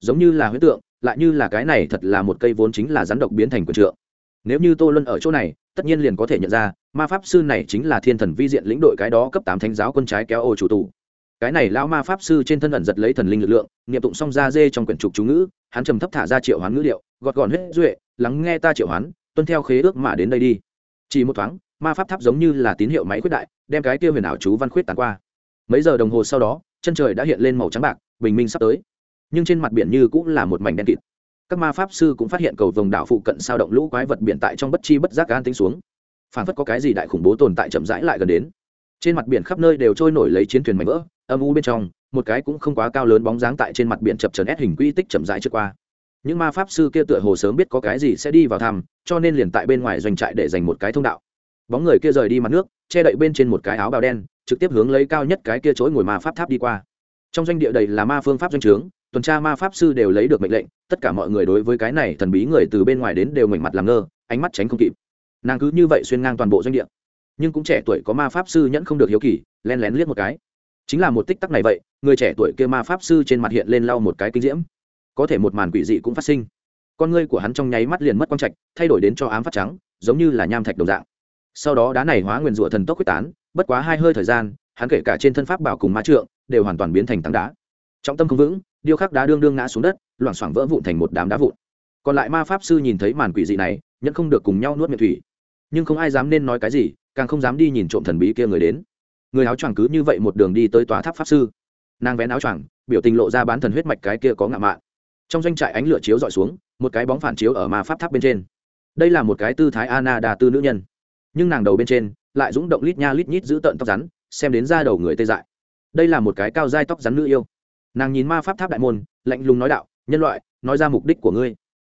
giống như là huyễn tượng, lại như là cái này thật là một cây vốn chính là rắn độc biến thành quần trượng. Nếu như tô luân ở chỗ này, tất nhiên liền có thể nhận ra, ma pháp sư này chính là thiên thần vi diện lĩnh đội cái đó cấp tám thánh giáo quân trái kéo ô chủ tù. Cái này lão ma pháp sư trên thân ẩn giật lấy thần linh lực lượng, niệm tụng xong ra dê trong quyển trục chú ngữ, hắn trầm thấp thả ra triệu hoán ngữ liệu, gọt gọn huyết duệ, lắng nghe ta triệu hoán, tuân theo khế ước mà đến đây đi. Chỉ một thoáng, ma pháp tháp giống như là tín hiệu máy khuyết đại, đem cái kia huyền ảo chú văn khuyết tàn qua. Mấy giờ đồng hồ sau đó, chân trời đã hiện lên màu trắng bạc, bình minh sắp tới nhưng trên mặt biển như cũng là một mảnh đen kịt. Các ma pháp sư cũng phát hiện cầu vồng đảo phụ cận sao động lũ quái vật biển tại trong bất chi bất giác gan tính xuống. Phản phất có cái gì đại khủng bố tồn tại chậm rãi lại gần đến. Trên mặt biển khắp nơi đều trôi nổi lấy chiến thuyền mảnh vỡ, âm u bên trong, một cái cũng không quá cao lớn bóng dáng tại trên mặt biển chập trần ép hình quy tích chậm rãi trước qua. Những ma pháp sư kia tựa hồ sớm biết có cái gì sẽ đi vào thăm, cho nên liền tại bên ngoài doanh trại để dành một cái thông đạo. Bóng người kia rời đi mặt nước, che đậy bên trên một cái áo bào đen, trực tiếp hướng lấy cao nhất cái kia chối ngồi ma pháp tháp đi qua. Trong doanh địa đầy là ma phương pháp doanh trướng tuần tra ma pháp sư đều lấy được mệnh lệnh, tất cả mọi người đối với cái này thần bí người từ bên ngoài đến đều ngoảnh mặt làm ngơ, ánh mắt tránh không kịp. Nàng cứ như vậy xuyên ngang toàn bộ doanh địa. Nhưng cũng trẻ tuổi có ma pháp sư nhẫn không được hiếu kỳ len lén liếc một cái. Chính là một tích tắc này vậy, người trẻ tuổi kia ma pháp sư trên mặt hiện lên lau một cái kinh diễm. Có thể một màn quỷ dị cũng phát sinh. Con ngươi của hắn trong nháy mắt liền mất quang trạch, thay đổi đến cho ám phát trắng, giống như là nham thạch đồng dạng. Sau đó đá này hóa nguyền rủa thần tốc quyết tán, bất quá hai hơi thời gian, hắn kể cả trên thân pháp bảo cùng ma trượng đều hoàn toàn biến thành tảng đá. Trọng tâm không vững điêu khắc đá đương đương ngã xuống đất, loảng xoảng vỡ vụn thành một đám đá vụn. Còn lại ma pháp sư nhìn thấy màn quỷ dị này nhận không được cùng nhau nuốt miệng thủy. Nhưng không ai dám nên nói cái gì, càng không dám đi nhìn trộm thần bí kia người đến. Người áo choàng cứ như vậy một đường đi tới tòa tháp pháp sư. Nàng vén áo choàng, biểu tình lộ ra bán thần huyết mạch cái kia có ngạo mạn. Trong doanh trại ánh lửa chiếu dọi xuống, một cái bóng phản chiếu ở ma pháp tháp bên trên. Đây là một cái tư thái ana đà tư nữ nhân. Nhưng nàng đầu bên trên, lại rúng động lít nha lít nhít giữ tợn tóc rắn, xem đến da đầu người tê dại. Đây là một cái cao dai tóc rắn nữ yêu nàng nhìn ma pháp tháp đại môn, lạnh lùng nói đạo, nhân loại, nói ra mục đích của ngươi.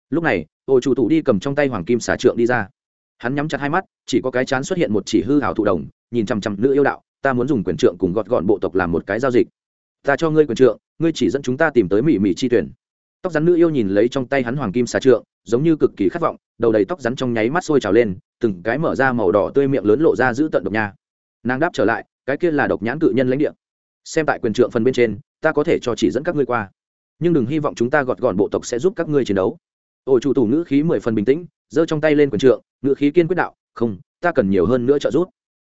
Lúc này, ô chủ tụ đi cầm trong tay hoàng kim xả trượng đi ra. Hắn nhắm chặt hai mắt, chỉ có cái chán xuất hiện một chỉ hư hảo thụ đồng nhìn chằm chằm nữ yêu đạo, ta muốn dùng quyền trượng cùng gọt gọn bộ tộc làm một cái giao dịch. Ta cho ngươi quyền trượng, ngươi chỉ dẫn chúng ta tìm tới mỹ mỹ chi tuyển. Tóc rắn nữ yêu nhìn lấy trong tay hắn hoàng kim xà trượng, giống như cực kỳ khát vọng, đầu đầy tóc rắn trong nháy mắt sôi trào lên, từng cái mở ra màu đỏ tươi miệng lớn lộ ra giữ tận độc nha. Nàng đáp trở lại, cái kia là độc nhãn cự nhân lãnh địa. Xem tại quyền trượng phần bên trên ta có thể cho chỉ dẫn các ngươi qua. Nhưng đừng hy vọng chúng ta gọt gọn bộ tộc sẽ giúp các ngươi chiến đấu. Ổ chủ tủ ngữ khí mười phần bình tĩnh, giơ trong tay lên quần trượng, ngữ khí kiên quyết đạo, không, ta cần nhiều hơn nữa trợ giúp.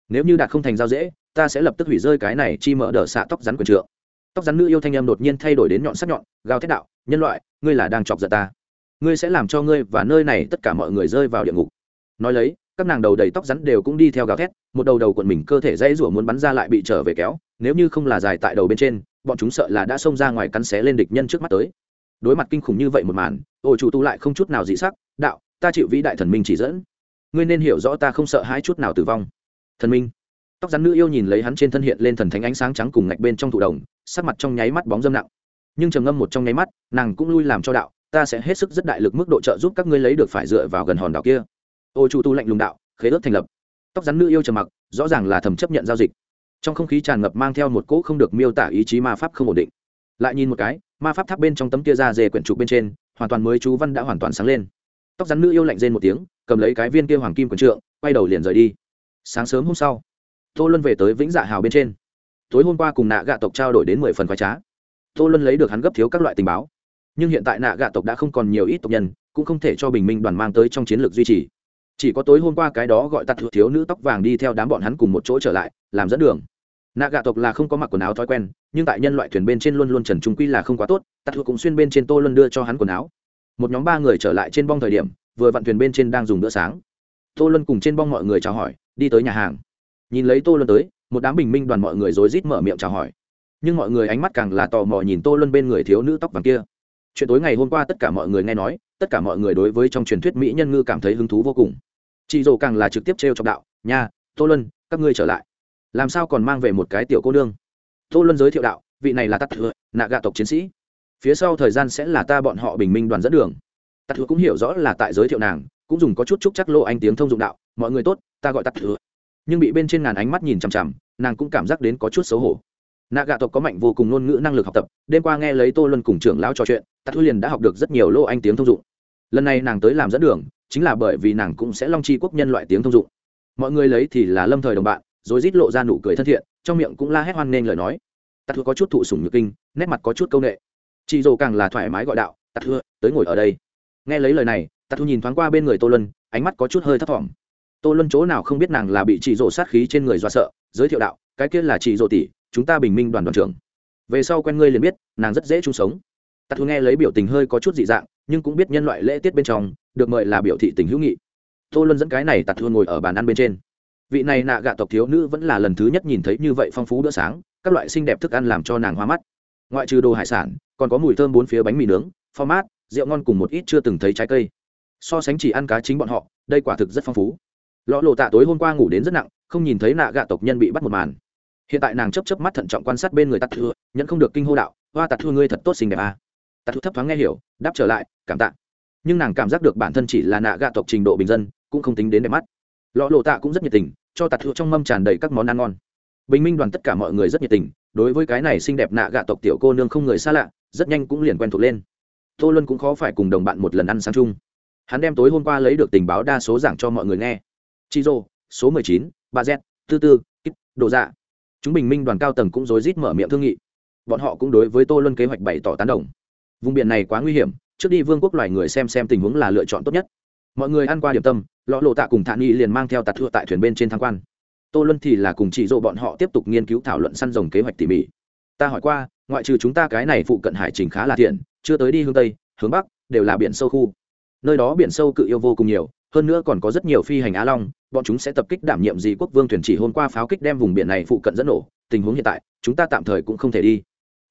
Nếu như đạt không thành giao dễ, ta sẽ lập tức hủy rơi cái này chi mở đờ xạ tóc rắn quần trượng. Tóc rắn nữ yêu thanh em đột nhiên thay đổi đến nhọn sắc nhọn, gào thét đạo, nhân loại, ngươi là đang chọc giận ta. Ngươi sẽ làm cho ngươi và nơi này tất cả mọi người rơi vào địa ngục. Nói lấy, các nàng đầu đầy tóc rắn đều cũng đi theo gào thét, một đầu đầu quần mình cơ thể dãy rủa muốn bắn ra lại bị trở về kéo nếu như không là dài tại đầu bên trên, bọn chúng sợ là đã xông ra ngoài cắn xé lên địch nhân trước mắt tới. Đối mặt kinh khủng như vậy một màn ổ chủ tu lại không chút nào dị sắc, đạo, ta chịu vĩ đại thần minh chỉ dẫn. Ngươi nên hiểu rõ ta không sợ hai chút nào tử vong. Thần minh? Tóc rắn nữ yêu nhìn lấy hắn trên thân hiện lên thần thánh ánh sáng trắng cùng ngạch bên trong thụ đồng, sắc mặt trong nháy mắt bóng dâm nặng. Nhưng trầm ngâm một trong nháy mắt, nàng cũng lui làm cho đạo, ta sẽ hết sức rất đại lực mức độ trợ giúp các ngươi lấy được phải dựa vào gần hòn đảo kia. Ô chủ tu lạnh lùng đạo, khế ước thành lập. Tóc rắn nữ yêu trầm mặc, rõ ràng là thầm chấp nhận giao dịch trong không khí tràn ngập mang theo một cỗ không được miêu tả ý chí ma pháp không ổn định. Lại nhìn một cái, ma pháp tháp bên trong tấm kia ra dề quyển trục bên trên, hoàn toàn mới chú văn đã hoàn toàn sáng lên. Tóc rắn nữ yêu lạnh rên một tiếng, cầm lấy cái viên kia hoàng kim quần trượng, quay đầu liền rời đi. Sáng sớm hôm sau, tô luân về tới vĩnh dạ hào bên trên. Tối hôm qua cùng nạ gạ tộc trao đổi đến mười phần khoái trá. Tô luân lấy được hắn gấp thiếu các loại tình báo. Nhưng hiện tại nạ gạ tộc đã không còn nhiều ít tộc nhân, cũng không thể cho bình minh đoàn mang tới trong chiến lược duy trì. Chỉ có tối hôm qua cái đó gọi tặc thiếu nữ tóc vàng đi theo đám bọn hắn cùng một chỗ trở lại, làm dẫn đường nạ gạ tộc là không có mặc quần áo thói quen, nhưng tại nhân loại thuyền bên trên luôn luôn trần trung quy là không quá tốt tặc cũng xuyên bên trên tô luân đưa cho hắn quần áo. Một nhóm ba người trở lại trên bong thời điểm, vừa vặn thuyền bên trên đang dùng bữa sáng. Tô luân cùng trên bong mọi người chào hỏi, đi tới nhà hàng. Nhìn lấy tô luân tới, một đám bình minh đoàn mọi người rối rít mở miệng chào hỏi. Nhưng mọi người ánh mắt càng là tò mò nhìn tô luân bên người thiếu nữ tóc vàng kia. Chuyện tối ngày hôm qua tất cả mọi người nghe nói, tất cả mọi người đối với trong truyền thuyết mỹ nhân ngư cảm thấy hứng thú vô cùng. Chị dồ càng là trực tiếp t r đạo, nha, tô luân, các ngươi trở lại làm sao còn mang về một cái tiểu cô nương? Tô luân giới thiệu đạo, vị này là tắt thừa, nạ gạ tộc chiến sĩ. Phía sau thời gian sẽ là ta bọn họ bình minh đoàn dẫn đường. Tắt thừa cũng hiểu rõ là tại giới thiệu nàng, cũng dùng có chút chúc chắc lô anh tiếng thông dụng đạo, mọi người tốt, ta gọi tắt thừa. Nhưng bị bên trên ngàn ánh mắt nhìn chằm chằm, nàng cũng cảm giác đến có chút xấu hổ. Nạ gạ tộc có mạnh vô cùng ngôn ngữ năng lực học tập, đêm qua nghe lấy tô luân cùng trưởng lão trò chuyện tắt Thừa liền đã học được rất nhiều lô anh tiếng thông dụng. Lần này nàng tới làm dẫn đường, chính là bởi vì nàng cũng sẽ long chi quốc nhân loại tiếng thông dụng. Mọi người lấy thì là lâm thời đồng bạn rồi rít lộ ra nụ cười thân thiện, trong miệng cũng la hét hoan nghênh lời nói. Tạ thư có chút thụ sủng nhược kinh, nét mặt có chút c â u n ệ chị dồ càng là thoải mái gọi đạo, tạ thưa tới ngồi ở đây. Nghe lấy lời này, tạ thu nhìn thoáng qua bên người tô luân, ánh mắt có chút hơi thấp t tô luân chỗ nào không biết nàng là bị chị dỗ sát khí trên người do sợ, giới thiệu đạo, cái kia là chị dỗ tỷ, chúng ta bình minh đoàn đoàn trưởng. Về sau quen ngươi liền biết, nàng rất dễ chung sống. Tạ thu nghe lấy biểu tình hơi có chút dị dạng, nhưng cũng biết nhân loại lễ tiết bên trong, được mời là biểu thị tình hữu nghị. Tô luân dẫn cái này tạ thu ngồi ở bàn ăn bên trên vị này nạ gạ tộc thiếu nữ vẫn là lần thứ nhất nhìn thấy như vậy phong phú bữa sáng, các loại xinh đẹp thức ăn làm cho nàng hoa mắt. Ngoại trừ đồ hải sản, còn có mùi thơm bốn phía bánh mì nướng pho mát rượu ngon cùng một ít chưa từng thấy trái cây. So sánh chỉ ăn cá chính bọn họ, đây quả thực rất phong phú. Lọ lộ tạ tối hôm qua ngủ đến rất nặng, không nhìn thấy nạ gạ tộc nhân bị bắt một màn. Hiện tại nàng chấp chấp mắt thận trọng quan sát bên người tạt thưa nhận không được kinh hô đạo, hoa tạt thưa ngươi thật tốt xinh đẹp à. tạt thưa thấp thoáng nghe hiểu, đáp trở lại, cảm tạ. Nhưng nàng cảm giác được bản thân chỉ là nạ gạ tộc trình độ bình dân, cũng không tính đến đẹp mắt lọ lộ tạ cũng rất nhiệt tình, cho tạt thưa trong mâm tràn đầy các món ăn ngon. Bình minh đoàn tất cả mọi người rất nhiệt tình, đối với cái này xinh đẹp nạ gạ tộc tiểu cô nương không người xa lạ, rất nhanh cũng liền quen thuộc lên. Tô luân cũng khó phải cùng đồng bạn một lần ăn sáng chung. Hắn đem tối hôm qua lấy được tình báo đa số giảng cho mọi người nghe. Chi rô số mười chín ba z, tư tư ít độ dạ. Chúng bình minh đoàn cao tầng cũng rối rít mở miệng thương nghị. Bọn họ cũng đối với tô luân kế hoạch bày tỏ tán đồng. Vùng biển này quá nguy hiểm, trước đi vương quốc loài người xem xem tình huống là lựa chọn tốt nhất mọi người ăn qua điểm tâm, lọ lộ tạ cùng thạ nghi liền mang theo tạt thua tại thuyền bên trên tham quan. Tô luân thì là cùng chị dỗ bọn họ tiếp tục nghiên cứu thảo luận săn rồng kế hoạch tỉ mỉ. Ta hỏi qua, ngoại trừ chúng ta cái này phụ cận hải trình khá là thiện chưa tới đi hướng tây, hướng bắc, đều là biển sâu khu. Nơi đó biển sâu cự yêu vô cùng nhiều, hơn nữa còn có rất nhiều phi hành á long, bọn chúng sẽ tập kích đảm nhiệm gì quốc vương thuyền chỉ hôm qua pháo kích đem vùng biển này phụ cận dẫn nổ, tình huống hiện tại, chúng ta tạm thời cũng không thể đi.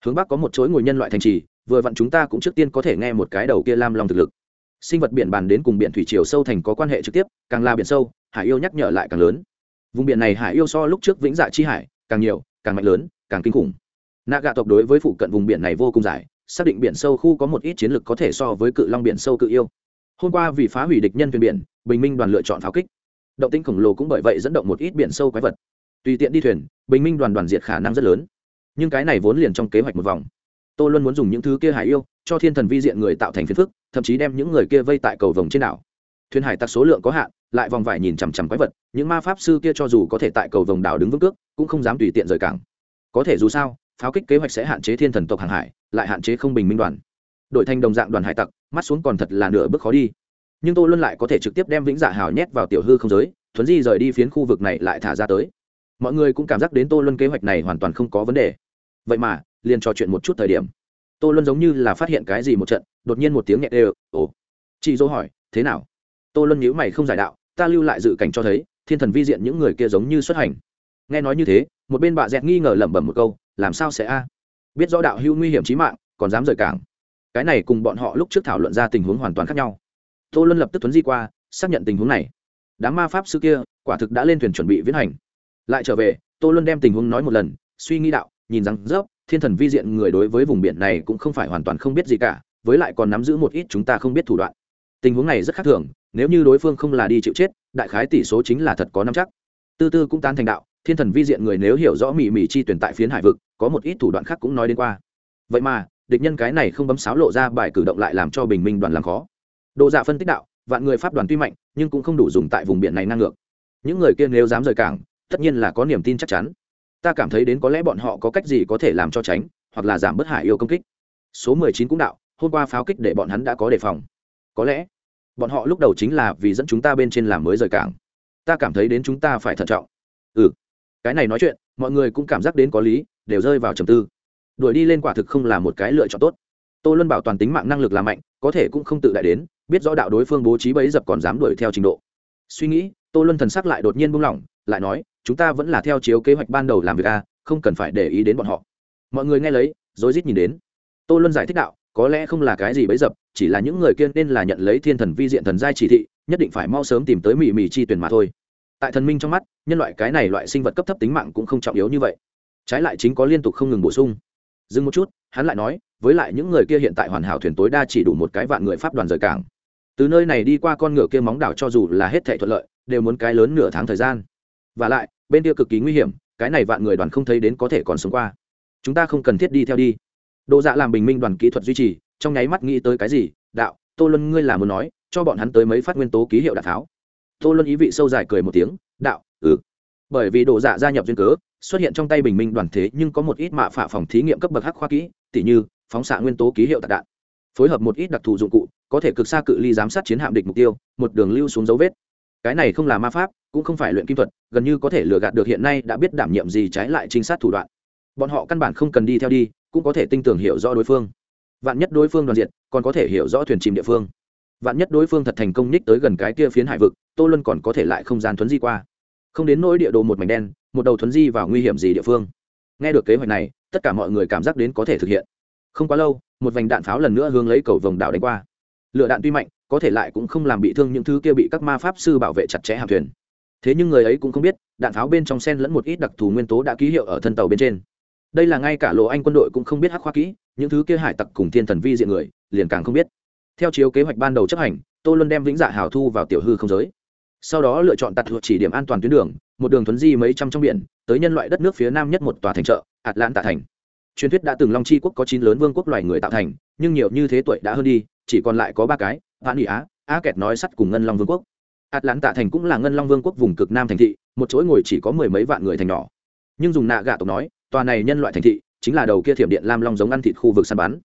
Hướng bắc có một chối ngồi nhân loại thành trì, vừa vặn chúng ta cũng trước tiên có thể nghe một cái đầu kia lam long thực lực sinh vật biển bàn đến cùng biển thủy triều sâu thành có quan hệ trực tiếp, càng là biển sâu, hải yêu nhắc nhở lại càng lớn. Vùng biển này hải yêu so lúc trước vĩnh dạ chi hải, càng nhiều, càng mạnh lớn, càng kinh khủng. Nạ gạ tộc đối với phụ cận vùng biển này vô cùng dài xác định biển sâu khu có một ít chiến lược có thể so với cự long biển sâu cự yêu. Hôm qua vì phá hủy địch nhân thuyền biển, bình minh đoàn lựa chọn pháo kích. Động tinh khổng lồ cũng bởi vậy dẫn động một ít biển sâu quái vật. Tùy tiện đi thuyền, bình minh đoàn đoàn diệt khả năng rất lớn. Nhưng cái này vốn liền trong kế hoạch một vòng. Tôi luôn muốn dùng những thứ kia hải yêu cho thiên thần vi diện người tạo thành phiền phức, thậm chí đem những người kia vây tại cầu vồng trên đảo. Thuyền hải tặc số lượng có hạn, lại vòng vải nhìn chằm chằm quái vật, những ma pháp sư kia cho dù có thể tại cầu vồng đảo đứng vững cước, cũng không dám tùy tiện rời cảng. Có thể dù sao, pháo kích kế hoạch sẽ hạn chế thiên thần tộc hàng hải, lại hạn chế không bình minh đoàn. Đội thành đồng dạng đoàn hải tặc, mắt xuống còn thật là nửa bước khó đi. Nhưng tôi luôn lại có thể trực tiếp đem vĩnh dạ hào nhét vào tiểu hư không giới, thuấn di rời đi phiến khu vực này lại thả ra tới. Mọi người cũng cảm giác đến tôi luôn kế hoạch này hoàn toàn không có vấn đề. Vậy mà, liền trò chuyện một chút thời điểm tô luân giống như là phát hiện cái gì một trận, đột nhiên một tiếng nhẹ đều, ồ, chị dỗ hỏi, thế nào? Tô luân nhữ mày không giải đạo, ta lưu lại dự cảnh cho thấy, thiên thần vi diện những người kia giống như xuất hành. Nghe nói như thế, một bên bà dẹt nghi ngờ lẩm bẩm một câu, làm sao sẽ a? Biết rõ đạo hưu nguy hiểm trí mạng, còn dám rời cảng. Cái này cùng bọn họ lúc trước thảo luận ra tình huống hoàn toàn khác nhau. Tô luân lập tức tuấn di qua, xác nhận tình huống này. Đám ma pháp sư kia, quả thực đã lên thuyền chuẩn bị viễn hành. Lại trở về, tô luân đem tình huống nói một lần, suy nghĩ đạo, nhìn rằng rớp thiên thần vi diện người đối với vùng biển này cũng không phải hoàn toàn không biết gì cả, với lại còn nắm giữ một ít chúng ta không biết thủ đoạn. Tình huống này rất khác thường, nếu như đối phương không là đi chịu chết, đại khái tỷ số chính là thật có năm chắc. Tư tư cũng tán thành đạo, thiên thần vi diện người nếu hiểu rõ mỉ mỉ chi tuyển tại phiến hải vực, có một ít thủ đoạn khác cũng nói đến qua. Vậy mà, địch nhân cái này không bấm sáo lộ ra bài cử động lại làm cho bình minh đoàn làm khó. Độ giả phân tích đạo, vạn người pháp đoàn tuy mạnh, nhưng cũng không đủ dùng tại vùng biển này năng ngược. Những người kia nếu dám rời cảng, tất nhiên là có niềm tin chắc chắn ta cảm thấy đến có lẽ bọn họ có cách gì có thể làm cho tránh, hoặc là giảm bớt hải yêu công kích. Số mười chín cũng đạo, hôm qua pháo kích để bọn hắn đã có đề phòng. Có lẽ, bọn họ lúc đầu chính là vì dẫn chúng ta bên trên làm mới rời cảng. Ta cảm thấy đến chúng ta phải thận trọng. Ừ cái này nói chuyện, mọi người cũng cảm giác đến có lý, đều rơi vào trầm tư. Đuổi đi lên quả thực không là một cái lựa chọn tốt. Tô luân bảo toàn tính mạng năng lực là mạnh, có thể cũng không tự đại đến, biết rõ đạo đối phương bố trí bấy dập còn dám đuổi theo trình độ. Suy nghĩ, tô luân thần sắc lại đột nhiên buông lỏng, lại nói chúng ta vẫn là theo chiếu kế hoạch ban đầu làm việc a, không cần phải để ý đến bọn họ. Mọi người nghe lấy, rối rít nhìn đến. Tô luân giải thích đạo, có lẽ không là cái gì bấy dập, chỉ là những người kia nên là nhận lấy thiên thần vi diện thần giai chỉ thị, nhất định phải mau sớm tìm tới mị mị chi tuyển mà thôi. Tại thần minh trong mắt, nhân loại cái này loại sinh vật cấp thấp tính mạng cũng không trọng yếu như vậy. Trái lại chính có liên tục không ngừng bổ sung. Dừng một chút, hắn lại nói, với lại những người kia hiện tại hoàn hảo thuyền tối đa chỉ đủ một cái vạn người pháp đoàn rời cảng. Từ nơi này đi qua con ngựa kia móng đảo cho dù là hết thể thuận lợi, đều muốn cái lớn nửa tháng thời gian. Và lại bên kia cực kỳ nguy hiểm, cái này vạn người đoàn không thấy đến có thể còn sống qua. Chúng ta không cần thiết đi theo đi. Độ dạ làm bình minh đoàn kỹ thuật duy trì, trong nháy mắt nghĩ tới cái gì? Đạo, tô luân ngươi là muốn nói, cho bọn hắn tới mấy phát nguyên tố ký hiệu đạn tháo. Tô luân ý vị sâu dài cười một tiếng, đạo ừ. Bởi vì độ dạ gia nhập duyên cớ, xuất hiện trong tay bình minh đoàn thế nhưng có một ít mạ phả phòng thí nghiệm cấp bậc hắc khoa kỹ, tỉ như, phóng xạ nguyên tố ký hiệu tạc đạn. Phối hợp một ít đặc thù dụng cụ, có thể cực xa cự ly giám sát chiến hạm địch mục tiêu, một đường lưu xuống dấu vết. Cái này không là ma pháp cũng không phải luyện kim thuật, gần như có thể lừa gạt được hiện nay đã biết đảm nhiệm gì trái lại trinh sát thủ đoạn. Bọn họ căn bản không cần đi theo đi, cũng có thể tinh tường hiểu rõ đối phương. Vạn nhất đối phương đoàn diện còn có thể hiểu rõ thuyền chìm địa phương. Vạn nhất đối phương thật thành công nhích tới gần cái kia phiến hải vực, tô luân còn có thể lại không gian thuấn di qua. Không đến nỗi địa đồ một mảnh đen, một đầu thuấn di vào nguy hiểm gì địa phương. Nghe được kế hoạch này, tất cả mọi người cảm giác đến có thể thực hiện. Không quá lâu, một vành đạn pháo lần nữa hướng lấy cầu vồng đảo đánh qua. Lựa đạn tuy mạnh, có thể lại cũng không làm bị thương những thứ kia bị các ma pháp sư bảo vệ chặt chẽ hạm thuyền thế nhưng người ấy cũng không biết, đạn pháo bên trong sen lẫn một ít đặc thù nguyên tố đã ký hiệu ở thân tàu bên trên. Đây là ngay cả lộ anh quân đội cũng không biết hắc khoa kỹ, những thứ kia hải tặc cùng thiên thần vi diện người, liền càng không biết. Theo chiếu kế hoạch ban đầu chấp hành, tô luân đem vĩnh dạ hào thu vào tiểu hư không giới. Sau đó lựa chọn tạt thuộc chỉ điểm an toàn tuyến đường, một đường thuấn di mấy trăm trong biển, tới nhân loại đất nước phía nam nhất một tòa thành chợ ạt lan tạ thành. Truyền thuyết đã từng long chi quốc có chín lớn vương quốc loài người tạo thành, nhưng nhiều như thế tuổi đã hơn đi, chỉ còn lại có ba cái hoãn ủy á á kẹt nói sắt cùng ngân long vương quốc. Hạt lan tạ thành cũng là ngân long vương quốc vùng cực nam thành thị, một chuỗi ngồi chỉ có mười mấy vạn người thành nhỏ. Nhưng dùng nạ gạ tộc nói, tòa này nhân loại thành thị chính là đầu kia thiểm điện lam long giống ăn thịt khu vực săn bắn.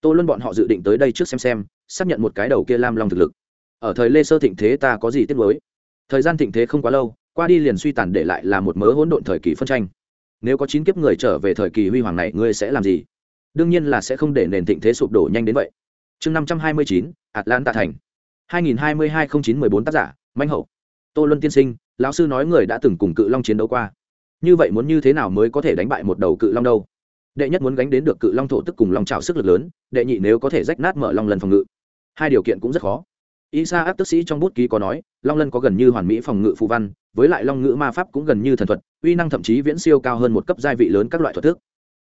Tôi luôn bọn họ dự định tới đây trước xem xem, xác nhận một cái đầu kia lam long thực lực. Ở thời lê sơ thịnh thế ta có gì tiếc mới thời gian thịnh thế không quá lâu, qua đi liền suy tàn để lại là một mớ hỗn độn thời kỳ phân tranh. Nếu có chín kiếp người trở về thời kỳ huy hoàng này, ngươi sẽ làm gì? Đương nhiên là sẽ không để nền thịnh thế sụp đổ nhanh đến vậy. Chương năm trăm hai mươi chín, atlanta thành. hai nghìn hai mươi hai không chín mười bốn tác giả manh hậu. Tô luân tiên sinh, lão sư nói người đã từng cùng cự long chiến đấu qua. Như vậy muốn như thế nào mới có thể đánh bại một đầu cự long đâu? Đệ nhất muốn gánh đến được cự long thổ tức cùng long trào sức lực lớn, đệ nhị nếu có thể rách nát mở long lần phòng ngự. Hai điều kiện cũng rất khó. Isa áp tức sĩ trong bút ký có nói, long lân có gần như hoàn mỹ phòng ngự phù văn, với lại long ngữ ma pháp cũng gần như thần thuật, uy năng thậm chí viễn siêu cao hơn một cấp giai vị lớn các loại thuật thức.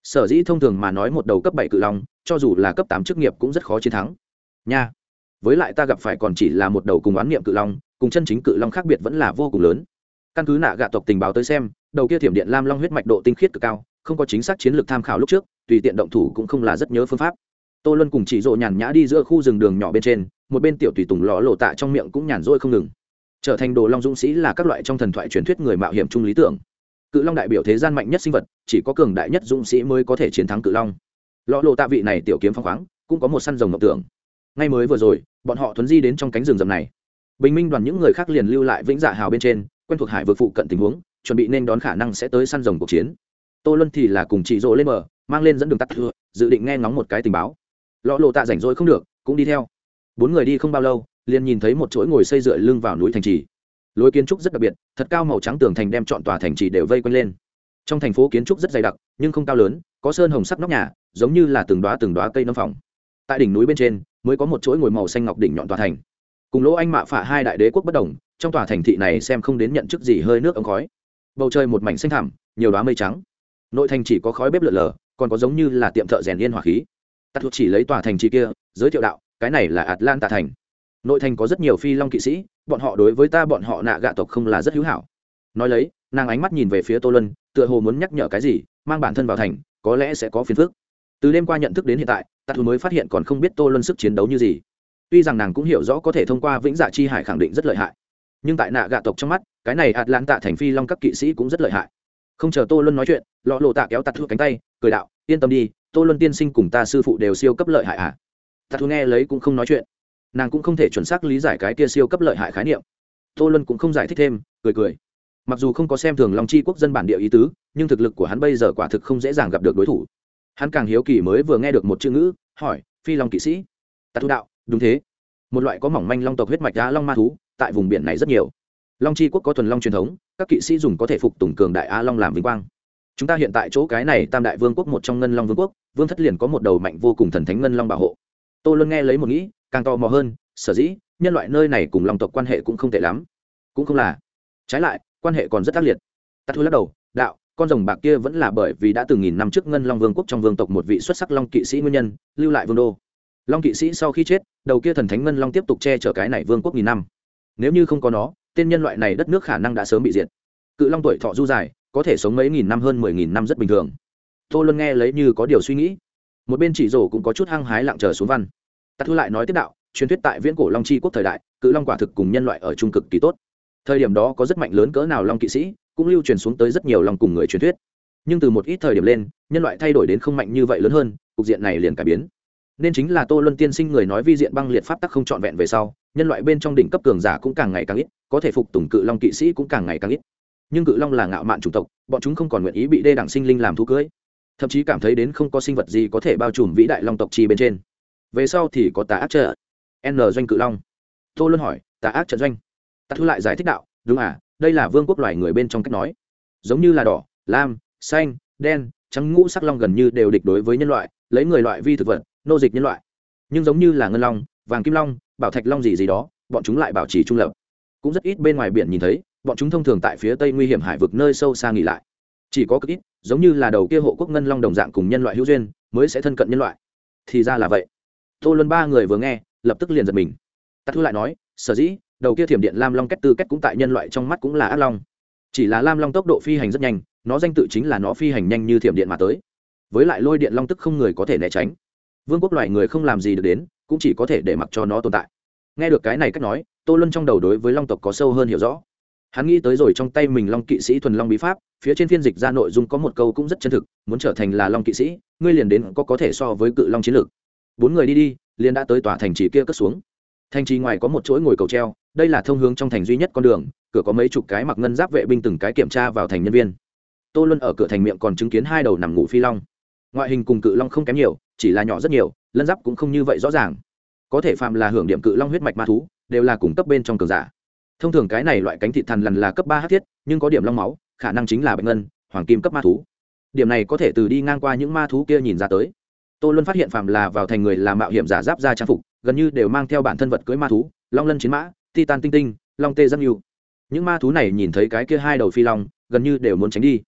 Sở dĩ thông thường mà nói một đầu cấp bảy cự long, cho dù là cấp tám chức nghiệp cũng rất khó chiến thắng. Nha, với lại ta gặp phải còn chỉ là một đầu cùng oán niệm cự long cùng chân chính cự long khác biệt vẫn là vô cùng lớn. Căn cứ nạ gạ tộc tình báo tới xem, đầu kia thiểm điện lam long huyết mạch độ tinh khiết cực cao, không có chính xác chiến lược tham khảo lúc trước, tùy tiện động thủ cũng không là rất nhớ phương pháp. Tô luân cùng chỉ rộ nhàn nhã đi giữa khu rừng đường nhỏ bên trên, một bên tiểu tùy tùng lò lộ tạ trong miệng cũng nhàn rỗi không ngừng. Trở thành đồ long dũng sĩ là các loại trong thần thoại truyền thuyết người mạo hiểm chung lý tưởng. Cự long đại biểu thế gian mạnh nhất sinh vật, chỉ có cường đại nhất dũng sĩ mới có thể chiến thắng cự long. Lò lộ tạ vị này tiểu kiếm phong khoáng, cũng có một săn rồng ngọc tưởng. Ngay mới vừa rồi, bọn họ thuấn di đến trong cánh rừng rậm này bình minh đoàn những người khác liền lưu lại vĩnh dạ hào bên trên, quen thuộc hải vượt phụ cận tình huống, chuẩn bị nên đón khả năng sẽ tới săn rồng cuộc chiến. Tô luân thì là cùng chị rỗ lên mở mang lên dẫn đường tắt thưa, dự định nghe ngóng một cái tình báo. Lọ lộ tạ rảnh rỗi không được, cũng đi theo. Bốn người đi không bao lâu, liền nhìn thấy một chuỗi ngồi xây dựa lưng vào núi thành trì. Lối kiến trúc rất đặc biệt, thật cao màu trắng tường thành đem chọn tòa thành trì đều vây quanh lên. Trong thành phố kiến trúc rất dày đặc, nhưng không cao lớn, có sơn hồng sắc nóc nhà, giống như là từng đoá từng đoá cây nâm phòng tại đỉnh núi bên trên, mới có một chuỗi ngồi màu xanh ngọc đỉnh nhọn tòa thành cùng lỗ anh mạ phả hai đại đế quốc bất đồng, trong tòa thành thị này xem không đến nhận chức gì hơi nước ống khói. Bầu trời một mảnh xanh thẳm, nhiều đá mây trắng. Nội thành chỉ có khói bếp lợn lờ, còn có giống như là tiệm thợ rèn yên hỏa khí. Tắt thuộc chỉ lấy tòa thành trì kia, giới thiệu đạo, cái này là atlanta thành. Nội thành có rất nhiều phi long kỵ sĩ, bọn họ đối với ta bọn họ nạ gạ tộc không là rất hữu hảo. Nói lấy, nàng ánh mắt nhìn về phía tô lân tựa hồ muốn nhắc nhở cái gì, mang bản thân vào thành, có lẽ sẽ có phiền phức. Từ đêm qua nhận thức đến hiện tại tạ thù mới phát hiện còn không biết tô lân sức chiến đấu như gì tuy rằng nàng cũng hiểu rõ có thể thông qua vĩnh dạ chi hải khẳng định rất lợi hại, nhưng tại nạ gạ tộc trong mắt, cái này ạt lan tạ thành phi long các kỵ sĩ cũng rất lợi hại. Không chờ tô luân nói chuyện, lọ lộ tạ kéo tạt thu cánh tay, cười đạo, yên tâm đi, tô luân tiên sinh cùng ta sư phụ đều siêu cấp lợi hại à? Tạt thu nghe lấy cũng không nói chuyện. Nàng cũng không thể chuẩn xác lý giải cái kia siêu cấp lợi hại khái niệm. Tô luân cũng không giải thích thêm, cười cười. Mặc dù không có xem thường lòng chi quốc dân bản địa ý tứ, nhưng thực lực của hắn bây giờ quả thực không dễ dàng gặp được đối thủ. Hắn càng hiếu kỳ mới vừa nghe được một chữ ngữ, hỏi, phi long kỵ sĩ? Tạt thu đạo đúng thế. Một loại có mỏng manh long tộc huyết mạch đá long ma thú, tại vùng biển này rất nhiều. Long chi quốc có thuần long truyền thống, các kỵ sĩ dùng có thể phục tùng cường đại a long làm vinh quang. Chúng ta hiện tại chỗ cái này tam đại vương quốc một trong ngân long vương quốc, vương thất liền có một đầu mạnh vô cùng thần thánh ngân long bảo hộ. Tôi luôn nghe lấy một nghĩ, càng tò mò hơn, sở dĩ, nhân loại nơi này cùng long tộc quan hệ cũng không tệ lắm. Cũng không là. Trái lại, quan hệ còn rất ác liệt. Tắt thu lắc đầu, đạo, con rồng bạc kia vẫn là bởi vì đã từ nghìn năm trước ngân long vương quốc trong vương tộc một vị xuất sắc long kỵ sĩ nguyên nhân, lưu lại vương đô long kỵ sĩ sau khi chết, đầu kia thần thánh ngân long tiếp tục che chở cái này vương quốc nghìn năm. Nếu như không có nó, tên nhân loại này đất nước khả năng đã sớm bị diệt. Cự long tuổi thọ du dài, có thể sống mấy nghìn năm hơn mười nghìn năm rất bình thường. Tô luân nghe lấy như có điều suy nghĩ. Một bên chỉ rổ cũng có chút hăng hái lặng chờ xuống văn. Tạ thu lại nói tiếp đạo, truyền thuyết tại viễn cổ long chi quốc thời đại, cự long quả thực cùng nhân loại ở trung cực kỳ tốt. Thời điểm đó có rất mạnh lớn cỡ nào long kỵ sĩ, cũng lưu truyền xuống tới rất nhiều long cùng người truyền thuyết. Nhưng từ một ít thời điểm lên, nhân loại thay đổi đến không mạnh như vậy lớn hơn, cục diện này liền cải biến nên chính là tô luân tiên sinh người nói vi diện băng liệt pháp tắc không trọn vẹn về sau, nhân loại bên trong đỉnh cấp cường giả cũng càng ngày càng ít, có thể phục tùng cự long kỵ sĩ cũng càng ngày càng ít. Nhưng cự long là ngạo mạn chủng tộc, bọn chúng không còn nguyện ý bị đê đẳng sinh linh làm thú cưới, thậm chí cảm thấy đến không có sinh vật gì có thể bao trùm vĩ đại long tộc chi bên trên. Về sau thì có tà ác trợ, n doanh cự long. Tô luân hỏi, tà ác trận doanh? Ta thu lại giải thích đạo, đúng à đây là vương quốc loài người bên trong cách nói. Giống như là đỏ, lam, xanh, đen, trắng ngũ sắc long gần như đều địch đối với nhân loại, lấy người loại vi thực vật nô dịch nhân loại. Nhưng giống như là ngân long, vàng kim long, bảo thạch long gì gì đó, bọn chúng lại bảo trì trung lập. Cũng rất ít bên ngoài biển nhìn thấy, bọn chúng thông thường tại phía tây nguy hiểm hải vực nơi sâu xa nghỉ lại. Chỉ có cực ít, giống như là đầu kia hộ quốc ngân long đồng dạng cùng nhân loại hữu duyên, mới sẽ thân cận nhân loại. Thì ra là vậy. Tô luân ba người vừa nghe, lập tức liền giật mình. Tắt thu lại nói, sở dĩ, đầu kia thiểm điện lam long kết tư kết cũng tại nhân loại trong mắt cũng là ác long. Chỉ là lam long tốc độ phi hành rất nhanh, nó danh tự chính là nó phi hành nhanh như thiểm điện mà tới. Với lại lôi điện long tức không người có thể né tránh vương quốc loài người không làm gì được đến, cũng chỉ có thể để mặc cho nó tồn tại. Nghe được cái này cách nói, tô luân trong đầu đối với long tộc có sâu hơn hiểu rõ. Hắn nghĩ tới rồi trong tay mình long kỵ sĩ thuần long bí pháp, phía trên phiên dịch ra nội dung có một câu cũng rất chân thực, muốn trở thành là long kỵ sĩ, ngươi liền đến có có thể so với cự long chiến lược. Bốn người đi đi, liền đã tới tòa thành trì kia cất xuống. Thành trì ngoài có một chuỗi ngồi cầu treo, đây là thông hướng trong thành duy nhất con đường, cửa có mấy chục cái mặc ngân giáp vệ binh từng cái kiểm tra vào thành nhân viên. Tô luân ở cửa thành miệng còn chứng kiến hai đầu nằm ngủ phi long. Ngoại hình cùng cự long không kém nhiều chỉ là nhỏ rất nhiều, lân giáp cũng không như vậy rõ ràng. Có thể phạm là hưởng điểm cự long huyết mạch ma thú, đều là cùng cấp bên trong cường giả. Thông thường cái này loại cánh thịt thần lần là cấp ba hát thiết, nhưng có điểm long máu, khả năng chính là bệnh ngân, hoàng kim cấp ma thú. Điểm này có thể từ đi ngang qua những ma thú kia nhìn ra tới. Tô luân phát hiện phạm là vào thành người làm mạo hiểm giả giáp ra trang phục, gần như đều mang theo bản thân vật cưới ma thú, long lân chiến mã, titan tinh tinh, long tê giang yêu những ma thú này nhìn thấy cái kia hai đầu phi long, gần như đều muốn tránh đi.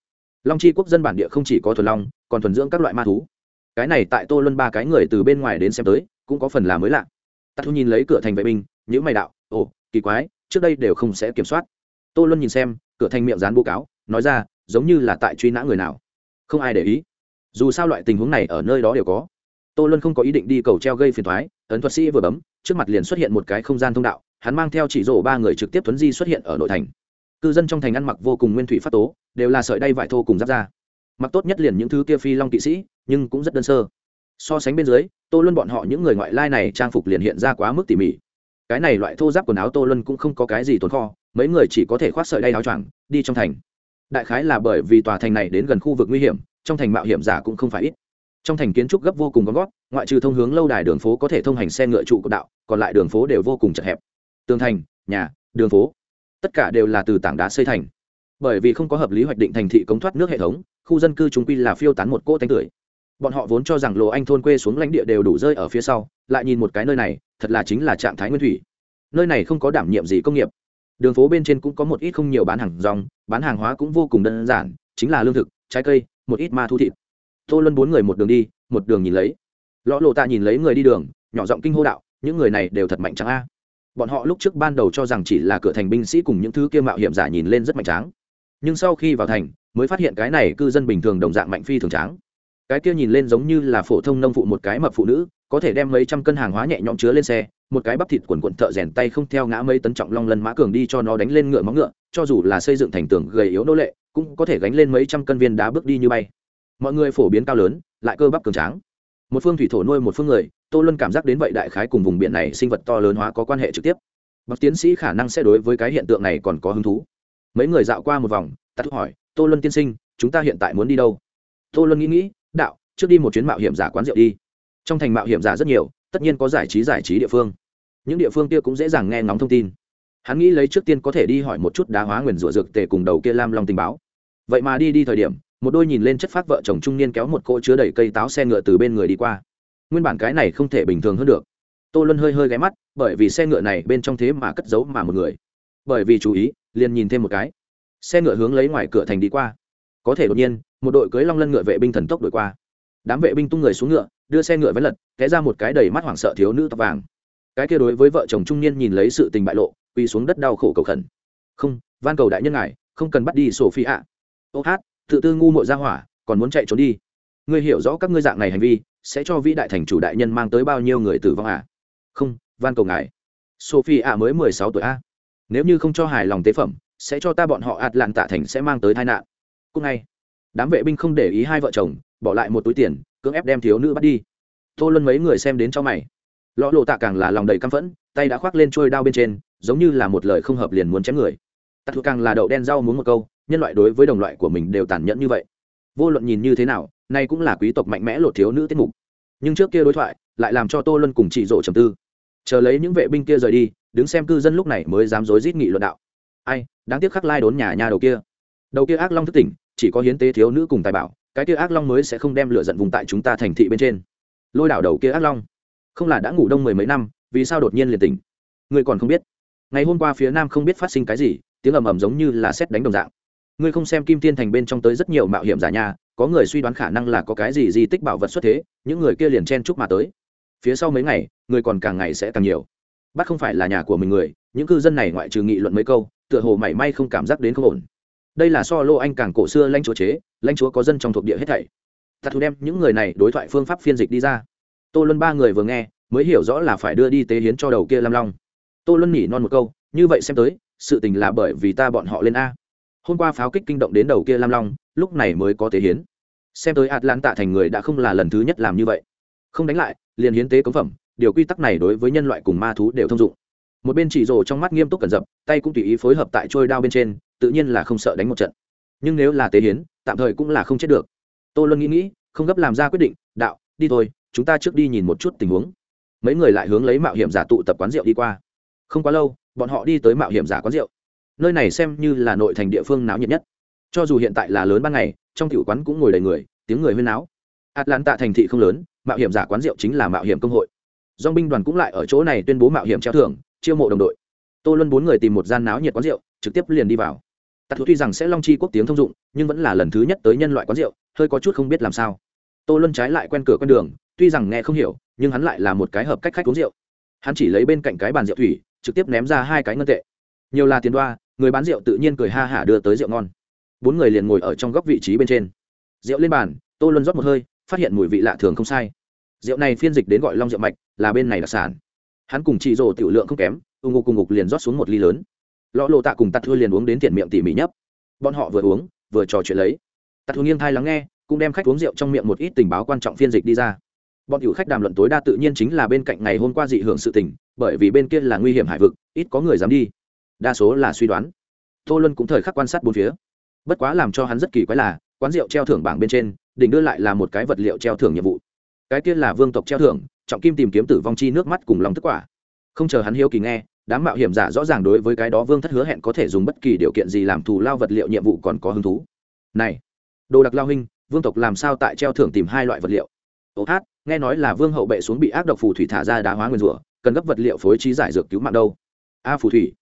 Long chi quốc dân bản địa không chỉ có thuần long, còn thuần dưỡng các loại ma thú cái này tại tô luân ba cái người từ bên ngoài đến xem tới, cũng có phần là mới lạ. Tắt thu nhìn lấy cửa thành vệ binh những mày đạo, ồ, kỳ quái, trước đây đều không sẽ kiểm soát. Tô luân nhìn xem, cửa thành miệng dán bố cáo, nói ra, giống như là tại truy nã người nào. Không ai để ý. Dù sao loại tình huống này ở nơi đó đều có. Tô luân không có ý định đi cầu treo gây phiền thoái ấn thuật sĩ vừa bấm, trước mặt liền xuất hiện một cái không gian thông đạo, hắn mang theo chỉ rổ ba người trực tiếp tuấn di xuất hiện ở nội thành. Cư dân trong thành ăn mặc vô cùng nguyên thủy phát tố, đều là sợi đay vải thô cùng giáp ra mặc tốt nhất liền những thứ kia phi long kỵ sĩ nhưng cũng rất đơn sơ. So sánh bên dưới, tô luân bọn họ những người ngoại lai này trang phục liền hiện ra quá mức tỉ mỉ. Cái này loại thô giáp quần áo tô luân cũng không có cái gì tồn kho, mấy người chỉ có thể khoác sợi đay áo choàng, đi trong thành. Đại khái là bởi vì tòa thành này đến gần khu vực nguy hiểm, trong thành mạo hiểm giả cũng không phải ít. Trong thành kiến trúc gấp vô cùng có gót, ngoại trừ thông hướng lâu đài đường phố có thể thông hành xe ngựa trụ của đạo, còn lại đường phố đều vô cùng chật hẹp. Tường thành, nhà, đường phố, tất cả đều là từ tảng đá xây thành. Bởi vì không có hợp lý hoạch định thành thị cống thoát nước hệ thống, khu dân cư chúng quy là phiêu tán một cỗ tanh tưởi bọn họ vốn cho rằng lồ anh thôn quê xuống lãnh địa đều đủ rơi ở phía sau, lại nhìn một cái nơi này, thật là chính là trạng thái nguyên thủy. Nơi này không có đảm nhiệm gì công nghiệp. Đường phố bên trên cũng có một ít không nhiều bán hàng rong, bán hàng hóa cũng vô cùng đơn giản, chính là lương thực, trái cây, một ít ma thu thịt. Tô luân bốn người một đường đi, một đường nhìn lấy. Lõ lộ tạ nhìn lấy người đi đường, nhỏ giọng kinh hô đạo, những người này đều thật mạnh trắng a. Bọn họ lúc trước ban đầu cho rằng chỉ là cửa thành binh sĩ cùng những thứ kia mạo hiểm giả nhìn lên rất mạnh tráng nhưng sau khi vào thành, mới phát hiện cái này cư dân bình thường đồng dạng mạnh phi thường tráng cái kia nhìn lên giống như là phổ thông nông phụ một cái mập phụ nữ, có thể đem mấy trăm cân hàng hóa nhẹ nhõm chứa lên xe, một cái bắp thịt quần quận thợ rèn tay không theo ngã mấy tấn trọng long lân mã cường đi cho nó đánh lên ngựa móng ngựa, cho dù là xây dựng thành tường gầy yếu nô lệ, cũng có thể gánh lên mấy trăm cân viên đá bước đi như bay. Mọi người phổ biến cao lớn, lại cơ bắp cường tráng. Một phương thủy thổ nuôi một phương người, tô luân cảm giác đến vậy đại khái cùng vùng biển này sinh vật to lớn hóa có quan hệ trực tiếp. Bậc tiến sĩ khả năng sẽ đối với cái hiện tượng này còn có hứng thú. Mấy người dạo qua một vòng, tắt hỏi, tô luân tiên sinh, chúng ta hiện tại muốn đi đâu? Tô luân nghĩ nghĩ đạo, trước đi một chuyến mạo hiểm giả quán rượu đi. Trong thành mạo hiểm giả rất nhiều, tất nhiên có giải trí giải trí địa phương. Những địa phương kia cũng dễ dàng nghe ngóng thông tin. Hắn nghĩ lấy trước tiên có thể đi hỏi một chút đá hóa nguyền rủa dược tề cùng đầu kia lam long tình báo. Vậy mà đi đi thời điểm, một đôi nhìn lên chất phát vợ chồng trung niên kéo một cỗ chứa đầy cây táo xe ngựa từ bên người đi qua. Nguyên bản cái này không thể bình thường hơn được. Tô luân hơi hơi ghé mắt, bởi vì xe ngựa này bên trong thế mà cất giấu mà một người. Bởi vì chú ý, liền nhìn thêm một cái. Xe ngựa hướng lấy ngoài cửa thành đi qua có thể đột nhiên, một đội cưới long lân ngựa vệ binh thần tốc đổi qua. Đám vệ binh tung người xuống ngựa, đưa xe ngựa vén lật, té ra một cái đầy mắt hoảng sợ thiếu nữ tóc vàng. Cái kia đối với vợ chồng trung niên nhìn lấy sự tình bại lộ, quỳ xuống đất đau khổ cầu khẩn. Không, van cầu đại nhân ngài, không cần bắt đi sổ phi ạ ô hát, tự tư ngu mội ra hỏa, còn muốn chạy trốn đi. Ngươi hiểu rõ các ngươi dạng này hành vi, sẽ cho vĩ đại thành chủ đại nhân mang tới bao nhiêu người tử vong à? Không, van cầu ngài. Sophie ạ mới mười sáu tuổi a. Nếu như không cho hài lòng tế phẩm, sẽ cho ta bọn họ ạt lạn tạ thành sẽ mang tới tai nạn cúc ngay. Đám vệ binh không để ý hai vợ chồng, bỏ lại một túi tiền, cưỡng ép đem thiếu nữ bắt đi. Tô luân mấy người xem đến cho mày. Lọ lộ tạ càng là lòng đầy căm phẫn, tay đã khoác lên trôi đao bên trên, giống như là một lời không hợp liền muốn chém người. Tặc thuộc càng là đậu đen rau muốn một câu, nhân loại đối với đồng loại của mình đều tàn nhẫn như vậy. Vô luận nhìn như thế nào, nay cũng là quý tộc mạnh mẽ lột thiếu nữ tiết mục. Nhưng trước kia đối thoại, lại làm cho tô luân cùng chị rộ trầm tư. Chờ lấy những vệ binh kia rời đi, đứng xem cư dân lúc này mới dám dối rít nghị luận đạo. Ai, đáng tiếc khắc lai đốn nhà nhà đầu kia. Đầu kia ác long thức tỉnh chỉ có hiến tế thiếu nữ cùng tài bảo, cái kia ác long mới sẽ không đem lửa giận vùng tại chúng ta thành thị bên trên. Lôi đảo đầu kia ác long, không là đã ngủ đông mười mấy năm, vì sao đột nhiên liền tỉnh? Ngươi còn không biết. Ngày hôm qua phía nam không biết phát sinh cái gì, tiếng ầm ầm giống như là xét đánh đồng dạng. Ngươi không xem kim tiên thành bên trong tới rất nhiều mạo hiểm giả nhà, có người suy đoán khả năng là có cái gì di tích bảo vật xuất thế, những người kia liền chen chúc mà tới. Phía sau mấy ngày, người còn càng ngày sẽ càng nhiều. Bắt không phải là nhà của mình người, những cư dân này ngoại trừ nghị luận mấy câu, tựa hồ mảy may không cảm giác đến không ổn đây là so lô anh càng cổ xưa lãnh chúa chế, lãnh chúa có dân trong thuộc địa hết thảy. Tạ thú đem những người này đối thoại phương pháp phiên dịch đi ra. Tô luân ba người vừa nghe, mới hiểu rõ là phải đưa đi tế hiến cho đầu kia lam long. Tô luân nhỉ non một câu, như vậy xem tới, sự tình là bởi vì ta bọn họ lên a. Hôm qua pháo kích kinh động đến đầu kia lam long, lúc này mới có tế hiến. Xem tới ạt lan tạ thành người đã không là lần thứ nhất làm như vậy. Không đánh lại, liền hiến tế cống phẩm, điều quy tắc này đối với nhân loại cùng ma thú đều thông dụng. Một bên chỉ rồ trong mắt nghiêm túc cẩn dập, tay cũng tùy ý phối hợp tại trôi đao bên trên tự nhiên là không sợ đánh một trận. Nhưng nếu là tế hiến, tạm thời cũng là không chết được. Tô luân nghĩ nghĩ, không gấp làm ra quyết định, đạo, đi thôi, chúng ta trước đi nhìn một chút tình huống. Mấy người lại hướng lấy mạo hiểm giả tụ tập quán rượu đi qua. Không quá lâu, bọn họ đi tới mạo hiểm giả quán rượu. Nơi này xem như là nội thành địa phương náo nhiệt nhất. Cho dù hiện tại là lớn ban ngày, trong tiểu quán cũng ngồi đầy người, tiếng người huyên náo. Atlanta thành thị không lớn, mạo hiểm giả quán rượu chính là mạo hiểm công hội. Dong binh đoàn cũng lại ở chỗ này tuyên bố mạo hiểm treo thưởng, chiêu mộ đồng đội. Tô luân bốn người tìm một gian náo nhiệt quán rượu, trực tiếp liền đi vào tặc thú tuy rằng sẽ long chi quốc tiếng thông dụng, nhưng vẫn là lần thứ nhất tới nhân loại quán rượu, hơi có chút không biết làm sao. Tô luân trái lại quen cửa quen đường, tuy rằng nghe không hiểu, nhưng hắn lại là một cái hợp cách khách uống rượu. Hắn chỉ lấy bên cạnh cái bàn rượu thủy, trực tiếp ném ra hai cái ngân tệ. Nhiều là tiền đoa, người bán rượu tự nhiên cười ha hả đưa tới rượu ngon. Bốn người liền ngồi ở trong góc vị trí bên trên. Rượu lên bàn, tô luân rót một hơi, phát hiện mùi vị lạ thường không sai. Rượu này phiên dịch đến gọi long rượu mạch, là bên này đặc sản. Hắn cùng chị rồ tiểu lượng không kém, ù ngục cùng ngục liền rót xuống một ly lớn lọ lộ tạ cùng tạt thua liền uống đến tiền miệng tỉ mỉ nhấp. Bọn họ vừa uống, vừa trò chuyện lấy. Tạt thua nghiêng thai lắng nghe, cũng đem khách uống rượu trong miệng một ít tình báo quan trọng phiên dịch đi ra. Bọn cựu khách đàm luận tối đa tự nhiên chính là bên cạnh ngày hôm qua dị hưởng sự tình, bởi vì bên kia là nguy hiểm hải vực, ít có người dám đi. Đa số là suy đoán. Tô luân cũng thời khắc quan sát bốn phía. Bất quá làm cho hắn rất kỳ quái là, quán rượu treo thưởng bảng bên trên, đỉnh đưa lại là một cái vật liệu treo thưởng nhiệm vụ. Cái kia là vương tộc treo thưởng, trọng kim tìm kiếm tử vong chi nước mắt cùng lòng tức quả. Không chờ hắn hiếu kỳ nghe đám mạo hiểm giả rõ ràng đối với cái đó vương thất hứa hẹn có thể dùng bất kỳ điều kiện gì làm thù lao vật liệu nhiệm vụ còn có hứng thú. Này, đồ đặc lao hình vương tộc làm sao tại treo thưởng tìm hai loại vật liệu? Ô hát, nghe nói là vương hậu bệ xuống bị ác độc phù thủy thả ra đá hóa nguyên rủa, cần gấp vật liệu phối trí giải dược cứu mạng đâu? A phù thủy,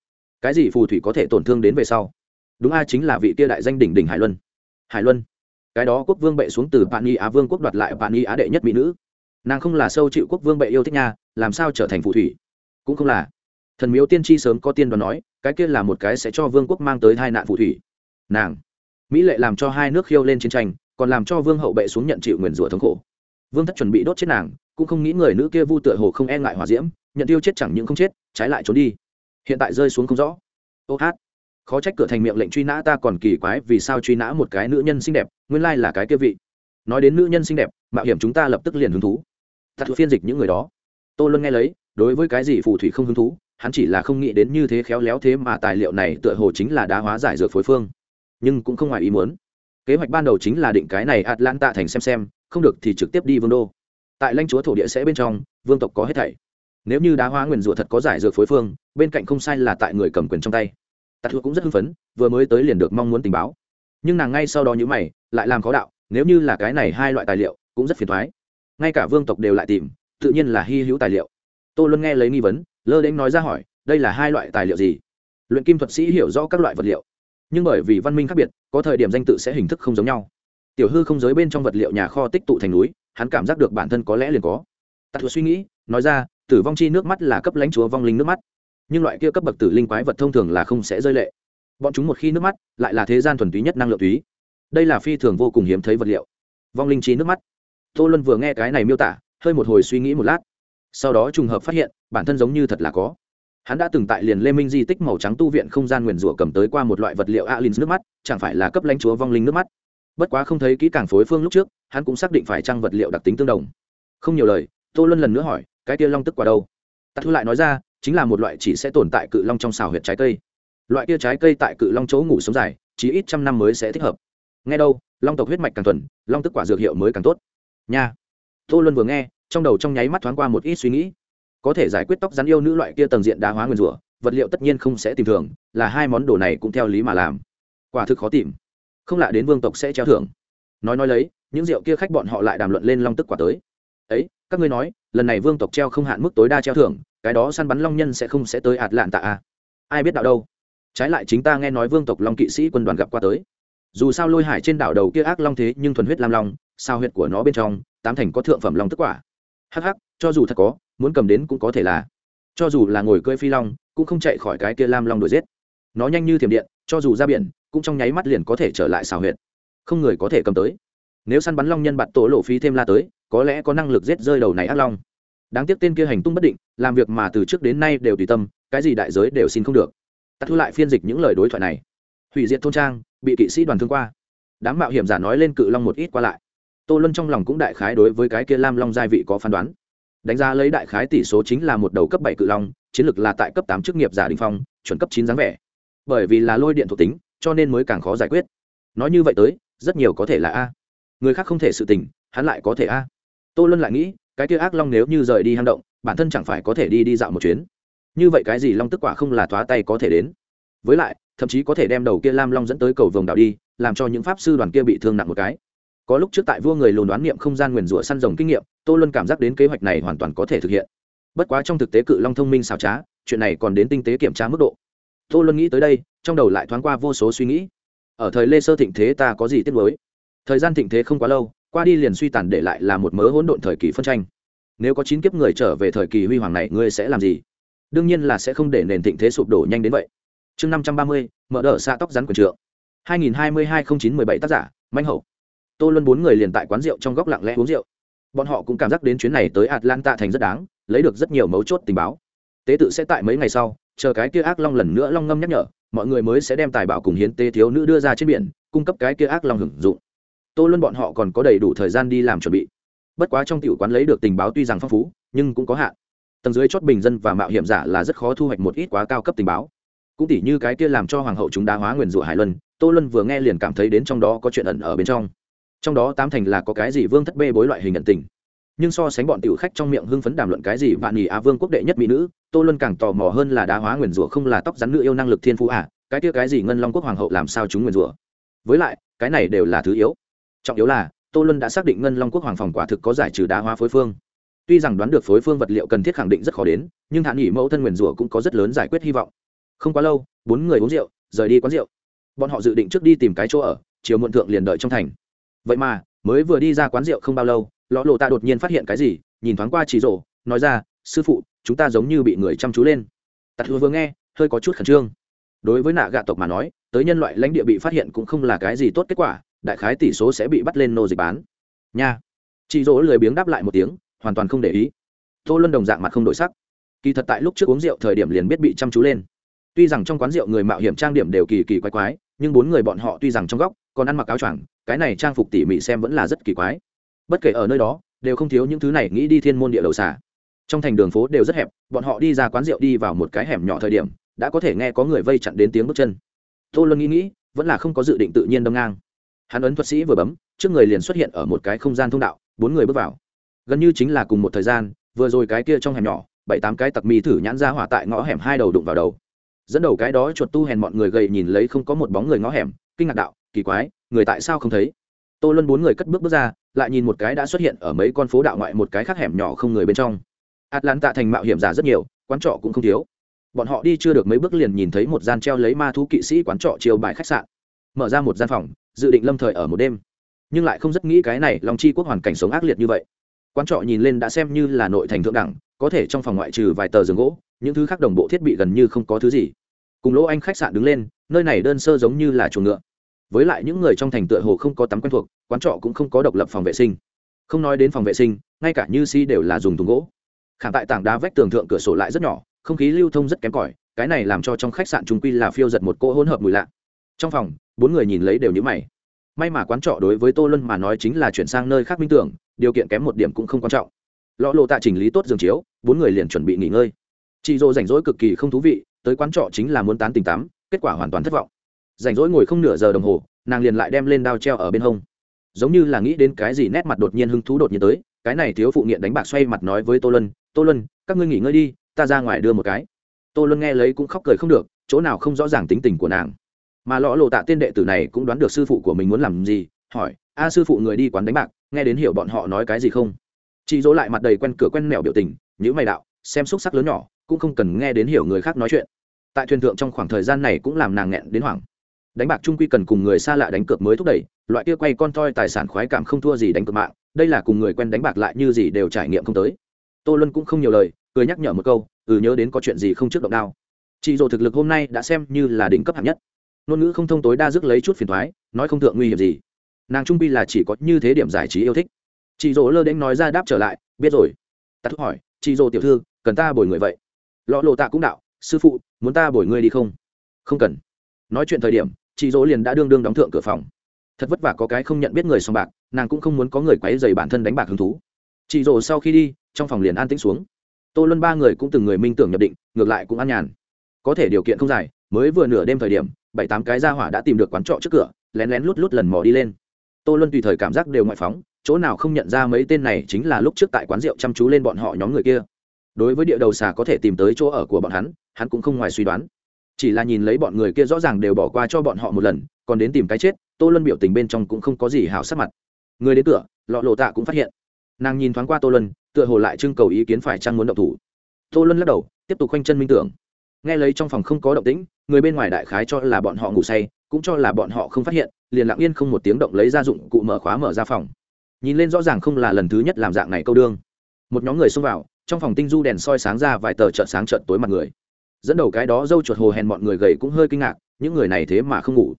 cái gì phù thủy có thể tổn thương đến về sau? Đúng a, chính là vị kia đại danh đỉnh đỉnh hải luân. Hải luân, cái đó quốc vương bệ xuống từ bạn y á vương quốc đoạt lại bạn y á đệ nhất mỹ nữ. Nàng không là sâu chịu quốc vương bệ yêu thích nha, làm sao trở thành phù thủy? Cũng không là thần miếu tiên tri sớm có tiên đoán nói, cái kia là một cái sẽ cho vương quốc mang tới hai nạn phù thủy. Nàng, mỹ lệ làm cho hai nước khiêu lên chiến tranh, còn làm cho vương hậu bệ xuống nhận chịu nguyền rủa thống khổ. Vương thất chuẩn bị đốt chết nàng, cũng không nghĩ người nữ kia vu tựa hồ không e ngại hòa diễm, nhận tiêu chết chẳng những không chết, trái lại trốn đi. Hiện tại rơi xuống không rõ. Ô hát, khó trách cửa thành miệng lệnh truy nã ta còn kỳ quái vì sao truy nã một cái nữ nhân xinh đẹp, nguyên lai là cái kia vị. Nói đến nữ nhân xinh đẹp, mạo hiểm chúng ta lập tức liền hứng thú. Thật phiên dịch những người đó. Tôi luôn nghe lấy, đối với cái gì phù thủy không hứng thú hắn chỉ là không nghĩ đến như thế khéo léo thế mà tài liệu này tựa hồ chính là đá hóa giải dược phối phương. Nhưng cũng không ngoài ý muốn. Kế hoạch ban đầu chính là định cái này atlanta thành xem xem, không được thì trực tiếp đi vương đô. Tại lãnh chúa thổ địa sẽ bên trong, vương tộc có hết thảy. Nếu như đá hóa nguyền rủa thật có giải dược phối phương, bên cạnh không sai là tại người cầm quyền trong tay. Tạt thua cũng rất hưng phấn, vừa mới tới liền được mong muốn tình báo. Nhưng nàng ngay sau đó nhữ mày, lại làm khó đạo, nếu như là cái này hai loại tài liệu, cũng rất phiền thoái. Ngay cả vương tộc đều lại tìm, tự nhiên là hy hữu tài liệu. Tôi luôn nghe lấy nghi vấn lơ đến nói ra hỏi, đây là hai loại tài liệu gì? Luyện kim thuật sĩ hiểu rõ các loại vật liệu, nhưng bởi vì văn minh khác biệt, có thời điểm danh tự sẽ hình thức không giống nhau. Tiểu hư không giới bên trong vật liệu nhà kho tích tụ thành núi, hắn cảm giác được bản thân có lẽ liền có. Tạt thuật suy nghĩ, nói ra, tử vong chi nước mắt là cấp lãnh chúa vong linh nước mắt, nhưng loại kia cấp bậc tử linh quái vật thông thường là không sẽ rơi lệ. Bọn chúng một khi nước mắt, lại là thế gian thuần túy nhất năng lượng túy. Đây là phi thường vô cùng hiếm thấy vật liệu. Vong linh trí nước mắt. Tô luân vừa nghe cái này miêu tả, hơi một hồi suy nghĩ một lát sau đó trùng hợp phát hiện, bản thân giống như thật là có. Hắn đã từng tại liền lê minh di tích màu trắng tu viện không gian nguyền rủa cầm tới qua một loại vật liệu alin nước mắt, chẳng phải là cấp lãnh chúa vong linh nước mắt. Bất quá không thấy kỹ càng phối phương lúc trước, hắn cũng xác định phải trang vật liệu đặc tính tương đồng. Không nhiều lời, tô luân lần nữa hỏi, cái kia long tức quả đâu? Tạc thu lại nói ra, chính là một loại chỉ sẽ tồn tại cự long trong xào huyệt trái cây. Loại kia trái cây tại cự long chỗ ngủ sống dài, chỉ ít trăm năm mới sẽ thích hợp. Nghe đâu, long tộc huyết mạch càng thuần, long tức quả dược hiệu mới càng tốt. Nha. Tô luân vừa nghe trong đầu trong nháy mắt thoáng qua một ít suy nghĩ. Có thể giải quyết tóc rắn yêu nữ loại kia tầng diện đá hóa nguyên rủa, vật liệu tất nhiên không sẽ tìm thường, là hai món đồ này cũng theo lý mà làm. Quả thực khó tìm. Không lạ đến vương tộc sẽ treo thưởng. Nói nói lấy, những rượu kia khách bọn họ lại đàm luận lên long tức quả tới. Ấy, các ngươi nói, lần này vương tộc treo không hạn mức tối đa treo thưởng, cái đó săn bắn long nhân sẽ không sẽ tới ạt lạn tạ à? ai biết đạo đâu. Trái lại chính ta nghe nói vương tộc long kỵ sĩ quân đoàn gặp qua tới. Dù sao lôi hải trên đảo đầu kia ác long thế nhưng thuần huyết lam long, sao huyết của nó bên trong, tám thành có thượng phẩm long tức quả hắc hắc, cho dù thật có, muốn cầm đến cũng có thể là. Cho dù là ngồi cơi phi long, cũng không chạy khỏi cái kia lam long đuổi giết. Nó nhanh như thiểm điện, cho dù ra biển, cũng trong nháy mắt liền có thể trở lại xào huyệt. Không người có thể cầm tới. Nếu săn bắn long nhân bạn tổ lộ phí thêm la tới, có lẽ có năng lực giết rơi đầu này ác long. Đáng tiếc tên kia hành tung bất định, làm việc mà từ trước đến nay đều tùy tâm, cái gì đại giới đều xin không được. Ta thu lại phiên dịch những lời đối thoại này. Hủy diệt thôn trang, bị kỵ sĩ đoàn thương qua. Đám mạo hiểm giả nói lên cự long một ít qua lại tô luân trong lòng cũng đại khái đối với cái kia lam long gia vị có phán đoán. Đánh giá lấy đại khái tỷ số chính là một đầu cấp bảy cự long, chiến lược là tại cấp tám chức nghiệp giả đình phong, chuẩn cấp chín dáng vẻ. Bởi vì là lôi điện thuộc tính, cho nên mới càng khó giải quyết. Nói như vậy tới, rất nhiều có thể là a. Người khác không thể sự tình, hắn lại có thể a. Tô luân lại nghĩ, cái kia ác long nếu như rời đi hang động, bản thân chẳng phải có thể đi đi dạo một chuyến. Như vậy cái gì long tức quả không là thoá tay có thể đến. Với lại, thậm chí có thể đem đầu kia lam long dẫn tới cầu vồng đảo đi, làm cho những pháp sư đoàn kia bị thương nặng một cái có lúc trước tại vua người lùn đoán niệm không gian nguyền rủa săn rồng kinh nghiệm, tô luân cảm giác đến kế hoạch này hoàn toàn có thể thực hiện. Bất quá trong thực tế cự long thông minh xảo trá, chuyện này còn đến tinh tế kiểm tra mức độ. Tô luân nghĩ tới đây, trong đầu lại thoáng qua vô số suy nghĩ. Ở thời lê sơ thịnh thế ta có gì tiếc mới thời gian thịnh thế không quá lâu, qua đi liền suy tàn để lại là một mớ hỗn độn thời kỳ phân tranh. Nếu có chín kiếp người trở về thời kỳ huy hoàng này, ngươi sẽ làm gì? Đương nhiên là sẽ không để nền thịnh thế sụp đổ nhanh đến vậy. Chương năm trăm ba mươi, mở đỡ xạ tóc rắn quần trượng. hai nghìn hai mươi hai không chín mười bảy tác giả manh hậu tô luân bốn người liền tại quán rượu trong góc lặng lẽ uống rượu. Bọn họ cũng cảm giác đến chuyến này tới atlanta thành rất đáng, lấy được rất nhiều mấu chốt tình báo. Tế tự sẽ tại mấy ngày sau, chờ cái kia ác long lần nữa long ngâm nhắc nhở, mọi người mới sẽ đem tài bảo cùng hiến tế thiếu nữ đưa ra trên biển, cung cấp cái kia ác long hưởng dụng. Tô luân bọn họ còn có đầy đủ thời gian đi làm chuẩn bị. Bất quá trong tiểu quán lấy được tình báo tuy rằng phong phú, nhưng cũng có hạn. Tầng dưới chót bình dân và mạo hiểm giả là rất khó thu hoạch một ít quá cao cấp tình báo. Cũng tỉ như cái kia làm cho hoàng hậu chúng đá hóa nguyền rủa hải luân, tô luân vừa nghe liền cảm thấy đến trong đó có chuyện ẩn ở bên trong trong đó tám thành là có cái gì vương thất bê bối loại hình nhận tình. Nhưng so sánh bọn tiểu khách trong miệng hưng phấn đàm luận cái gì vạn nhì á vương quốc đệ nhất mỹ nữ, tô luân càng tò mò hơn là đá hóa nguyền rủa không là tóc rắn nữ yêu năng lực thiên phú à cái kia cái gì ngân long quốc hoàng hậu làm sao chúng nguyền rủa? Với lại, cái này đều là thứ yếu. Trọng yếu là, tô luân đã xác định ngân long quốc hoàng phòng quả thực có giải trừ đá hóa phối phương. Tuy rằng đoán được phối phương vật liệu cần thiết khẳng định rất khó đến, nhưng hạn nghỉ mẫu thân nguyền rủa cũng có rất lớn giải quyết hy vọng. Không quá lâu, bốn người uống rượu, rời đi quán rượu. Bọn họ dự định trước đi tìm cái chỗ ở, chiều muộn thượng liền đợi trong thành vậy mà, mới vừa đi ra quán rượu không bao lâu, lọ lộ ta đột nhiên phát hiện cái gì, nhìn thoáng qua chỉ rổ, nói ra, sư phụ, chúng ta giống như bị người chăm chú lên. Tạt hứa vừa nghe, hơi có chút khẩn trương. Đối với nạ gạ tộc mà nói, tới nhân loại lãnh địa bị phát hiện cũng không là cái gì tốt kết quả, đại khái tỷ số sẽ bị bắt lên nô dịch bán. Nha. Chị dỗ lười biếng đáp lại một tiếng, hoàn toàn không để ý. Tô luân đồng dạng mặt không đổi sắc. Kỳ thật tại lúc trước uống rượu thời điểm liền biết bị chăm chú lên. Tuy rằng trong quán rượu người mạo hiểm trang điểm đều kỳ kỳ quái quái, nhưng bốn người bọn họ tuy rằng trong góc, còn ăn mặc áo choàng cái này trang phục tỉ mỉ xem vẫn là rất kỳ quái. Bất kể ở nơi đó, đều không thiếu những thứ này nghĩ đi thiên môn địa đầu xả trong thành đường phố đều rất hẹp, bọn họ đi ra quán rượu đi vào một cái hẻm nhỏ thời điểm, đã có thể nghe có người vây chặn đến tiếng bước chân. Tô luân nghĩ nghĩ, vẫn là không có dự định tự nhiên đâm ngang. Hắn ấn thuật sĩ vừa bấm, trước người liền xuất hiện ở một cái không gian thông đạo, bốn người bước vào. Gần như chính là cùng một thời gian, vừa rồi cái kia trong hẻm nhỏ, bảy tám cái tặc mi thử nhãn ra hỏa tại ngõ hẻm hai đầu đụng vào đầu. Dẫn đầu cái đó chuột tu hèn mọi người gầy nhìn lấy không có một bóng người ngõ hẻm, kinh ngạc đạo, kỳ quái người tại sao không thấy? Tô luân bốn người cất bước bước ra, lại nhìn một cái đã xuất hiện ở mấy con phố đạo ngoại một cái khác hẻm nhỏ không người bên trong. Atlanta thành mạo hiểm giả rất nhiều, quán trọ cũng không thiếu. Bọn họ đi chưa được mấy bước liền nhìn thấy một gian treo lấy ma thú kỵ sĩ quán trọ chiều bài khách sạn. Mở ra một gian phòng, dự định lâm thời ở một đêm. Nhưng lại không rất nghĩ cái này lòng chi quốc hoàn cảnh sống ác liệt như vậy. Quán trọ nhìn lên đã xem như là nội thành thượng đẳng, có thể trong phòng ngoại trừ vài tờ giường gỗ, những thứ khác đồng bộ thiết bị gần như không có thứ gì. Cùng lỗ anh khách sạn đứng lên, nơi này đơn sơ giống như là chuồng ngựa với lại những người trong thành tựa hồ không có tắm quen thuộc, quán trọ cũng không có độc lập phòng vệ sinh. Không nói đến phòng vệ sinh, ngay cả như si đều là dùng thùng gỗ. Khảm tại tảng đá vách tường thượng cửa sổ lại rất nhỏ, không khí lưu thông rất kém cỏi, cái này làm cho trong khách sạn trung quy là phiêu giật một cỗ hỗn hợp mùi lạ. Trong phòng, bốn người nhìn lấy đều nhữ mày. May mà quán trọ đối với tô luân mà nói chính là chuyển sang nơi khác minh tưởng, điều kiện kém một điểm cũng không quan trọng. Lọ lộ tạ chỉnh lý tốt giường chiếu, bốn người liền chuẩn bị nghỉ ngơi. Chị dô rảnh rỗi cực kỳ không thú vị, tới quán trọ chính là muốn tán tình tắm, kết quả hoàn toàn thất vọng rảnh rỗi ngồi không nửa giờ đồng hồ, nàng liền lại đem lên đao treo ở bên hông. Giống như là nghĩ đến cái gì, nét mặt đột nhiên hứng thú đột nhiên tới, cái này thiếu phụ nghiện đánh bạc xoay mặt nói với tô lân tô lân các ngươi nghỉ ngơi đi, ta ra ngoài đưa một cái. Tô lân nghe lấy cũng khóc cười không được, chỗ nào không rõ ràng tính tình của nàng. Mà lõ lộ tạ tên đệ tử này cũng đoán được sư phụ của mình muốn làm gì, hỏi, a, sư phụ người đi quán đánh bạc, nghe đến hiểu bọn họ nói cái gì không? Chị dỗ lại mặt đầy quen cửa quen mẹo biểu tình những mày đạo, xem xúc sắc lớn nhỏ, cũng không cần nghe đến hiểu người khác nói chuyện. Tại thuyền thượng trong khoảng thời gian này cũng làm nàng nghẹn đến hoảng đánh bạc trung quy cần cùng người xa lạ đánh cược mới thúc đẩy, loại kia quay con toi tài sản khoái cảm không thua gì đánh cược mạng, đây là cùng người quen đánh bạc lại như gì đều trải nghiệm không tới. Tô luân cũng không nhiều lời, cười nhắc nhở một câu ừ nhớ đến có chuyện gì không trước động đao. Chị dỗ thực lực hôm nay đã xem như là đỉnh cấp hạng nhất. Ngôn ngữ không thông tối đa dứt lấy chút phiền thoái nói không thượng nguy hiểm gì. Nàng trung bi là chỉ có như thế điểm giải trí yêu thích. Chị dỗ lơ đễnh nói ra đáp trở lại, biết rồi. Ta thúc hỏi chị dỗ tiểu thư, cần ta bồi người vậy? Lọ lộ tạ cũng đạo, sư phụ, muốn ta bồi ngươi đi không? Không cần. Nói chuyện thời điểm chị dỗ liền đã đương đương đóng thượng cửa phòng. Thật vất vả có cái không nhận biết người sòng bạc, nàng cũng không muốn có người quấy dày bản thân đánh bạc hứng thú. Chị dỗ sau khi đi, trong phòng liền an tĩnh xuống. Tô luân ba người cũng từng người minh tưởng nhập định, ngược lại cũng an nhàn. Có thể điều kiện không dài, mới vừa nửa đêm thời điểm, bảy tám cái gia hỏa đã tìm được quán trọ trước cửa, lén lén lút lút lần mò đi lên. Tô luân tùy thời cảm giác đều ngoại phóng, chỗ nào không nhận ra mấy tên này chính là lúc trước tại quán rượu chăm chú lên bọn họ nhóm người kia. Đối với địa đầu xà có thể tìm tới chỗ ở của bọn hắn hắn cũng không ngoài suy đoán chỉ là nhìn lấy bọn người kia rõ ràng đều bỏ qua cho bọn họ một lần, còn đến tìm cái chết, tô luân biểu tình bên trong cũng không có gì hảo sắc mặt. Người đến cửa, lọ lộ tạ cũng phát hiện. Nàng nhìn thoáng qua tô luân, tựa hồ lại trưng cầu ý kiến phải chăng muốn động thủ. Tô luân lắc đầu, tiếp tục khoanh chân minh tưởng. Nghe lấy trong phòng không có động tĩnh, người bên ngoài đại khái cho là bọn họ ngủ say, cũng cho là bọn họ không phát hiện, liền lặng yên không một tiếng động lấy ra dụng cụ mở khóa mở ra phòng. Nhìn lên rõ ràng không là lần thứ nhất làm dạng này câu đương. Một nhóm người xông vào, trong phòng tinh du đèn soi sáng ra vài tờ trợn sáng trợn tối mặt người dẫn đầu cái đó dâu chuột hồ hèn mọi người gầy cũng hơi kinh ngạc, những người này thế mà không ngủ.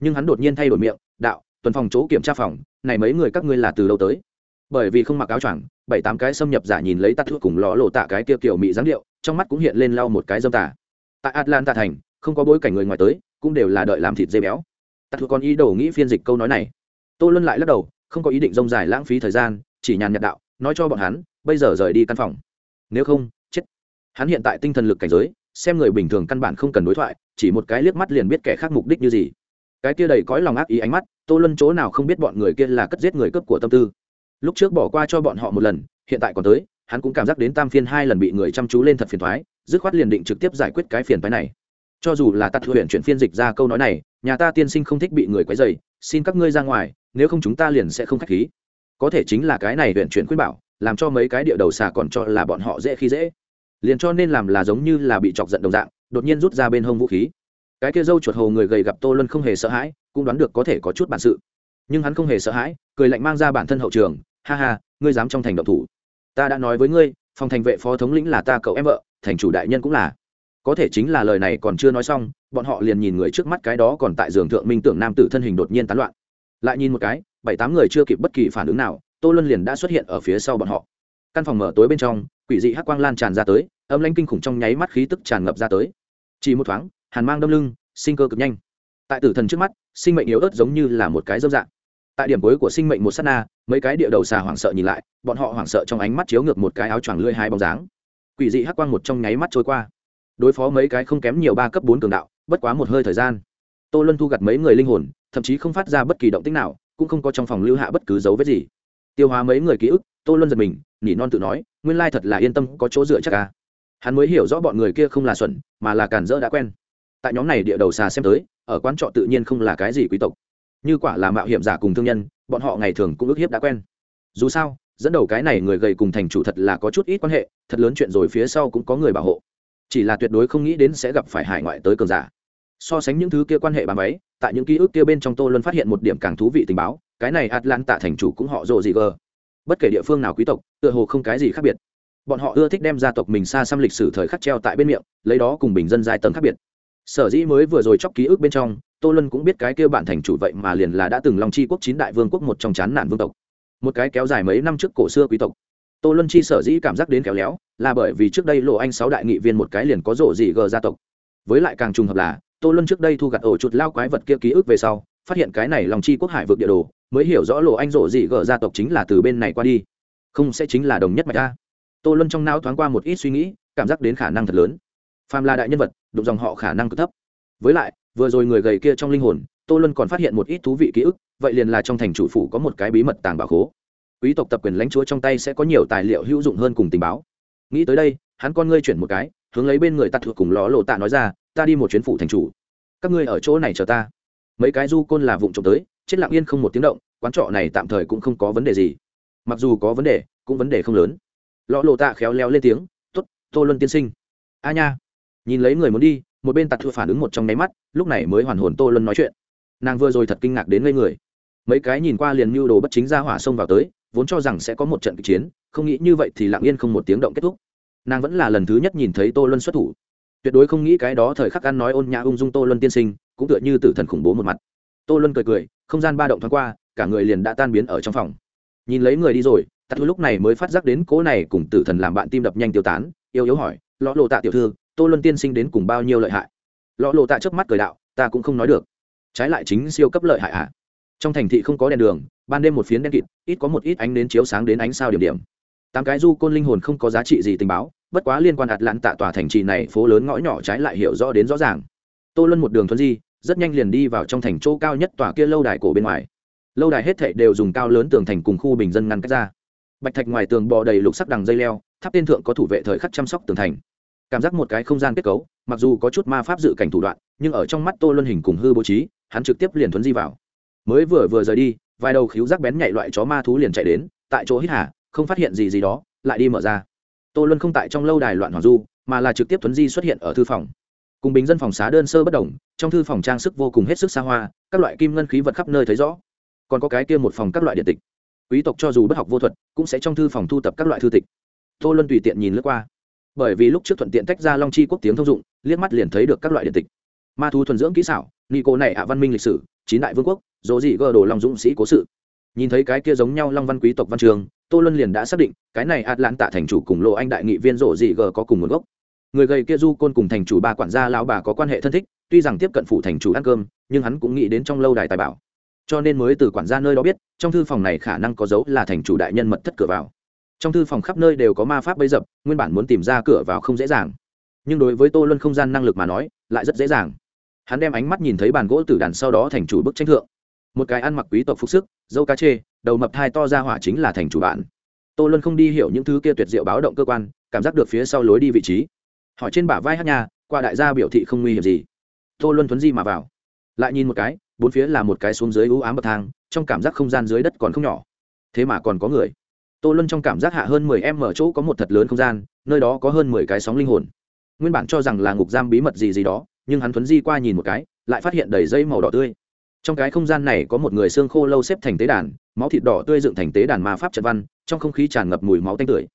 Nhưng hắn đột nhiên thay đổi miệng, đạo, tuần phòng chỗ kiểm tra phòng, này mấy người các ngươi là từ đâu tới? Bởi vì không mặc áo choàng, bảy tám cái xâm nhập giả nhìn lấy tắt thuốc cùng ló lộ tạ cái kia kiểu mỹ dáng điệu, trong mắt cũng hiện lên lau một cái dâm tả tại atlanta thành, không có bối cảnh người ngoài tới, cũng đều là đợi làm thịt dê béo. Tắt thuốc còn ý đồ nghĩ phiên dịch câu nói này. Tô luân lại lắc đầu, không có ý định rông dài lãng phí thời gian, chỉ nhàn nhạt đạo, nói cho bọn hắn, bây giờ rời đi căn phòng. Nếu không, chết. Hắn hiện tại tinh thần lực cảnh giới xem người bình thường căn bản không cần đối thoại, chỉ một cái liếc mắt liền biết kẻ khác mục đích như gì. Cái kia đầy cõi lòng ác ý ánh mắt, tô luân chỗ nào không biết bọn người kia là cất giết người cấp của tâm tư. Lúc trước bỏ qua cho bọn họ một lần, hiện tại còn tới, hắn cũng cảm giác đến tam phiên hai lần bị người chăm chú lên thật phiền thoái dứt khoát liền định trực tiếp giải quyết cái phiền thoái này. Cho dù là tắt huyện chuyển phiên dịch ra câu nói này, nhà ta tiên sinh không thích bị người quấy dày xin các ngươi ra ngoài, nếu không chúng ta liền sẽ không k h á c h khí. Có thể chính là cái này huyện chuyển khuyên bảo, làm cho mấy cái địa đầu xà còn cho là bọn họ dễ khi dễ liền cho nên làm là giống như là bị chọc giận đồng dạng, đột nhiên rút ra bên hông vũ khí. Cái kia dâu chuột hồ người gầy gặp tô luân không hề sợ hãi, cũng đoán được có thể có chút bản sự. Nhưng hắn không hề sợ hãi, cười lạnh mang ra bản thân hậu trường, ha ha, ngươi dám trong thành động thủ. Ta đã nói với ngươi, phòng thành vệ phó thống lĩnh là ta cậu em vợ, thành chủ đại nhân cũng là. Có thể chính là lời này còn chưa nói xong, bọn họ liền nhìn người trước mắt cái đó còn tại giường thượng minh tưởng nam tử thân hình đột nhiên tán loạn. Lại nhìn một cái, bảy tám người chưa kịp bất kỳ phản ứng nào, tô luân liền đã xuất hiện ở phía sau bọn họ. Căn phòng mở tối bên trong quỷ dị hắc quang lan tràn ra tới, âm lãnh kinh khủng trong nháy mắt khí tức tràn ngập ra tới. Chỉ một thoáng, hàn mang đâm lưng, sinh cơ cực nhanh. Tại tử thần trước mắt, sinh mệnh yếu ớt giống như là một cái dâm dạng. Tại điểm cuối của sinh mệnh một s á t na, mấy cái địa đầu xà hoảng sợ nhìn lại, bọn họ hoảng sợ trong ánh mắt chiếu ngược một cái áo choàng lưỡi hai bóng dáng. Quỷ dị hắc quang một trong nháy mắt trôi qua. Đối phó mấy cái không kém nhiều ba cấp bốn cường đạo, bất quá một hơi thời gian. Tô luân thu gặt mấy người linh hồn, thậm chí không phát ra bất kỳ động tích nào, cũng không có trong phòng lưu hạ bất cứ dấu vết gì tiêu hóa mấy người ký ức, tô luân giật mình, nỉ non tự nói, nguyên lai thật là yên tâm, có chỗ dựa chắc ca hắn mới hiểu rõ bọn người kia không là xuẩn, mà là cản rỡ đã quen. Tại nhóm này địa đầu xà xem tới, ở quán trọ tự nhiên không là cái gì quý tộc. Như quả là mạo hiểm giả cùng thương nhân, bọn họ ngày thường cũng ước hiếp đã quen. Dù sao, dẫn đầu cái này người gầy cùng thành chủ thật là có chút ít quan hệ, thật lớn chuyện rồi phía sau cũng có người bảo hộ. Chỉ là tuyệt đối không nghĩ đến sẽ gặp phải hải ngoại tới cường giả so sánh những thứ kia quan hệ bàn váy, tại những ký ức kia bên trong tô luân phát hiện một điểm càng thú vị tình báo, cái này atlanta thành chủ cũng họ rộ gì gờ. Bất kể địa phương nào quý tộc, tựa hồ không cái gì khác biệt. Bọn họ ưa thích đem gia tộc mình xa xăm lịch sử thời khắc treo tại bên miệng, lấy đó cùng bình dân giai tầng khác biệt. Sở dĩ mới vừa rồi chóc ký ức bên trong, tô luân cũng biết cái kêu bản thành chủ vậy mà liền là đã từng long chi quốc chín đại vương quốc một trong chán nản vương tộc. Một cái kéo dài mấy năm trước cổ xưa quý tộc. Tô luân chi sở dĩ cảm giác đến kéo léo, là bởi vì trước đây lộ anh sáu đại nghị viên một cái liền có rộ dị gờ gia tộc. Với lại càng trùng hợp là tô lân trước đây thu gặt ổ chuột lao quái vật kia ký ức về sau, phát hiện cái này lòng chi quốc hải vượt địa đồ, mới hiểu rõ lộ anh rộ dị gở gia tộc chính là từ bên này qua đi. Không sẽ chính là đồng nhất mạch ta tô luân trong não thoáng qua một ít suy nghĩ, cảm giác đến khả năng thật lớn. Phàm là đại nhân vật, đụng dòng họ khả năng cực thấp. Với lại, vừa rồi người gầy kia trong linh hồn, tô luân còn phát hiện một ít thú vị ký ức, vậy liền là trong thành chủ phủ có một cái bí mật tàng bảo khố. Quý tộc tập quyền lãnh chúa trong tay sẽ có nhiều tài liệu hữu dụng hơn cùng tình báo. Nghĩ tới đây, hắn con ngươi chuyển một cái, hướng lấy bên người tạt thuộc cùng ló lộ tạ nói ra ta đi một chuyến phủ thành chủ. Các ngươi ở chỗ này chờ ta. Mấy cái du côn là vụng trộm tới, chết lặng yên không một tiếng động, quán trọ này tạm thời cũng không có vấn đề gì. Mặc dù có vấn đề, cũng vấn đề không lớn. Lọ lộ tạ khéo léo lên tiếng t ố t tô luân tiên sinh. A nha. Nhìn lấy người muốn đi, một bên tạt thua phản ứng một trong nháy mắt, lúc này mới hoàn hồn tô luân nói chuyện. Nàng vừa rồi thật kinh ngạc đến ngây người. Mấy cái nhìn qua liền mưu đồ bất chính ra hỏa xông vào tới, vốn cho rằng sẽ có một trận kịch chiến, không nghĩ như vậy thì lặng yên không một tiếng động kết thúc. Nàng vẫn là lần thứ nhất nhìn thấy tô luân xuất thủ tuyệt đối không nghĩ cái đó thời khắc ăn nói ôn nhã ung dung tô luân tiên sinh, cũng tựa như tử thần khủng bố một mặt. Tô luân cười cười, không gian ba động thoáng qua, cả người liền đã tan biến ở trong phòng. Nhìn lấy người đi rồi tắt lúc này mới phát giác đến cố này cùng tử thần làm bạn tim đập nhanh tiêu tán yêu yếu hỏi lõ lộ tạ tiểu thư, tô luân tiên sinh đến cùng bao nhiêu lợi hại? Lõ lộ tạ trước mắt cười đạo, ta cũng không nói được. Trái lại chính siêu cấp lợi hại ạ à. trong thành thị không có đèn đường, ban đêm một phiến đen kịt, ít có một ít ánh đến chiếu sáng đến ánh sao điểm điểm. Tám cái du côn linh hồn không có giá trị gì tình báo bất quá liên quan ạt lãn tạ tòa thành trì này, phố lớn ngõ nhỏ trái lại hiểu rõ đến rõ ràng. Tô luân một đường thuận di, rất nhanh liền đi vào trong thành chỗ cao nhất tòa kia lâu đài cổ bên ngoài. Lâu đài hết thệ đều dùng cao lớn tường thành cùng khu bình dân ngăn cách ra. Bạch thạch ngoài tường bò đầy lục sắc đằng dây leo, tháp tên thượng có thủ vệ thời khắc chăm sóc tường thành. Cảm giác một cái không gian kết cấu, mặc dù có chút ma pháp dự cảnh thủ đoạn, nhưng ở trong mắt tô luân hình cùng hư bố trí, hắn trực tiếp liền thuấn di vào. Mới vừa vừa rời đi, vài đầu khíu rác bén nhạy loại chó ma thú liền chạy đến, tại chỗ hít hà, không phát hiện gì gì đó, lại đi mở ra tô luân không tại trong lâu đài loạn hoàng du, mà là trực tiếp thuấn di xuất hiện ở thư phòng. Cùng bình dân phòng xá đơn sơ bất đồng, trong thư phòng trang sức vô cùng hết sức xa hoa, các loại kim ngân khí vật khắp nơi thấy rõ. Còn có cái kia một phòng các loại điện tịch. Quý tộc cho dù bất học vô thuật, cũng sẽ trong thư phòng thu tập các loại thư tịch. Tô luân tùy tiện nhìn lướt qua. Bởi vì lúc trước thuận tiện tách ra long chi quốc tiếng thông dụng, liếc mắt liền thấy được các loại điện tịch. Ma thu thuần dưỡng kỹ xảo nghi cố này ạ văn minh lịch sử, chín đại vương quốc, dỗ dị gờ đồ long dũng sĩ cố sự. Nhìn thấy cái kia giống nhau long văn quý tộc văn trường tô luân liền đã xác định, cái này ạt lãn tạ thành chủ cùng lộ anh đại nghị viên rổ dị gờ có cùng nguồn gốc. Người gầy kia du côn cùng thành chủ ba quản gia lão bà có quan hệ thân thích, tuy rằng tiếp cận phủ thành chủ ăn cơm, nhưng hắn cũng nghĩ đến trong lâu đài tài bảo. Cho nên mới từ quản gia nơi đó biết, trong thư phòng này khả năng có dấu là thành chủ đại nhân mật thất cửa vào. Trong thư phòng khắp nơi đều có ma pháp bấy dập, nguyên bản muốn tìm ra cửa vào không dễ dàng. Nhưng đối với tô luân không gian năng lực mà nói, lại rất dễ dàng. Hắn đem ánh mắt nhìn thấy bàn gỗ tử đàn sau đó thành chủ bức tranh thượng. Một cái ăn mặc quý tộc phục sức, dâu cá chê đầu mập thai to ra hỏa chính là thành chủ bạn. Tô luân không đi hiểu những thứ kia tuyệt diệu báo động cơ quan, cảm giác được phía sau lối đi vị trí. Hỏi trên bả vai hát nhà qua đại gia biểu thị không nguy hiểm gì. Tô luân thuấn di mà vào. Lại nhìn một cái, bốn phía là một cái xuống dưới ưu ám bậc thang, trong cảm giác không gian dưới đất còn không nhỏ. Thế mà còn có người. Tô luân trong cảm giác hạ hơn mười em ở chỗ có một thật lớn không gian, nơi đó có hơn mười cái sóng linh hồn. Nguyên bản cho rằng là ngục giam bí mật gì gì đó, nhưng hắn thuấn di qua nhìn một cái, lại phát hiện đầy dây màu đỏ tươi trong cái không gian này có một người xương khô lâu xếp thành tế đàn, máu thịt đỏ tươi dựng thành tế đàn ma pháp trận văn, trong không khí tràn ngập mùi máu tanh tưởi.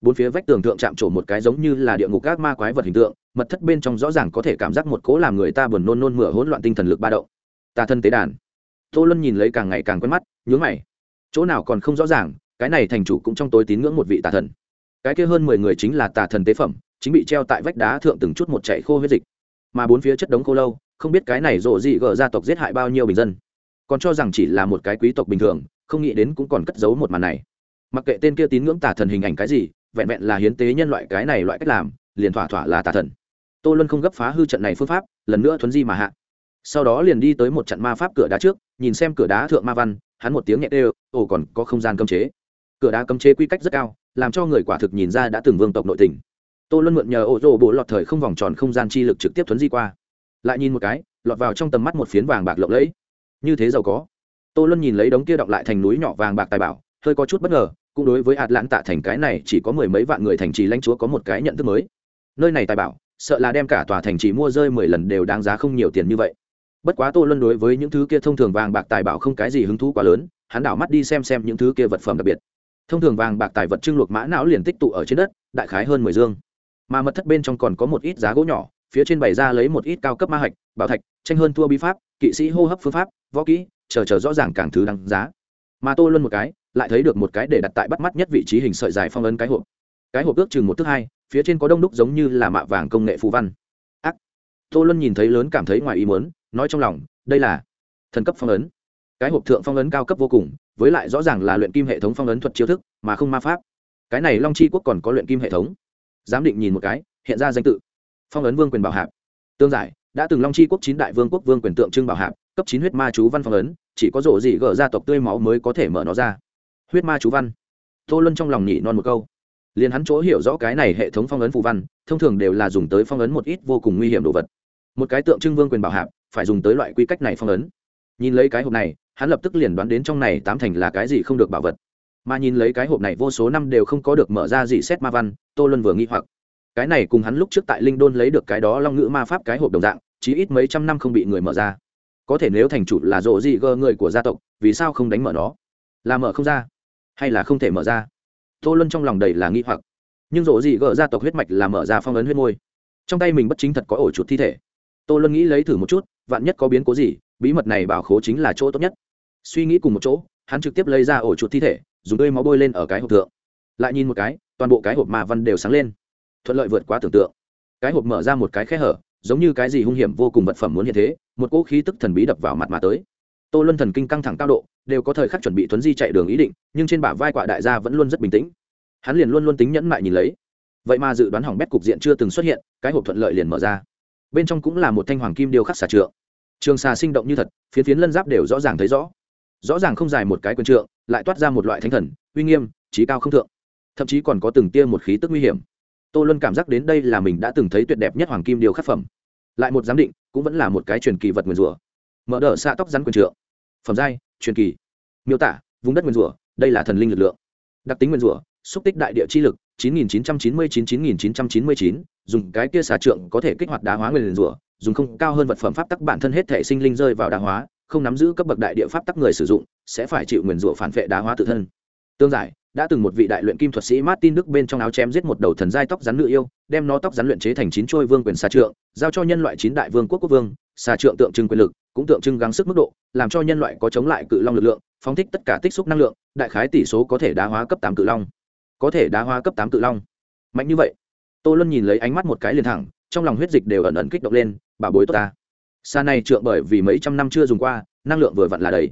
Bốn phía vách tường thượng chạm trổ một cái giống như là địa ngục các ma quái vật hình tượng, mật thất bên trong rõ ràng có thể cảm giác một cố làm người ta buồn nôn nôn mửa hỗn loạn tinh thần lực ba động. Tà thân tế đàn. Tô luân nhìn lấy càng ngày càng quen mắt, nhướng mày. Chỗ nào còn không rõ ràng, cái này thành chủ cũng trong tối tín ngưỡng một vị tà thần. Cái kia hơn mười người chính là tà thần tế phẩm, chính bị treo tại vách đá thượng từng chút một chạy khô huyết dịch. Mà bốn phía chất đống khô lâu không biết cái này rộ dị gở gia tộc giết hại bao nhiêu bình dân. Còn cho rằng chỉ là một cái quý tộc bình thường, không nghĩ đến cũng còn cất giấu một màn này. Mặc kệ tên kia tín ngưỡng tà thần hình ảnh cái gì, vẹn vẹn là hiến tế nhân loại cái này loại cách làm, liền thỏa thỏa là tà thần. Tô luân không gấp phá hư trận này phương pháp, lần nữa thuấn di mà hạ. Sau đó liền đi tới một trận ma pháp cửa đá trước, nhìn xem cửa đá thượng ma văn, hắn một tiếng nhẹ đều ồ, còn có không gian cấm chế. Cửa đá cấm chế quy cách rất cao, làm cho người quả thực nhìn ra đã từng vương tộc nội tình. Tô luân mượn nhờ ô rô bộ lọt thời không vòng tròn không gian chi lực trực tiếp thuấn di qua lại nhìn một cái, lọt vào trong tầm mắt một phiến vàng bạc lộng lẫy. Như thế giàu có. Tô luân nhìn lấy đống kia động lại thành núi nhỏ vàng bạc tài bảo, hơi có chút bất ngờ, cũng đối với hạt lãng tạ thành cái này chỉ có mười mấy vạn người thành trì lãnh chúa có một cái nhận thức mới. Nơi này tài bảo, sợ là đem cả tòa thành trì mua rơi mười lần đều đáng giá không nhiều tiền như vậy. Bất quá tô luân đối với những thứ kia thông thường vàng bạc tài bảo không cái gì hứng thú quá lớn, hắn đảo mắt đi xem xem những thứ kia vật phẩm đặc biệt. Thông thường vàng bạc tài vật trưng luộc mã não liền tích tụ ở trên đất, đại khái hơn mười dương. Mà mật thất bên trong còn có một ít giá gỗ nhỏ phía trên bày ra lấy một ít cao cấp ma hạch, bảo thạch, tranh hơn thua bi pháp, kỵ sĩ hô hấp phương pháp, võ kỹ, chờ chờ rõ ràng càng thứ đáng giá. Mà tô luân một cái, lại thấy được một cái để đặt tại bắt mắt nhất vị trí hình sợi dài phong ấn cái hộp. Cái hộp ước chừng một thước hai, phía trên có đông đúc giống như là mạ vàng công nghệ phù văn. Ác! Tô luân nhìn thấy lớn cảm thấy ngoài ý muốn, nói trong lòng, đây là thần cấp phong ấn. Cái hộp thượng phong ấn cao cấp vô cùng, với lại rõ ràng là luyện kim hệ thống phong ấn thuật chiêu thức, mà không ma pháp. Cái này long chi quốc còn có luyện kim hệ thống. Giám định nhìn một cái, hiện ra danh tự phong ấn vương quyền bảo hạp. Tương giải, đã từng long chi quốc chín đại vương quốc vương quyền tượng trưng bảo hạp, cấp chín huyết ma chú văn phong ấn, chỉ có rổ gì gỡ gia tộc tươi máu mới có thể mở nó ra. Huyết ma chú văn. Tô luân trong lòng nhị non một câu. Liền hắn chỗ hiểu rõ cái này hệ thống phong ấn phù văn, thông thường đều là dùng tới phong ấn một ít vô cùng nguy hiểm đồ vật. Một cái tượng trưng vương quyền bảo hạp, phải dùng tới loại quy cách này phong ấn. Nhìn lấy cái hộp này, hắn lập tức liền đoán đến trong này tám thành là cái gì không được bảo vật. Mà nhìn lấy cái hộp này vô số năm đều không có được mở ra gì xét ma văn, tô luân vừa nghĩ hoặc cái này cùng hắn lúc trước tại linh đôn lấy được cái đó long ngữ ma pháp cái hộp đồng dạng chỉ ít mấy trăm năm không bị người mở ra. Có thể nếu thành chủ là rộ dị gơ người của gia tộc, vì sao không đánh mở nó? Là mở không ra? Hay là không thể mở ra? Tô luân trong lòng đầy là nghi hoặc. Nhưng rộ dị gơ gia tộc huyết mạch là mở ra phong ấn huyết môi. Trong tay mình bất chính thật có ổ chuột thi thể. Tô luân nghĩ lấy thử một chút, vạn nhất có biến cố gì, bí mật này bảo khố chính là chỗ tốt nhất. Suy nghĩ cùng một chỗ, hắn trực tiếp lấy ra ổ chuột thi thể, dùng tươi máu bôi lên ở cái hộp thượng. Lại nhìn một cái, toàn bộ cái hộp mà văn đều sáng lên thuận lợi vượt quá tưởng tượng. Cái hộp mở ra một cái khe hở, giống như cái gì hung hiểm vô cùng vật phẩm muốn hiện thế, một cỗ khí tức thần bí đập vào mặt mà tới. Tô luân thần kinh căng thẳng cao độ, đều có thời khắc chuẩn bị tuấn di chạy đường ý định, nhưng trên bả vai quạ đại gia vẫn luôn rất bình tĩnh. Hắn liền luôn luôn tính nhẫn mại nhìn lấy. Vậy mà dự đoán hỏng bét cục diện chưa từng xuất hiện, cái hộp thuận lợi liền mở ra. Bên trong cũng là một thanh hoàng kim điêu khắc xà trượng. Trường xà sinh động như thật, phiến phiến lân giáp đều rõ ràng thấy rõ. Rõ ràng không dài một cái quân trượng, lại toát ra một loại thánh thần, uy nghiêm, trí cao không thượng. Thậm chí còn có từng tia một khí tức nguy hiểm tô luân cảm giác đến đây là mình đã từng thấy tuyệt đẹp nhất hoàng kim điều khắc phẩm. Lại một giám định cũng vẫn là một cái truyền kỳ vật nguyền rủa. Mở đỡ xạ tóc rắn quyền trượng. Phẩm giai truyền kỳ. Miêu tả vùng đất nguyền rủa đây là thần linh lực lượng. Đặc tính nguyền rủa xúc tích đại địa chi lực 9999-9999, dùng cái kia xà trượng có thể kích hoạt đá hóa nguyền rủa dùng không cao hơn vật phẩm pháp tắc bản thân hết thể sinh linh rơi vào đá hóa không nắm giữ cấp bậc đại địa pháp tắc người sử dụng sẽ phải chịu nguyền rủa phản vệ đá hóa tự thân. Tương giải đã từng một vị đại luyện kim thuật sĩ Martin Đức bên trong áo chém giết một đầu thần giai tóc rắn nữ yêu, đem nó tóc rắn luyện chế thành chín trôi vương quyền xà trượng, giao cho nhân loại chín đại vương quốc quốc vương, xà trượng tượng trưng quyền lực, cũng tượng trưng gắng sức mức độ, làm cho nhân loại có chống lại cự long lực lượng, phóng thích tất cả tích xúc năng lượng, đại khái tỷ số có thể đá hóa cấp tám cự long. Có thể đá hóa cấp tám cự long. Mạnh như vậy. Tô Luân nhìn lấy ánh mắt một cái liền thẳng, trong lòng huyết dịch đều ẩn ẩn kích động lên, bà bối tốt ta. Xà này trượng bởi vì mấy trăm năm chưa dùng qua, năng lượng vừa vặn là đầy.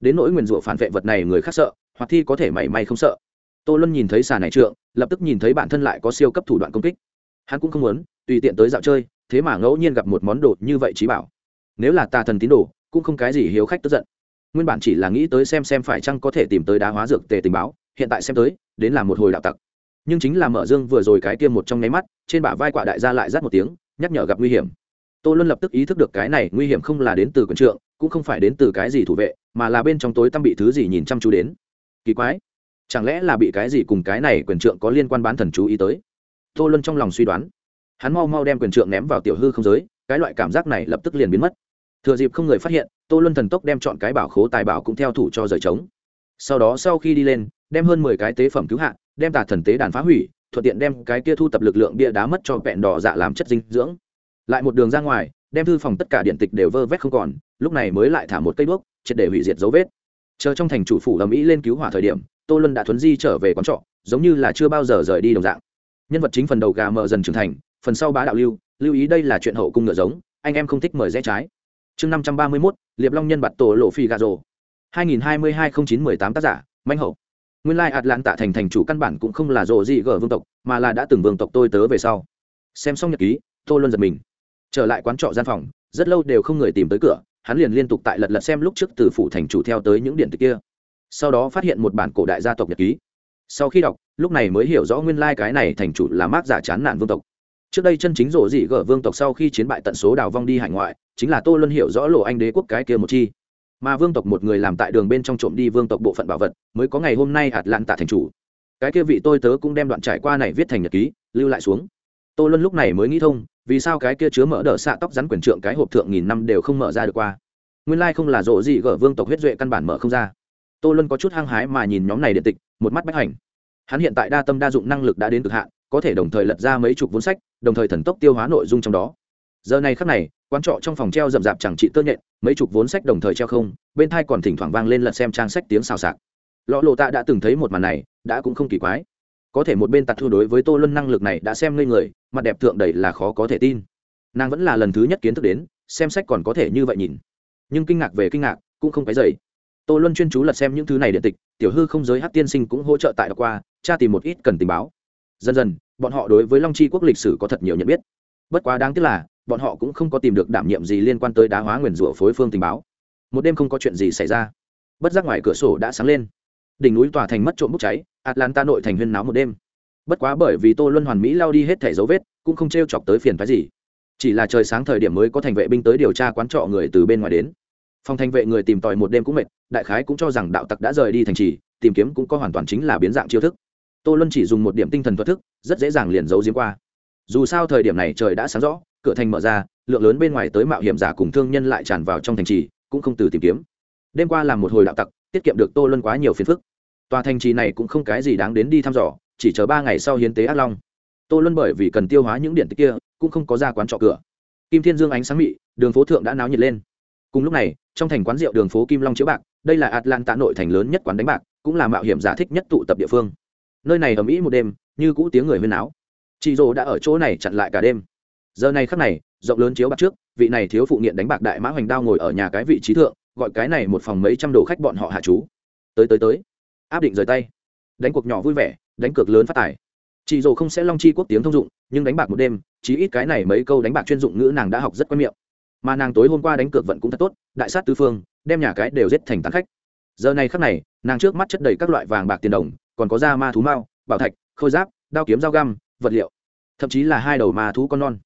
Đến nỗi nguyên rủa phản vệ vật này người khác sợ, Hoạt thi có thể mảy may không sợ. Tô luân nhìn thấy xà này trượng, lập tức nhìn thấy bản thân lại có siêu cấp thủ đoạn công kích. Hắn cũng không muốn, tùy tiện tới dạo chơi, thế mà ngẫu nhiên gặp một món đồ như vậy trí bảo. Nếu là tà thần tín đồ, cũng không cái gì hiếu khách tức giận. Nguyên bản chỉ là nghĩ tới xem xem phải chăng có thể tìm tới đá hóa dược tề tình báo, hiện tại xem tới, đến là một hồi đạo tặc. Nhưng chính là mở dương vừa rồi cái kia một trong nháy mắt, trên bả vai quả đại gia lại rát một tiếng, nhắc nhở gặp nguy hiểm. Tô luân lập tức ý thức được cái này nguy hiểm không là đến từ quần trượng, cũng không phải đến từ cái gì thủ vệ, mà là bên trong tối tăm bị thứ gì nhìn chăm chú đến kỳ quái. Chẳng lẽ là bị cái gì cùng cái này quyền trượng có liên quan bán thần chú ý tới? Tô luân trong lòng suy đoán. Hắn mau mau đem quyền trượng ném vào tiểu hư không giới, cái loại cảm giác này lập tức liền biến mất. Thừa dịp không người phát hiện, tô luân thần tốc đem chọn cái bảo khố tài bảo cũng theo thủ cho rời trống. Sau đó sau khi đi lên, đem hơn mười cái tế phẩm cứu hạ, đem tà thần tế đàn phá hủy, thuận tiện đem cái kia thu tập lực lượng bia đá mất cho vẹn đỏ dạ làm chất dinh dưỡng. Lại một đường ra ngoài, đem thư phòng tất cả điện tịch đều vơ vét không còn, lúc này mới lại thả một cây đuốc, triệt để hủy diệt dấu vết chờ trong thành chủ phủ ầm ĩ lên cứu hỏa thời điểm, tô luân đã thuấn di trở về quán trọ, giống như là chưa bao giờ rời đi đồng dạng. Nhân vật chính phần đầu gà mờ dần trưởng thành, phần sau bá đạo lưu lưu ý đây là chuyện hậu cung ngựa giống, anh em không thích mời rẽ trái. Chương năm trăm ba mươi mốt, liệp long nhân bạt tổ lộ phi gà rồ. hai nghìn hai mươi hai không chín mười tám tác giả, manh hậu. Nguyên lai lan tạ thành thành chủ căn bản cũng không là rộ gì gở vương tộc, mà là đã từng vương tộc tôi tớ về sau. Xem xong nhật ký, tô luân giật mình. Trở lại quán trọ gian phòng, rất lâu đều không người tìm tới cửa hắn liền liên tục tại lật lật xem lúc trước từ phủ thành chủ theo tới những điện tịch kia. Sau đó phát hiện một bản cổ đại gia tộc nhật ký. Sau khi đọc, lúc này mới hiểu rõ nguyên lai、like、cái này thành chủ là mác giả chán nản vương tộc. Trước đây chân chính rộ dị gở vương tộc sau khi chiến bại tận số đào vong đi hải ngoại, chính là tô luân hiểu rõ lộ anh đế quốc cái kia một chi. Mà vương tộc một người làm tại đường bên trong trộm đi vương tộc bộ phận bảo vật, mới có ngày hôm nay ạt lạn tạ thành chủ. Cái kia vị tôi tớ cũng đem đoạn trải qua này viết thành nhật ký, lưu lại xuống tô luân lúc này mới nghĩ thông, vì sao cái kia chứa mở đỡ xạ tóc rắn quyền trượng cái hộp thượng nghìn năm đều không mở ra được qua? Nguyên lai không là rộ gì gở vương tộc huyết duệ căn bản mở không ra. Tô luân có chút hăng hái mà nhìn nhóm này điện tịch, một mắt bách hành. Hắn hiện tại đa tâm đa dụng năng lực đã đến cực hạn, có thể đồng thời lật ra mấy chục vốn sách, đồng thời thần tốc tiêu hóa nội dung trong đó. Giờ này khắc này, quán trọ trong phòng treo rậm rạp chẳng trị tơ nhện, mấy chục vốn sách đồng thời treo không, bên thai còn thỉnh thoảng vang lên lật xem trang sách tiếng xào xạc. Lọ lộ tạ đã từng thấy một màn này, đã cũng không kỳ quái có thể một bên tạt thu đối với tô luân năng lực này đã xem ngây người, mặt đẹp thượng đầy là khó có thể tin. Nàng vẫn là lần thứ nhất kiến thức đến, xem sách còn có thể như vậy nhìn. Nhưng kinh ngạc về kinh ngạc, cũng không phải dày tô luân chuyên chú lật xem những thứ này điện tịch, tiểu hư không giới hát tiên sinh cũng hỗ trợ tại đọc qua, tra tìm một ít cần tình báo. Dần dần, bọn họ đối với long chi quốc lịch sử có thật nhiều nhận biết. Bất quá đáng tiếc là, bọn họ cũng không có tìm được đảm nhiệm gì liên quan tới đá hóa nguyền rủa phối phương tình báo. Một đêm không có chuyện gì xảy ra. Bất giác ngoài cửa sổ đã sáng lên đỉnh núi tòa thành mất trộm bốc cháy, atlanta nội thành huyên náo một đêm. Bất quá bởi vì tô luân hoàn mỹ lao đi hết thẻ dấu vết, cũng không t r e o chọc tới phiền phái gì. Chỉ là trời sáng thời điểm mới có thành vệ binh tới điều tra quán trọ người từ bên ngoài đến. Phòng thành vệ người tìm tòi một đêm cũng mệt, đại khái cũng cho rằng đạo tặc đã rời đi thành trì, tìm kiếm cũng có hoàn toàn chính là biến dạng chiêu thức. Tô luân chỉ dùng một điểm tinh thần thoát thức, rất dễ dàng liền giấu diếm qua. Dù sao thời điểm này trời đã sáng rõ, cửa thành mở ra, lượng lớn bên ngoài tới mạo hiểm giả cùng thương nhân lại tràn vào trong thành trì, cũng không từ tìm kiếm. Đêm qua làm một hồi đạo tặc tiết kiệm được tô luân quá nhiều phiền phức. Tòa thành trì này cũng không cái gì đáng đến đi thăm dò, chỉ chờ ba ngày sau hiến tế ác long. Tô luân bởi vì cần tiêu hóa những điện tích kia, cũng không có ra quán trọ cửa. Kim thiên dương ánh sáng mị, đường phố thượng đã náo nhiệt lên. Cùng lúc này, trong thành quán rượu đường phố kim long chiếu bạc, đây là atlanta nội thành lớn nhất quán đánh bạc, cũng là mạo hiểm giả thích nhất tụ tập địa phương. Nơi này ầm ĩ một đêm, như cũ tiếng người huyên náo. Chị rồ đã ở chỗ này chặn lại cả đêm. Giờ này khắc này, rộng lớn chiếu bạc trước, vị này thiếu phụ nghiện đánh bạc đại mã hoành đao ngồi ở nhà cái vị trí thượng gọi cái này một phòng mấy trăm đồ khách bọn họ hạ chú. Tới tới tới. Áp định rời tay. Đánh cuộc nhỏ vui vẻ, đánh cược lớn phát tài. Chị dồ không sẽ long chi quốc tiếng thông dụng, nhưng đánh bạc một đêm, chí ít cái này mấy câu đánh bạc chuyên dụng ngữ nàng đã học rất quen miệng. Mà nàng tối hôm qua đánh cược vận cũng thật tốt, đại sát tứ phương, đem nhà cái đều giết thành tán khách. Giờ này khắc này, nàng trước mắt chất đầy các loại vàng bạc tiền đồng, còn có da ma thú mao, bảo thạch, khôi giáp, đao kiếm dao găm, vật liệu. Thậm chí là hai đầu ma thú con non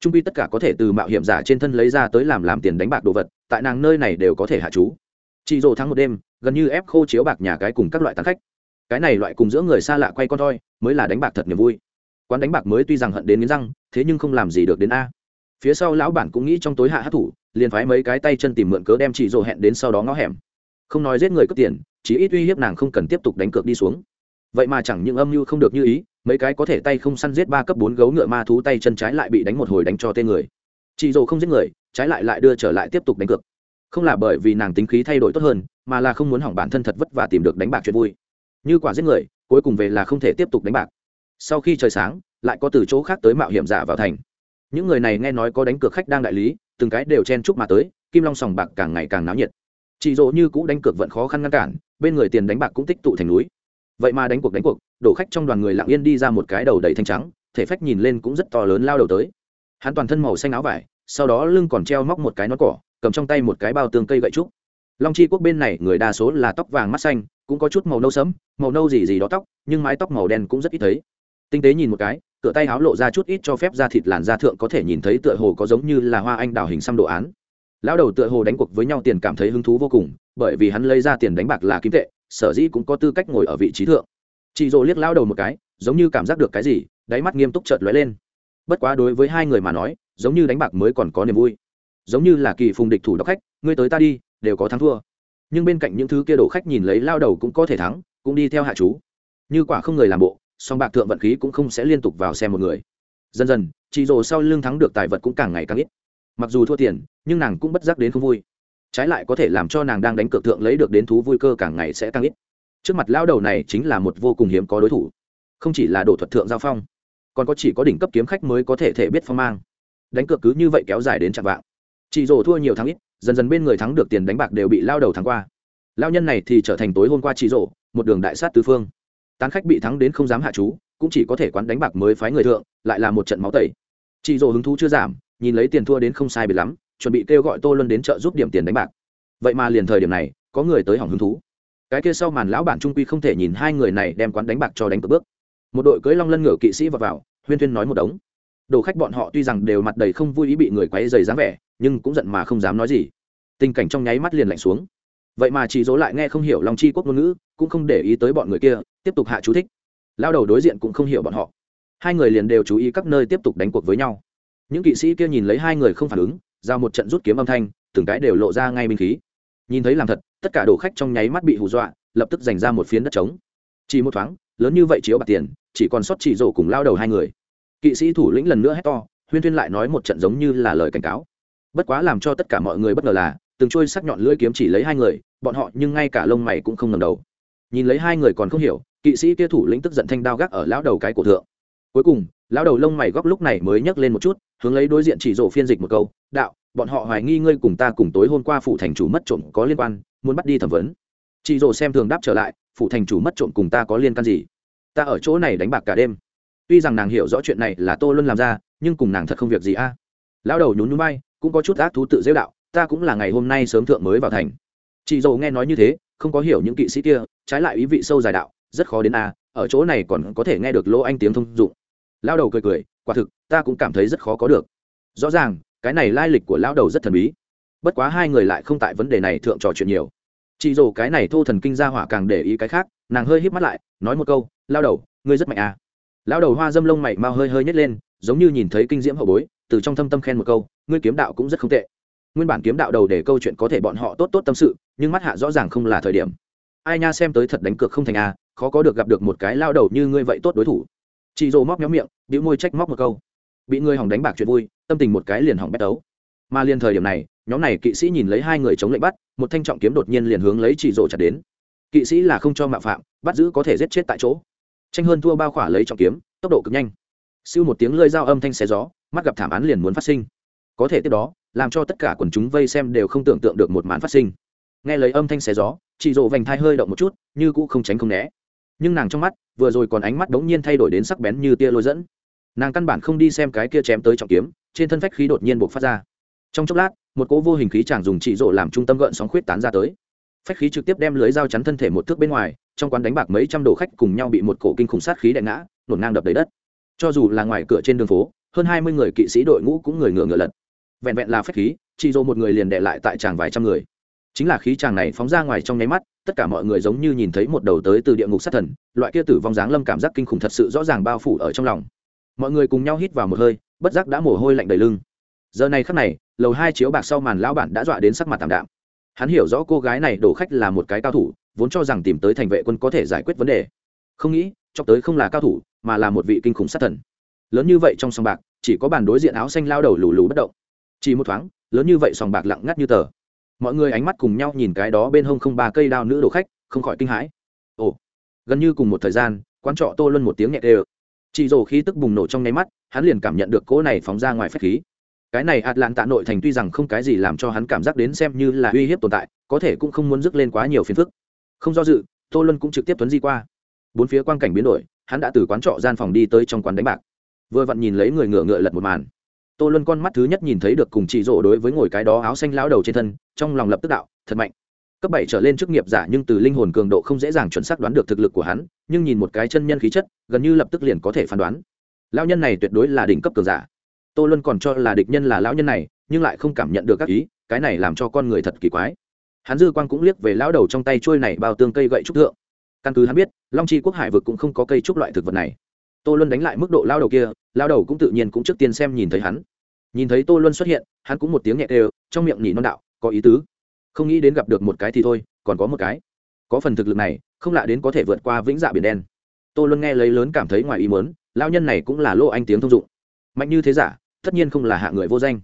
trung pi tất cả có thể từ mạo hiểm giả trên thân lấy ra tới làm làm tiền đánh bạc đồ vật, tại nàng nơi này đều có thể hạ chú. Chị rồ thắng một đêm, gần như ép khô chiếu bạc nhà cái cùng các loại tán khách. Cái này loại cùng giữa người xa lạ quay con thôi mới là đánh bạc thật niềm vui. Quán đánh bạc mới tuy rằng hận đến nghiến răng, thế nhưng không làm gì được đến a. Phía sau lão bản cũng nghĩ trong tối hạ hát thủ liền phái mấy cái tay chân tìm mượn cớ đem chị rồ hẹn đến sau đó ngõ hẻm. Không nói giết người cướp tiền chỉ ít uy hiếp nàng không cần tiếp tục đánh cược đi xuống vậy mà chẳng những âm mưu không được như ý, mấy cái có thể tay không săn giết ba cấp bốn gấu ngựa ma thú tay chân trái lại bị đánh một hồi đánh cho tên người. Chị dồ không giết người, trái lại lại đưa trở lại tiếp tục đánh cược. Không là bởi vì nàng tính khí thay đổi tốt hơn, mà là không muốn hỏng bản thân thật vất vả tìm được đánh bạc chuyện vui. Như quả giết người, cuối cùng về là không thể tiếp tục đánh bạc. Sau khi trời sáng, lại có từ chỗ khác tới mạo hiểm giả vào thành. Những người này nghe nói có đánh cược khách đang đại lý, từng cái đều chen chúc mà tới, kim long sòng bạc càng ngày càng náo nhiệt. Chị dỗ như cũ đánh cược vẫn khó khăn ngăn cản, bên người tiền đánh bạc cũng tích tụ thành núi vậy mà đánh cuộc đánh cuộc, đổ khách trong đoàn người lặng yên đi ra một cái đầu đầy thanh trắng, thể phách nhìn lên cũng rất to lớn lao đầu tới. Hắn toàn thân màu xanh áo vải, sau đó lưng còn treo móc một cái nón cỏ, cầm trong tay một cái bao tương cây gậy trúc. Long chi quốc bên này, người đa số là tóc vàng mắt xanh, cũng có chút màu nâu sẫm, màu nâu gì gì đó tóc, nhưng mái tóc màu đen cũng rất ít thấy. Tinh tế nhìn một cái, cửa tay áo lộ ra chút ít cho phép da thịt làn da thượng có thể nhìn thấy tựa hồ có giống như là hoa anh đào hình xăm đồ án. Lão đầu tựa hồ đánh cuộc với nhau tiền cảm thấy hứng thú vô cùng, bởi vì hắn lấy ra tiền đánh bạc là kim tệ sở dĩ cũng có tư cách ngồi ở vị trí thượng. Chị dỗ liếc lao đầu một cái, giống như cảm giác được cái gì, đáy mắt nghiêm túc chợt lóe lên. Bất quá đối với hai người mà nói, giống như đánh bạc mới còn có niềm vui. Giống như là kỳ phùng địch thủ đọc khách, ngươi tới ta đi, đều có thắng thua. Nhưng bên cạnh những thứ kia đổ khách nhìn lấy lao đầu cũng có thể thắng, cũng đi theo hạ chú. Như quả không người làm bộ, song bạc thượng vận khí cũng không sẽ liên tục vào xem một người. Dần dần, chị rồ sau lưng thắng được tài vật cũng càng ngày càng ít. Mặc dù thua tiền, nhưng nàng cũng bất giác đến không vui trái lại có thể làm cho nàng đang đánh cược thượng lấy được đến thú vui cơ càng ngày sẽ càng ít. Trước mặt lao đầu này chính là một vô cùng hiếm có đối thủ. Không chỉ là đồ thuật thượng giao phong, còn có chỉ có đỉnh cấp kiếm khách mới có thể thể biết phong mang. Đánh cược cứ như vậy kéo dài đến chạm vạng. Chị rồ thua nhiều tháng ít, dần dần bên người thắng được tiền đánh bạc đều bị lao đầu thắng qua. Lao nhân này thì trở thành tối hôm qua chị rồ một đường đại sát tứ phương. Tán khách bị thắng đến không dám hạ chú, cũng chỉ có thể quán đánh bạc mới phái người thượng, lại là một trận máu tẩy. Chị rồ hứng thú chưa giảm, nhìn lấy tiền thua đến không sai bị lắm chuẩn bị kêu gọi tô luân đến chợ giúp điểm tiền đánh bạc. Vậy mà liền thời điểm này, có người tới hỏng hứng thú. Cái kia sau màn lão bản trung quy không thể nhìn hai người này đem quán đánh bạc cho đánh cược bước. Một đội cưới long lân ngựa kỵ sĩ vào vào, huyên thuyên nói một đống. Đồ khách bọn họ tuy rằng đều mặt đầy không vui ý bị người quấy dày dáng vẻ, nhưng cũng giận mà không dám nói gì. Tình cảnh trong nháy mắt liền lạnh xuống. Vậy mà chỉ dỗ lại nghe không hiểu lòng chi quốc ngôn ngữ, cũng không để ý tới bọn người kia, tiếp tục hạ chú thích. Lao đầu đối diện cũng không hiểu bọn họ. Hai người liền đều chú ý các nơi tiếp tục đánh cuộc với nhau. Những kỵ sĩ kia nhìn lấy hai người không phản ứng giao một trận rút kiếm âm thanh, từng cái đều lộ ra ngay binh khí. Nhìn thấy làm thật, tất cả đồ khách trong nháy mắt bị hù dọa, lập tức dành ra một phiến đất trống. Chỉ một thoáng, lớn như vậy chiếu bạc tiền, chỉ còn sót chỉ rổ cùng lao đầu hai người. Kỵ sĩ thủ lĩnh lần nữa hét to, huyên tuyên lại nói một trận giống như là lời cảnh cáo. Bất quá làm cho tất cả mọi người bất ngờ là, từng trôi sắc nhọn lưỡi kiếm chỉ lấy hai người, bọn họ nhưng ngay cả lông mày cũng không ngầm đầu. Nhìn lấy hai người còn không hiểu, kỵ sĩ kia thủ lĩnh tức giận thanh đao gác ở lão đầu cái cổ thượng. Cuối cùng, lão đầu lông mày góc lúc này mới nhấc lên một chút hướng lấy đối diện chỉ rổ phiên dịch một câu, đạo, bọn họ hoài nghi ngươi cùng ta cùng tối hôm qua phụ thành chủ mất trộm có liên quan, muốn bắt đi thẩm vấn. Chị rổ xem thường đáp trở lại phụ thành chủ mất trộm cùng ta có liên can gì? Ta ở chỗ này đánh bạc cả đêm. Tuy rằng nàng hiểu rõ chuyện này là tô luân làm ra, nhưng cùng nàng thật không việc gì a. Lão đầu nhún nhún bay cũng có chút ác thú tự dễ đạo, ta cũng là ngày hôm nay sớm thượng mới vào thành. Chị dầu nghe nói như thế, không có hiểu những kỵ sĩ kia, trái lại ý vị sâu dài đạo, rất khó đến a, ở chỗ này còn có thể nghe được lỗ anh tiếng thông dụng. Lão đầu cười cười quả thực, ta cũng cảm thấy rất khó có được. Rõ ràng, cái này lai lịch của lão đầu rất thần bí. Bất quá hai người lại không tại vấn đề này thượng trò chuyện nhiều. Chị dồ cái này thô thần kinh ra hỏa càng để ý cái khác, nàng hơi híp mắt lại, nói một câu lao đầu, ngươi rất mạnh à. Lao đầu hoa dâm lông mày mau hơi hơi nhét lên, giống như nhìn thấy kinh diễm hậu bối, từ trong thâm tâm khen một câu, ngươi kiếm đạo cũng rất không tệ. Nguyên bản kiếm đạo đầu để câu chuyện có thể bọn họ tốt tốt tâm sự, nhưng mắt hạ rõ ràng không là thời điểm. Ai nha xem tới thật đánh cược không thành à? khó có được gặp được một cái lao đầu như ngươi vậy tốt đối thủ chị dỗ móc nhóm miệng, bĩu môi trách móc một câu. Bị ngươi hỏng đánh bạc chuyện vui, tâm tình một cái liền hỏng bét đấu. Mà liền thời điểm này, nhóm này kỵ sĩ nhìn lấy hai người chống lệnh bắt, một thanh trọng kiếm đột nhiên liền hướng lấy chị dỗ chặt đến. Kỵ sĩ là không cho mạo phạm, bắt giữ có thể giết chết tại chỗ. Tranh hơn thua bao khỏa lấy trọng kiếm, tốc độ cực nhanh. Siêu một tiếng lơi dao âm thanh xé gió, mắt gặp thảm án liền muốn phát sinh. Có thể tiếp đó, làm cho tất cả quần chúng vây xem đều không tưởng tượng được một màn phát sinh. Nghe lấy âm thanh xé gió, chị dỗ vành thai hơi động một chút, như cũ không tránh không né nhưng nàng trong mắt vừa rồi còn ánh mắt đống nhiên thay đổi đến sắc bén như tia lôi dẫn. Nàng căn bản không đi xem cái kia chém tới trọng kiếm, trên thân phách khí đột nhiên buộc phát ra. Trong chốc lát, một cỗ vô hình khí chàng dùng chị rộ làm trung tâm gợn sóng khuyết tán ra tới. Phách khí trực tiếp đem lưới dao chắn thân thể một thước bên ngoài, trong quán đánh bạc mấy trăm đồ khách cùng nhau bị một cổ kinh khủng sát khí đè ngã, nổn ngang đập đầy đất. Cho dù là ngoài cửa trên đường phố, hơn hai mươi người kỵ sĩ đội ngũ cũng người ngựa ngựa lật. Vẹn vẹn là phách khí chị dô một người liền đệ lại tại tràng vài trăm người. Chính là khí tràng này phóng ra ngoài trong nháy mắt tất cả mọi người giống như nhìn thấy một đầu tới từ địa ngục sát thần, loại kia tử vong dáng lâm cảm giác kinh khủng thật sự rõ ràng bao phủ ở trong lòng. Mọi người cùng nhau hít vào một hơi, bất giác đã mồ hôi lạnh đầy lưng. Giờ này khắc này, lầu hai chiếu bạc sau màn lão bản đã dọa đến sắc mặt tạm đạm. Hắn hiểu rõ cô gái này đổ khách là một cái cao thủ, vốn cho rằng tìm tới thành vệ quân có thể giải quyết vấn đề. Không nghĩ cho tới không là cao thủ, mà là một vị kinh khủng sát thần. Lớn như vậy trong sòng bạc, chỉ có bàn đối diện áo xanh lao đầu lù lù bất động. Chỉ một thoáng, lớn như vậy sòng bạc lặng ngắt như tờ mọi người ánh mắt cùng nhau nhìn cái đó bên hông không ba cây đao nữ đồ khách, không khỏi kinh hãi. Ồ, gần như cùng một thời gian quan trọ tô luân một tiếng nhẹ đê ơ chị rồ khí tức bùng nổ trong nháy mắt, hắn liền cảm nhận được cỗ này phóng ra ngoài phép khí. Cái này ạt lạn tạ nội thành tuy rằng không cái gì làm cho hắn cảm giác đến xem như là uy hiếp tồn tại, có thể cũng không muốn dứt lên quá nhiều phiền phức. Không do dự, tô luân cũng trực tiếp tuấn di qua. Bốn phía quang cảnh biến đổi, hắn đã từ quán trọ gian phòng đi tới trong quán đánh bạc. Vừa vặn nhìn lấy người ngựa ngựa lật một màn tô luân con mắt thứ nhất nhìn thấy được cùng chị rỗ đối với ngồi cái đó áo xanh lão đầu trên thân, trong lòng lập tức đạo, thật mạnh. Cấp bảy trở lên chức nghiệp giả nhưng từ linh hồn cường độ không dễ dàng chuẩn xác đoán được thực lực của hắn, nhưng nhìn một cái chân nhân khí chất, gần như lập tức liền có thể phán đoán. Lão nhân này tuyệt đối là đỉnh cấp cường giả. Tô luân còn cho là địch nhân là lão nhân này, nhưng lại không cảm nhận được các ý, cái này làm cho con người thật kỳ quái. Hắn dư quang cũng liếc về lão đầu trong tay trôi này bao tương cây gậy trúc thượng. Căn cứ hắn biết, long chi quốc hải vực cũng không có cây trúc loại thực vật này tô luân đánh lại mức độ lao đầu kia, lao đầu cũng tự nhiên cũng trước tiên xem nhìn thấy hắn. Nhìn thấy tô luân xuất hiện, hắn cũng một tiếng nhẹ đều trong miệng nhỉ non đạo, có ý tứ. Không nghĩ đến gặp được một cái thì thôi, còn có một cái. Có phần thực lực này, không lạ đến có thể vượt qua vĩnh dạ biển đen. Tô luân nghe lấy lớn cảm thấy ngoài ý mớn lao nhân này cũng là lô anh tiếng thông dụng. Mạnh như thế giả, tất nhiên không là hạ người vô danh.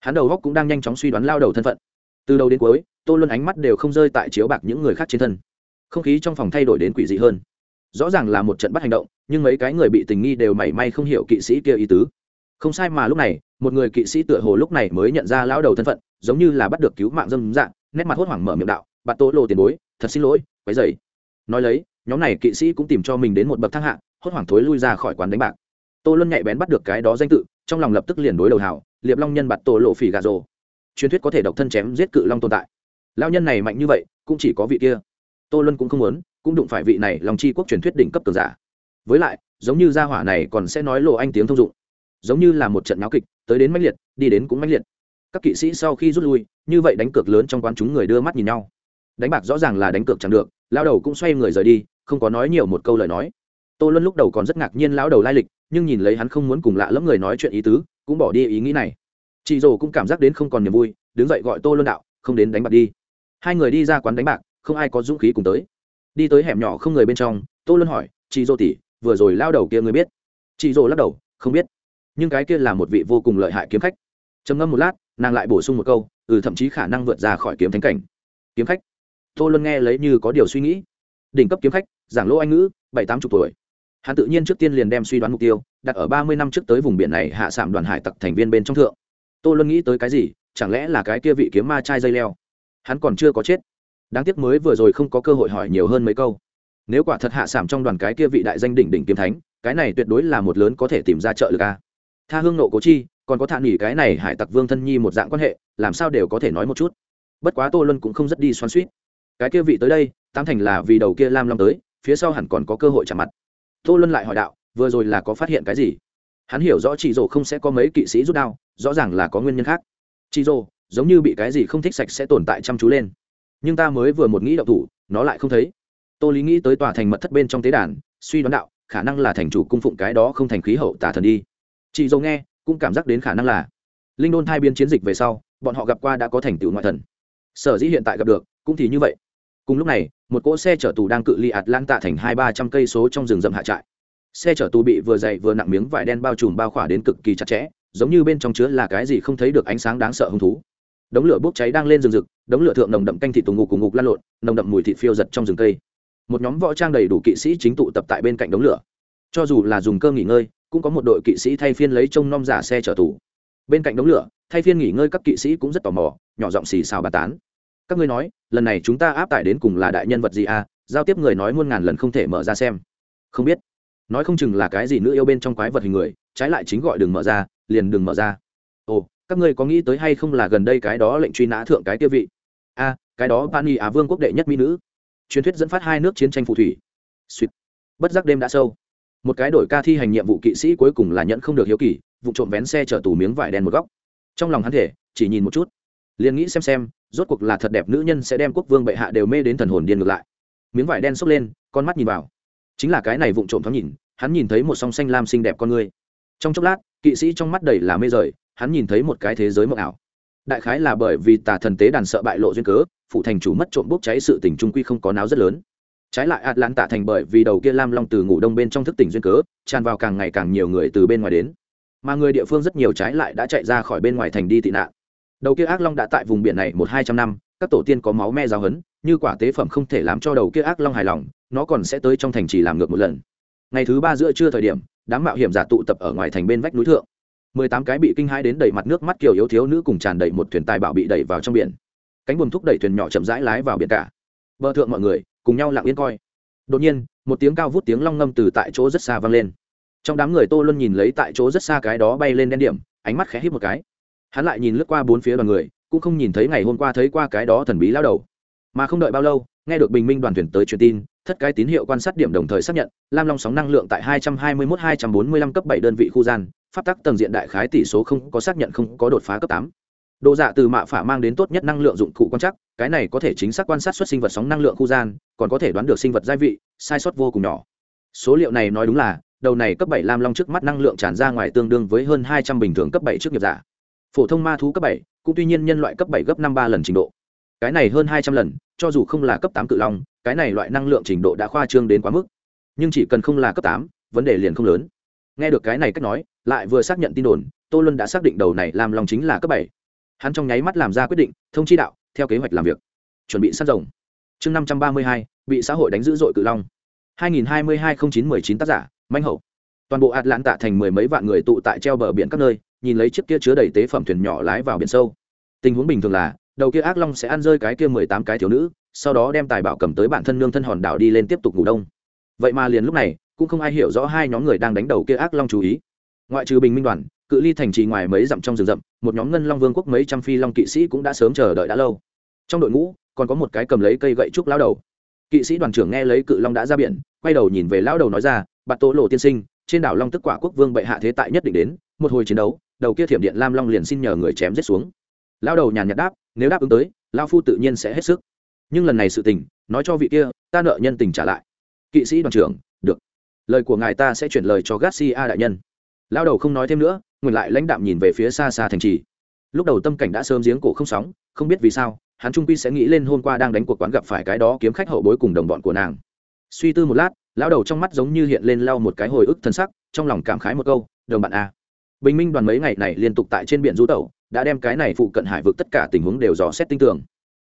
Hắn đầu góc cũng đang nhanh chóng suy đoán lao đầu thân phận. Từ đầu đến cuối, tô luân ánh mắt đều không rơi tại chiếu bạc những người khác trên thân. Không khí trong phòng thay đổi đến quỷ dị hơn rõ ràng là một trận bắt hành động nhưng mấy cái người bị tình nghi đều mảy may không hiểu kỵ sĩ kia ý tứ. Không sai mà lúc này một người kỵ sĩ tựa hồ lúc này mới nhận ra lão đầu thân phận giống như là bắt được cứu mạng dâm dạng nét mặt hốt hoảng mở miệng đạo bạn tố lộ tiền bối thật xin lỗi quấy dày nói lấy nhóm này kỵ sĩ cũng tìm cho mình đến một bậc thang hạng, hốt hoảng thối lui ra khỏi quán đánh bạc. Tô luân nhạy bén bắt được cái đó danh tự trong lòng lập tức liền đối đầu hào liệp long nhân bạt tổ lộ phỉ gà rồ. Truyền thuyết có thể độc thân chém giết cự long tồn tại. Lao nhân này mạnh như vậy cũng chỉ có vị kia. Tô luân cũng không muốn cũng đụng phải vị này lòng chi quốc truyền thuyết đỉnh cấp cường giả. Với lại, giống như gia hỏa này còn sẽ nói lộ anh tiếng thông dụng. Giống như là một trận náo kịch, tới đến mãnh liệt, đi đến cũng mãnh liệt. Các kỵ sĩ sau khi rút lui, như vậy đánh cược lớn trong quán chúng người đưa mắt nhìn nhau. Đánh bạc rõ ràng là đánh cược chẳng được lao đầu cũng xoay người rời đi, không có nói nhiều một câu lời nói. Tô luân lúc đầu còn rất ngạc nhiên lão đầu lai lịch, nhưng nhìn lấy hắn không muốn cùng lạ lẫm người nói chuyện ý tứ, cũng bỏ đi ý nghĩ này. Chị dồ cũng cảm giác đến không còn niềm vui, đứng dậy gọi tô luân đạo, không đến đánh bạc đi. Hai người đi ra quán đánh bạc, không ai có dũng khí cùng tới đi tới hẻm nhỏ không người bên trong, tô luân hỏi, chị dô tỉ vừa rồi lao đầu kia người biết? Chị dô lắc đầu, không biết. Nhưng cái kia là một vị vô cùng lợi hại kiếm khách. Trầm ngâm một lát, nàng lại bổ sung một câu ừ thậm chí khả năng vượt ra khỏi kiếm thánh cảnh. Kiếm khách. Tô luân nghe lấy như có điều suy nghĩ. Đỉnh cấp kiếm khách, giảng lỗ anh ngữ, bảy, tám chục tuổi. Hắn tự nhiên trước tiên liền đem suy đoán mục tiêu, đặt ở ba mươi năm trước tới vùng biển này hạ sạm đoàn hải tặc thành viên bên trong thượng. Tô luân nghĩ tới cái gì? Chẳng lẽ là cái kia vị kiếm ma trai dây leo? Hắn còn chưa có chết đáng tiếc mới vừa rồi không có cơ hội hỏi nhiều hơn mấy câu. Nếu quả thật hạ sảm trong đoàn cái kia vị đại danh đỉnh đỉnh kiếm thánh, cái này tuyệt đối là một lớn có thể tìm ra trợ lực a. Tha hương nộ cố chi, còn có thạ nghỉ cái này hải tặc vương thân nhi một dạng quan hệ, làm sao đều có thể nói một chút. Bất quá tô luân cũng không rất đi xoắn suýt cái kia vị tới đây tam thành là vì đầu kia lam long tới, phía sau hẳn còn có cơ hội chạm mặt. Tô luân lại hỏi đạo, vừa rồi là có phát hiện cái gì? Hắn hiểu rõ chị rồ không sẽ có mấy kỵ sĩ rút đao, rõ ràng là có nguyên nhân khác. Chị rồ giống như bị cái gì không thích sạch sẽ tồn tại chăm chú lên nhưng ta mới vừa một nghĩ động thủ, nó lại không thấy. Tô lý nghĩ tới tòa thành mật thất bên trong tế đàn, suy đoán đạo, khả năng là thành chủ cung phụng cái đó không thành khí hậu tả thần đi. Chị dâu nghe, cũng cảm giác đến khả năng là linh đôn thai biến chiến dịch về sau, bọn họ gặp qua đã có thành tựu ngoại thần. Sở dĩ hiện tại gặp được, cũng thì như vậy. Cùng lúc này, một cỗ xe chở tù đang cự ly tạ thành hai ba trăm cây số trong rừng rậm hạ trại. Xe chở tù bị vừa dày vừa nặng miếng vải đen bao trùm bao khỏa đến cực kỳ chặt chẽ, giống như bên trong chứa là cái gì không thấy được ánh sáng đáng sợ hứng thú đống lửa bốc cháy đang lên rừng rực, đống lửa thượng nồng đậm canh thịt tùng ngục cùng ngục lan lộn, nồng đậm mùi thịt phiêu giật trong rừng cây. Một nhóm võ trang đầy đủ kỵ sĩ chính tụ tập tại bên cạnh đống lửa. Cho dù là dùng cơ nghỉ ngơi, cũng có một đội kỵ sĩ thay phiên lấy trông nom giả xe chở tù. Bên cạnh đống lửa, thay phiên nghỉ ngơi các kỵ sĩ cũng rất tò mò, nhỏ giọng xì xào bà tán. Các ngươi nói, lần này chúng ta áp tải đến cùng là đại nhân vật gì à? Giao tiếp người nói muôn ngàn lần không thể mở ra xem. Không biết. Nói không chừng là cái gì nữa yêu bên trong quái vật hình người, trái lại chính gọi đừng mở ra, liền đừng mở ra. Ồ các ngươi có nghĩ tới hay không là gần đây cái đó lệnh truy nã thượng cái tiêu vị? A, cái đó ban y á vương quốc đệ nhất mỹ nữ. Truyền thuyết dẫn phát hai nước chiến tranh phù thủy. Suýt bất giác đêm đã sâu. Một cái đổi ca thi hành nhiệm vụ kỵ sĩ cuối cùng là nhận không được hiếu kỳ, vụ trộm vén xe chở tù miếng vải đen một góc. Trong lòng hắn thể chỉ nhìn một chút. Liền nghĩ xem xem, rốt cuộc là thật đẹp nữ nhân sẽ đem quốc vương bệ hạ đều mê đến thần hồn điên ngược lại. Miếng vải đen xốc lên, con mắt nhìn vào. Chính là cái này vụng trộm thoáng nhìn, hắn nhìn thấy một song xanh lam xinh đẹp con người. Trong chốc lát, kỵ sĩ trong mắt đầy là mê rời hắn nhìn thấy một cái thế giới mộng ảo. Đại khái là bởi vì tà thần tế đàn sợ bại lộ duyên cớ phụ thành chủ mất trộm bốc cháy sự tình trung quy không có náo rất lớn. Trái lại ạt lãn tạ thành bởi vì đầu kia lam long từ ngủ đông bên trong thức tỉnh duyên cớ, tràn vào càng ngày càng nhiều người từ bên ngoài đến. Mà người địa phương rất nhiều trái lại đã chạy ra khỏi bên ngoài thành đi tị nạn. Đầu kia ác long đã tại vùng biển này một hai trăm năm, các tổ tiên có máu me giáo hấn như quả tế phẩm không thể làm cho đầu kia ác long hài lòng, nó còn sẽ tới trong thành chỉ làm ngược một lần. Ngày thứ ba giữa trưa thời điểm, đám mạo hiểm giả tụ tập ở ngoài thành bên vách núi thượng mười tám cái bị kinh hãi đến đầy mặt nước mắt kiểu yếu thiếu nữ cùng tràn đầy một thuyền tài bảo bị đẩy vào trong biển. Cánh buồm thúc đẩy thuyền nhỏ chậm rãi lái vào biển cả. Bờ thượng mọi người, cùng nhau lặng yên coi. Đột nhiên, một tiếng cao vút tiếng long ngâm từ tại chỗ rất xa vang lên. Trong đám người tô luân nhìn lấy tại chỗ rất xa cái đó bay lên đen điểm, ánh mắt khẽ hít một cái. Hắn lại nhìn lướt qua bốn phía đoàn người, cũng không nhìn thấy ngày hôm qua thấy qua cái đó thần bí lao đầu. Mà không đợi bao lâu nghe được bình minh đoàn thuyền tới truyền tin thất cái tín hiệu quan sát điểm đồng thời xác nhận lam long sóng năng lượng tại 221-245 cấp 7 đơn vị khu gian pháp tắc tầng diện đại khái tỷ số không có xác nhận không có đột phá cấp 8. độ dạ từ mạ phả mang đến tốt nhất năng lượng dụng cụ quan chắc cái này có thể chính xác quan sát xuất sinh vật sóng năng lượng khu gian còn có thể đoán được sinh vật gia vị sai sót vô cùng nhỏ. Số liệu này nói đúng là đầu này cấp 7 lam long trước mắt năng lượng tràn ra ngoài tương đương với hơn 200 bình thường cấp 7 trước nghiệp giả. Phổ thông ma thú cấp 7, cũng tuy nhiên nhân loại cấp 7 gấp năm ba lần trình độ. Cái này hơn 200 lần cho dù không là cấp 8 cự long cái này loại năng lượng trình độ đã khoa trương đến quá mức. Nhưng chỉ cần không là cấp 8, vấn đề liền không lớn. Nghe được cái này cách nói lại vừa xác nhận tin đồn tô luân đã xác định đầu này làm long chính là cấp 7. hắn trong nháy mắt làm ra quyết định thông chi đạo theo kế hoạch làm việc. Chuẩn bị săn rồng. Chương 532, bị xã hội đánh dữ dội cự long. 2022-09-19 tác giả manh hậu. Toàn bộ ạt lãn tạ thành mười mấy vạn người tụ tại treo bờ biển các nơi nhìn lấy chiếc kia chứa đầy tế phẩm thuyền nhỏ lái vào biển sâu. Tình huống bình thường là đầu kia ác long sẽ ăn rơi cái kia mười tám cái thiếu nữ, sau đó đem tài bảo cầm tới bản thân nương thân hòn đảo đi lên tiếp tục ngủ đông. Vậy mà liền lúc này, cũng không ai hiểu rõ hai nhóm người đang đánh đầu kia ác long chú ý. Ngoại trừ bình minh đoàn, cự ly thành trì ngoài mấy dặm trong rừng rậm, một nhóm ngân long vương quốc mấy trăm phi long kỵ sĩ cũng đã sớm chờ đợi đã lâu. Trong đội ngũ, còn có một cái cầm lấy cây gậy trúc lao đầu. Kỵ sĩ đoàn trưởng nghe lấy cự long đã ra biển, quay đầu nhìn về lao đầu nói ra bạn tố lộ tiên sinh, trên đảo long tức quả quốc vương bệ hạ thế tại nhất định đến, một hồi chiến đấu, đầu kia thiểm điện lam long liền xin nhờ người chém giết xuống. Lao đầu nhàn nhạt đáp nếu đáp ứng tới lao phu tự nhiên sẽ hết sức. Nhưng lần này sự tình, nói cho vị kia, ta nợ nhân tình trả lại. Kỵ sĩ đoàn trưởng, được. Lời của ngài ta sẽ chuyển lời cho garcia đại nhân. Lao đầu không nói thêm nữa ngừng lại lãnh đạm nhìn về phía xa xa thành trì. Lúc đầu tâm cảnh đã sớm giếng cổ không sóng, không biết vì sao, hắn trung pi sẽ nghĩ lên hôm qua đang đánh cuộc quán gặp phải cái đó kiếm khách hậu bối cùng đồng bọn của nàng. Suy tư một lát, lão đầu trong mắt giống như hiện lên lau một cái hồi ức thân sắc, trong lòng cảm khái một câu, đồng bạn a bình minh đoàn mấy ngày này liên tục tại trên biển du tẩu, đã đem cái này phụ cận hải vực tất cả tình huống đều dò xét tinh tường.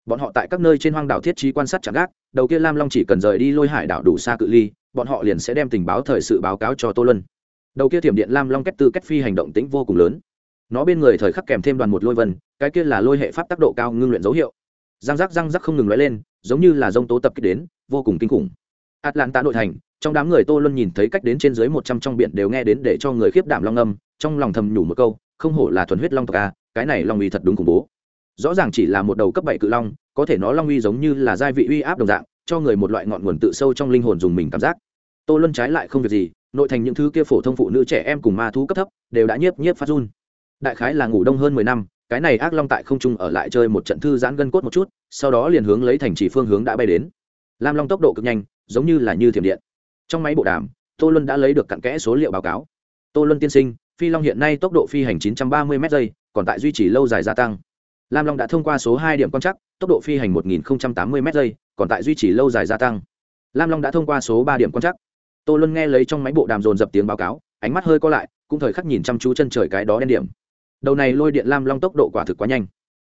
Bọn họ tại các nơi trên hoang đảo thiết trí quan sát chẳng gác, đầu kia lam long chỉ cần rời đi lôi hải đảo đủ xa cự ly, bọn họ liền sẽ đem tình báo thời sự báo cáo cho tô lân đầu kia thiểm điện lam long kết tư kết phi hành động tĩnh vô cùng lớn. Nó bên người thời khắc kèm thêm đoàn một lôi vân, cái kia là lôi hệ pháp tác độ cao ngưng luyện dấu hiệu. Răng rắc răng rắc không ngừng lóe lên, giống như là dông tố tập kích đến, vô cùng kinh khủng. Atlanta nội thành, trong đám người tô luân nhìn thấy cách đến trên dưới một trăm trong biển đều nghe đến để cho người khiếp đảm long âm trong lòng thầm nhủ một câu, không hổ là thuần huyết long tộc a cái này long uy thật đúng khủng bố. Rõ ràng chỉ là một đầu cấp bảy cự long, có thể nó long uy giống như là giai vị uy áp đồng dạng, cho người một loại ngọn nguồn tự sâu trong linh hồn dùng mình cảm giác. Tô luân trái lại không việc gì, nội thành những thứ kia phổ thông phụ nữ trẻ em cùng ma thú cấp thấp, đều đã nhiếp nhiếp phát run. Đại khái là ngủ đông hơn mười năm, cái này ác long tại không trung ở lại chơi một trận thư giãn gân cốt một chút, sau đó liền hướng lấy thành chỉ phương hướng đã bay đến. Lam long tốc độ cực nhanh, giống như là như thiểm điện. Trong máy bộ đàm, tô luân đã lấy được cặn kẽ số liệu báo cáo. Tô luân tiên sinh phi long hiện nay tốc độ phi hành 930 m giây, còn tại duy trì lâu dài gia tăng. Lam long đã thông qua số hai điểm quan trắc, tốc độ phi hành 1080 m giây, còn tại duy trì lâu dài gia tăng. Lam long đã thông qua số ba điểm quan trắc. Tô luân nghe lấy trong máy bộ đàm dồn dập tiếng báo cáo, ánh mắt hơi co lại, cũng thời khắc nhìn chăm chú chân trời cái đó đen điểm. Đầu này lôi điện lam long tốc độ quả thực quá nhanh.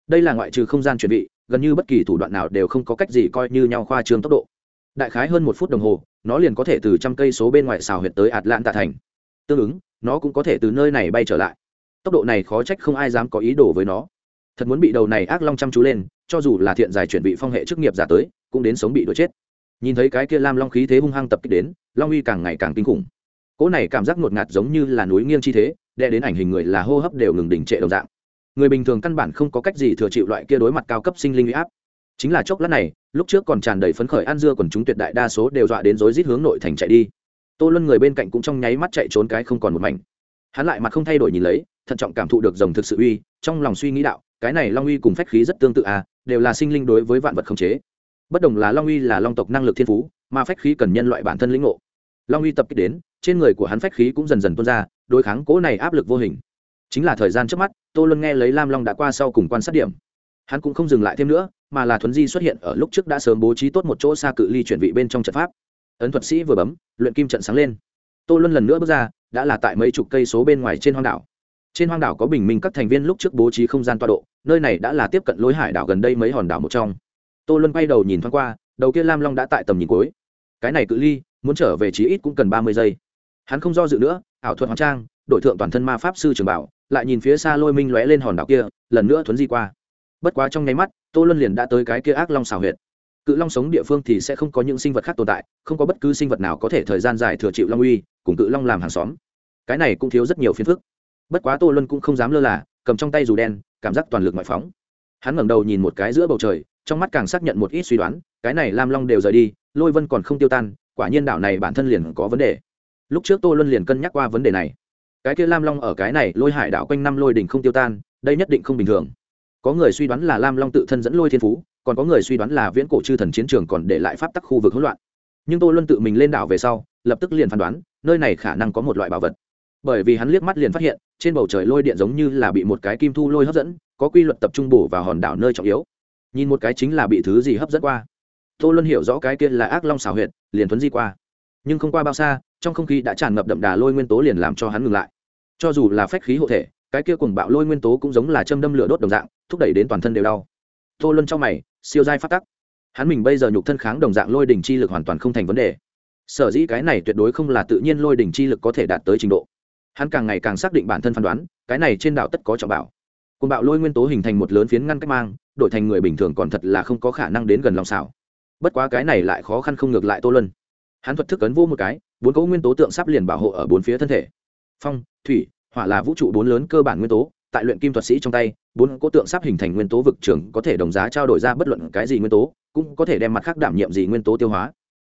Đây là ngoại trừ không gian chuẩn bị, gần như bất kỳ thủ đoạn nào đều không có cách gì coi như nhau khoa trương tốc độ. Đại khái hơn một phút đồng hồ, nó liền có thể từ trăm cây số bên ngoài xào huyệt tới ạt lạn tạ thành. Tương ứng nó cũng có thể từ nơi này bay trở lại. Tốc độ này khó trách không ai dám có ý đồ với nó. Thật muốn bị đầu này ác long chăm chú lên, cho dù là thiện giải chuẩn bị phong hệ chức nghiệp giả tới, cũng đến sống bị đuổi chết. Nhìn thấy cái kia lam long khí thế hung hăng tập kích đến, long uy càng ngày càng kinh khủng. Cỗ này cảm giác ngột ngạt giống như là núi nghiêng chi thế đe đến ảnh hình người là hô hấp đều ngừng đỉnh trệ đồng dạng. Người bình thường căn bản không có cách gì thừa chịu loại kia đối mặt cao cấp sinh linh uy áp. Chính là chốc lát này, lúc trước còn tràn đầy phấn khởi ăn dưa còn chúng tuyệt đại đa số đều dọa đến rối rít hướng nội thành chạy đi tô luân người bên cạnh cũng trong nháy mắt chạy trốn cái không còn một mảnh hắn lại mặt không thay đổi nhìn lấy thận trọng cảm thụ được dòng thực sự uy trong lòng suy nghĩ đạo cái này long uy cùng phách khí rất tương tự à đều là sinh linh đối với vạn vật không chế bất đồng là long uy là long tộc năng lực thiên phú mà phách khí cần nhân loại bản thân lĩnh ngộ long uy tập kích đến trên người của hắn phách khí cũng dần dần tuôn ra đối kháng cố này áp lực vô hình chính là thời gian trước mắt tô luân nghe lấy lam long đã qua sau cùng quan sát điểm hắn cũng không dừng lại thêm nữa mà là thuấn di xuất hiện ở lúc trước đã sớm bố trí tốt một chỗ xa cự ly chuyển vị bên trong trận pháp ấn thuật sĩ vừa bấm, luyện kim trận sáng lên. Tô luân lần nữa bước ra, đã là tại mấy chục cây số bên ngoài trên hoang đảo. Trên hoang đảo có bình minh các thành viên lúc trước bố trí không gian toa độ, nơi này đã là tiếp cận lối hải đảo gần đây mấy hòn đảo một trong. Tô luân quay đầu nhìn thoáng qua, đầu kia lam long đã tại tầm nhìn cuối. Cái này cự ly, muốn trở về chí ít cũng cần ba mươi giây. Hắn không do dự nữa, ảo thuật hoàng trang, đội thượng toàn thân ma pháp sư trường bảo, lại nhìn phía xa lôi minh lóe lên hòn đảo kia, lần nữa thuấn di qua. Bất quá trong nháy mắt, tô luân liền đã tới cái kia ác long xào huyệt cự long sống địa phương thì sẽ không có những sinh vật khác tồn tại, không có bất cứ sinh vật nào có thể thời gian dài thừa chịu long uy, cùng cự long làm hàng xóm. Cái này cũng thiếu rất nhiều phiền phức. Bất quá tô luân cũng không dám lơ là, cầm trong tay dù đen, cảm giác toàn lực ngoại phóng. Hắn ngẩng đầu nhìn một cái giữa bầu trời, trong mắt càng xác nhận một ít suy đoán, cái này lam long đều rời đi, lôi vân còn không tiêu tan, quả nhiên đảo này bản thân liền có vấn đề. Lúc trước tô luân liền cân nhắc qua vấn đề này. Cái kia lam long ở cái này, lôi hải đảo quanh năm lôi đỉnh không tiêu tan, đây nhất định không bình thường. Có người suy đoán là lam long tự thân dẫn lôi thiên phú còn có người suy đoán là viễn cổ chư thần chiến trường còn để lại pháp tắc khu vực hỗn loạn. Nhưng tô luân tự mình lên đảo về sau, lập tức liền phán đoán, nơi này khả năng có một loại bảo vật. Bởi vì hắn liếc mắt liền phát hiện, trên bầu trời lôi điện giống như là bị một cái kim thu lôi hấp dẫn, có quy luật tập trung bổ vào hòn đảo nơi trọng yếu. Nhìn một cái chính là bị thứ gì hấp dẫn qua. Tô luân hiểu rõ cái kia là ác long xảo huyệt, liền thuấn di qua. Nhưng không qua bao xa, trong không khí đã tràn ngập đậm đà lôi nguyên tố liền làm cho hắn ngừng lại. Cho dù là phách khí hộ thể, cái kia cùng bạo lôi nguyên tố cũng giống là châm đâm lửa đốt đồng dạng, thúc đẩy đến toàn thân đều đau. Tô luân trong mày siêu giai phát tắc. Hắn mình bây giờ nhục thân kháng đồng dạng lôi đỉnh chi lực hoàn toàn không thành vấn đề. Sở dĩ cái này tuyệt đối không là tự nhiên lôi đỉnh chi lực có thể đạt tới trình độ. Hắn càng ngày càng xác định bản thân phán đoán, cái này trên đảo tất có trọng bảo. Côn bạo lôi nguyên tố hình thành một lớn phiến ngăn cách mang, đổi thành người bình thường còn thật là không có khả năng đến gần lòng xảo. Bất quá cái này lại khó khăn không ngược lại tô luân. Hắn thuật thức ấn vô một cái, bốn cấu nguyên tố tượng sắp liền bảo hộ ở bốn phía thân thể. Phong, thủy, hỏa là vũ trụ bốn lớn cơ bản nguyên tố, tại luyện kim thuật sĩ trong tay bốn cỗ tượng sắp hình thành nguyên tố vực trường có thể đồng giá trao đổi ra bất luận cái gì nguyên tố, cũng có thể đem mặt khác đảm nhiệm gì nguyên tố tiêu hóa.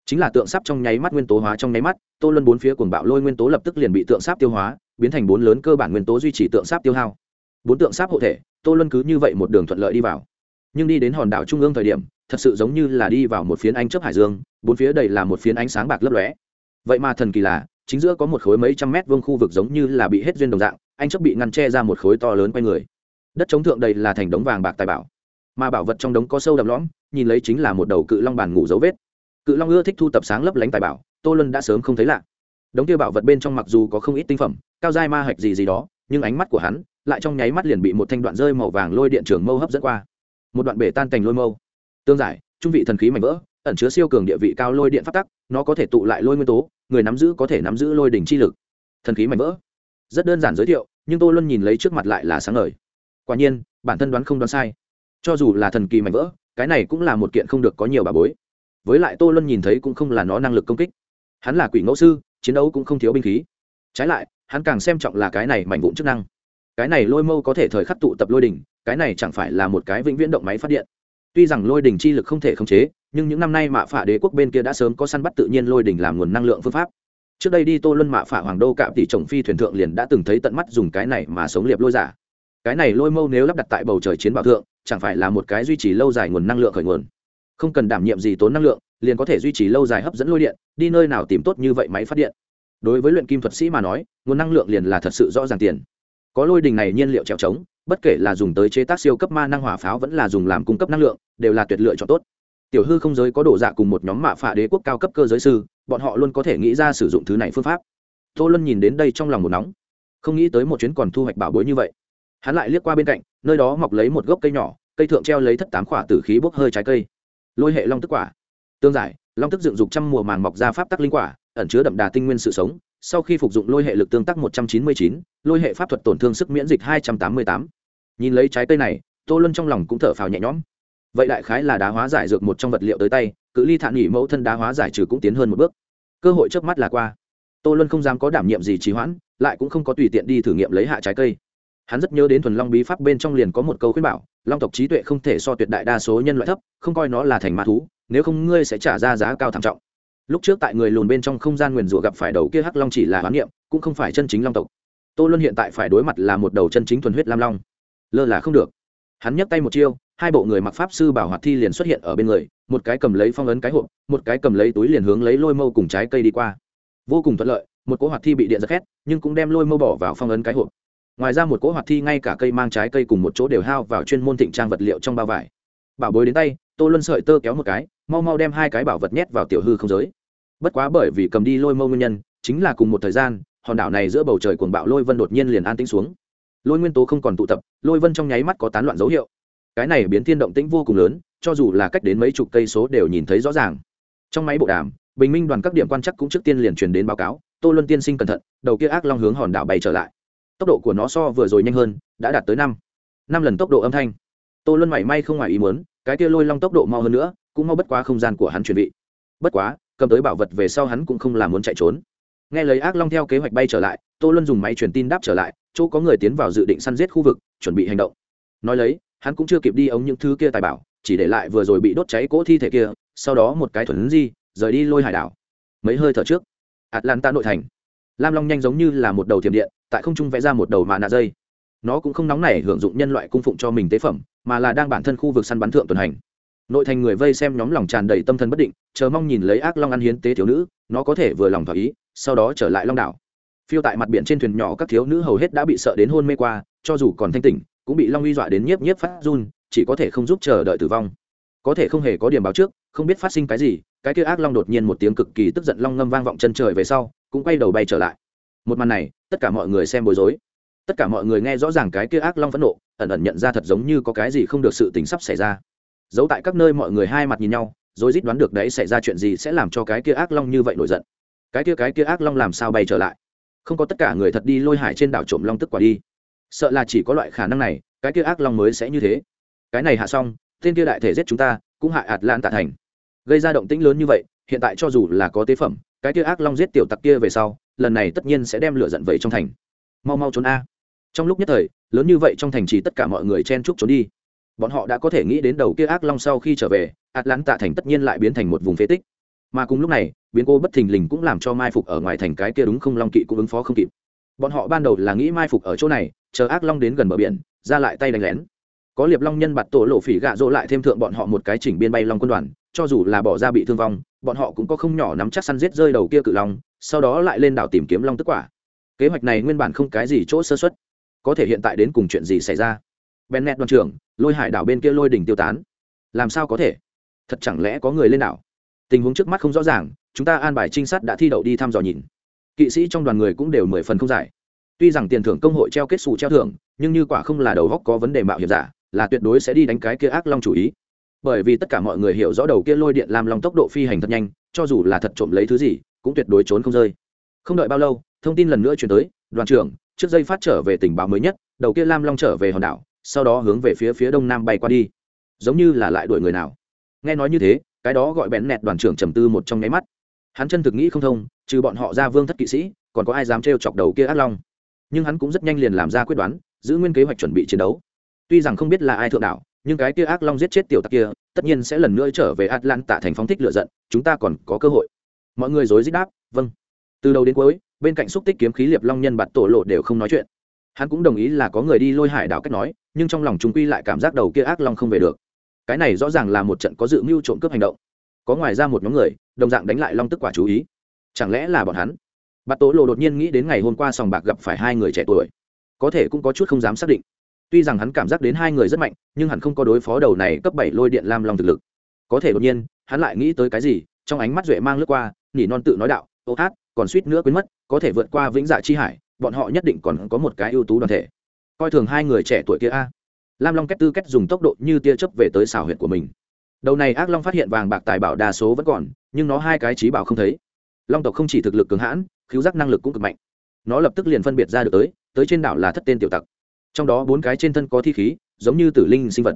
Chính là tượng sắp trong nháy mắt nguyên tố hóa trong nháy mắt, tô luân bốn phía cuồng bạo lôi nguyên tố lập tức liền bị tượng sáp tiêu hóa, biến thành bốn lớn cơ bản nguyên tố duy trì tượng sáp tiêu hao. Bốn tượng sáp hộ thể, tô luân cứ như vậy một đường thuận lợi đi vào. Nhưng đi đến hòn đảo trung ương thời điểm, thật sự giống như là đi vào một phiến ánh chớp hải dương, bốn phía đầy là một phiến ánh sáng bạc lấp lóe. Vậy mà thần kỳ là, chính giữa có một khối mấy trăm mét vuông khu vực giống như là bị hết duyên đồng dạng anh chớp bị ngăn che ra một khối to lớn quanh người đất chống thượng đầy là thành đống vàng bạc tài bảo. Mà bảo vật trong đống có sâu đậm lõm, nhìn lấy chính là một đầu cự long bàn ngủ dấu vết. Cự long ưa thích thu tập sáng lấp lánh tài bảo, tô lân đã sớm không thấy lạ. Đống kia bảo vật bên trong mặc dù có không ít tinh phẩm, cao dai ma hạch gì gì đó, nhưng ánh mắt của hắn lại trong nháy mắt liền bị một thanh đoạn rơi màu vàng lôi điện trường mâu hấp dẫn qua. Một đoạn bể tan cành lôi mâu. Tương giải, trung vị thần khí mảnh vỡ, ẩn chứa siêu cường địa vị cao lôi điện phát tắc, nó có thể tụ lại lôi nguyên tố, người nắm giữ có thể nắm giữ lôi đỉnh chi lực. Thần khí mảnh vỡ. Rất đơn giản giới thiệu, nhưng tô luân nhìn lấy trước mặt lại là sáng ngời quả nhiên, bản thân đoán không đoán sai. Cho dù là thần kỳ mạnh vỡ, cái này cũng là một kiện không được có nhiều bà bối. Với lại tô luân nhìn thấy cũng không là nó năng lực công kích. Hắn là quỷ ngẫu sư, chiến đấu cũng không thiếu binh khí. Trái lại, hắn càng xem trọng là cái này mạnh vụn chức năng. Cái này lôi mâu có thể thời khắc tụ tập lôi đỉnh, cái này chẳng phải là một cái vĩnh viễn động máy phát điện. Tuy rằng lôi đỉnh chi lực không thể khống chế, nhưng những năm nay mạ phả đế quốc bên kia đã sớm có săn bắt tự nhiên lôi đỉnh làm nguồn năng lượng phương pháp. Trước đây đi tô luân mạ phả hoàng đô cạm tỷ chồng phi thuyền thượng liền đã từng thấy tận mắt dùng cái này mà sống liệp lôi giả cái này lôi mâu nếu lắp đặt tại bầu trời chiến bảo thượng, chẳng phải là một cái duy trì lâu dài nguồn năng lượng khởi nguồn? Không cần đảm nhiệm gì tốn năng lượng, liền có thể duy trì lâu dài hấp dẫn lôi điện, đi nơi nào tìm tốt như vậy máy phát điện. Đối với luyện kim thuật sĩ mà nói, nguồn năng lượng liền là thật sự rõ ràng tiền. Có lôi đình này nhiên liệu trèo trống, bất kể là dùng tới chế tác siêu cấp ma năng hỏa pháo vẫn là dùng làm cung cấp năng lượng, đều là tuyệt lựa chọn tốt. Tiểu hư không giới có đổ dạ cùng một nhóm mạ phạ đế quốc cao cấp cơ giới sư, bọn họ luôn có thể nghĩ ra sử dụng thứ này phương pháp. Tô luân nhìn đến đây trong lòng một nóng. Không nghĩ tới một chuyến còn thu hoạch bảo bối như vậy hắn lại liếc qua bên cạnh, nơi đó mọc lấy một gốc cây nhỏ, cây thượng treo lấy thất tám khỏa tử khí bốc hơi trái cây. Lôi hệ long tức quả. Tương giải, long tức dựng dục trăm mùa màng mọc ra pháp tắc linh quả, ẩn chứa đậm đà tinh nguyên sự sống, sau khi phục dụng lôi hệ lực tương tác một trăm chín mươi chín, lôi hệ pháp thuật tổn thương sức miễn dịch hai trăm tám mươi tám. Nhìn lấy trái cây này, tô luân trong lòng cũng thở phào nhẹ nhõm. Vậy đại khái là đá hóa giải dược một trong vật liệu tới tay, cự ly thản nghỉ mẫu thân đá hóa giải trừ cũng tiến hơn một bước. Cơ hội trước mắt là qua. Tô luân không dám có đảm nhiệm gì trì hoãn, lại cũng không có tùy tiện đi thử nghiệm lấy hạ trái cây hắn rất nhớ đến thuần long bí pháp bên trong liền có một câu khuyên bảo, long tộc trí tuệ không thể so tuyệt đại đa số nhân loại thấp, không coi nó là thành mã thú, nếu không ngươi sẽ trả ra giá cao thảm trọng. Lúc trước tại người lùn bên trong không gian nguyền rủa gặp phải đầu kia hắc long chỉ là hoán niệm, cũng không phải chân chính long tộc. Tô luân hiện tại phải đối mặt là một đầu chân chính thuần huyết lam long. Lơ là không được. Hắn nhấc tay một chiêu, hai bộ người mặc pháp sư bảo hoạt thi liền xuất hiện ở bên người, một cái cầm lấy phong ấn cái hộp, một cái cầm lấy túi liền hướng lấy lôi mâu cùng trái cây đi qua. Vô cùng thuận lợi, một cỗ hoạt thi bị điện giật khét, nhưng cũng đem lôi mâu bỏ vào phong ấn cái hộp ngoài ra một cỗ hoạt thi ngay cả cây mang trái cây cùng một chỗ đều hao vào chuyên môn thịnh trang vật liệu trong bao vải. Bảo bối đến tay, tô luân sợi tơ kéo một cái, mau mau đem hai cái bảo vật nhét vào tiểu hư không giới. Bất quá bởi vì cầm đi lôi mâu nguyên nhân, chính là cùng một thời gian, hòn đảo này giữa bầu trời cuồng bạo lôi vân đột nhiên liền an tĩnh xuống. Lôi nguyên tố không còn tụ tập, lôi vân trong nháy mắt có tán loạn dấu hiệu. Cái này biến thiên động tĩnh vô cùng lớn, cho dù là cách đến mấy chục cây số đều nhìn thấy rõ ràng. Trong máy bộ đàm, bình minh đoàn các điểm quan chắc cũng trước tiên liền truyền đến báo cáo, tô luân tiên sinh cẩn thận, đầu kia ác long hướng hòn đảo bay trở lại tốc độ của nó so vừa rồi nhanh hơn, đã đạt tới năm. Năm lần tốc độ âm thanh. Tô luân mảy may không ngoài ý muốn, cái kia lôi long tốc độ mau hơn nữa, cũng mau bất quá không gian của hắn chuẩn bị bất quá, cầm tới bảo vật về sau hắn cũng không làm muốn chạy trốn. Nghe lời ác long theo kế hoạch bay trở lại, tô luân dùng máy truyền tin đáp trở lại, chỗ có người tiến vào dự định săn giết khu vực, chuẩn bị hành động. Nói lấy, hắn cũng chưa kịp đi ống những thứ kia tài bảo, chỉ để lại vừa rồi bị đốt cháy cỗ thi thể kia, sau đó một cái thuần di, rời đi lôi hải đảo. Mấy hơi thở trước, atlanta nội thành. Lam long nhanh giống như là một đầu thiểm điện tại không trung vẽ ra một đầu mạ nạ dây. Nó cũng không nóng nảy hưởng dụng nhân loại cung phụng cho mình tế phẩm, mà là đang bản thân khu vực săn bắn thượng tuần hành. Nội thành người vây xem nhóm lòng tràn đầy tâm thần bất định, chờ mong nhìn lấy ác long ăn hiến tế thiếu nữ, nó có thể vừa lòng thỏa ý, sau đó trở lại long đảo. Phiêu tại mặt biển trên thuyền nhỏ các thiếu nữ hầu hết đã bị sợ đến hôn mê qua, cho dù còn thanh tỉnh, cũng bị long uy dọa đến nhiếp nhiếp phát run, chỉ có thể không giúp chờ đợi tử vong. Có thể không hề có điểm báo trước, không biết phát sinh cái gì, cái kia ác long đột nhiên một tiếng cực kỳ tức giận long ngâm vang vọng chân trời về sau, cũng quay đầu bay trở lại một màn này, tất cả mọi người xem bối rối. Tất cả mọi người nghe rõ ràng cái kia ác long phẫn nộ, ẩn ẩn nhận ra thật giống như có cái gì không được sự tình sắp xảy ra. Giấu tại các nơi mọi người hai mặt nhìn nhau, rồi rít đoán được đấy xảy ra chuyện gì sẽ làm cho cái kia ác long như vậy nổi giận. Cái kia cái kia ác long làm sao bay trở lại? Không có tất cả người thật đi lôi hải trên đảo trộm long tức quả đi. Sợ là chỉ có loại khả năng này, cái kia ác long mới sẽ như thế. Cái này hạ xong, tên kia đại thể giết chúng ta, cũng hại ạt lan tạ thành. Gây ra động tĩnh lớn như vậy, hiện tại cho dù là có tế phẩm, cái kia ác long giết tiểu tặc kia về sau lần này tất nhiên sẽ đem lửa giận vậy trong thành. Mau mau trốn a. Trong lúc nhất thời, lớn như vậy trong thành chỉ tất cả mọi người chen chúc trốn đi. Bọn họ đã có thể nghĩ đến đầu kia ác long sau khi trở về, atlanta thành tất nhiên lại biến thành một vùng phế tích. Mà cùng lúc này, biến cô bất thình lình cũng làm cho mai phục ở ngoài thành cái kia đúng không long kỵ cũng ứng phó không kịp. Bọn họ ban đầu là nghĩ mai phục ở chỗ này, chờ ác long đến gần bờ biển, ra lại tay đánh lén. Có liệp long nhân bạt tổ lộ phỉ gạ dỗ lại thêm thượng bọn họ một cái chỉnh biên bay long quân đoàn, cho dù là bỏ ra bị thương vong, bọn họ cũng có không nhỏ nắm chắc săn giết rơi đầu kia cự long sau đó lại lên đảo tìm kiếm long tức quả. Kế hoạch này nguyên bản không cái gì chỗ sơ xuất có thể hiện tại đến cùng chuyện gì xảy ra? Bennett đoàn trưởng, lôi hải đảo bên kia lôi đỉnh tiêu tán. Làm sao có thể? Thật chẳng lẽ có người lên đảo? Tình huống trước mắt không rõ ràng, chúng ta an bài trinh sát đã thi đậu đi thăm dò nhìn. Kỵ sĩ trong đoàn người cũng đều mười phần không giải. Tuy rằng tiền thưởng công hội treo kết xù treo thưởng, nhưng như quả không là đầu góc có vấn đề mạo hiểm giả, là tuyệt đối sẽ đi đánh cái kia ác long chủ ý. Bởi vì tất cả mọi người hiểu rõ đầu kia lôi điện làm long tốc độ phi hành thật nhanh, cho dù là thật trộm lấy thứ gì cũng tuyệt đối trốn không rơi. Không đợi bao lâu, thông tin lần nữa chuyển tới, đoàn trưởng, trước dây phát trở về tình báo mới nhất, đầu kia lam long trở về hòn đảo, sau đó hướng về phía phía đông nam bay qua đi. Giống như là lại đuổi người nào. Nghe nói như thế, cái đó gọi bén nẹt đoàn trưởng trầm tư một trong nháy mắt. Hắn chân thực nghĩ không thông, trừ bọn họ ra vương thất kỵ sĩ, còn có ai dám trêu chọc đầu kia ác long. Nhưng hắn cũng rất nhanh liền làm ra quyết đoán, giữ nguyên kế hoạch chuẩn bị chiến đấu. Tuy rằng không biết là ai thượng đảo, nhưng cái kia ác long giết chết tiểu tặc kia, tất nhiên sẽ lần nữa trở về atlanta thành phóng thích lựa giận, chúng ta còn có cơ hội mọi người dối dích đáp vâng. Từ đầu đến cuối, bên cạnh xúc tích kiếm khí liệp long nhân bạt tổ lộ đều không nói chuyện. Hắn cũng đồng ý là có người đi lôi hải đảo cách nói, nhưng trong lòng chúng quy lại cảm giác đầu kia ác long không về được. Cái này rõ ràng là một trận có dự mưu trộm cướp hành động. Có ngoài ra một nhóm người, đồng dạng đánh lại long tức quả chú ý. Chẳng lẽ là bọn hắn? Bạt tổ lộ đột nhiên nghĩ đến ngày hôm qua sòng bạc gặp phải hai người trẻ tuổi. Có thể cũng có chút không dám xác định. Tuy rằng hắn cảm giác đến hai người rất mạnh, nhưng hắn không có đối phó đầu này cấp bảy lôi điện lam long thực lực. Có thể đột nhiên, hắn lại nghĩ tới cái gì, trong ánh mắt duệ mang lướt qua nỉ non tự nói đạo, ô hát, còn suýt nữa quên mất, có thể vượt qua vĩnh dạ chi hải, bọn họ nhất định còn có một cái ưu tú đoàn thể. Coi thường hai người trẻ tuổi kia a. Lam long kết tư kết dùng tốc độ như tia chớp về tới xào huyệt của mình. Đầu này ác long phát hiện vàng bạc tài bảo đa số vẫn còn, nhưng nó hai cái trí bảo không thấy. Long tộc không chỉ thực lực cường hãn khiếu giác năng lực cũng cực mạnh. Nó lập tức liền phân biệt ra được tới tới trên đảo là thất tên tiểu tặc. Trong đó bốn cái trên thân có thi khí, giống như tử linh sinh vật.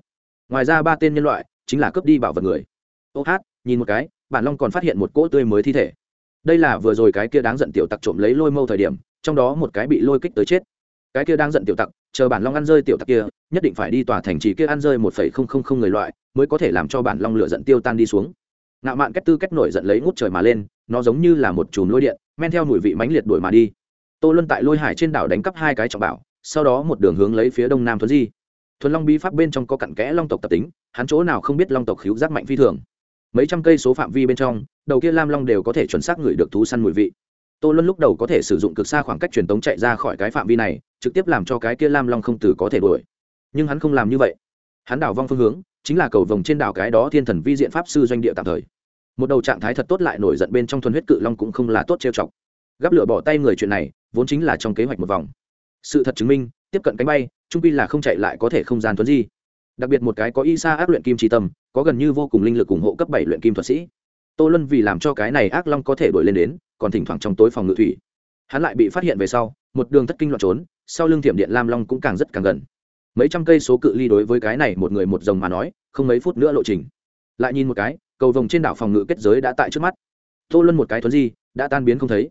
Ngoài ra ba tên nhân loại, chính là cướp đi bảo vật người. Ô hát, nhìn một cái bản long còn phát hiện một cỗ tươi mới thi thể. Đây là vừa rồi cái kia đáng giận tiểu tặc trộm lấy lôi mâu thời điểm, trong đó một cái bị lôi kích tới chết. Cái kia đang giận tiểu tặc, chờ bản long ăn rơi tiểu tặc kia, nhất định phải đi tòa thành trì kia ăn rơi một phẩy không không không người loại, mới có thể làm cho bản long lửa giận tiêu tan đi xuống. Ngạo mạn cách tư cách nổi giận lấy ngút trời mà lên, nó giống như là một chùm lôi điện, men theo mùi vị mãnh liệt đuổi mà đi. Tô luân tại lôi hải trên đảo đánh cắp hai cái trọng bảo, sau đó một đường hướng lấy phía đông nam thuấn di. Thuần long bí pháp bên trong có cặn kẽ long tộc tập tính, hắn chỗ nào không biết long tộc khíu giác mạnh phi thường mấy trăm cây số phạm vi bên trong, đầu kia lam long đều có thể chuẩn xác ngửi được thú săn mùi vị. Tô luân lúc đầu có thể sử dụng cực xa khoảng cách truyền tống chạy ra khỏi cái phạm vi này, trực tiếp làm cho cái kia lam long không từ có thể đuổi. Nhưng hắn không làm như vậy. Hắn đảo vong phương hướng, chính là cầu vồng trên đảo cái đó thiên thần vi diện pháp sư doanh địa tạm thời. Một đầu trạng thái thật tốt lại nổi giận bên trong thuần huyết cự long cũng không là tốt trêu chọc. Gắp lửa bỏ tay người chuyện này, vốn chính là trong kế hoạch một vòng. Sự thật chứng minh, tiếp cận cánh bay, trung pi là không chạy lại có thể không gian tuấn di đặc biệt một cái có y sa ác luyện kim tri tâm, có gần như vô cùng linh lực ủng hộ cấp bảy luyện kim thuật sĩ. Tô luân vì làm cho cái này ác long có thể đổi lên đến, còn thỉnh thoảng trong tối phòng ngự thủy. Hắn lại bị phát hiện về sau, một đường thất kinh loạn trốn, sau lưng thiểm điện lam long cũng càng rất càng gần. Mấy trăm cây số cự ly đối với cái này một người một dòng mà nói, không mấy phút nữa lộ trình. Lại nhìn một cái, cầu vồng trên đảo phòng ngự kết giới đã tại trước mắt. Tô luân một cái thuấn di, đã tan biến không thấy.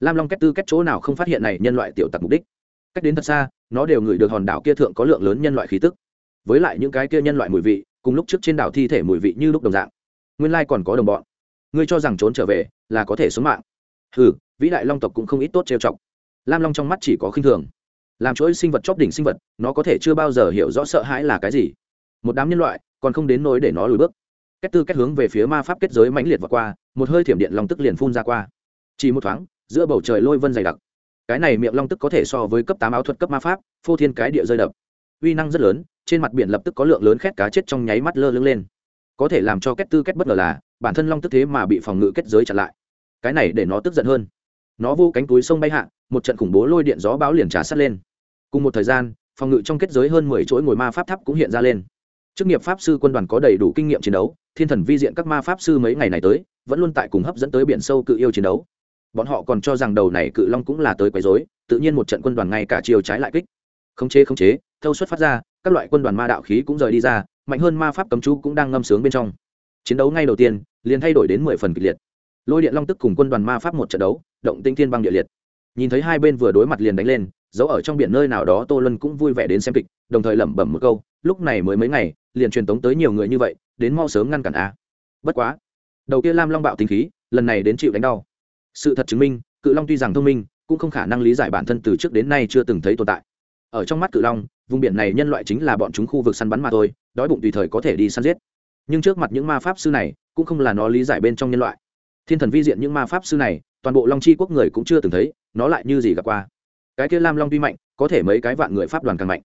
Lam long kết tư kết chỗ nào không phát hiện này nhân loại tiểu tặc mục đích. Cách đến thật xa, nó đều ngửi được hòn đảo kia thượng có lượng lớn nhân loại khí tức với lại những cái kia nhân loại mùi vị, cùng lúc trước trên đảo thi thể mùi vị như lúc đồng dạng. Nguyên lai còn có đồng bọn. Ngươi cho rằng trốn trở về là có thể sống mạng. Hừ, vĩ đại long tộc cũng không ít tốt trêu chọc. Lam long trong mắt chỉ có khinh thường. Làm chuỗi sinh vật chóp đỉnh sinh vật, nó có thể chưa bao giờ hiểu rõ sợ hãi là cái gì. Một đám nhân loại, còn không đến nỗi để nó lùi bước. Kết tư kết hướng về phía ma pháp kết giới mãnh liệt và qua, một hơi thiểm điện long tức liền phun ra qua. Chỉ một thoáng, giữa bầu trời lôi vân dày đặc. Cái này miệng long tức có thể so với cấp tám áo thuật cấp ma pháp, phô thiên cái địa rơi đập. Uy năng rất lớn trên mặt biển lập tức có lượng lớn khét cá chết trong nháy mắt lơ lưng lên. Có thể làm cho kết tư kết bất ngờ là, bản thân long tức thế mà bị phòng ngự kết giới chặn lại. Cái này để nó tức giận hơn. Nó vô cánh túi sông bay hạ, một trận khủng bố lôi điện gió báo liền trả sắt lên. Cùng một thời gian, phòng ngự trong kết giới hơn mười chuỗi ngồi ma pháp tháp cũng hiện ra lên. Chức nghiệp pháp sư quân đoàn có đầy đủ kinh nghiệm chiến đấu, thiên thần vi diện các ma pháp sư mấy ngày này tới, vẫn luôn tại cùng hấp dẫn tới biển sâu cự yêu chiến đấu. Bọn họ còn cho rằng đầu này cự long cũng là tới quấy rối, tự nhiên một trận quân đoàn ngay cả chiều trái lại kích. Khống chế khống chế, thâu xuất phát ra các loại quân đoàn ma đạo khí cũng rời đi ra, mạnh hơn ma pháp cấm chú cũng đang ngâm sướng bên trong. Chiến đấu ngay đầu tiên, liền thay đổi đến mười phần kịch liệt. Lôi điện long tức cùng quân đoàn ma pháp một trận đấu, động tinh thiên băng địa liệt. Nhìn thấy hai bên vừa đối mặt liền đánh lên giấu ở trong biển nơi nào đó tô lân cũng vui vẻ đến xem kịch, đồng thời lẩm bẩm một câu, lúc này mới mấy ngày, liền truyền tống tới nhiều người như vậy, đến mau sớm ngăn cản a. Bất quá, đầu kia lam long bạo tính khí, lần này đến chịu đánh đau. Sự thật chứng minh, cự long tuy rằng thông minh, cũng không khả năng lý giải bản thân từ trước đến nay chưa từng thấy tồn tại. Ở trong mắt cự long vùng biển này nhân loại chính là bọn chúng khu vực săn bắn mà thôi, đói bụng tùy thời có thể đi săn giết. Nhưng trước mặt những ma pháp sư này, cũng không là nó lý giải bên trong nhân loại. Thiên thần vi diện những ma pháp sư này, toàn bộ long chi quốc người cũng chưa từng thấy, nó lại như gì gặp qua. Cái kia lam long tuy mạnh, có thể mấy cái vạn người pháp đoàn càng mạnh.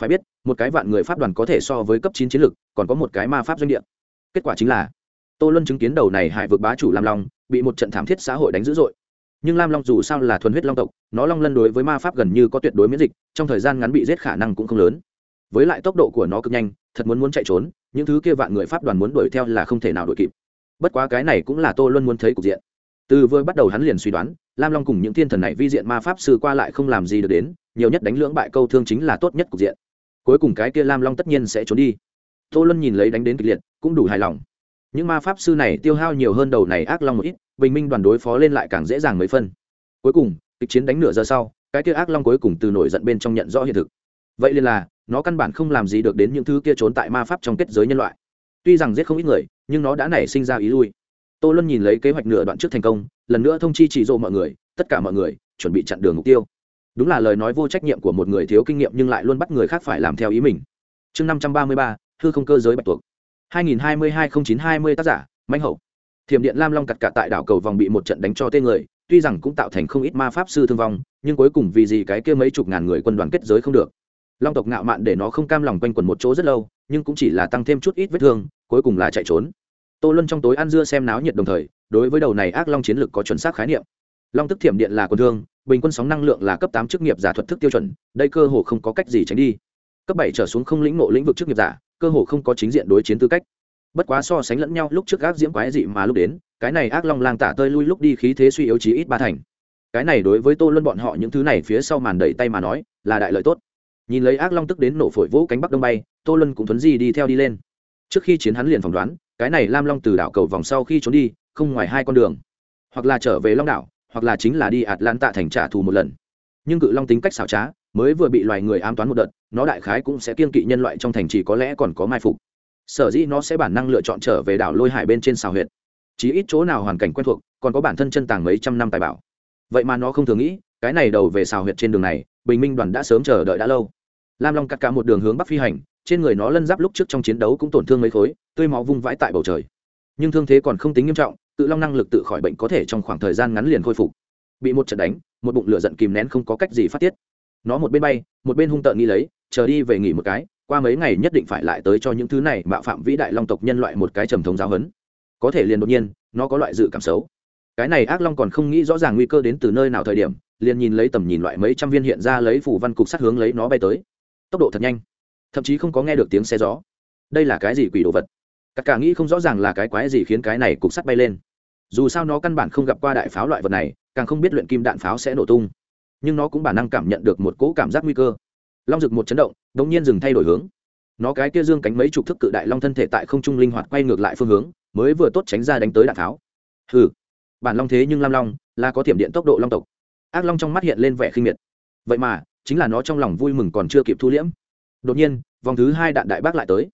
Phải biết, một cái vạn người pháp đoàn có thể so với cấp chín chiến lược, còn có một cái ma pháp doanh địa. Kết quả chính là, tô luân chứng kiến đầu này hải vực bá chủ lam long, bị một trận thảm thiết xã hội đánh dữ dội nhưng lam long dù sao là thuần huyết long tộc, nó long lân đối với ma pháp gần như có tuyệt đối miễn dịch, trong thời gian ngắn bị giết khả năng cũng không lớn. Với lại tốc độ của nó cực nhanh, thật muốn muốn chạy trốn, những thứ kia vạn người pháp đoàn muốn đuổi theo là không thể nào đuổi kịp. Bất quá cái này cũng là tô luân muốn thấy cục diện. Từ vừa bắt đầu hắn liền suy đoán, lam long cùng những thiên thần này vi diện ma pháp sư qua lại không làm gì được đến, nhiều nhất đánh lưỡng bại câu thương chính là tốt nhất cục diện. Cuối cùng cái kia lam long tất nhiên sẽ trốn đi. Tô luân nhìn lấy đánh đến kịch liệt, cũng đủ hài lòng những ma pháp sư này tiêu hao nhiều hơn đầu này ác long một ít, bình minh đoàn đối phó lên lại càng dễ dàng mấy phân. Cuối cùng, kịch chiến đánh nửa giờ sau, cái kia ác long cuối cùng từ nổi giận bên trong nhận rõ hiện thực. Vậy liền là, nó căn bản không làm gì được đến những thứ kia trốn tại ma pháp trong kết giới nhân loại. Tuy rằng giết không ít người, nhưng nó đã nảy sinh ra ý lui. Tô luân nhìn lấy kế hoạch nửa đoạn trước thành công, lần nữa thông chi chỉ dỗ mọi người, tất cả mọi người, chuẩn bị chặn đường mục tiêu. Đúng là lời nói vô trách nhiệm của một người thiếu kinh nghiệm nhưng lại luôn bắt người khác phải làm theo ý mình. Chương năm trăm ba mươi ba, hư không cơ giới bạch tuộc hai nghìn hai mươi hai không chín hai mươi tác giả, Mạnh hậu. Thiểm điện lam long cặt cả tại đảo cầu vòng bị một trận đánh cho tên người, tuy rằng cũng tạo thành không ít ma pháp sư thương vong, nhưng cuối cùng vì gì cái kia mấy chục ngàn người quân đoàn kết giới không được. Long tộc ngạo mạn để nó không cam lòng quanh quẩn một chỗ rất lâu, nhưng cũng chỉ là tăng thêm chút ít vết thương, cuối cùng là chạy trốn. Tô luân trong tối ăn dưa xem náo nhiệt đồng thời, đối với đầu này ác long chiến lược có chuẩn xác khái niệm. Long tức thiểm điện là quân thương, bình quân sóng năng lượng là cấp tám chức nghiệp giả thuật thức tiêu chuẩn, đây cơ hồ không có cách gì tránh đi. Cấp bảy trở xuống không lĩnh ngộ lĩnh vực chức nghiệp giả cơ hồ không có chính diện đối chiến tư cách. Bất quá so sánh lẫn nhau, lúc trước ác diễm quái dị mà lúc đến, cái này ác long lang tả tơi lui lúc đi khí thế suy yếu chí ít ba thành. Cái này đối với tô luân bọn họ những thứ này phía sau màn đẩy tay mà nói, là đại lợi tốt. Nhìn lấy ác long tức đến nổ phổi vỗ cánh bắc đông bay, tô luân cũng thuấn di đi theo đi lên. Trước khi chiến hắn liền phỏng đoán, cái này lam long từ đảo cầu vòng sau khi trốn đi, không ngoài hai con đường. Hoặc là trở về long đảo, hoặc là chính là đi ạt lan tạ thành trả thù một lần. Nhưng cự long tính cách xảo trá mới vừa bị loài người ám toán một đợt, nó đại khái cũng sẽ kiên kỵ nhân loại trong thành trì có lẽ còn có mai phục. Sở dĩ nó sẽ bản năng lựa chọn trở về đảo lôi hải bên trên xào huyện chí ít chỗ nào hoàn cảnh quen thuộc, còn có bản thân chân tàng mấy trăm năm tài bảo. Vậy mà nó không thường nghĩ, cái này đầu về xào huyệt trên đường này, bình minh đoàn đã sớm chờ đợi đã lâu. Lam long cắt cả một đường hướng bắc phi hành, trên người nó lân giáp lúc trước trong chiến đấu cũng tổn thương mấy khối, tươi máu vung vãi tại bầu trời. Nhưng thương thế còn không tính nghiêm trọng, tự long năng lực tự khỏi bệnh có thể trong khoảng thời gian ngắn liền khôi phục. Bị một trận đánh, một bụng lửa giận kìm nén không có cách gì phát tiết nó một bên bay, một bên hung tợn nghĩ lấy, chờ đi về nghỉ một cái, qua mấy ngày nhất định phải lại tới cho những thứ này mạo phạm vĩ đại long tộc nhân loại một cái trầm thống giáo hấn có thể liền đột nhiên, nó có loại dự cảm xấu. Cái này ác long còn không nghĩ rõ ràng nguy cơ đến từ nơi nào thời điểm, liền nhìn lấy tầm nhìn loại mấy trăm viên hiện ra lấy phủ văn cục sát hướng lấy nó bay tới. Tốc độ thật nhanh, thậm chí không có nghe được tiếng xe gió. Đây là cái gì quỷ đồ vật? Các cả nghĩ không rõ ràng là cái quái gì khiến cái này cục sắt bay lên. Dù sao nó căn bản không gặp qua đại pháo loại vật này, càng không biết luyện kim đạn pháo sẽ nổ tung nhưng nó cũng bản năng cảm nhận được một cỗ cảm giác nguy cơ. Long rực một chấn động đ ỗ n g nhiên dừng thay đổi hướng. Nó cái kia dương cánh mấy chục thức cự đại long thân thể tại không trung linh hoạt quay ngược lại phương hướng mới vừa tốt tránh ra đánh tới đạn tháo, hừ bản long thế nhưng lam long là có tiềm điện tốc độ long tộc. Ác long trong mắt hiện lên vẻ khinh miệt. Vậy mà chính là nó trong lòng vui mừng còn chưa kịp thu liễm. Đột nhiên vòng thứ hai đạn đại bác lại tới.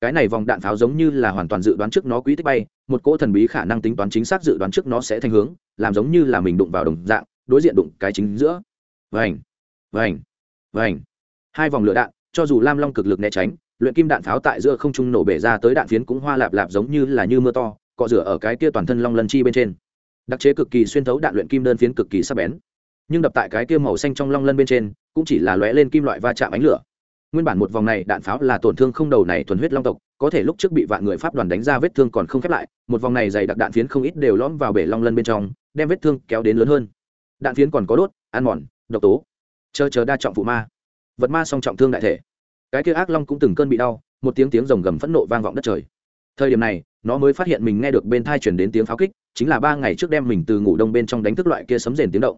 Cái này vòng đạn pháo giống như là hoàn toàn dự đoán trước nó quý tích bay một cỗ thần bí khả năng tính toán chính xác dự đoán trước nó sẽ thành hướng làm giống như là mình đụng vào đồng dạng đối diện đụng cái chính giữa vành vành vành. Hai vòng lửa đạn, cho dù lam long cực lực né tránh, luyện kim đạn pháo tại giữa không trung nổ bể ra tới đạn phiến cũng hoa lạp lạp giống như là như mưa to, cọ rửa ở cái kia toàn thân long lân chi bên trên. Đặc chế cực kỳ xuyên thấu đạn luyện kim đơn phiến cực kỳ sắc bén. Nhưng đập tại cái kia màu xanh trong long lân bên trên, cũng chỉ là lóe lên kim loại va chạm ánh lửa. Nguyên bản một vòng này đạn pháo là tổn thương không đầu này thuần huyết long tộc, có thể lúc trước bị vạn người pháp đoàn đánh ra vết thương còn không khép lại, một vòng này dày đặc đạn phiến không ít đều lõm vào bể long lân bên trong, đem vết thương kéo đến lớn hơn. Đạn phiến còn có đốt, ăn mòn độc tố. Chờ chờ đa trọng phụ ma. Vật ma song trọng thương đại thể. Cái kia ác long cũng từng cơn bị đau, một tiếng tiếng rồng gầm phẫn nộ vang vọng đất trời. Thời điểm này, nó mới phát hiện mình nghe được bên thai chuyển đến tiếng pháo kích, chính là ba ngày trước đem mình từ ngủ đông bên trong đánh thức loại kia sấm rền tiếng động.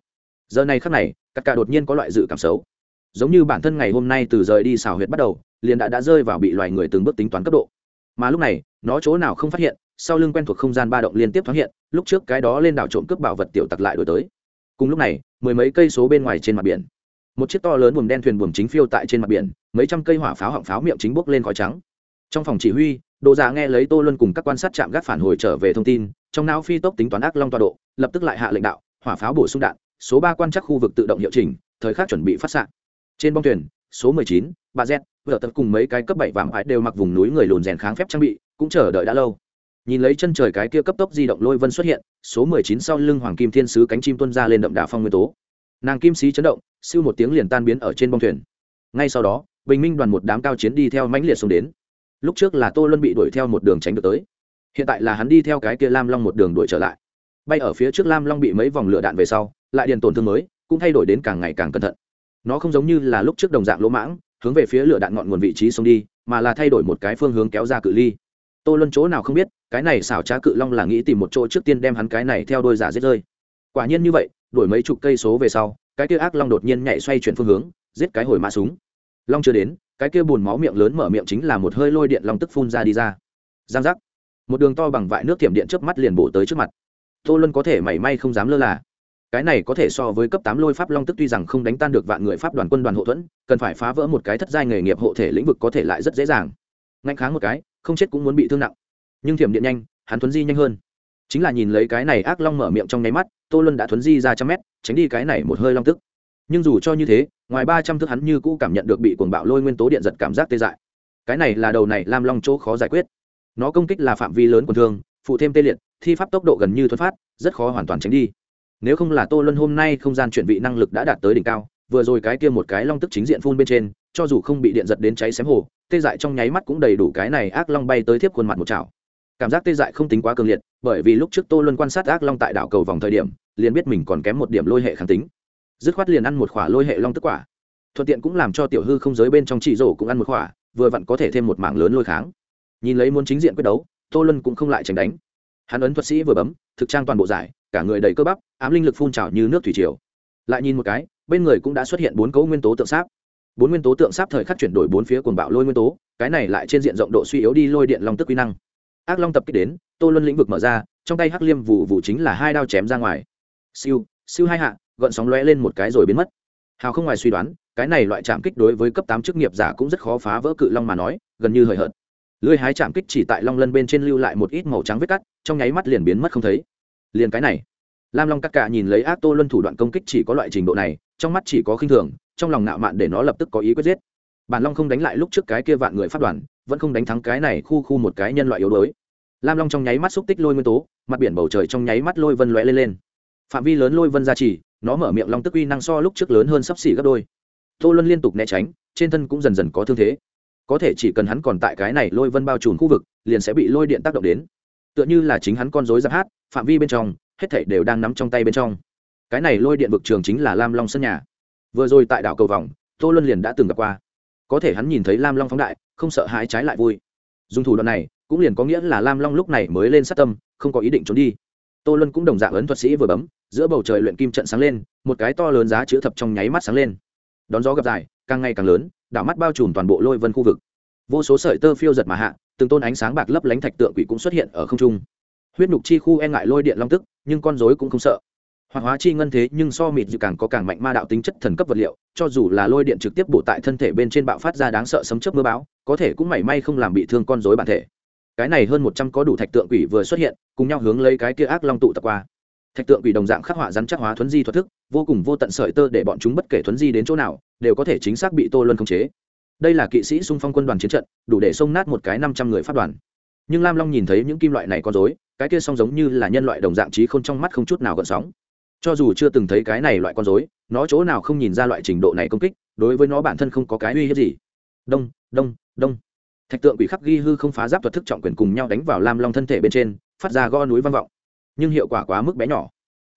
Giờ này khắc này tất cả đột nhiên có loại dự cảm xấu. Giống như bản thân ngày hôm nay từ rời đi xào huyệt bắt đầu, liền đã đã rơi vào bị loài người từng bước tính toán cấp độ. Mà lúc này, nó chỗ nào không phát hiện, sau lưng quen thuộc không gian ba động liên tiếp thoáng hiện, lúc trước cái đó lên đảo trộm cướp bảo vật tiểu tặc lại đổi tới. Cùng lúc này mười mấy cây số bên ngoài trên mặt biển. Một chiếc to lớn buồm đen thuyền buồm chính phiêu tại trên mặt biển mấy trăm cây hỏa pháo họng pháo miệng chính bốc lên khói trắng. Trong phòng chỉ huy đồ già dạ nghe lấy tô luân cùng các quan sát trạm gác phản hồi trở về thông tin trong não phi tốc tính toán ác long tọa độ lập tức lại hạ lệnh đạo hỏa pháo bổ sung đạn số ba quan chắc khu vực tự động hiệu chỉnh thời khắc chuẩn bị phát sạn trên bong thuyền số 19, bà z vợ tập cùng mấy cái cấp bảy vàng ái đều mặc vùng núi người lùn rèn kháng phép trang bị cũng chờ đợi đã lâu nhìn lấy chân trời cái kia cấp tốc di động lôi vân xuất hiện, số 19 sau lưng hoàng kim thiên sứ cánh chim tuân ra lên đậm đà phong nguyên tố. Nàng kim sĩ chấn động, siêu một tiếng liền tan biến ở trên bong thuyền. Ngay sau đó, bình minh đoàn một đám cao chiến đi theo mãnh liệt xuống đến. Lúc trước là tô luân bị đuổi theo một đường tránh được tới. Hiện tại là hắn đi theo cái kia lam long một đường đuổi trở lại. Bay ở phía trước lam long bị mấy vòng lửa đạn về sau, lại điền tổn thương mới, cũng thay đổi đến càng ngày càng cẩn thận. Nó không giống như là lúc trước đồng dạng lỗ mãng, hướng về phía lửa đạn ngọn nguồn vị trí xông đi, mà là thay đổi một cái phương hướng kéo ra cự ly tô luân chỗ nào không biết, cái này xảo trá cự long là nghĩ tìm một chỗ trước tiên đem hắn cái này theo đôi giả giết rơi. Quả nhiên như vậy đổi mấy chục cây số về sau, cái kia ác long đột nhiên nhảy xoay chuyển phương hướng, giết cái hồi mã súng. Long chưa đến, cái kia bùn máu miệng lớn mở miệng chính là một hơi lôi điện long tức phun ra đi ra. Giang giác. Một đường to bằng vại nước tiệm điện trước mắt liền bổ tới trước mặt. Tô luân có thể mảy may không dám lơ là. Cái này có thể so với cấp tám lôi pháp long tức tuy rằng không đánh tan được vạn người pháp đoàn quân đoàn hộ thuẫn, cần phải phá vỡ một cái thất giai nghề nghiệp hộ thể lĩnh vực có thể lại rất dễ dàng. Ngạnh kháng một cái không chết cũng muốn bị thương nặng. Nhưng thiểm điện nhanh, hắn thuấn di nhanh hơn. Chính là nhìn lấy cái này ác long mở miệng trong nháy mắt, tô luân đã thuấn di ra trăm mét, tránh đi cái này một hơi long tức. Nhưng dù cho như thế, ngoài ba trăm thước hắn như cũ cảm nhận được bị cuồng bạo lôi nguyên tố điện giật cảm giác tê dại. Cái này là đầu này lam long chỗ khó giải quyết. Nó công kích là phạm vi lớn còn thương phụ thêm tê liệt, thi pháp tốc độ gần như thuấn phát, rất khó hoàn toàn tránh đi. Nếu không là tô luân hôm nay không gian chuyển vị năng lực đã đạt tới đỉnh cao vừa rồi cái kia một cái long tức chính diện phun bên trên, cho dù không bị điện giật đến cháy xém hồ, tê dại trong nháy mắt cũng đầy đủ cái này ác long bay tới thiếp khuôn mặt một chảo. Cảm giác tê dại không tính quá cường liệt, bởi vì lúc trước tô luân quan sát ác long tại đảo cầu vòng thời điểm, liền biết mình còn kém một điểm lôi hệ kháng tính. Dứt khoát liền ăn một khỏa lôi hệ long tức quả. Thuận tiện cũng làm cho tiểu hư không giới bên trong chỉ rổ cũng ăn một khỏa, vừa vặn có thể thêm một mảng lớn lôi kháng. Nhìn lấy muốn chính diện quyết đấu, tô luân cũng không lại tránh đánh. Hắn ấn thuật sĩ vừa bấm, thực trang toàn bộ giải, cả người đầy cơ bắp, ám linh lực phun trào như nước thủy triều lại nhìn một cái, bên người cũng đã xuất hiện bốn cấu nguyên tố tượng sáp. Bốn nguyên tố tượng sáp thời khắc chuyển đổi bốn phía cuồng bạo lôi nguyên tố, cái này lại trên diện rộng độ suy yếu đi lôi điện long tức quy năng. Ác long tập kích đến, tô luân lĩnh vực mở ra, trong tay hắc liêm vụ vụ chính là hai đao chém ra ngoài. Siêu siêu hai hạ gợn sóng lóe lên một cái rồi biến mất. Hào không ngoài suy đoán, cái này loại chạm kích đối với cấp tám chức nghiệp giả cũng rất khó phá vỡ cự long mà nói, gần như hời hợt. Lưới hái chạm kích chỉ tại long lân bên trên lưu lại một ít màu trắng vết cắt, trong nháy mắt liền biến mất không thấy. Liền cái này lam long cắt cả nhìn lấy ác tô luân thủ đoạn công kích chỉ có loại trình độ này, trong mắt chỉ có khinh thường, trong lòng nạo mạn để nó lập tức có ý quyết giết. Bản long không đánh lại lúc trước cái kia vạn người phát đoàn, vẫn không đánh thắng cái này khu khu một cái nhân loại yếu đuối. Lam long trong nháy mắt xúc tích lôi nguyên tố, mặt biển bầu trời trong nháy mắt lôi vân lóe lên lên. Phạm vi lớn lôi vân ra chỉ nó mở miệng long tức uy năng so lúc trước lớn hơn sắp xỉ gấp đôi. Tô luân liên tục né tránh, trên thân cũng dần dần có thương thế. Có thể chỉ cần hắn còn tại cái này lôi vân bao trùm khu vực, liền sẽ bị lôi điện tác động đến. Tựa như là chính hắn con dối giáp hát, phạm vi bên trong hết thảy đều đang nắm trong tay bên trong. Cái này lôi điện vực trường chính là lam long sân nhà. Vừa rồi tại đảo cầu vòng, tô luân liền đã từng gặp qua. Có thể hắn nhìn thấy lam long phóng đại, không sợ hãi trái lại vui. Dùng thủ đoạn này, cũng liền có nghĩa là lam long lúc này mới lên sát tâm, không có ý định trốn đi. Tô luân cũng đồng dạng ấn thuật sĩ vừa bấm, giữa bầu trời luyện kim trận sáng lên, một cái to lớn giá chữ thập trong nháy mắt sáng lên. Đón gió gặp dài, càng ngày càng lớn, đảo mắt bao trùm toàn bộ lôi vân khu vực. Vô số sợi tơ phiêu giật mà hạ, từng tôn ánh sáng bạc lấp lánh thạch tượng quỷ cũng xuất hiện ở không trung huyết nhục chi khu e ngại lôi điện long tức, nhưng con dối cũng không sợ. Hoạt hóa chi ngân thế nhưng so mịt dự càng có càng mạnh ma đạo tính chất thần cấp vật liệu, cho dù là lôi điện trực tiếp bổ tại thân thể bên trên bạo phát ra đáng sợ sấm chớp mưa bão, có thể cũng mảy may không làm bị thương con dối bản thể. Cái này hơn một trăm có đủ thạch tượng quỷ vừa xuất hiện, cùng nhau hướng lấy cái kia ác long tụ tập qua. Thạch tượng quỷ đồng dạng khắc họa rắn chắc hóa thuấn di thuật thức, vô cùng vô tận sợi tơ để bọn chúng bất kể thuấn di đến chỗ nào, đều có thể chính xác bị tô luân khống chế. Đây là kỵ sĩ xung phong quân đoàn chiến trận, đủ để xông nát một cái năm trăm người phát đoàn nhưng lam long nhìn thấy những kim loại này con dối cái kia song giống như là nhân loại đồng dạng trí không trong mắt không chút nào gợn sóng. Cho dù chưa từng thấy cái này loại con dối nó chỗ nào không nhìn ra loại trình độ này công kích, đối với nó bản thân không có cái uy hiếp gì. Đông đông đông. Thạch tượng quỷ khắc ghi hư không phá giáp thuật thức trọng quyền cùng nhau đánh vào lam long thân thể bên trên, phát ra go núi vang vọng. Nhưng hiệu quả quá mức bé nhỏ.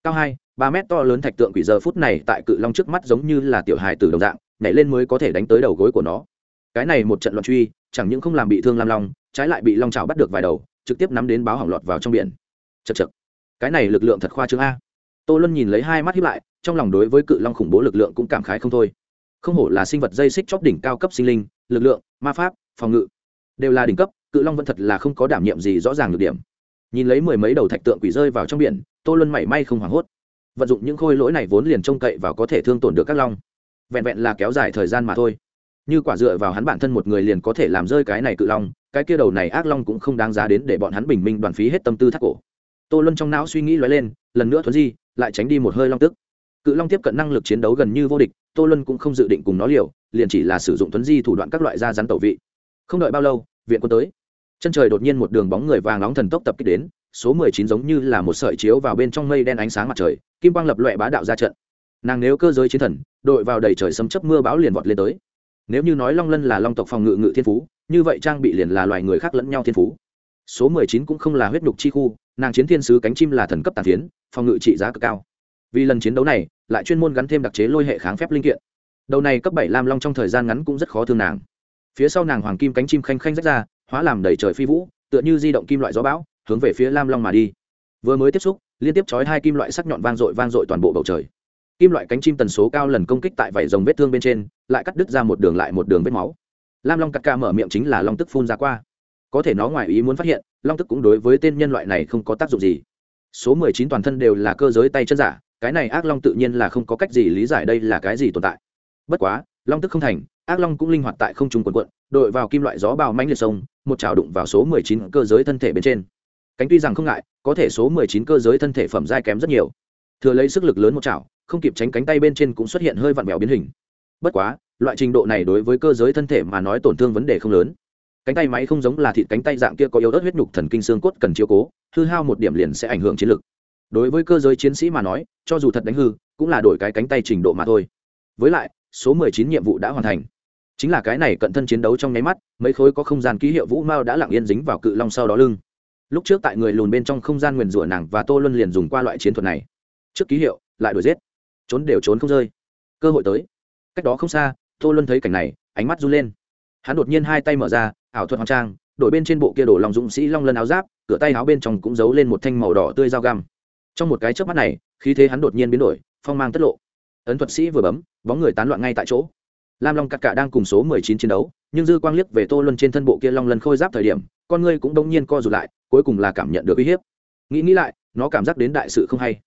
Cao hai, ba mét to lớn thạch tượng quỷ giờ phút này tại cự long trước mắt giống như là tiểu hài từ đồng dạng, nhảy lên mới có thể đánh tới đầu gối của nó. Cái này một trận loạn truy, chẳng những không làm bị thương lam long trái lại bị long trào bắt được vài đầu, trực tiếp nắm đến báo hỏng lọt vào trong biển. Chật chật cái này lực lượng thật khoa trương a. Tô luân nhìn lấy hai mắt hiếp lại, trong lòng đối với cự long khủng bố lực lượng cũng cảm khái không thôi. Không hổ là sinh vật dây xích chóp đỉnh cao cấp sinh linh, lực lượng, ma pháp, phòng ngự, đều là đỉnh cấp, cự long vẫn thật là không có đảm nhiệm gì rõ ràng được điểm. Nhìn lấy mười mấy đầu thạch tượng quỷ rơi vào trong biển, tô luân mảy may không hoảng hốt. Vận dụng những khôi lỗi này vốn liền trông cậy và có thể thương tổn được các long. Vẹn vẹn là kéo dài thời gian mà thôi như quả dựa vào hắn bản thân một người liền có thể làm rơi cái này cự long, cái kia đầu này ác long cũng không đáng giá đến để bọn hắn bình minh đoàn phí hết tâm tư thắt cổ. Tô luân trong não suy nghĩ lóe lên, lần nữa thuấn di, lại tránh đi một hơi long tức. Cự long tiếp cận năng lực chiến đấu gần như vô địch, tô luân cũng không dự định cùng nó liều, liền chỉ là sử dụng thuấn di thủ đoạn các loại da rắn tẩu vị. Không đợi bao lâu, viện quân tới. Chân trời đột nhiên một đường bóng người vàng nóng thần tốc tập kích đến, số mười chín giống như là một sợi chiếu vào bên trong mây đen ánh sáng mặt trời, kim quang lập loẹ bá đạo ra trận. Nàng nếu cơ giới chiến thần, đội vào đầy trời sấm chấp mưa bão liền vọt lên tới nếu như nói long lân là long tộc phòng ngự ngự thiên phú, như vậy trang bị liền là loài người khác lẫn nhau thiên phú. Số mười chín cũng không là huyết nhục chi khu, nàng chiến thiên sứ cánh chim là thần cấp tàn phiến phòng ngự trị giá cực cao. Vì lần chiến đấu này, lại chuyên môn gắn thêm đặc chế lôi hệ kháng phép linh kiện. Đầu này cấp bảy lam long trong thời gian ngắn cũng rất khó thương nàng. Phía sau nàng hoàng kim cánh chim khanh khanh rách ra, hóa làm đầy trời phi vũ, tựa như di động kim loại gió bão, hướng về phía lam long mà đi. Vừa mới tiếp xúc, liên tiếp chói hai kim loại sắc nhọn vang dội vang dội toàn bộ bầu trời. Kim loại cánh chim tần số cao lần công kích tại vảy rồng vết thương bên trên lại cắt đứt ra một đường lại một đường vết máu. Lam long cắt ca mở miệng chính là long tức phun ra qua. Có thể nó ngoài ý muốn phát hiện, long tức cũng đối với tên nhân loại này không có tác dụng gì. Số mười chín toàn thân đều là cơ giới tay chân giả, cái này ác long tự nhiên là không có cách gì lý giải đây là cái gì tồn tại. Bất quá, long tức không thành, ác long cũng linh hoạt tại không trung quần quận, đội vào kim loại gió bào mãnh liệt sông, một trào đụng vào số mười chín cơ giới thân thể bên trên. Cánh tuy rằng không ngại, có thể số mười chín cơ giới thân thể phẩm dai kém rất nhiều. Thừa lấy sức lực lớn một chảo, không kịp tránh cánh tay bên trên cũng xuất hiện hơi vặn vẹo biến hình bất quá, loại trình độ này đối với cơ giới thân thể mà nói tổn thương vấn đề không lớn. Cánh tay máy không giống là thịt cánh tay dạng kia có yếu ớt huyết nhục thần kinh xương cốt cần chiếu cố, hư hao một điểm liền sẽ ảnh hưởng chiến lực. Đối với cơ giới chiến sĩ mà nói, cho dù thật đánh hư, cũng là đổi cái cánh tay trình độ mà thôi. Với lại, số mười chín nhiệm vụ đã hoàn thành. Chính là cái này cận thân chiến đấu trong nháy mắt, mấy khối có không gian ký hiệu vũ mao đã lặng yên dính vào cự long sau đó lưng. Lúc trước tại người lùn bên trong không gian nguyền rủa nàng và tô luân liền dùng qua loại chiến thuật này. Trước ký hiệu, lại đuổi giết. Trốn đều trốn không rơi. Cơ hội tới cách đó không xa, tô luân thấy cảnh này, ánh mắt run lên. Hắn đột nhiên hai tay mở ra, ảo thuật hoàng trang, đổi bên trên bộ kia đổ lòng dũng sĩ long lân áo giáp, cửa tay áo bên trong cũng giấu lên một thanh màu đỏ tươi dao găm. Trong một cái chớp mắt này, khí thế hắn đột nhiên biến đổi, phong mang tất lộ. Ấn thuật sĩ vừa bấm, bóng người tán loạn ngay tại chỗ. Lam long cắt cả đang cùng số mười chín chiến đấu, nhưng dư quang liếc về tô luân trên thân bộ kia long lân khôi giáp thời điểm, con ngươi cũng đông nhiên co rụt lại, cuối cùng là cảm nhận được uy hiếp. Nghĩ nghĩ lại, nó cảm giác đến đại sự không hay.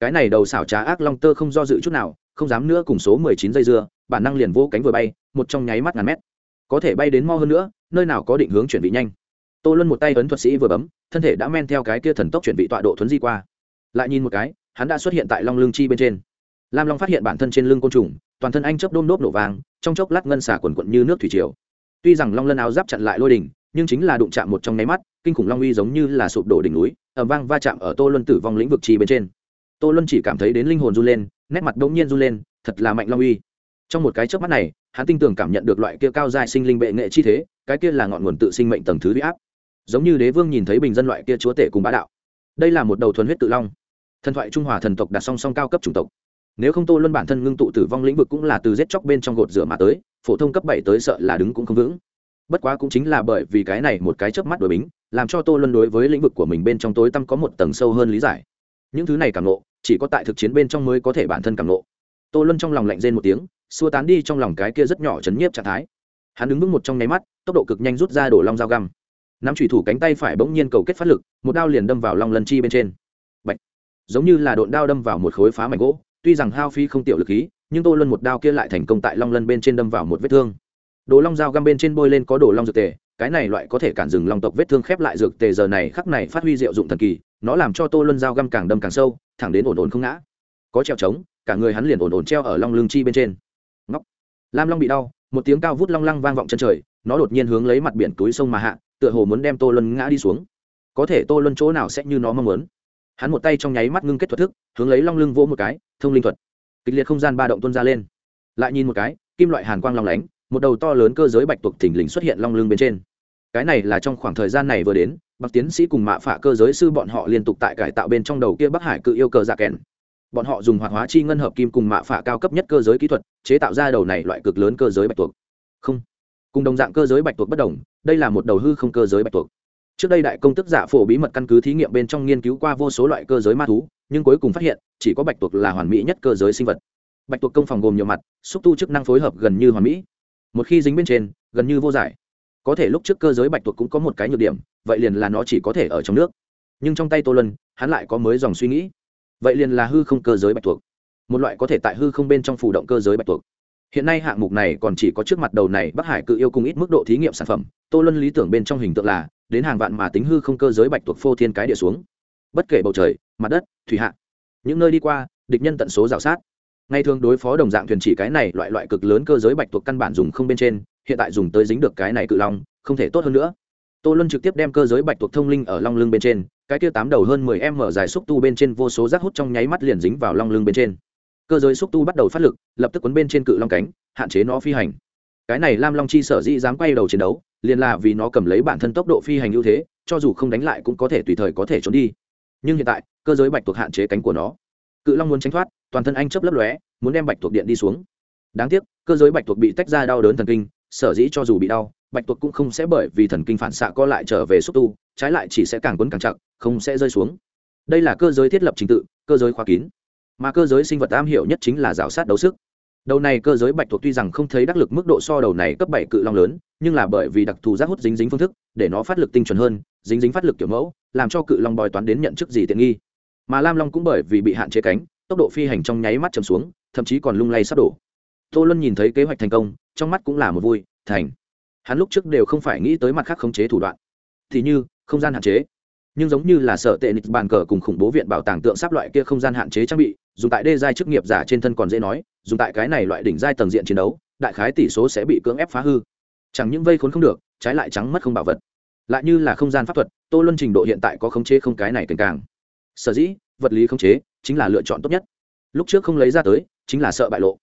Cái này đầu xảo trá ác long tơ không do dự chút nào không dám nữa cùng số mười chín dây dưa, bản năng liền vô cánh vừa bay, một trong nháy mắt ngàn mét. Có thể bay đến mo hơn nữa, nơi nào có định hướng chuyển vị nhanh. Tô luân một tay ấn thuật sĩ vừa bấm, thân thể đã men theo cái kia thần tốc chuyển vị tọa độ thuấn di qua. Lại nhìn một cái, hắn đã xuất hiện tại long lương chi bên trên. Lam long phát hiện bản thân trên lưng côn trùng, toàn thân anh chớp đôm đốp nổ vàng trong chốc lát ngân xả quần quận như nước thủy triều. Tuy rằng long lân áo giáp chặn lại lôi đỉnh, nhưng chính là đụng chạm một trong nháy mắt, kinh khủng long uy giống như là sụp đổ đỉnh núi ẩm vang va chạm ở tô luân tử vong lĩnh vực chi bên trên. Tô luân chỉ cảm thấy đến linh hồn run lên nét mặt đ nhiên run lên, thật là mạnh long uy. Trong một cái chớp mắt này, hắn tin tưởng cảm nhận được loại kia cao dài sinh linh bệ nghệ chi thế, cái kia là ngọn nguồn tự sinh mệnh tầng thứ huy áp. Giống như đế vương nhìn thấy bình dân loại kia chúa tể cùng bá đạo. Đây là một đầu thuần huyết tự long. Thần thoại trung hòa thần tộc đặt song song cao cấp chủng tộc. Nếu không tô luân bản thân ngưng tụ tử vong lĩnh vực cũng là từ giết chóc bên trong gột rửa mà tới, phổ thông cấp bảy tới sợ là đứng cũng không vững. Bất quá cũng chính là bởi vì cái này một cái chớp mắt đổi bính, làm cho tô luân đối với lĩnh vực của mình bên trong tối tăm có một tầng sâu hơn lý giải. Những thứ này cảm nộ chỉ có tại thực chiến bên trong mới có thể bản thân cảm lộ. tô luân trong lòng lạnh rên một tiếng, xua tán đi trong lòng cái kia rất nhỏ chấn nhiếp trạng thái hắn đứng vững một trong nháy mắt, tốc độ cực nhanh rút ra đổ long dao găm nắm thủy thủ cánh tay phải bỗng nhiên cầu kết phát lực, một đao liền đâm vào long lân chi bên trên Bạch. giống như là độn đao đâm vào một khối phá mảnh gỗ, tuy rằng hao phi không tiểu lực khí, nhưng tô luân một đao kia lại thành công tại long lân bên trên đâm vào một vết thương đồ long dao găm bên trên bôi lên có đồ long dược tề, cái này loại có thể cản dừng long tộc vết thương khép lại dược tề giờ này khắc này phát huy diệu dụng thần kỳ, nó làm cho tô luân dao găm càng đâm càng sâu thẳng đến ổn ổn không ngã. Có treo trống, cả người hắn liền ổn ổn treo ở long lưng chi bên trên. Ngóc. Lam long bị đau, một tiếng cao vút long lăng vang vọng chân trời, nó đột nhiên hướng lấy mặt biển túi sông mà hạ, tựa hồ muốn đem tô luân ngã đi xuống. Có thể tô luân chỗ nào sẽ như nó mong muốn? Hắn một tay trong nháy mắt ngưng kết thuật thức, hướng lấy long lưng vỗ một cái, thông linh thuật. Kịch liệt không gian ba động tuôn ra lên. Lại nhìn một cái, kim loại hàn quang long lánh, một đầu to lớn cơ giới bạch tuộc thình lình xuất hiện long lưng bên trên. Cái này là trong khoảng thời gian này vừa đến bậc tiến sĩ cùng mạ phạ cơ giới sư bọn họ liên tục tại cải tạo bên trong đầu kia bắc hải cự yêu cờ dạ kèn. Bọn họ dùng hoạt hóa chi ngân hợp kim cùng mạ phạ cao cấp nhất cơ giới kỹ thuật, chế tạo ra đầu này loại cực lớn cơ giới bạch tuộc. Không. Cùng đồng dạng cơ giới bạch tuộc bất đồng, đây là một đầu hư không cơ giới bạch tuộc. Trước đây đại công tức giả phổ bí mật căn cứ thí nghiệm bên trong nghiên cứu qua vô số loại cơ giới ma thú, nhưng cuối cùng phát hiện, chỉ có bạch tuộc là hoàn mỹ nhất cơ giới sinh vật. Bạch tuộc công phòng gồm nhiều mặt, xúc tu chức năng phối hợp gần như hoàn mỹ. Một khi dính bên trên, gần như vô giải. Có thể lúc trước cơ giới bạch tuộc cũng có một cái nhược điểm vậy liền là nó chỉ có thể ở trong nước. Nhưng trong tay tô lân hắn lại có mới dòng suy nghĩ. Vậy liền là hư không cơ giới bạch tuộc. Một loại có thể tại hư không bên trong phủ động cơ giới bạch tuộc. Hiện nay hạng mục này còn chỉ có trước mặt đầu này bắc hải cự yêu cùng ít mức độ thí nghiệm sản phẩm. Tô lân lý tưởng bên trong hình tượng là, đến hàng vạn mà tính hư không cơ giới bạch tuộc phô thiên cái địa xuống. Bất kể bầu trời, mặt đất, thủy hạ những nơi đi qua, địch nhân tận số rào sát. Ngay thường đối phó đồng dạng thuyền chỉ cái này loại loại cực lớn cơ giới bạch tuộc căn bản dùng không bên trên, hiện tại dùng tới dính được cái này cự long, không thể tốt hơn nữa tô luân trực tiếp đem cơ giới bạch tuộc thông linh ở long lưng bên trên, cái kia tám đầu hơn mười m dài xúc tu bên trên vô số rác hút trong nháy mắt liền dính vào long lưng bên trên. Cơ giới xúc tu bắt đầu phát lực, lập tức quấn bên trên cự long cánh, hạn chế nó phi hành. Cái này lam long chi sở dĩ dám quay đầu chiến đấu, liền là vì nó cầm lấy bản thân tốc độ phi hành ưu thế, cho dù không đánh lại cũng có thể tùy thời có thể trốn đi. Nhưng hiện tại, cơ giới bạch tuộc hạn chế cánh của nó. Cự long muốn tránh thoát, toàn thân anh chấp lấp lóe, muốn đem bạch tuộc điện đi xuống. Đáng tiếc, cơ giới bạch tuộc bị tách ra đau đớn thần kinh, sở dĩ cho dù bị đau bạch tuộc cũng không sẽ bởi vì thần kinh phản xạ co lại trở về xúc tu, trái lại chỉ sẽ càng quấn càng chặt, không sẽ rơi xuống. Đây là cơ giới thiết lập trình tự, cơ giới khóa kín. Mà cơ giới sinh vật am hiểu nhất chính là rào sát đấu sức. Đầu này cơ giới bạch thuộc tuy rằng không thấy đắc lực mức độ so đầu này cấp bảy cự long lớn, nhưng là bởi vì đặc thù giác hút dính dính phương thức, để nó phát lực tinh chuẩn hơn, dính dính phát lực kiểu mẫu, làm cho cự long bòi toán đến nhận chức gì tiện nghi. Mà lam long cũng bởi vì bị hạn chế cánh, tốc độ phi hành trong nháy mắt chầm xuống, thậm chí còn lung lay sắp đổ. Tô luân nhìn thấy kế hoạch thành công, trong mắt cũng là một vui, thành hắn lúc trước đều không phải nghĩ tới mặt khác khống chế thủ đoạn. Thì như, không gian hạn chế. Nhưng giống như là sở tệ nịch bàn cờ cùng khủng bố viện bảo tàng tượng sắp loại kia không gian hạn chế trang bị, dùng tại đê giai chức nghiệp giả trên thân còn dễ nói, dùng tại cái này loại đỉnh giai tầng diện chiến đấu, đại khái tỷ số sẽ bị cưỡng ép phá hư. Chẳng những vây khốn không được, trái lại trắng mất không bảo vật. Lại như là không gian pháp thuật, tô luân trình độ hiện tại có khống chế không cái này càng càng. Sở dĩ, vật lý khống chế chính là lựa chọn tốt nhất. Lúc trước không lấy ra tới, chính là sợ bại lộ.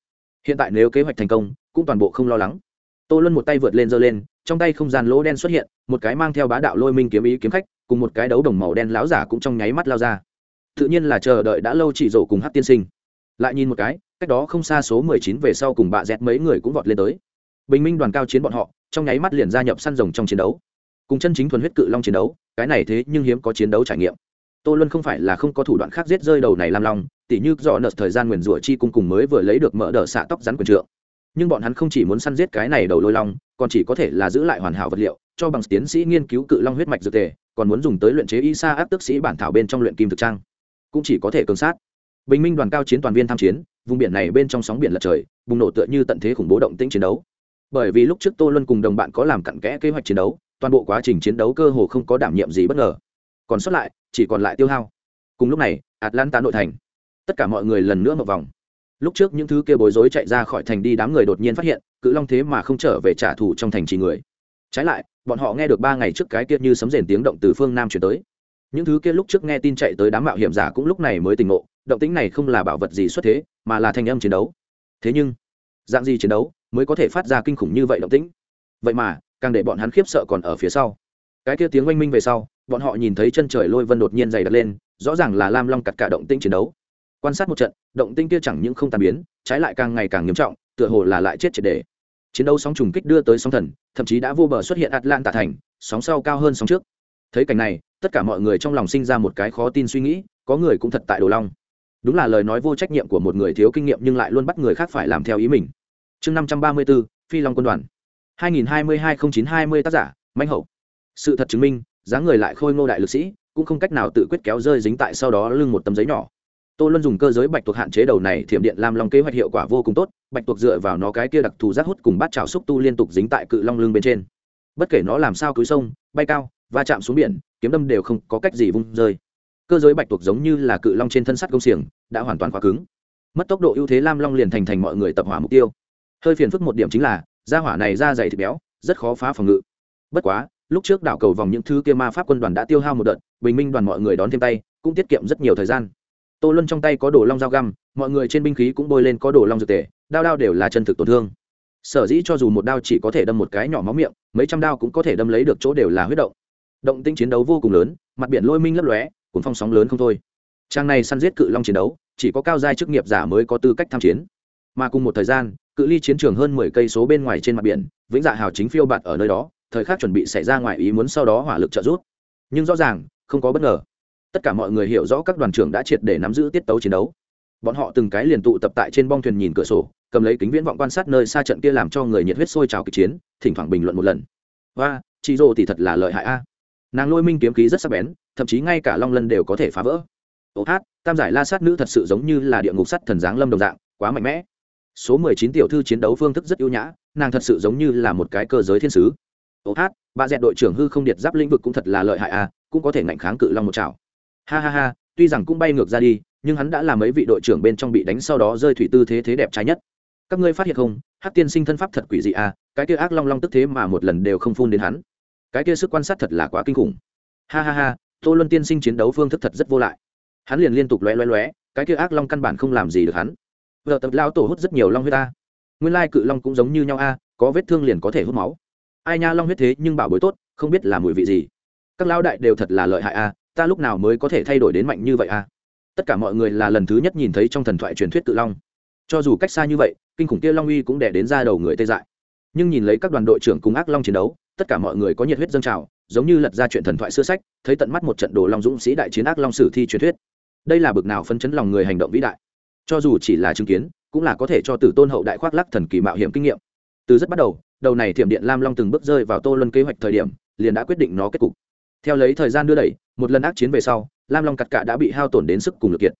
Hiện tại nếu kế hoạch thành công, cũng toàn bộ không lo lắng tô luân một tay vượt lên giơ lên, trong tay không gian lỗ đen xuất hiện, một cái mang theo bá đạo lôi minh kiếm ý kiếm khách, cùng một cái đấu đồng màu đen láo giả cũng trong nháy mắt lao ra. Tự nhiên là chờ đợi đã lâu chỉ rổ cùng hát tiên sinh. Lại nhìn một cái, cách đó không xa số mười chín về sau cùng bạ dẹt mấy người cũng vọt lên tới. Bình minh đoàn cao chiến bọn họ, trong nháy mắt liền gia nhập săn rồng trong chiến đấu. Cùng chân chính thuần huyết cự long chiến đấu, cái này thế nhưng hiếm có chiến đấu trải nghiệm. Tô luân không phải là không có thủ đoạn khác giết rơi đầu này lam long, tỉ như do nợ thời gian nguyền rủa chi cung cùng mới vừa lấy được mỡ đỡ xạ tóc rắn quần trượng nhưng bọn hắn không chỉ muốn săn giết cái này đầu lôi long, còn chỉ có thể là giữ lại hoàn hảo vật liệu, cho bằng tiến sĩ nghiên cứu cự long huyết mạch dược tề, còn muốn dùng tới luyện chế y sa áp tức sĩ bản thảo bên trong luyện kim thực trang. Cũng chỉ có thể cường sát. Bình minh đoàn cao chiến toàn viên tham chiến, vùng biển này bên trong sóng biển lật trời, bùng nổ tựa như tận thế khủng bố động tĩnh chiến đấu. Bởi vì lúc trước tô luân cùng đồng bạn có làm cặn kẽ kế hoạch chiến đấu, toàn bộ quá trình chiến đấu cơ hồ không có đảm nhiệm gì bất ngờ. Còn sót lại, chỉ còn lại tiêu hao. Cùng lúc này, atlanta nội thành. Tất cả mọi người lần nữa một vòng lúc trước những thứ kia bối rối chạy ra khỏi thành đi đám người đột nhiên phát hiện, cự long thế mà không trở về trả thù trong thành trì người. Trái lại, bọn họ nghe được ba ngày trước cái kia như sấm rền tiếng động từ phương nam chuyển tới. Những thứ kia lúc trước nghe tin chạy tới đám mạo hiểm giả cũng lúc này mới tỉnh ngộ, động tính này không là bảo vật gì xuất thế, mà là thanh âm chiến đấu. Thế nhưng, dạng gì chiến đấu mới có thể phát ra kinh khủng như vậy động tĩnh? Vậy mà, càng để bọn hắn khiếp sợ còn ở phía sau. Cái kia tiếng oanh minh về sau, bọn họ nhìn thấy chân trời lôi vân đột nhiên dày đặt lên, rõ ràng là lam long cặt cả động tĩnh chiến đấu quan sát một trận, động tinh kia chẳng những không tàn biến, trái lại càng ngày càng nghiêm trọng, tựa hồ là lại chết triệt đề chiến đấu sóng trùng kích đưa tới sóng thần, thậm chí đã vô bờ xuất hiện atlanta thành, sóng sau cao hơn sóng trước. Thấy cảnh này, tất cả mọi người trong lòng sinh ra một cái khó tin suy nghĩ, có người cũng thật tại đồ long. Đúng là lời nói vô trách nhiệm của một người thiếu kinh nghiệm nhưng lại luôn bắt người khác phải làm theo ý mình. Chương năm trăm ba mươi bốn phi long quân đoàn. hai nghìn hai mươi hai n chín hai mươi tác giả manh hậu. Sự thật chứng minh, dáng người lại khôi ngô đại lực sĩ, cũng không cách nào tự quyết kéo rơi dính tại sau đó lưng một tấm giấy nhỏ tô luân dùng cơ giới bạch tuộc hạn chế đầu này thiểm điện làm long kế hoạch hiệu quả vô cùng tốt, bạch tuộc dựa vào nó cái kia đặc thù rác hút cùng bát trào xúc tu liên tục dính tại cự long lưng bên trên. Bất kể nó làm sao cúi sông, bay cao, va chạm xuống biển, kiếm đâm đều không có cách gì vung rơi. Cơ giới bạch tuộc giống như là cự long trên thân sắt công xiềng, đã hoàn toàn khóa cứng. Mất tốc độ ưu thế lam long liền thành thành mọi người tập hỏa mục tiêu. Hơi phiền phức một điểm chính là da hỏa này da dày thịt béo, rất khó phá phòng ngự. Bất quá, lúc trước đảo cầu vòng những thứ kia ma pháp quân đoàn đã tiêu hao một đợt, bình minh đoàn mọi người đón thêm tay, cũng tiết kiệm rất nhiều thời gian tô luân trong tay có đồ long dao găm, mọi người trên binh khí cũng bôi lên có đồ long dược tề, đao đao đều là chân thực tổn thương. Sở dĩ cho dù một đao chỉ có thể đâm một cái nhỏ máu miệng, mấy trăm đao cũng có thể đâm lấy được chỗ đều là huyết động. Động tinh chiến đấu vô cùng lớn, mặt biển lôi minh lấp lóe, cuốn phong sóng lớn không thôi. Trang này săn giết cự long chiến đấu, chỉ có cao giai chức nghiệp giả mới có tư cách tham chiến. Mà cùng một thời gian, cự ly chiến trường hơn mười cây số bên ngoài trên mặt biển, vĩnh dạ hào chính phiêu bạt ở nơi đó, thời khắc chuẩn bị xảy ra ngoài ý muốn sau đó hỏa lực trợ giúp. Nhưng rõ ràng, không có bất ngờ tất cả mọi người hiểu rõ các đoàn trưởng đã triệt để nắm giữ tiết tấu chiến đấu. Bọn họ từng cái liền tụ tập tại trên bong thuyền nhìn cửa sổ, cầm lấy kính viễn vọng quan sát nơi xa trận kia làm cho người nhiệt huyết sôi trào kịch chiến, thỉnh thoảng bình luận một lần. Và chị rồ thì thật là lợi hại a. Nàng lôi minh kiếm khí rất sắc bén, thậm chí ngay cả long lân đều có thể phá vỡ. Ô hát, tam giải la sát nữ thật sự giống như là địa ngục sắt thần giáng lâm đồng dạng, quá mạnh mẽ. Số mười chín tiểu thư chiến đấu phương thức rất ưu nhã, nàng thật sự giống như là một cái cơ giới thiên sứ. Ô hát, bà dẹn đội trưởng hư không điệt giáp lĩnh vực cũng thật là lợi hại a, cũng có thể ngạnh kháng cự long một chảo ha ha ha, tuy rằng cũng bay ngược ra đi, nhưng hắn đã làm mấy vị đội trưởng bên trong bị đánh sau đó rơi thủy tư thế thế đẹp trái nhất. Các ngươi phát hiện không hát tiên sinh thân pháp thật quỷ dị à cái kia ác long long tức thế mà một lần đều không phun đến hắn. Cái kia sức quan sát thật là quá kinh khủng. Ha ha ha, tô luân tiên sinh chiến đấu phương thức thật rất vô lại. Hắn liền liên tục loé loé loé cái kia ác long căn bản không làm gì được hắn. Vợ tập lao tổ hút rất nhiều long huyết ta. Nguyên lai cự long cũng giống như nhau a, có vết thương liền có thể hút máu. Ai nha, long huyết thế nhưng bảo bối tốt, không biết là mùi vị gì. Các lao đại đều thật là lợi hại a ta lúc nào mới có thể thay đổi đến mạnh như vậy à? tất cả mọi người là lần thứ nhất nhìn thấy trong thần thoại truyền thuyết cự long. Cho dù cách xa như vậy, kinh khủng kia long uy cũng đẻ đến ra đầu người tê dại. Nhưng nhìn lấy các đoàn đội trưởng cùng ác long chiến đấu, tất cả mọi người có nhiệt huyết dâng trào, giống như lật ra chuyện thần thoại xưa sách, thấy tận mắt một trận đồ long dũng sĩ đại chiến ác long sử thi truyền thuyết. Đây là bực nào phân chấn lòng người hành động vĩ đại. Cho dù chỉ là chứng kiến, cũng là có thể cho tử tôn hậu đại khoác lắc thần kỳ mạo hiểm kinh nghiệm. Từ rất bắt đầu đầu này thiểm điện lam long từng bước rơi vào tô luân kế hoạch thời điểm, liền đã quyết định nó kết cục. Theo lấy thời gian đưa đẩy một lần ác chiến về sau, lam long cặt cạ đã bị hao tổn đến sức cùng lực kiệt.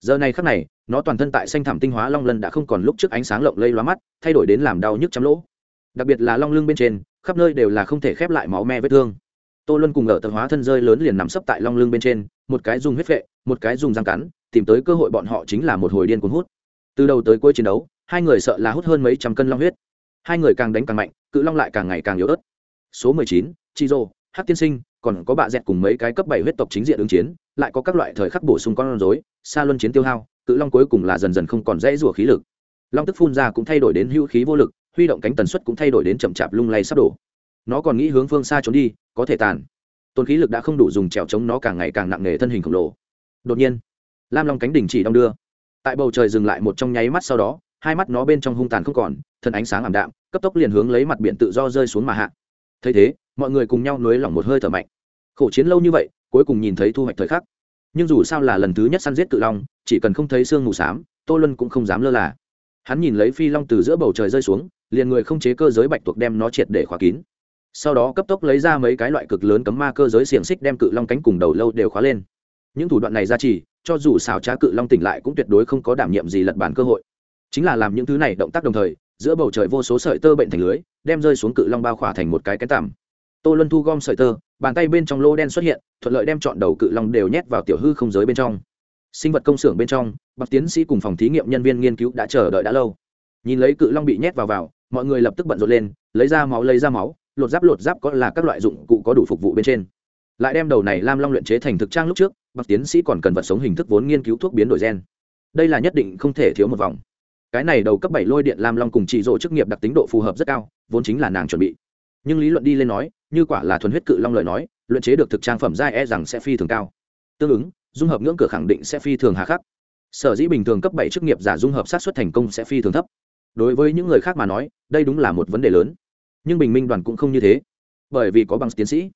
Giờ này khắc này, nó toàn thân tại xanh thảm tinh hóa long lân đã không còn lúc trước ánh sáng lộng lây loa mắt, thay đổi đến làm đau nhức chấm lỗ. Đặc biệt là long lưng bên trên, khắp nơi đều là không thể khép lại máu me vết thương. Tô luân cùng ở tờ hóa thân rơi lớn liền nằm sấp tại long lưng bên trên, một cái dùng huyết vệ, một cái dùng răng cắn, tìm tới cơ hội bọn họ chính là một hồi điên cuốn hút. Từ đầu tới cuối chiến đấu, hai người sợ là hút hơn mấy trăm cân long huyết. Hai người càng đánh càng mạnh, cự long lại càng ngày càng yếu ớt. Số mười chín, chi rô hát tiên sinh còn có bạ dẹt cùng mấy cái cấp bảy huyết tộc chính diện ứng chiến, lại có các loại thời khắc bổ sung con rối xa luân chiến tiêu hao, cự long cuối cùng là dần dần không còn dễ rủa khí lực. Long tức phun ra cũng thay đổi đến hữu khí vô lực, huy động cánh tần suất cũng thay đổi đến chậm chạp lung lay sắp đổ. Nó còn nghĩ hướng phương xa trốn đi, có thể tàn. Tôn khí lực đã không đủ dùng trèo chống nó càng ngày càng nặng nề thân hình khổng lồ. Đột nhiên, lam long cánh đỉnh chỉ đong đưa. Tại bầu trời dừng lại một trong nháy mắt sau đó, hai mắt nó bên trong hung tàn không còn thân ánh sáng ảm đạm, cấp tốc liền hướng lấy mặt biển tự do rơi xuống mà hạ thấy thế, mọi người cùng nhau nới lỏng một hơi thở mạnh. Khổ chiến lâu như vậy, cuối cùng nhìn thấy thu hoạch thời khắc. Nhưng dù sao là lần thứ nhất săn giết cự long, chỉ cần không thấy sương mù s á m tô luân cũng không dám lơ là. Hắn nhìn lấy phi long từ giữa bầu trời rơi xuống, liền người không chế cơ giới bạch tuộc đem nó triệt để khóa kín. Sau đó cấp tốc lấy ra mấy cái loại cực lớn cấm ma cơ giới xiềng xích đem cự long cánh cùng đầu lâu đều khóa lên. Những thủ đoạn này ra chỉ, cho dù xào trá cự long tỉnh lại cũng tuyệt đối không có đảm nhiệm gì lật bản cơ hội. Chính là làm những thứ này động tác đồng thời giữa bầu trời vô số sợi tơ bệnh thành lưới, đem rơi xuống cự long bao khỏa thành một cái cái tằm. Tô luân thu gom sợi tơ, bàn tay bên trong lô đen xuất hiện, thuận lợi đem chọn đầu cự long đều nhét vào tiểu hư không giới bên trong. Sinh vật công xưởng bên trong bậc tiến sĩ cùng phòng thí nghiệm nhân viên nghiên cứu đã chờ đợi đã lâu. Nhìn lấy cự long bị nhét vào vào, mọi người lập tức bận rộn lên, lấy ra máu lấy ra máu, lột giáp lột giáp có là các loại dụng cụ có đủ phục vụ bên trên. Lại đem đầu này lam long luyện chế thành thực trang lúc trước bậc tiến sĩ còn cần vật sống hình thức vốn nghiên cứu thuốc biến đổi gen. Đây là nhất định không thể thiếu một vòng cái này đầu cấp bảy lôi điện lam long cùng chỉ rộ chức nghiệp đặc tính độ phù hợp rất cao, vốn chính là nàng chuẩn bị. Nhưng lý luận đi lên nói, như quả là thuần huyết cự long lời nói, luyện chế được thực trang phẩm giai e rằng sẽ phi thường cao. Tương ứng, dung hợp ngưỡng cửa khẳng định sẽ phi thường hà khắc. Sở dĩ bình thường cấp bảy chức nghiệp giả dung hợp sát xuất thành công sẽ phi thường thấp. Đối với những người khác mà nói, đây đúng là một vấn đề lớn. Nhưng bình minh đoàn cũng không như thế. Bởi vì có bằng tiến sĩ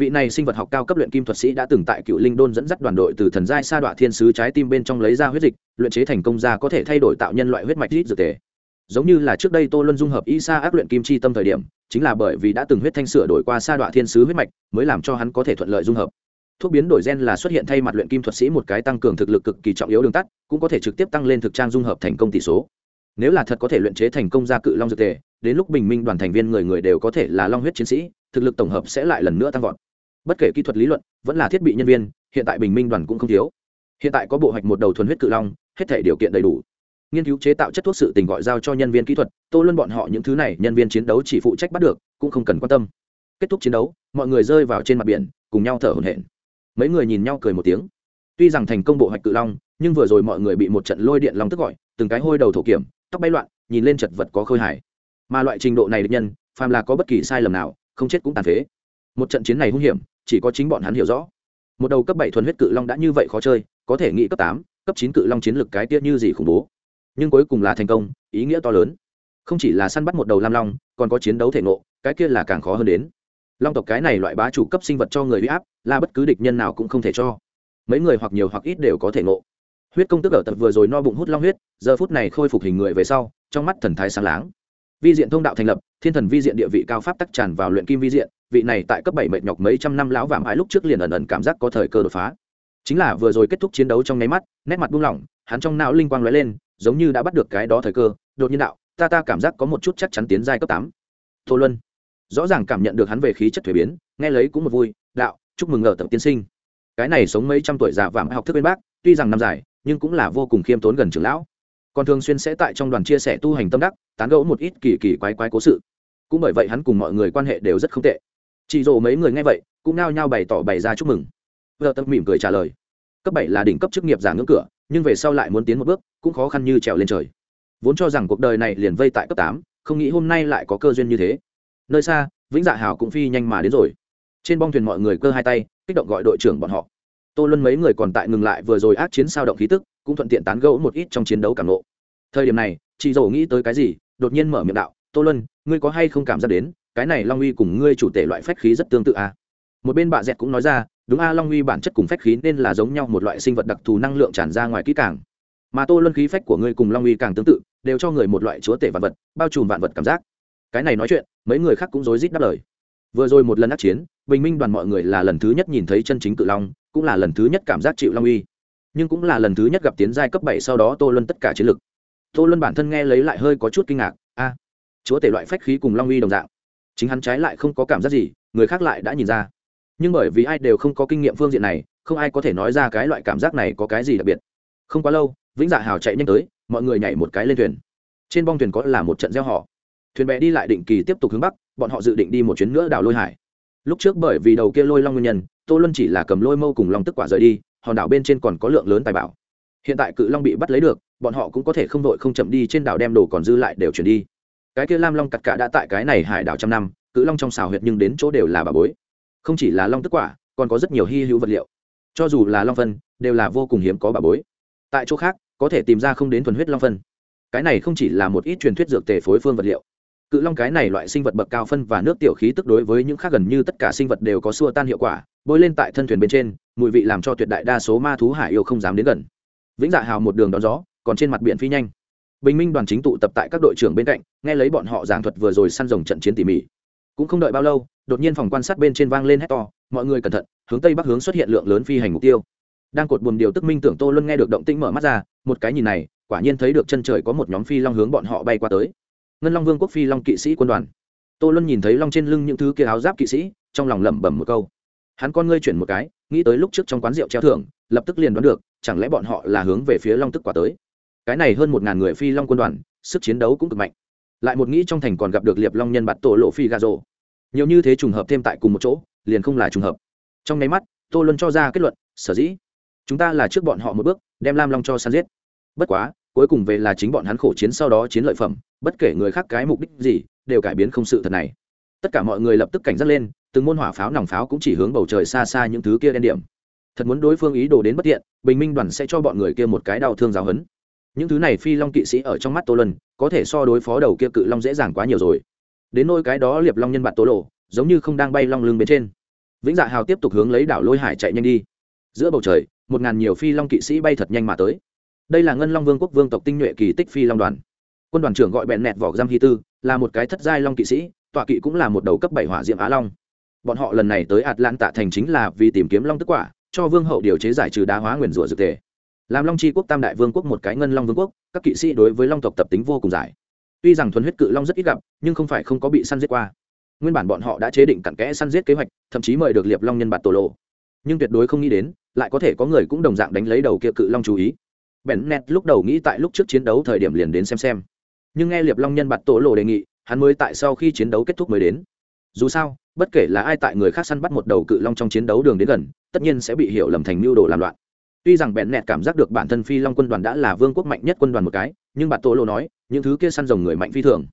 vị này sinh vật học cao cấp luyện kim thuật sĩ đã từng tại cựu linh đôn dẫn dắt đoàn đội từ thần giai sa đọa thiên sứ trái tim bên trong lấy ra huyết dịch, luyện chế thành công ra có thể thay đổi tạo nhân loại huyết mạch ít dược tề. Giống như là trước đây tô luân dung hợp y sa ác luyện kim chi tâm thời điểm, chính là bởi vì đã từng huyết thanh sửa đổi qua sa đọa thiên sứ huyết mạch, mới làm cho hắn có thể thuận lợi dung hợp. Thuốc biến đổi gen là xuất hiện thay mặt luyện kim thuật sĩ một cái tăng cường thực lực cực kỳ trọng yếu đường tắt, cũng có thể trực tiếp tăng lên thực trang dung hợp thành công tỷ số. Nếu là thật có thể luyện chế thành công ra cự long dược tề, đến lúc bình minh đoàn thành viên người người đều có thể là long huyết chiến sĩ, thực lực tổng hợp sẽ lại lần nữa tăng vọt bất kể kỹ thuật lý luận, vẫn là thiết bị nhân viên, hiện tại bình minh đoàn cũng không thiếu. Hiện tại có bộ hoạch một đầu thuần huyết cự long, hết thể điều kiện đầy đủ. Nghiên cứu chế tạo chất thuốc sự tình gọi giao cho nhân viên kỹ thuật, tô luân bọn họ những thứ này nhân viên chiến đấu chỉ phụ trách bắt được, cũng không cần quan tâm. Kết thúc chiến đấu, mọi người rơi vào trên mặt biển, cùng nhau thở hổn hển. Mấy người nhìn nhau cười một tiếng. Tuy rằng thành công bộ hoạch cự long, nhưng vừa rồi mọi người bị một trận lôi điện long tức gọi, từng cái hôi đầu thổ kiểm, tóc bay loạn, nhìn lên chật vật có khơi hải mà loại trình độ này được nhân, phàm là có bất kỳ sai lầm nào, không chết cũng tàn phế. Một trận chiến này hung hiểm chỉ có chính bọn hắn hiểu rõ. Một đầu cấp bảy thuần huyết cự long đã như vậy khó chơi, có thể nghĩ cấp tám, cấp chín cự long chiến lược cái tiết như gì khủng bố. Nhưng cuối cùng là thành công, ý nghĩa to lớn. Không chỉ là săn bắt một đầu lam long, còn có chiến đấu thể nộ cái kia là càng khó hơn đến. Long tộc cái này loại bá chủ cấp sinh vật cho người huy áp, là bất cứ địch nhân nào cũng không thể cho. Mấy người hoặc nhiều hoặc ít đều có thể nộ huyết công tức ở tập vừa rồi no bụng hút long huyết, giờ phút này khôi phục hình người về sau, trong mắt thần thái sáng láng. Vi diện thông đạo thành lập, thiên thần vi diện địa vị cao pháp tắc tràn vào luyện kim vi diện vị này tại cấp bảy mệt nhọc mấy trăm năm lão vảm ái lúc trước liền ẩn ẩn cảm giác có thời cơ đột phá. Chính là vừa rồi kết thúc chiến đấu trong nháy mắt, nét mặt buông lỏng, hắn trong não linh quang lóe lên, giống như đã bắt được cái đó thời cơ, đột nhiên đạo, ta ta cảm giác có một chút chắc chắn tiến giai cấp tám. Tô luân, rõ ràng cảm nhận được hắn về khí chất thuế biến, nghe lấy cũng một vui, đạo, chúc mừng ngờ tập tiên sinh. Cái này sống mấy trăm tuổi già vàng học thức bên bác, tuy rằng năm dài, nhưng cũng là vô cùng khiêm tốn gần trưởng lão. Còn thường xuyên sẽ tại trong đoàn chia sẻ tu hành tâm đắc, tán gẫu một ít kỳ kỳ quái quái cố sự. Cũng bởi vậy hắn cùng mọi người quan hệ đều rất không tệ chị rồ mấy người nghe vậy, cũng nao nhao bày tỏ bày ra chúc mừng. Vợ tâm mỉm cười trả lời. Cấp bảy là đỉnh cấp chức nghiệp giả ngưỡng cửa, nhưng về sau lại muốn tiến một bước, cũng khó khăn như trèo lên trời. Vốn cho rằng cuộc đời này liền vây tại cấp tám, không nghĩ hôm nay lại có cơ duyên như thế. Nơi xa, vĩnh dạ hào cũng phi nhanh mà đến rồi. Trên bong thuyền mọi người cơ hai tay, kích động gọi đội trưởng bọn họ. Tô luân mấy người còn tại ngừng lại vừa rồi ác chiến sao động khí tức, cũng thuận tiện tán gẫu một ít trong chiến đấu cảm nộ thời điểm này chị dầu nghĩ tới cái gì, đột nhiên mở miệng đạo, tô luân, ngươi có hay không cảm giác đến cái này long uy cùng ngươi chủ tể loại phách khí rất tương tự à? một bên bà dẹt cũng nói ra, đúng a, long uy bản chất cùng phách khí nên là giống nhau, một loại sinh vật đặc thù năng lượng tràn ra ngoài kỹ càng. Mà tô luân khí phách của ngươi cùng long uy càng tương tự, đều cho người một loại chúa tể vạn vật, bao trùm vạn vật cảm giác. Cái này nói chuyện, mấy người khác cũng rối rít đáp lời. Vừa rồi một lần ác chiến, bình minh đoàn mọi người là lần thứ nhất nhìn thấy chân chính cự long, cũng là lần thứ nhất cảm giác chịu long uy. Nhưng cũng là lần thứ nhất gặp tiến giai cấp bảy sau đó tô luân tất cả chiến lực. Tô luân bản thân nghe lấy lại hơi có chút kinh ngạc, a, chúa tể loại phách khí cùng long uy đồng dạng chính hắn trái lại không có cảm giác gì, người khác lại đã nhìn ra. Nhưng bởi vì ai đều không có kinh nghiệm phương diện này, không ai có thể nói ra cái loại cảm giác này có cái gì đặc biệt. Không quá lâu, vĩnh dạ hào chạy nhanh tới, mọi người nhảy một cái lên thuyền. Trên bong thuyền có là một trận gieo họ. Thuyền bè đi lại định kỳ tiếp tục hướng bắc, bọn họ dự định đi một chuyến nữa đảo lôi hải. Lúc trước bởi vì đầu kia lôi long nguyên nhân, tô luân chỉ là cầm lôi mâu cùng lòng tức quả rời đi, hòn đảo bên trên còn có lượng lớn tài bảo. Hiện tại cự long bị bắt lấy được, bọn họ cũng có thể không đội không chậm đi trên đảo đem đồ còn dư lại đều chuyển đi cái kia lam long cặt cả đã tại cái này hải đảo trăm năm, cự long trong xào huyệt nhưng đến chỗ đều là bà bối. Không chỉ là long tức quả, còn có rất nhiều hy hữu vật liệu. Cho dù là long phân, đều là vô cùng hiếm có bà bối. Tại chỗ khác, có thể tìm ra không đến thuần huyết long phân. Cái này không chỉ là một ít truyền thuyết dược tề phối phương vật liệu. Cự long cái này loại sinh vật bậc cao phân và nước tiểu khí tức đối với những khác gần như tất cả sinh vật đều có xua tan hiệu quả, bôi lên tại thân thuyền bên trên, mùi vị làm cho tuyệt đại đa số ma thú hải yêu không dám đến gần. Vĩnh dạ hào một đường đón gió, còn trên mặt biển phi nhanh bình minh đoàn chính tụ tập tại các đội trưởng bên cạnh, nghe lấy bọn họ giảng thuật vừa rồi săn rồng trận chiến tỉ mỉ. Cũng không đợi bao lâu, đột nhiên phòng quan sát bên trên vang lên hét to, mọi người cẩn thận, hướng tây bắc hướng xuất hiện lượng lớn phi hành mục tiêu. Đang cột buồn điều tức minh tưởng tô luân nghe được động tĩnh mở mắt ra, một cái nhìn này, quả nhiên thấy được chân trời có một nhóm phi long hướng bọn họ bay qua tới. Ngân long vương quốc phi long kỵ sĩ quân đoàn. Tô luân nhìn thấy long trên lưng những thứ kia áo giáp kỵ sĩ, trong lòng lẩm bẩm một câu. Hắn con ngươi chuyển một cái, nghĩ tới lúc trước trong quán rượu treo thưởng, lập tức liền đoán được, chẳng lẽ bọn họ là hướng về phía long tức quả tới cái này hơn một ngàn người phi long quân đoàn, sức chiến đấu cũng cực mạnh. Lại một nghĩ trong thành còn gặp được liệp long nhân bạt tổ lộ phi gà rộ nhiều như thế trùng hợp thêm tại cùng một chỗ, liền không là trùng hợp. Trong nháy mắt, tô luân cho ra kết luận, sở dĩ chúng ta là trước bọn họ một bước, đem lam long cho săn giết. Bất quá, cuối cùng về là chính bọn hắn khổ chiến sau đó chiến lợi phẩm, bất kể người khác cái mục đích gì, đều cải biến không sự thật này. Tất cả mọi người lập tức cảnh giác lên, từng môn hỏa pháo nòng pháo cũng chỉ hướng bầu trời xa xa những thứ kia đen điểm. Thật muốn đối phương ý đồ đến bất tiện, bình minh đoàn sẽ cho bọn người kia một cái đau thương giáo hấn những thứ này phi long kỵ sĩ ở trong mắt tô lân có thể so đối phó đầu kia cự long dễ dàng quá nhiều rồi. Đến nôi cái đó liệp long nhân bạn tố lộ, giống như không đang bay long lưng bên trên. Vĩnh dạ hào tiếp tục hướng lấy đảo lôi hải chạy nhanh đi. Giữa bầu trời, một ngàn nhiều phi long kỵ sĩ bay thật nhanh mà tới. Đây là ngân long vương quốc vương tộc tinh nhuệ kỳ tích phi long đoàn. Quân đoàn trưởng gọi bẹn nẹt vỏ giam hy tư, là một cái thất giai long kỵ sĩ, tọa kỵ cũng là một đầu cấp bảy hỏa diệm á long. Bọn họ lần này tới lan tạ thành chính là vì tìm kiếm long tức quả, cho vương hậu điều chế giải trừ đá hóa nguyền rủa dược tề làm long tri quốc tam đại vương quốc một cái ngân long vương quốc, các kỵ sĩ đối với long tộc tập tính vô cùng giải. Tuy rằng thuần huyết cự long rất ít gặp, nhưng không phải không có bị săn giết qua. Nguyên bản bọn họ đã chế định cặn kẽ săn giết kế hoạch, thậm chí mời được liệp long nhân bạt tổ lộ. Nhưng tuyệt đối không nghĩ đến, lại có thể có người cũng đồng dạng đánh lấy đầu kia cự long chú ý. Bèn nét lúc đầu nghĩ tại lúc trước chiến đấu thời điểm liền đến xem xem. Nhưng nghe liệp long nhân bạt tổ lộ đề nghị, hắn mới tại sau khi chiến đấu kết thúc mới đến. Dù sao, bất kể là ai tại người khác săn bắt một đầu cự long trong chiến đấu đường đến gần, tất nhiên sẽ bị hiểu lầm thành mưu đồ làm loạn tuy rằng bèn nẹt cảm giác được bản thân phi long quân đoàn đã là vương quốc mạnh nhất quân đoàn một cái, nhưng bạt tô lô nói, những thứ kia săn rồng người mạnh phi thường.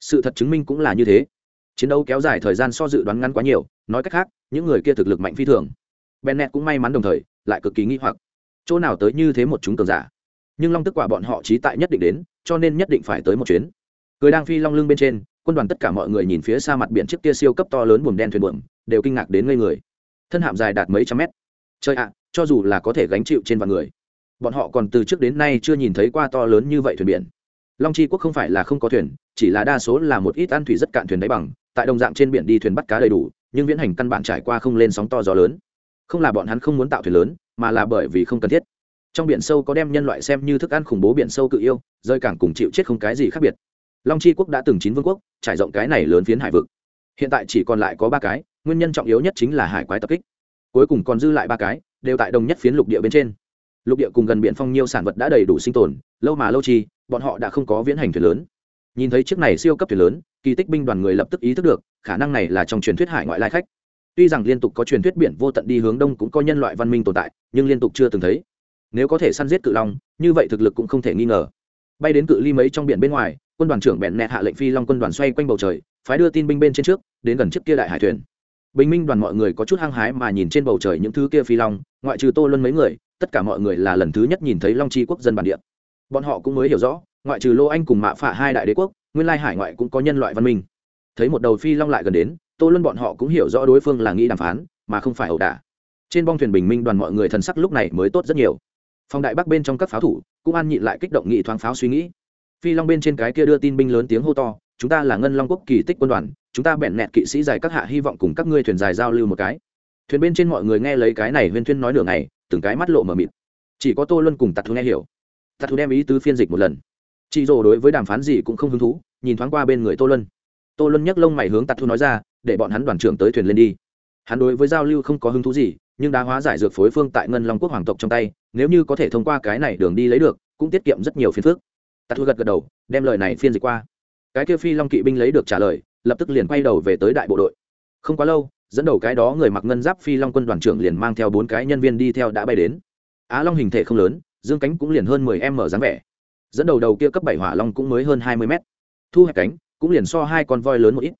Sự thật chứng minh cũng là như thế. Chiến đấu kéo dài thời gian so dự đoán ngắn quá nhiều, nói cách khác, những người kia thực lực mạnh phi thường. Bèn cũng may mắn đồng thời, lại cực kỳ nghi hoặc. Chỗ nào tới như thế một chúng cường giả? Nhưng long tức quả bọn họ trí tại nhất định đến, cho nên nhất định phải tới một chuyến. Cười đang phi long lưng bên trên, quân đoàn tất cả mọi người nhìn phía xa mặt biển chiếc kia siêu cấp to lớn buồm đen thuyền buồm, đều kinh ngạc đến ngây người. Thân hạm dài đạt mấy trăm mét trời ạ, cho dù là có thể gánh chịu trên vạn người, bọn họ còn từ trước đến nay chưa nhìn thấy qua to lớn như vậy thuyền biển. Long chi quốc không phải là không có thuyền, chỉ là đa số là một ít ăn thủy rất cạn thuyền đáy bằng, tại đồng dạng trên biển đi thuyền bắt cá đầy đủ, nhưng viễn hành căn bản trải qua không lên sóng to gió lớn. Không là bọn hắn không muốn tạo thuyền lớn, mà là bởi vì không cần thiết. Trong biển sâu có đem nhân loại xem như thức ăn khủng bố biển sâu cự yêu, rơi cảng cùng chịu chết không cái gì khác biệt. Long chi quốc đã từng chín vương quốc, trải rộng cái này lớn phiến hải vực. Hiện tại chỉ còn lại có ba cái, nguyên nhân trọng yếu nhất chính là hải quái tập kích cuối cùng còn dư lại ba cái, đều tại đồng nhất phiến lục địa bên trên. Lục địa cùng gần biển phong nhiêu sản vật đã đầy đủ sinh tồn, lâu mà lâu chi, bọn họ đã không có viễn hành thuyền lớn. Nhìn thấy chiếc này siêu cấp thuyền lớn, kỳ tích binh đoàn người lập tức ý thức được, khả năng này là trong truyền thuyết hải ngoại lai khách. Tuy rằng liên tục có truyền thuyết biển vô tận đi hướng đông cũng có nhân loại văn minh tồn tại, nhưng liên tục chưa từng thấy. Nếu có thể săn giết cự long, như vậy thực lực cũng không thể nghi ngờ. Bay đến cự ly mấy trong biển bên ngoài, quân đoàn trưởng bẹn nẹt hạ lệnh phi long quân đoàn xoay quanh bầu trời, phái đưa tin binh bên trên trước, đến gần chiếc kia đại hải thuyền bình minh đoàn mọi người có chút hăng hái mà nhìn trên bầu trời những thứ kia phi long, ngoại trừ tô luân mấy người, tất cả mọi người là lần thứ nhất nhìn thấy long chi quốc dân bản địa. Bọn họ cũng mới hiểu rõ, ngoại trừ lô anh cùng mạ phả hai đại đế quốc, nguyên lai hải ngoại cũng có nhân loại văn minh. Thấy một đầu phi long lại gần đến, tô luân bọn họ cũng hiểu rõ đối phương là nghĩ đàm phán, mà không phải ẩu đả. Trên bong thuyền bình minh đoàn mọi người thần sắc lúc này mới tốt rất nhiều. Phòng đại bắc bên trong các pháo thủ, cũng an nhịn lại kích động nghị thoáng pháo suy nghĩ. Phi long bên trên cái kia đưa tin binh lớn tiếng hô to, chúng ta là ngân long quốc kỳ tích quân đoàn chúng ta bèn nẹt kỵ sĩ dài các hạ hy vọng cùng các ngươi thuyền dài giao lưu một cái. Thuyền bên trên mọi người nghe lấy cái này huyên thuyên nói nửa ngày, từng cái mắt lộ mờ mịt. Chỉ có tô luân cùng tạt thu nghe hiểu. Tạt thu đem ý tứ phiên dịch một lần. Chị rồ đối với đàm phán gì cũng không hứng thú, nhìn thoáng qua bên người tô luân. Tô luân nhấc lông mày hướng tạt thu nói ra, để bọn hắn đoàn trưởng tới thuyền lên đi. Hắn đối với giao lưu không có hứng thú gì, nhưng đá hóa giải dược phối phương tại ngân long quốc hoàng tộc trong tay, nếu như có thể thông qua cái này đường đi lấy được, cũng tiết kiệm rất nhiều phiền phức. Tạt thu gật gật đầu, đem lời này phiên dịch qua. Cái kia phi long kỵ binh lấy được trả lời lập tức liền quay đầu về tới đại bộ đội. Không quá lâu, dẫn đầu cái đó người mặc ngân giáp phi long quân đoàn trưởng liền mang theo bốn cái nhân viên đi theo đã bay đến. Á long hình thể không lớn, dương cánh cũng liền hơn mười m dáng vẻ. Dẫn đầu đầu kia cấp bảy hỏa long cũng mới hơn hai mươi mét. Thu hẹp cánh, cũng liền so hai con voi lớn một ít.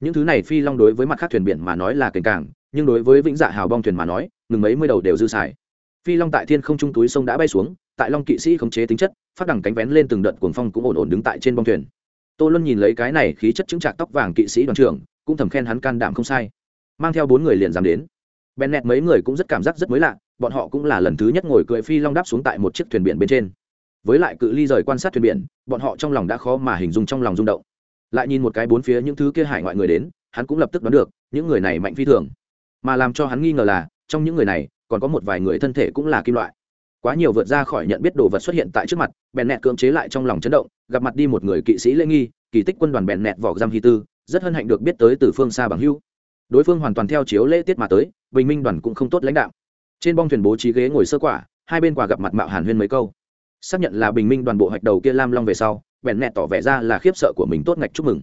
Những thứ này phi long đối với mặt khác thuyền biển mà nói là kềnh càng, nhưng đối với vĩnh dạ hào bong thuyền mà nói, ngừng mấy mươi đầu đều dư xài. Phi long tại thiên không trung túi sông đã bay xuống, tại long kỵ sĩ khống chế tính chất, phát đẳng cánh vén lên từng đợt cuồng phong cũng ổn ổn đứng tại trên bong thuyền tô luân nhìn lấy cái này khí chất chứng trạc tóc vàng kỵ sĩ đoàn trưởng, cũng thầm khen hắn can đảm không sai. Mang theo bốn người liền dám đến. Bèn nẹt mấy người cũng rất cảm giác rất mới lạ, bọn họ cũng là lần thứ nhất ngồi cưỡi phi long đáp xuống tại một chiếc thuyền biển bên trên. Với lại cự ly rời quan sát thuyền biển, bọn họ trong lòng đã khó mà hình dung trong lòng rung động. Lại nhìn một cái bốn phía những thứ kia hải ngoại người đến, hắn cũng lập tức đoán được, những người này mạnh phi thường. Mà làm cho hắn nghi ngờ là, trong những người này, còn có một vài người thân thể cũng là kim loại quá nhiều vượt ra khỏi nhận biết đồ vật xuất hiện tại trước mặt, bèn nẹt cưỡng chế lại trong lòng chấn động, gặp mặt đi một người kỵ sĩ lễ nghi, kỳ tích quân đoàn bèn nẹt vỏ giam hy tư, rất hân hạnh được biết tới từ phương xa bằng hưu đối phương hoàn toàn theo chiếu lễ tiết mà tới, bình minh đoàn cũng không tốt lãnh đạo. Trên bong thuyền bố trí ghế ngồi sơ quả, hai bên quả gặp mặt mạo hàn huyên mấy câu. Xác nhận là bình minh đoàn bộ hoạch đầu kia lam long về sau, bèn nẹt tỏ vẻ ra là khiếp sợ của mình tốt ngạch chúc mừng.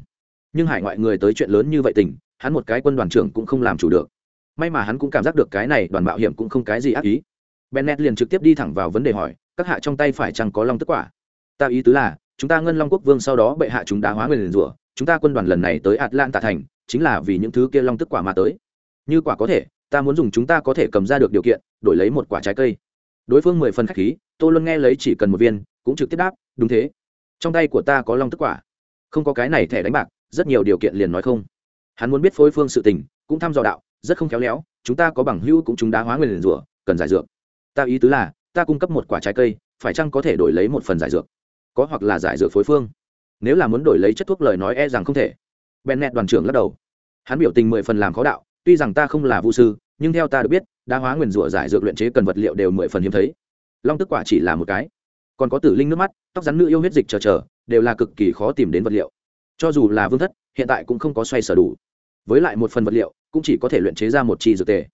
Nhưng hải ngoại người tới chuyện lớn như vậy tình, hắn một cái quân đoàn trưởng cũng không làm chủ được. May mà hắn cũng cảm giác được cái này đoàn mạo hiểm cũng không cái gì ác ý bennett liền trực tiếp đi thẳng vào vấn đề hỏi, các hạ trong tay phải chẳng có long tức quả. Ta ý tứ là, chúng ta ngân long quốc vương sau đó bệ hạ chúng đá hóa nguyên liền rủa, chúng ta quân đoàn lần này tới atlanta thành, chính là vì những thứ kia long tức quả mà tới. Như quả có thể, ta muốn dùng chúng ta có thể cầm ra được điều kiện, đổi lấy một quả trái cây. Đối phương mười phần khách khí, tô luân nghe lấy chỉ cần một viên, cũng trực tiếp đáp, đúng thế. Trong tay của ta có long tức quả. Không có cái này thẻ đánh bạc, rất nhiều điều kiện liền nói không. Hắn muốn biết phối phương sự tình, cũng thăm dò đạo, rất không khéo léo, chúng ta có bằng hữu cũng chúng đá hóa nguyên liền rủa, cần giải dược ta ý tứ là, ta cung cấp một quả trái cây, phải chăng có thể đổi lấy một phần giải dược? Có hoặc là giải dược phối phương? Nếu là muốn đổi lấy chất thuốc lời nói e rằng không thể. Bennett đoàn trưởng lắc đầu. Hắn biểu tình mười phần làm khó đạo, tuy rằng ta không là vũ sư, nhưng theo ta được biết, đa hóa nguyền rủa giải dược luyện chế cần vật liệu đều mười phần hiếm thấy. Long tức quả chỉ là một cái. Còn có tử linh nước mắt, tóc rắn nữ yêu huyết dịch chờ chờ, đều là cực kỳ khó tìm đến vật liệu. Cho dù là vương thất, hiện tại cũng không có xoay sở đủ. Với lại một phần vật liệu, cũng chỉ có thể luyện chế ra một chi dược tề.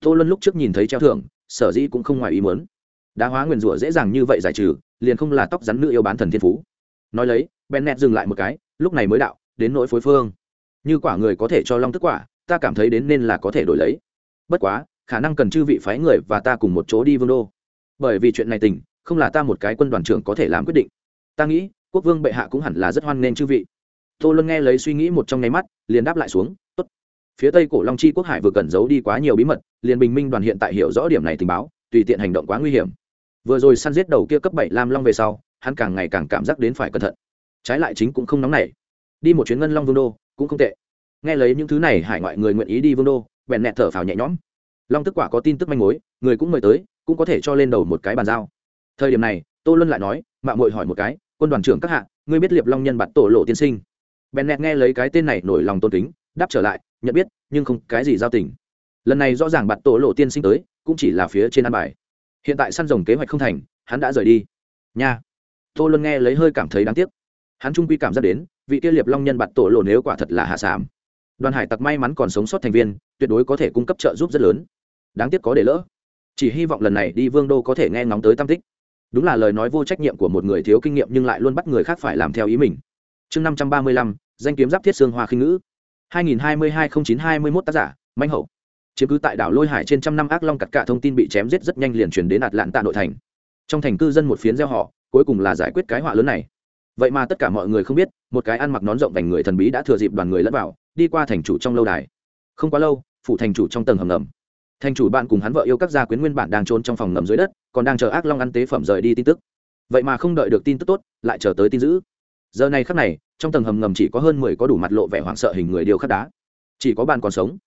Tô luân lúc trước nhìn thấy treo thưởng sở dĩ cũng không ngoài ý muốn. Đá hóa nguyền rủa dễ dàng như vậy giải trừ, liền không là tóc rắn nữ yêu bán thần thiên phú. Nói lấy, bennett dừng lại một cái, lúc này mới đạo, đến nỗi phối phương. Như quả người có thể cho long tức quả, ta cảm thấy đến nên là có thể đổi lấy. Bất quá, khả năng cần chư vị phái người và ta cùng một chỗ đi vương đô. Bởi vì chuyện này tình, không là ta một cái quân đoàn trưởng có thể làm quyết định. Ta nghĩ, quốc vương bệ hạ cũng hẳn là rất hoan nghênh chư vị. Tô luân nghe lấy suy nghĩ một trong nháy mắt, liền đáp lại xuống, tốt phía tây cổ long chi quốc hải vừa cẩn giấu đi quá nhiều bí mật, liền bình minh đoàn hiện tại hiểu rõ điểm này tình báo, tùy tiện hành động quá nguy hiểm. Vừa rồi săn giết đầu kia cấp bảy lam long về sau, hắn càng ngày càng cảm giác đến phải cẩn thận. Trái lại chính cũng không nóng nảy. Đi một chuyến ngân long vương đô, cũng không tệ. Nghe lấy những thứ này, hải ngoại người nguyện ý đi vương đô, bèn nẹt thở phào nhẹ nhõm. Long tức quả có tin tức manh mối, người cũng mời tới, cũng có thể cho lên đầu một cái bàn giao. Thời điểm này, tô luân lại nói mạng mội hỏi một cái, quân đoàn trưởng các hạ, ngươi biết liệp long nhân bạt tổ lộ tiên sinh? Bèn nẹt nghe lấy cái tên này nổi lòng tôn kính, đáp trở lại nhận biết, nhưng không cái gì giao tình. Lần này rõ ràng bạt tổ lộ tiên sinh tới, cũng chỉ là phía trên an bài. Hiện tại săn rồng kế hoạch không thành, hắn đã rời đi. Nha. Tô luân nghe lấy hơi cảm thấy đáng tiếc. Hắn trung quy cảm giác đến, vị kia liệp long nhân bạt tổ lộ nếu quả thật là hạ sảm. Đoàn hải tặc may mắn còn sống sót thành viên, tuyệt đối có thể cung cấp trợ giúp rất lớn. Đáng tiếc có để lỡ. Chỉ hy vọng lần này đi vương đô có thể nghe ngóng tới tam tích. Đúng là lời nói vô trách nhiệm của một người thiếu kinh nghiệm nhưng lại luôn bắt người khác phải làm theo ý mình. Chương năm trăm ba mươi lăm, danh kiếm giáp thiết xương hoa khinh ngữ hai nghìn hai mươi hai không chín hai mươi mốt tác giả manh hậu. Chiếm cứ tại đảo lôi hải trên trăm năm ác long cắt cả thông tin bị chém giết rất nhanh liền truyền đến ạt lạn tạ nội thành. Trong thành cư dân một phiến gieo họ, cuối cùng là giải quyết cái họa lớn này. Vậy mà tất cả mọi người không biết, một cái ăn mặc nón rộng vành người thần bí đã thừa dịp đoàn người lẫn vào, đi qua thành chủ trong lâu đài. Không quá lâu phụ thành chủ trong tầng hầm ngầm. Thành chủ bạn cùng hắn vợ yêu các gia quyến nguyên bản đang trốn trong phòng ngầm dưới đất, còn đang chờ ác long ăn tế phẩm rời đi tin tức. Vậy mà không đợi được tin tức tốt, lại chờ tới tin dữ giờ này khắc này, trong tầng hầm ngầm chỉ có hơn mười có đủ mặt lộ vẻ hoảng sợ hình người điêu khắc đá. Chỉ có bạn còn sống.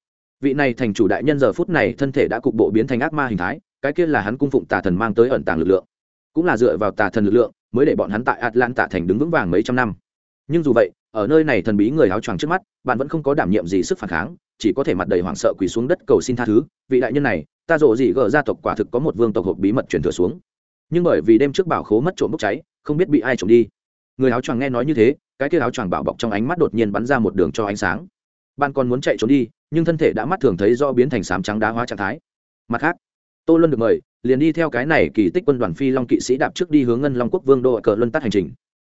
Vị này thành chủ đại nhân giờ phút này thân thể đã cục bộ biến thành ác ma hình thái, cái kia là hắn cung phụng tà thần mang tới ẩn tàng lực lượng. Cũng là dựa vào tà thần lực lượng, mới để bọn hắn tại atlanta thành đứng vững vàng mấy trăm năm. Nhưng dù vậy, ở nơi này thần bí người áo choàng trước mắt, bạn vẫn không có đảm nhiệm gì sức phản kháng, chỉ có thể mặt đầy hoảng sợ quỳ xuống đất cầu xin tha thứ. Vị đại nhân này, ta rộ gì gỡ gia tộc quả thực có một vương tộc hộp bí mật truyền thừa xuống. Nhưng bởi vì đêm trước bảo khố mất trộm bốc cháy, không biết bị ai trộm đi người áo choàng nghe nói như thế, cái kia áo choàng bảo bọc trong ánh mắt đột nhiên bắn ra một đường cho ánh sáng. Ban còn muốn chạy trốn đi, nhưng thân thể đã mắt thường thấy do biến thành sám trắng đá hóa trạng thái. Mặt khác, tô luân được mời, liền đi theo cái này kỳ tích quân đoàn phi long kỵ sĩ đạp trước đi hướng ngân long quốc vương đô cờ luân tắt hành trình.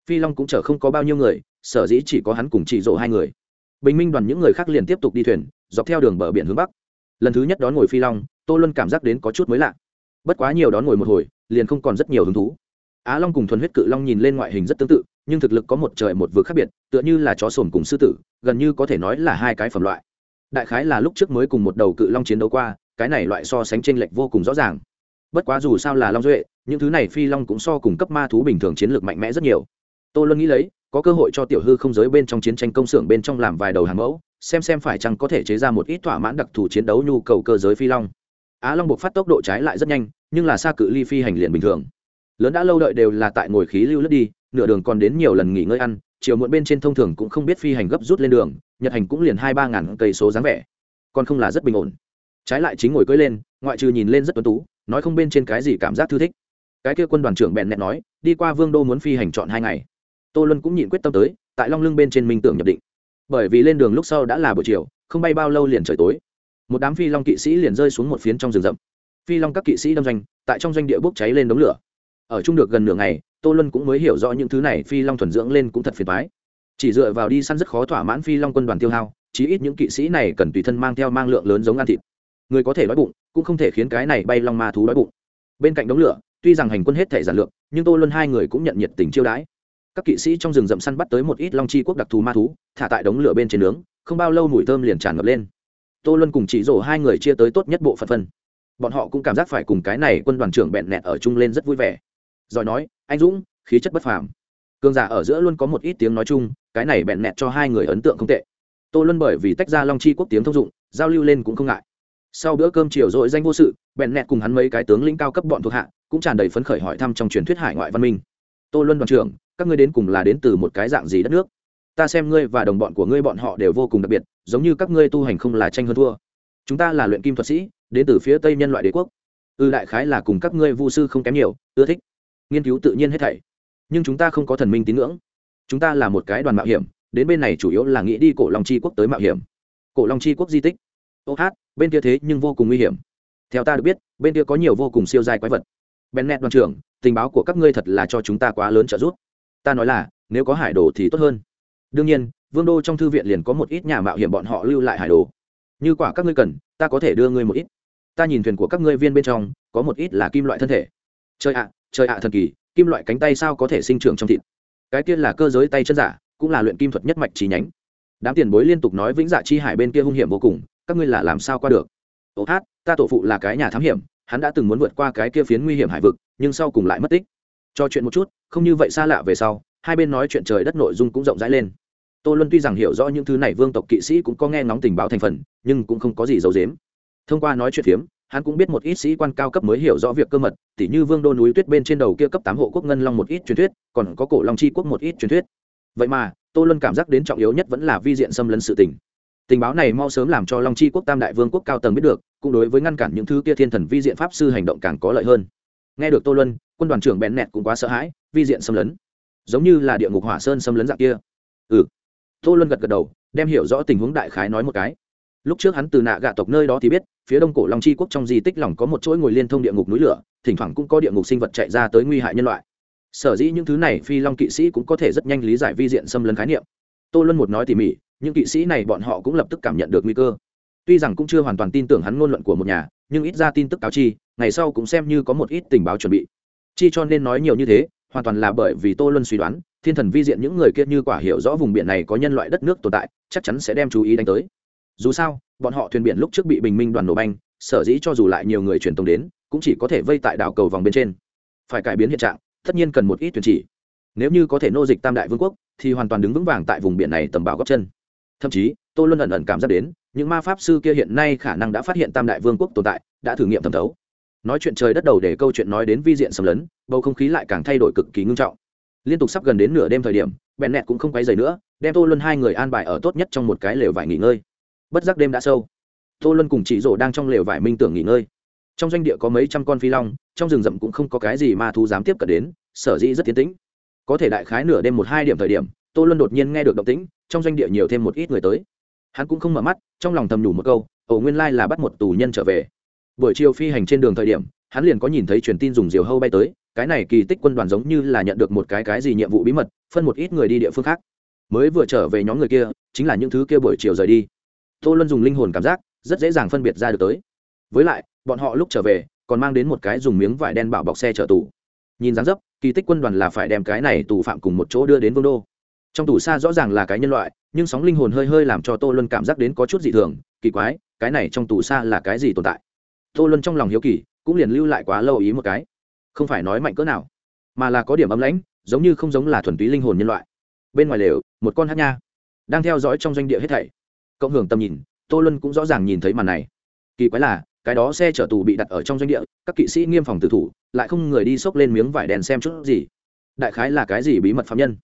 Phi long cũng chở không có bao nhiêu người, sở dĩ chỉ có hắn cùng chị rộ hai người. Bình minh đoàn những người khác liền tiếp tục đi thuyền, dọc theo đường bờ biển hướng bắc. Lần thứ nhất đón ngồi phi long, tô luân cảm giác đến có chút mới lạ. Bất quá nhiều đón ngồi một hồi, liền không còn rất nhiều hứng thú. Á long cùng thuần huyết cự long nhìn lên ngoại hình rất tương tự nhưng thực lực có một trời một vực khác biệt, tựa như là chó sồn cùng sư tử, gần như có thể nói là hai cái phẩm loại. Đại khái là lúc trước mới cùng một đầu cự long chiến đấu qua, cái này loại so sánh tranh lệch vô cùng rõ ràng. Bất quá dù sao là long duệ, những thứ này phi long cũng so cùng cấp ma thú bình thường chiến lược mạnh mẽ rất nhiều. Tô luân nghĩ lấy, có cơ hội cho tiểu hư không giới bên trong chiến tranh công xưởng bên trong làm vài đầu hàng mẫu, xem xem phải chăng có thể chế ra một ít thỏa mãn đặc thù chiến đấu nhu cầu cơ giới phi long. Á long buộc phát tốc độ trái lại rất nhanh, nhưng là xa cự ly phi hành liền bình thường. Lớn đã lâu đợi đều là tại ngồi khí lưu lướt đi nửa đường còn đến nhiều lần nghỉ ngơi ăn, chiều muộn bên trên thông thường cũng không biết phi hành gấp rút lên đường, nhật hành cũng liền hai ba ngàn cây số dáng vẻ. Còn không là rất bình ổn. Trái lại chính ngồi cưỡi lên, ngoại trừ nhìn lên rất tuấn tú, nói không bên trên cái gì cảm giác thư thích. Cái kia quân đoàn trưởng bèn nẹt nói, đi qua vương đô muốn phi hành chọn hai ngày. Tô luân cũng nhịn quyết tâm tới, tại long lưng bên trên minh tưởng nhập định. Bởi vì lên đường lúc sau đã là buổi chiều, không bay bao lâu liền trời tối. Một đám phi long kỵ sĩ liền rơi xuống một phiến trong rừng rậm. Phi long các kỵ sĩ đâm doanh, tại trong doanh địa bốc cháy lên đống lửa. Ở chung được gần nửa ngày tô luân cũng mới hiểu rõ những thứ này phi long thuần dưỡng lên cũng thật phiền thoái chỉ dựa vào đi săn rất khó thỏa mãn phi long quân đoàn tiêu hao, chí ít những kỵ sĩ này cần tùy thân mang theo mang lượng lớn giống ăn thịt. Người có thể đói bụng, cũng không thể khiến cái này bay long ma thú đói bụng. Bên cạnh đống lửa, tuy rằng hành quân hết thể giản lược, nhưng tô luân hai người cũng nhận nhiệt tình chiêu đãi. Các kỵ sĩ trong rừng rậm săn bắt tới một ít long chi quốc đặc thù ma thú, thả tại đống lửa bên trên nướng, không bao lâu mùi thơm liền tràn ngập lên. Tô luân cùng chỉ rổ hai người chia tới tốt nhất bộ phận phân. Bọn họ cũng cảm giác phải cùng cái này quân đoàn trưởng bẹn nẹt ở chung lên rất vui vẻ giỏi nói, anh dũng, khí chất bất phàm. Cường giả ở giữa luôn có một ít tiếng nói chung, cái này bẹn nẹt cho hai người ấn tượng không tệ. Tô luân bởi vì tách ra long chi quốc tiếng thông dụng, giao lưu lên cũng không ngại. Sau bữa cơm chiều dội danh vô sự bẹn nẹt cùng hắn mấy cái tướng lĩnh cao cấp bọn thuộc hạ, cũng tràn đầy phấn khởi hỏi thăm trong truyền thuyết hải ngoại văn minh. Tô luân đoàn trưởng, các ngươi đến cùng là đến từ một cái dạng gì đất nước? Ta xem ngươi và đồng bọn của ngươi bọn họ đều vô cùng đặc biệt, giống như các ngươi tu hành không là tranh hơn thua. Chúng ta là luyện kim thuật sĩ, đến từ phía tây nhân loại đế quốc. Ư đại khái là cùng các ngươi vu sư không kém nhiều, ưa thích nghiên cứu tự nhiên hết thảy. Nhưng chúng ta không có thần minh tín ngưỡng. Chúng ta là một cái đoàn mạo hiểm, đến bên này chủ yếu là nghĩ đi cổ long chi quốc tới mạo hiểm. Cổ long chi quốc di tích. Ô hát, bên kia thế nhưng vô cùng nguy hiểm. Theo ta được biết, bên kia có nhiều vô cùng siêu dài quái vật. Bennet đoàn trưởng, tình báo của các ngươi thật là cho chúng ta quá lớn trợ giúp. Ta nói là, nếu có hải đồ thì tốt hơn. Đương nhiên, vương đô trong thư viện liền có một ít nhà mạo hiểm bọn họ lưu lại hải đồ. Như quả các ngươi cần, ta có thể đưa ngươi một ít. Ta nhìn thuyền của các ngươi viên bên trong, có một ít là kim loại thân thể. Trời ạ trời ạ, thần kỳ, kim loại cánh tay sao có thể sinh trưởng trong thịt? Cái tiên là cơ giới tay chân giả, cũng là luyện kim thuật nhất mạch trí nhánh. Đám tiền bối liên tục nói vĩnh dạ chi hải bên kia hung hiểm vô cùng, các ngươi là làm sao qua được? Ô hát, ta tổ phụ là cái nhà thám hiểm, hắn đã từng muốn vượt qua cái kia phiến nguy hiểm hải vực, nhưng sau cùng lại mất tích. Cho chuyện một chút, không như vậy xa lạ về sau, hai bên nói chuyện trời đất nội dung cũng rộng rãi lên. Tô luân tuy rằng hiểu rõ những thứ này vương tộc kỵ sĩ cũng có nghe ngóng tình báo thành phần, nhưng cũng không có gì giấu dếm thông qua nói chuyện phiếm hắn cũng biết một ít sĩ quan cao cấp mới hiểu rõ việc cơ mật, tỉ như vương đô núi tuyết bên trên đầu kia cấp tám hộ quốc ngân long một ít truyền thuyết, còn có cổ long chi quốc một ít truyền thuyết. Vậy mà, tô luân cảm giác đến trọng yếu nhất vẫn là vi diện xâm lấn sự tình. Tình báo này mau sớm làm cho long chi quốc tam đại vương quốc cao tầng biết được, cũng đối với ngăn cản những thứ kia thiên thần vi diện pháp sư hành động càng có lợi hơn. Nghe được tô luân, quân đoàn trưởng bèn nẹt cũng quá sợ hãi, vi diện xâm lấn. Giống như là địa ngục hỏa sơn xâm lấn dạng kia. Ừ. Tô luân gật gật đầu, đem hiểu rõ tình huống đại khái nói một cái lúc trước hắn từ nạ gạ tộc nơi đó thì biết, phía đông cổ long chi quốc trong di tích lỏng có một chuỗi ngồi liên thông địa ngục núi lửa, thỉnh thoảng cũng có địa ngục sinh vật chạy ra tới nguy hại nhân loại. Sở dĩ những thứ này phi long kỵ sĩ cũng có thể rất nhanh lý giải vi diện xâm lấn khái niệm. Tô luân một nói tỉ mỉ, những kỵ sĩ này bọn họ cũng lập tức cảm nhận được nguy cơ. Tuy rằng cũng chưa hoàn toàn tin tưởng hắn ngôn luận của một nhà, nhưng ít ra tin tức cáo chi, ngày sau cũng xem như có một ít tình báo chuẩn bị. Chi cho nên nói nhiều như thế, hoàn toàn là bởi vì tô luân suy đoán, thiên thần vi diện những người kia như quả hiểu rõ vùng biển này có nhân loại đất nước tồn tại, chắc chắn sẽ đem chú ý đánh tới dù sao, bọn họ thuyền biển lúc trước bị bình minh đoàn nổ banh, sở dĩ cho dù lại nhiều người truyền tống đến, cũng chỉ có thể vây tại đảo cầu vòng bên trên. Phải cải biến hiện trạng, tất nhiên cần một ít thuyền chỉ. Nếu như có thể nô dịch tam đại vương quốc, thì hoàn toàn đứng vững vàng tại vùng biển này tầm bảo góc chân. Thậm chí tôi luôn ẩn ẩn cảm giác đến, những ma pháp sư kia hiện nay khả năng đã phát hiện tam đại vương quốc tồn tại, đã thử nghiệm thẩm thấu. Nói chuyện trời đất đầu để câu chuyện nói đến vi diện xâm lấn, bầu không khí lại càng thay đổi cực kỳ ngưng trọng. Liên tục sắp gần đến nửa đêm thời điểm bèn nẹt cũng không quay dày nữa, đem tô luân hai người an bài ở tốt nhất trong một cái lều vải nghỉ ngơi bất giác đêm đã sâu. Tô luân cùng chị rổ đang trong lều vải minh tưởng nghỉ ngơi. Trong doanh địa có mấy trăm con phi long, trong rừng rậm cũng không có cái gì ma thú dám tiếp cận đến, sở dĩ rất tiến tĩnh. Có thể đại khái nửa đêm một hai điểm thời điểm, tô luân đột nhiên nghe được động tĩnh, trong doanh địa nhiều thêm một ít người tới. Hắn cũng không mở mắt, trong lòng thầm đủ một câu ổ nguyên lai là bắt một tù nhân trở về. Buổi chiều phi hành trên đường thời điểm, hắn liền có nhìn thấy truyền tin dùng diều hâu bay tới, cái này kỳ tích quân đoàn giống như là nhận được một cái cái gì nhiệm vụ bí mật, phân một ít người đi địa phương khác. Mới vừa trở về nhóm người kia, chính là những thứ kia buổi chiều rời đi tô luân dùng linh hồn cảm giác, rất dễ dàng phân biệt ra được tới. Với lại, bọn họ lúc trở về, còn mang đến một cái dùng miếng vải đen bảo bọc xe chở tù. Nhìn dáng dấp, kỳ tích quân đoàn là phải đem cái này tù phạm cùng một chỗ đưa đến vương đô. Trong tù xa rõ ràng là cái nhân loại, nhưng sóng linh hồn hơi hơi làm cho tô luân cảm giác đến có chút dị thường, kỳ quái, cái này trong tù xa là cái gì tồn tại? Tô luân trong lòng hiếu kỳ, cũng liền lưu lại quá lâu ý một cái. Không phải nói mạnh cỡ nào, mà là có điểm ấm lãnh, giống như không giống là thuần túy linh hồn nhân loại. Bên ngoài lều, một con hát nha đang theo dõi trong doanh địa hết thảy cộng hưởng tầm nhìn, tô luân cũng rõ ràng nhìn thấy màn này. Kỳ quái là, cái đó xe chở tù bị đặt ở trong doanh địa, các kỵ sĩ nghiêm phòng tử thủ, lại không người đi xốc lên miếng vải đèn xem chút gì. Đại khái là cái gì bí mật phạm nhân?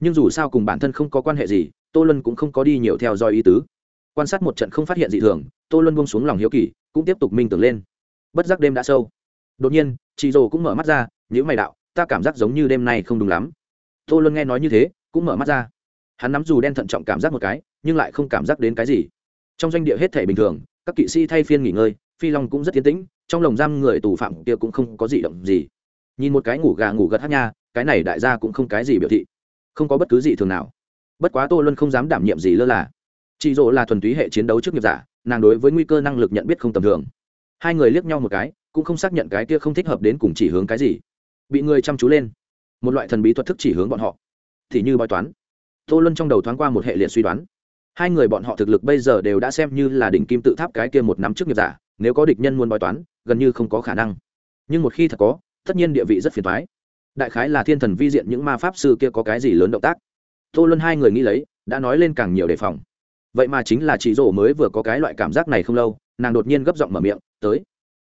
Nhưng dù sao cùng bản thân không có quan hệ gì, tô luân cũng không có đi nhiều theo dõi ý tứ. Quan sát một trận không phát hiện gì thường, tô luân buông xuống lòng hiếu kỳ, cũng tiếp tục minh tưởng lên. Bất giác đêm đã sâu. Đột nhiên, chị rồ cũng mở mắt ra những mày đạo, ta cảm giác giống như đêm nay không đúng lắm. Tô luân nghe nói như thế, cũng mở mắt ra. Hắn nắm dù đen thận trọng cảm giác một cái nhưng lại không cảm giác đến cái gì. Trong doanh địa hết thể bình thường, các kỵ sĩ thay phiên nghỉ ngơi, phi long cũng rất tiến tĩnh, trong lồng giam người tù phạm kia cũng không có gì động gì. Nhìn một cái ngủ gà ngủ gật hát nha, cái này đại gia cũng không cái gì biểu thị, không có bất cứ gì thường nào. Bất quá tô luân không dám đảm nhiệm gì lơ là. Chị dỗ là thuần túy hệ chiến đấu trước nghiệp giả, nàng đối với nguy cơ năng lực nhận biết không tầm thường. Hai người liếc nhau một cái, cũng không xác nhận cái kia không thích hợp đến cùng chỉ hướng cái gì. Bị người chăm chú lên. Một loại thần bí thuật thức chỉ hướng bọn họ. Thì như bói toán. Tô luân trong đầu thoáng qua một hệ liệt suy đoán hai người bọn họ thực lực bây giờ đều đã xem như là đỉnh kim tự tháp cái kia một năm trước nghiệp giả, nếu có địch nhân muốn bói toán, gần như không có khả năng. Nhưng một khi thật có, tất nhiên địa vị rất phiền thoái đại khái là thiên thần vi diện những ma pháp sư kia có cái gì lớn động tác. Tô luân hai người nghĩ lấy, đã nói lên càng nhiều đề phòng. Vậy mà chính là chị rổ mới vừa có cái loại cảm giác này không lâu, nàng đột nhiên gấp giọng mở miệng, tới.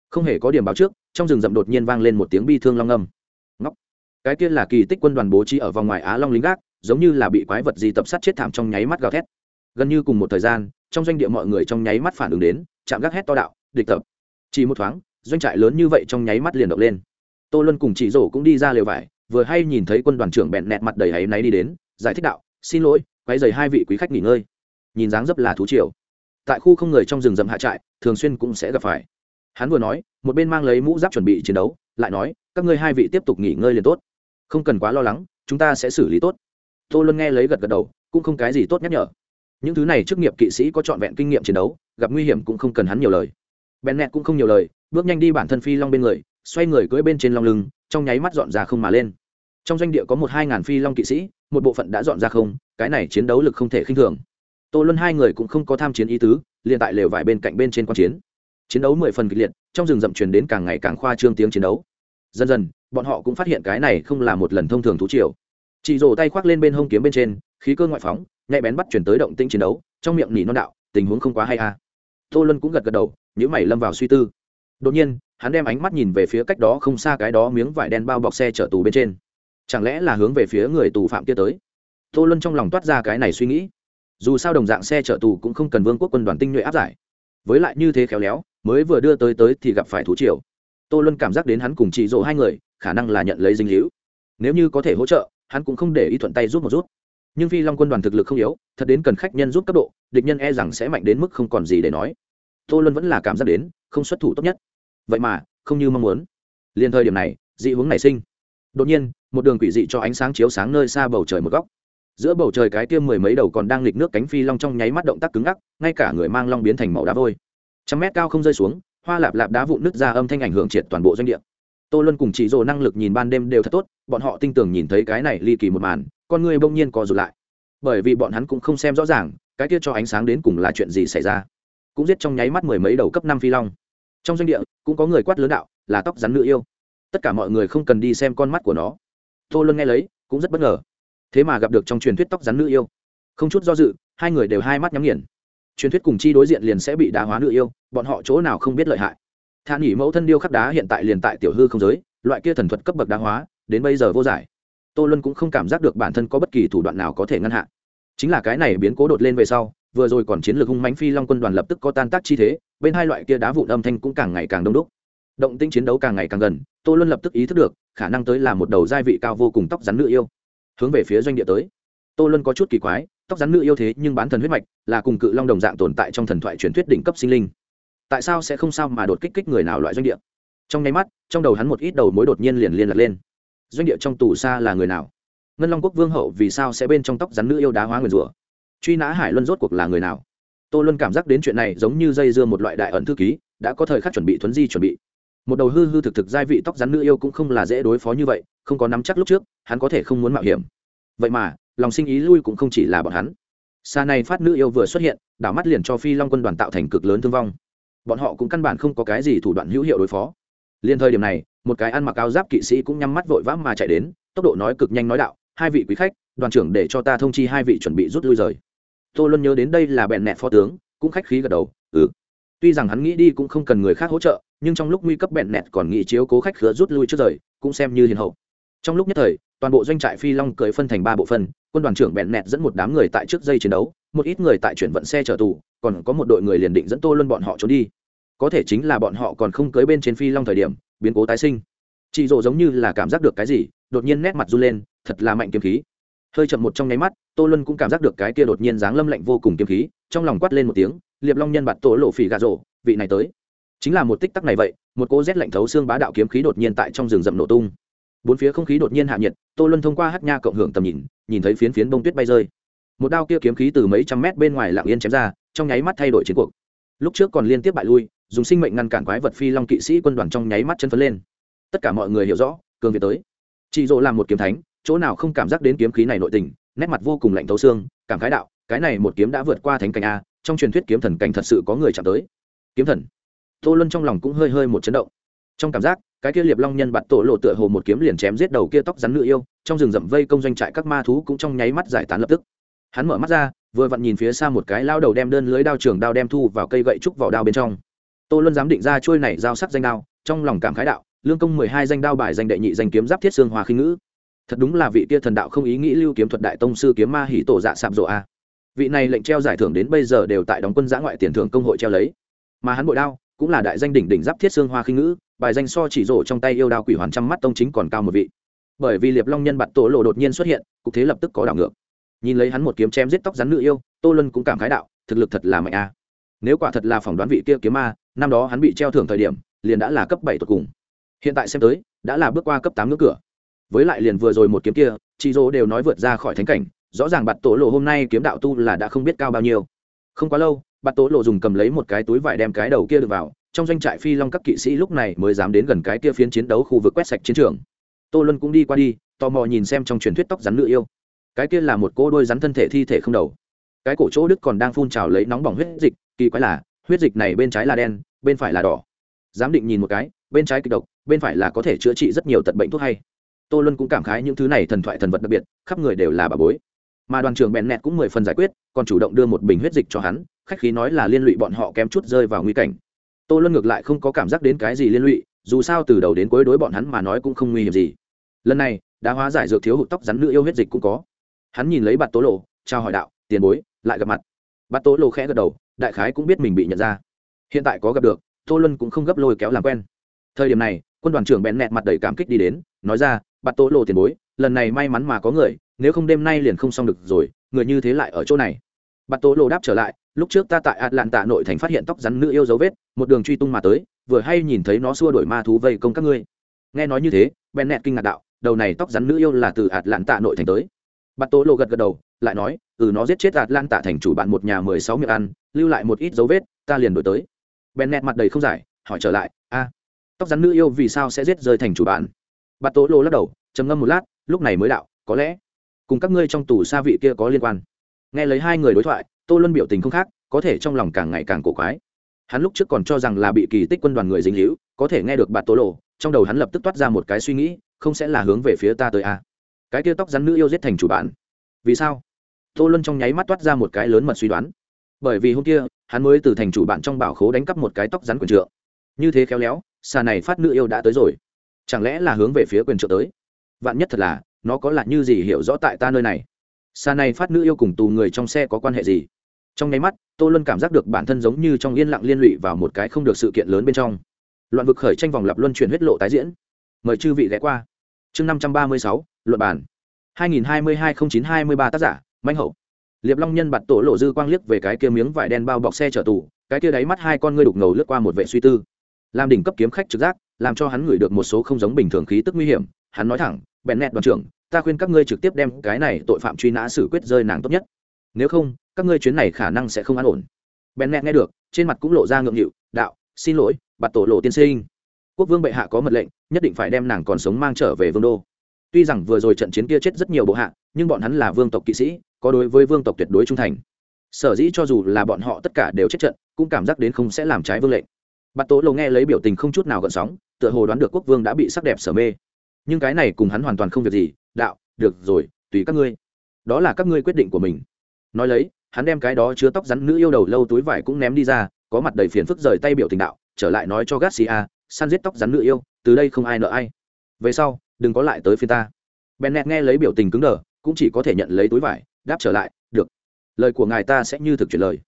Không hề có điểm báo trước, trong rừng rậm đột nhiên vang lên một tiếng bi thương long âm. Ngóc. Cái kia là kỳ tích quân đoàn bố trí ở vòng ngoài á long lính gác, giống như là bị quái vật gì tập sát chết thảm trong nháy mắt gào thét gần như cùng một thời gian, trong doanh địa mọi người trong nháy mắt phản ứng đến, chạm gác hét to đạo, địch tập. Chỉ một thoáng, doanh trại lớn như vậy trong nháy mắt liền động lên. Tô luân cùng chị rổ cũng đi ra lều vải, vừa hay nhìn thấy quân đoàn trưởng bẹn nẹt mặt đầy áy náy đi đến, giải thích đạo, xin lỗi quay dày hai vị quý khách nghỉ ngơi. Nhìn dáng dấp là thú triều. Tại khu không người trong rừng rậm hạ trại, thường xuyên cũng sẽ gặp phải. Hắn vừa nói, một bên mang lấy mũ giáp chuẩn bị chiến đấu, lại nói, các ngươi hai vị tiếp tục nghỉ ngơi liền tốt. Không cần quá lo lắng, chúng ta sẽ xử lý tốt. Tô luân nghe lấy gật gật đầu, cũng không cái gì tốt nhắc nhở những thứ này chức nghiệp kỵ sĩ có trọn vẹn kinh nghiệm chiến đấu, gặp nguy hiểm cũng không cần hắn nhiều lời. Bennett cũng không nhiều lời, bước nhanh đi bản thân phi long bên người, xoay người cưỡi bên trên long lưng, trong nháy mắt dọn ra không mà lên. Trong doanh địa có một hai ngàn phi long kỵ sĩ, một bộ phận đã dọn ra không, cái này chiến đấu lực không thể khinh thường. Tô luân hai người cũng không có tham chiến ý tứ, liền tại lều vải bên cạnh bên trên q chiến. Chiến đấu mười phần kịch liệt, trong rừng rậm truyền đến càng ngày càng khoa trương tiếng chiến đấu. Dần dần, bọn họ cũng phát hiện cái này không là một lần thông thường thú triều. Chị rổ tay khoác lên bên hông kiếm bên trên, khí cơ ngoại phóng nhạy bén bắt chuyển tới động tĩnh chiến đấu, trong miệng nỉ non đạo, tình huống không quá hay à. tô luân cũng gật gật đầu nhữ mày lâm vào suy tư. Đột nhiên, hắn đem ánh mắt nhìn về phía cách đó không xa cái đó miếng vải đen bao bọc xe chở tù bên trên. Chẳng lẽ là hướng về phía người tù phạm kia tới? Tô luân trong lòng toát ra cái này suy nghĩ. Dù sao đồng dạng xe chở tù cũng không cần vương quốc quân đoàn tinh nhuệ áp giải. Với lại như thế khéo léo, mới vừa đưa tới tới thì gặp phải thú triều. Tô luân cảm giác đến hắn cùng chị dỗ hai người, khả năng là nhận lấy dinh hữu. Nếu như có thể hỗ trợ, hắn cũng không để ý thuận tay rút một rút nhưng phi long quân đoàn thực lực không yếu, thật đến cần khách nhân giúp cấp độ, địch nhân e rằng sẽ mạnh đến mức không còn gì để nói. Tô luân vẫn là cảm giác đến, không xuất thủ tốt nhất. Vậy mà, không như mong muốn. Liền thời điểm này, dị hướng nảy sinh. Đột nhiên, một đường quỷ dị cho ánh sáng chiếu sáng nơi xa bầu trời một góc. Giữa bầu trời cái tiêm mười mấy đầu còn đang nghịch nước cánh phi long trong nháy mắt động tác cứng ngắc, ngay cả người mang long biến thành màu đá vôi. Trăm mét cao không rơi xuống, hoa lạp lạp đá vụn nứt ra âm thanh ảnh hưởng triệt toàn bộ doanh địa tô luân cùng chị rồ năng lực nhìn ban đêm đều thật tốt, bọn họ tin tưởng nhìn thấy cái này ly kỳ một màn, con người bỗng nhiên co rụt lại. Bởi vì bọn hắn cũng không xem rõ ràng, cái kia cho ánh sáng đến cùng là chuyện gì xảy ra. Cũng giết trong nháy mắt mười mấy đầu cấp năm phi long. Trong doanh địa, cũng có người quát lớn đạo, là tóc rắn nữ yêu. Tất cả mọi người không cần đi xem con mắt của nó. Tô luân nghe lấy, cũng rất bất ngờ. Thế mà gặp được trong truyền thuyết tóc rắn nữ yêu. Không chút do dự, hai người đều hai mắt nhắm nghiền. Truyền thuyết cùng chi đối diện liền sẽ bị đá hóa nữ yêu, bọn họ chỗ nào không biết lợi hại tha nghỉ mẫu thân điêu khắc đá hiện tại liền tại tiểu hư không giới, loại kia thần thuật cấp bậc đá hóa, đến bây giờ vô giải. Tô luân cũng không cảm giác được bản thân có bất kỳ thủ đoạn nào có thể ngăn hạ. chính là cái này biến cố đột lên về sau, vừa rồi còn chiến lược hung mánh phi long quân đoàn lập tức có tan tác chi thế, bên hai loại kia đá vụn âm thanh cũng càng ngày càng đông đúc. Động tinh chiến đấu càng ngày càng gần, tô luân lập tức ý thức được, khả năng tới là một đầu gia vị cao vô cùng tóc rắn nữ yêu. Hướng về phía doanh địa tới. Tô luân có chút kỳ quái, tóc rắn nữ yêu thế nhưng bán thần huyết mạch, là cùng cự long đồng dạng tồn tại trong thần thoại truyền thuyết đỉnh cấp sinh linh tại sao sẽ không sao mà đột kích kích người nào loại doanh địa? Trong nháy mắt, trong đầu hắn một ít đầu mối đột nhiên liền liên lạc lên. Doanh địa trong tù xa là người nào? Ngân long quốc vương hậu vì sao sẽ bên trong tóc rắn nữ yêu đá hóa nguyền rủa? Truy nã hải luân rốt cuộc là người nào? Tô luân cảm giác đến chuyện này giống như dây dưa một loại đại ẩn thư ký, đã có thời khắc chuẩn bị thuấn di chuẩn bị. Một đầu hư hư thực thực giai vị tóc rắn nữ yêu cũng không là dễ đối phó như vậy, không có nắm chắc lúc trước, hắn có thể không muốn mạo hiểm. Vậy mà, lòng sinh ý lui cũng không chỉ là bọn hắn. Xa này phát nữ yêu vừa xuất hiện, đảo mắt liền cho phi long quân đoàn tạo thành cực lớn thương vong bọn họ cũng căn bản không có cái gì thủ đoạn hữu hiệu đối phó. Liên thời điểm này, một cái ăn mặc áo giáp kỵ sĩ cũng nhắm mắt vội vã mà chạy đến, tốc độ nói cực nhanh nói đạo, hai vị quý khách, đoàn trưởng để cho ta thông chi hai vị chuẩn bị rút lui rời. Tôi luôn nhớ đến đây là bẹn nẹt phó tướng, cũng khách khí gật đầu ừ. Tuy rằng hắn nghĩ đi cũng không cần người khác hỗ trợ, nhưng trong lúc nguy cấp bẹn nẹt còn nghĩ chiếu cố khách khứa rút lui trước rời, cũng xem như hiền hậu. Trong lúc nhất thời, toàn bộ doanh trại phi long cười phân thành ba bộ phân, quân đoàn trưởng bẹn nẹt dẫn một đám người tại trước dây chiến đấu, một ít người tại chuyển vận xe chở tù còn có một đội người liền định dẫn tô luân bọn họ trốn đi. Có thể chính là bọn họ còn không cưới bên trên phi long thời điểm, biến cố tái sinh. Chị rộ giống như là cảm giác được cái gì, đột nhiên nét mặt run lên, thật là mạnh kiếm khí. Hơi chậm một trong nháy mắt, tô luân cũng cảm giác được cái kia đột nhiên dáng lâm lạnh vô cùng kiếm khí, trong lòng quát lên một tiếng, liệp long nhân bạt tổ lộ phỉ gà rộ vị này tới. Chính là một tích tắc này vậy, một cô rét lạnh thấu xương bá đạo kiếm khí đột nhiên tại trong rừng rậm nổ tung. Bốn phía không khí đột nhiên hạ nhiệt, tô luân thông qua hát nha cộng hưởng tầm nhìn nhìn thấy phiến phiến bông tuyết bay rơi. Một đao kia kiếm khí từ mấy trăm mét bên ngoài lạng yên chém ra trong nháy mắt thay đổi chiến cuộc. Lúc trước còn liên tiếp bại lui, dùng sinh mệnh ngăn cản quái vật phi long kỵ sĩ quân đoàn trong nháy mắt chân phấn lên. Tất cả mọi người hiểu rõ, cường việt tới. Chị dỗ làm một kiếm thánh, chỗ nào không cảm giác đến kiếm khí này nội tình, nét mặt vô cùng lạnh thấu xương, cảm khái đạo, cái này một kiếm đã vượt qua thánh cảnh a, trong truyền thuyết kiếm thần cảnh thật sự có người chạm tới. Kiếm thần. Tô luân trong lòng cũng hơi hơi một chấn động. Trong cảm giác, cái kia liệp long nhân bạt tổ lộ tựa hồ một kiếm liền chém giết đầu kia tóc rắn nữ yêu, trong rừng rậm vây công doanh trại các ma thú cũng trong nháy mắt giải tán lập tức. Hắn mở mắt ra vừa vặn nhìn phía xa một cái lao đầu đem đơn lưới đao trường đao đem thu vào cây gậy trúc vào đao bên trong. Tô luân dám định ra trôi này giao sắc danh đao, trong lòng cảm khái đạo, lương công mười hai danh đao bài danh đệ nhị danh kiếm giáp thiết xương hòa khinh ngữ. Thật đúng là vị tia thần đạo không ý nghĩ lưu kiếm thuật đại tông sư kiếm ma hỷ tổ dạ sạp rộ a. Vị này lệnh treo giải thưởng đến bây giờ đều tại đóng quân giã ngoại tiền thưởng công hội treo lấy. Mà hắn bội đao, cũng là đại danh đỉnh đỉnh giáp thiết xương hoa khinh ngữ, bài danh so chỉ rổ trong tay yêu đao quỷ hoàn trăm mắt tông chính còn cao một vị. Bởi vì liệp long nhân bạt tổ lộ đột nhiên xuất hiện, cục thế lập tức có đảo ngược nhìn lấy hắn một kiếm chém giết tóc rắn nữ yêu, tô lân cũng cảm khái đạo, thực lực thật là mạnh a nếu quả thật là phỏng đoán vị kia kiếm ma, năm đó hắn bị treo thưởng thời điểm, liền đã là cấp bảy tột cùng. Hiện tại xem tới, đã là bước qua cấp tám ngưỡng cửa. Với lại liền vừa rồi một kiếm kia chị dỗ đều nói vượt ra khỏi thánh cảnh, rõ ràng bạt tổ lộ hôm nay kiếm đạo tu là đã không biết cao bao nhiêu. Không quá lâu, bạt tổ lộ dùng cầm lấy một cái túi vải đem cái đầu kia được vào, trong doanh trại phi long các kỵ sĩ lúc này mới dám đến gần cái kia phiến chiến đấu khu vực quét sạch chiến trường. Tô luân cũng đi qua đi, tò mò nhìn xem trong truyền thuyết tóc rắn nữ yêu cái kia là một cô đôi rắn thân thể thi thể không đầu. Cái cổ chỗ đức còn đang phun trào lấy nóng bỏng huyết dịch, kỳ quái là, huyết dịch này bên trái là đen, bên phải là đỏ. Giám định nhìn một cái, bên trái kịch độc, bên phải là có thể chữa trị rất nhiều tật bệnh thuốc hay. Tô luân cũng cảm khái những thứ này thần thoại thần vật đặc biệt, khắp người đều là bà bối. Mà đoàn trưởng bèn nẹt cũng mười phần giải quyết, còn chủ động đưa một bình huyết dịch cho hắn, khách khí nói là liên lụy bọn họ kém chút rơi vào nguy cảnh. Tô luân ngược lại không có cảm giác đến cái gì liên lụy, dù sao từ đầu đến cuối đối bọn hắn mà nói cũng không nguy hiểm gì. Lần này, đã hóa giải dược thiếu hụt tóc rắn nữ yêu huyết dịch cũng có hắn nhìn lấy bạt tố lộ trao hỏi đạo, tiền bối, lại gặp mặt. Bạt tố lộ khẽ gật đầu, đại khái cũng biết mình bị nhận ra. Hiện tại có gặp được, tô luân cũng không gấp lôi kéo làm quen. Thời điểm này, quân đoàn trưởng bèn nẹt mặt đầy cảm kích đi đến, nói ra, bạt tố lộ tiền bối, lần này may mắn mà có người, nếu không đêm nay liền không xong được rồi, người như thế lại ở chỗ này. Bạt tố lộ đáp trở lại, lúc trước ta tại atlanta nội thành phát hiện tóc rắn nữ yêu dấu vết, một đường truy tung mà tới, vừa hay nhìn thấy nó xua đuổi ma thú vây công các ngươi. Nghe nói như thế bennett kinh ngạc đạo, đầu này tóc rắn nữ yêu là từ atlanta nội thành tới bạt tố lộ gật gật đầu, lại nói ừ nó giết chết lan tạ thành chủ bạn một nhà mười sáu miệng ăn, lưu lại một ít dấu vết, ta liền đổi tới. Bennett mặt đầy không giải, hỏi trở lại, a, tóc rắn nữ yêu vì sao sẽ giết rơi thành chủ bạn? Bạt tố lộ lắc đầu, trầm ngâm một lát, lúc này mới đạo, có lẽ cùng các ngươi trong tù xa vị kia có liên quan. Nghe lấy hai người đối thoại, tô luân biểu tình không khác, có thể trong lòng càng ngày càng cổ quái. Hắn lúc trước còn cho rằng là bị kỳ tích quân đoàn người dính hữu có thể nghe được bạt tố lộ trong đầu hắn lập tức toát ra một cái suy nghĩ, không sẽ là hướng về phía ta tới a. à cái kia tóc rắn nữ yêu giết thành chủ bạn vì sao? Tô luân trong nháy mắt toát ra một cái lớn mật suy đoán. Bởi vì hôm kia, hắn mới từ thành chủ bạn trong bảo khố đánh cắp một cái tóc rắn quyền trượng. Như thế khéo léo, xà này phát nữ yêu đã tới rồi. Chẳng lẽ là hướng về phía quyền trượng tới? Vạn nhất thật là, nó có là như gì hiểu rõ tại ta nơi này? Xà này phát nữ yêu cùng tù người trong xe có quan hệ gì? Trong nháy mắt, tô luân cảm giác được bản thân giống như trong yên lặng liên lụy vào một cái không được sự kiện lớn bên trong. Loạn vực khởi tranh vòng lập luân chuyển huyết lộ tái diễn. Mời chư vị ghé qua. Chương năm trăm ba mươi sáu luật bản hai nghìn hai mươi hai n chín hai mươi ba tác giả manh hậu. Liệp long nhân bạt tổ lộ dư quang liếc về cái kia miếng vải đen bao bọc xe chở tù, cái kia đáy mắt hai con ngươi đục ngầu lướt qua một vệ suy tư. Làm đỉnh cấp kiếm khách trực giác, làm cho hắn ngửi được một số không giống bình thường khí tức nguy hiểm, hắn nói thẳng, bèn nẹt đoàn trưởng, ta khuyên các ngươi trực tiếp đem cái này tội phạm truy nã xử quyết rơi nàng tốt nhất. Nếu không, các ngươi chuyến này khả năng sẽ không an ổn. Bèn nẹt nghe được, trên mặt cũng lộ ra ngượng nghịu, đạo, xin lỗi, bạt tổ lộ tiên sinh. Quốc vương bệ hạ có mật lệnh, nhất định phải đem nàng còn sống mang trở về vương đô tuy rằng vừa rồi trận chiến kia chết rất nhiều bộ hạ, nhưng bọn hắn là vương tộc kỵ sĩ, có đối với vương tộc tuyệt đối trung thành. Sở dĩ cho dù là bọn họ tất cả đều chết trận, cũng cảm giác đến không sẽ làm trái vương lệnh. Bạt tố lầu nghe lấy biểu tình không chút nào gợn sóng, tựa hồ đoán được quốc vương đã bị sắc đẹp sở mê. Nhưng cái này cùng hắn hoàn toàn không việc gì, đạo, được rồi, tùy các ngươi. Đó là các ngươi quyết định của mình. Nói lấy, hắn đem cái đó chứa tóc rắn nữ yêu đầu lâu túi vải cũng ném đi ra, có mặt đầy phiền phức rời tay biểu tình đạo, trở lại nói cho garcia, săn giết tóc rắn nữ yêu, từ đây không ai nợ ai. Về sau đừng có lại tới phía ta. Bennett nghe lấy biểu tình cứng đờ, cũng chỉ có thể nhận lấy túi vải, đáp trở lại, được. Lời của ngài ta sẽ như thực chuyển lời.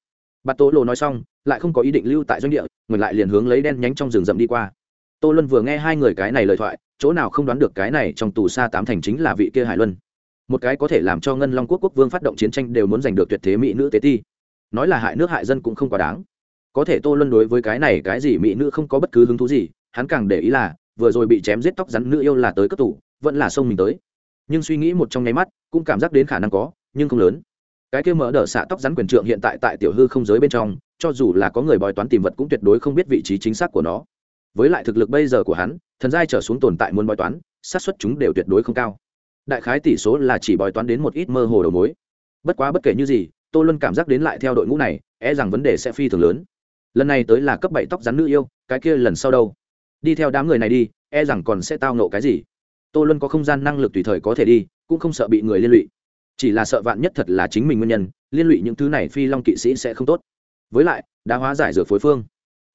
Bà tô lộ nói xong, lại không có ý định lưu tại doanh địa, ngược lại liền hướng lấy đen nhánh trong rừng rậm đi qua. Tô luân vừa nghe hai người cái này lời thoại, chỗ nào không đoán được cái này trong tù xa tám thành chính là vị kia hải luân. Một cái có thể làm cho ngân long quốc quốc vương phát động chiến tranh đều muốn giành được tuyệt thế mỹ nữ tế ti. Nói là hại nước hại dân cũng không quá đáng. Có thể tô luân đối với cái này cái gì mỹ nữ không có bất cứ hứng thú gì, hắn càng để ý là vừa rồi bị chém giết tóc rắn nữ yêu là tới cấp tủ, vẫn là sông mình tới. Nhưng suy nghĩ một trong nháy mắt, cũng cảm giác đến khả năng có, nhưng không lớn. Cái kia mở đỡ xạ tóc rắn quyền trượng hiện tại tại tiểu hư không giới bên trong, cho dù là có người bói toán tìm vật cũng tuyệt đối không biết vị trí chính xác của nó. Với lại thực lực bây giờ của hắn, thần giai trở xuống tồn tại muốn bói toán, xác suất chúng đều tuyệt đối không cao. Đại khái tỷ số là chỉ bói toán đến một ít mơ hồ đầu mối. Bất quá bất kể như gì, tô luân cảm giác đến lại theo đội ngũ này e rằng vấn đề sẽ phi thường lớn. Lần này tới là cấp bảy tóc rắn nữ yêu, cái kia lần sau đâu? Đi theo đám người này đi e rằng còn sẽ tao nộ cái gì. Tô luân có không gian năng lực tùy thời có thể đi, cũng không sợ bị người liên lụy. Chỉ là sợ vạn nhất thật là chính mình nguyên nhân, liên lụy những thứ này phi long kỵ sĩ sẽ không tốt. Với lại đã hóa giải dược phối phương.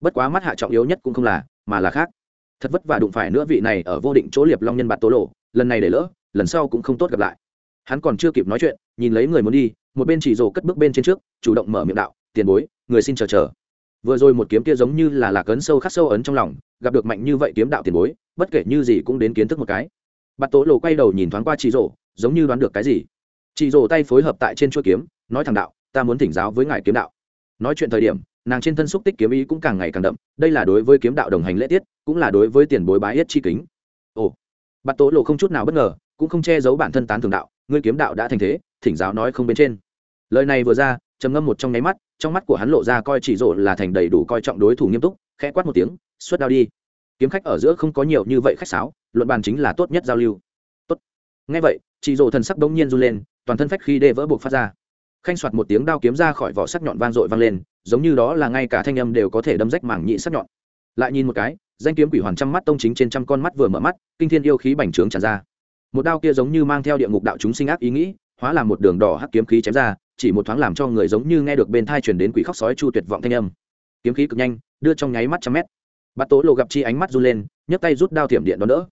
Bất quá mắt hạ trọng yếu nhất cũng không là, mà là khác. Thật vất vả đụng phải nữa vị này ở vô định chỗ liệp long nhân bạt tố lộ, lần này để lỡ, lần sau cũng không tốt gặp lại. Hắn còn chưa kịp nói chuyện, nhìn lấy người muốn đi, một bên chỉ rồ cất bước bên trên trước, chủ động mở miệng đạo, tiền bối, người xin chờ chờ. Vừa rồi một kiếm kia giống như là lạc ấn sâu khắc sâu ấn trong lòng gặp được mạnh như vậy kiếm đạo tiền bối, bất kể như gì cũng đến kiến thức một cái. Bạt tố lộ quay đầu nhìn thoáng qua chị rổ giống như đoán được cái gì. Chị rổ tay phối hợp tại trên chuôi kiếm, nói thẳng đạo, ta muốn thỉnh giáo với ngài kiếm đạo. Nói chuyện thời điểm, nàng trên thân xúc tích kiếm ý cũng càng ngày càng đậm, đây là đối với kiếm đạo đồng hành lễ tiết, cũng là đối với tiền bối bái yết chi kính. Ồ. Bạt tố lộ không chút nào bất ngờ, cũng không che giấu bản thân tán thường đạo, ngươi kiếm đạo đã thành thế, thỉnh giáo nói không bên trên. Lời này vừa ra, trầm ngâm một trong nháy mắt, trong mắt của hắn lộ ra coi chỉ rộ là thành đầy đủ coi trọng đối thủ nghiêm túc khẽ quát một tiếng, xuất đao đi. Kiếm khách ở giữa không có nhiều như vậy khách sáo, luận bàn chính là tốt nhất giao lưu. Tốt. Ngay vậy chỉ rồ thần sắc đống nhiên run lên, toàn thân phách khi đê vỡ buộc phát ra. Khanh soạt một tiếng đao kiếm ra khỏi vỏ sắc nhọn vang dội vang lên, giống như đó là ngay cả thanh âm đều có thể đâm rách mảng nhị sắc nhọn. Lại nhìn một cái, danh kiếm quỷ hoàn trăm mắt tông chính trên trăm con mắt vừa mở mắt, kinh thiên yêu khí bành trướng tràn ra. Một đao kia giống như mang theo địa ngục đạo chúng sinh ác ý nghĩ, hóa làm một đường đỏ hắc kiếm khí chém ra, chỉ một thoáng làm cho người giống như nghe được bên thai truyền đến quỷ khóc sói chu tuyệt vọng thanh âm kiếm khí cực nhanh, đưa trong nháy mắt trăm mét. Bát tố lộ gặp chi ánh mắt run lên, nhấc tay rút đao thiểm điện đón đỡ.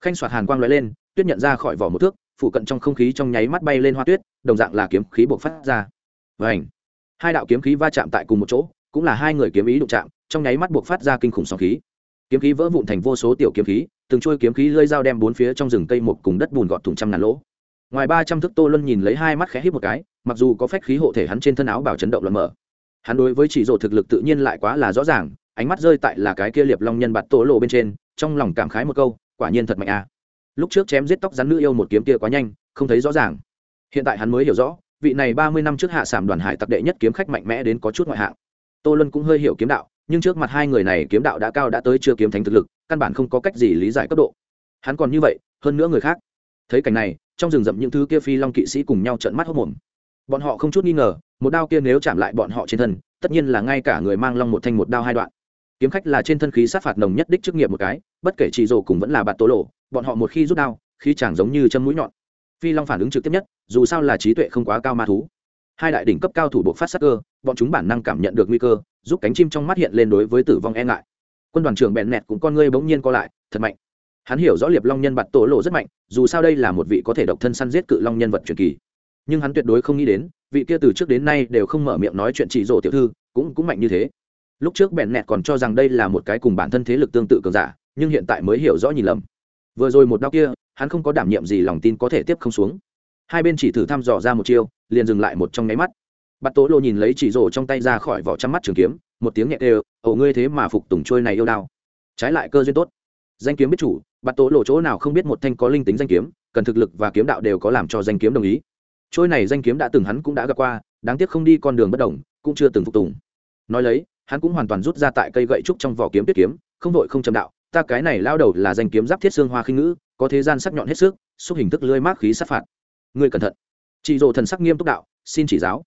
Khanh soạt hàn quang lóe lên, tuyết nhận ra khỏi vỏ một thước phụ cận trong không khí trong nháy mắt bay lên hoa tuyết, đồng dạng là kiếm khí buộc phát ra. Vảnh hai đạo kiếm khí va chạm tại cùng một chỗ, cũng là hai người kiếm ý đụng chạm, trong nháy mắt buộc phát ra kinh khủng sóng khí. Kiếm khí vỡ vụn thành vô số tiểu kiếm khí, từng trôi kiếm khí lơi dao đem bốn phía trong rừng cây một cùng đất bùn gọt thủng trăm ngàn lỗ. Ngoài ba trăm thước tô luân nhìn lấy hai mắt khẽ hít một cái, mặc dù có phách khí hộ thể hắn trên thân áo bảo chấn động lần mở hắn đối với chỉ rộ thực lực tự nhiên lại quá là rõ ràng, ánh mắt rơi tại là cái kia liệp long nhân bạt tổ lộ bên trên, trong lòng cảm khái một câu, quả nhiên thật mạnh à. Lúc trước chém giết tóc rắn nữ yêu một kiếm kia quá nhanh, không thấy rõ ràng. Hiện tại hắn mới hiểu rõ, vị này ba mươi năm trước hạ sản đoàn hải tặc đệ nhất kiếm khách mạnh mẽ đến có chút ngoại hạng. Tô luân cũng hơi hiểu kiếm đạo, nhưng trước mặt hai người này kiếm đạo đã cao đã tới chưa kiếm thành thực lực, căn bản không có cách gì lý giải cấp độ. Hắn còn như vậy, hơn nữa người khác. Thấy cảnh này, trong rừng rậm những thứ kia phi long kỵ sĩ cùng nhau trận mắt hốc mồm bọn họ không chút nghi ngờ, một đao kia nếu chạm lại bọn họ trên thân, tất nhiên là ngay cả người mang long một thanh một đao hai đoạn. Kiếm khách là trên thân khí sát phạt nồng nhất đích chức nghiệp một cái, bất kể chỉ rồ cùng vẫn là bạt tố lộ, bọn họ một khi rút đao, khí chẳng giống như châm mũi nhọn. Phi long phản ứng trực tiếp nhất, dù sao là trí tuệ không quá cao ma thú. Hai đại đỉnh cấp cao thủ buộc phát sắc cơ, bọn chúng bản năng cảm nhận được nguy cơ, giúp cánh chim trong mắt hiện lên đối với tử vong e ngại. Quân đoàn trưởng bẹn nẹt cũng con ngươi bỗng nhiên co lại, thật mạnh. Hắn hiểu rõ liệp long nhân bạt tổ lộ rất mạnh, dù sao đây là một vị có thể độc thân săn giết cự long nhân vật truyền kỳ nhưng hắn tuyệt đối không nghĩ đến, vị kia từ trước đến nay đều không mở miệng nói chuyện chỉ rổ tiểu thư, cũng cũng mạnh như thế. Lúc trước bẹn nẹt còn cho rằng đây là một cái cùng bản thân thế lực tương tự cường giả, nhưng hiện tại mới hiểu rõ nhìn lầm. Vừa rồi một đau kia, hắn không có đảm nhiệm gì lòng tin có thể tiếp không xuống. Hai bên chỉ thử thăm dò ra một chiêu, liền dừng lại một trong nháy mắt. Bắt tố lộ nhìn lấy chỉ rổ trong tay ra khỏi vỏ trăm mắt trường kiếm, một tiếng nhẹ đều ẩu ngươi thế mà phục tùng trôi này yêu đao. Trái lại cơ duyên tốt. Danh kiếm biết chủ bắt tố lộ chỗ nào không biết một thanh có linh tính danh kiếm, cần thực lực và kiếm đạo đều có làm cho danh kiếm đồng ý trôi này danh kiếm đã từng hắn cũng đã gặp qua, đáng tiếc không đi con đường bất đồng, cũng chưa từng phục tùng. Nói lấy, hắn cũng hoàn toàn rút ra tại cây gậy trúc trong vỏ kiếm tuyết kiếm, không vội không chậm đạo, ta cái này lao đầu là danh kiếm giáp thiết xương hoa khinh ngữ, có thế gian sắc nhọn hết sức, xúc hình thức lưới mát khí sát phạt. Người cẩn thận. Chị rồ thần sắc nghiêm túc đạo, xin chỉ giáo.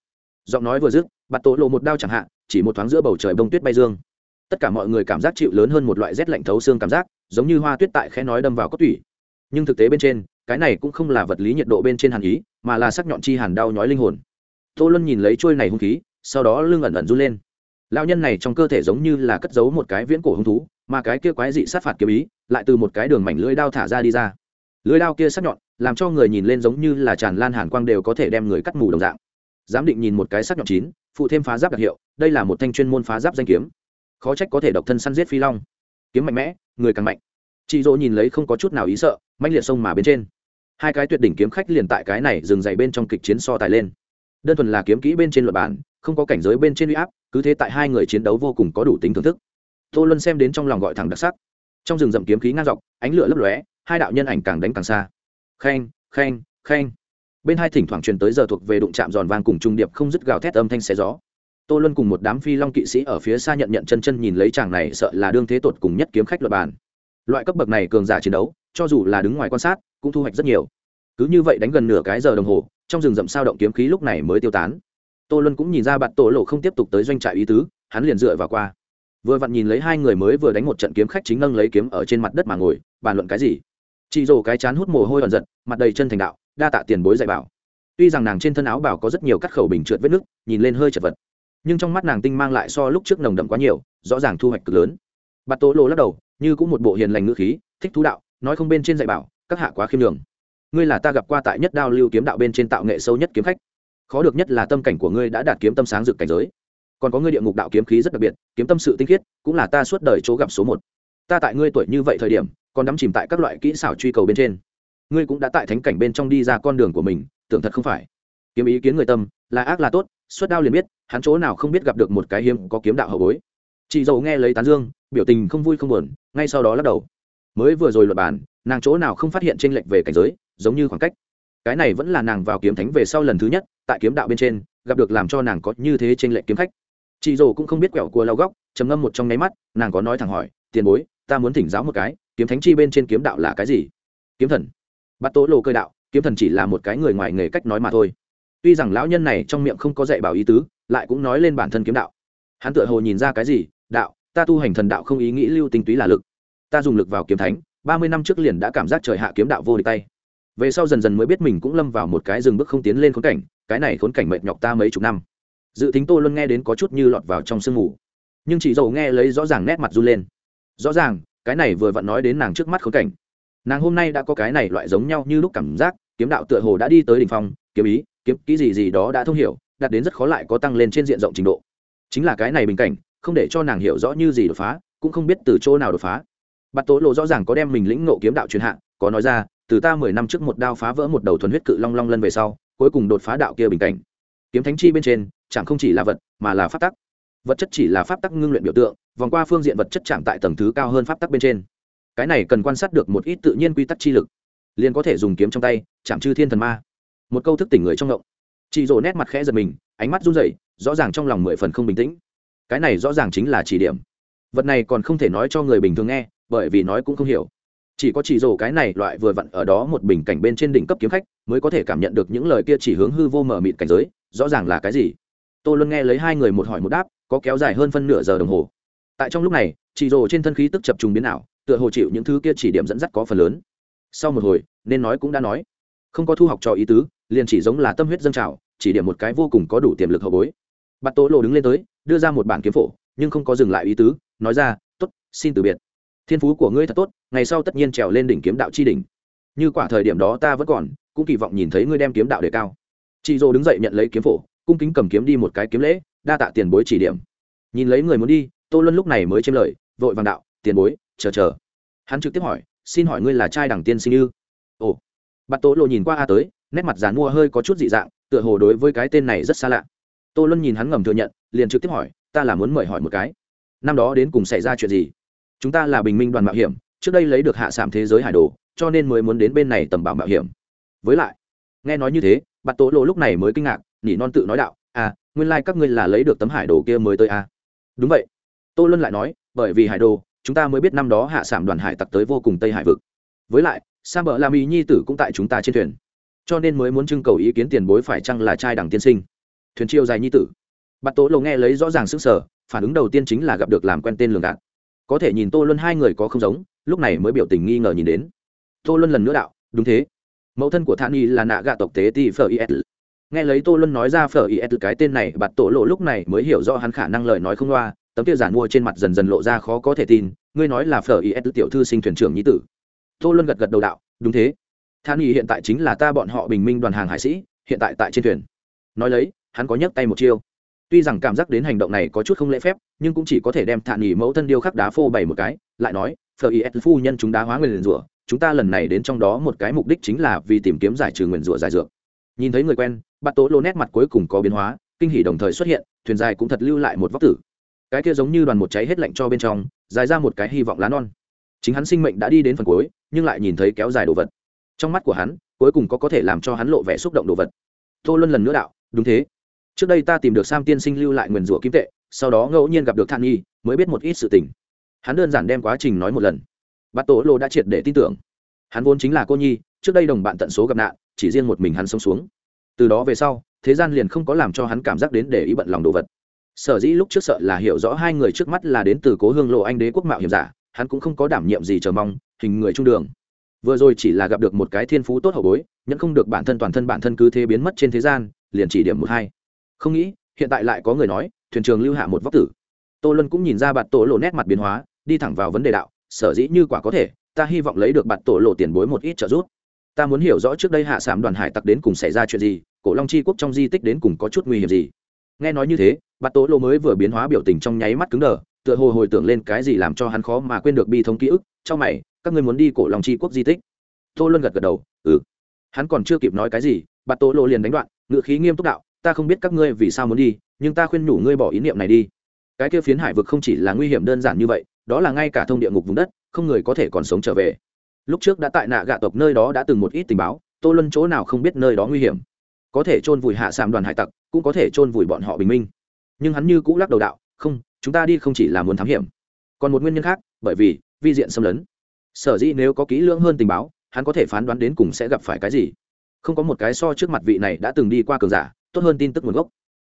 Giọng nói vừa dứt, bạt tổ lộ một đao chẳng hạn chỉ một thoáng giữa bầu trời bông tuyết bay dương. Tất cả mọi người cảm giác chịu lớn hơn một loại rét lạnh thấu xương cảm giác, giống như hoa tuyết tại khe nói đâm vào cốt tủy. Nhưng thực tế bên trên cái này cũng không là vật lý nhiệt độ bên trên hàn ý, mà là sắc nhọn chi hàn đau nhói linh hồn. Tô luân nhìn lấy trôi này hung khí, sau đó lưng ẩn ẩn run lên. Lao nhân này trong cơ thể giống như là cất giấu một cái viễn cổ hung thú, mà cái kia quái dị sát phạt kiếm ý lại từ một cái đường mảnh lưỡi đao thả ra đi ra. Lưỡi đao kia sắc nhọn, làm cho người nhìn lên giống như là tràn lan hàn quang đều có thể đem người cắt mù đồng dạng. Giám định nhìn một cái sắc nhọn chín, phụ thêm phá giáp đặc hiệu, đây là một thanh chuyên môn phá giáp danh kiếm. Khó trách có thể độc thân săn giết phi long. Kiếm mạnh mẽ, người càng mạnh chị dỗ nhìn lấy không có chút nào ý sợ manh liệt sông mà bên trên. Hai cái tuyệt đỉnh kiếm khách liền tại cái này dừng dày bên trong kịch chiến so tài lên. Đơn thuần là kiếm kỹ bên trên luật bản, không có cảnh giới bên trên uy áp, cứ thế tại hai người chiến đấu vô cùng có đủ tính thưởng thức. Tô luân xem đến trong lòng gọi thẳng đặc sắc. Trong rừng rậm kiếm khí ngang dọc, ánh lửa lấp lóe, hai đạo nhân ảnh càng đánh càng xa. Khen khen khen. Bên hai thỉnh thoảng truyền tới giờ thuộc về đụng chạm giòn vang cùng trung điệp không dứt gào thét âm thanh xé gió. Tô luân cùng một đám phi long kỵ sĩ ở phía xa nhận nhận chân chân nhìn lấy chàng này sợ là đương thế tột cùng nhất kiếm khách luật bản loại cấp bậc này cường giả chiến đấu, cho dù là đứng ngoài quan sát, cũng thu hoạch rất nhiều. Cứ như vậy đánh gần nửa cái giờ đồng hồ, trong rừng rậm sao động kiếm khí lúc này mới tiêu tán. Tô luân cũng nhìn ra bạn tổ lộ không tiếp tục tới doanh trại ý tứ, hắn liền dựa vào qua. Vừa vặn nhìn lấy hai người mới vừa đánh một trận kiếm khách chính nâng lấy kiếm ở trên mặt đất mà ngồi, bàn luận cái gì? Chị rồ cái chán hút mồ hôi ẩn giật, mặt đầy chân thành đạo, đa tạ tiền bối dạy bảo. Tuy rằng nàng trên thân áo bảo có rất nhiều cắt khẩu bình trượt vết nước nhìn lên hơi chật vật, nhưng trong mắt nàng tinh mang lại so lúc trước nồng đậm quá nhiều, rõ ràng thu hoạch cực lớn. Bạt tố lộ lắc đầu như cũng một bộ hiền lành ngữ khí, thích thú đạo, nói không bên trên dạy bảo, các hạ quá khiêm đường ngươi là ta gặp qua tại nhất đao lưu kiếm đạo bên trên tạo nghệ sâu nhất kiếm khách. Khó được nhất là tâm cảnh của ngươi đã đạt kiếm tâm sáng rực cảnh giới. Còn có ngươi địa ngục đạo kiếm khí rất đặc biệt, kiếm tâm sự tinh khiết, cũng là ta suốt đời chỗ gặp số một. Ta tại ngươi tuổi như vậy thời điểm, còn đắm chìm tại các loại kỹ xảo truy cầu bên trên. Ngươi cũng đã tại thánh cảnh bên trong đi ra con đường của mình, tưởng thật không phải. Kiếm ý kiến người tâm, là ác là tốt, suốt đao liền biết, hắn chỗ nào không biết gặp được một cái hiếm có kiếm đạo hậu bối chị Dậu nghe lấy tán dương, biểu tình không vui không buồn, ngay sau đó lắc đầu. Mới vừa rồi luật bàn nàng chỗ nào không phát hiện tranh lệch về cảnh giới, giống như khoảng cách. Cái này vẫn là nàng vào kiếm thánh về sau lần thứ nhất, tại kiếm đạo bên trên, gặp được làm cho nàng có như thế tranh lệch kiếm khách. Chị dồ cũng không biết quẹo cua lao góc, trầm ngâm một trong nháy mắt, nàng có nói thẳng hỏi, tiền bối, ta muốn thỉnh giáo một cái, kiếm thánh chi bên trên kiếm đạo là cái gì? Kiếm thần. Bắt tố lộ cơ đạo, kiếm thần chỉ là một cái người ngoài nghề cách nói mà thôi. Tuy rằng lão nhân này trong miệng không có dạy bảo ý tứ, lại cũng nói lên bản thân kiếm đạo hắn tựa hồ nhìn ra cái gì, đạo, ta tu hành thần đạo không ý nghĩ lưu tinh túy là lực. Ta dùng lực vào kiếm thánh, ba mươi năm trước liền đã cảm giác trời hạ kiếm đạo vô địch tay. Về sau dần dần mới biết mình cũng lâm vào một cái rừng bước không tiến lên khốn cảnh, cái này khốn cảnh mệt nhọc ta mấy chục năm. Dự tính tô luôn nghe đến có chút như lọt vào trong sương mù. Nhưng chị dầu nghe lấy rõ ràng nét mặt run lên. Rõ ràng, cái này vừa vặn nói đến nàng trước mắt khốn cảnh. Nàng hôm nay đã có cái này loại giống nhau như lúc cảm giác, kiếm đạo tựa hồ đã đi tới đ ỉ n h phong, kiếm ý, kiếm kỹ gì gì đó đã thông hiểu, đạt đến rất khó lại có tăng lên trên diện rộng trình độ chính là cái này bình cảnh, không để cho nàng hiểu rõ như gì đột phá, cũng không biết từ chỗ nào đột phá. Bạt tố lộ rõ ràng có đem mình lĩnh nộ kiếm đạo truyền hạ, có nói ra, từ ta mười năm trước một đao phá vỡ một đầu thuần huyết cự long long lân về sau, cuối cùng đột phá đạo kia bình cảnh. Kiếm thánh chi bên trên, chẳng không chỉ là vật, mà là pháp tắc. Vật chất chỉ là pháp tắc ngưng luyện biểu tượng, vòng qua phương diện vật chất chạm tại tầng thứ cao hơn pháp tắc bên trên. Cái này cần quan sát được một ít tự nhiên quy tắc chi lực, liền có thể dùng kiếm trong tay, chạm chư thiên thần ma. Một câu thức tỉnh người trong ngộng chị rồ nét mặt khẽ giật mình, ánh mắt run rẩy, rõ ràng trong lòng mười phần không bình tĩnh. Cái này rõ ràng chính là chỉ điểm. Vật này còn không thể nói cho người bình thường nghe, bởi vì nói cũng không hiểu. Chỉ có chỉ rồ cái này loại vừa vặn ở đó một bình cảnh bên trên đỉnh cấp kiếm khách, mới có thể cảm nhận được những lời kia chỉ hướng hư vô mở mịt cảnh giới, rõ ràng là cái gì. Tôi luôn nghe lấy hai người một hỏi một đáp, có kéo dài hơn phân nửa giờ đồng hồ. Tại trong lúc này chỉ rồ trên thân khí tức chập trùng biến ảo, tựa hồ chịu những thứ kia chỉ điểm dẫn dắt có phần lớn. Sau một hồi, nên nói cũng đã nói. Không có thu học trò ý tứ, liền chỉ giống là tâm huyết dâng trào chỉ điểm một cái vô cùng có đủ tiềm lực hậu bối. Bắt tố lộ đứng lên tới, đưa ra một bản kiếm phổ, nhưng không có dừng lại ý tứ, nói ra t ố t xin từ biệt. Thiên phú của ngươi thật tốt, ngày sau tất nhiên trèo lên đỉnh kiếm đạo chi đỉnh. Như quả thời điểm đó ta vẫn còn, cũng kỳ vọng nhìn thấy ngươi đem kiếm đạo đề cao. Chị dô đứng dậy nhận lấy kiếm phổ, cung kính cầm kiếm đi một cái kiếm lễ, đa tạ tiền bối chỉ điểm. Nhìn lấy người muốn đi, tô luân lúc này mới chêm lời, vội vàng đạo, tiền bối, chờ chờ. Hắn trực tiếp hỏi, xin hỏi ngươi là trai đẳng tiên sinh ư? Ồ. Bạt tố lộ nhìn qua a tới, nét mặt dán mua hơi có chút dị dạng tựa hồ đối với cái tên này rất xa lạ. Tô luân nhìn hắn ngầm thừa nhận, liền trực tiếp hỏi, ta là muốn mời hỏi một cái. Năm đó đến cùng xảy ra chuyện gì? Chúng ta là bình minh đoàn mạo hiểm, trước đây lấy được hạ sảm thế giới hải đồ, cho nên mới muốn đến bên này tầm bảo mạo hiểm. Với lại, nghe nói như thế, bạt tố lộ lúc này mới kinh ngạc nhỉ non tự nói đạo à nguyên lai、like、các ngươi là lấy được tấm hải đồ kia mới tới à. đúng vậy. Tô luân lại nói, bởi vì hải đồ, chúng ta mới biết năm đó hạ sảm đoàn hải tặc tới vô cùng tây hải vực. Với lại sa bờ la mỹ nhi tử cũng tại chúng ta trên thuyền cho nên mới muốn trưng cầu ý kiến tiền bối phải chăng là trai đẳng tiên sinh. Thuyền chiêu dài nhi tử. Bạt tố lộ nghe lấy rõ ràng sức sở phản ứng đầu tiên chính là gặp được làm quen tên lường gạt. Có thể nhìn tô luân hai người có không giống, lúc này mới biểu tình nghi ngờ nhìn đến. Tô luân lần nữa đạo, đúng thế. Mẫu thân của thản y là nạ gạ tộc tế ti phở is nghe lấy tô luân nói ra phở is cái tên này, bạt tổ lộ lúc này mới hiểu rõ hắn khả năng lời nói không loa, tấm tiêu giản mua trên mặt dần dần lộ ra khó có thể tin, ngươi nói là phở is tiểu thư sinh thuyền trưởng nhí tử. Tô luân gật gật đầu đạo, đúng thế than y hiện tại chính là ta bọn họ bình minh đoàn hàng hải sĩ, hiện tại tại trên thuyền. Nói lấy, hắn có nhấc tay một chiêu. Tuy rằng cảm giác đến hành động này có chút không lễ phép, nhưng cũng chỉ có thể đem thản nghỉ mẫu thân điêu khắc đá phô bày một cái, lại nói phờ is phu nhân chúng đá hóa nguyền rủa, chúng ta lần này đến trong đó một cái mục đích chính là vì tìm kiếm giải trừ nguyền rủa giải dược. Nhìn thấy người quen bắt tố lô nét mặt cuối cùng có biến hóa, kinh hỉ đồng thời xuất hiện, thuyền dài cũng thật lưu lại một vóc tử. Cái kia giống như đoàn một cháy hết lạnh cho bên trong, dài ra một cái hy vọng lá non. Chính hắn sinh mệnh đã đi đến phần cuối, nhưng lại nhìn thấy kéo dài đồ vật trong mắt của hắn, cuối cùng có có thể làm cho hắn lộ vẻ xúc động đồ vật. Tô luân lần nữa đạo, đúng thế. Trước đây ta tìm được sam tiên sinh lưu lại nguyền rủa kim tệ, sau đó ngẫu nhiên gặp được than nhi, mới biết một ít sự tình. Hắn đơn giản đem quá trình nói một lần. Bát tổ lô đã triệt để tin tưởng. Hắn vốn chính là cô nhi, trước đây đồng bạn tận số gặp nạn, chỉ riêng một mình hắn sống xuống. Từ đó về sau, thế gian liền không có làm cho hắn cảm giác đến để ý bận lòng đồ vật. Sở dĩ lúc trước sợ là hiểu rõ hai người trước mắt là đến từ cố hương lộ anh đế quốc mạo hiểm giả, hắn cũng không có đảm nhiệm gì chờ mong, hình người trung đường vừa rồi chỉ là gặp được một cái thiên phú tốt hậu bối nhận không được bản thân toàn thân bản thân cứ thế biến mất trên thế gian, liền chỉ điểm một hai. Không nghĩ, hiện tại lại có người nói, thuyền trường lưu hạ một vóc tử. Tô luân cũng nhìn ra bạt tổ lộ nét mặt biến hóa, đi thẳng vào vấn đề đạo, sở dĩ như quả có thể, ta hy vọng lấy được bạt tổ lộ tiền bối một ít trợ giúp. Ta muốn hiểu rõ trước đây hạ sảm đoàn hải tặc đến cùng xảy ra chuyện gì, cổ long chi quốc trong di tích đến cùng có chút nguy hiểm gì. Nghe nói như thế, bạt tổ lộ mới vừa biến hóa biểu tình trong nháy mắt cứng đờ, tựa hồ hồi tưởng lên cái gì làm cho hắn khó mà quên được bi thống ký ức, trong mày các ngươi muốn đi cổ lòng chi quốc di tích. Tô luân gật gật đầu ừ. Hắn còn chưa kịp nói cái gì, bà tô lộ liền đánh đoạn ngự khí nghiêm túc đạo, ta không biết các ngươi vì sao muốn đi, nhưng ta khuyên nhủ ngươi bỏ ý niệm này đi. Cái kia phiến hải vực không chỉ là nguy hiểm đơn giản như vậy, đó là ngay cả thông địa ngục vùng đất, không người có thể còn sống trở về. Lúc trước đã tại nạ gạ tộc nơi đó đã từng một ít tình báo, tô luân chỗ nào không biết nơi đó nguy hiểm. Có thể chôn vùi hạ sàm đoàn hải tặc, cũng có thể chôn vùi bọn họ bình minh. Nhưng hắn như cũ lắc đầu đạo, không, chúng ta đi không chỉ là muốn thám hiểm, còn một nguyên nhân khác, bởi vì vi diện xâm lấn sở dĩ nếu có kỹ lưỡng hơn tình báo, hắn có thể phán đoán đến cùng sẽ gặp phải cái gì. Không có một cái so trước mặt vị này đã từng đi qua cường giả, tốt hơn tin tức nguồn gốc.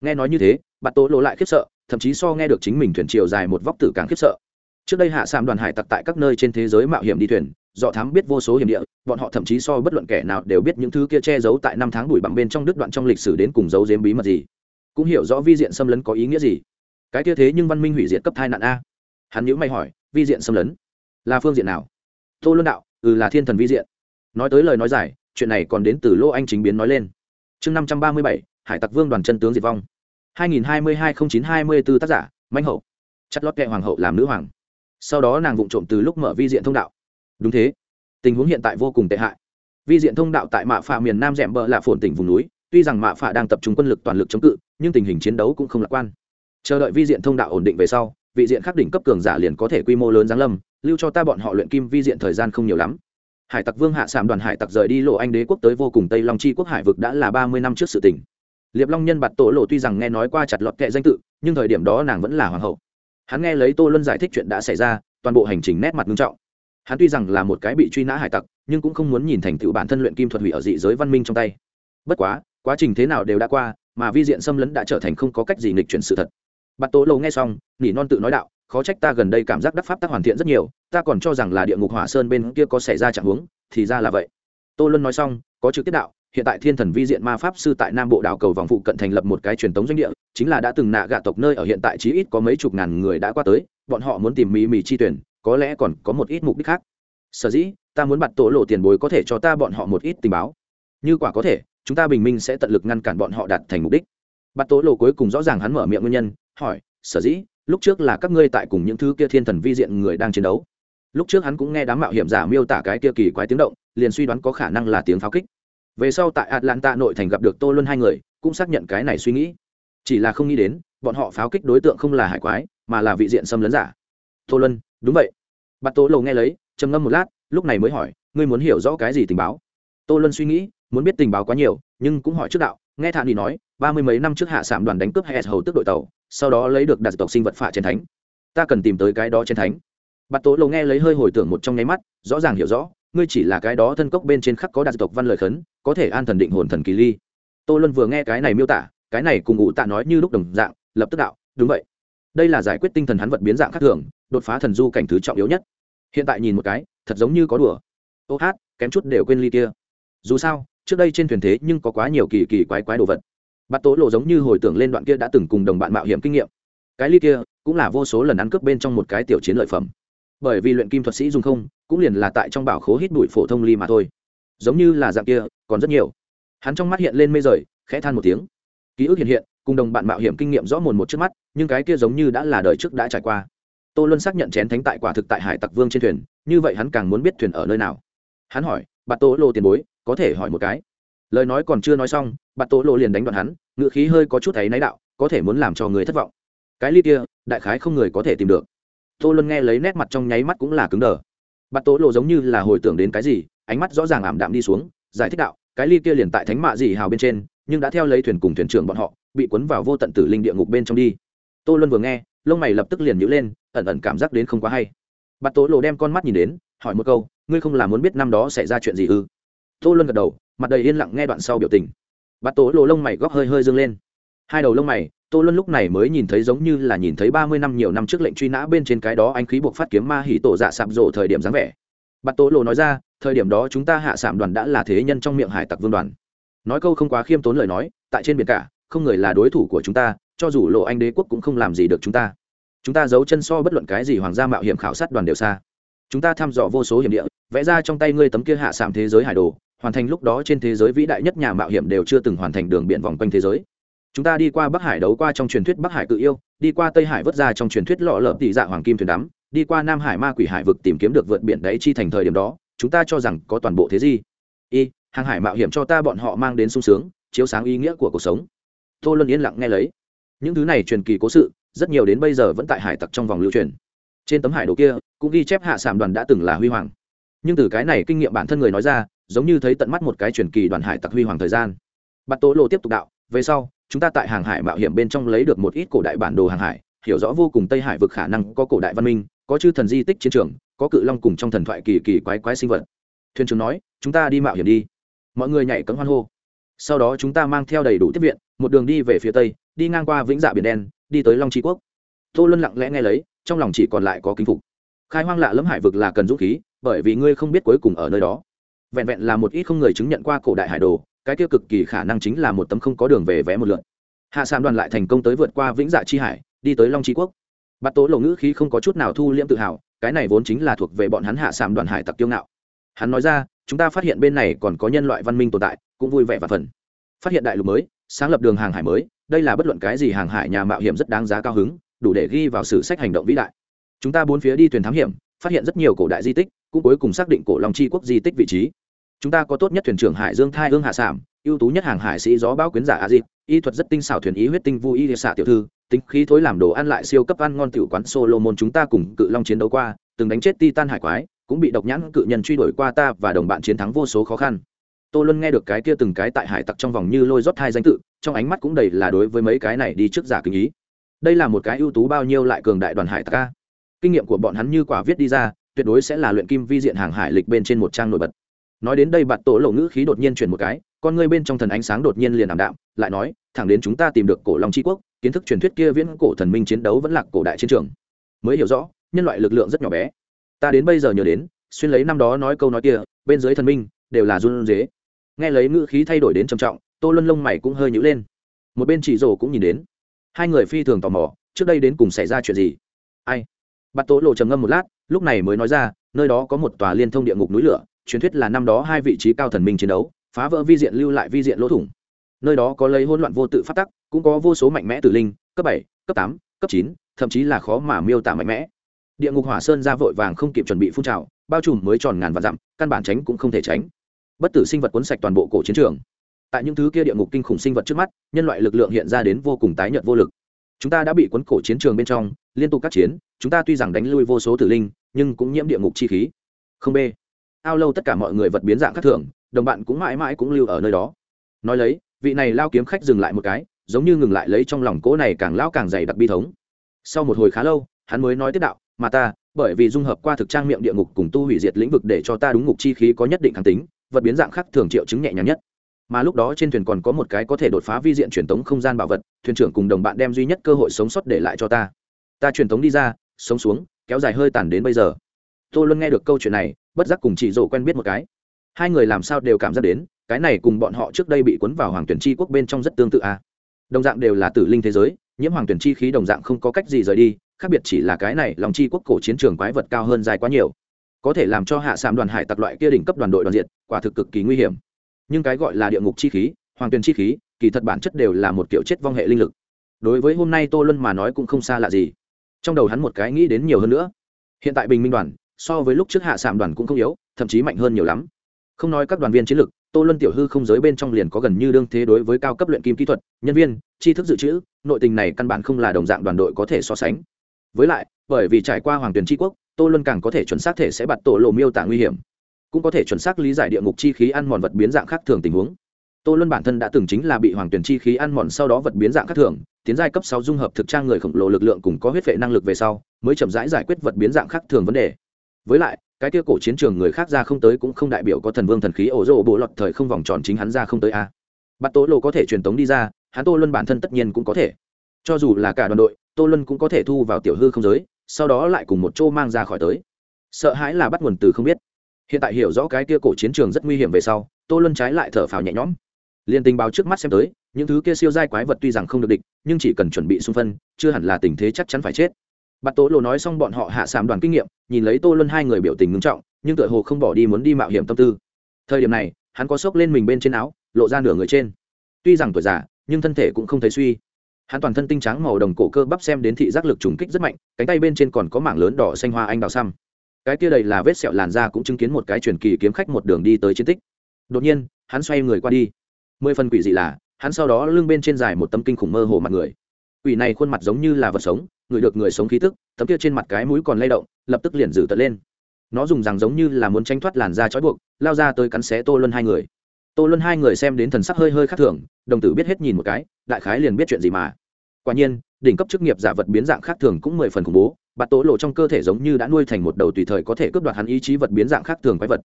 Nghe nói như thế bạn tố lộ lại khiếp sợ, thậm chí so nghe được chính mình thuyền chiều dài một vóc tử càng khiếp sợ. Trước đây hạ sàm đoàn hải tặc tại các nơi trên thế giới mạo hiểm đi thuyền do thám biết vô số hiểm địa, bọn họ thậm chí so bất luận kẻ nào đều biết những thứ kia che giấu tại năm tháng đuổi bằng bên trong đứt đoạn trong lịch sử đến cùng giấu giếm bí mật gì. Cũng hiểu rõ vi diện xâm lấn có ý nghĩa gì. Cái kia thế nhưng văn minh hủy diệt cấp thai nạn a. Hắn nhữ mày hỏi, vi diện xâm lấn là phương diện nào? Tô luân đạo ừ là thiên thần vi diện. Nói tới lời nói dài chuyện này còn đến từ lô anh chính biến nói lên. Chương năm trăm ba mươi bảy, hải tặc vương đoàn chân tướng diệt vong. 2022-09-24 tác giả manh hậu. Chất lót kệ hoàng hậu làm nữ hoàng. Sau đó nàng vụng trộm từ lúc mở vi diện thông đạo. Đúng thế. Tình huống hiện tại vô cùng tệ hại. Vi diện thông đạo tại mạ phạ miền nam rẽm bờ là phồn tỉnh vùng núi, tuy rằng mạ phạ đang tập trung quân lực toàn lực chống cự, nhưng tình hình chiến đấu cũng không lạc quan. Chờ đợi vi diện thông đạo ổn định về sau vị diện khắc đỉnh cấp cường giả liền có thể quy mô lớn giáng lâm, lưu cho ta bọn họ luyện kim vi diện thời gian không nhiều lắm. Hải tặc vương hạ sàm đoàn hải tặc rời đi lộ anh đế quốc tới vô cùng tây long chi quốc hải vực đã là ba mươi năm trước sự tỉnh liệp long nhân bạt tổ lộ tuy rằng nghe nói qua chặt lọt kệ danh tự, nhưng thời điểm đó nàng vẫn là hoàng hậu. Hắn nghe lấy tô luân giải thích chuyện đã xảy ra, toàn bộ hành trình nét mặt nghiêm trọng. Hắn tuy rằng là một cái bị truy nã hải tặc, nhưng cũng không muốn nhìn thành tựu bản thân luyện kim thuật hủy ở dị giới văn minh trong tay. Bất quá quá trình thế nào đều đã qua, mà vi diện xâm lấn đã trở thành không có cách gì nghịch chuyển sự thật bạt tố lâu nghe xong, nỉ non tự nói đạo, khó trách ta gần đây cảm giác đắc pháp tác hoàn thiện rất nhiều, ta còn cho rằng là địa ngục hỏa sơn bên kia có xảy ra trạng huống, thì ra là vậy. Tô luân nói xong, có trực tiếp đạo, hiện tại thiên thần vi diện ma pháp sư tại nam bộ đảo cầu vòng phụ cận thành lập một cái truyền thống doanh địa, chính là đã từng nạ gạ tộc nơi ở hiện tại chí ít có mấy chục ngàn người đã qua tới, bọn họ muốn tìm mì mì chi tuyển, có lẽ còn có một ít mục đích khác. Sở dĩ, ta muốn bặt tổ lộ tiền bối có thể cho ta bọn họ một ít tình báo. Như quả có thể, chúng ta bình minh sẽ tận lực ngăn cản bọn họ đạt thành mục đích. Bặt tổ lộ cuối cùng rõ ràng hắn mở miệng nguyên nhân hỏi, sở dĩ, lúc trước là các ngươi tại cùng những thứ kia thiên thần vi diện người đang chiến đấu? Lúc trước hắn cũng nghe đám mạo hiểm giả miêu tả cái kia kỳ quái tiếng động, liền suy đoán có khả năng là tiếng pháo kích. Về sau tại atlanta nội thành gặp được tô luân hai người, cũng xác nhận cái này suy nghĩ. Chỉ là không nghĩ đến, bọn họ pháo kích đối tượng không là hải quái, mà là vị diện xâm lấn giả. Tô luân, đúng vậy. Bạt tố lầu nghe lấy, trầm ngâm một lát, lúc này mới hỏi, ngươi muốn hiểu rõ cái gì tình báo? Tô luân suy nghĩ, muốn biết tình báo quá nhiều, nhưng cũng hỏi trước đạo, nghe thạ đi nói ba mươi mấy năm trước hạ sạm đoàn đánh cướp hệ hầu tức đội tàu, sau đó lấy được đặt tộc sinh vật phạ chiến thánh. Ta cần tìm tới cái đó chiến thánh. Bạt tố lầu nghe lấy hơi hồi tưởng một trong nháy mắt, rõ ràng hiểu rõ, ngươi chỉ là cái đó thân cốc bên trên khắc có đạt tộc văn lời khấn, có thể an thần định hồn thần kỳ ly. Tô luân vừa nghe cái này miêu tả, cái này cùng ngụ tạ nói như lúc đồng dạng, lập tức đạo, đúng vậy. Đây là giải quyết tinh thần hắn vật biến dạng khác thường, đột phá thần du cảnh thứ trọng yếu nhất. Hiện tại nhìn một cái, thật giống như có đùa. Ô hát, kém chút đều quên ly kia. Dù sao, trước đây trên thuyền thế nhưng có quá nhiều kỳ kỳ quái quái đồ vật bắt tố lộ giống như hồi tưởng lên đoạn kia đã từng cùng đồng bạn mạo hiểm kinh nghiệm. Cái ly kia cũng là vô số lần ăn cướp bên trong một cái tiểu chiến lợi phẩm. Bởi vì luyện kim thuật sĩ dùng không, cũng liền là tại trong bảo khố hít bụi phổ thông ly mà thôi. Giống như là dạng kia, còn rất nhiều. Hắn trong mắt hiện lên mê rời, khẽ than một tiếng. Ký ức hiện hiện, cùng đồng bạn mạo hiểm kinh nghiệm rõ mồn một trước mắt, nhưng cái kia giống như đã là đời trước đã trải qua. Tô luân xác nhận chén thánh tại quả thực tại hải tặc vương trên thuyền, như vậy hắn càng muốn biết thuyền ở nơi nào. Hắn hỏi bà tô lô tiền bối, có thể hỏi một cái? Lời nói còn chưa nói xong, bạt Tố lộ liền đánh đoạn hắn ngự khí hơi có chút thấy náy đạo, có thể muốn làm cho người thất vọng. Cái ly kia, đại khái không người có thể tìm được. Tô luân nghe lấy nét mặt trong nháy mắt cũng là cứng đờ. Bạt Tố lộ giống như là hồi tưởng đến cái gì, ánh mắt rõ ràng ảm đạm đi xuống, giải thích đạo, cái ly kia liền tại thánh mạ dị hào bên trên, nhưng đã theo lấy thuyền cùng thuyền trưởng bọn họ, bị cuốn vào vô tận tử linh địa ngục bên trong đi. Tô luân vừa nghe, lông mày lập tức liền nhữ lên, ẩn ẩn cảm giác đến không quá hay. Bạt tố lộ đem con mắt nhìn đến, hỏi một câu, ngươi không là muốn biết năm đó xảy ra chuyện gì ư? Tô luân gật đầu mặt đầy yên lặng nghe đoạn sau biểu tình. Bắt tố lộ lông mày góc hơi hơi dâng lên. Hai đầu lông mày, tô luân lúc này mới nhìn thấy giống như là nhìn thấy ba mươi năm nhiều năm trước lệnh truy nã bên trên cái đó anh khí buộc phát kiếm ma hỉ tổ dạ sạp rộ thời điểm dáng vẻ. Bắt tố lộ nói ra, thời điểm đó chúng ta hạ sạm đoàn đã là thế nhân trong miệng hải tặc vương đoàn. Nói câu không quá khiêm tốn lời nói, tại trên biển cả, không người là đối thủ của chúng ta, cho dù lộ anh đế quốc cũng không làm gì được chúng ta. Chúng ta giấu chân so bất luận cái gì hoàng gia mạo hiểm khảo sát đoàn đều xa. Chúng ta thăm dò vô số hiểm địa, vẽ ra trong tay ngươi tấm kia hạ sạm thế giới hải đồ hoàn thành lúc đó trên thế giới vĩ đại nhất nhà mạo hiểm đều chưa từng hoàn thành đường biển vòng quanh thế giới. Chúng ta đi qua bắc hải đấu qua trong truyền thuyết bắc hải cự yêu, đi qua tây hải vớt ra trong truyền thuyết lọ lợp tỷ dạ hoàng kim thuyền đắm, đi qua nam hải ma quỷ hải vực tìm kiếm được vượt biển đấy chi thành thời điểm đó, chúng ta cho rằng có toàn bộ thế gì? Y, hàng hải mạo hiểm cho ta bọn họ mang đến sung sướng, chiếu sáng ý nghĩa của cuộc sống. Tô luân yên lặng nghe lấy. Những thứ này truyền kỳ cố sự, rất nhiều đến bây giờ vẫn tại hải tặc trong vòng lưu truyền. Trên tấm hải đồ kia, cũng ghi chép hạ sản đoàn đã từng là huy hoàng nhưng từ cái này kinh nghiệm bản thân người nói ra, giống như thấy tận mắt một cái truyền kỳ đoàn hải tặc huy hoàng thời gian. Bắt tố lộ tiếp tục đạo, về sau, chúng ta tại hàng hải mạo hiểm bên trong lấy được một ít cổ đại bản đồ hàng hải, hiểu rõ vô cùng tây hải vực khả năng có cổ đại văn minh, có chư thần di tích chiến trường, có cự long cùng trong thần thoại kỳ kỳ quái quái sinh vật. Thuyền trưởng nói, chúng ta đi mạo hiểm đi. Mọi người nhảy cấm hoan hô. Sau đó chúng ta mang theo đầy đủ tiếp viện, một đường đi về phía tây, đi ngang qua vĩnh dạ biển đen, đi tới long tri quốc. Tô luân lặng lẽ nghe lấy, trong lòng chỉ còn lại có kính phục. Khai hoang lạ lẫm hải vực là cần dũng khí bởi vì ngươi không biết cuối cùng ở nơi đó. Vẹn vẹn là một ít không người chứng nhận qua cổ đại hải đồ, cái tiêu cực kỳ khả năng chính là một tấm không có đường về vé một lượt. Hạ sàn đoàn lại thành công tới vượt qua vĩnh dạ chi hải, đi tới long tri quốc. Bắt tố lộ ngữ khí không có chút nào thu liễm tự hào, cái này vốn chính là thuộc về bọn hắn hạ sản đoàn hải tặc kiêu ngạo. Hắn nói ra, chúng ta phát hiện bên này còn có nhân loại văn minh tồn tại, cũng vui vẻ và phần phát hiện đại lục mới, sáng lập đường hàng hải mới, đây là bất luận cái gì hàng hải nhà mạo hiểm rất đáng giá cao hứng, đủ để ghi vào sử sách hành động vĩ đại. Chúng ta bốn phía đi thuyền thám hiểm phát hiện rất nhiều cổ đại di tích, cũng cuối cùng xác định cổ long chi quốc di tích vị trí. Chúng ta có tốt nhất thuyền trưởng hải dương thai hương hạ sản ưu tú nhất hàng hải sĩ gió bão quyến giả a di y thuật rất tinh xảo thuyền ý huyết tinh vui y xạ tiểu thư, tính khí thối làm đồ ăn lại siêu cấp ăn ngon tiểu quán solomon chúng ta cùng cự long chiến đấu qua, từng đánh chết titan hải quái, cũng bị độc nhãn cự nhân truy đuổi qua ta và đồng bạn chiến thắng vô số khó khăn. Tô luân nghe được cái kia từng cái tại hải tặc trong vòng như lôi rót hai danh tự, trong ánh mắt cũng đầy là đối với mấy cái này đi trước giả kinh ý. Đây là một cái ưu tú bao nhiêu lại cường đại đoàn hải tặc ca kinh nghiệm của bọn hắn như quả viết đi ra, tuyệt đối sẽ là luyện kim vi diện hàng hải lịch bên trên một trang nổi bật. Nói đến đây bạn tổ lộ ngữ khí đột nhiên chuyển một cái, con ngươi bên trong thần ánh sáng đột nhiên liền ảm đạm, lại nói, thẳng đến chúng ta tìm được cổ long tri quốc, kiến thức truyền thuyết kia viễn cổ thần minh chiến đấu vẫn là cổ đại chiến trường. Mới hiểu rõ, nhân loại lực lượng rất nhỏ bé. Ta đến bây giờ nhớ đến, xuyên lấy năm đó nói câu nói kia, bên dưới thần minh, đều là run dế nghe lấy ngữ khí thay đổi đến trầm trọng, tô luân lông mày cũng hơi nhữ lên. Một bên chị rồ cũng nhìn đến. Hai người phi thường tò mò, trước đây đến cùng xảy ra chuyện gì? Ai? Bắt tố lộ trầm ngâm một lát, lúc này mới nói ra, nơi đó có một tòa liên thông địa ngục núi lửa, truyền thuyết là năm đó hai vị trí cao thần minh chiến đấu, phá vỡ vi diện lưu lại vi diện lỗ thủng. Nơi đó có lấy hỗn loạn vô tự phát tắc, cũng có vô số mạnh mẽ tử linh, cấp bảy, cấp tám, cấp chín, thậm chí là khó mà miêu tả mạnh mẽ. Địa ngục hỏa sơn ra vội vàng không kịp chuẩn bị phun trào, bao trùm mới tròn ngàn và dặm, căn bản tránh cũng không thể tránh. Bất tử sinh vật cuốn sạch toàn bộ cổ chiến trường. Tại những thứ kia địa ngục kinh khủng sinh vật trước mắt, nhân loại lực lượng hiện ra đến vô cùng tái nhợt vô lực. Chúng ta đã bị cuốn cổ chiến trường bên trong liên tục các chiến, chúng ta tuy rằng đánh lui vô số tử linh, nhưng cũng nhiễm địa ngục chi khí. Không b ao lâu tất cả mọi người vật biến dạng khác thường, đồng bạn cũng mãi mãi cũng lưu ở nơi đó. Nói lấy, vị này lao kiếm khách dừng lại một cái, giống như ngừng lại lấy trong lòng cỗ này càng lao càng dày đặc bi thống. Sau một hồi khá lâu, hắn mới nói tiếp đạo, mà ta, bởi vì dung hợp qua thực trang miệng địa ngục cùng tu hủy diệt lĩnh vực để cho ta đúng ngục chi khí có nhất định kháng tính, vật biến dạng khác thường triệu chứng nhẹ nhàng nhất. Mà lúc đó trên thuyền còn có một cái có thể đột phá vi diện truyền tống không gian bảo vật, thuyền trưởng cùng đồng bạn đem duy nhất cơ hội sống sót để lại cho ta ta truyền tống đi ra, sống xuống, kéo dài hơi tàn đến bây giờ. Tôi luôn nghe được câu chuyện này, bất giác cùng chị dỗ quen biết một cái. Hai người làm sao đều cảm giác đến, cái này cùng bọn họ trước đây bị cuốn vào hoàng tuyển chi quốc bên trong rất tương tự a à. đồng dạng đều là tử linh thế giới, nhiễm hoàng tuyển chi khí đồng dạng không có cách gì rời đi, khác biệt chỉ là cái này lòng chi quốc cổ chiến trường quái vật cao hơn dài quá nhiều. Có thể làm cho hạ sạm đoàn hải tặc loại kia đỉnh cấp đoàn đội đoàn diện quả thực cực kỳ nguy hiểm. Nhưng cái gọi là địa ngục chi khí, hoàng tuyển chi khí, kỳ thật bản chất đều là một kiểu chết vong hệ linh lực. Đối với hôm nay tô luân mà nói cũng không xa lạ gì trong đầu hắn một cái nghĩ đến nhiều hơn nữa. Hiện tại bình minh đoàn, so với lúc trước hạ sạm đoàn cũng không yếu, thậm chí mạnh hơn nhiều lắm. Không nói các đoàn viên chiến lược, tô luân tiểu hư không giới bên trong liền có gần như đương thế đối với cao cấp luyện kim kỹ thuật, nhân viên, tri thức dự trữ, nội tình này căn bản không là đồng dạng đoàn đội có thể so sánh. Với lại, bởi vì trải qua hoàng tuyển tri quốc, tô luân càng có thể chuẩn xác thể sẽ bạt tổ lộ miêu tả nguy hiểm, cũng có thể chuẩn xác lý giải địa ngục chi khí ăn mòn vật biến dạng khác thường tình huống. Tô luân bản thân đã từng chính là bị hoàng tuyển chi khí ăn mòn sau đó vật biến dạng khác thường tiến giai cấp sáu dung hợp thực trang người khổng lồ lực lượng cùng có huyết vệ năng lực về sau, mới chậm rãi giải quyết vật biến dạng khác thường vấn đề. Với lại, cái kia cổ chiến trường người khác ra không tới cũng không đại biểu có thần vương thần khí ổ rồ bộ lọt thời không vòng tròn chính hắn ra không tới a. À. bắt tố lộ có thể truyền tống đi ra, hắn tô luân bản thân tất nhiên cũng có thể. Cho dù là cả đoàn đội, tô luân cũng có thể thu vào tiểu hư không giới, sau đó lại cùng một chỗ mang ra khỏi tới. Sợ hãi là bắt nguồn từ không biết. Hiện tại hiểu rõ cái kia cổ chiến trường rất nguy hiểm về sau, tô luân trái lại thở phào nhẹ nhõm. Liền tình báo trước mắt xem tới những thứ kia siêu giai quái vật tuy rằng không được địch, nhưng chỉ cần chuẩn bị xung phân, chưa hẳn là tình thế chắc chắn phải chết. Bạt tố lộ nói xong bọn họ hạ sàm đoàn kinh nghiệm, nhìn lấy tô luân hai người biểu tình ngưng trọng, nhưng tựa hồ không bỏ đi muốn đi mạo hiểm tâm tư. Thời điểm này, hắn có xốc lên mình bên trên áo, lộ ra nửa người trên. Tuy rằng tuổi già, nhưng thân thể cũng không thấy suy. Hắn toàn thân tinh trắng màu đồng cổ cơ bắp xem đến thị giác lực trùng kích rất mạnh, cánh tay bên trên còn có mảng lớn đỏ xanh hoa anh đào xăm. Cái kia đầy là vết sẹo làn da cũng chứng kiến một cái truyền kỳ kiếm khách một đường đi tới chiến tích. Đột nhiên, hắn xoay người qua đi. Mười phần quỷ dị là hắn sau đó lưng bên trên dài một tấm kinh khủng mơ hồ mặt người. Quỷ này khuôn mặt giống như là vật sống, người được người sống khí tức, tấm kia trên mặt cái mũi còn lay động, lập tức liền giữ tật lên. Nó dùng rằng giống như là muốn tranh thoát làn da trói buộc, lao ra tới cắn xé tô luân hai người. Tô luân hai người xem đến thần sắc hơi hơi khác thường, đồng tử biết hết nhìn một cái, đại khái liền biết chuyện gì mà. Quả nhiên, đỉnh cấp chức nghiệp giả vật biến dạng khác thường cũng mười phần khủng bố, bạt tố lộ trong cơ thể giống như đã nuôi thành một đầu tùy thời có thể cướp đoạt hắn ý chí vật biến dạng khác thường quái vật.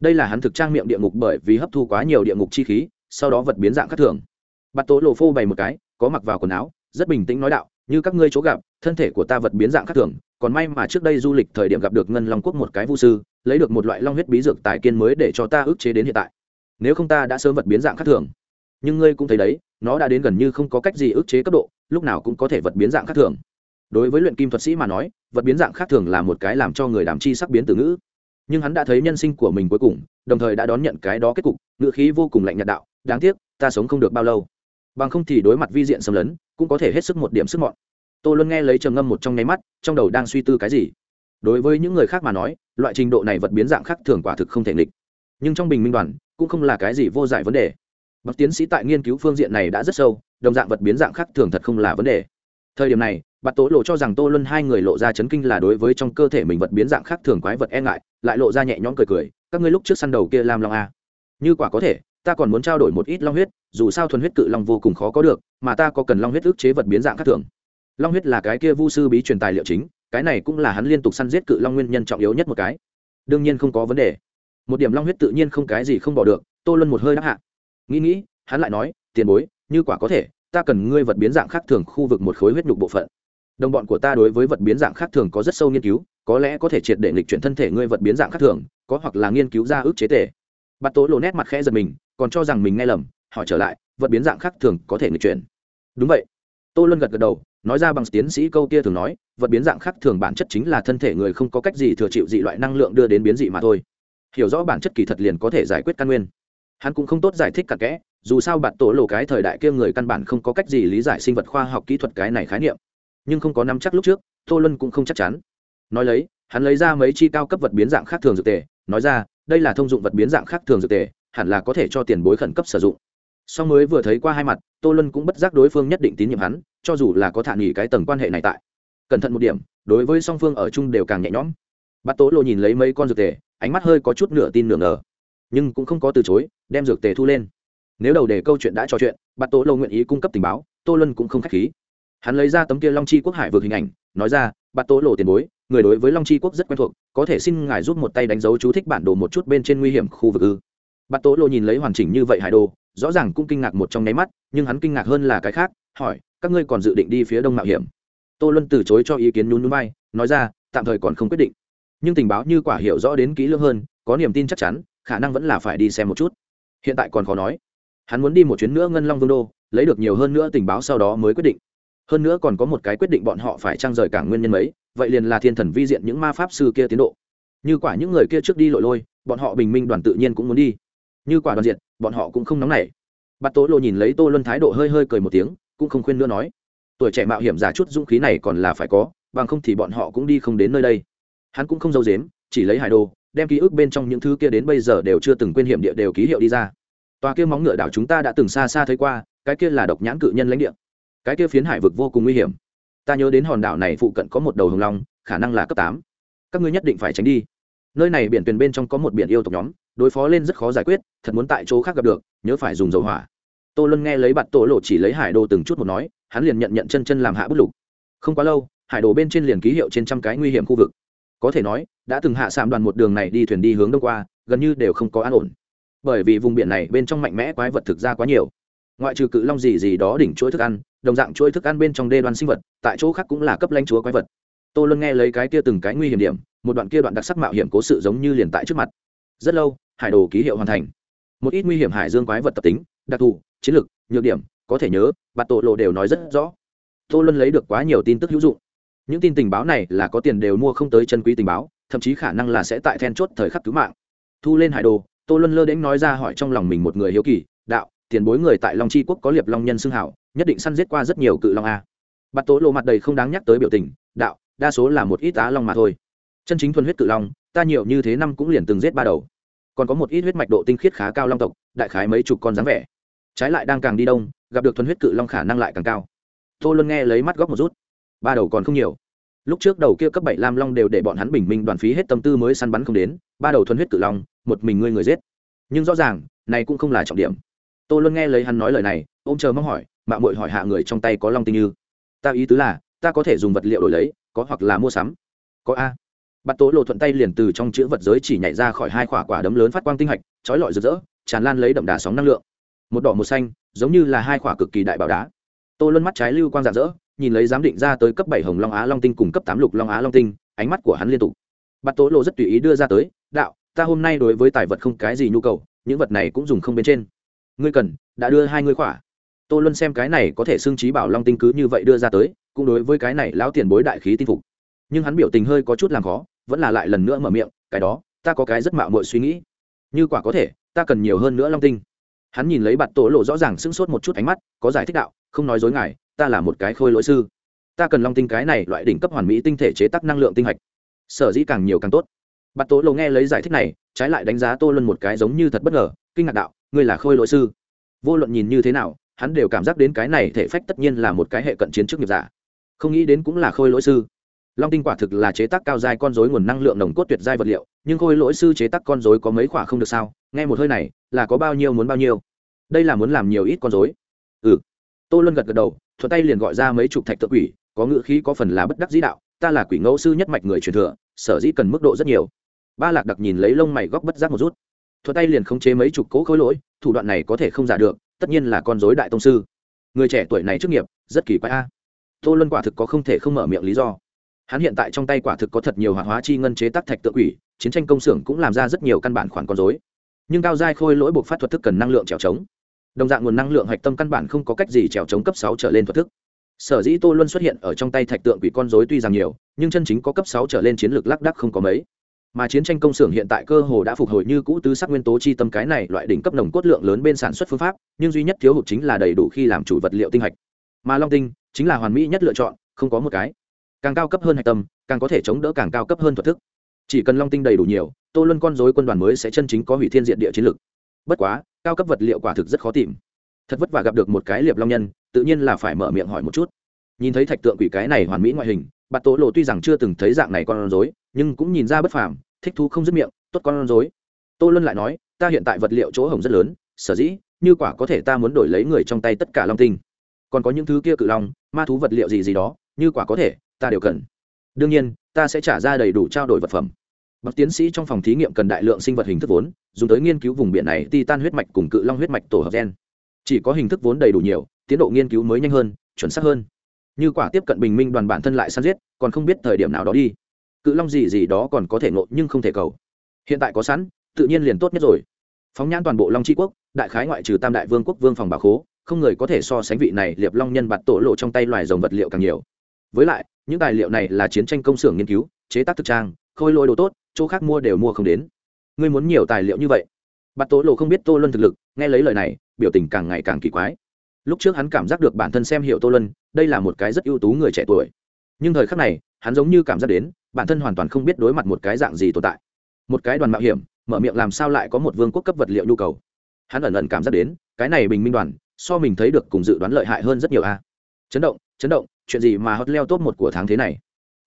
Đây là hắn thực trang miệng địa ngục bởi vì hấp thu quá nhiều địa ngục chi khí, sau đó vật biến dạng khác thường bạt tố lộ phô bày một cái, có mặc vào quần áo, rất bình tĩnh nói đạo, như các ngươi chỗ gặp, thân thể của ta vật biến dạng khác thường, còn may mà trước đây du lịch thời điểm gặp được ngân long quốc một cái vu sư, lấy được một loại long huyết bí dược tài kiên mới để cho ta ức chế đến hiện tại. Nếu không ta đã sớm vật biến dạng khác thường. Nhưng ngươi cũng thấy đấy, nó đã đến gần như không có cách gì ức chế cấp độ, lúc nào cũng có thể vật biến dạng khác thường. Đối với luyện kim thuật sĩ mà nói, vật biến dạng khác thường là một cái làm cho người đàm chi sắc biến từ ngữ. Nhưng hắn đã thấy nhân sinh của mình cuối cùng, đồng thời đã đón nhận cái đó kết cục, ngữ khí vô cùng lạnh nhạt đạo, đáng tiếc, ta sống không được bao lâu bằng không thì đối mặt vi diện xâm lấn, cũng có thể hết sức một điểm sức mọn. Tô luân nghe lấy trầm ngâm một trong nháy mắt, trong đầu đang suy tư cái gì. Đối với những người khác mà nói, loại trình độ này vật biến dạng khác thường quả thực không thể nghịch. Nhưng trong bình minh đoàn, cũng không là cái gì vô giải vấn đề. Bậc tiến sĩ tại nghiên cứu phương diện này đã rất sâu, đồng dạng vật biến dạng khác thường thật không là vấn đề. Thời điểm này bạt tố lộ cho rằng tô luân hai người lộ ra chấn kinh là đối với trong cơ thể mình vật biến dạng khác thường quái vật e ngại, lại lộ ra nhẹ nhõm cười cười, các ngươi lúc trước săn đầu kia làm long a, như quả có thể ta còn muốn trao đổi một ít long huyết, dù sao thuần huyết cự long vô cùng khó có được, mà ta có cần long huyết ức chế vật biến dạng khác thường. Long huyết là cái kia vu sư bí truyền tài liệu chính, cái này cũng là hắn liên tục săn giết cự long nguyên nhân trọng yếu nhất một cái. Đương nhiên không có vấn đề. Một điểm long huyết tự nhiên không cái gì không bỏ được, tô luân một hơi đáp hạ. Nghĩ nghĩ, hắn lại nói, tiền bối, như quả có thể, ta cần ngươi vật biến dạng khác thường khu vực một khối huyết nhục bộ phận. Đồng bọn của ta đối với vật biến dạng khác thường có rất sâu nghiên cứu, có lẽ có thể triệt để lịch chuyển thân thể ngươi vật biến dạng khác thường, có hoặc là nghiên cứu ra ước chế tể bắt tố lộ nét mặt khẽ giật mình còn cho rằng mình nghe lầm, hỏi trở lại, vật biến dạng khác thường có thể người chuyển. Đúng vậy. Tô luân gật gật đầu, nói ra bằng tiến sĩ câu kia thường nói, vật biến dạng khác thường bản chất chính là thân thể người không có cách gì thừa chịu dị loại năng lượng đưa đến biến dị mà thôi. Hiểu rõ bản chất kỳ thật liền có thể giải quyết căn nguyên. Hắn cũng không tốt giải thích cặn kẽ, dù sao bạn tổ lộ cái thời đại kia người căn bản không có cách gì lý giải sinh vật khoa học kỹ thuật cái này khái niệm. Nhưng không có nắm chắc lúc trước, tô luân cũng không chắc chắn. Nói lấy, hắn lấy ra mấy chi cao cấp vật biến dạng khác thường dược tề, nói ra, đây là thông dụng vật biến dạng khác thường dược tề hẳn là có thể cho tiền bối khẩn cấp sử dụng. Song mới vừa thấy qua hai mặt, tô luân cũng bất giác đối phương nhất định tín nhiệm hắn, cho dù là có thả nghỉ cái tầng quan hệ này tại. Cẩn thận một điểm, đối với song phương ở chung đều càng nhẹ nhõm. Bắt tố lộ nhìn lấy mấy con dược tề, ánh mắt hơi có chút nửa tin nửa ngờ. Nhưng cũng không có từ chối, đem dược tề thu lên. Nếu đầu đề câu chuyện đã trò chuyện bắt tố lộ nguyện ý cung cấp tình báo, tô luân cũng không k h á c h khí. Hắn lấy ra tấm kia long chi quốc hải vượt hình ảnh, nói ra bắt tố lộ tiền bối, người đối với long chi quốc rất quen thuộc, có thể xin ngài giúp một tay đánh dấu chú thích bản đồ một chút bên trên nguy hiểm khu vực ư? Bắt tố lộ nhìn lấy hoàn chỉnh như vậy hải đồ, rõ ràng cũng kinh ngạc một trong nháy mắt, nhưng hắn kinh ngạc hơn là cái khác, hỏi, các ngươi còn dự định đi phía đông mạo hiểm? Tô luân từ chối cho ý kiến nhún núi bay nói ra, tạm thời còn không quyết định. Nhưng tình báo như quả hiểu rõ đến kỹ lưỡng hơn, có niềm tin chắc chắn, khả năng vẫn là phải đi xem một chút. Hiện tại còn khó nói. Hắn muốn đi một chuyến nữa ngân long vương đô, lấy được nhiều hơn nữa tình báo sau đó mới quyết định. Hơn nữa còn có một cái quyết định bọn họ phải trang rời cảng nguyên nhân mấy, vậy liền là thiên thần vi diện những ma pháp sư kia tiến độ. Như quả những người kia trước đi lội lôi, bọn họ bình minh đoàn tự nhiên cũng muốn đi như quả đoàn diện bọn họ cũng không nóng nảy. Bắt tố lộ nhìn lấy tô luân thái độ hơi hơi cười một tiếng, cũng không khuyên nữa nói. Tuổi trẻ mạo hiểm giả chút dũng khí này còn là phải có, bằng không thì bọn họ cũng đi không đến nơi đây. Hắn cũng không giấu dếm chỉ lấy hải đồ, đem ký ức bên trong những thứ kia đến bây giờ đều chưa từng quên hiểm địa đều ký hiệu đi ra. Tòa kia móng ngựa đảo chúng ta đã từng xa xa thấy qua, cái kia là độc nhãn cự nhân lãnh địa. Cái kia phiến hải vực vô cùng nguy hiểm. Ta nhớ đến hòn đảo này phụ cận có một đầu hồng long, khả năng là cấp tám. Các ngươi nhất định phải tránh đi. Nơi này biển tuyền bên trong có một biển yêu tộc nhóm đối phó lên rất khó giải quyết, thật muốn tại chỗ khác gặp được, nhớ phải dùng dầu hỏa. Tô luân nghe lấy bạt tổ lộ chỉ lấy hải đồ từng chút một nói, hắn liền nhận nhận chân chân làm hạ bút lục. Không quá lâu, hải đồ bên trên liền ký hiệu trên trăm cái nguy hiểm khu vực. Có thể nói, đã từng hạ sạm đoàn một đường này đi thuyền đi hướng đông qua, gần như đều không có an ổn. Bởi vì vùng biển này bên trong mạnh mẽ quái vật thực ra quá nhiều. Ngoại trừ cự long gì gì đó đỉnh chuỗi thức ăn, đồng dạng chuỗi thức ăn bên trong đê đoan sinh vật, tại chỗ khác cũng là cấp lãnh chúa quái vật. Tô luân nghe lấy cái kia từng cái nguy hiểm điểm, một đoạn kia đoạn đặc sắc mạo hiểm cố sự giống như liền tại trước mặt. Rất lâu hải đồ ký hiệu hoàn thành. Một ít nguy hiểm hải dương quái vật tập tính, đặc thù, chiến lược nhược điểm, có thể nhớ và tổ lộ đều nói rất rõ. Tô luân lấy được quá nhiều tin tức hữu dụng. Những tin tình báo này là có tiền đều mua không tới chân quý tình báo, thậm chí khả năng là sẽ tại then chốt thời khắc cứu mạng. Thu lên hải đồ, tô luân lơ đến nói ra hỏi trong lòng mình một người hiếu kỳ, đạo, tiền bối người tại long c quốc có liệp long nhân xưng hảo, nhất định săn giết qua rất nhiều cự long a. Bạt tố lộ mặt đầy không đáng nhắc tới biểu tình, đạo, đa số là một ít á long mà thôi. Chân chính thuần huyết cự long, ta nhiều như thế năm cũng liền từng giết ba đầu còn có một ít huyết mạch độ tinh khiết khá cao long tộc, đại khái mấy chục con dáng vẻ. Trái lại đang càng đi đông, gặp được thuần huyết cự long khả năng lại càng cao. Tô luân nghe lấy mắt góc một rút. Ba đầu còn không nhiều. Lúc trước đầu kia cấp bảy lam long đều để bọn hắn bình minh đoàn phí hết tâm tư mới săn bắn không đến, ba đầu thuần huyết cự long, một mình ngươi người giết. Nhưng rõ ràng, này cũng không là trọng điểm. Tô luân nghe lấy hắn nói lời này ô m chờ mong hỏi mạng mội hỏi hạ người trong tay có long tinh như? Ta ý tứ là, ta có thể dùng vật liệu đổi lấy, có hoặc là mua sắm. Có a bắt tố lộ thuận tay liền từ trong chữ vật giới chỉ nhảy ra khỏi hai quả quả đấm lớn phát quang tinh hạch, trói lọi rực rỡ, tràn lan lấy đậm đà sóng năng lượng. Một đỏ một xanh, giống như là hai quả cực kỳ đại bảo đá. Tô luân mắt trái lưu quang rạng rỡ, nhìn lấy giám định ra tới cấp bảy hồng long á long tinh cùng cấp tám lục long á long tinh, ánh mắt của hắn liên tục. Bắt tố lộ rất tùy ý đưa ra tới, đạo, ta hôm nay đối với tài vật không cái gì nhu cầu, những vật này cũng dùng không bên trên. Ngươi cần, đã đưa hai ngươi khỏa. Tô luân xem cái này có thể xưng trí bảo long tinh cứ như vậy đưa ra tới, cũng đối với cái này lão tiền bối đại khí tin phục. Nhưng hắn biểu tình hơi có chút làm khó vẫn là lại lần nữa mở miệng, cái đó, ta có cái rất mạo mội suy nghĩ. Như quả có thể, ta cần nhiều hơn nữa long tinh. Hắn nhìn lấy bạt tổ lộ rõ ràng sững sốt một chút ánh mắt, có giải thích đạo, không nói dối ngài, ta là một cái khôi lỗi sư. Ta cần long tinh cái này loại đỉnh cấp hoàn mỹ tinh thể chế tác năng lượng tinh hạch. Sở dĩ càng nhiều càng tốt. Bạt tổ lộ nghe lấy giải thích này, trái lại đánh giá tô luân một cái giống như thật bất ngờ, kinh ngạc đạo, ngươi là khôi lỗi sư. Vô luận nhìn như thế nào, hắn đều cảm giác đến cái này thể phách tất nhiên là một cái hệ cận chiến trước nghiệp giả. Không nghĩ đến cũng là khôi lỗi sư long tinh quả thực là chế tác cao dài con dối nguồn năng lượng nồng cốt tuyệt giai vật liệu, nhưng khôi lỗi sư chế tác con dối có mấy quả không được sao? Nghe một hơi này, là có bao nhiêu muốn bao nhiêu? Đây là muốn làm nhiều ít con dối ừ. Tô luân gật gật đầu thuật tay liền gọi ra mấy chục thạch tự quỷ, có ngữ khí có phần là bất đắc dĩ đạo, ta là quỷ ngẫu sư nhất mạch người truyền thừa, sở dĩ cần mức độ rất nhiều. Ba lạc đặc nhìn lấy lông mày góc bất giác một rút. Thuật tay liền khống chế mấy chục cỗ khối lỗi, thủ đoạn này có thể không giả được, tất nhiên là con dối đại tông sư. Người trẻ tuổi này trước nghiệp, rất kỳ quái a. Tô luân quả thực có không thể không mở miệng lý do hắn hiện tại trong tay quả thực có thật nhiều hoạt hóa chi ngân chế tác thạch tự quỷ, chiến tranh công xưởng cũng làm ra rất nhiều căn bản khoản con dối nhưng cao giai khôi lỗi buộc phát thuật thức cần năng lượng trèo trống. Đồng dạng nguồn năng lượng hạch tâm căn bản không có cách gì trèo trống cấp sáu trở lên thuật thức. Sở dĩ tô luân xuất hiện ở trong tay thạch tượng quỷ con dối tuy rằng nhiều, nhưng chân chính có cấp sáu trở lên chiến lược lác đắc không có mấy. Mà chiến tranh công xưởng hiện tại cơ hồ đã phục hồi như cũ tứ sắc nguyên tố chi tâm cái này loại đỉnh cấp nồng cốt lượng lớn bên sản xuất phương pháp, nhưng duy nhất thiếu hụt chính là đầy đủ khi làm chủ vật liệu tinh hạch. Mà long tinh chính là hoàn mỹ nhất lựa chọn, không có một cái càng cao cấp hơn hạch tâm, càng có thể chống đỡ càng cao cấp hơn thuật thức. Chỉ cần long tinh đầy đủ nhiều, tô luân con dối quân đoàn mới sẽ chân chính có hủy thiên diện địa chiến lược bất quá, cao cấp vật liệu quả thực rất khó tìm. Thật vất vả gặp được một cái liệp long nhân, tự nhiên là phải mở miệng hỏi một chút. Nhìn thấy thạch tượng quỷ cái này hoàn mỹ ngoại hình, bạt tố lộ tuy rằng chưa từng thấy dạng này con rối, nhưng cũng nhìn ra bất phàm, thích thú không dứt miệng, tốt con rối. Tô luân lại nói, ta hiện tại vật liệu chỗ hồng rất lớn, sở dĩ, như quả có thể ta muốn đổi lấy người trong tay tất cả long tinh. Còn có những thứ kia cự long, ma thú vật liệu gì gì đó, như quả có thể ta đều cần. Đương nhiên, ta sẽ trả ra đầy đủ trao đổi vật phẩm. Bậc tiến sĩ trong phòng thí nghiệm cần đại lượng sinh vật hình thức vốn, dùng tới nghiên cứu vùng biển này, titan huyết mạch cùng cự long huyết mạch tổ hợp gen. Chỉ có hình thức vốn đầy đủ nhiều, tiến độ nghiên cứu mới nhanh hơn, chuẩn xác hơn. Như quả tiếp cận bình minh đoàn bản thân lại săn giết, còn không biết thời điểm nào đó đi. Cự long gì gì đó còn có thể ngộ nhưng không thể cầu. Hiện tại có sẵn, tự nhiên liền tốt nhất rồi. Phóng nhãn toàn bộ long tri quốc, đại khái ngoại trừ tam đại vương quốc vương phòng bà khố, không người có thể so sánh vị này liệp long nhân bạt tổ lộ trong tay loài rồng vật liệu càng nhiều. Với lại những tài liệu này là chiến tranh công xưởng nghiên cứu, chế tác thực trang, khôi lôi đồ tốt, chỗ khác mua đều mua không đến. Ngươi muốn nhiều tài liệu như vậy? Bạt tố lộ không biết tô luân thực lực, nghe lấy lời này, biểu tình càng ngày càng kỳ quái. Lúc trước hắn cảm giác được bản thân xem hiệu tô luân, đây là một cái rất ưu tú người trẻ tuổi. Nhưng thời khắc này, hắn giống như cảm giác đến, bản thân hoàn toàn không biết đối mặt một cái dạng gì tồn tại. Một cái đoàn mạo hiểm, mở miệng làm sao lại có một vương quốc cấp vật liệu nhu cầu? Hắn ẩn ẩn cảm giác đến, cái này bình minh đoàn, so mình thấy được cùng dự đoán lợi hại hơn rất nhiều a. Chấn động chấn động chuyện gì mà hot leo top một của tháng thế này?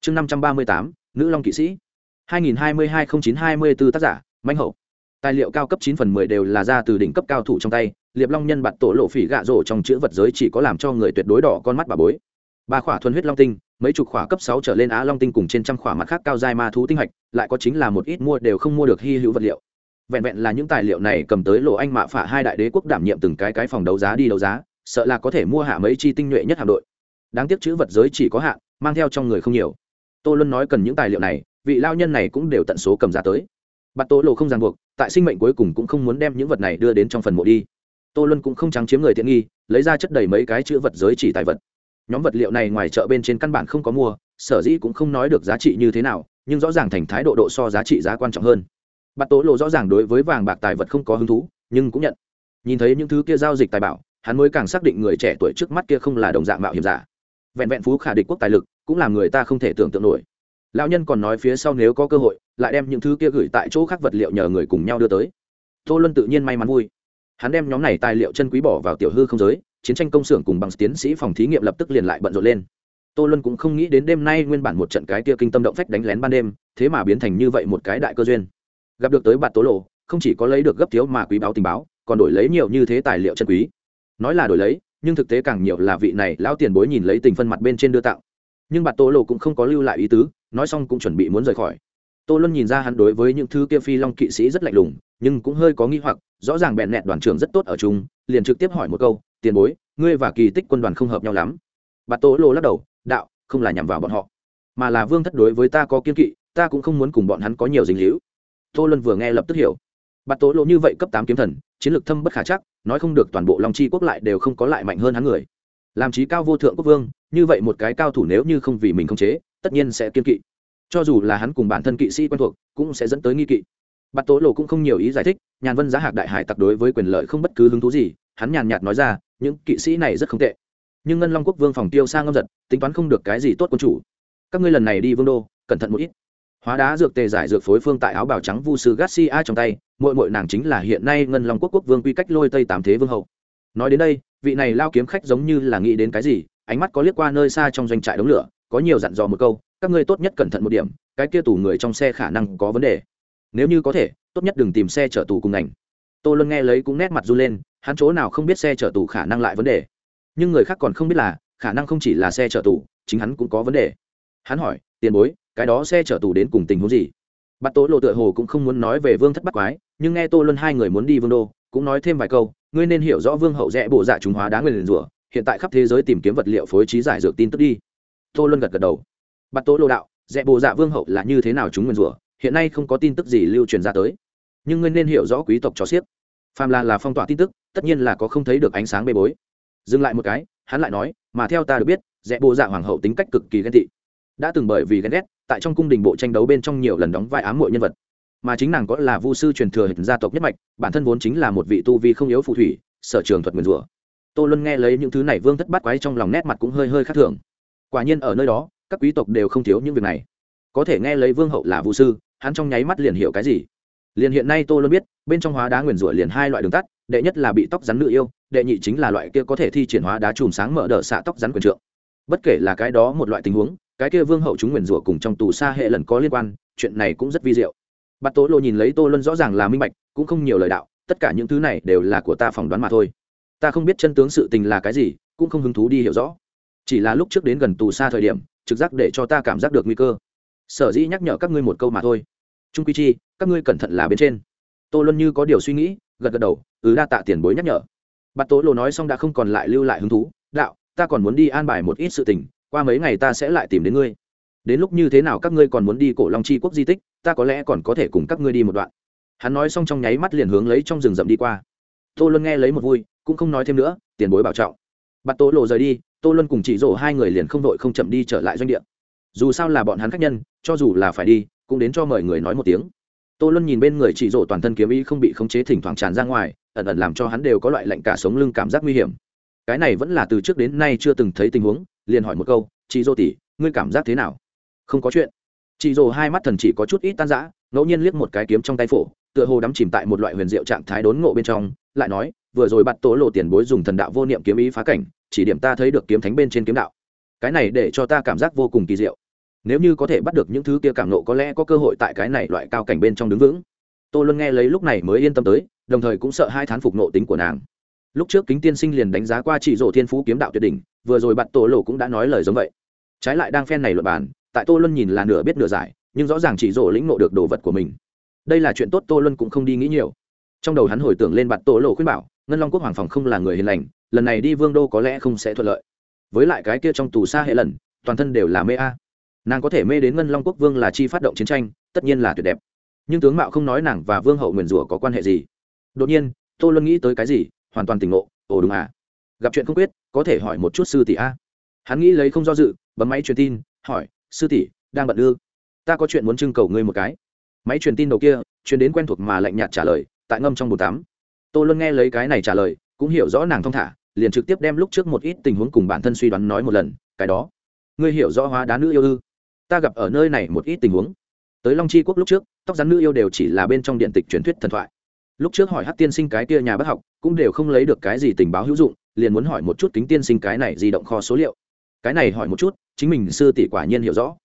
Chương năm trăm ba mươi tám, nữ long kỵ sĩ. hai nghìn hai mươi hai không chín hai mươi bốn tác giả manh hậu. Tài liệu cao cấp chín phần mười đều là ra từ đỉnh cấp cao thủ trong tay, liệp long nhân bạt tổ lộ phỉ gạ rổ trong chữ vật giới chỉ có làm cho người tuyệt đối đỏ con mắt bà bối. Ba khỏa thuần huyết long tinh, mấy chục khỏa cấp sáu trở lên á long tinh cùng trên trăm khỏa mặt khác cao dài ma thú tinh hạch, lại có chính là một ít mua đều không mua được hy hữu vật liệu. Vẹn vẹn là những tài liệu này cầm tới lộ anh mạ phả hai đại đế quốc đảm nhiệm từng cái cái phòng đấu giá đi đấu giá, sợ là có thể mua hạ mấy chi tinh nhuệ nhất hạm đội đáng tiếc chữ vật giới chỉ có hạn, mang theo trong người không nhiều. Tô luân nói cần những tài liệu này, vị lao nhân này cũng đều tận số cầm giá tới. Bạt tô lộ không ràng buộc, tại sinh mệnh cuối cùng cũng không muốn đem những vật này đưa đến trong phần mộ đi. Tô luân cũng không trắng chiếm người tiện nghi, lấy ra chất đầy mấy cái chữ vật giới chỉ tài vật. Nhóm vật liệu này ngoài chợ bên trên căn bản không có mua, sở dĩ cũng không nói được giá trị như thế nào, nhưng rõ ràng thành thái độ độ so giá trị giá quan trọng hơn. Bạt tố lộ rõ ràng đối với vàng bạc tài vật không có hứng thú, nhưng cũng nhận. Nhìn thấy những thứ kia giao dịch tài bảo, hắn mới càng xác định người trẻ tuổi trước mắt kia không là đồng dạng mạo hiểm giả vẹn vẹn phú khả địch quốc tài lực, cũng làm người ta không thể tưởng tượng nổi. Lão nhân còn nói phía sau nếu có cơ hội, lại đem những thứ kia gửi tại chỗ khác vật liệu nhờ người cùng nhau đưa tới. Tô luân tự nhiên may mắn vui. Hắn đem nhóm này tài liệu chân quý bỏ vào tiểu hư không giới, chiến tranh công xưởng cùng bằng tiến sĩ phòng thí nghiệm lập tức liền lại bận rộn lên. Tô luân cũng không nghĩ đến đêm nay nguyên bản một trận cái kia kinh tâm động phách đánh lén ban đêm, thế mà biến thành như vậy một cái đại cơ duyên. Gặp được tới bạt tố lộ, không chỉ có lấy được gấp thiếu mà quý báo tình báo, còn đổi lấy nhiều như thế tài liệu chân quý. Nói là đổi lấy nhưng thực tế càng nhiều là vị này lão tiền bối nhìn lấy tình phân mặt bên trên đưa tặng. Nhưng bạt tố lộ cũng không có lưu lại ý tứ, nói xong cũng chuẩn bị muốn rời khỏi. Tô luân nhìn ra hắn đối với những thứ kia phi long kỵ sĩ rất lạnh lùng, nhưng cũng hơi có nghi hoặc, rõ ràng bèn nẹt đoàn trưởng rất tốt ở chung, liền trực tiếp hỏi một câu, tiền bối, ngươi và kỳ tích quân đoàn không hợp nhau lắm? Bạt tố lộ lắc đầu, đạo, không là nhằm vào bọn họ, mà là vương thất đối với ta có kiên kỵ, ta cũng không muốn cùng bọn hắn có nhiều dính líu. Tô luân vừa nghe lập tức hiểu. Bạt tố lộ như vậy cấp tám kiếm thần chiến lược thâm bất khả chắc, nói không được toàn bộ long chi quốc lại đều không có lại mạnh hơn hắn người. Làm trí cao vô thượng quốc vương, như vậy một cái cao thủ nếu như không vì mình không chế, tất nhiên sẽ kiên kỵ. Cho dù là hắn cùng bản thân kỵ sĩ quen thuộc, cũng sẽ dẫn tới nghi kỵ. Bạt tố lộ cũng không nhiều ý giải thích, nhàn vân giá hạc đại hải tặc đối với quyền lợi không bất cứ hứng thú gì, hắn nhàn nhạt nói ra, những kỵ sĩ này rất không tệ. Nhưng ngân long quốc vương phòng tiêu sang ngâm giật, tính toán không được cái gì tốt quân chủ. Các ngươi lần này đi vương đô, cẩn thận một ít hóa đá dược tề giải dược phối phương tại áo bào trắng vu sư garcia trong tay mội mội nàng chính là hiện nay ngân long quốc quốc vương quy cách lôi tây tám thế vương hậu. Nói đến đây, vị này lao kiếm khách giống như là nghĩ đến cái gì, ánh mắt có liếc qua nơi xa trong doanh trại đống lửa, có nhiều dặn dò một câu, các ngươi tốt nhất cẩn thận một điểm, cái kia tù người trong xe khả năng có vấn đề. Nếu như có thể, tốt nhất đừng tìm xe chở tù cùng ngành. Tô luân nghe lấy cũng nét mặt run lên, hắn chỗ nào không biết xe chở tù khả năng lại vấn đề. Nhưng người khác còn không biết là, khả năng không chỉ là xe chở tù, chính hắn cũng có vấn đề hắn hỏi, tiền bối, cái đó xe chở tù đến cùng tình huống gì? Bắt tố lộ tựa hồ cũng không muốn nói về vương thất bắt quái, nhưng nghe tô luân hai người muốn đi vương đô, cũng nói thêm vài câu, ngươi nên hiểu rõ vương hậu rẽ bộ dạ chúng hóa đá người liền rủa, hiện tại khắp thế giới tìm kiếm vật liệu phối trí giải dược tin tức đi. Tô luân gật gật đầu. Bắt tố lộ đạo rẽ bộ dạ vương hậu là như thế nào chúng nguyên rủa? Hiện nay không có tin tức gì lưu truyền ra tới. Nhưng ngươi nên hiểu rõ quý tộc cho xiếc. Phàm là là phong tỏa tin tức, tất nhiên là có không thấy được ánh sáng bê bối. Dừng lại một cái, hắn lại nói, mà theo ta được biết rẽ bộ dạ hoàng hậu tính cách cực kỳ ghen tị đã từng bởi vì ghen ghét, tại trong cung đình bộ tranh đấu bên trong nhiều lần đóng vai ám muội nhân vật. Mà chính nàng có là vu sư truyền thừa hình gia tộc nhất mạch, bản thân vốn chính là một vị tu vi không yếu phù thủy, sở trường thuật nguyền rủa. Tô luân nghe lấy những thứ này vương thất bắt quái trong lòng nét mặt cũng hơi hơi khác thường. Quả nhiên ở nơi đó, các quý tộc đều không thiếu những việc này. Có thể nghe lấy vương hậu là vu sư, hắn trong nháy mắt liền hiểu cái gì. Liền hiện nay tô luân biết, bên trong hóa đá nguyền rủa liền hai loại đường tắt, đệ nhất là bị tóc rắn nữ yêu, đệ nhị chính là loại kia có thể thi triển hóa đá chùm sáng mở đỡ xạ tóc rắn quyền trượng. Bất kể là cái đó một loại tình huống cái kia vương hậu chúng nguyền rủa cùng trong tù xa hệ lần có liên quan, chuyện này cũng rất vi diệu. Bắt tố lô nhìn lấy tô luân rõ ràng là minh bạch, cũng không nhiều lời đạo, tất cả những thứ này đều là của ta phỏng đoán mà thôi. Ta không biết chân tướng sự tình là cái gì, cũng không hứng thú đi hiểu rõ. Chỉ là lúc trước đến gần tù xa thời điểm, trực giác để cho ta cảm giác được nguy cơ. Sở dĩ nhắc nhở các ngươi một câu mà thôi. Trung quy chi, các ngươi cẩn thận là bên trên. Tô luân như có điều suy nghĩ, gật gật đầu ừ đa tạ tiền bối nhắc nhở. Bắt tố lô nói xong đã không còn lại lưu lại hứng thú, đạo, ta còn muốn đi an bài một ít sự tình qua mấy ngày ta sẽ lại tìm đến ngươi. Đến lúc như thế nào các ngươi còn muốn đi cổ long chi quốc di tích, ta có lẽ còn có thể cùng các ngươi đi một đoạn. Hắn nói xong trong nháy mắt liền hướng lấy trong rừng rậm đi qua. Tô luân nghe lấy một vui, cũng không nói thêm nữa, tiền bối bảo trọng. Bắt tố lộ rời đi, tô luân cùng chị rổ hai người liền không đội không chậm đi trở lại doanh địa. Dù sao là bọn hắn khách nhân, cho dù là phải đi, cũng đến cho mời người nói một tiếng. Tô luân nhìn bên người chị rổ toàn thân kiếm ý không bị khống chế thỉnh thoảng tràn ra ngoài, ẩn ẩn làm cho hắn đều có loại lạnh cả sống lưng cảm giác nguy hiểm cái này vẫn là từ trước đến nay chưa từng thấy tình huống, liền hỏi một câu, chị dô tỉ ngươi cảm giác thế nào? Không có chuyện. Chị dô hai mắt thần chỉ có chút ít tan rã, ngẫu nhiên liếc một cái kiếm trong tay phổ, tựa hồ đắm chìm tại một loại huyền diệu trạng thái đốn ngộ bên trong, lại nói, vừa rồi bắt tố lộ tiền bối dùng thần đạo vô niệm kiếm ý phá cảnh, chỉ điểm ta thấy được kiếm thánh bên trên kiếm đạo. Cái này để cho ta cảm giác vô cùng kỳ diệu. Nếu như có thể bắt được những thứ kia cảm nộ có lẽ có cơ hội tại cái này loại cao cảnh bên trong đứng vững. Tôi luôn nghe lấy lúc này mới yên tâm tới, đồng thời cũng sợ hai thán phục nộ tính của nàng lúc trước kính tiên sinh liền đánh giá qua chỉ rổ thiên phú kiếm đạo tuyệt đỉnh vừa rồi bạn tổ lộ cũng đã nói lời giống vậy. Trái lại đang phen này luật bàn, tại tô luân nhìn là nửa biết nửa giải nhưng rõ ràng chỉ rổ lĩnh nộ được đồ vật của mình. Đây là chuyện tốt tô luân cũng không đi nghĩ nhiều. Trong đầu hắn hồi tưởng lên bạn tổ lộ khuyên bảo ngân long quốc hoàng phòng không là người hiền lành lần này đi vương đô có lẽ không sẽ thuận lợi. Với lại cái kia trong tù xa hệ lần toàn thân đều là mê a. Nàng có thể mê đến ngân long quốc vương là chi phát động chiến tranh tất nhiên là tuyệt đẹp. Nhưng tướng mạo không nói nàng và vương hậu nguyền rủa có quan hệ gì. Đột nhiên tô luân nghĩ tới cái gì hoàn toàn tỉnh ngộ, ồ, đúng à. Gặp chuyện không quyết, có thể hỏi một chút sư tỷ a. Hắn nghĩ lấy không do dự, bấm máy truyền tin, hỏi, sư tỷ, đang bận ư? Ta có chuyện muốn trưng cầu ngươi một cái. Máy truyền tin đầu kia, truyền đến quen thuộc mà lạnh nhạt trả lời, tại ngâm trong bồn tắm. Tôi luôn nghe lấy cái này trả lời, cũng hiểu rõ nàng thong thả, liền trực tiếp đem lúc trước một ít tình huống cùng bản thân suy đoán nói một lần, cái đó, ngươi hiểu rõ hóa đá nữ yêu ư? Ta gặp ở nơi này một ít tình huống. Tới long chi quốc lúc trước, tóc rắn nữ yêu đều chỉ là bên trong điện tịch truyền thuyết thần thoại lúc trước hỏi hát tiên sinh cái kia nhà bác học, cũng đều không lấy được cái gì tình báo hữu dụng, liền muốn hỏi một chút kính tiên sinh cái này di động kho số liệu. Cái này hỏi một chút, chính mình sư tỷ quả nhiên hiểu rõ.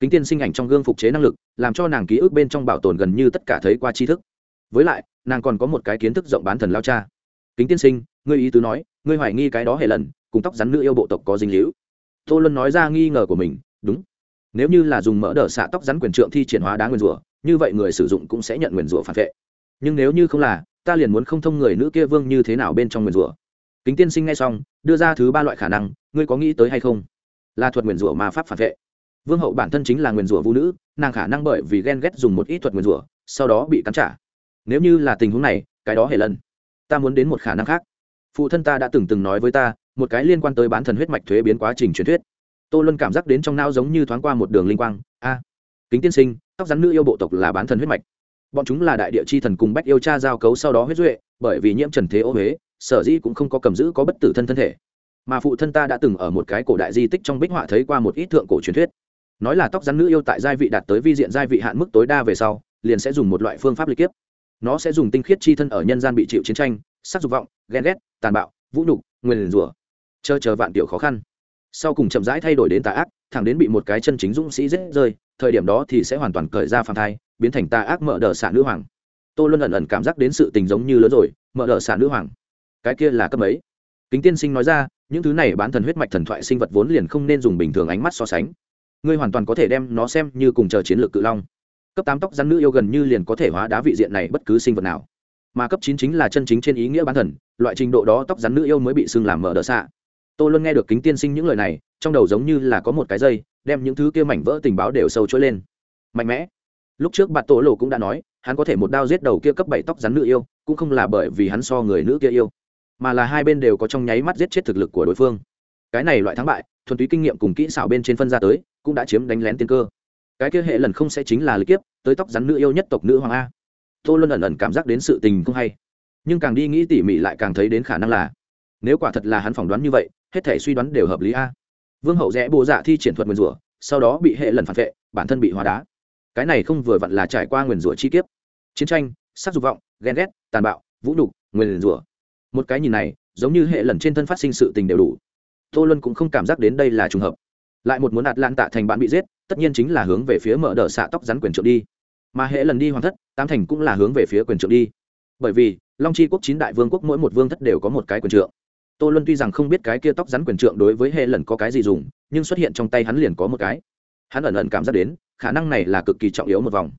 Kính tiên sinh ảnh trong gương phục chế năng lực, làm cho nàng ký ức bên trong bảo tồn gần như tất cả thấy qua tri thức. Với lại, nàng còn có một cái kiến thức rộng bán thần lao cha. Kính tiên sinh, ngươi ý tứ nói, ngươi hoài nghi cái đó hệ lần, cùng tóc rắn nữ yêu bộ tộc có dinh hữu tô luân nói ra nghi ngờ của mình, đúng. Nếu như là dùng mỡ đỡ xạ tóc rắn quyền trượng thi triển hóa đá nguyên rủa, như vậy người sử dụng cũng sẽ nhận nguyên rủa phản vệ nhưng nếu như không là, ta liền muốn không thông người nữ kia vương như thế nào bên trong nguyền rủa. Kính tiên sinh ngay xong, đưa ra thứ ba loại khả năng, ngươi có nghĩ tới hay không? Là thuật nguyền rủa mà pháp phản vệ. Vương hậu bản thân chính là nguyền rủa vũ nữ, nàng khả năng bởi vì ghen ghét dùng một ít thuật nguyền rủa, sau đó bị cắn trả. Nếu như là tình huống này, cái đó hề lần. Ta muốn đến một khả năng khác. Phụ thân ta đã từng từng nói với ta, một cái liên quan tới bán thần huyết mạch thuế biến quá trình truyền thuyết. Tô luân cảm giác đến trong não giống như thoáng qua một đường linh quang. A, kính tiên sinh, tóc rắn nữ yêu bộ tộc là bán thần huyết mạch bọn chúng là đại địa chi thần cùng bách yêu cha giao cấu sau đó huyết duệ, bởi vì nhiễm trần thế ô huế, sở dĩ cũng không có cầm giữ có bất tử thân thân thể. Mà phụ thân ta đã từng ở một cái cổ đại di tích trong bích họa thấy qua một ít thượng cổ truyền thuyết. Nói là tóc rắn nữ yêu tại giai vị đạt tới vi diện giai vị hạn mức tối đa về sau, liền sẽ dùng một loại phương pháp lịch kiếp. Nó sẽ dùng tinh khiết chi thân ở nhân gian bị chịu chiến tranh, sắc dục vọng, ghen ghét, tàn bạo, vũ nhục, nguyền rủa, chờ chờ vạn tiểu khó khăn. Sau cùng chậm rãi thay đổi đến tà ác, thẳng đến bị một cái chân chính dũng sĩ giết rơi, thời điểm đó thì sẽ hoàn toàn cởi ra phàm thai biến thành tà ác mở đờ xả nữ hoàng. Tôi luôn ẩn ẩn cảm giác đến sự tình giống như lớn rồi mở đờ xả nữ hoàng. Cái kia là cấp ấy kính tiên sinh nói ra, những thứ này bán thần huyết mạch thần thoại sinh vật vốn liền không nên dùng bình thường ánh mắt so sánh. Ngươi hoàn toàn có thể đem nó xem như cùng chờ chiến lược cự long. Cấp tám tóc rắn nữ yêu gần như liền có thể hóa đá vị diện này bất cứ sinh vật nào. Mà cấp chín chính là chân chính trên ý nghĩa bán thần, loại trình độ đó tóc rắn nữ yêu mới bị xưng làm mở đờ xạ. Tôi luôn nghe được kính tiên sinh những lời này, trong đầu giống như là có một cái dây, đem những thứ kia mảnh vỡ tình báo đều sâu trỗi lên. Mạnh mẽ lúc trước bạn tổ lộ cũng đã nói, hắn có thể một đao giết đầu kia cấp bảy tóc rắn nữ yêu, cũng không là bởi vì hắn so người nữ kia yêu, mà là hai bên đều có trong nháy mắt giết chết thực lực của đối phương. Cái này loại thắng bại, thuần túy kinh nghiệm cùng kỹ xảo bên trên phân ra tới, cũng đã chiếm đánh lén tiên cơ. Cái kia hệ lần không sẽ chính là lịch kiếp, tới tóc rắn nữ yêu nhất tộc nữ hoàng a. Tôi luôn ẩn ẩn cảm giác đến sự tình không hay, nhưng càng đi nghĩ tỉ mỉ lại càng thấy đến khả năng là, nếu quả thật là hắn phỏng đoán như vậy, hết thể suy đoán đều hợp lý a. Vương hậu rẽ bộ dạ thi triển thuật nguyên rủa, sau đó bị hệ lần phản vệ, bản thân bị hóa đá cái này không vừa vặn là trải qua nguyền rủa chi kiếp. Chiến tranh sắc dục vọng, ghen ghét, tàn bạo, vũ đục nguyền rủa. Một cái nhìn này, giống như hệ lần trên thân phát sinh sự tình đều đủ. Tô luân cũng không cảm giác đến đây là trùng hợp. Lại một muốn đạt lan tạ thành bạn bị giết, tất nhiên chính là hướng về phía mở đờ xạ tóc rắn quyền trượng đi. Mà hệ lần đi hoàn thất tam thành cũng là hướng về phía quyền trượng đi. Bởi vì, long chi quốc chín đại vương quốc mỗi một vương thất đều có một cái quyền trượng. Tô luân tuy rằng không biết cái kia tóc rắn quyền trượng đối với hệ lần có cái gì dùng, nhưng xuất hiện trong tay hắn liền có một cái. Hắn ẩn ẩn cảm giác đến khả năng này là cực kỳ trọng yếu một vòng.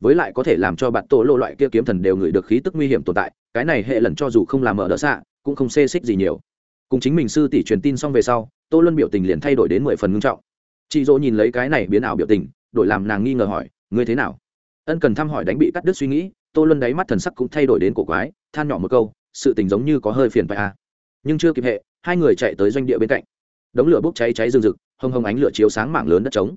Với lại có thể làm cho bạn tổ lộ loại kia kiếm thần đều ngửi được khí tức nguy hiểm tồn tại, cái này hệ lần cho dù không làm mở đỡ xạ, cũng không xê xích gì nhiều. Cùng chính mình sư tỷ truyền tin xong về sau, tô luân biểu tình liền thay đổi đến mười phần ngưng trọng. Chị dỗ nhìn lấy cái này biến ảo biểu tình, đổi làm nàng nghi ngờ hỏi, ngươi thế nào? Ân cần thăm hỏi đánh bị cắt đứt suy nghĩ, tô luân đáy mắt thần sắc cũng thay đổi đến cổ quái, than nhỏ một câu, sự tình giống như có hơi phiền phải à. nhưng chưa kịp hệ, hai người chạy tới doanh địa bên cạnh. Đống lửa bốc cháy cháy rừng rực hông hông ánh lửa chiếu sáng mạng lớn đất trống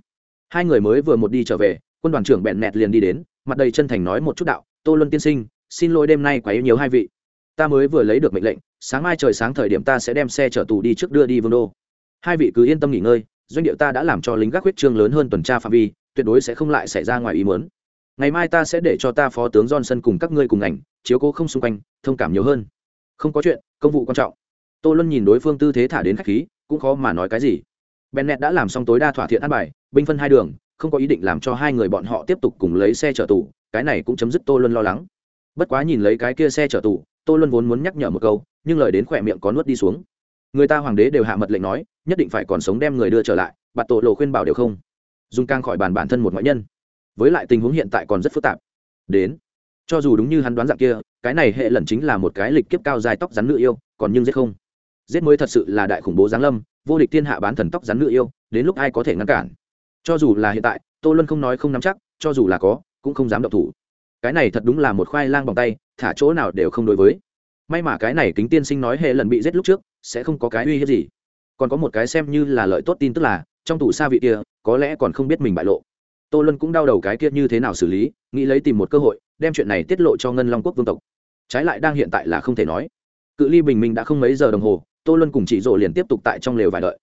hai người mới vừa một đi trở về, quân đoàn trưởng bẹn nẹt liền đi đến, mặt đầy chân thành nói một chút đạo, tô luân tiên sinh, xin lỗi đêm nay quá yêu nhiều hai vị. Ta mới vừa lấy được mệnh lệnh, sáng mai trời sáng thời điểm ta sẽ đem xe chở tù đi trước đưa đi vương đô. Hai vị cứ yên tâm nghỉ ngơi, doanh điệu ta đã làm cho lính gác huyết trương lớn hơn tuần tra phạm vi, tuyệt đối sẽ không lại xảy ra ngoài ý muốn. Ngày mai ta sẽ để cho ta phó tướng johnson cùng các ngươi cùng ảnh, chiếu cố không xung quanh, thông cảm nhiều hơn. Không có chuyện, công vụ quan trọng. Tô luân nhìn đối phương tư thế thả đến khách khí, cũng khó mà nói cái gì. Bennett đã làm xong tối đa thỏa thiện ăn bài binh phân hai đường, không có ý định làm cho hai người bọn họ tiếp tục cùng lấy xe chở tù, cái này cũng chấm dứt tô luân lo lắng. Bất quá nhìn lấy cái kia xe chở tù, tô luân vốn muốn nhắc nhở một câu, nhưng lời đến khỏe miệng có nuốt đi xuống. Người ta hoàng đế đều hạ mật lệnh nói, nhất định phải còn sống đem người đưa trở lại, bạt tổ lộ khuyên bảo đều không. Dùng càng khỏi bàn bản thân một ngoại nhân. Với lại tình huống hiện tại còn rất phức tạp. Đến. Cho dù đúng như hắn đoán dạng kia, cái này hệ lần chính là một cái lịch kiếp cao dài tóc rắn nữ yêu, còn nhưng giết không. Giết mới thật sự là đại khủng bố giáng lâm, vô địch thiên hạ bán thần tóc rắn nữ yêu, đến lúc ai có thể ngăn cản? Cho dù là hiện tại, tô luân không nói không nắm chắc, cho dù là có, cũng không dám động thủ. Cái này thật đúng là một khoai lang bằng tay, thả chỗ nào đều không đối với. May mà cái này kính tiên sinh nói hệ lần bị giết lúc trước, sẽ không có cái uy hiếp gì. Còn có một cái xem như là lợi tốt tin tức là, trong tủ xa vị kia, có lẽ còn không biết mình bại lộ. Tô luân cũng đau đầu cái kia như thế nào xử lý, nghĩ lấy tìm một cơ hội, đem chuyện này tiết lộ cho ngân long quốc vương tộc. Trái lại đang hiện tại là không thể nói. Cự ly bình minh đã không mấy giờ đồng hồ, tô luân cùng chị rộ liền tiếp tục tại trong lều vải đợi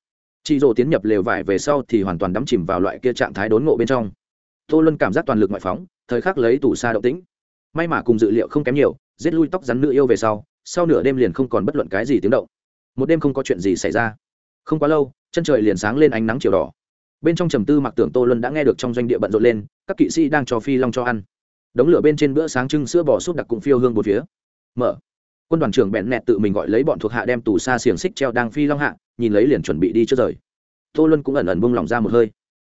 chị rộ tiến nhập lều vải về sau thì hoàn toàn đắm chìm vào loại kia trạng thái đốn ngộ bên trong. Tô luân cảm giác toàn lực ngoại phóng, thời khắc lấy tủ xa động tĩnh. May mà cùng dự liệu không kém nhiều, giết lui tóc rắn nữ yêu về sau sau nửa đêm liền không còn bất luận cái gì tiếng động. Một đêm không có chuyện gì xảy ra. Không quá lâu, chân trời liền sáng lên ánh nắng chiều đỏ. Bên trong trầm tư mặc tưởng tô luân đã nghe được trong doanh địa bận rộn lên, các kỵ sĩ đang cho phi long cho ăn. Đống lửa bên trên bữa sáng trưng sữa bò súp đặc cùng phiêu hương một phía. Mở quân đoàn trưởng bẹn nẹt tự mình gọi lấy bọn thuộc hạ đem tù xa xiềng xích treo đang phi long hạ, nhìn lấy liền chuẩn bị đi trước rời. Tô luân cũng ẩn ẩn buông lỏng ra một hơi.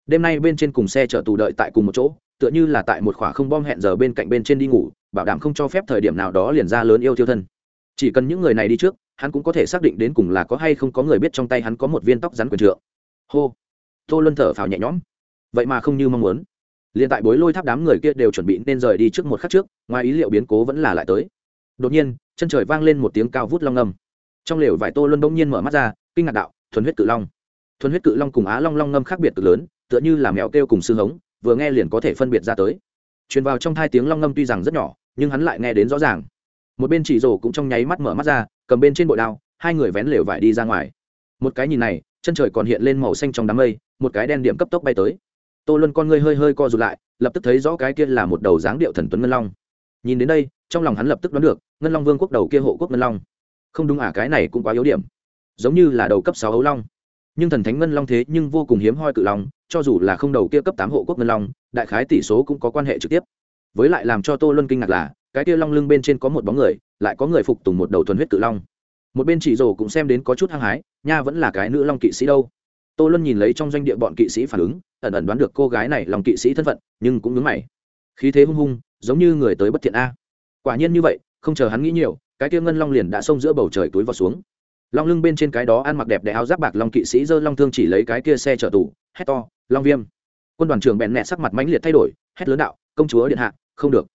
Đêm nay bên trên cùng xe chở tù đợi tại cùng một chỗ, tựa như là tại một khỏa không bom hẹn giờ bên cạnh bên trên đi ngủ, bảo đảm không cho phép thời điểm nào đó liền ra lớn yêu thiêu thân. Chỉ cần những người này đi trước, hắn cũng có thể xác định đến cùng là có hay không có người biết trong tay hắn có một viên tóc rắn quyền trượng. Hô. Tô luân thở phào nhẹ nhõm. Vậy mà không như mong muốn. Liền tại bối lôi tháp đám người kia đều chuẩn bị nên rời đi trước một khắc trước, ngoài ý liệu biến cố vẫn là lại tới đột nhiên, chân trời vang lên một tiếng cao vút long ngâm trong lều vải tô luân bỗng nhiên mở mắt ra, kinh ngạc đạo, thuần huyết cự long. Thuần huyết cự long cùng á long long ngâm khác biệt cực lớn, tựa như là mèo kêu cùng sư hống, vừa nghe liền có thể phân biệt ra tới. Truyền vào trong hai tiếng long ngâm tuy rằng rất nhỏ, nhưng hắn lại nghe đến rõ ràng. Một bên chỉ rổ cũng trong nháy mắt mở mắt ra, cầm bên trên bội đao, hai người vén lều vải đi ra ngoài. Một cái nhìn này, chân trời còn hiện lên màu xanh trong đám mây, một cái đen điểm cấp tốc bay tới. Tô luân con ngươi hơi hơi co rụt lại, lập tức thấy rõ cái kia là một đầu dáng điệu thần tuấn ngân long. Nhìn đến đây, trong lòng hắn lập tức đoán được ngân long vương quốc đầu kia hộ quốc ngân long. Không đúng à cái này cũng quá yếu điểm. Giống như là đầu cấp sáu ấu long. Nhưng thần thánh ngân long thế nhưng vô cùng hiếm hoi cự long, cho dù là không đầu kia cấp tám hộ quốc ngân long, đại khái tỷ số cũng có quan hệ trực tiếp. Với lại làm cho tô luân kinh ngạc là, cái kia long lưng bên trên có một bóng người, lại có người phục tùng một đầu thuần huyết cự long. Một bên chỉ rồ cũng xem đến có chút hăng hái, nha vẫn là cái nữ long kỵ sĩ đâu. Tô luân nhìn lấy trong doanh địa bọn kỵ sĩ phản ứng, ẩn ẩn đoán được cô gái này lòng kỵ sĩ thân phận, nhưng cũng ngứng mày. Khí thế hung hung, giống như người tới bất thiện a. Quả nhiên như vậy không chờ hắn nghĩ nhiều, cái kia ngân long liền đã xông giữa bầu trời túi vào xuống. Long lưng bên trên cái đó ăn mặc đẹp để áo giáp bạc long kỵ sĩ giơ long thương chỉ lấy cái kia xe chở tù, hét to, long viêm! Quân đoàn trưởng bèn nẹ sắc mặt mãnh liệt thay đổi, hét lớn đạo, công chúa điện hạ, không được.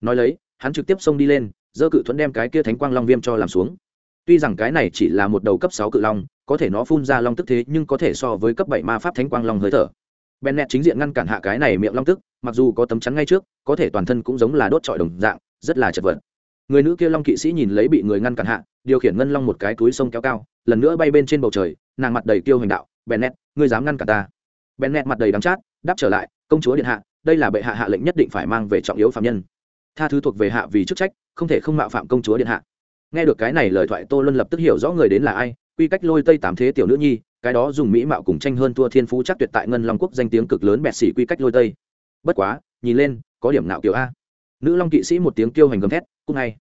Nói lấy, hắn trực tiếp xông đi lên, giơ cự thuẫn đem cái kia thánh quang long viêm cho làm xuống. Tuy rằng cái này chỉ là một đầu cấp sáu cự long, có thể nó phun ra long tức thế nhưng có thể so với cấp bảy ma pháp thánh quang long hơi thở. Bennett chính diện ngăn cản hạ cái này miệng long tức, mặc dù có tấm chắn ngay trước, có thể toàn thân cũng giống là đốt trọi đồng dạng, rất là chật vật người nữ kia long kỵ sĩ nhìn lấy bị người ngăn cản hạ, điều khiển ngân long một cái túi sông kéo cao, lần nữa bay bên trên bầu trời, nàng mặt đầy tiêu hành đạo bennett ngươi dám ngăn cản ta? Bennett mặt đầy đắng chát, đáp trở lại, công chúa điện hạ, đây là bệ hạ hạ lệnh nhất định phải mang về trọng yếu phạm nhân. Tha thứ thuộc về hạ vì chức trách, không thể không mạo phạm công chúa điện hạ. Nghe được cái này lời thoại, tô luân lập tức hiểu rõ người đến là ai, quy cách lôi tây tám thế tiểu nữ nhi, cái đó dùng mỹ mạo cùng tranh hơn thua thiên phú chắc tuyệt tại ngân long quốc danh tiếng cực lớn bẹt xỉ quy cách lôi tây. Bất quá, nhìn lên, có điểm nào kiểu a. Nữ long kỵ sĩ một tiếng kêu hành gầm thét cũng ngay.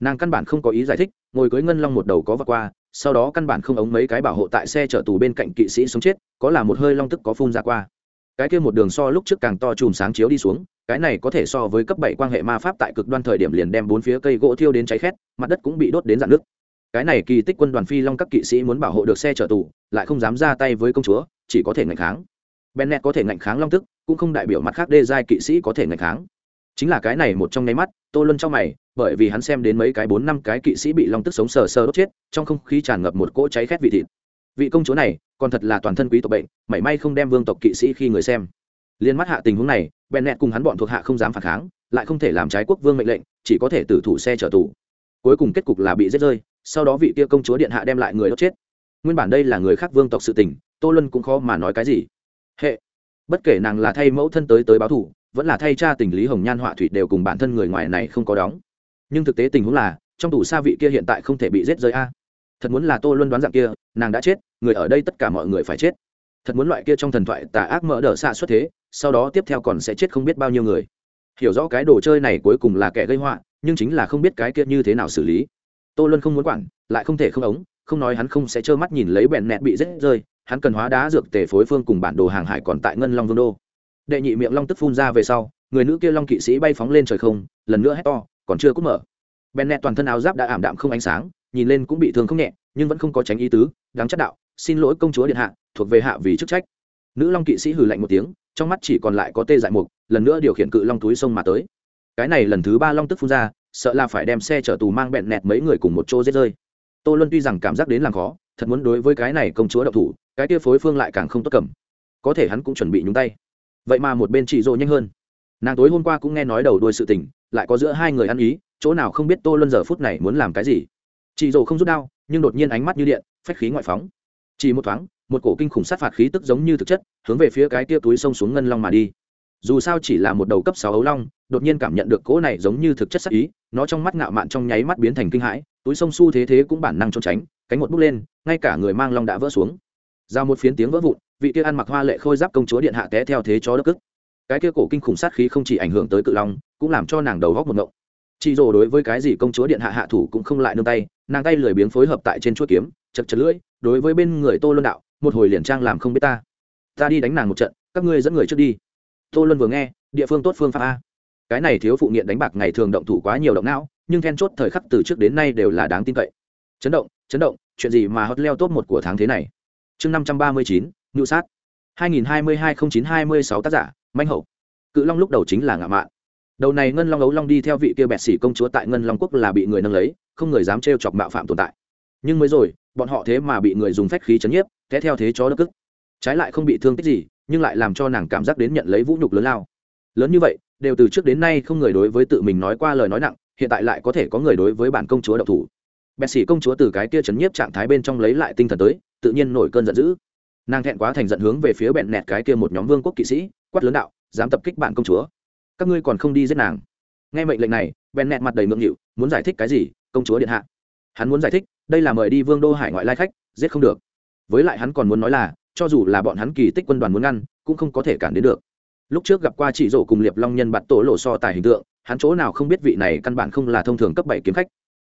Nàng căn bản không có ý giải thích, ngồi cưới ngân long một đầu có vượt qua, sau đó căn bản không ống mấy cái bảo hộ tại xe chở tù bên cạnh kỵ sĩ sống chết, có là một hơi long tức có phun ra qua. Cái kia một đường so lúc trước càng to chùm sáng chiếu đi xuống, cái này có thể so với cấp bảy quan hệ ma pháp tại cực đoan thời điểm liền đem bốn phía cây gỗ thiêu đến cháy khét, mặt đất cũng bị đốt đến dạn nước cái này kỳ tích quân đoàn phi long các kỵ sĩ muốn bảo hộ được xe chở tù, lại không dám ra tay với công chúa, chỉ có thể ngạnh kháng. Bennett có thể ngạnh kháng long tức, cũng không đại biểu mặt khác đê giai kỵ sĩ có thể ngạnh kháng chính là cái này một trong nháy mắt, tô luân trong mày, bởi vì hắn xem đến mấy cái bốn năm cái kỵ sĩ bị long tức sống sờ sờ đốt chết, trong không khí tràn ngập một cỗ cháy khét vị thịt. Vị công chúa này, còn thật là toàn thân quý tộc bệnh, mảy may không đem vương tộc kỵ sĩ khi người xem. Liên mắt hạ tình huống này bennett cùng hắn bọn thuộc hạ không dám phản kháng, lại không thể làm trái quốc vương mệnh lệnh, chỉ có thể tử thủ xe chở tù. Cuối cùng kết cục là bị giết rơi, sau đó vị kia công chúa điện hạ đem lại người đốt chết. Nguyên bản đây là người khác vương tộc sự tình, tô lân cũng khó mà nói cái gì. Hệ, bất kể nàng là thay mẫu thân tới tới báo thủ vẫn là thay cha tình lý hồng nhan họa thủy đều cùng bản thân người ngoài này không có đóng. Nhưng thực tế tình huống là, trong tủ xa vị kia hiện tại không thể bị giết rơi a. Thật muốn là tô luân đoán dạng kia, nàng đã chết, người ở đây tất cả mọi người phải chết. Thật muốn loại kia trong thần thoại tà ác mỡ đỡ xạ xuất thế, sau đó tiếp theo còn sẽ chết không biết bao nhiêu người. Hiểu rõ cái đồ chơi này cuối cùng là kẻ gây họa, nhưng chính là không biết cái kia như thế nào xử lý. Tô luân không muốn quản, lại không thể không ống, không nói hắn không sẽ trơ mắt nhìn lấy bẹn nẹt bị rết rơi, hắn cần hóa đá dược tề phối phương cùng bản đồ hàng hải còn tại ngân long vương đô đệ nhị miệng long tức phun ra về sau, người nữ kia long kỵ sĩ bay phóng lên trời không, lần nữa hét to, còn chưa cút mở. Bẹn nẹt toàn thân áo giáp đã ảm đạm không ánh sáng, nhìn lên cũng bị thương không nhẹ, nhưng vẫn không có tránh ý tứ, đáng chất đạo, xin lỗi công chúa điện hạ, thuộc về hạ vì chức trách. Nữ long kỵ sĩ hừ lạnh một tiếng, trong mắt chỉ còn lại có tê dại mục, lần nữa điều khiển cự long túi sông mà tới. Cái này lần thứ ba long tức phun ra, sợ là phải đem xe chở tù mang bẹn nẹt mấy người cùng một chỗ giết rơi. Tô luân tuy rằng cảm giác đến làm khó, thật muốn đối với cái này công chúa độc thủ, cái kia phối phương lại càng không tốt cầm. Có thể hắn cũng chuẩn bị nhúng tay vậy mà một bên chị dỗ nhanh hơn. Nàng tối hôm qua cũng nghe nói đầu đuôi sự tình, lại có giữa hai người ăn ý, chỗ nào không biết tô luân giờ phút này muốn làm cái gì. Chị dỗ không rút đau, nhưng đột nhiên ánh mắt như điện, phách khí ngoại phóng. Chỉ một thoáng, một cổ kinh khủng sát phạt khí tức giống như thực chất, hướng về phía cái tia túi sông xuống ngân long mà đi. Dù sao chỉ là một đầu cấp sáu ấu long, đột nhiên cảm nhận được cỗ này giống như thực chất sắc ý, nó trong mắt ngạo mạn trong nháy mắt biến thành kinh hãi, túi sông su thế thế cũng bản năng trốn tránh, cánh một bước lên, ngay cả người mang long đã vỡ xuống. Ra một phiến tiếng vỡ vụn vị kia ăn mặc hoa lệ khôi giáp công chúa điện hạ té theo thế chó đất cức. Cái kia cổ kinh khủng sát khí không chỉ ảnh hưởng tới cự long, cũng làm cho nàng đầu góc một ngộng. Chị rồ đối với cái gì công chúa điện hạ hạ thủ cũng không lại nương tay, nàng tay lười biếng phối hợp tại trên chuỗi kiếm, chật chật lưỡi, đối với bên người tô luân đạo, một hồi liền trang làm không biết ta. Ta đi đánh nàng một trận, các ngươi dẫn người trước đi. Tô luân vừa nghe, địa phương tốt phương pháp a. Cái này thiếu phụ nghiện đánh bạc ngày thường động thủ quá nhiều động não, nhưng then chốt thời khắc từ trước đến nay đều là đáng tin cậy. Chấn động chấn động, chuyện gì mà hot leo top một của tháng thế này? Chương năm trăm ba mươi chín ngự sát. hai nghìn hai mươi hai không chín hai mươi sáu tác giả, manh hậu. Cự long lúc đầu chính là ngạ mạn. Đầu này ngân long ấu long đi theo vị kia bẹt xỉ công chúa tại ngân long quốc là bị người nâng lấy, không người dám trêu chọc mạo phạm tồn tại. Nhưng mới rồi, bọn họ thế mà bị người dùng phách khí chấn nhiếp, té theo thế chó đất cức. Trái lại không bị thương tích gì, nhưng lại làm cho nàng cảm giác đến nhận lấy vũ nhục lớn lao. Lớn như vậy, đều từ trước đến nay không người đối với tự mình nói qua lời nói nặng, hiện tại lại có thể có người đối với bản công chúa độc thủ. Bẹt xỉ công chúa từ cái kia chấn nhiếp trạng thái bên trong lấy lại tinh thần tới, tự nhiên nổi cơn giận dữ nàng thẹn quá thành giận hướng về phía bẹn nẹt cái kia một nhóm vương quốc kỵ sĩ, quát lớn đạo, dám tập kích bạn công chúa. Các ngươi còn không đi giết nàng. Nghe mệnh lệnh này, bẹn nẹt mặt đầy ngượng nghịu, muốn giải thích cái gì, công chúa điện hạ? Hắn muốn giải thích, đây là mời đi vương đô hải ngoại lai khách, giết không được. Với lại hắn còn muốn nói là, cho dù là bọn hắn kỳ tích quân đoàn muốn ngăn, cũng không có thể cản đến được. Lúc trước gặp qua chỉ rổ cùng liệp long nhân bạn tổ lộ so tài hình tượng, hắn chỗ nào không biết vị này căn bản không là thông thường cấp bảy kiếm khách.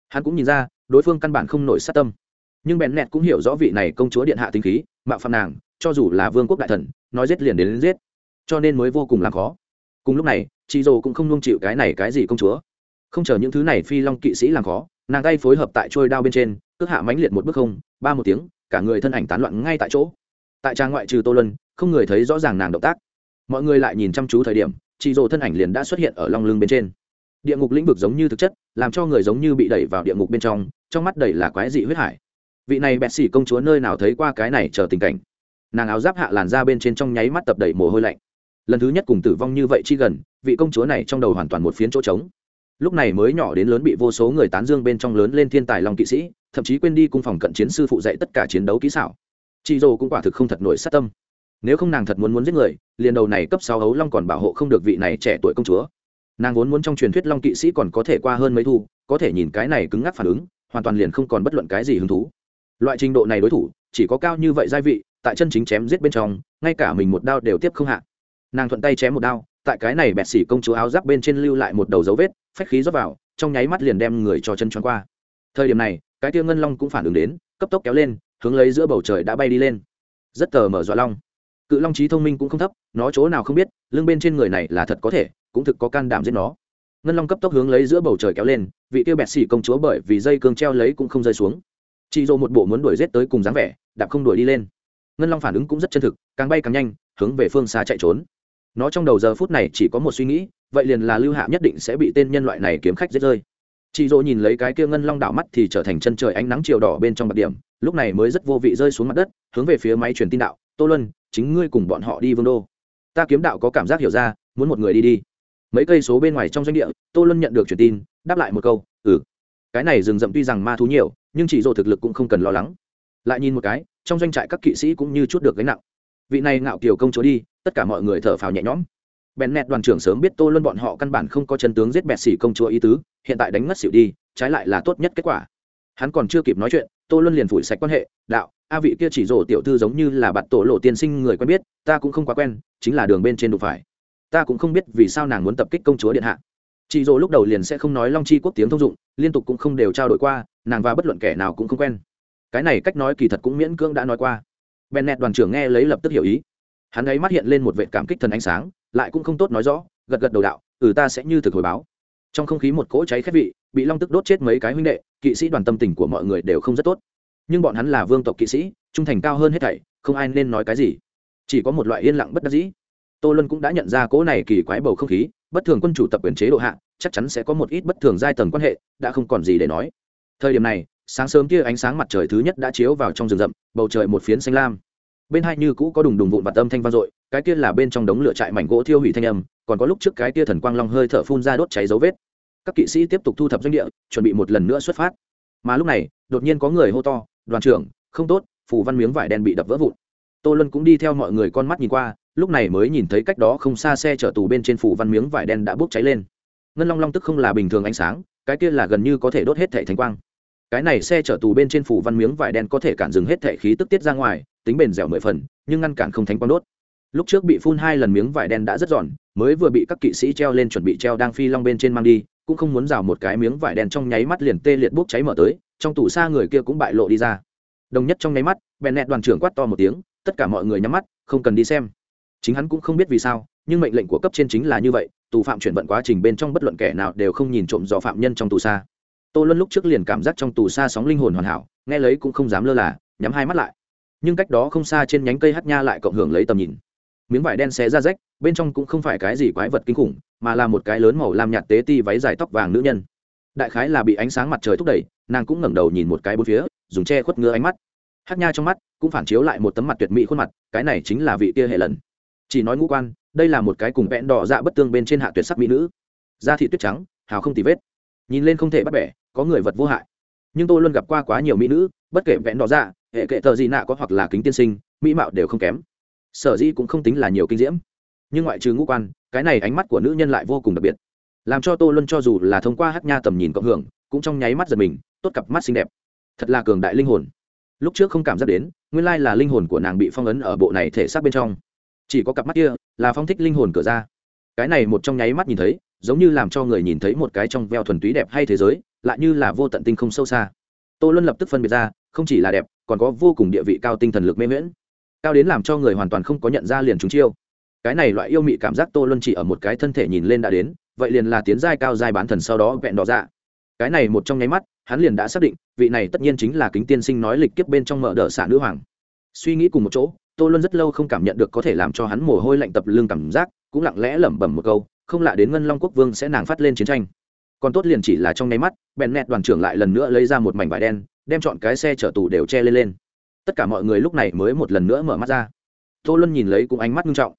Hắn cũng nhìn ra, đối phương căn bản không nổi sát tâm nhưng bèn nẹt cũng hiểu rõ vị này công chúa điện hạ tinh khí mạo phạm nàng cho dù là vương quốc đại thần nói giết liền đến, đến giết. Cho nên mới vô cùng làm khó. Cùng lúc này chị dồ cũng không nung chịu cái này cái gì công chúa. Không chờ những thứ này phi long kỵ sĩ làm khó nàng tay phối hợp tại trôi đao bên trên cước hạ mãnh liệt một bước không ba một tiếng cả người thân ảnh tán loạn ngay tại chỗ. Tại trang ngoại trừ tô lân không người thấy rõ ràng nàng động tác. Mọi người lại nhìn chăm chú thời điểm chị rồ thân ảnh liền đã xuất hiện ở long lưng bên trên. Địa ngục lĩnh vực giống như thực chất làm cho người giống như bị đẩy vào địa ngục bên trong trong mắt đầy là quái dị huyết hải vị này bẹt xỉ công chúa nơi nào thấy qua cái này chờ tình cảnh. Nàng áo giáp hạ làn ra bên trên trong nháy mắt tập đầy mồ hôi lạnh. Lần thứ nhất cùng tử vong như vậy chi gần, vị công chúa này trong đầu hoàn toàn một phiến chỗ trống. Lúc này mới nhỏ đến lớn bị vô số người tán dương bên trong lớn lên thiên tài long kỵ sĩ, thậm chí quên đi cung phòng cận chiến sư phụ dạy tất cả chiến đấu kỹ xảo. Chị dô cũng quả thực không thật nổi sát tâm. Nếu không nàng thật muốn muốn giết người, liền đầu này cấp sáu ấu long còn bảo hộ không được vị này trẻ tuổi công chúa. Nàng vốn muốn trong truyền thuyết long kỵ sĩ còn có thể qua hơn mấy thu, có thể nhìn cái này cứng ngắc phản ứng, hoàn toàn liền không còn bất luận cái gì hứng thú loại trình độ này đối thủ, chỉ có cao như vậy gia vị, tại chân chính chém giết bên trong, ngay cả mình một đao đều tiếp không hạ. Nàng thuận tay chém một đao, tại cái này bẹt xỉ công chúa áo giáp bên trên lưu lại một đầu dấu vết, phách khí rót vào, trong nháy mắt liền đem người cho chân choáng qua. Thời điểm này, cái tia ngân long cũng phản ứng đến, cấp tốc kéo lên, hướng lấy giữa bầu trời đã bay đi lên. Rất tờ mở dọa long. Cự long trí thông minh cũng không thấp, nó chỗ nào không biết, lưng bên trên người này là thật có thể, cũng thực có can đảm giết nó. Ngân long cấp tốc hướng lấy giữa bầu trời kéo lên, vị tiêu bẹt xỉ công chúa bởi vì dây cương treo lấy cũng không rơi xuống chị dỗ một bộ muốn đuổi rết tới cùng dáng vẻ, đạp không đuổi đi lên. Ngân long phản ứng cũng rất chân thực, càng bay càng nhanh, hướng về phương xa chạy trốn. Nó trong đầu giờ phút này chỉ có một suy nghĩ, vậy liền là lưu hạ nhất định sẽ bị tên nhân loại này kiếm khách giết rơi. Chị dỗ nhìn lấy cái kia ngân long đảo mắt thì trở thành chân trời ánh nắng chiều đỏ bên trong mặt điểm, lúc này mới rất vô vị rơi xuống mặt đất, hướng về phía máy truyền tin đạo, tô luân, chính ngươi cùng bọn họ đi vương đô. Ta kiếm đạo có cảm giác hiểu ra, muốn một người đi đi. Mấy cây số bên ngoài trong doanh địa, tô luân nhận được truyền tin, đáp lại một câu ừ cái này rừng rậm tuy rằng ma thú nhiều, nhưng chỉ dồ thực lực cũng không cần lo lắng. Lại nhìn một cái, trong doanh trại các kỵ sĩ cũng như chút được gánh nặng. Vị này ngạo kiều công chúa đi, tất cả mọi người thở phào nhẹ nhõm. Bèn nẹt đoàn trưởng sớm biết tô luân bọn họ căn bản không có chân tướng giết bẹt xỉ công chúa ý tứ, hiện tại đánh mất xỉu đi, trái lại là tốt nhất kết quả. Hắn còn chưa kịp nói chuyện, tô luân liền phủi sạch quan hệ, đạo, a vị kia chỉ rổ tiểu thư giống như là bạn tổ lộ tiên sinh người quen biết, ta cũng không quá quen, chính là đường bên trên đục phải. Ta cũng không biết vì sao nàng muốn tập kích công chúa điện hạ chị dỗ lúc đầu liền sẽ không nói long chi quốc tiếng thông dụng, liên tục cũng không đều trao đổi qua, nàng và bất luận kẻ nào cũng không quen. Cái này cách nói kỳ thật cũng miễn cưỡng đã nói qua. Bèn đoàn trưởng nghe lấy lập tức hiểu ý. Hắn ấy mắt hiện lên một vệ cảm kích thần ánh sáng, lại cũng không tốt nói rõ, gật gật đầu đạo ừ ta sẽ như thực hồi báo. Trong không khí một cỗ cháy khét vị, bị long tức đốt chết mấy cái huynh đệ, kỵ sĩ đoàn tâm tình của mọi người đều không rất tốt. Nhưng bọn hắn là vương tộc kỵ sĩ, trung thành cao hơn hết thảy, không ai nên nói cái gì. Chỉ có một loại yên lặng bất đắc dĩ. Tô luân cũng đã nhận ra cỗ này kỳ quái bầu không khí bất thường quân chủ tập quyền chế độ hạ, chắc chắn sẽ có một ít bất thường giai tầng quan hệ, đã không còn gì để nói. Thời điểm này, sáng sớm kia ánh sáng mặt trời thứ nhất đã chiếu vào trong rừng rậm, bầu trời một phiến xanh lam. Bên hai như cũ có đùng đùng vụn vặt âm thanh vang dội, cái kia là bên trong đống lửa trại mảnh gỗ thiêu hủy thanh âm, còn có lúc trước cái kia thần quang long hơi thở phun ra đốt cháy dấu vết. Các kỵ sĩ tiếp tục thu thập doanh địa, chuẩn bị một lần nữa xuất phát. Mà lúc này, đột nhiên có người hô to, đoàn trưởng, không tốt phủ văn miếng vải đen bị đập vỡ vụn. Tô luân cũng đi theo mọi người con mắt nhìn qua lúc này mới nhìn thấy cách đó không xa xe chở tù bên trên phủ văn miếng vải đen đã bốc cháy lên. Ngân long long tức không là bình thường ánh sáng, cái kia là gần như có thể đốt hết thẻ thánh quang. Cái này xe chở tù bên trên phủ văn miếng vải đen có thể cản dừng hết thẻ khí tức tiết ra ngoài, tính bền dẻo mười phần, nhưng ngăn cản không thánh quang đốt. Lúc trước bị phun hai lần miếng vải đen đã rất giòn, mới vừa bị các kỵ sĩ treo lên chuẩn bị treo đang phi long bên trên mang đi, cũng không muốn rào một cái miếng vải đen trong nháy mắt liền tê liệt bốc cháy mở tới, trong tủ xa người kia cũng bại lộ đi ra. Đồng nhất trong nháy mắt, bèn nẹt đoàn trưởng quát to một tiếng, tất cả mọi người nhắm mắt, không cần đi xem chính hắn cũng không biết vì sao, nhưng mệnh lệnh của cấp trên chính là như vậy, tù phạm chuyển vận quá trình bên trong bất luận kẻ nào đều không nhìn trộm dò phạm nhân trong tù xa tô luân lúc trước liền cảm giác trong tù xa sóng linh hồn hoàn hảo, nghe lấy cũng không dám lơ là, nhắm hai mắt lại. Nhưng cách đó không xa trên nhánh cây hát nha lại cộng hưởng lấy tầm nhìn. Miếng vải đen xé ra rách, bên trong cũng không phải cái gì quái vật kinh khủng, mà là một cái lớn màu lam nhạt tế ti váy dài tóc vàng nữ nhân. Đại khái là bị ánh sáng mặt trời thúc đẩy, nàng cũng ngẩng đầu nhìn một cái bốn phía, dùng che khuất ngứa ánh mắt. Hát nha trong mắt cũng phản chiếu lại một tấm mặt tuyệt mỹ khuôn mặt, cái này chính là vị tia hệ lần chỉ nói ngũ quan, đây là một cái cùng vẽn đỏ dạ bất tương bên trên hạ tuyệt sắc mỹ nữ. Da thị tuyết trắng, hào không tì vết. Nhìn lên không thể bắt bẻ, có người vật vô hại. Nhưng tôi luôn gặp qua quá nhiều mỹ nữ, bất kể vẽn đỏ dạ hệ kệ tờ gì nạ có hoặc là kính tiên sinh, mỹ mạo đều không kém. Sở dĩ cũng không tính là nhiều kinh diễm. Nhưng ngoại trừ ngũ quan, cái này ánh mắt của nữ nhân lại vô cùng đặc biệt. Làm cho tô luân cho dù là thông qua hát nha tầm nhìn cộng hưởng, cũng trong nháy mắt giật mình, tốt cặp mắt xinh đẹp. Thật là cường đại linh hồn. Lúc trước không cảm giác đến, nguyên lai là linh hồn của nàng bị phong ấn ở bộ này thể xác bên trong chỉ có cặp mắt kia là phong thích linh hồn cửa ra. Cái này một trong nháy mắt nhìn thấy, giống như làm cho người nhìn thấy một cái trong veo thuần túy đẹp hay thế giới, lại như là vô tận tinh không sâu xa. Tô luân lập tức phân biệt ra, không chỉ là đẹp, còn có vô cùng địa vị cao tinh thần lực mê miễn cao đến làm cho người hoàn toàn không có nhận ra liền chúng chiêu. Cái này loại yêu mị cảm giác tô luân chỉ ở một cái thân thể nhìn lên đã đến, vậy liền là tiến giai cao giai bán thần sau đó vẹn đỏ ra cái này một trong nháy mắt, hắn liền đã xác định, vị này tất nhiên chính là kính tiên sinh nói lịch kiếp bên trong mở đỡ xả nữ hoàng. Suy nghĩ cùng một chỗ tô luân rất lâu không cảm nhận được có thể làm cho hắn mồ hôi lạnh tập lương cảm giác, cũng lặng lẽ lẩm bẩm một câu, không lạ đến ngân long quốc vương sẽ nàng phát lên chiến tranh. Còn tốt liền chỉ là trong nháy mắt, bèn nẹt đoàn trưởng lại lần nữa lấy ra một mảnh vải đen, đem chọn cái xe chở tù đều che lên lên. Tất cả mọi người lúc này mới một lần nữa mở mắt ra. Tô luân nhìn lấy cũng ánh mắt nghiêm trọng.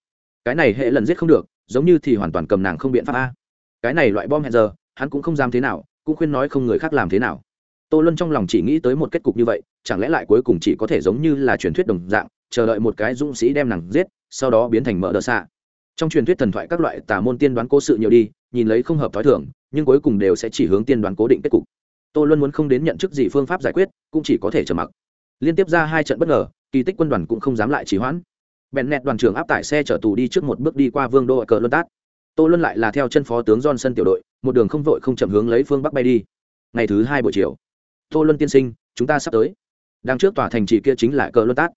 Cái này hệ lần giết không được, giống như thì hoàn toàn cầm nàng không biện pháp a. Cái này loại bom hẹn giờ, hắn cũng không dám thế nào, cũng khuyên nói không người khác làm thế nào. Tô luân trong lòng chỉ nghĩ tới một kết cục như vậy, chẳng lẽ lại cuối cùng chỉ có thể giống như là truyền thuyết đồng dạng chờ đợi một cái dũng sĩ đem nàng giết, sau đó biến thành mỡ đỡ xạ. Trong truyền thuyết thần thoại các loại tà môn tiên đoán cố sự nhiều đi, nhìn lấy không hợp t h ó i thưởng nhưng cuối cùng đều sẽ chỉ hướng tiên đoán cố định kết cục. Tô luân muốn không đến nhận chức gì phương pháp giải quyết, cũng chỉ có thể trở mặc. Liên tiếp ra hai trận bất ngờ, kỳ tích quân đoàn cũng không dám lại trì hoãn. Bèn nẹt đoàn trưởng áp tải xe chở tù đi trước một bước đi qua vương đô ở cờ luân tát. Tô luân lại là theo chân phó tướng johnson tiểu đội, một đường không vội không chậm hướng lấy phương bắc bay đi. Ngày thứ hai buổi chiều, tô luân tiên sinh, chúng ta sắp tới. Đang trước tòa thành trì kia chính là cờ luân tát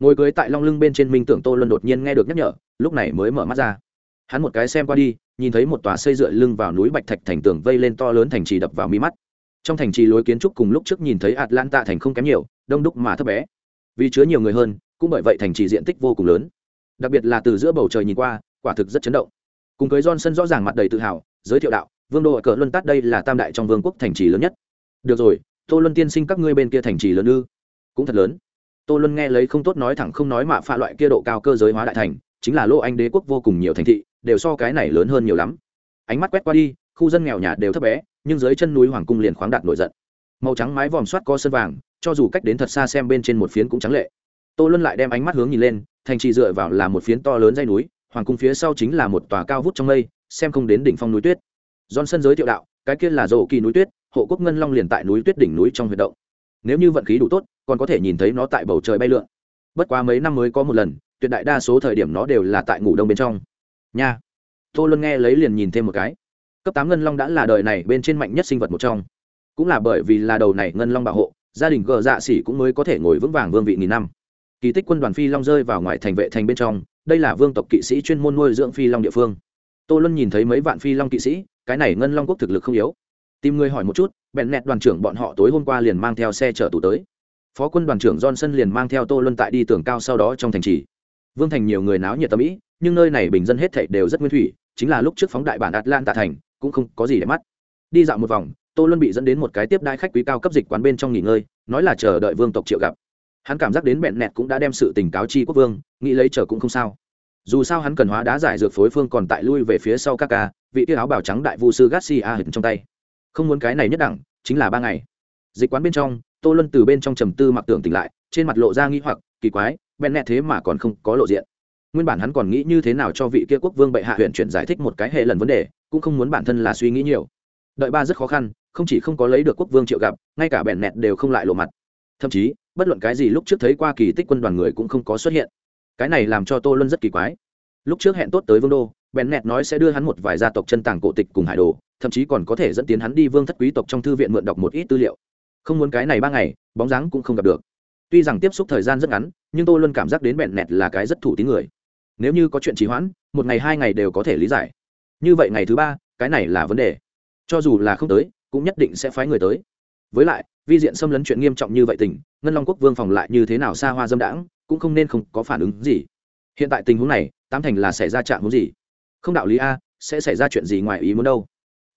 ngồi cưới tại long lưng bên trên minh tưởng tô luân đột nhiên nghe được nhắc nhở, lúc này mới mở mắt ra. Hắn một cái xem qua đi, nhìn thấy một tòa xây dựa lưng vào núi bạch thạch thành tường vây lên to lớn thành trì đập vào mi mắt. Trong thành trì lối kiến trúc cùng lúc trước nhìn thấy atlanta thành không kém nhiều, đông đúc mà thấp bé. Vì chứa nhiều người hơn, cũng bởi vậy thành trì diện tích vô cùng lớn. Đặc biệt là từ giữa bầu trời nhìn qua, quả thực rất chấn động. Cùng cưới johnson rõ ràng mặt đầy tự hào, giới thiệu đạo, vương đô ở cờ luân tát đây là tam đại trong vương quốc thành trì lớn nhất. Được rồi, tô luân tiên sinh các ngươi bên kia thành trì lớn ư? Cũng thật lớn tô luân nghe lấy không tốt nói thẳng không nói mạ pha loại kia độ cao cơ giới hóa đại thành, chính là lô anh đế quốc vô cùng nhiều thành thị, đều so cái này lớn hơn nhiều lắm. Ánh mắt quét qua đi, khu dân nghèo nhà đều thấp bé, nhưng dưới chân núi hoàng cung liền khoáng đạt nổi giận. Màu trắng mái vòm soát co sơn vàng, cho dù cách đến thật xa xem bên trên một phiến cũng trắng lệ. Tô luân lại đem ánh mắt hướng nhìn lên, thành trì dựa vào là một phiến to lớn dây núi, hoàng cung phía sau chính là một tòa cao vút trong mây, xem không đến đỉnh phong núi tuyết. Sân giới thiệu đạo, cái kia là rổ kỳ núi tuyết, hộ quốc ngân long liền tại núi tuyết đỉnh núi trong huyệt động nếu như vận khí đủ tốt, còn có thể nhìn thấy nó tại bầu trời bay lượn. Bất quá mấy năm mới có một lần, tuyệt đại đa số thời điểm nó đều là tại ngủ đông bên trong. Nha. Tô luân nghe lấy liền nhìn thêm một cái. Cấp tám ngân long đã là đời này bên trên mạnh nhất sinh vật một trong. Cũng là bởi vì là đầu này ngân long bảo hộ, gia đình gờ dạ xỉ cũng mới có thể ngồi vững vàng vương vị nghìn năm. Kỳ tích quân đoàn phi long rơi vào ngoài thành vệ thành bên trong, đây là vương tộc kỵ sĩ chuyên môn nuôi dưỡng phi long địa phương. Tô luân nhìn thấy mấy vạn phi long kỵ sĩ, cái này ngân long quốc thực lực không yếu tìm người hỏi một chút, bèn nẹt đoàn trưởng bọn họ tối hôm qua liền mang theo xe chở tù tới. Phó quân đoàn trưởng johnson liền mang theo tô luân tại đi tường cao sau đó trong thành trì. Vương thành nhiều người náo nhiệt tâm ý, nhưng nơi này bình dân hết thảy đều rất nguyên thủy, chính là lúc trước phóng đại bản atlanta thành, cũng không có gì để mắt. Đi dạo một vòng, tô luân bị dẫn đến một cái tiếp đai khách quý cao cấp dịch quán bên trong nghỉ ngơi, nói là chờ đợi vương tộc triệu gặp. Hắn cảm giác đến bẹn nẹt cũng đã đem sự tình cáo chi quốc vương, nghĩ lấy chờ cũng không sao. Dù sao hắn cần hóa đá giải dược phối phương còn tại lui về phía sau các ca, vị tiêu áo bào trắng đại vu sư garcia hận trong tay không muốn cái này nhất đẳng, chính là ba ngày. Dịch quán bên trong, tô luân từ bên trong trầm tư mặc tưởng tỉnh lại, trên mặt lộ ra nghi hoặc, kỳ quái, bèn nẹ thế mà còn không có lộ diện. Nguyên bản hắn còn nghĩ như thế nào cho vị kia quốc vương bệ hạ huyện chuyển giải thích một cái hệ lần vấn đề, cũng không muốn bản thân là suy nghĩ nhiều. Đợi ba rất khó khăn, không chỉ không có lấy được quốc vương triệu gặp, ngay cả bèn nẹt đều không lại lộ mặt. Thậm chí, bất luận cái gì lúc trước thấy qua kỳ tích quân đoàn người cũng không có xuất hiện. Cái này làm cho tô luân rất kỳ quái. Lúc trước hẹn tốt tới vương đô, bèn nẹt nói sẽ đưa hắn một vài gia tộc chân tàng cổ tịch cùng hải đồ thậm chí còn có thể dẫn tiến hắn đi vương thất quý tộc trong thư viện mượn đọc một ít tư liệu. Không muốn cái này ba ngày, bóng dáng cũng không gặp được. Tuy rằng tiếp xúc thời gian rất ngắn, nhưng tôi luôn cảm giác đến bẹn nẹt là cái rất thủ tín người. Nếu như có chuyện trì hoãn, một ngày hai ngày đều có thể lý giải. Như vậy ngày thứ ba, cái này là vấn đề. Cho dù là không tới, cũng nhất định sẽ phái người tới. Với lại, vi diện xâm lấn chuyện nghiêm trọng như vậy tình, ngân long quốc vương phòng lại như thế nào xa hoa dâm đãng, cũng không nên không có phản ứng gì. Hiện tại tình huống này, tám thành là xảy ra trạng huống gì? Không đạo lý a, sẽ xảy ra chuyện gì ngoài ý muốn đâu?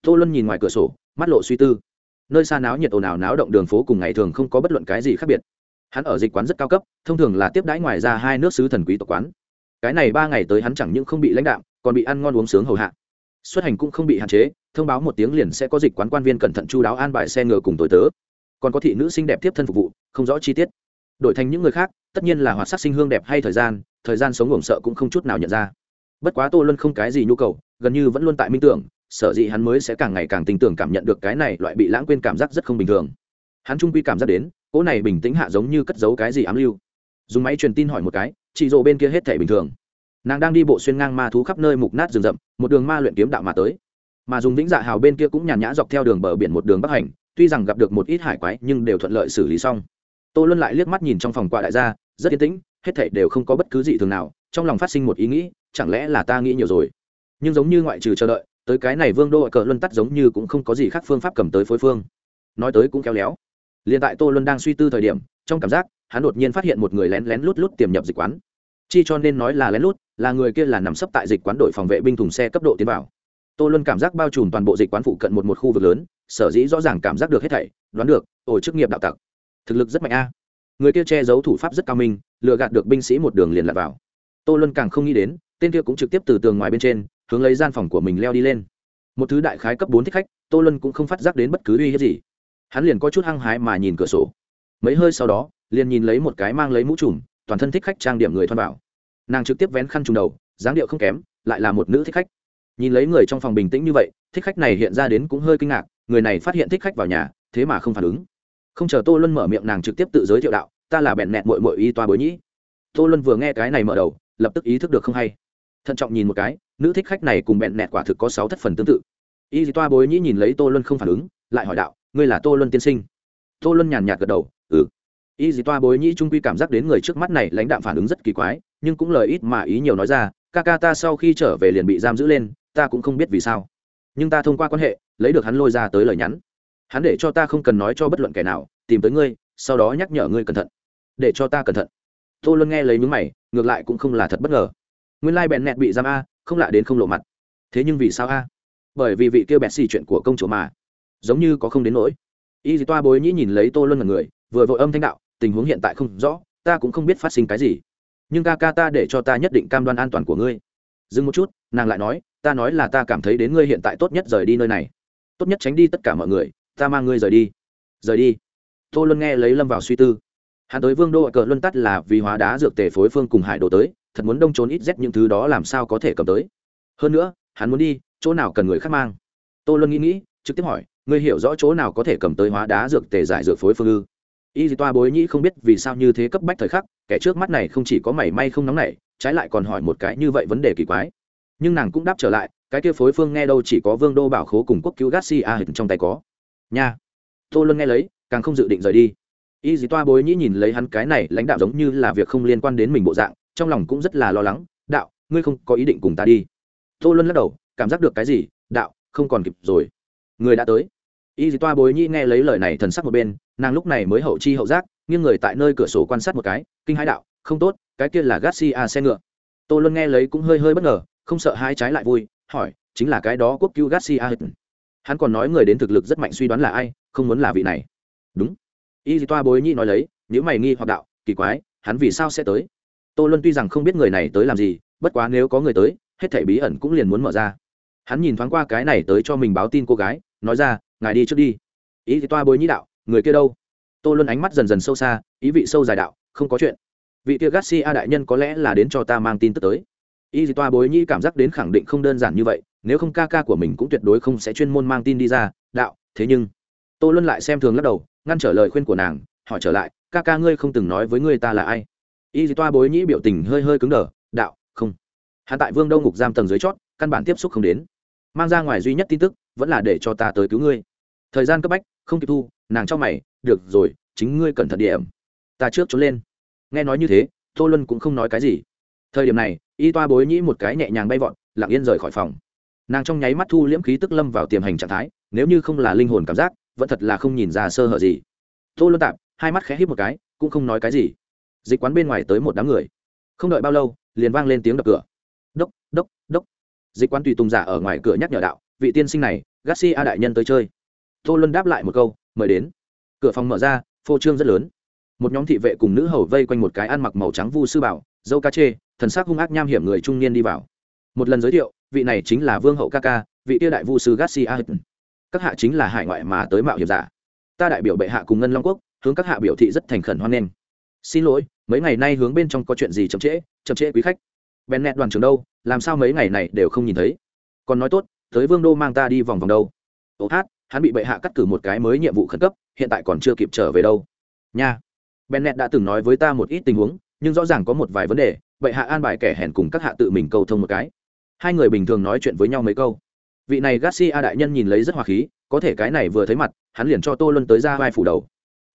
Tô luân nhìn ngoài cửa sổ, mắt lộ suy tư. Nơi xa náo nhiệt ồn ào náo động đường phố cùng ngày thường không có bất luận cái gì khác biệt. Hắn ở dịch quán rất cao cấp, thông thường là tiếp đãi ngoài ra hai nước sứ thần quý tộc quán. Cái này ba ngày tới hắn chẳng những không bị lãnh đạo còn bị ăn ngon uống sướng hầu hạ. Xuất hành cũng không bị hạn chế, thông báo một tiếng liền sẽ có dịch quán quan viên cẩn thận chú đáo an bài xe ngựa cùng tối tớ. Còn có thị nữ xinh đẹp tiếp thân phục vụ, không rõ chi tiết. Đổi thành những người khác, tất nhiên là hoạt sắc sinh hương đẹp hay thời gian thời gian sống ngủng sợ cũng không chút nào nhận ra. Bất quá tô luân không cái gì nhu cầu, gần như vẫn luôn tại minh tưởng sở dĩ hắn mới sẽ càng ngày càng tin tưởng cảm nhận được cái này loại bị lãng quên cảm giác rất không bình thường. Hắn trung quy cảm giác đến, cỗ này bình tĩnh hạ giống như cất giấu cái gì ám lưu. Dùng máy truyền tin hỏi một cái, chị rộ bên kia hết thể bình thường. Nàng đang đi bộ xuyên ngang ma thú khắp nơi mục nát rừng rậm, một đường ma luyện kiếm đạo mà tới. Mà dùng vĩnh dạ hào bên kia cũng nhàn nhã dọc theo đường bờ biển một đường bắc hành, tuy rằng gặp được một ít hải quái nhưng đều thuận lợi xử lý xong. Tô luân lại liếc mắt nhìn trong phòng quạ đại gia, rất yên tĩnh, hết thảy đều không có bất cứ gì thường nào, trong lòng phát sinh một ý nghĩ, chẳng lẽ là ta nghĩ nhiều rồi? Nhưng giống như ngoại trừ chờ đợi tới cái này vương đô ở cờ luân tắt giống như cũng không có gì khác phương pháp cầm tới phối phương. Nói tới cũng khéo léo. Liền tại tô luân đang suy tư thời điểm, trong cảm giác, hắn đột nhiên phát hiện một người lén lén lút lút tiềm nhập dịch quán. Chi cho nên nói là lén lút, là người kia là nằm sấp tại dịch quán đội phòng vệ binh thùng xe cấp độ tiến vào. Tô luân cảm giác bao trùm toàn bộ dịch quán phụ cận một một khu vực lớn, sở dĩ rõ ràng cảm giác được hết thảy, đoán được ổ chức nghiệp đạo tặc. Thực lực rất mạnh a. Người kia che giấu thủ pháp rất cao minh, lừa gạt được binh sĩ một đường liền lặn vào. Tô luân càng không nghĩ đến, tên kia cũng trực tiếp từ tường ngoài bên trên hướng lấy gian phòng của mình leo đi lên. Một thứ đại khái cấp bốn thích khách, tô luân cũng không phát giác đến bất cứ uy hiếp gì. Hắn liền có chút hăng hái mà nhìn cửa sổ. Mấy hơi sau đó, liền nhìn lấy một cái mang lấy mũ trùm, toàn thân thích khách trang điểm người thoan bảo. Nàng trực tiếp vén khăn trùm đầu, dáng điệu không kém, lại là một nữ thích khách. Nhìn lấy người trong phòng bình tĩnh như vậy, thích khách này hiện ra đến cũng hơi kinh ngạc, người này phát hiện thích khách vào nhà, thế mà không phản ứng. Không chờ tô luân mở miệng nàng trực tiếp tự giới thiệu đạo, ta là bẹn nẹt mội mội y toa bối nhĩ. Tô luân vừa nghe cái này mở đầu, lập tức ý thức được không hay. Thận trọng nhìn một cái nữ thích khách này cùng bẹn nẹt quả thực có sáu thất phần tương tự. Y toa bối nhĩ nhìn lấy tô luân không phản ứng, lại hỏi đạo, ngươi là tô luân tiên sinh? Tô luân nhàn nhạt gật đầu ừ. Y dì toa bối nhĩ trung quy cảm giác đến người trước mắt này lãnh đạm phản ứng rất kỳ quái, nhưng cũng lời ít mà ý nhiều nói ra, ca ca ta sau khi trở về liền bị giam giữ lên, ta cũng không biết vì sao. Nhưng ta thông qua quan hệ, lấy được hắn lôi ra tới lời nhắn. Hắn để cho ta không cần nói cho bất luận kẻ nào, tìm tới ngươi, sau đó nhắc nhở ngươi cẩn thận. Để cho ta cẩn thận. Tô luân nghe lấy mướn mày, ngược lại cũng không là thật bất ngờ. Nguyên lai、like、bèn nẹt bị giam a không lạ đến không lộ mặt. Thế nhưng vì sao a? Bởi vì vị kia bẹt xì chuyện của công chúa mà. Giống như có không đến nỗi. Y dì toa bối nhĩ nhìn lấy tô luân là người, vừa vội âm thanh đạo, tình huống hiện tại không rõ, ta cũng không biết phát sinh cái gì. Nhưng ca ca ta để cho ta nhất định cam đoan an toàn của ngươi. Dừng một chút, nàng lại nói, ta nói là ta cảm thấy đến ngươi hiện tại tốt nhất rời đi nơi này. Tốt nhất tránh đi tất cả mọi người, ta mang ngươi rời đi. Rời đi? Tô luân nghe lấy lâm vào suy tư. Hắn tới vương đô cờ luân tắt là vì hóa đá dược tề phối phương cùng hải đồ tới thật muốn đông trốn ít rét những thứ đó làm sao có thể cầm tới. Hơn nữa, hắn muốn đi, chỗ nào cần người khác mang. Tô luân nghĩ nghĩ, trực tiếp hỏi, ngươi hiểu rõ chỗ nào có thể cầm tới hóa đá dược tề giải dược phối phương ư? Y dì toa bối nhĩ không biết vì sao như thế cấp bách thời khắc, kẻ trước mắt này không chỉ có mảy may không nóng nảy, trái lại còn hỏi một cái như vậy vấn đề kỳ quái. Nhưng nàng cũng đáp trở lại, cái kia phối phương nghe đâu chỉ có vương đô bảo khố cùng quốc cứu garcia à, hình trong tay có. Nha. Tô luân nghe lấy, càng không dự định rời đi. Y dì toa bối nhĩ nhìn lấy hắn cái này lãnh đạo giống như là việc không liên quan đến mình bộ dạng trong lòng cũng rất là lo lắng, đạo, ngươi không có ý định cùng ta đi. Tô luân lắc đầu, cảm giác được cái gì? Đạo, không còn kịp rồi. Người đã tới. Y dì toa bối Nhi nghe lấy lời này thần sắc một bên, nàng lúc này mới hậu chi hậu giác, nghiêng người tại nơi cửa sổ quan sát một cái, kinh hãi đạo, không tốt, cái kia là garcia xe ngựa. Tô luân nghe lấy cũng hơi hơi bất ngờ, không sợ hai trái lại vui, hỏi, chính là cái đó quốc cứu garcia hắn còn nói người đến thực lực rất mạnh suy đoán là ai, không muốn là vị này. Đúng. Y dì toa bối Nhi nói lấy nếu mày nghi hoặc đạo, kỳ quái, hắn vì sao sẽ tới? Tô luân tuy rằng không biết người này tới làm gì, bất quá nếu có người tới, hết thảy bí ẩn cũng liền muốn mở ra. Hắn nhìn thoáng qua cái này tới cho mình báo tin cô gái, nói ra, ngài đi trước đi. Ý thì toa bối nhĩ đạo, người kia đâu? Tô luân ánh mắt dần dần sâu xa, ý vị sâu dài đạo, không có chuyện. Vị kia garcia đại nhân có lẽ là đến cho ta mang tin tức tới. Ý thì toa bối nhĩ cảm giác đến khẳng định không đơn giản như vậy, nếu không ca ca của mình cũng tuyệt đối không sẽ chuyên môn mang tin đi ra, đạo, thế nhưng tô luân lại xem thường lắc đầu, ngăn trở lời khuyên của nàng, hỏi trở lại, ca ca ngươi không từng nói với ngươi ta là ai? Y thì toa bối nhĩ biểu tình hơi hơi cứng đờ, đạo, không. Hạ tại vương đâu ngục giam tầng dưới chót, căn bản tiếp xúc không đến. Mang ra ngoài duy nhất tin tức vẫn là để cho ta tới cứu ngươi. Thời gian cấp bách, không kịp thu, nàng cho mày, được rồi, chính ngươi cẩn thận điểm. Ta trước trốn lên. Nghe nói như thế, tô luân cũng không nói cái gì. Thời điểm này, y toa bối nhĩ một cái nhẹ nhàng bay vọt, lặng yên rời khỏi phòng. Nàng trong nháy mắt thu liễm khí tức lâm vào tiềm hành trạng thái, nếu như không là linh hồn cảm giác, vẫn thật là không nhìn ra sơ hở gì. Tô luân tạm hai mắt khẽ hít một cái, cũng không nói cái gì dịch quán bên ngoài tới một đám người. Không đợi bao lâu, liền vang lên tiếng đập cửa. Đốc đốc đốc. Dịch quán tùy tùng giả ở ngoài cửa nhắc nhở đạo, vị tiên sinh này, garcia đại nhân tới chơi. Tô luân đáp lại một câu, mời đến. Cửa phòng mở ra, phô trương rất lớn. Một nhóm thị vệ cùng nữ hầu vây quanh một cái ăn mặc màu trắng vu sư bảo, dâu ca chê, thần sắc hung ác nham hiểm người trung niên đi vào. Một lần giới thiệu, vị này chính là vương hậu ca ca, vị tiêu đại vu sư garcia. Các hạ chính là hải ngoại mà tới mạo hiểm giả. Ta đại biểu bệ hạ cùng ngân long quốc, hướng các hạ biểu thị rất thành khẩn hoan nghênh. Xin lỗi mấy ngày nay hướng bên trong có chuyện gì chậm trễ chậm trễ quý khách? Bèn nẹt đoàn trường đâu, làm sao mấy ngày này đều không nhìn thấy? Còn nói tốt, tới vương đô mang ta đi vòng vòng đâu. Ô hát, hắn bị bệ hạ cắt cử một cái mới nhiệm vụ khẩn cấp, hiện tại còn chưa kịp trở về đâu. Nha. Bennett đã từng nói với ta một ít tình huống, nhưng rõ ràng có một vài vấn đề, bệ hạ an bài kẻ hèn cùng các hạ tự mình câu thông một cái. Hai người bình thường nói chuyện với nhau mấy câu. Vị này garcia đại nhân nhìn lấy rất hòa khí, có thể cái này vừa thấy mặt, hắn liền cho tô luân tới ra vai phủ đầu.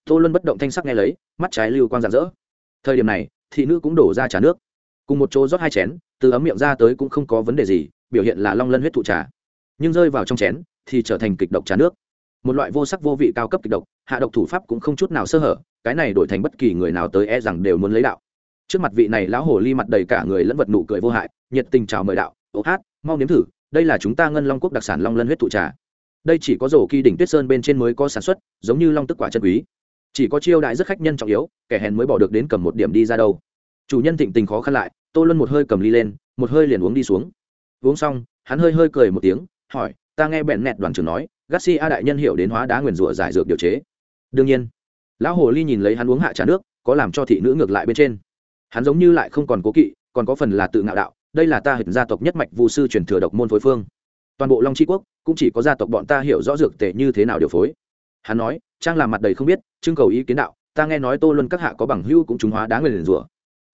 Tô luân bất động thanh sắc nghe lấy, mắt trái lưu quang rạng rỡ thời điểm này, thị nữ cũng đổ ra trà nước. Cùng một chỗ rót hai chén, từ ấm miệng ra tới cũng không có vấn đề gì, biểu hiện là long lân huyết thụ trà. Nhưng rơi vào trong chén, thì trở thành kịch độc trà nước. Một loại vô sắc vô vị cao cấp kịch độc, hạ độc thủ pháp cũng không chút nào sơ hở, cái này đổi thành bất kỳ người nào tới e rằng đều muốn lấy đạo. Trước mặt vị này lão hồ ly mặt đầy cả người lẫn vật nụ cười vô hại, nhiệt tình chào mời đạo, ô hát, mau nếm thử, đây là chúng ta ngân long quốc đặc sản long lân huyết thụ trà. Đây chỉ có rổ kỳ đỉnh tuyết sơn bên trên mới có sản xuất, giống như long tức quả chân quý chỉ có chiêu đại rất khách nhân trọng yếu, kẻ hèn mới bỏ được đến cầm một điểm đi ra đâu. Chủ nhân thịnh tình khó khăn lại, tô luân một hơi cầm ly lên, một hơi liền uống đi xuống. Uống xong, hắn hơi hơi cười một tiếng, hỏi, ta nghe bẹn nẹt đoàn trưởng nói, garcia đại nhân hiểu đến hóa đá nguyền rủa giải dược điều chế. Đương nhiên. Lão hồ ly nhìn lấy hắn uống hạ trà nước, có làm cho thị nữ ngược lại bên trên. Hắn giống như lại không còn cố kỵ, còn có phần là tự ngạo đạo, đây là ta hình gia tộc nhất mạch vu sư truyền thừa độc môn phối phương. Toàn bộ long tri quốc, cũng chỉ có gia tộc bọn ta hiểu rõ dược tệ như thế nào điều phối hắn nói, trang làm mặt đầy không biết, trưng cầu ý kiến đạo, ta nghe nói tô luân các hạ có bằng hưu cũng trúng hóa đá liền rủa.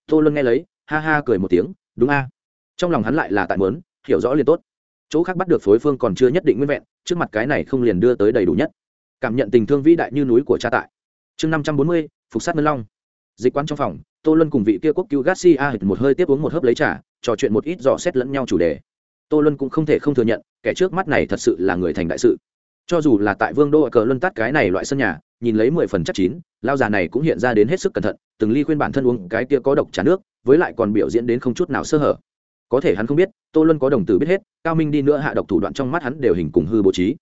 Tô luân nghe lấy, ha ha cười một tiếng, đúng a. Trong lòng hắn lại là tại mớn hiểu rõ liền tốt. Chỗ khác bắt được phối phương còn chưa nhất định nguyên vẹn, trước mặt cái này không liền đưa tới đầy đủ nhất. Cảm nhận tình thương vĩ đại như núi của cha tại. Chương năm trăm bốn mươi, phục sát mân long. Dịch quán trong phòng, tô luân cùng vị kia quốc cứu garcia một hơi tiếp uống một hớp lấy trà, trò chuyện một ít dò xét lẫn nhau chủ đề. Tô luân cũng không thể không thừa nhận, kẻ trước mắt này thật sự là người thành đại sự cho dù là tại vương đô ở cờ luân tắt cái này loại sân nhà, nhìn lấy mười phần chắc chín, lao già này cũng hiện ra đến hết sức cẩn thận, từng ly khuyên bản thân uống cái kia có độc trà nước, với lại còn biểu diễn đến không chút nào sơ hở. Có thể hắn không biết, tô luân có đồng tử biết hết, cao minh đi nữa hạ độc thủ đoạn trong mắt hắn đều hình cùng hư bố trí.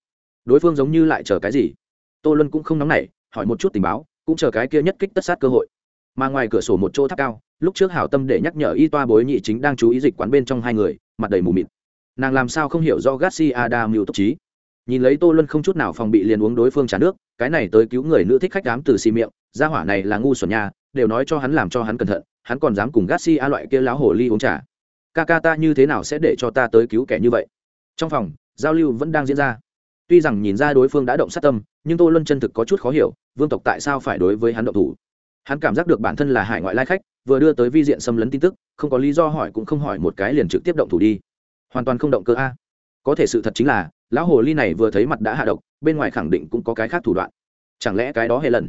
Đối phương giống như lại chờ cái gì? Tô luân cũng không nóng nảy, hỏi một chút tình báo, cũng chờ cái kia nhất kích tất sát cơ hội. Mà ngoài cửa sổ một chỗ tháp cao, lúc trước hảo tâm để nhắc nhở y toa bối nhị chính đang chú ý dịch quán bên trong hai người, mặt đầy mù mịt. Nàng làm sao không hiểu do garcia đa mưu tốc trí? Nhìn lấy tô luân không chút nào phòng bị liền uống đối phương trả nước, cái này tới cứu người nữ thích khách đám từ xì miệng, gia hỏa này là ngu xuẩn nha, đều nói cho hắn làm cho hắn cẩn thận, hắn còn dám cùng garcia loại kia láo hồ ly uống trà. Ca ca ta như thế nào sẽ để cho ta tới cứu kẻ như vậy? Trong phòng, giao lưu vẫn đang diễn ra. Tuy rằng nhìn ra đối phương đã động sát tâm, nhưng tô luân chân thực có chút khó hiểu, vương tộc tại sao phải đối với hắn động thủ? Hắn cảm giác được bản thân là hải ngoại lai khách, vừa đưa tới vi diện xâm lấn tin tức, không có lý do hỏi cũng không hỏi một cái liền trực tiếp động thủ đi. Hoàn toàn không động cơ a. Có thể sự thật chính là lão hồ ly này vừa thấy mặt đã hạ độc, bên ngoài khẳng định cũng có cái khác thủ đoạn. Chẳng lẽ cái đó hề lần?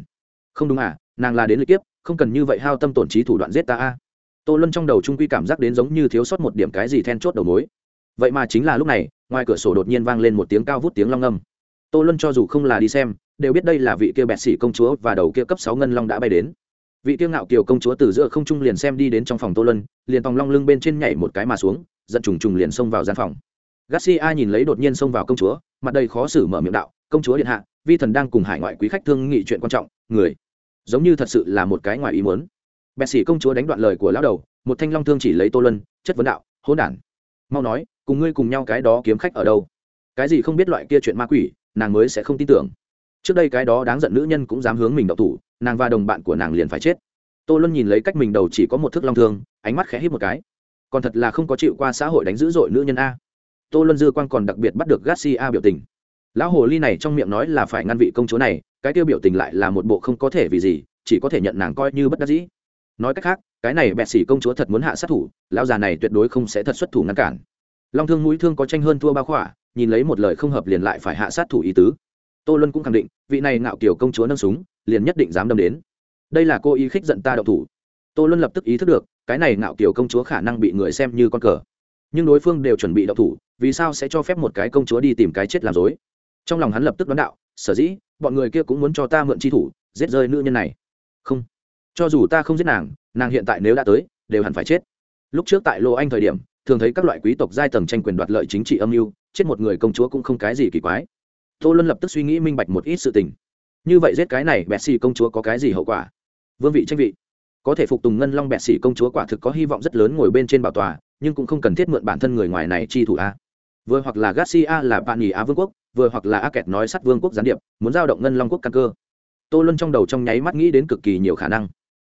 Không đúng à nàng là đến lịch tiếp không cần như vậy hao tâm tổn trí thủ đoạn giết ta a tô luân trong đầu trung quy cảm giác đến giống như thiếu sót một điểm cái gì then chốt đầu mối. Vậy mà chính là lúc này, ngoài cửa sổ đột nhiên vang lên một tiếng cao vút tiếng long âm. Tô luân cho dù không là đi xem, đều biết đây là vị kia bẹt sĩ công chúa và đầu kia cấp sáu ngân long đã bay đến. Vị kia ngạo kiều công chúa từ giữa không trung liền xem đi đến trong phòng tô luân, liền tòng long lưng bên trên nhảy một cái mà xuống, giận trùng trùng liền xông vào gian phòng garcia nhìn lấy đột nhiên xông vào công chúa, mặt đầy khó xử mở miệng đạo, công chúa điện hạ, vi thần đang cùng hải ngoại quý khách thương nghị chuyện quan trọng, người. Giống như thật sự là một cái ngoài ý muốn. Bẹt sĩ công chúa đánh đoạn lời của lão đầu, một thanh long thương chỉ lấy tô luân, chất vấn đạo, hỗn đản, mau nói, cùng ngươi cùng nhau cái đó kiếm khách ở đâu? Cái gì không biết loại kia chuyện ma quỷ, nàng mới sẽ không tin tưởng. Trước đây cái đó đáng giận nữ nhân cũng dám hướng mình đậu thủ, nàng và đồng bạn của nàng liền phải chết. Tô luân nhìn lấy cách mình đầu chỉ có một thước long thương, ánh mắt khẽ hít một cái. Còn thật là không có chịu qua xã hội đánh dữ dội nữ nhân a tô luân dư Quang còn đặc biệt bắt được garcia biểu tình. Lão hồ ly này trong miệng nói là phải ngăn vị công chúa này, cái tiêu biểu tình lại là một bộ không có thể vì gì, chỉ có thể nhận nàng coi như bất đắc dĩ. Nói cách khác, cái này bẹt xỉ công chúa thật muốn hạ sát thủ, lão già này tuyệt đối không sẽ thật xuất thủ ngăn cản. Long thương mũi thương có tranh hơn thua ba khỏa, nhìn lấy một lời không hợp liền lại phải hạ sát thủ ý tứ. Tô luân cũng khẳng định, vị này ngạo kiểu công chúa nâng súng, liền nhất định dám đâm đến. Đây là cô ý khích giận ta đậu thủ. Tô luân lập tức ý thức được, cái này ngạo kiểu công chúa khả năng bị người xem như con cờ. Nhưng đối phương đều chuẩn bị đậu thủ vì sao sẽ cho phép một cái công chúa đi tìm cái chết làm dối? Trong lòng hắn lập tức đoán đạo, sở dĩ, bọn người kia cũng muốn cho ta mượn chi thủ, giết rơi nữ nhân này. Không, cho dù ta không giết nàng nàng hiện tại nếu đã tới, đều hẳn phải chết. Lúc trước tại lô anh thời điểm, thường thấy các loại quý tộc giai tầng tranh quyền đoạt lợi chính trị âm mưu, chết một người công chúa cũng không cái gì kỳ quái. Tô luân lập tức suy nghĩ minh bạch một ít sự tình. Như vậy giết cái này bẹt xì công chúa có cái gì hậu quả? Vương vị tranh vị. Có thể phục tùng ngân long bẹt xì công chúa quả thực có hy vọng rất lớn ngồi bên trên bảo tòa, nhưng cũng không cần thiết mượn bản thân người ngoài này chi thủ a vừa hoặc là garcia là bạn nghỉ á vương quốc, vừa hoặc là a kẹt nói sắt vương quốc gián điệp, muốn giao động ngân long quốc căn cơ. Tô luân trong đầu trong nháy mắt nghĩ đến cực kỳ nhiều khả năng,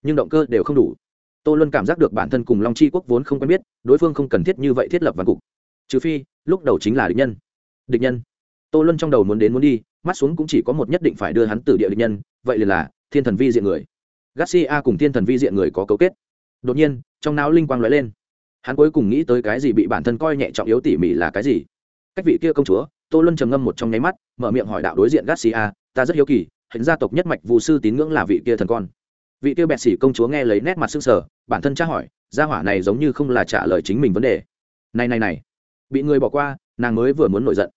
nhưng động cơ đều không đủ. Tô luân cảm giác được bản thân cùng long chi quốc vốn không quen biết, đối phương không cần thiết như vậy thiết lập văn cục. Trừ phi, lúc đầu chính là địch nhân. Địch nhân. Tô luân trong đầu muốn đến muốn đi, mắt xuống cũng chỉ có một nhất định phải đưa hắn từ địa địch nhân, vậy liền là thiên thần vi diện người. Garcia cùng thiên thần vi diện người có cấu kết. Đột nhiên, trong não linh quang lóe lên hắn cuối cùng nghĩ tới cái gì bị bản thân coi nhẹ trọng yếu tỉ mỉ là cái gì. Cách vị kia công chúa, tô luân trầm ngâm một trong nháy mắt, mở miệng hỏi đạo đối diện garcia, ta rất hiếu kỳ, hình gia tộc nhất mạch vụ sư tín ngưỡng là vị kia thần con. Vị kia bẹt xỉ công chúa nghe lấy nét mặt sưng sờ, bản thân tra hỏi, gia hỏa này giống như không là trả lời chính mình vấn đề. Này này này. Bị người bỏ qua, nàng mới vừa muốn nổi giận.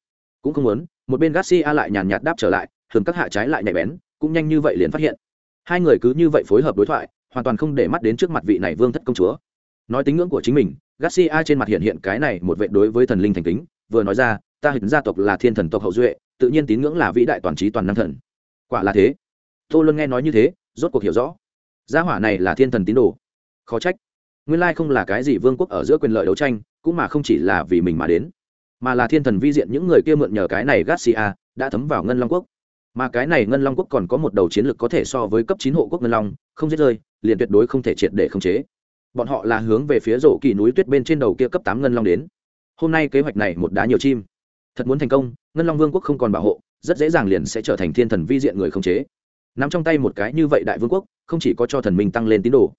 Cũng không muốn, một bên garcia lại nhàn nhạt đáp trở lại, thường các hạ trái lại nhạy bén, cũng nhanh như vậy liền phát hiện. Hai người cứ như vậy phối hợp đối thoại, hoàn toàn không để mắt đến trước mặt vị này vương thất công chúa nói tính ngưỡng của chính mình, garcia trên mặt hiện hiện cái này một vệ đối với thần linh thành kính, vừa nói ra, ta hình gia tộc là thiên thần tộc hậu duệ, tự nhiên tín ngưỡng là vĩ đại toàn trí toàn năng thần. Quả là thế. Tô luân nghe nói như thế, rốt cuộc hiểu rõ. Gia hỏa này là thiên thần tín đồ. Khó trách. Nguyên lai không là cái gì vương quốc ở giữa quyền lợi đấu tranh, cũng mà không chỉ là vì mình mà đến, mà là thiên thần vi diện những người kia mượn nhờ cái này garcia, đã thấm vào ngân long quốc. Mà cái này ngân long quốc còn có một đầu chiến lược có thể so với cấp chín hộ quốc ngân long, không giết rơi, liền tuyệt đối không thể triệt để khống chế bọn họ là hướng về phía rổ kỳ núi tuyết bên trên đầu kia cấp tám ngân long đến. Hôm nay kế hoạch này một đá nhiều chim. Thật muốn thành công, ngân long vương quốc không còn bảo hộ, rất dễ dàng liền sẽ trở thành thiên thần vi diện người không chế. Nắm trong tay một cái như vậy đại vương quốc, không chỉ có cho thần minh tăng lên tín đồ.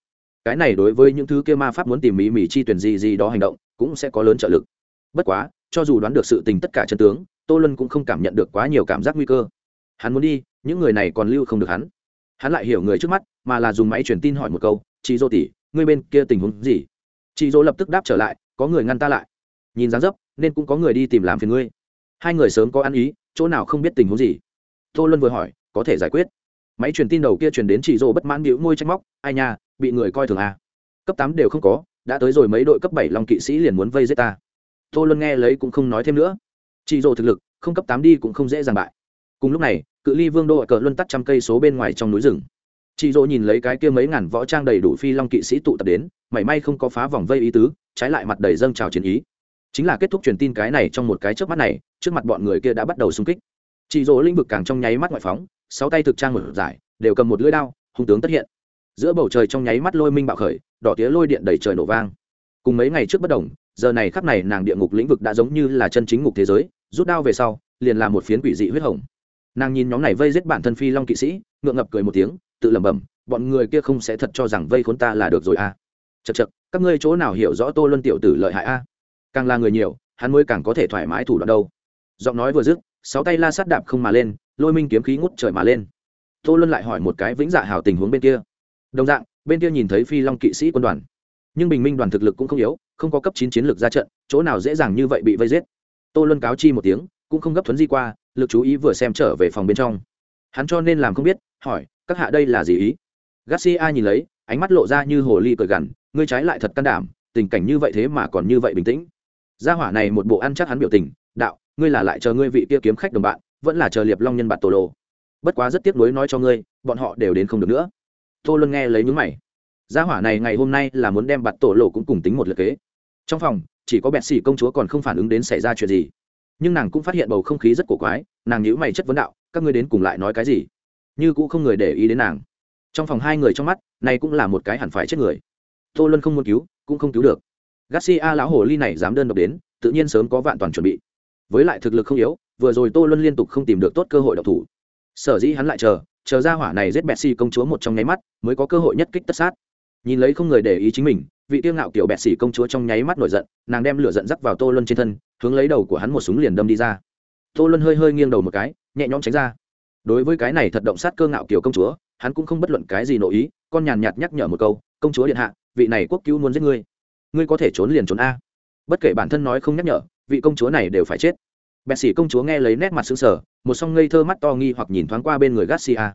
Cái này đối với những thứ kia ma pháp muốn tìm mỹ mỹ chi tuyển gì gì đó hành động, cũng sẽ có lớn trợ lực. Bất quá, cho dù đoán được sự tình tất cả chân tướng, tô lân cũng không cảm nhận được quá nhiều cảm giác nguy cơ. Hắn muốn đi, những người này còn lưu không được hắn. Hắn lại hiểu người trước mắt, mà là dùng máy truyền tin hỏi một câu chị dô tỉ ngươi bên kia tình huống gì? Chị dô lập tức đáp trở lại, có người ngăn ta lại. Nhìn dáng dấp, nên cũng có người đi tìm làm phiền ngươi. Hai người sớm có ăn ý, chỗ nào không biết tình huống gì? Tô luân vừa hỏi, có thể giải quyết. Máy truyền tin đầu kia truyền đến chị dô bất mãn bĩu môi trách móc, ai nha, bị người coi thường à. cấp tám đều không có, đã tới rồi mấy đội cấp bảy long kỵ sĩ liền muốn vây giết ta. Tô luân nghe lấy cũng không nói thêm nữa. Chị dô thực lực, không cấp tám đi cũng không dễ dàng bại. Cùng lúc này, cự ly vương đô ở cờ luân tắt trăm cây số bên ngoài trong núi rừng chị dỗ nhìn lấy cái kia mấy ngàn võ trang đầy đủ phi long kỵ sĩ tụ tập đến, mảy may không có phá vòng vây ý tứ, trái lại mặt đầy dâng trào chiến ý. Chính là kết thúc truyền tin cái này trong một cái trước mắt này, trước mặt bọn người kia đã bắt đầu xung kích. Chị dỗ lĩnh vực càng trong nháy mắt ngoại phóng, sáu tay thực trang một giải, đều cầm một lưỡi đao, hung tướng tất hiện. Giữa bầu trời trong nháy mắt lôi minh bạo khởi, đỏ tía lôi điện đầy trời nổ vang. Cùng mấy ngày trước bất đồng, giờ này khắp này nàng địa ngục lĩnh vực đã giống như là chân chính ngục thế giới, rút đao về sau, liền là một phiến quỷ dị huyết hồng. Nàng nhìn nhóm này vây giết bản thân phi long kỵ sĩ, ngượng ngập cười một tiếng tự lẩm bẩm, bọn người kia không sẽ thật cho rằng vây khốn ta là được rồi à. Chật chật các ngươi chỗ nào hiểu rõ tô luân tiểu tử lợi hại a? Càng là người nhiều, hắn mới càng có thể thoải mái thủ đoạn đâu. Giọng nói vừa dứt, sáu tay la sát đạp không mà lên, lôi minh kiếm khí ngút trời mà lên. Tô luân lại hỏi một cái vĩnh dạ hào tình huống bên kia. Đồng dạng, bên kia nhìn thấy phi long kỵ sĩ quân đoàn. Nhưng bình minh đoàn thực lực cũng không yếu, không có cấp chín chiến lược ra trận, chỗ nào dễ dàng như vậy bị vây giết. Tô luân cáo chi một tiếng, cũng không gấp thuấn di qua, lực chú ý vừa xem trở về phòng bên trong. Hắn cho nên làm không biết, hỏi các hạ đây là gì ý? Garcia nhìn lấy, ánh mắt lộ ra như hồ ly cởi gằn, ngươi trái lại thật can đảm, tình cảnh như vậy thế mà còn như vậy bình tĩnh. Gia hỏa này một bộ ăn chắc hắn biểu tình, đạo, ngươi là lại chờ ngươi vị kia kiếm khách đồng bạn, vẫn là chờ liệp long nhân bạn tổ đồ bất quá rất tiếc nuối nói cho ngươi, bọn họ đều đến không được nữa. Tô luân nghe lấy nhúng mày. Gia hỏa này ngày hôm nay là muốn đem bạn tổ lộ cũng cùng tính một lượt kế. Trong phòng, chỉ có bẹt xỉ công chúa còn không phản ứng đến xảy ra chuyện gì. Nhưng nàng cũng phát hiện bầu không khí rất cổ quái, nàng nhữ mày chất vấn đạo, các ngươi đến cùng lại nói cái gì? Như cũng không người để ý đến nàng. Trong phòng hai người trong mắt, này cũng là một cái hẳn phải chết người. Tô luân không muốn cứu, cũng không cứu được. Garcia lão hồ ly này dám đơn độc đến, tự nhiên sớm có vạn toàn chuẩn bị. Với lại thực lực không yếu, vừa rồi tô luân liên tục không tìm được tốt cơ hội độc thủ. Sở dĩ hắn lại chờ chờ ra hỏa này giết bẹt xì công chúa một trong nháy mắt, mới có cơ hội nhất kích tất sát. Nhìn lấy không người để ý chính mình, vị tiêu ngạo kiểu bẹt xì công chúa trong nháy mắt nổi giận, nàng đem lửa giận rắc vào tô luân trên thân, hướng lấy đầu của hắn một súng liền đâm đi ra. Tô luân hơi hơi nghiêng đầu một cái, nhẹ nhõm tránh ra đối với cái này thật động sát cơ ngạo kiểu công chúa, hắn cũng không bất luận cái gì nội ý, con nhàn nhạt nhắc nhở một câu, công chúa điện hạ, vị này quốc cứu muốn giết ngươi. Ngươi có thể trốn liền trốn a. Bất kể bản thân nói không nhắc nhở, vị công chúa này đều phải chết. Bẹt sĩ công chúa nghe lấy nét mặt xứng sở một song ngây thơ mắt to nghi hoặc nhìn thoáng qua bên người garcia.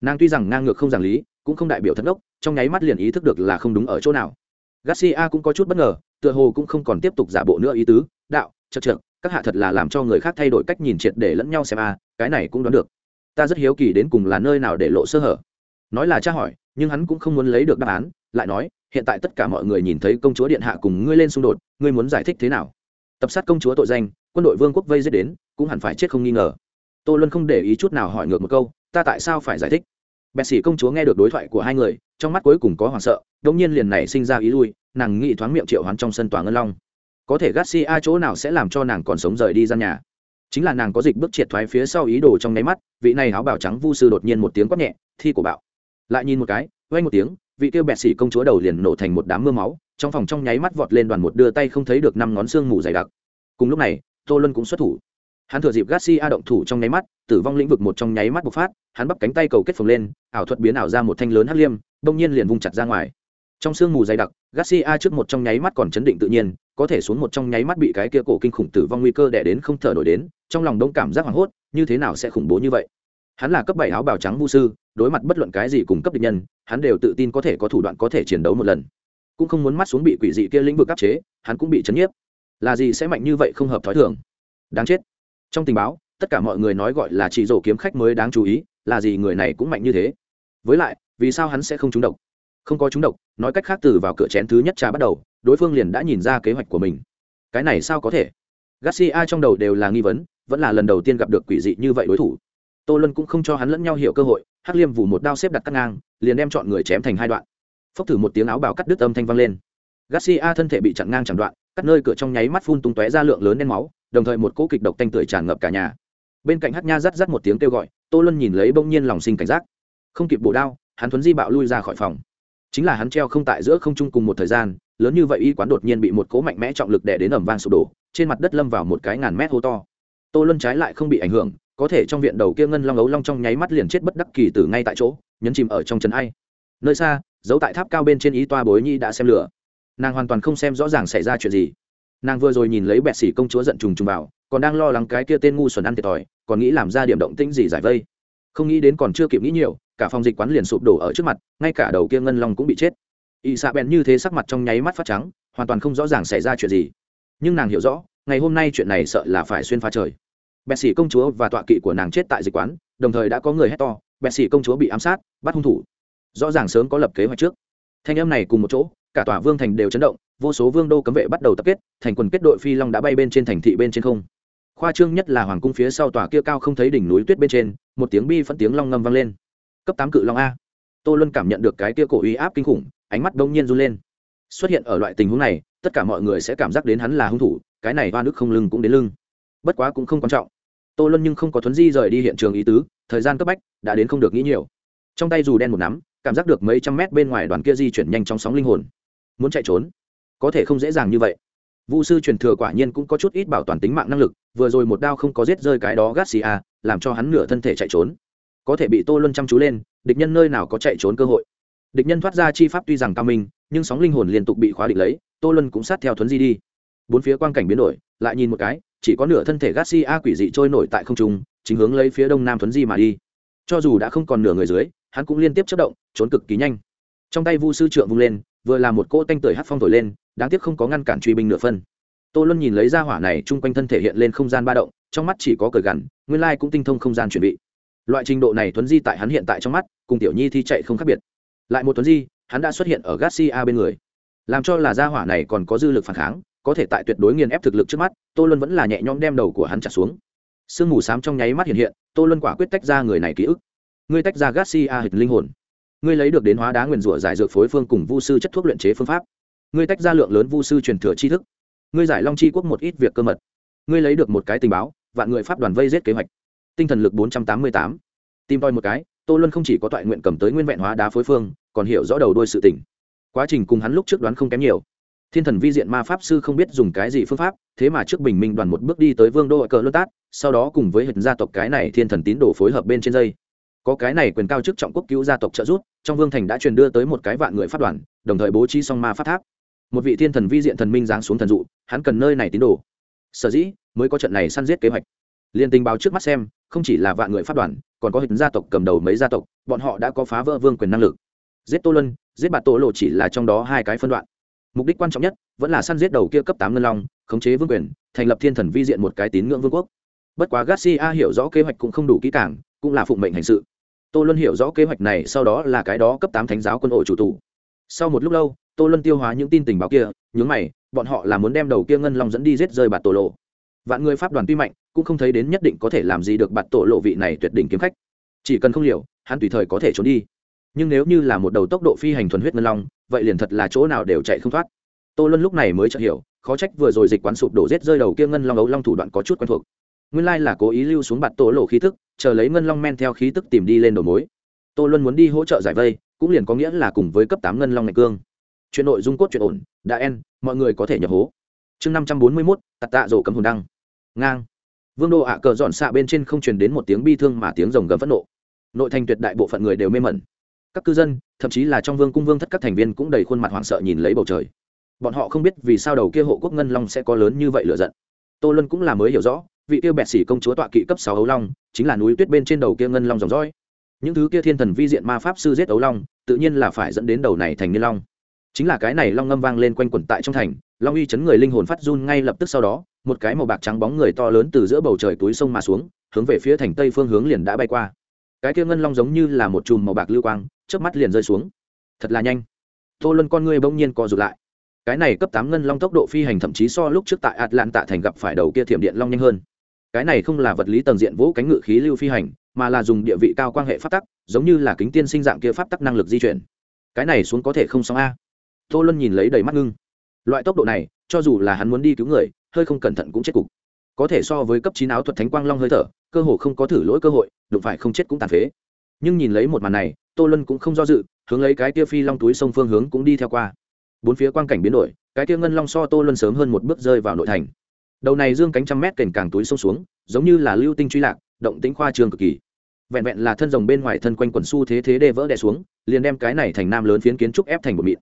Nàng tuy rằng ngang ngược không giảng lý, cũng không đại biểu thất ốc trong nháy mắt liền ý thức được là không đúng ở chỗ nào. Garcia cũng có chút bất ngờ, tựa hồ cũng không còn tiếp tục giả bộ nữa ý tứ, đạo chật chật các hạ thật là làm cho người khác thay đổi cách nhìn triệt để lẫn nhau xem a, cái này cũng đoán được ta rất hiếu kỳ đến cùng là nơi nào để lộ sơ hở. Nói là tra hỏi, nhưng hắn cũng không muốn lấy được đáp án, lại nói, hiện tại tất cả mọi người nhìn thấy công chúa điện hạ cùng ngươi lên xung đột, ngươi muốn giải thích thế nào? Tập sát công chúa tội danh, quân đội vương quốc vây giết đến, cũng hẳn phải chết không nghi ngờ. Tô luân không để ý chút nào hỏi ngược một câu, ta tại sao phải giải thích? Bẹt sĩ công chúa nghe được đối thoại của hai người, trong mắt cuối cùng có hoảng sợ, đống nhiên liền này sinh ra ý lui, nàng nghĩ thoáng miệng triệu hoán trong sân tòa ngân long. Có thể garcia chỗ nào sẽ làm cho nàng còn sống rời đi gian nhà? Chính là nàng có dịch bước triệt thoái phía sau ý đồ trong nháy mắt, vị này áo bào trắng vu sư đột nhiên một tiếng quát nhẹ, thi của bạo. Lại nhìn một cái vay một tiếng, vị tiêu bẹt xỉ công chúa đầu liền nổ thành một đám mưa máu, trong phòng trong nháy mắt vọt lên đoàn một đưa tay không thấy được năm ngón xương mù dày đặc. Cùng lúc này, tô luân cũng xuất thủ. Hắn thừa dịp garcia động thủ trong nháy mắt, tử vong lĩnh vực một trong nháy mắt bộc phát, hắn bắp cánh tay cầu kết phồng lên, ảo thuật biến ảo ra một thanh lớn hắc liêm, đông nhiên liền vung chặt ra ngoài. Trong sương mù dày đặc, garcia trước một trong nháy mắt còn chấn định tự nhiên, có thể xuống một trong nháy mắt bị cái kia cổ kinh khủng tử vong nguy cơ đẻ đến không thở nổi đến trong lòng đông cảm giác hoảng hốt, như thế nào sẽ khủng bố như vậy? Hắn là cấp bảy áo bào trắng vu sư, đối mặt bất luận cái gì cùng cấp địch nhân, hắn đều tự tin có thể có thủ đoạn có thể chiến đấu một lần. Cũng không muốn mắt xuống bị quỷ dị kia lĩnh vực áp chế, hắn cũng bị chấn nhiếp. Là gì sẽ mạnh như vậy không hợp thói thường? Đáng chết. Trong tình báo, tất cả mọi người nói gọi là chỉ rổ kiếm khách mới đáng chú ý, là gì người này cũng mạnh như thế. Với lại, vì sao hắn sẽ không trúng độc? Không có trúng độc, nói cách khác từ vào cửa chén thứ nhất trà bắt đầu, đối phương liền đã nhìn ra kế hoạch của mình. Cái này sao có thể? Garcia trong đầu đều là nghi vấn vẫn là lần đầu tiên gặp được quỷ dị như vậy đối thủ. Tô lân cũng không cho hắn lẫn nhau hiểu cơ hội, hắc liêm vù một đao xếp đặt cắt ngang, liền đem chọn người chém thành hai đoạn. Phốc thử một tiếng áo bào cắt đứt âm thanh vang lên. Garcia thân thể bị chặn ngang chẳng đoạn, cắt nơi cửa trong nháy mắt phun tung tóe ra lượng lớn đen máu, đồng thời một cỗ kịch độc tanh tưởi tràn ngập cả nhà. Bên cạnh hát nha rắt rắt một tiếng kêu gọi, tô luân nhìn lấy bỗng nhiên lòng sinh cảnh giác. Không kịp bổ đao, hắn thuấn di bạo lui ra khỏi phòng. Chính là hắn treo không tại giữa không trung cùng một thời gian, lớn như vậy y quán đột nhiên bị một cỗ mạnh mẽ trọng lực đè đến ẩm vang sụp đổ, trên mặt đất lâm vào một cái ngàn mét hô to tô luân trái lại không bị ảnh hưởng, có thể trong viện đầu kia ngân long ấu long trong nháy mắt liền chết bất đắc kỳ từ ngay tại chỗ, nhấn chìm ở trong chân ai. Nơi xa giấu tại tháp cao bên trên ý toa bối nhi đã xem lửa. Nàng hoàn toàn không xem rõ ràng xảy ra chuyện gì. Nàng vừa rồi nhìn lấy bẹt xỉ công chúa giận trùng trùng vào, còn đang lo lắng cái kia tên ngu xuẩn ăn thiệt thòi, còn nghĩ làm ra điểm động tĩnh gì giải vây. Không nghĩ đến còn chưa kịp nghĩ nhiều, cả phòng dịch quán liền sụp đổ ở trước mặt, ngay cả đầu kia ngân long cũng bị chết. Y xạ bèn như thế sắc mặt trong nháy mắt phát trắng, hoàn toàn không rõ ràng xảy ra chuyện gì. Nhưng nàng hiểu rõ ngày hôm nay chuyện này sợ là phải xuyên pha trời. Bệ sĩ công chúa và tọa kỵ của nàng chết tại dịch quán, đồng thời đã có người hét to bệ sĩ công chúa bị ám sát, bắt hung thủ. Rõ ràng sớm có lập kế hoạch trước. Thanh âm này cùng một chỗ, cả tòa vương thành đều chấn động, vô số vương đô cấm vệ bắt đầu tập kết, thành quần kết đội phi long đã bay bên trên thành thị bên trên không. Khoa trương nhất là hoàng cung phía sau tòa kia cao không thấy đỉnh núi tuyết bên trên, một tiếng bi phân tiếng long ngâm vang lên. Cấp tám cự long a. Tô luân cảm nhận được cái kia cổ uy áp kinh khủng, ánh mắt đông nhiên run lên. Xuất hiện ở loại tình huống này, tất cả mọi người sẽ cảm giác đến hắn là hung thủ cái này oan nước không lưng cũng đến lưng. Bất quá cũng không quan trọng. Tô luân nhưng không có thuấn di rời đi hiện trường ý tứ thời gian cấp bách đã đến không được nghĩ nhiều. Trong tay dù đen một nắm cảm giác được mấy trăm mét bên ngoài đoàn kia di chuyển nhanh trong sóng linh hồn. Muốn chạy trốn? Có thể không dễ dàng như vậy. Vu sư truyền thừa quả nhiên cũng có chút ít bảo toàn tính mạng năng lực vừa rồi một đao không có giết rơi cái đó gắt xì a, làm cho hắn nửa thân thể chạy trốn. Có thể bị tô luân chăm chú lên địch nhân nơi nào có chạy trốn cơ hội. Địch nhân thoát ra chi pháp tuy rằng cao minh nhưng sóng linh hồn liên tục bị khóa định lấy tô luân cũng sát theo thuấn di đi bốn phía quang cảnh biến đổi, lại nhìn một cái, chỉ có nửa thân thể garcia quỷ dị trôi nổi tại không trung, chính hướng lấy phía đông nam thuấn di mà đi. Cho dù đã không còn nửa người dưới, hắn cũng liên tiếp chất động, trốn cực kỳ nhanh. Trong tay vu sư trượng vung lên, vừa là một cỗ tanh tưởi hát phong thổi lên, đáng tiếc không có ngăn cản truy binh nửa phân. Tô luân nhìn lấy ra hỏa này, chung quanh thân thể hiện lên không gian ba động, trong mắt chỉ có cờ gằn, nguyên lai cũng tinh thông không gian chuẩn bị. Loại trình độ này Thuấn di tại hắn hiện tại trong mắt, cùng tiểu nhi thi chạy không khác biệt. Lại một Thuấn di, hắn đã xuất hiện ở garcia bên người. Làm cho là gia hỏa này còn có dư lực phản kháng có thể tại tuyệt đối nghiền ép thực lực trước mắt, tô luân vẫn là nhẹ nhõm đem đầu của hắn trả xuống. Sương mù s á m trong nháy mắt hiện hiện, tô luân quả quyết tách ra người này ký ức. Ngươi tách ra garcia hịch linh hồn. Ngươi lấy được đến hóa đá nguyền rủa giải dược phối phương cùng vu sư chất thuốc luyện chế phương pháp. Ngươi tách ra lượng lớn vu sư truyền thừa tri thức. Ngươi giải long chi quốc một ít việc cơ mật. Ngươi lấy được một cái tình báo, vạn người pháp đoàn vây giết kế hoạch. Tinh thần lực bốn trăm tám mươi tám. Tìm tòi một cái, tô luân không chỉ có toại nguyện cầm tới nguyên vẹn hóa đá phối phương, còn hiểu rõ đầu đôi sự tỉnh. quá trình cùng hắn lúc trước đoán không kém nhiều thiên thần vi diện ma pháp sư không biết dùng cái gì phương pháp thế mà trước bình minh đoàn một bước đi tới vương đô ở cờ lô tát sau đó cùng với hệ gia tộc cái này thiên thần tín đồ phối hợp bên trên dây. Có cái này quyền cao chức trọng quốc cứu gia tộc trợ giúp trong vương thành đã truyền đưa tới một cái vạn người phát đoàn đồng thời bố trí song ma phát tháp. Một vị thiên thần vi diện thần minh giáng xuống thần dụ hắn cần nơi này tín đồ. Sở dĩ mới có trận này săn giết kế hoạch. Liên tình báo trước mắt xem không chỉ là vạn người phát đoàn còn có hình gia tộc cầm đầu mấy gia tộc bọn họ đã có phá vỡ vương quyền năng lực. Giết tô Luân, giết bạt tổ lộ chỉ là trong đó hai cái phân đoạn mục đích quan trọng nhất vẫn là săn giết đầu kia cấp tám ngân long, khống chế vương quyền, thành lập thiên thần vi diện một cái tín ngưỡng vương quốc. Bất quá garcia hiểu rõ kế hoạch cũng không đủ kỹ càng, cũng là phụng mệnh hành sự. Tô luân hiểu rõ kế hoạch này sau đó là cái đó cấp tám thánh giáo quân ổ chủ tù. Sau một lúc lâu, tô luân tiêu hóa những tin tình báo kia, nhướng mày, bọn họ là muốn đem đầu kia ngân long dẫn đi giết rơi bạt tổ lộ. Vạn người pháp đoàn tuy mạnh, cũng không thấy đến nhất định có thể làm gì được bạt tổ lộ vị này tuyệt đỉnh kiếm khách. Chỉ cần không liều, hắn tùy thời có thể trốn đi. Nhưng nếu như là một đầu tốc độ phi hành thuần huyết ngân long vậy liền thật là chỗ nào đều chạy không thoát. Tô luân lúc này mới chợt hiểu, khó trách vừa rồi dịch quán sụp đổ rết rơi đầu kia ngân long ấu long thủ đoạn có chút quen thuộc. Nguyên lai là cố ý lưu xuống bạt tổ lộ khí tức, chờ lấy ngân long men theo khí tức tìm đi lên đầu mối. Tô luân muốn đi hỗ trợ giải vây, cũng liền có nghĩa là cùng với cấp tám ngân long này cương. Chuyện nội dung cốt chuyện ổn, đã en, mọi người có thể nhập hố. Chương năm trăm bốn mươi mốt, tạt tạ rổ cấm hồn đăng. Ngang. Vương đô ạ cờ dọn xạ bên trên không truyền đến một tiếng bi thương mà tiếng rồng gầm phẫn nộ. Nội thành tuyệt đại bộ phận người đều mê mẩn các cư dân, thậm chí là trong vương cung vương thất các thành viên cũng đầy khuôn mặt hoảng sợ nhìn lấy bầu trời. Bọn họ không biết vì sao đầu kia hộ quốc ngân long sẽ có lớn như vậy lựa giận. Tô luân cũng là mới hiểu rõ, vị tiêu bẹt xỉ công chúa tọa kỵ cấp sáu ấu long, chính là núi tuyết bên trên đầu kia ngân long dòng dõi. Những thứ kia thiên thần vi diện ma pháp sư giết ấu long, tự nhiên là phải dẫn đến đầu này thành niên long. Chính là cái này long ngâm vang lên quanh quẩn tại trong thành, long uy chấn người linh hồn phát run ngay lập tức sau đó, một cái màu bạc trắng bóng người to lớn từ giữa bầu trời túi sông mà xuống, hướng về phía thành tây phương hướng liền đã bay qua cái kia ngân long giống như là một chùm màu bạc lưu quang trước mắt liền rơi xuống. Thật là nhanh. Tô luân con ngươi bỗng nhiên co rụt lại. Cái này cấp tám ngân long tốc độ phi hành thậm chí so lúc trước tại atlan tạ thành gặp phải đầu kia thiểm điện long nhanh hơn. Cái này không là vật lý tầng diện vỗ cánh ngự khí lưu phi hành, mà là dùng địa vị cao quan hệ pháp tắc, giống như là kính tiên sinh dạng kia pháp tắc năng lực di chuyển. Cái này xuống có thể không xong a. Tô luân nhìn lấy đầy mắt ngưng. Loại tốc độ này, cho dù là hắn muốn đi cứu người, hơi không cẩn thận cũng chết cục có thể so với cấp chín áo thuật thánh quang long hơi thở, cơ hồ không có thử lỗi cơ hội, đụng phải không chết cũng tàn phế. Nhưng nhìn lấy một màn này, tô luân cũng không do dự, hướng lấy cái tia phi long túi sông phương hướng cũng đi theo qua. Bốn phía quang cảnh biến đổi, cái tia ngân long so tô luân sớm hơn một bước rơi vào nội thành. Đầu này dương cánh trăm mét kềnh càng túi sông xuống, giống như là lưu tinh truy lạc, động tính khoa trương cực kỳ. Vẹn vẹn là thân rồng bên ngoài thân quanh quần su thế thế đê vỡ đè xuống, liền đem cái này thành nam lớn phiến kiến trúc ép thành một mịn.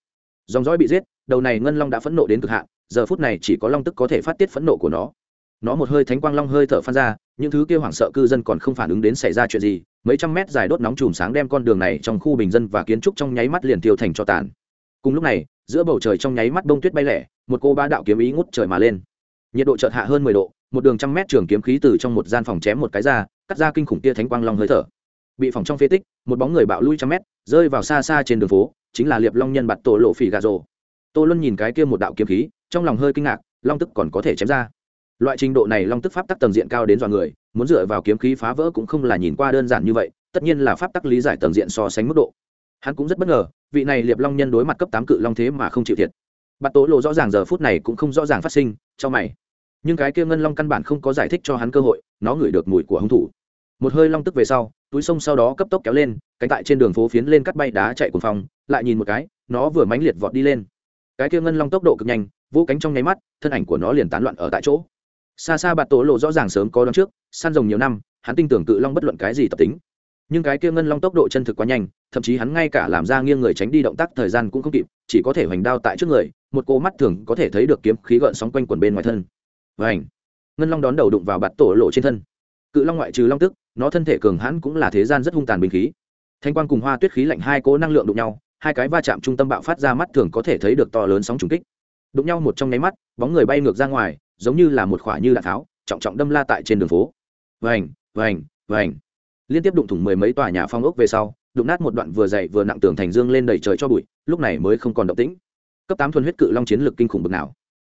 Dòng dõi bị giết, đầu này ngân long đã phẫn nộ đến cực hạn, giờ phút này chỉ có long tức có thể phát tiết phẫn nộ của nó nó một hơi thánh quang long hơi thở phan ra, những thứ kia hoảng sợ cư dân còn không phản ứng đến xảy ra chuyện gì, mấy trăm mét dài đốt nóng chùm sáng đem con đường này trong khu bình dân và kiến trúc trong nháy mắt liền tiêu thành cho tàn. Cùng lúc này, giữa bầu trời trong nháy mắt bông tuyết bay lẻ, một cô ba đạo kiếm ý ngút trời mà lên. Nhiệt độ chợt hạ hơn mười độ, một đường trăm mét trường kiếm khí từ trong một gian phòng chém một cái ra, cắt ra kinh khủng tia thánh quang long hơi thở. Bị phòng trong phế tích, một bóng người bạo lui trăm mét, rơi vào xa xa trên đường phố, chính là liệp long nhân bạt tổ lộ phỉ gà rồ. Tô luân nhìn cái kia một đạo kiếm khí, trong lòng hơi kinh ngạc, long tức còn có thể chém ra loại trình độ này long tức pháp tắc tầng diện cao đến dọa người, muốn dựa vào kiếm khí phá vỡ cũng không là nhìn qua đơn giản như vậy, tất nhiên là pháp tắc lý giải tầng diện so sánh mức độ. Hắn cũng rất bất ngờ, vị này liệp long nhân đối mặt cấp tám cự long thế mà không chịu thiệt. Bạt tố lộ rõ ràng giờ phút này cũng không rõ ràng phát sinh, cho mày. Nhưng cái kia ngân long căn bản không có giải thích cho hắn cơ hội, nó ngửi được mùi của hung thủ. Một hơi long tức về sau, túi sông sau đó cấp tốc kéo lên, cánh tại trên đường phố phiến lên cắt bay đá chạy cùng phòng lại nhìn một cái, nó vừa mánh liệt vọt đi lên. Cái kia ngân long tốc độ cực nhanh, vũ cánh trong nháy mắt, thân ảnh của nó liền tán loạn ở tại chỗ xa xa bạt tổ lộ rõ ràng sớm có đón trước, săn rồng nhiều năm, hắn tin tưởng cự long bất luận cái gì tập tính. Nhưng cái kia ngân long tốc độ chân thực quá nhanh, thậm chí hắn ngay cả làm ra nghiêng người tránh đi động tác thời gian cũng không kịp, chỉ có thể hoành đao tại trước người, một cô mắt thường có thể thấy được kiếm khí gợn sóng quanh quần bên ngoài thân. Vảnh ngân long đón đầu đụng vào bạt tổ lộ trên thân. Cự long ngoại trừ long tức, nó thân thể cường hãn cũng là thế gian rất hung tàn bình khí. Thanh quang cùng hoa tuyết khí lạnh hai cố năng lượng đụng nhau, hai cái va chạm trung tâm bạo phát ra mắt thường có thể thấy được to lớn sóng trùng kích. Đụng nhau một trong nháy mắt, bóng người bay ngược ra ngoài giống như là một khỏa như đạn tháo, trọng trọng đâm la tại trên đường phố. Vành vành vành. Liên tiếp đụng thủng mười mấy tòa nhà phong ốc về sau, đụng nát một đoạn vừa dày vừa nặng tường thành dương lên đầy trời cho bụi, lúc này mới không còn động tĩnh. Cấp tám thuần huyết cự long chiến lực kinh khủng bực nào.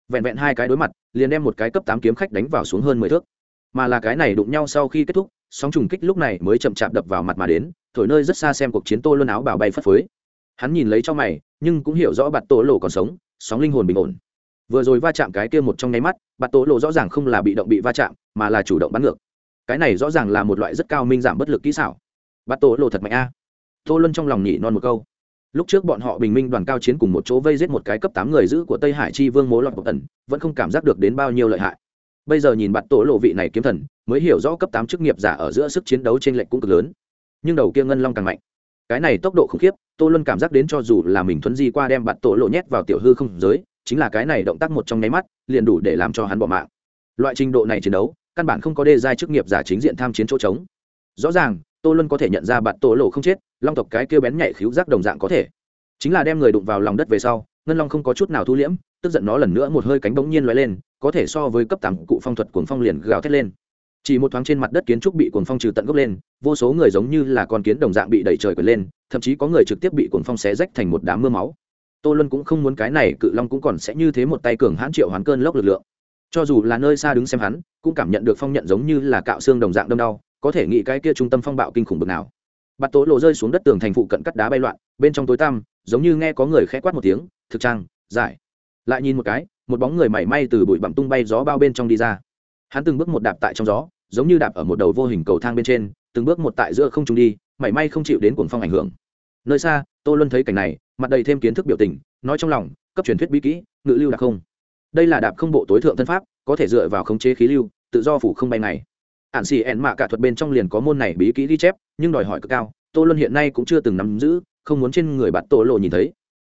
Vẹn vẹn hai cái đối mặt, liền đem một cái cấp tám kiếm khách đánh vào xuống hơn mười thước. Mà là cái này đụng nhau sau khi kết thúc, sóng trùng kích lúc này mới chậm chạp đập vào mặt mà đến, thổi nơi rất xa xem cuộc chiến tô luôn áo bảo bay phất phới. Hắn nhìn lấy cho mày, nhưng cũng hiểu rõ bạt tổ lộ còn sống, sóng linh hồn bình ổn vừa rồi va chạm cái kia một trong nháy mắt, bạt tổ lộ rõ ràng không là bị động bị va chạm, mà là chủ động bắn ngược. Cái này rõ ràng là một loại rất cao minh giảm bất lực kỹ xảo. Bạt tổ lộ thật mạnh a. Tô luân trong lòng nhỉ non một câu. Lúc trước bọn họ bình minh đoàn cao chiến cùng một chỗ vây giết một cái cấp tám người giữ của tây hải chi vương mố lọt một tần vẫn không cảm giác được đến bao nhiêu lợi hại. Bây giờ nhìn bạt tổ lộ vị này kiếm thần, mới hiểu rõ cấp tám chức nghiệp giả ở giữa sức chiến đấu trên lệnh cũng cực lớn. Nhưng đầu kia ngân long càng mạnh. Cái này tốc độ khủng khiếp, tô luân cảm giác đến cho dù là mình thuấn di qua đem bạt tổ lộ nhét vào tiểu hư không giới chính là cái này động tác một trong nháy mắt, liền đủ để làm cho hắn bỏ mạng. Loại trình độ này chiến đấu, căn bản không có đề giai chức nghiệp giả chính diện tham chiến chỗ trống. Rõ ràng, tô luân có thể nhận ra bạn tổ lộ không chết, long tộc cái kêu bén nhạy khíu giác đồng dạng có thể. Chính là đem người đụng vào lòng đất về sau, ngân long không có chút nào thu liễm, tức giận nó lần nữa một hơi cánh bỗng nhiên lóe lên, có thể so với cấp tám cụ phong thuật cuồng phong liền gào thét lên. Chỉ một thoáng trên mặt đất kiến trúc bị cuồng phong trừ tận gốc lên, vô số người giống như là con kiến đồng dạng bị đẩy trời quật lên, thậm chí có người trực tiếp bị cuồng phong xé rách thành một đám mưa máu tô luân cũng không muốn cái này cự long cũng còn sẽ như thế một tay cường hãn triệu hoán cơn lốc lực lượng. Cho dù là nơi xa đứng xem hắn, cũng cảm nhận được phong nhận giống như là cạo xương đồng dạng đâm đau, có thể nghĩ cái kia trung tâm phong bạo kinh khủng bực nào. Bạt tố lộ rơi xuống đất tường thành phụ cận cắt đá bay loạn, bên trong tối tăm, giống như nghe có người khẽ quát một tiếng, thực trang, giải. Lại nhìn một cái, một bóng người mảy may từ bụi bặm tung bay gió bao bên trong đi ra. Hắn từng bước một đạp tại trong gió, giống như đạp ở một đầu vô hình cầu thang bên trên, từng bước một tại giữa không trung đi, mảy may không chịu đến cuồng phong ảnh hưởng nơi xa, tô luân thấy cảnh này, mặt đầy thêm kiến thức biểu tình, nói trong lòng, cấp truyền thuyết bí kỹ, ngự lưu đạp không. Đây là đạp không bộ tối thượng thân pháp, có thể dựa vào khống chế khí lưu, tự do phủ không bay này ản xì ẹn mạ cả thuật bên trong liền có môn này bí kỹ ghi chép, nhưng đòi hỏi cực cao, tô luân hiện nay cũng chưa từng nắm giữ, không muốn trên người bạn tổ lộ nhìn thấy.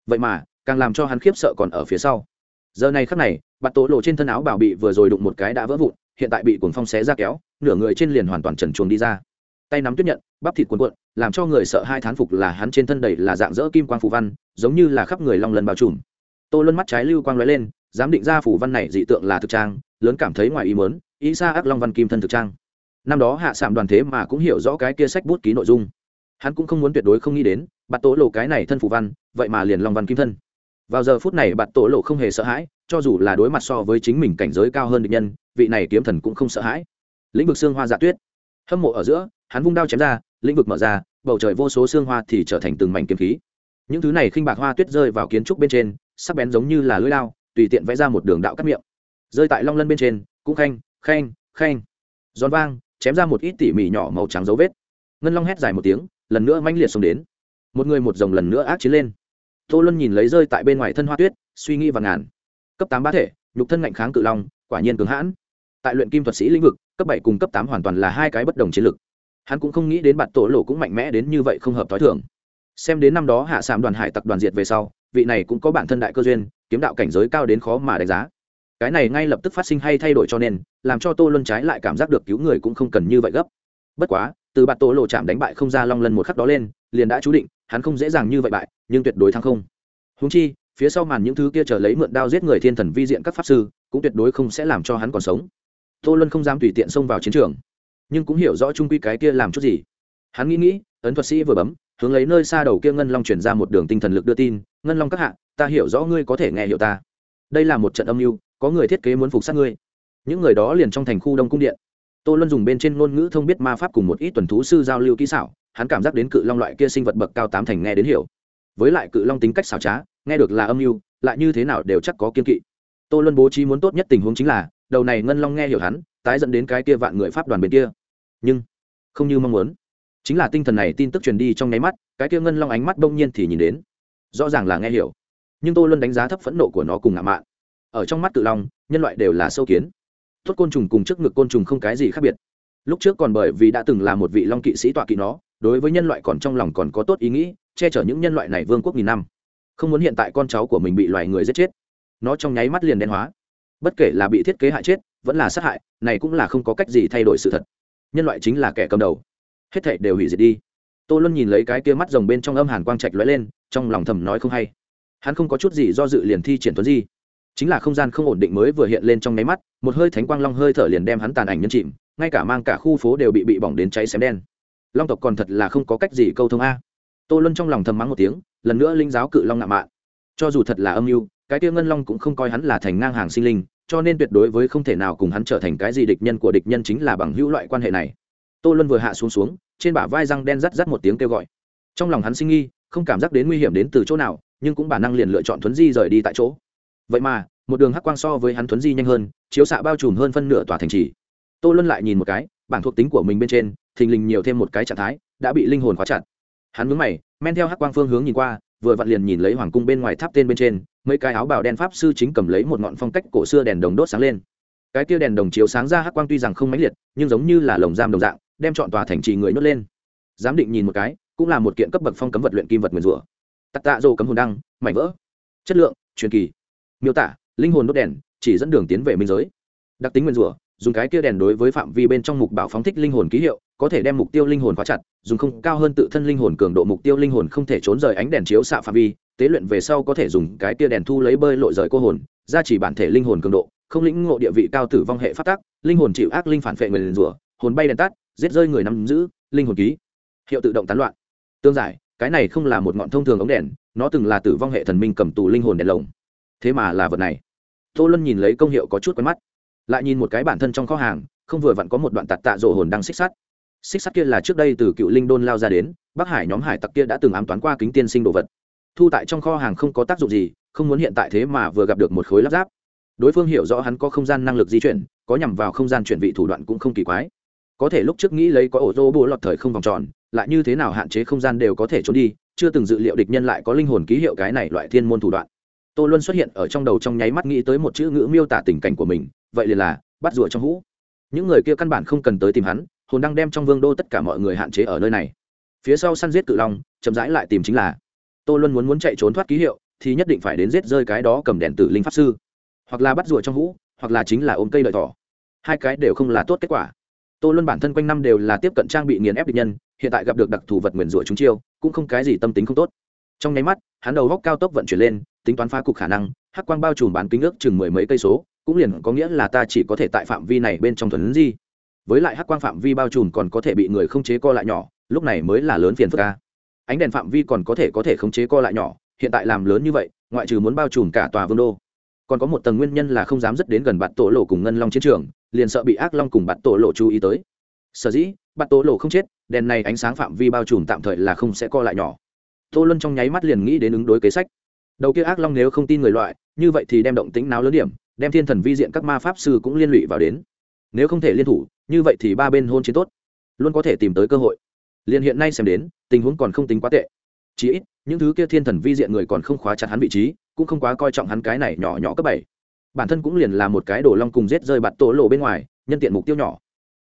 Vậy mà, càng làm cho hắn khiếp sợ còn ở phía sau. Giờ này khắc này bạn tổ lộ trên thân áo bảo bị vừa rồi đụng một cái đã vỡ vụn, hiện tại bị cuồng phong xé ra kéo, nửa người trên liền hoàn toàn trần chuồng đi ra. Tay nắm tuyết nhận, bắp thịt cuồn cuộn làm cho người sợ hai thán phục là hắn trên thân đầy là dạng dỡ kim quang phù văn, giống như là khắp người long lần bao trùm. Tô luân mắt trái lưu quang lóe lên dám định ra phủ văn này dị tượng là thực trang, lớn cảm thấy ngoài ý mớn ý xa ác long văn kim thân thực trang. Năm đó hạ sạm đoàn thế mà cũng hiểu rõ cái kia sách bút ký nội dung. Hắn cũng không muốn tuyệt đối không nghĩ đến, bạt tổ lộ cái này thân phủ văn, vậy mà liền long văn kim thân. Vào giờ phút này bạt tổ lộ không hề sợ hãi, cho dù là đối mặt so với chính mình cảnh giới cao hơn địch nhân, vị này kiếm thần cũng không sợ hãi. Lĩnh vực xương hoa dạ tuyết. Hâm mộ ở giữa hắn vung đao chém ra, lĩnh vực mở ra, bầu trời vô số xương hoa thì trở thành từng mảnh kiếm khí. Những thứ này khinh bạc hoa tuyết rơi vào kiến trúc bên trên, sắc bén giống như là lưỡi lao, tùy tiện vẽ ra một đường đạo cắt miệng. Rơi tại long lân bên trên, cũng khanh khanh khanh. Giòn vang, chém ra một ít tỉ mỉ nhỏ màu trắng dấu vết. Ngân long hét dài một tiếng, lần nữa manh liệt xông đến. Một người một dòng lần nữa ác chiến lên. Tô luân nhìn lấy rơi tại bên ngoài thân hoa tuyết, suy nghĩ và ngàn. Cấp tám bá thể, nhục thân ngạnh kháng cự long, quả nhiên cứng hãn. Tại luyện kim thuật sĩ lĩnh vực, cấp bảy cùng cấp tám hoàn toàn là hai cái bất đồng chiến lực hắn cũng không nghĩ đến bạn tổ lộ cũng mạnh mẽ đến như vậy không hợp t h ó i thường. Xem đến năm đó hạ sạm đoàn hải tặc đoàn diệt về sau, vị này cũng có bản thân đại cơ duyên, kiếm đạo cảnh giới cao đến khó mà đánh giá. Cái này ngay lập tức phát sinh hay thay đổi cho nên, làm cho tô luân trái lại cảm giác được cứu người cũng không cần như vậy gấp. Bất quá, từ bạn tổ lộ chạm đánh bại không ra long lân một khắc đó lên, liền đã chú định, hắn không dễ dàng như vậy bại, nhưng tuyệt đối thắng không. Húng chi, phía sau màn những thứ kia chờ lấy mượn đao giết người thiên thần vi diện các pháp sư, cũng tuyệt đối không sẽ làm cho hắn còn sống. Tô luân không dám tùy tiện xông vào chiến trường nhưng cũng hiểu rõ trung quy cái kia làm chút gì. Hắn nghĩ nghĩ, ấn thuật sĩ vừa bấm, hướng lấy nơi xa đầu kia ngân long chuyển ra một đường tinh thần lực đưa tin, ngân long các hạ, ta hiểu rõ ngươi có thể nghe hiểu ta. Đây là một trận âm mưu, có người thiết kế muốn phục sát ngươi. Những người đó liền trong thành khu đông cung điện. Tô luân dùng bên trên ngôn ngữ thông biết ma pháp cùng một ít tuần thú sư giao lưu kỹ xảo, hắn cảm giác đến cự long loại kia sinh vật bậc cao tám thành nghe đến hiểu. Với lại cự long tính cách xảo trá, nghe được là âm mưu, lại như thế nào đều chắc có kiên kỵ. Tô luân bố trí muốn tốt nhất tình huống chính là đầu này ngân long nghe hiểu hắn, tái dẫn đến cái kia vạn người pháp đoàn bên kia. Nhưng, không như mong muốn. Chính là tinh thần này tin tức truyền đi trong nháy mắt, cái kia ngân long ánh mắt bỗng nhiên thì nhìn đến. Rõ ràng là nghe hiểu. Nhưng tôi luôn đánh giá thấp phẫn nộ của nó cùng ngạo mạn. Ở trong mắt tự long, nhân loại đều là sâu kiến. Tốt côn trùng cùng trước ngực côn trùng không cái gì khác biệt. Lúc trước còn bởi vì đã từng là một vị long kỵ sĩ tọa kỵ nó, đối với nhân loại còn trong lòng còn có tốt ý nghĩ, che chở những nhân loại này vương quốc nghìn năm. Không muốn hiện tại con cháu của mình bị loài người giết chết. Nó trong nháy mắt liền đen hóa bất kể là bị thiết kế hại chết, vẫn là sát hại, này cũng là không có cách gì thay đổi sự thật. Nhân loại chính là kẻ cầm đầu. Hết thảy đều hủy diệt đi. Tô luân nhìn lấy cái kia mắt rồng bên trong âm hàn quang trạch lóe lên, trong lòng thầm nói không hay. Hắn không có chút gì do dự liền thi triển tuấn di. Chính là không gian không ổn định mới vừa hiện lên trong nháy mắt, một hơi thánh quang long hơi thở liền đem hắn tàn ảnh nhân chìm, ngay cả mang cả khu phố đều bị bị bỏng đến cháy xém đen. Long tộc còn thật là không có cách gì câu thông a. Tô luân trong lòng thầm mắng một tiếng, lần nữa linh giáo cự long ngạo mạn. Cho dù thật là âm mưu cái tiêu ngân long cũng không coi hắn là thành ngang hàng sinh linh, cho nên tuyệt đối với không thể nào cùng hắn trở thành cái gì địch nhân của địch nhân chính là bằng hữu loại quan hệ này. Tô luân vừa hạ xuống xuống, trên bả vai răng đen rắt rắt một tiếng kêu gọi. Trong lòng hắn sinh nghi, không cảm giác đến nguy hiểm đến từ chỗ nào, nhưng cũng bản năng liền lựa chọn thuấn di rời đi tại chỗ. Vậy mà, một đường hắc quang so với hắn thuấn di nhanh hơn, chiếu xạ bao trùm hơn phân nửa tòa thành trì. Tô luân lại nhìn một cái bản thuộc tính của mình bên trên, thình lình nhiều thêm một cái trạng thái, đã bị linh hồn khóa chặt. Hắn mướn mày, men theo hắc quang phương hướng nhìn qua vừa vặn liền nhìn lấy hoàng cung bên ngoài tháp tên bên trên, mấy cái áo bào đen pháp sư chính cầm lấy một ngọn phong cách cổ xưa đèn đồng đốt sáng lên. Cái kia đèn đồng chiếu sáng ra hắc quang tuy rằng không mãnh liệt, nhưng giống như là lồng giam đồng dạng, đem chọn tòa thành trì người nhốt lên. Giám định nhìn một cái, cũng là một kiện cấp bậc phong cấm vật luyện kim vật nguyền rủa. Tặc tạ dô cấm hồn đăng, mảnh vỡ. Chất lượng, truyền kỳ. Miêu tả, linh hồn đốt đèn, chỉ dẫn đường tiến về minh giới. Đặc tính nguyên rủa, dùng cái kia đèn đối với phạm vi bên trong mục bảo phóng thích linh hồn ký hiệu có thể đem mục tiêu linh hồn khóa chặt, dùng không cao hơn tự thân linh hồn cường độ mục tiêu linh hồn không thể trốn rời ánh đèn chiếu xạ phạm vi, tế luyện về sau có thể dùng cái tia đèn thu lấy bơi lội rời cô hồn ra chỉ bản thể linh hồn cường độ, không lĩnh ngộ địa vị cao tử vong hệ phát tác, linh hồn chịu ác linh phản vệ người liền rủa, hồn bay đèn tắt, giết rơi người nắm giữ, linh hồn ký. Hiệu tự động tán loạn. Tương giải, cái này không là một ngọn thông thường ống đèn, nó từng là tử vong hệ thần minh cầm tù linh hồn đèn lồng. Thế mà là vật này. Tô luân nhìn lấy công hiệu có chút quen mắt. Lại nhìn một cái bản thân trong kho hàng, không vừa vặn có một đoạn tạt tạ rổ hồn đang xích sắt xích sắt kia là trước đây từ cựu linh đôn lao ra đến, bắc hải nhóm hải tặc kia đã từng ám toán qua kính tiên sinh đồ vật. Thu tại trong kho hàng không có tác dụng gì, không muốn hiện tại thế mà vừa gặp được một khối lắp ráp. Đối phương hiểu rõ hắn có không gian năng lực di chuyển, có nhằm vào không gian chuyển vị thủ đoạn cũng không kỳ quái. Có thể lúc trước nghĩ lấy có ổ rô bố lọt thời không vòng tròn, lại như thế nào hạn chế không gian đều có thể trốn đi, chưa từng dự liệu địch nhân lại có linh hồn ký hiệu cái này loại thiên môn thủ đoạn. Tô luân xuất hiện ở trong đầu trong nháy mắt nghĩ tới một chữ ngữ miêu tả tình cảnh của mình, vậy liền là bắt rùa trong hũ. Những người kia căn bản không cần tới tìm hắn hồn đang đem trong vương đô tất cả mọi người hạn chế ở nơi này. Phía sau săn giết cự long, chậm rãi lại tìm chính là tô luân muốn muốn chạy trốn thoát ký hiệu, thì nhất định phải đến giết rơi cái đó cầm đèn tử linh pháp sư. Hoặc là bắt rùa trong hũ hoặc là chính là ôm cây lợi thỏ. Hai cái đều không là tốt kết quả. Tô luân bản thân quanh năm đều là tiếp cận trang bị nghiền ép địch nhân, hiện tại gặp được đặc thù vật nguyền rủa chúng chiêu, cũng không cái gì tâm tính không tốt. Trong nháy mắt, hắn đầu góc cao tốc vận chuyển lên, tính toán phá cục khả năng, hắc quang bao trùm bán kính ước chừng mười mấy cây số, cũng liền có nghĩa là ta chỉ có thể tại phạm vi này bên trong thuần di với lại hắc quang phạm vi bao trùm còn có thể bị người không chế co lại nhỏ, lúc này mới là lớn phiền phức ca ánh đèn phạm vi còn có thể có thể khống chế co lại nhỏ, hiện tại làm lớn như vậy, ngoại trừ muốn bao trùm cả tòa vương đô. Còn có một tầng nguyên nhân là không dám dứt đến gần bạt tổ lộ cùng ngân long chiến trường, liền sợ bị ác long cùng bạt tổ lộ chú ý tới. Sở dĩ, bạt tổ lộ không chết, đèn này ánh sáng phạm vi bao trùm tạm thời là không sẽ co lại nhỏ. Tô luân trong nháy mắt liền nghĩ đến ứng đối kế sách. Đầu kia ác long nếu không tin người loại, như vậy thì đem động tính náo lớn điểm, đem thiên thần vi diện các ma pháp sư cũng liên lụy vào đến nếu không thể liên thủ, như vậy thì ba bên hôn chiến tốt, luôn có thể tìm tới cơ hội. Liền hiện nay xem đến, tình huống còn không tính quá tệ. Chí ít, những thứ kia thiên thần vi diện người còn không khóa chặt hắn vị trí, cũng không quá coi trọng hắn cái này nhỏ nhỏ cấp bảy. Bản thân cũng liền là một cái đồ long cùng rết rơi bạt tổ lộ bên ngoài, nhân tiện mục tiêu nhỏ.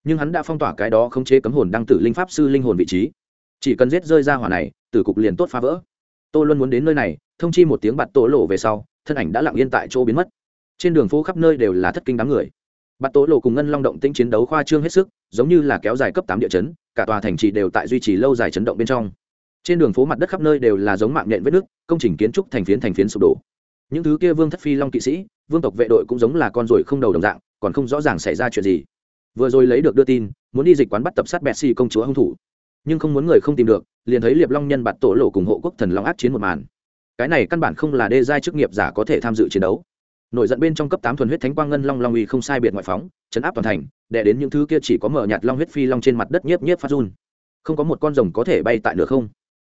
Nhưng hắn đã phong tỏa cái đó không chế cấm hồn đăng tử linh pháp sư linh hồn vị trí. Chỉ cần rết rơi ra hỏa này, tử cục liền tốt phá vỡ. Tô luôn muốn đến nơi này, thông chi một tiếng bạt tổ lộ về sau, thân ảnh đã lặng yên tại chỗ biến mất. Trên đường phố khắp nơi đều là thất kinh đám người bạt tổ lộ cùng ngân long động tĩnh chiến đấu khoa trương hết sức, giống như là kéo dài cấp tám địa chấn, cả tòa thành trì đều tại duy trì lâu dài chấn động bên trong. Trên đường phố mặt đất khắp nơi đều là giống mạng nhện vết nước công trình kiến trúc thành phiến thành phiến sụp đổ. Những thứ kia vương thất phi long kỵ sĩ, vương tộc vệ đội cũng giống là con ruồi không đầu đồng dạng, còn không rõ ràng xảy ra chuyện gì. Vừa rồi lấy được đưa tin, muốn đi dịch quán bắt tập sát bẹt xì công chúa hung thủ. Nhưng không muốn người không tìm được, liền thấy liệp long nhân bạt tổ lộ cùng hộ quốc thần long ác chiến một màn. Cái này căn bản không là đê giai chức nghiệp giả có thể tham dự chiến đấu nổi giận bên trong cấp tám thuần huyết thánh quang ngân long long uy không sai biệt ngoại phóng, chấn áp toàn thành, đè đến những thứ kia chỉ có mở nhạt long huyết phi long trên mặt đất nhiếp nhiếp phát run. Không có một con rồng có thể bay tại nửa không.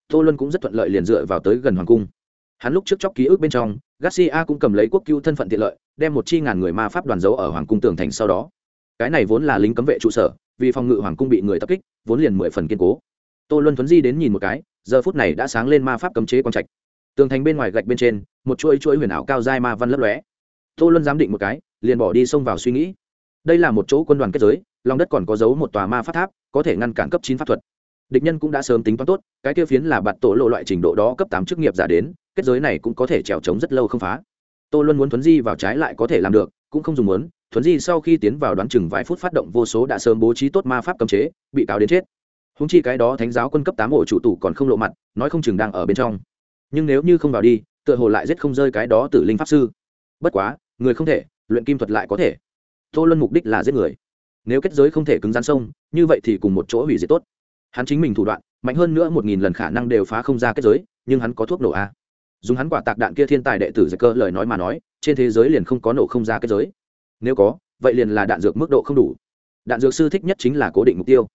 Tô luân cũng rất thuận lợi liền dựa vào tới gần hoàng cung. Hắn lúc trước chóc ký ức bên trong, garcia cũng cầm lấy quốc cứu thân phận tiện lợi, đem một chi ngàn người ma pháp đoàn dấu ở hoàng cung tường thành sau đó. Cái này vốn là lính cấm vệ trụ sở, vì phòng ngự hoàng cung bị người tập kích, vốn liền mười phần kiên cố. Tô luân thuấn di đến nhìn một cái, giờ phút này đã sáng lên ma pháp cấm chế quang trạch. Tường thành bên ngoài gạch bên trên, một chuỗi chuỗi huyền ảo cao dai ma văn lấp lóe tô luân giám định một cái, liền bỏ đi xông vào suy nghĩ. Đây là một chỗ quân đoàn kết giới, lòng đất còn có dấu một tòa ma pháp tháp, có thể ngăn cản cấp chín pháp thuật. Địch nhân cũng đã sớm tính toán tốt, cái kia phiến là bạt tổ lộ loại trình độ đó cấp tám chức nghiệp giả đến, kết giới này cũng có thể trèo trống rất lâu không phá. Tô luân muốn thuấn di vào trái lại có thể làm được, cũng không dùng muốn, thuấn di sau khi tiến vào đoán chừng vài phút phát động vô số đã sớm bố trí tốt ma pháp cấm chế, bị cáo đến chết. Húng chi cái đó thánh giáo quân cấp tám ổ chủ tủ còn không lộ mặt, nói không chừng đang ở bên trong. Nhưng nếu như không vào đi, tựa hồ lại giết không rơi cái đó tử linh pháp sư. Bất quá người không thể, luyện kim thuật lại có thể. Tô luân mục đích là giết người. Nếu kết giới không thể cứng rắn sông, như vậy thì cùng một chỗ hủy diệt tốt. Hắn chính mình thủ đoạn, mạnh hơn nữa một nghìn lần khả năng đều phá không ra kết giới, nhưng hắn có thuốc nổ a. Dùng hắn quả tạc đạn kia thiên tài đệ tử giặc cơ lời nói mà nói, trên thế giới liền không có nổ không ra kết giới. Nếu có, vậy liền là đạn dược mức độ không đủ. Đạn dược sư thích nhất chính là cố định mục tiêu.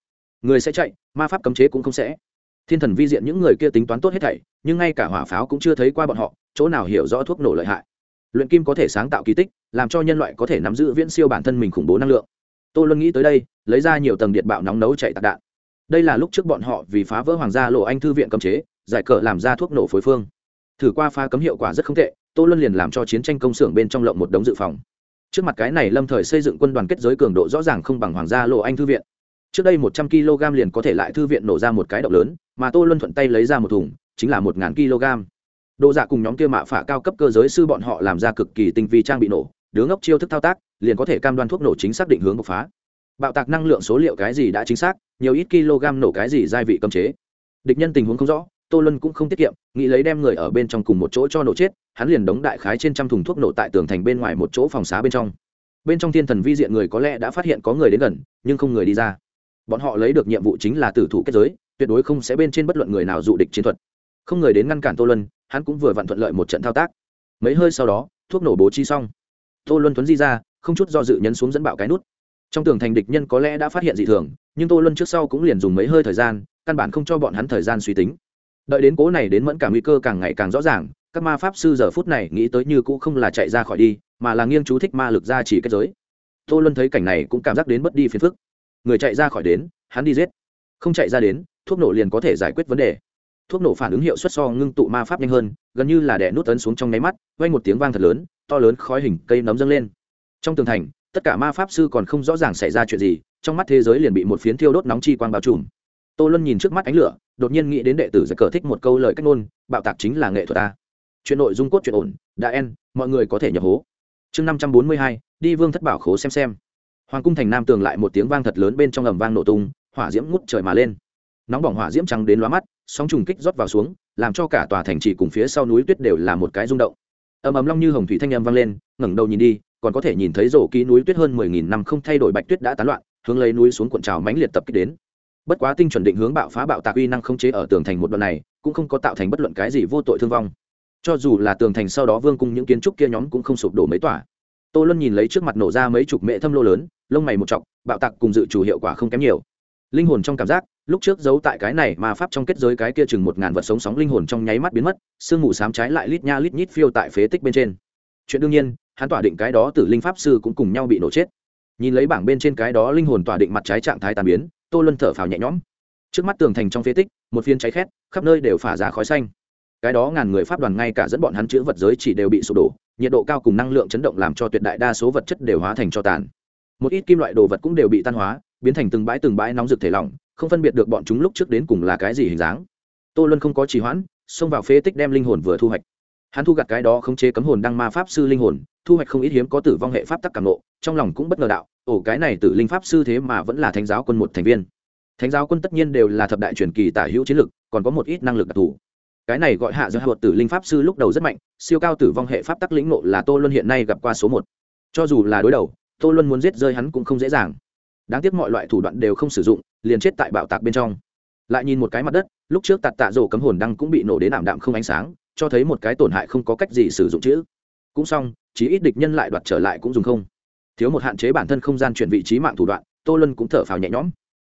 Người sẽ chạy, ma pháp cấm chế cũng không sẽ. Thiên thần vi diện những người kia tính toán tốt hết thảy, nhưng ngay cả hỏa pháo cũng chưa thấy qua bọn họ, chỗ nào hiểu rõ thuốc nổ lợi hại luyện kim có thể sáng tạo kỳ tích, làm cho nhân loại có thể nắm giữ viễn siêu bản thân mình khủng bố năng lượng. Tôi luôn nghĩ tới đây, lấy ra nhiều tầng điện bạo nóng nấu chạy tạc đạn. Đây là lúc trước bọn họ vì phá vỡ hoàng gia lộ anh thư viện cấm chế, giải cờ làm ra thuốc nổ phối phương. Thử qua pha cấm hiệu quả rất không tệ, tô luân liền làm cho chiến tranh công xưởng bên trong lộng một đống dự phòng. Trước mặt cái này lâm thời xây dựng quân đoàn kết giới cường độ rõ ràng không bằng hoàng gia lộ anh thư viện. Trước đây một trăm kg liền có thể lại thư viện nổ ra một cái động lớn, mà tô luân thuận tay lấy ra một thùng, chính là một ngàn kg. Đồ dạ cùng nhóm kia mạ phả cao cấp cơ giới sư bọn họ làm ra cực kỳ tinh vi trang bị nổ, đứa ngốc chiêu thức thao tác, liền có thể cam đoan thuốc nổ chính xác định hướng bộc phá. Bạo tạc năng lượng số liệu cái gì đã chính xác, nhiều ít kg nổ cái gì gia vị cấm chế. Địch nhân tình huống không rõ, tô luân cũng không tiết kiệm, nghĩ lấy đem người ở bên trong cùng một chỗ cho nổ chết, hắn liền đóng đại khái trên trăm thùng thuốc nổ tại tường thành bên ngoài một chỗ phòng xá bên trong. Bên trong thiên thần vi diện người có lẽ đã phát hiện có người đến gần, nhưng không người đi ra. Bọn họ lấy được nhiệm vụ chính là tử thủ kết giới, tuyệt đối không sẽ bên trên bất luận người nào dụ địch chiến thuật. Không người đến ngăn cản tô luân hắn cũng vừa vặn thuận lợi một trận thao tác. Mấy hơi sau đó, thuốc nổ bố trí xong. Tô luân tuấn di ra, không chút do dự nhấn xuống dẫn bạo cái nút. Trong tường thành địch nhân có lẽ đã phát hiện dị thường, nhưng tô luân trước sau cũng liền dùng mấy hơi thời gian, căn bản không cho bọn hắn thời gian suy tính. Đợi đến cố này đến mẫn cả nguy cơ càng ngày càng rõ ràng, các ma pháp sư giờ phút này nghĩ tới như cũ không là chạy ra khỏi đi, mà là nghiêng chú thích ma lực ra chỉ kết giới. Tô luân thấy cảnh này cũng cảm giác đến mất đi phiền phức. Người chạy ra khỏi đến, hắn đi giết. Không chạy ra đến, thuốc nổ liền có thể giải quyết vấn đề thuốc nổ phản ứng hiệu suất so ngưng tụ ma pháp nhanh hơn, gần như là đè nút tấn xuống trong nháy mắt quay một tiếng vang thật lớn, to lớn khói hình cây nấm dâng lên. Trong tường thành, tất cả ma pháp sư còn không rõ ràng xảy ra chuyện gì, trong mắt thế giới liền bị một phiến thiêu đốt nóng chi quang bao trùm. Tô luân nhìn trước mắt ánh lửa, đột nhiên nghĩ đến đệ tử giải cờ thích một câu lời cách ngôn, bạo tạc chính là nghệ thuật ta. Chuyện nội dung cốt chuyện ổn, đã en, mọi người có thể nhập hố. Chương năm trăm bốn mươi hai, đi vương thất bảo khố xem xem. Hoàng cung thành nam tường lại một tiếng vang thật lớn bên trong ầm vang nổ tung, hỏa diễm ngút trời mà lên. Nóng bỏng hỏa diễm trắng đến lóa mắt sóng trùng kích rót vào xuống, làm cho cả tòa thành trì cùng phía sau núi tuyết đều là một cái rung động. Ầm ầm long như hồng thủy thanh âm vang lên, ngẩng đầu nhìn đi, còn có thể nhìn thấy rổ ký núi tuyết hơn mười nghìn năm không thay đổi bạch tuyết đã tán loạn, hướng lấy núi xuống cuộn trào mãnh liệt tập kích đến. Bất quá tinh chuẩn định hướng bạo phá bạo tạc uy năng không chế ở tường thành một đoạn này, cũng không có tạo thành bất luận cái gì vô tội thương vong. Cho dù là tường thành sau đó vương cung những kiến trúc kia nhóm cũng không sụp đổ mấy tỏa tô luân nhìn lấy trước mặt nổ ra mấy chục mệ thâm lô lớn, lông mày một chọc bạo tạc cùng dự chủ hiệu quả không kém nhiều. Linh hồn trong cảm giác lúc trước giấu tại cái này mà pháp trong kết giới cái kia chừng một ngàn vật sống sóng linh hồn trong nháy mắt biến mất, sương mù sám trái lại lít nha lít nhít phiêu tại phế tích bên trên. Chuyện đương nhiên, hắn tỏa định cái đó tử linh pháp sư cũng cùng nhau bị nổ chết. Nhìn lấy bảng bên trên cái đó linh hồn tỏa định mặt trái trạng thái tàn biến, tô luân thở phào nhẹ nhõm. Trước mắt tường thành trong phế tích, một phiên cháy khét, khắp nơi đều phả ra khói xanh. Cái đó ngàn người pháp đoàn ngay cả dẫn bọn hắn chữ vật giới chỉ đều bị sụp đổ, nhiệt độ cao cùng năng lượng chấn động làm cho tuyệt đại đa số vật chất đều hóa thành cho tàn. Một ít kim loại đồ vật cũng đều bị tan hóa, biến thành từng bãi từng bãi nóng rực thể lỏng không phân biệt được bọn chúng lúc trước đến cùng là cái gì hình dáng. Tô luân không có trì hoãn, xông vào phế tích đem linh hồn vừa thu hoạch. Hắn thu gặt cái đó không chế cấm hồn đăng ma pháp sư linh hồn, thu hoạch không ít hiếm có tử vong hệ pháp tắc cảm nộ trong lòng cũng bất ngờ đạo ổ cái này tử linh pháp sư thế mà vẫn là thánh giáo quân một thành viên. Thánh giáo quân tất nhiên đều là thập đại truyền kỳ tả hữu chiến lực, còn có một ít năng lực đặc thù. Cái này gọi hạ giới hạ tử linh pháp sư lúc đầu rất mạnh, siêu cao tử vong hệ pháp tắc lĩnh nộ là tô luân hiện nay gặp qua số một. Cho dù là đối đầu, tô luân muốn giết rơi hắn cũng không dễ dàng đáng tiếc mọi loại thủ đoạn đều không sử dụng, liền chết tại bạo tạc bên trong. Lại nhìn một cái mặt đất, lúc trước tạt tạ rổ cấm hồn đăng cũng bị nổ đến ảm đạm không ánh sáng, cho thấy một cái tổn hại không có cách gì sử dụng chữ. Cũng xong, chí ít địch nhân lại đoạt trở lại cũng dùng không. Thiếu một hạn chế bản thân không gian chuyển vị trí mạng thủ đoạn, tô luân cũng thở phào nhẹ nhõm.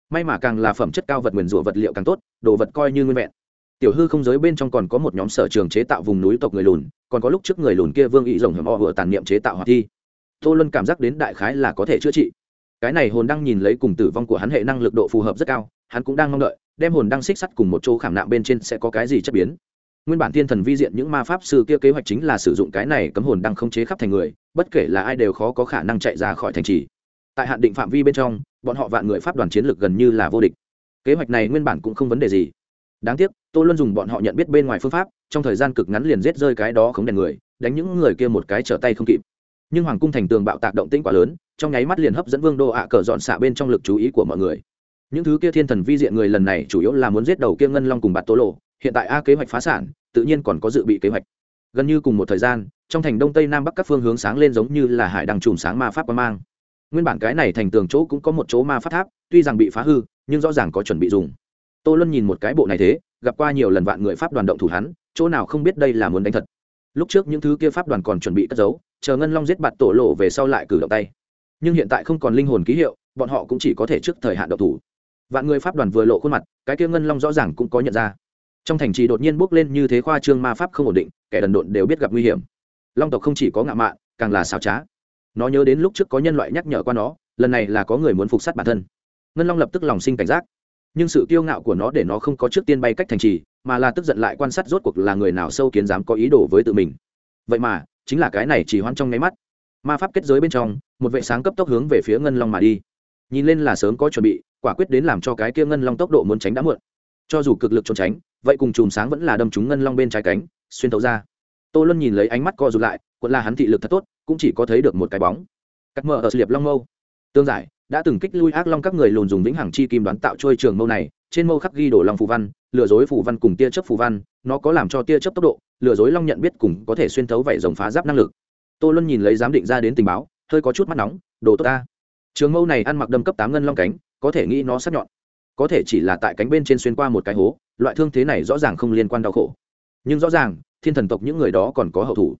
May mà càng là phẩm chất cao vật nguyền rủa vật liệu càng tốt, đồ vật coi như nguyên vẹn. Tiểu hư không giới bên trong còn có một nhóm sở trường chế tạo vùng núi tộc người lùn, còn có lúc trước người lùn kia vương ý rồng hầm o vừa tàn niệm chế tạo hoạt thi. Tô luân cảm giác đến đại khái là có thể chữa trị cái này hồn đang nhìn lấy cùng tử vong của hắn hệ năng lực độ phù hợp rất cao, hắn cũng đang mong đợi, đem hồn đang xích sắt cùng một chỗ khảm nạm bên trên sẽ có cái gì chất biến. Nguyên bản thiên thần vi diện những ma pháp sư kia kế hoạch chính là sử dụng cái này cấm hồn đang không chế khắp thành người, bất kể là ai đều khó có khả năng chạy ra khỏi thành trì. Tại hạn định phạm vi bên trong, bọn họ vạn người pháp đoàn chiến lược gần như là vô địch. Kế hoạch này nguyên bản cũng không vấn đề gì. Đáng tiếc tôi luôn dùng bọn họ nhận biết bên ngoài phương pháp, trong thời gian cực ngắn liền rết rơi cái đó không đèn người, đánh những người kia một cái trở tay không kịp nhưng hoàng cung thành tường bạo tạc động tĩnh quá lớn, trong nháy mắt liền hấp dẫn vương đô ạ cờ dọn xạ bên trong lực chú ý của mọi người. Những thứ kia thiên thần vi diện người lần này chủ yếu là muốn giết đầu kia ngân long cùng bạt tố lộ, hiện tại a kế hoạch phá sản, tự nhiên còn có dự bị kế hoạch. Gần như cùng một thời gian, trong thành đông tây nam bắc các phương hướng sáng lên giống như là hải đăng chùm sáng ma pháp quang mang. Nguyên bản cái này thành tường chỗ cũng có một chỗ ma pháp tháp, tuy rằng bị phá hư, nhưng rõ ràng có chuẩn bị dùng. Tô luân nhìn một cái bộ này thế, gặp qua nhiều lần vạn người pháp đoàn động thủ hắn, chỗ nào không biết đây là muốn đánh thật lúc trước những thứ kia pháp đoàn còn chuẩn bị cất giấu, chờ ngân long giết bạt tổ lộ về sau lại cử động tay. Nhưng hiện tại không còn linh hồn ký hiệu, bọn họ cũng chỉ có thể trước thời hạn độc thủ. Vạn người pháp đoàn vừa lộ khuôn mặt, cái kia ngân long rõ ràng cũng có nhận ra. Trong thành trì đột nhiên bốc lên như thế khoa trương ma pháp không ổn định, kẻ đần độn đều biết gặp nguy hiểm. Long tộc không chỉ có ngạo mạn, càng là xảo trá. Nó nhớ đến lúc trước có nhân loại nhắc nhở qua nó, lần này là có người muốn phục sát bản thân. Ngân long lập tức lòng sinh cảnh giác. Nhưng sự kiêu ngạo của nó để nó không có trước tiên bay cách thành trì mà là tức giận lại quan sát rốt cuộc là người nào sâu kiến dám có ý đồ với tự mình. Vậy mà, chính là cái này chỉ hoan trong nháy mắt. Ma pháp kết giới bên trong, một vệ sáng cấp tốc hướng về phía ngân long mà đi. Nhìn lên là sớm có chuẩn bị, quả quyết đến làm cho cái kia ngân long tốc độ muốn tránh đã muộn. Cho dù cực lực trốn tránh, vậy cùng chùm sáng vẫn là đâm trúng ngân long bên trái cánh, xuyên tấu ra. Tô luân nhìn lấy ánh mắt co rụt lại, quận là hắn thị lực thật tốt, cũng chỉ có thấy được một cái bóng. Cắt mở ở liệp long mâu. Tương giải, đã từng kích lui ác long các người lùn dùng vĩnh hằng chi kim đoán tạo trôi trường mâu này, trên mâu khắc ghi đổ long phù văn lừa dối phù văn cùng tia chớp phù văn, nó có làm cho tia chớp tốc độ, lừa dối long nhận biết cùng có thể xuyên thấu vảy rồng phá giáp năng lực. Tô luân nhìn lấy giám định ra đến tình báo, hơi có chút mắt nóng, đồ tốt ta. Trường mâu này ăn mặc đâm cấp tám ngân long cánh, có thể nghĩ nó sắc nhọn, có thể chỉ là tại cánh bên trên xuyên qua một cái hố, loại thương thế này rõ ràng không liên quan đau khổ. Nhưng rõ ràng, thiên thần tộc những người đó còn có hậu thủ.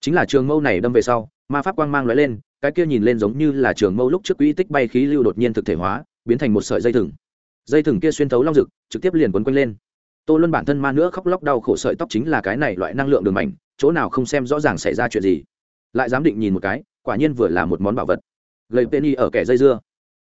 Chính là trường mâu này đâm về sau, ma pháp quang mang lóe lên, cái kia nhìn lên giống như là trường mâu lúc trước quỹ tích bay khí lưu đột nhiên thực thể hóa, biến thành một sợi dây thừng dây thừng kia xuyên thấu long rực trực tiếp liền quấn quanh lên. Tô luân bản thân ma nữa khóc lóc đau khổ sợi tóc chính là cái này loại năng lượng đường mảnh chỗ nào không xem rõ ràng xảy ra chuyện gì. Lại dám định nhìn một cái quả nhiên vừa là một món bảo vật. Gầy penny ở kẻ dây dưa.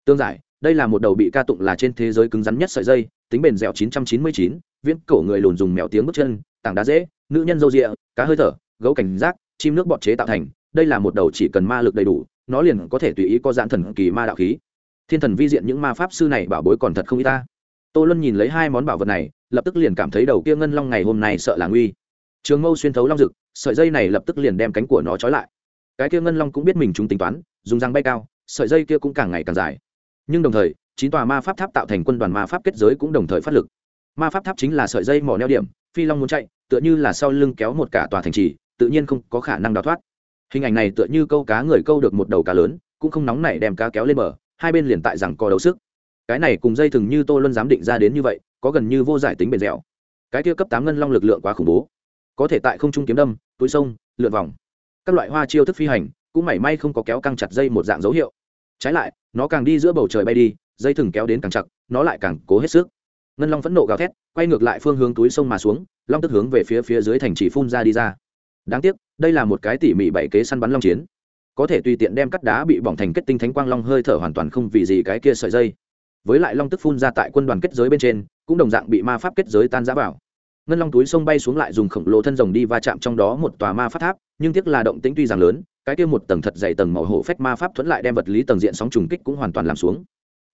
Tương giải đây là một đầu bị ca tụng là trên thế giới cứng rắn nhất sợi dây tính bền dẻo 999, viễn cổ người lùn dùng mèo tiếng bước chân tảng đá dễ nữ nhân dâu rịa cá hơi thở gấu cảnh giác chim nước bọt chế tạo thành đây là một đầu chỉ cần ma lực đầy đủ nó liền có thể tùy ý có dạng thần kỳ ma đạo khí thiên thần vi diện những ma pháp sư này bảo bối còn thật không y ta. Tô luân nhìn lấy hai món bảo vật này, lập tức liền cảm thấy đầu kia ngân long ngày hôm nay sợ là nguy. Trường mâu xuyên thấu long rực sợi dây này lập tức liền đem cánh của nó trói lại. Cái kia ngân long cũng biết mình chúng tính toán, dùng răng bay cao, sợi dây kia cũng càng ngày càng dài. Nhưng đồng thời, chín tòa ma pháp tháp tạo thành quân đoàn ma pháp kết giới cũng đồng thời phát lực. Ma pháp tháp chính là sợi dây mỏ neo điểm, phi long muốn chạy, tựa như là sau lưng kéo một cả tòa thành trì, tự nhiên không có khả năng đào thoát. Hình ảnh này tựa như câu cá người câu được một đầu cá lớn, cũng không nóng nảy đem cá kéo lên bờ hai bên liền tại rằng co đấu sức. Cái này cùng dây thừng như tô luân giám định ra đến như vậy, có gần như vô giải tính bền dẻo. Cái kia cấp tám ngân long lực lượng quá khủng bố. Có thể tại không trung kiếm đâm, túi sông, lượn vòng. Các loại hoa chiêu thức phi hành, cũng mảy may không có kéo căng chặt dây một dạng dấu hiệu. Trái lại, nó càng đi giữa bầu trời bay đi, dây thừng kéo đến càng chặt, nó lại càng cố hết sức. Ngân long phẫn nộ gào thét, quay ngược lại phương hướng túi sông mà xuống, long tức hướng về phía phía dưới thành chỉ phun ra đi ra. Đáng tiếc, đây là một cái tỉ mỉ bảy kế săn bắn long chiến có thể tùy tiện đem cắt đá bị bỏng thành kết tinh thánh quang long hơi thở hoàn toàn không vì gì cái kia sợi dây. Với lại long tức phun ra tại quân đoàn kết giới bên trên, cũng đồng dạng bị ma pháp kết giới tan giã vào. Ngân long túi sông bay xuống lại dùng khổng lồ thân rồng đi va chạm trong đó một tòa ma pháp tháp, nhưng tiếc là động tĩnh tuy rằng lớn, cái kia một tầng thật dày tầng màu hổ phách ma pháp thuẫn lại đem vật lý tầng diện sóng trùng kích cũng hoàn toàn làm xuống.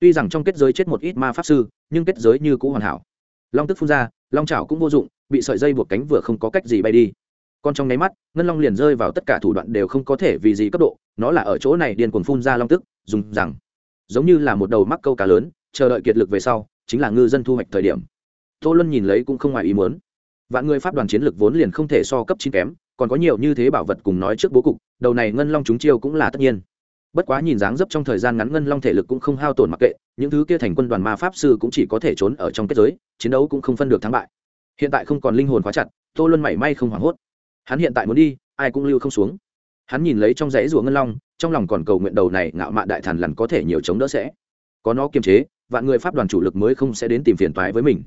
Tuy rằng trong kết giới chết một ít ma pháp sư, nhưng kết giới như cũ hoàn hảo. Long tức phun ra, long chảo cũng vô dụng, bị sợi dây buộc cánh vừa không có cách gì bay đi còn trong nháy mắt, ngân long liền rơi vào tất cả thủ đoạn đều không có thể vì gì cấp độ, nó là ở chỗ này điên cuồng phun ra long tức, dùng rằng, giống như là một đầu mắc câu cá lớn, chờ đợi kiệt lực về sau, chính là ngư dân thu hoạch thời điểm. Tô luân nhìn lấy cũng không ngoài ý muốn. Vạn người pháp đoàn chiến lực vốn liền không thể so cấp chín kém, còn có nhiều như thế bảo vật cùng nói trước bố cục, đầu này ngân long chúng chiêu cũng là tất nhiên. Bất quá nhìn dáng dấp trong thời gian ngắn ngân long thể lực cũng không hao tổn mặc kệ, những thứ kia thành quân đoàn ma pháp sư cũng chỉ có thể trốn ở trong kết giới, chiến đấu cũng không phân được thắng bại. Hiện tại không còn linh hồn khóa chặt, tô luân mảy may không hoảng hốt hắn hiện tại muốn đi, ai cũng lưu không xuống. Hắn nhìn lấy trong dãy rùa ngân long, trong lòng còn cầu nguyện đầu này ngạo mạn đại thần lần có thể nhiều chống đỡ sẽ. Có nó kiềm chế, vạn người pháp đoàn chủ lực mới không sẽ đến tìm phiền toái với mình.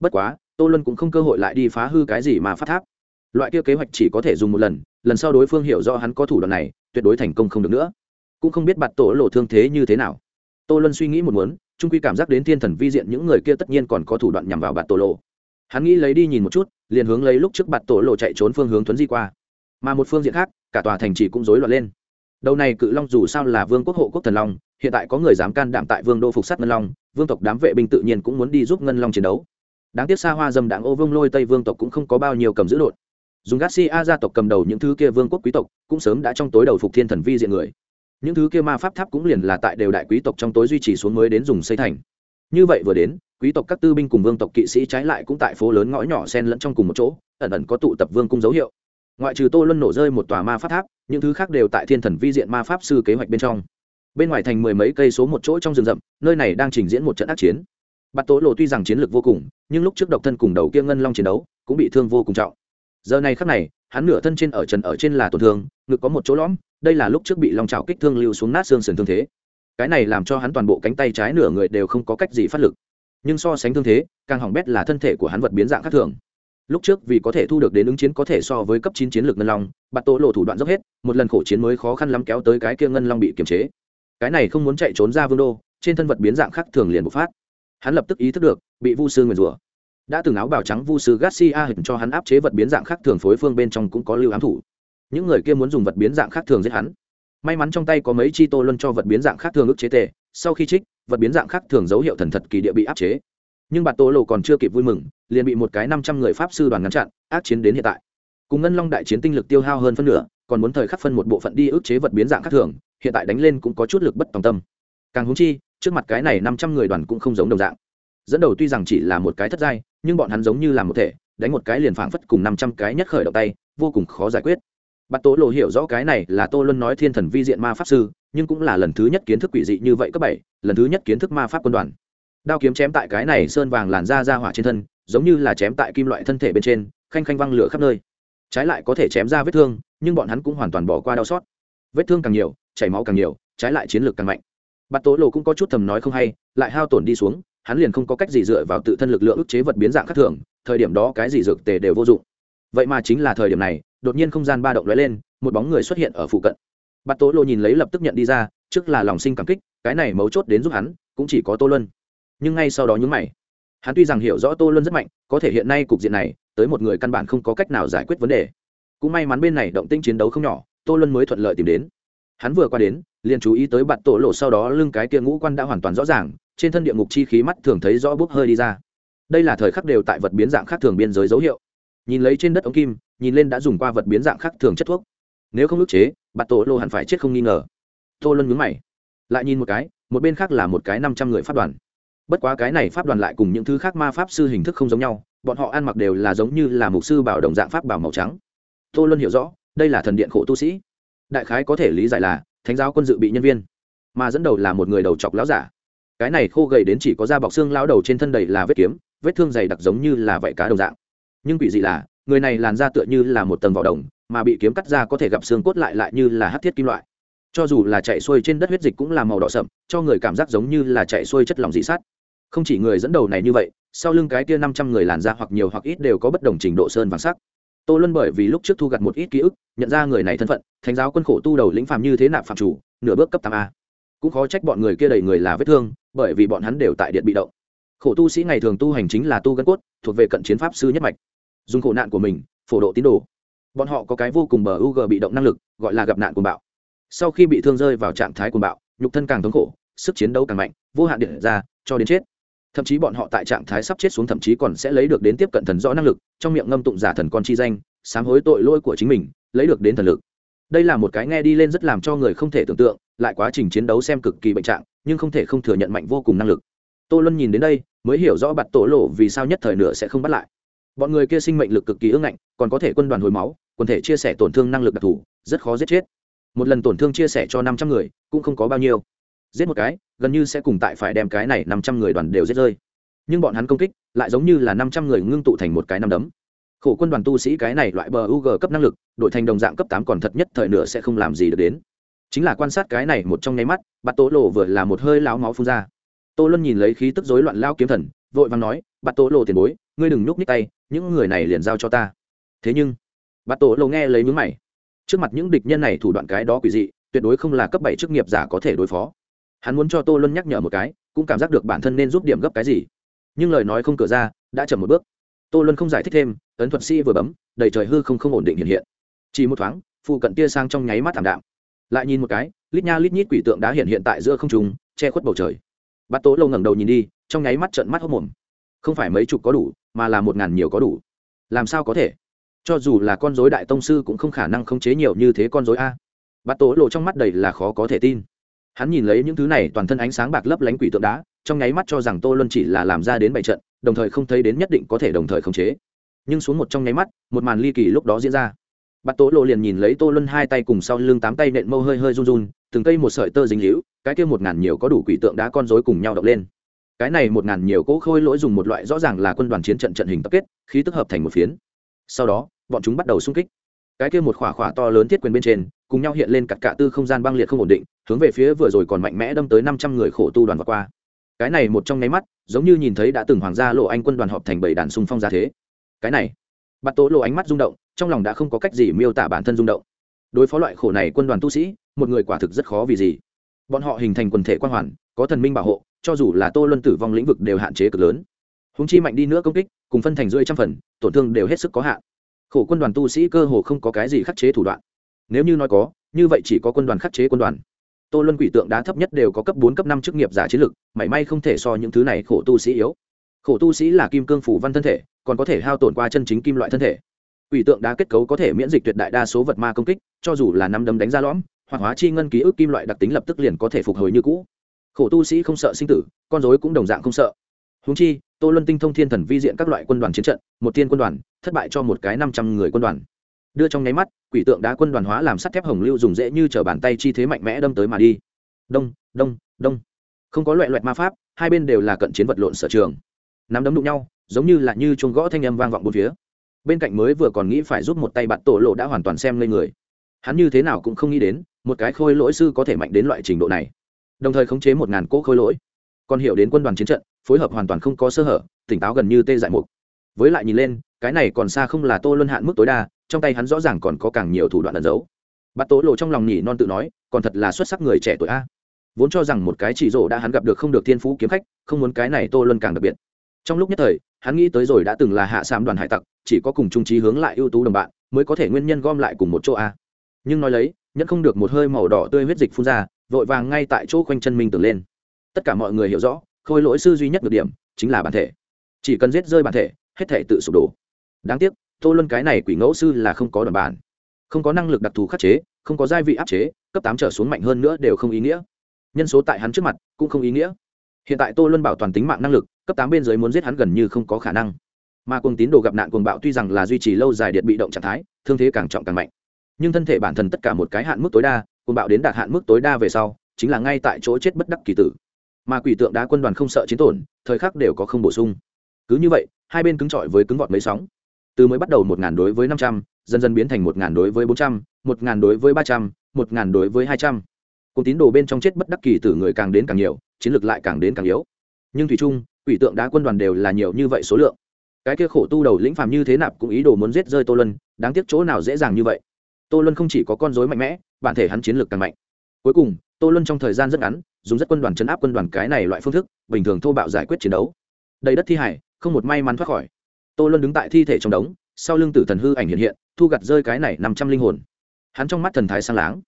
Bất quá, tô luân cũng không cơ hội lại đi phá hư cái gì mà phát tháp. Loại kia kế hoạch chỉ có thể dùng một lần lần sau đối phương hiểu do hắn có thủ đoạn này, tuyệt đối thành công không được nữa. Cũng không biết bạt tổ lộ thương thế như thế nào. Tô luân suy nghĩ một muốn trung quy cảm giác đến thiên thần vi diện những người kia tất nhiên còn có thủ đoạn nhằm vào bạt tổ lộ hắn nghĩ lấy đi nhìn một chút, liền hướng lấy lúc trước bạt tổ lộ chạy trốn phương hướng tuấn di qua. Mà một phương diện khác, cả tòa thành chỉ cũng rối loạn lên. Đầu này cự long dù sao là vương quốc hộ quốc thần long, hiện tại có người dám can đảm tại vương đô phục sát ngân long, vương tộc đám vệ binh tự nhiên cũng muốn đi giúp ngân long chiến đấu. Đáng tiếc xa hoa dâm đảng ô vương lôi tây vương tộc cũng không có bao nhiêu cầm giữ đột. Dùng garcia gia tộc cầm đầu những thứ kia vương quốc quý tộc, cũng sớm đã trong tối đầu phục thiên thần vi diện người. Những thứ kia ma pháp tháp cũng liền là tại đều đại quý tộc trong tối duy trì xuống mới đến dùng xây thành như vậy vừa đến, quý tộc các tư binh cùng vương tộc kỵ sĩ trái lại cũng tại phố lớn ngõ nhỏ sen lẫn trong cùng một chỗ, ẩn ẩn có tụ tập vương cung dấu hiệu. Ngoại trừ tô luân nổ rơi một tòa ma pháp tháp, những thứ khác đều tại thiên thần vi diện ma pháp sư kế hoạch bên trong. Bên ngoài thành mười mấy cây số một chỗ trong rừng rậm, nơi này đang trình diễn một trận ác chiến. Bạt tố lộ tuy rằng chiến lược vô cùng, nhưng lúc trước độc thân cùng đầu kia ngân long chiến đấu, cũng bị thương vô cùng trọng. Giờ này khắc này, hắn nửa thân trên ở trần ở trên là tổn thương, ngực có một chỗ lõm, đây là lúc trước bị long trào kích thương lưu xuống nát xương sườn thương thế cái này làm cho hắn toàn bộ cánh tay trái nửa người đều không có cách gì phát lực. Nhưng so sánh thương thế, càng hỏng bét là thân thể của hắn vật biến dạng khác thường. Lúc trước vì có thể thu được đến ứng chiến có thể so với cấp chín chiến lược ngân long, bạt tổ lộ thủ đoạn dốc hết, một lần khổ chiến mới khó khăn lắm kéo tới cái kia ngân long bị kiềm chế. Cái này không muốn chạy trốn ra vương đô, trên thân vật biến dạng khác thường liền bộc phát. Hắn lập tức ý thức được, bị vu sư nguyền rủa. Đã từng áo bào trắng vu sư garcia hình cho hắn áp chế vật biến dạng khác thường phối phương bên trong cũng có lưu ám thủ. Những người kia muốn dùng vật biến dạng khác thường giết hắn may mắn trong tay có mấy chi tô luân cho vật biến dạng khác thường ức chế tề. sau khi trích, vật biến dạng khác thường dấu hiệu thần thật kỳ địa bị áp chế. Nhưng bạt tô lộ còn chưa kịp vui mừng, liền bị một cái năm trăm người pháp sư đoàn ngăn chặn, ác chiến đến hiện tại. Cùng ngân long đại chiến tinh lực tiêu hao hơn phân nửa, còn muốn thời khắc phân một bộ phận đi ức chế vật biến dạng khác thường, hiện tại đánh lên cũng có chút lực bất tòng tâm. Càng húng chi, trước mặt cái này năm trăm người đoàn cũng không giống đồng dạng. Dẫn đầu tuy rằng chỉ là một cái thất giai, nhưng bọn hắn giống như là một thể, đánh một cái liền phảng phất cùng năm trăm cái nhất khởi động tay, vô cùng khó giải quyết bạt tố lộ hiểu rõ cái này là tô luân nói thiên thần vi diện ma pháp sư, nhưng cũng là lần thứ nhất kiến thức quỷ dị như vậy cấp bảy, lần thứ nhất kiến thức ma pháp quân đoàn. Đao kiếm chém tại cái này sơn vàng làn da ra hỏa trên thân, giống như là chém tại kim loại thân thể bên trên, khanh khanh văng lửa khắp nơi. Trái lại có thể chém ra vết thương, nhưng bọn hắn cũng hoàn toàn bỏ qua đau xót. Vết thương càng nhiều, chảy máu càng nhiều, trái lại chiến lược càng mạnh. Bạt tố lộ cũng có chút thầm nói không hay, lại hao tổn đi xuống, hắn liền không có cách gì dựa vào tự thân lực lượng ức chế vật biến dạng khác thường, thời điểm đó cái gì dược tề đều vô dụng vậy mà chính là thời điểm này, đột nhiên không gian ba động lóe lên, một bóng người xuất hiện ở phụ cận. Bắt tố lộ nhìn lấy lập tức nhận đi ra, trước là lòng sinh cảm kích, cái này mấu chốt đến giúp hắn, cũng chỉ có tô luân. Nhưng ngay sau đó nhúng mày. Hắn tuy rằng hiểu rõ tô luân rất mạnh, có thể hiện nay cục diện này, tới một người căn bản không có cách nào giải quyết vấn đề. Cũng may mắn bên này động tinh chiến đấu không nhỏ, tô luân mới thuận lợi tìm đến. Hắn vừa qua đến, liền chú ý tới bạn tổ lộ sau đó lưng cái kia ngũ quan đã hoàn toàn rõ ràng, trên thân địa ngục chi khí mắt thường thấy rõ bốc hơi đi ra. Đây là thời khắc đều tại vật biến dạng khác thường biên giới dấu hiệu nhìn lấy trên đất ống kim, nhìn lên đã dùng qua vật biến dạng khác thường chất thuốc. Nếu không ức chế bạt tổ lô hẳn phải chết không nghi ngờ. Tô luân nhướng mày, lại nhìn một cái, một bên khác là một cái năm trăm người pháp đoàn. Bất quá cái này pháp đoàn lại cùng những thứ khác ma pháp sư hình thức không giống nhau, bọn họ ăn mặc đều là giống như là mục sư bảo đồng dạng pháp bảo màu trắng. Tô luân hiểu rõ, đây là thần điện khổ tu sĩ. Đại khái có thể lý giải là, thánh giáo quân dự bị nhân viên, mà dẫn đầu là một người đầu chọc lão giả. Cái này khô gầy đến chỉ có da bọc xương lão đầu trên thân đầy là vết kiếm, vết thương dày đặc giống như là vảy cá đồng dạng nhưng quỷ dị là, người này làn da tựa như là một tầng vỏ đồng, mà bị kiếm cắt ra có thể gặp xương cốt lại lại như là hát thiết kim loại. Cho dù là chạy xuôi trên đất huyết dịch cũng là màu đỏ sậm, cho người cảm giác giống như là chạy xuôi chất lỏng dị sát. Không chỉ người dẫn đầu này như vậy, sau lưng cái kia năm trăm người làn da hoặc nhiều hoặc ít đều có bất đồng trình độ sơn vàng sắc. Tô luân bởi vì lúc trước thu gặt một ít ký ức, nhận ra người này thân phận, thánh giáo quân khổ tu đầu lĩnh phạm như thế nạp phạm chủ, nửa bước cấp tám a. Cũng khó trách bọn người kia đầy người là vết thương, bởi vì bọn hắn đều tại điện bị động. Khổ tu sĩ ngày thường tu hành chính là tu gân cốt, thuộc về cận chiến pháp sư nhất mạch dùng khổ nạn của mình, phổ độ tín đồ. Bọn họ có cái vô cùng bờ u g bị động năng lực, gọi là gặp nạn cuồng bạo. Sau khi bị thương rơi vào trạng thái cuồng bạo, nhục thân càng thống khổ, sức chiến đấu càng mạnh, vô hạn điện ra, cho đến chết. Thậm chí bọn họ tại trạng thái sắp chết xuống thậm chí còn sẽ lấy được đến tiếp cận thần rõ năng lực, trong miệng ngâm tụng giả thần con chi danh, sám hối tội lỗi của chính mình, lấy được đến thần lực. Đây là một cái nghe đi lên rất làm cho người không thể tưởng tượng, lại quá trình chiến đấu xem cực kỳ bệnh trạng, nhưng không thể không thừa nhận mạnh vô cùng năng lực. Tô luân nhìn đến đây, mới hiểu rõ bạt tổ lộ vì sao nhất thời nửa sẽ không bắt lại bọn người kia sinh mệnh lực cực kỳ ưng ngạnh, còn có thể quân đoàn hồi máu, quần thể chia sẻ tổn thương năng lực đặc thù, rất khó giết chết. Một lần tổn thương chia sẻ cho năm trăm người, cũng không có bao nhiêu. Giết một cái, gần như sẽ cùng tại phải đem cái này năm trăm người đoàn đều giết rơi. Nhưng bọn hắn công kích, lại giống như là năm trăm người ngưng tụ thành một cái năm đấm. Khổ quân đoàn tu sĩ cái này loại bờ u g cấp năng lực đổi thành đồng dạng cấp tám còn thật nhất thời nửa sẽ không làm gì được đến. Chính là quan sát cái này một trong nháy mắt bắt tố lộ vừa là một hơi láo máu phun ra. Tô luân nhìn lấy khí tức rối loạn lao kiếm thần, vội vàng nói bắt tố lộ tiền bối, ngươi đừng nhúc nhích tay, những người này liền giao cho ta. Thế nhưng bắt tố lộ nghe lấy mướn mày. Trước mặt những địch nhân này thủ đoạn cái đó quỷ dị, tuyệt đối không là cấp bảy chức nghiệp giả có thể đối phó. Hắn muốn cho tô luân nhắc nhở một cái, cũng cảm giác được bản thân nên giúp điểm gấp cái gì. Nhưng lời nói không cửa ra, đã chậm một bước. Tô luân không giải thích thêm, ấn thuật sĩ vừa bấm, đầy trời hư không không ổn định hiện hiện. Chỉ một thoáng, phụ cận tia sang trong nháy mắt thảm đạm. Lại nhìn một cái, lít nha lít nhít quỷ tượng đã hiện hiện tại giữa không trùng che khuất bầu trời. Bát tố lâu ngẩng đầu nhìn đi, trong nháy mắt trợn mắt hốc mồm không phải mấy chục có đủ, mà là một ngàn nhiều có đủ. Làm sao có thể? Cho dù là con dối đại tông sư cũng không khả năng khống chế nhiều như thế con dối a. Bát tố lộ trong mắt đầy là khó có thể tin. Hắn nhìn lấy những thứ này, toàn thân ánh sáng bạc lấp lánh quỷ tượng đá, trong nháy mắt cho rằng tô luân chỉ là làm ra đến bảy trận, đồng thời không thấy đến nhất định có thể đồng thời khống chế. Nhưng xuống một trong nháy mắt, một màn ly kỳ lúc đó diễn ra. Bát tố lộ liền nhìn lấy tô luân hai tay cùng sau lưng tám tay nện mâu hơi hơi run run, từng cây một sợi tơ dính hữu cái kia một ngàn nhiều có đủ quỷ tượng đá con rối cùng nhau đập lên cái này một ngàn nhiều cỗ khôi lỗi dùng một loại rõ ràng là quân đoàn chiến trận trận hình tập kết, khí tức hợp thành một phiến. Sau đó, bọn chúng bắt đầu xung kích. Cái kia một khỏa khỏa to lớn thiết quyền bên trên, cùng nhau hiện lên cặt cả tư không gian băng liệt không ổn định, hướng về phía vừa rồi còn mạnh mẽ đâm tới năm trăm người khổ tu đoàn vượt qua. Cái này một trong nháy mắt, giống như nhìn thấy đã từng hoàng gia lộ anh quân đoàn họp thành bảy đàn xung phong ra thế. Cái này bắt tố lộ ánh mắt rung động, trong lòng đã không có cách gì miêu tả bản thân rung động. Đối phó loại khổ này quân đoàn tu sĩ, một người quả thực rất khó vì gì. Bọn họ hình thành quần thể quan hoàn, có thần minh bảo hộ cho dù là tô luân tử vong lĩnh vực đều hạn chế cực lớn. Húng chi mạnh đi nữa công kích, cùng phân thành rơi trăm phần, tổn thương đều hết sức có hạn. Khổ quân đoàn tu sĩ cơ hồ không có cái gì khắc chế thủ đoạn. Nếu như nói có, như vậy chỉ có quân đoàn khắc chế quân đoàn. Tô luân quỷ tượng đá thấp nhất đều có cấp bốn, cấp năm chức nghiệp giả chiến lực, mảy may không thể so những thứ này khổ tu sĩ yếu. Khổ tu sĩ là kim cương phủ văn thân thể, còn có thể hao tổn qua chân chính kim loại thân thể. Quỷ tượng đá kết cấu có thể miễn dịch tuyệt đại đa số vật ma công kích, cho dù là năm đấm đánh ra lõm, hoặc hóa chi ngân ký ức kim loại đặc tính lập tức liền có thể phục hồi như cũ khổ tu sĩ không sợ sinh tử, con dối cũng đồng dạng không sợ. Húng chi, tô luân tinh thông thiên thần vi diện các loại quân đoàn chiến trận, một tiên quân đoàn, thất bại cho một cái năm trăm người quân đoàn. Đưa trong nháy mắt, quỷ tượng đá quân đoàn hóa làm sắt thép hồng lưu dùng dễ như t r ở bàn tay chi thế mạnh mẽ đâm tới mà đi. Đông đông đông. Không có loại loại ma pháp, hai bên đều là cận chiến vật lộn sở trường. Nắm đấm đụng nhau, giống như là như chuông gõ thanh âm vang vọng bốn phía. Bên cạnh mới vừa còn nghĩ phải giúp một tay bạn tổ lộ đã hoàn toàn xem lên người. Hắn như thế nào cũng không nghĩ đến, một cái khôi lỗi sư có thể mạnh đến loại trình độ này đồng thời khống chế một ngàn cỗ khôi lỗi. Còn hiểu đến quân đoàn chiến trận, phối hợp hoàn toàn không có sơ hở, tỉnh táo gần như tê dại mục. Với lại nhìn lên, cái này còn xa không là tô luân hạn mức tối đa, trong tay hắn rõ ràng còn có càng nhiều thủ đoạn ẩn giấu. Bắt tố lộ trong lòng nhỉ non tự nói, còn thật là xuất sắc người trẻ tuổi a. Vốn cho rằng một cái chỉ rổ đã hắn gặp được không được thiên phú kiếm khách, không muốn cái này tô luân càng đặc biệt. Trong lúc nhất thời, hắn nghĩ tới rồi đã từng là hạ sam đoàn hải tặc, chỉ có cùng trung trí hướng lại ưu tú đồng bạn, mới có thể nguyên nhân gom lại cùng một chỗ a. Nhưng nói lấy, nhẫn không được một hơi màu đỏ tươi huyết dịch phun ra vội vàng ngay tại chỗ quanh chân minh tưởng lên. Tất cả mọi người hiểu rõ, khôi lỗi sư duy nhất được điểm chính là bản thể. Chỉ cần giết rơi bản thể, hết thể tự sụp đổ. Đáng tiếc, tô luân cái này quỷ ngẫu sư là không có đoàn bản. Không có năng lực đặc thù khắc chế, không có gia vị áp chế, cấp tám trở xuống mạnh hơn nữa đều không ý nghĩa. Nhân số tại hắn trước mặt cũng không ý nghĩa. Hiện tại tô luân bảo toàn tính mạng năng lực, cấp tám bên dưới muốn giết hắn gần như không có khả năng. Mà cùng tín đồ gặp nạn cuồng bạo tuy rằng là duy trì lâu dài điện bị động trạng thái, thương thế càng trọng càng mạnh. Nhưng thân thể bản thân tất cả một cái hạn mức tối đa côn bạo đến đạt hạn mức tối đa về sau, chính là ngay tại chỗ chết bất đắc kỳ tử. Mà quỷ tượng đá quân đoàn không sợ chiến tổn, thời khắc đều có không bổ sung. Cứ như vậy, hai bên cứng trọi với cứng vọt mấy sóng. Từ mới bắt đầu một ngàn đối với năm trăm, dần dần biến thành một ngàn đối với bốn trăm, một ngàn đối với ba trăm, một ngàn đối với hai trăm. Cùng tín đồ bên trong chết bất đắc kỳ tử người càng đến càng nhiều, chiến lược lại càng đến càng yếu. Nhưng thủy trung quỷ tượng đá quân đoàn đều là nhiều như vậy số lượng. Cái kia khổ tu đầu lĩnh phàm như thế nạp cũng ý đồ muốn giết rơi tô lân đáng tiếc chỗ nào dễ dàng như vậy tô Luân không chỉ có con dối mạnh mẽ, bản thể hắn chiến lược càng mạnh. Cuối cùng, tô Luân trong thời gian rất ngắn, dùng rất quân đoàn chấn áp quân đoàn cái này loại phương thức, bình thường thô bạo giải quyết chiến đấu. Đầy đất thi hải, không một may mắn thoát khỏi. Tô Luân đứng tại thi thể trong đống, sau lưng tử thần hư ảnh hiện hiện, thu gặt rơi cái này năm trăm linh hồn. Hắn trong mắt thần thái sang láng.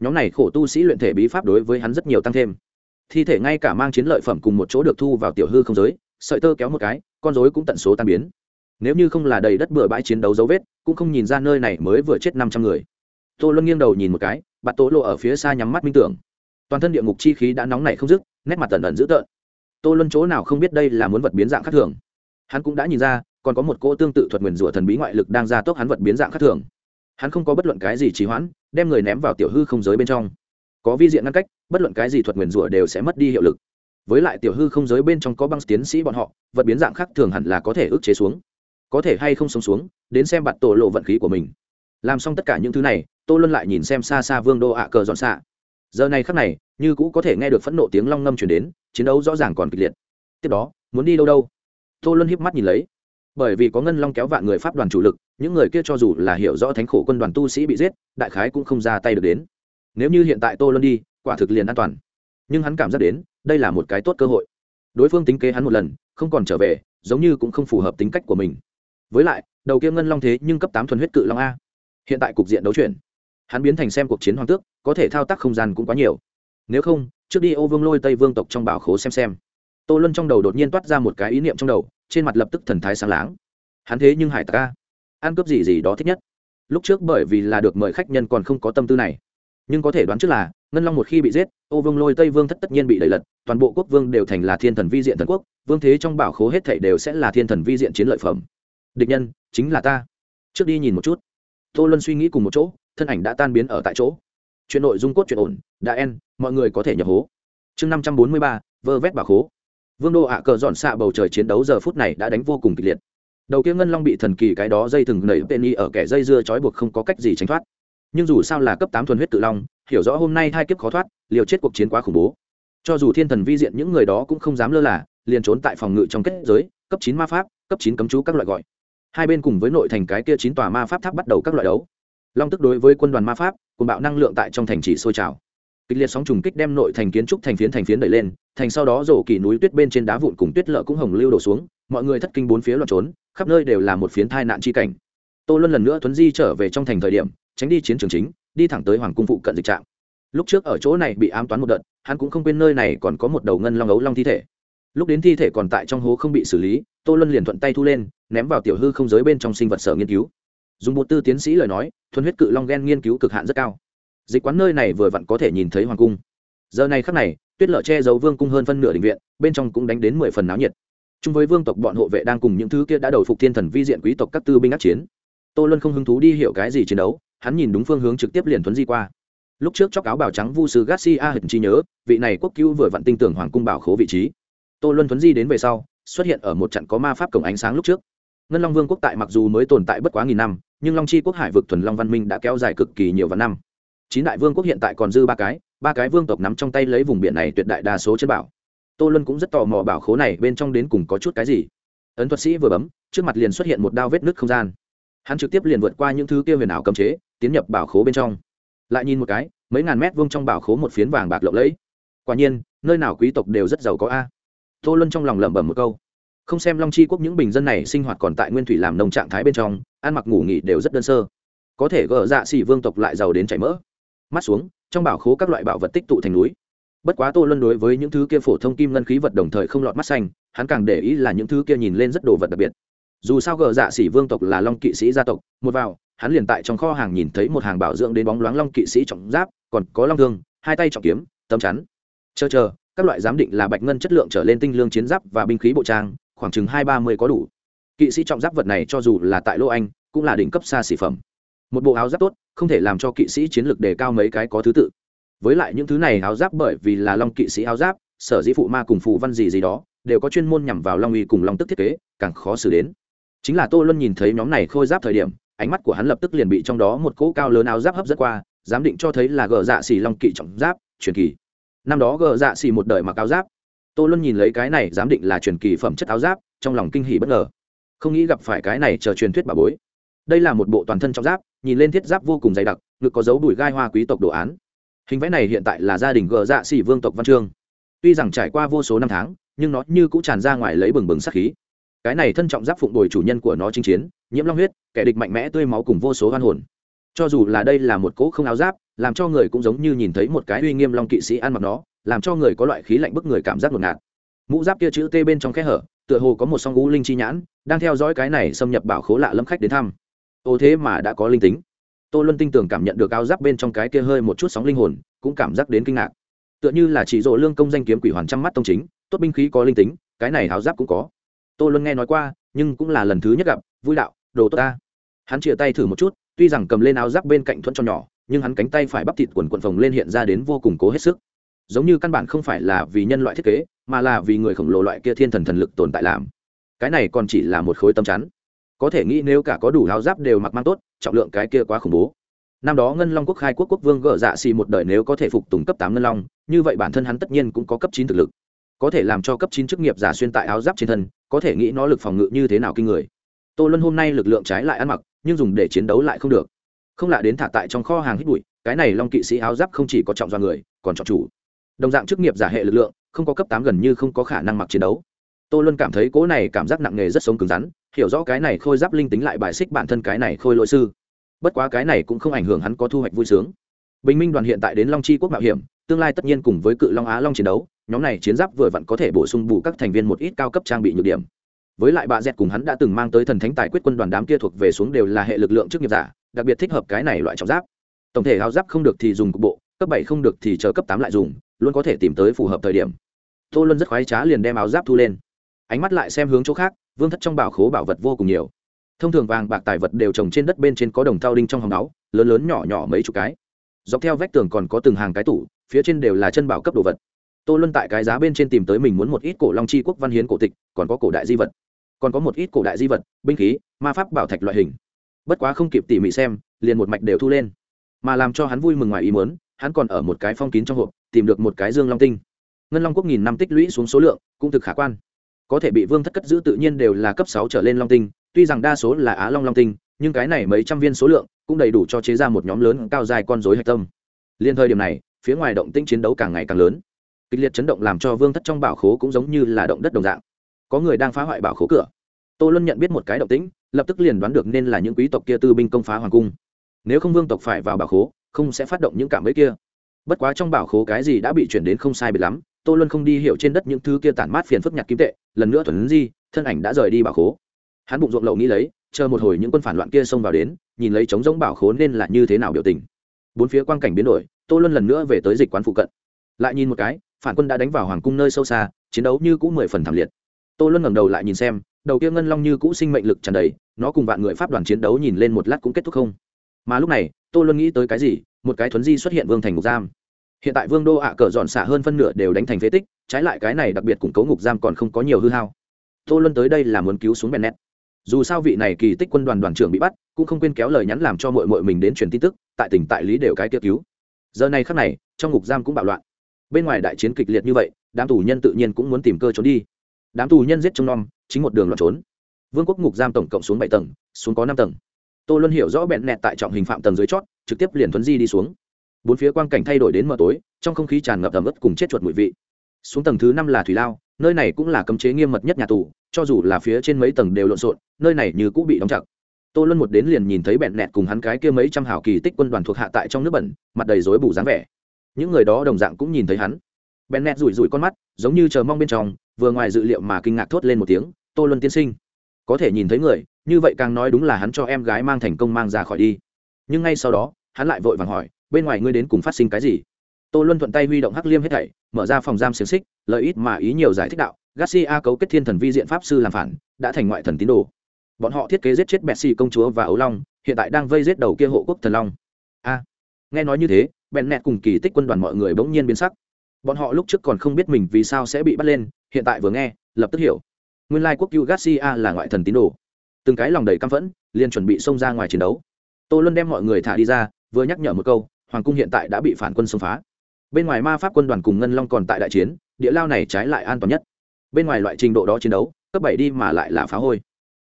Nhóm này khổ tu sĩ luyện thể bí pháp đối với hắn rất nhiều tăng thêm. Thi thể ngay cả mang chiến lợi phẩm cùng một chỗ được thu vào tiểu hư không giới, sợi tơ kéo một cái, con dối cũng tận số tan biến nếu như không là đầy đất bừa bãi chiến đấu dấu vết, cũng không nhìn ra nơi này mới vừa chết năm trăm người. Tô luân nghiêng đầu nhìn một cái, bạt tố lộ ở phía xa nhắm mắt minh tưởng. Toàn thân địa ngục chi khí đã nóng nảy không dứt, nét mặt tần ẩn dữ tợn. Tô luân chỗ nào không biết đây là muốn vật biến dạng khác thường. Hắn cũng đã nhìn ra, còn có một cỗ tương tự thuật nguyền rủa thần bí ngoại lực đang ra tốc hắn vật biến dạng khác thường. Hắn không có bất luận cái gì trì hoãn, đem người ném vào tiểu hư không giới bên trong. Có vi diện ngăn cách, bất luận cái gì thuật nguyền rủa đều sẽ mất đi hiệu lực. Với lại tiểu hư không giới bên trong có băng tiến sĩ bọn họ, vật biến dạng khác thường hẳn là có thể ức chế xuống có thể hay không sống xuống, đến xem bạt tổ lộ vận khí của mình. Làm xong tất cả những thứ này, tô luân lại nhìn xem xa xa vương đô ạ cờ dọn xạ. Giờ này khắc này, như cũ có thể nghe được phẫn nộ tiếng long ngâm chuyển đến, chiến đấu rõ ràng còn kịch liệt. Tiếp đó, muốn đi đâu đâu? Tô luân híp mắt nhìn lấy. Bởi vì có ngân long kéo vạn người pháp đoàn chủ lực, những người kia cho dù là hiểu rõ thánh khổ quân đoàn tu sĩ bị giết, đại khái cũng không ra tay được đến. Nếu như hiện tại tô luân đi, quả thực liền an toàn. Nhưng hắn cảm giác đến, đây là một cái tốt cơ hội. Đối phương tính kế hắn một lần, không còn trở về, giống như cũng không phù hợp tính cách của mình với lại, đầu kia ngân long thế nhưng cấp tám thuần huyết cự long a. Hiện tại cục diện đấu chuyển. Hắn biến thành xem cuộc chiến hoàng tước, có thể thao tác không gian cũng quá nhiều. Nếu không, trước đi ô vương lôi tây vương tộc trong bảo khố xem xem. Tô luân trong đầu đột nhiên toát ra một cái ý niệm trong đầu, trên mặt lập tức thần thái sáng láng. Hắn thế nhưng hải ta ăn cướp gì gì đó thích nhất. Lúc trước bởi vì là được mời khách nhân còn không có tâm tư này. Nhưng có thể đoán trước là, ngân long một khi bị giết, ô vương lôi tây vương thất tất nhiên bị đẩy lật, toàn bộ quốc vương đều thành là thiên thần vi diện thần quốc, vương thế trong bảo khố hết thảy đều sẽ là thiên thần vi diện chiến lợi phẩm địch nhân, chính là ta. Trước đi nhìn một chút. Tô luân suy nghĩ cùng một chỗ, thân ảnh đã tan biến ở tại chỗ. Chuyện nội dung cốt chuyện ổn, đã en, mọi người có thể nhập hố. Chương năm trăm bốn mươi ba, vơ vét bà khố. Vương đô ạ cờ dọn xạ bầu trời chiến đấu giờ phút này đã đánh vô cùng kịch liệt. Đầu kia ngân long bị thần kỳ cái đó dây thừng nảy penny ở kẻ dây dưa trói buộc không có cách gì tránh thoát. Nhưng dù sao là cấp tám thuần huyết tự long, hiểu rõ hôm nay hai kiếp khó thoát, liều chết cuộc chiến quá khủng bố. Cho dù thiên thần vi diện những người đó cũng không dám lơ là, liền trốn tại phòng ngự trong kết giới, cấp chín ma pháp, cấp chín cấm chú các loại gọi hai bên cùng với nội thành cái kia chín tòa ma pháp tháp bắt đầu các loại đấu. Long tức đối với quân đoàn ma pháp, cùng bạo năng lượng tại trong thành chỉ sôi trào. Kịch liệt sóng trùng kích đem nội thành kiến trúc thành phiến thành phiến đẩy lên, thành sau đó rổ kỳ núi tuyết bên trên đá vụn cùng tuyết lợ cũng hồng lưu đổ xuống, mọi người thất kinh bốn phía loạn trốn, khắp nơi đều là một phiến tai nạn chi cảnh. Tô luân lần nữa thuấn di trở về trong thành thời điểm, tránh đi chiến trường chính, đi thẳng tới hoàng cung phụ cận dịch trạm. Lúc trước ở chỗ này bị ám toán một đợt, hắn cũng không quên nơi này còn có một đầu ngân long ấu long thi thể. Lúc đến thi thể còn tại trong hố không bị xử lý, tô luân liền thuận tay thu lên ném vào tiểu hư không giới bên trong sinh vật sở nghiên cứu. Dùng một tư tiến sĩ lời nói, thuần huyết cự long gen nghiên cứu cực hạn rất cao. Dịch quán nơi này vừa vặn có thể nhìn thấy hoàng cung. Giờ này khắc này, tuyết lợ che giấu vương cung hơn phân nửa định viện, bên trong cũng đánh đến mười phần náo nhiệt. Chung với vương tộc bọn hộ vệ đang cùng những thứ kia đã đầu phục thiên thần vi diện quý tộc các tư binh ác chiến. Tô luân không hứng thú đi hiểu cái gì chiến đấu, hắn nhìn đúng phương hướng trực tiếp liền thuấn di qua. Lúc trước chóc áo bào trắng vu sứ garcia hận chi nhớ, vị này quốc cứu vừa vặn tin tưởng hoàng cung bảo khố vị trí. Tô luân thuấn di đến về sau, xuất hiện ở một trận có ma pháp cổng ánh sáng lúc trước ngân long vương quốc tại mặc dù mới tồn tại bất quá nghìn năm, nhưng long chi quốc hải vực thuần long văn minh đã kéo dài cực kỳ nhiều vạn năm. Chín đại vương quốc hiện tại còn dư ba cái ba cái vương tộc nắm trong tay lấy vùng biển này tuyệt đại đa số chân bảo. Tô luân cũng rất tò mò bảo khố này bên trong đến cùng có chút cái gì. Ấn thuật sĩ vừa bấm, trước mặt liền xuất hiện một đao vết nứt không gian. Hắn trực tiếp liền vượt qua những thứ kia huyền ảo cấm chế, tiến nhập bảo khố bên trong. Lại nhìn một cái, mấy ngàn mét vuông trong bảo khố một phiến vàng bạc lộng lẫy. Quả nhiên, nơi nào quý tộc đều rất giàu có a. Tô luân trong lòng lẩm bẩm một câu không xem long chi quốc những bình dân này sinh hoạt còn tại nguyên thủy làm nông trạng thái bên trong, ăn mặc ngủ nghỉ đều rất đơn sơ. Có thể gỡ dạ xỉ vương tộc lại giàu đến chảy mỡ. Mắt xuống, trong bảo khố các loại bảo vật tích tụ thành núi. Bất quá tô luân đối với những thứ kia phổ thông kim ngân khí vật đồng thời không lọt mắt xanh, hắn càng để ý là những thứ kia nhìn lên rất đồ vật đặc biệt. Dù sao gờ dạ xỉ vương tộc là long kỵ sĩ gia tộc, một vào, hắn liền tại trong kho hàng nhìn thấy một hàng bảo dưỡng đến bóng loáng long kỵ sĩ trọng giáp, còn có long thương, hai tay trọng kiếm, tấm chắn. Chờ chờ, các loại giám định là bạch ngân chất lượng trở lên tinh lương chiến giáp và binh khí bộ trang khoảng chừng hai ba mươi có đủ. Kỵ sĩ trọng giáp vật này cho dù là tại lô anh, cũng là đỉnh cấp xa xỉ phẩm. Một bộ áo giáp tốt, không thể làm cho kỵ sĩ chiến lược đề cao mấy cái có thứ tự. Với lại những thứ này áo giáp bởi vì là long kỵ sĩ áo giáp, sở dĩ phụ ma cùng phụ văn gì gì đó, đều có chuyên môn nhằm vào long uy cùng long tức thiết kế, càng khó xử đến. Chính là tô luân nhìn thấy nhóm này khôi giáp thời điểm, ánh mắt của hắn lập tức liền bị trong đó một cỗ cao lớn áo giáp hấp dẫn qua, giám định cho thấy là gờ dạ xì long kỵ trọng giáp, truyền kỳ. Năm đó gờ dạ xì một đời mặc áo giáp tô luân nhìn lấy cái này giám định là truyền kỳ phẩm chất áo giáp, trong lòng kinh hỉ bất ngờ. Không nghĩ gặp phải cái này chờ truyền thuyết bà bối. Đây là một bộ toàn thân trong giáp, nhìn lên thiết giáp vô cùng dày đặc, ngực có dấu đùi gai hoa quý tộc đồ án. Hình vẽ này hiện tại là gia đình gờ dạ xỉ vương tộc văn trương tuy rằng trải qua vô số năm tháng, nhưng nó như cũng tràn ra ngoài lấy bừng bừng sắc khí. Cái này thân trọng giáp phụng bồi chủ nhân của nó chinh chiến, nhiễm long huyết, kẻ địch mạnh mẽ tươi máu cùng vô số hoan hồn. Cho dù là đây là một cỗ không áo giáp, làm cho người cũng giống như nhìn thấy một cái uy nghiêm long kỵ sĩ ăn mặc nó làm cho người có loại khí lạnh bức người cảm giác ngột ngạt. Mũ giáp kia chữ t bên trong kẽ hở, tựa hồ có một song ngũ linh chi nhãn, đang theo dõi cái này xâm nhập bảo khố lạ lâm khách đến thăm. Ô thế mà đã có linh tính. Tô luân tinh tưởng cảm nhận được áo giáp bên trong cái kia hơi một chút sóng linh hồn, cũng cảm giác đến kinh ngạc. Tựa như là chỉ rộ lương công danh kiếm quỷ hoàn trăm mắt tông chính, tốt binh khí có linh tính, cái này áo giáp cũng có. Tô luân nghe nói qua, nhưng cũng là lần thứ nhất gặp, vui đạo, đồ tốt ta. Hắn chia tay thử một chút, tuy rằng cầm lên áo giáp bên cạnh thuận cho nhỏ, nhưng hắn cánh tay phải bắp thịt quần quần phồng lên hiện ra đến vô cùng cố hết sức giống như căn bản không phải là vì nhân loại thiết kế, mà là vì người khổng lồ loại kia thiên thần thần lực tồn tại làm. Cái này còn chỉ là một khối tâm chắn. Có thể nghĩ nếu cả có đủ áo giáp đều mặc mang tốt, trọng lượng cái kia quá khủng bố. Năm đó ngân long quốc khai quốc quốc vương gỡ dạ xì một đời nếu có thể phục tùng cấp tám ngân long, như vậy bản thân hắn tất nhiên cũng có cấp chín thực lực. Có thể làm cho cấp chín chức nghiệp giả xuyên tại áo giáp trên thân, có thể nghĩ nó lực phòng ngự như thế nào kinh người. Tô luân hôm nay lực lượng trái lại ăn mặc, nhưng dùng để chiến đấu lại không được. Không lạ đến thả tại trong kho hàng hít bụi, cái này long kỵ sĩ áo giáp không chỉ có trọng do người, còn trọng chủ đồng dạng chức nghiệp giả hệ lực lượng, không có cấp tám gần như không có khả năng mặc chiến đấu. Tôi luôn cảm thấy cỗ này cảm giác nặng nề rất sống cứng rắn, hiểu rõ cái này khôi giáp linh tính lại bài xích bản thân cái này khôi lỗi sư. Bất quá cái này cũng không ảnh hưởng hắn có thu hoạch vui sướng. Bình minh đoàn hiện tại đến long chi quốc mạo hiểm, tương lai tất nhiên cùng với cự long á long chiến đấu, nhóm này chiến giáp vừa vặn có thể bổ sung bù các thành viên một ít cao cấp trang bị nhược điểm. Với lại bà dẹt cùng hắn đã từng mang tới thần thánh tài quyết quân đoàn đám kia thuộc về xuống đều là hệ lực lượng chức nghiệp giả, đặc biệt thích hợp cái này loại trọng giáp. Tổng thể áo giáp không được thì dùng cục bộ, cấp bảy không được thì chờ cấp tám lại dùng luôn có thể tìm tới phù hợp thời điểm. Tô luân rất khoái trá liền đem áo giáp thu lên. Ánh mắt lại xem hướng chỗ khác, vương thất trong bảo khố bảo vật vô cùng nhiều. Thông thường vàng bạc tài vật đều trồng trên đất bên trên có đồng thau đinh trong hòng áo, lớn lớn nhỏ nhỏ mấy chục cái. Dọc theo vách tường còn có từng hàng cái tủ, phía trên đều là chân bảo cấp đồ vật. Tô luân tại cái giá bên trên tìm tới mình muốn một ít cổ long chi quốc văn hiến cổ tịch, còn có cổ đại di vật. Còn có một ít cổ đại di vật, binh khí, ma pháp bảo thạch loại hình. Bất quá không kịp tỉ mỉ xem, liền một mạch đều thu lên. Mà làm cho hắn vui mừng ngoài ý muốn, hắn còn ở một cái phong kín trong hộp tìm được một cái dương long tinh. Ngân long quốc nghìn năm tích lũy xuống số lượng, cũng thực khả quan. Có thể bị vương thất cất giữ tự nhiên đều là cấp sáu trở lên long tinh, tuy rằng đa số là á long long tinh, nhưng cái này mấy trăm viên số lượng cũng đầy đủ cho chế ra một nhóm lớn cao dài con dối hạch tâm. Liên thời điểm này, phía ngoài động tĩnh chiến đấu càng ngày càng lớn. Kịch liệt chấn động làm cho vương thất trong bảo khố cũng giống như là động đất đồng dạng. Có người đang phá hoại bảo khố cửa. Tô luân nhận biết một cái động tĩnh, lập tức liền đoán được nên là những quý tộc kia tư binh công phá hoàng cung. Nếu không vương tộc phải vào bảo khố, không sẽ phát động những cảm ấy kia bất quá trong bảo khố cái gì đã bị chuyển đến không sai biệt lắm, tô luân không đi hiểu trên đất những thứ kia tản mát phiền phức nhặt kim tệ, lần nữa thuần di, thân ảnh đã rời đi bảo khố. Hắn bụng ruộng lậu nghĩ lấy, chờ một hồi những quân phản loạn kia xông vào đến, nhìn lấy trống giống bảo khố nên là như thế nào biểu tình. Bốn phía quang cảnh biến đổi, tô luân lần nữa về tới dịch quán phụ cận. Lại nhìn một cái, phản quân đã đánh vào hoàng cung nơi sâu xa, chiến đấu như cũ mười phần thảm liệt. Tô luân ngẩng đầu lại nhìn xem, đầu kia ngân long như cũ sinh mệnh lực tràn đầy, nó cùng vạn người pháp đoàn chiến đấu nhìn lên một lát cũng kết thúc không? Mà lúc này, tô luân nghĩ tới cái gì một cái thuấn di xuất hiện vương thành ngục giam. Hiện tại vương đô ạ cờ dọn xả hơn phân nửa đều đánh thành phế tích, trái lại cái này đặc biệt củng cố ngục giam còn không có nhiều hư hao. Tô luân tới đây là muốn cứu xuống bèn nét dù sao vị này kỳ tích quân đoàn đoàn trưởng bị bắt, cũng không quên kéo lời nhắn làm cho mội mội mình đến truyền tin tức, tại tỉnh tại lý đều cái kia cứu. Giờ này khắc này, trong ngục giam cũng bạo loạn. Bên ngoài đại chiến kịch liệt như vậy, đám tù nhân tự nhiên cũng muốn tìm cơ trốn đi. Đám tù nhân giết trong nom, chính một đường loạn trốn. Vương quốc ngục giam tổng cộng xuống bảy tầng, xuống có năm tầng. Tô luân hiểu rõ bẹn nẹt tại trọng hình phạm tầng dưới chót trực tiếp liền thuấn di đi xuống. Bốn phía quang cảnh thay đổi đến mờ tối, trong không khí tràn ngập ẩm ướt cùng chết chuột mùi vị. Xuống tầng thứ năm là thủy lao, nơi này cũng là cấm chế nghiêm mật nhất nhà tù, cho dù là phía trên mấy tầng đều lộn xộn, nơi này như cũng bị đóng chặt. Tô luân một đến liền nhìn thấy bẹn nẹt cùng hắn cái kia mấy trăm hào kỳ tích quân đoàn thuộc hạ tại trong nước bẩn, mặt đầy rối bù dáng vẻ. Những người đó đồng dạng cũng nhìn thấy hắn. Bẹn nẹt rủi rủi con mắt, giống như chờ mong bên trong, vừa ngoài dự liệu mà kinh ngạc thốt lên một tiếng, tô luân tiên sinh, có thể nhìn thấy người, như vậy càng nói đúng là hắn cho em gái mang thành công mang ra khỏi đi nhưng ngay sau đó, hắn lại vội vàng hỏi, bên ngoài ngươi đến cùng phát sinh cái gì? Tô luân thuận tay huy động hắc liêm hết thảy, mở ra phòng giam xiềng xích, lợi ít mà ý nhiều giải thích đạo, garcia cấu kết thiên thần vi diện pháp sư làm phản, đã thành ngoại thần tín đồ. Bọn họ thiết kế giết chết bẹt xì công chúa và ấu long, hiện tại đang vây giết đầu kia hộ quốc thần long. A. Nghe nói như thế bèn nẹt cùng kỳ tích quân đoàn mọi người bỗng nhiên biến sắc. Bọn họ lúc trước còn không biết mình vì sao sẽ bị bắt lên, hiện tại vừa nghe, lập tức hiểu. Nguyên lai quốc cựu garcia là ngoại thần tín đồ. Từng cái lòng đầy căm phẫn, liền chuẩn bị xông ra ngoài chiến đấu tô luân đem mọi người thả đi ra, vừa nhắc nhở một câu, hoàng cung hiện tại đã bị phản quân xông phá. Bên ngoài ma pháp quân đoàn cùng ngân long còn tại đại chiến, địa lao này trái lại an toàn nhất. Bên ngoài loại trình độ đó chiến đấu, cấp bảy đi mà lại là phá hôi.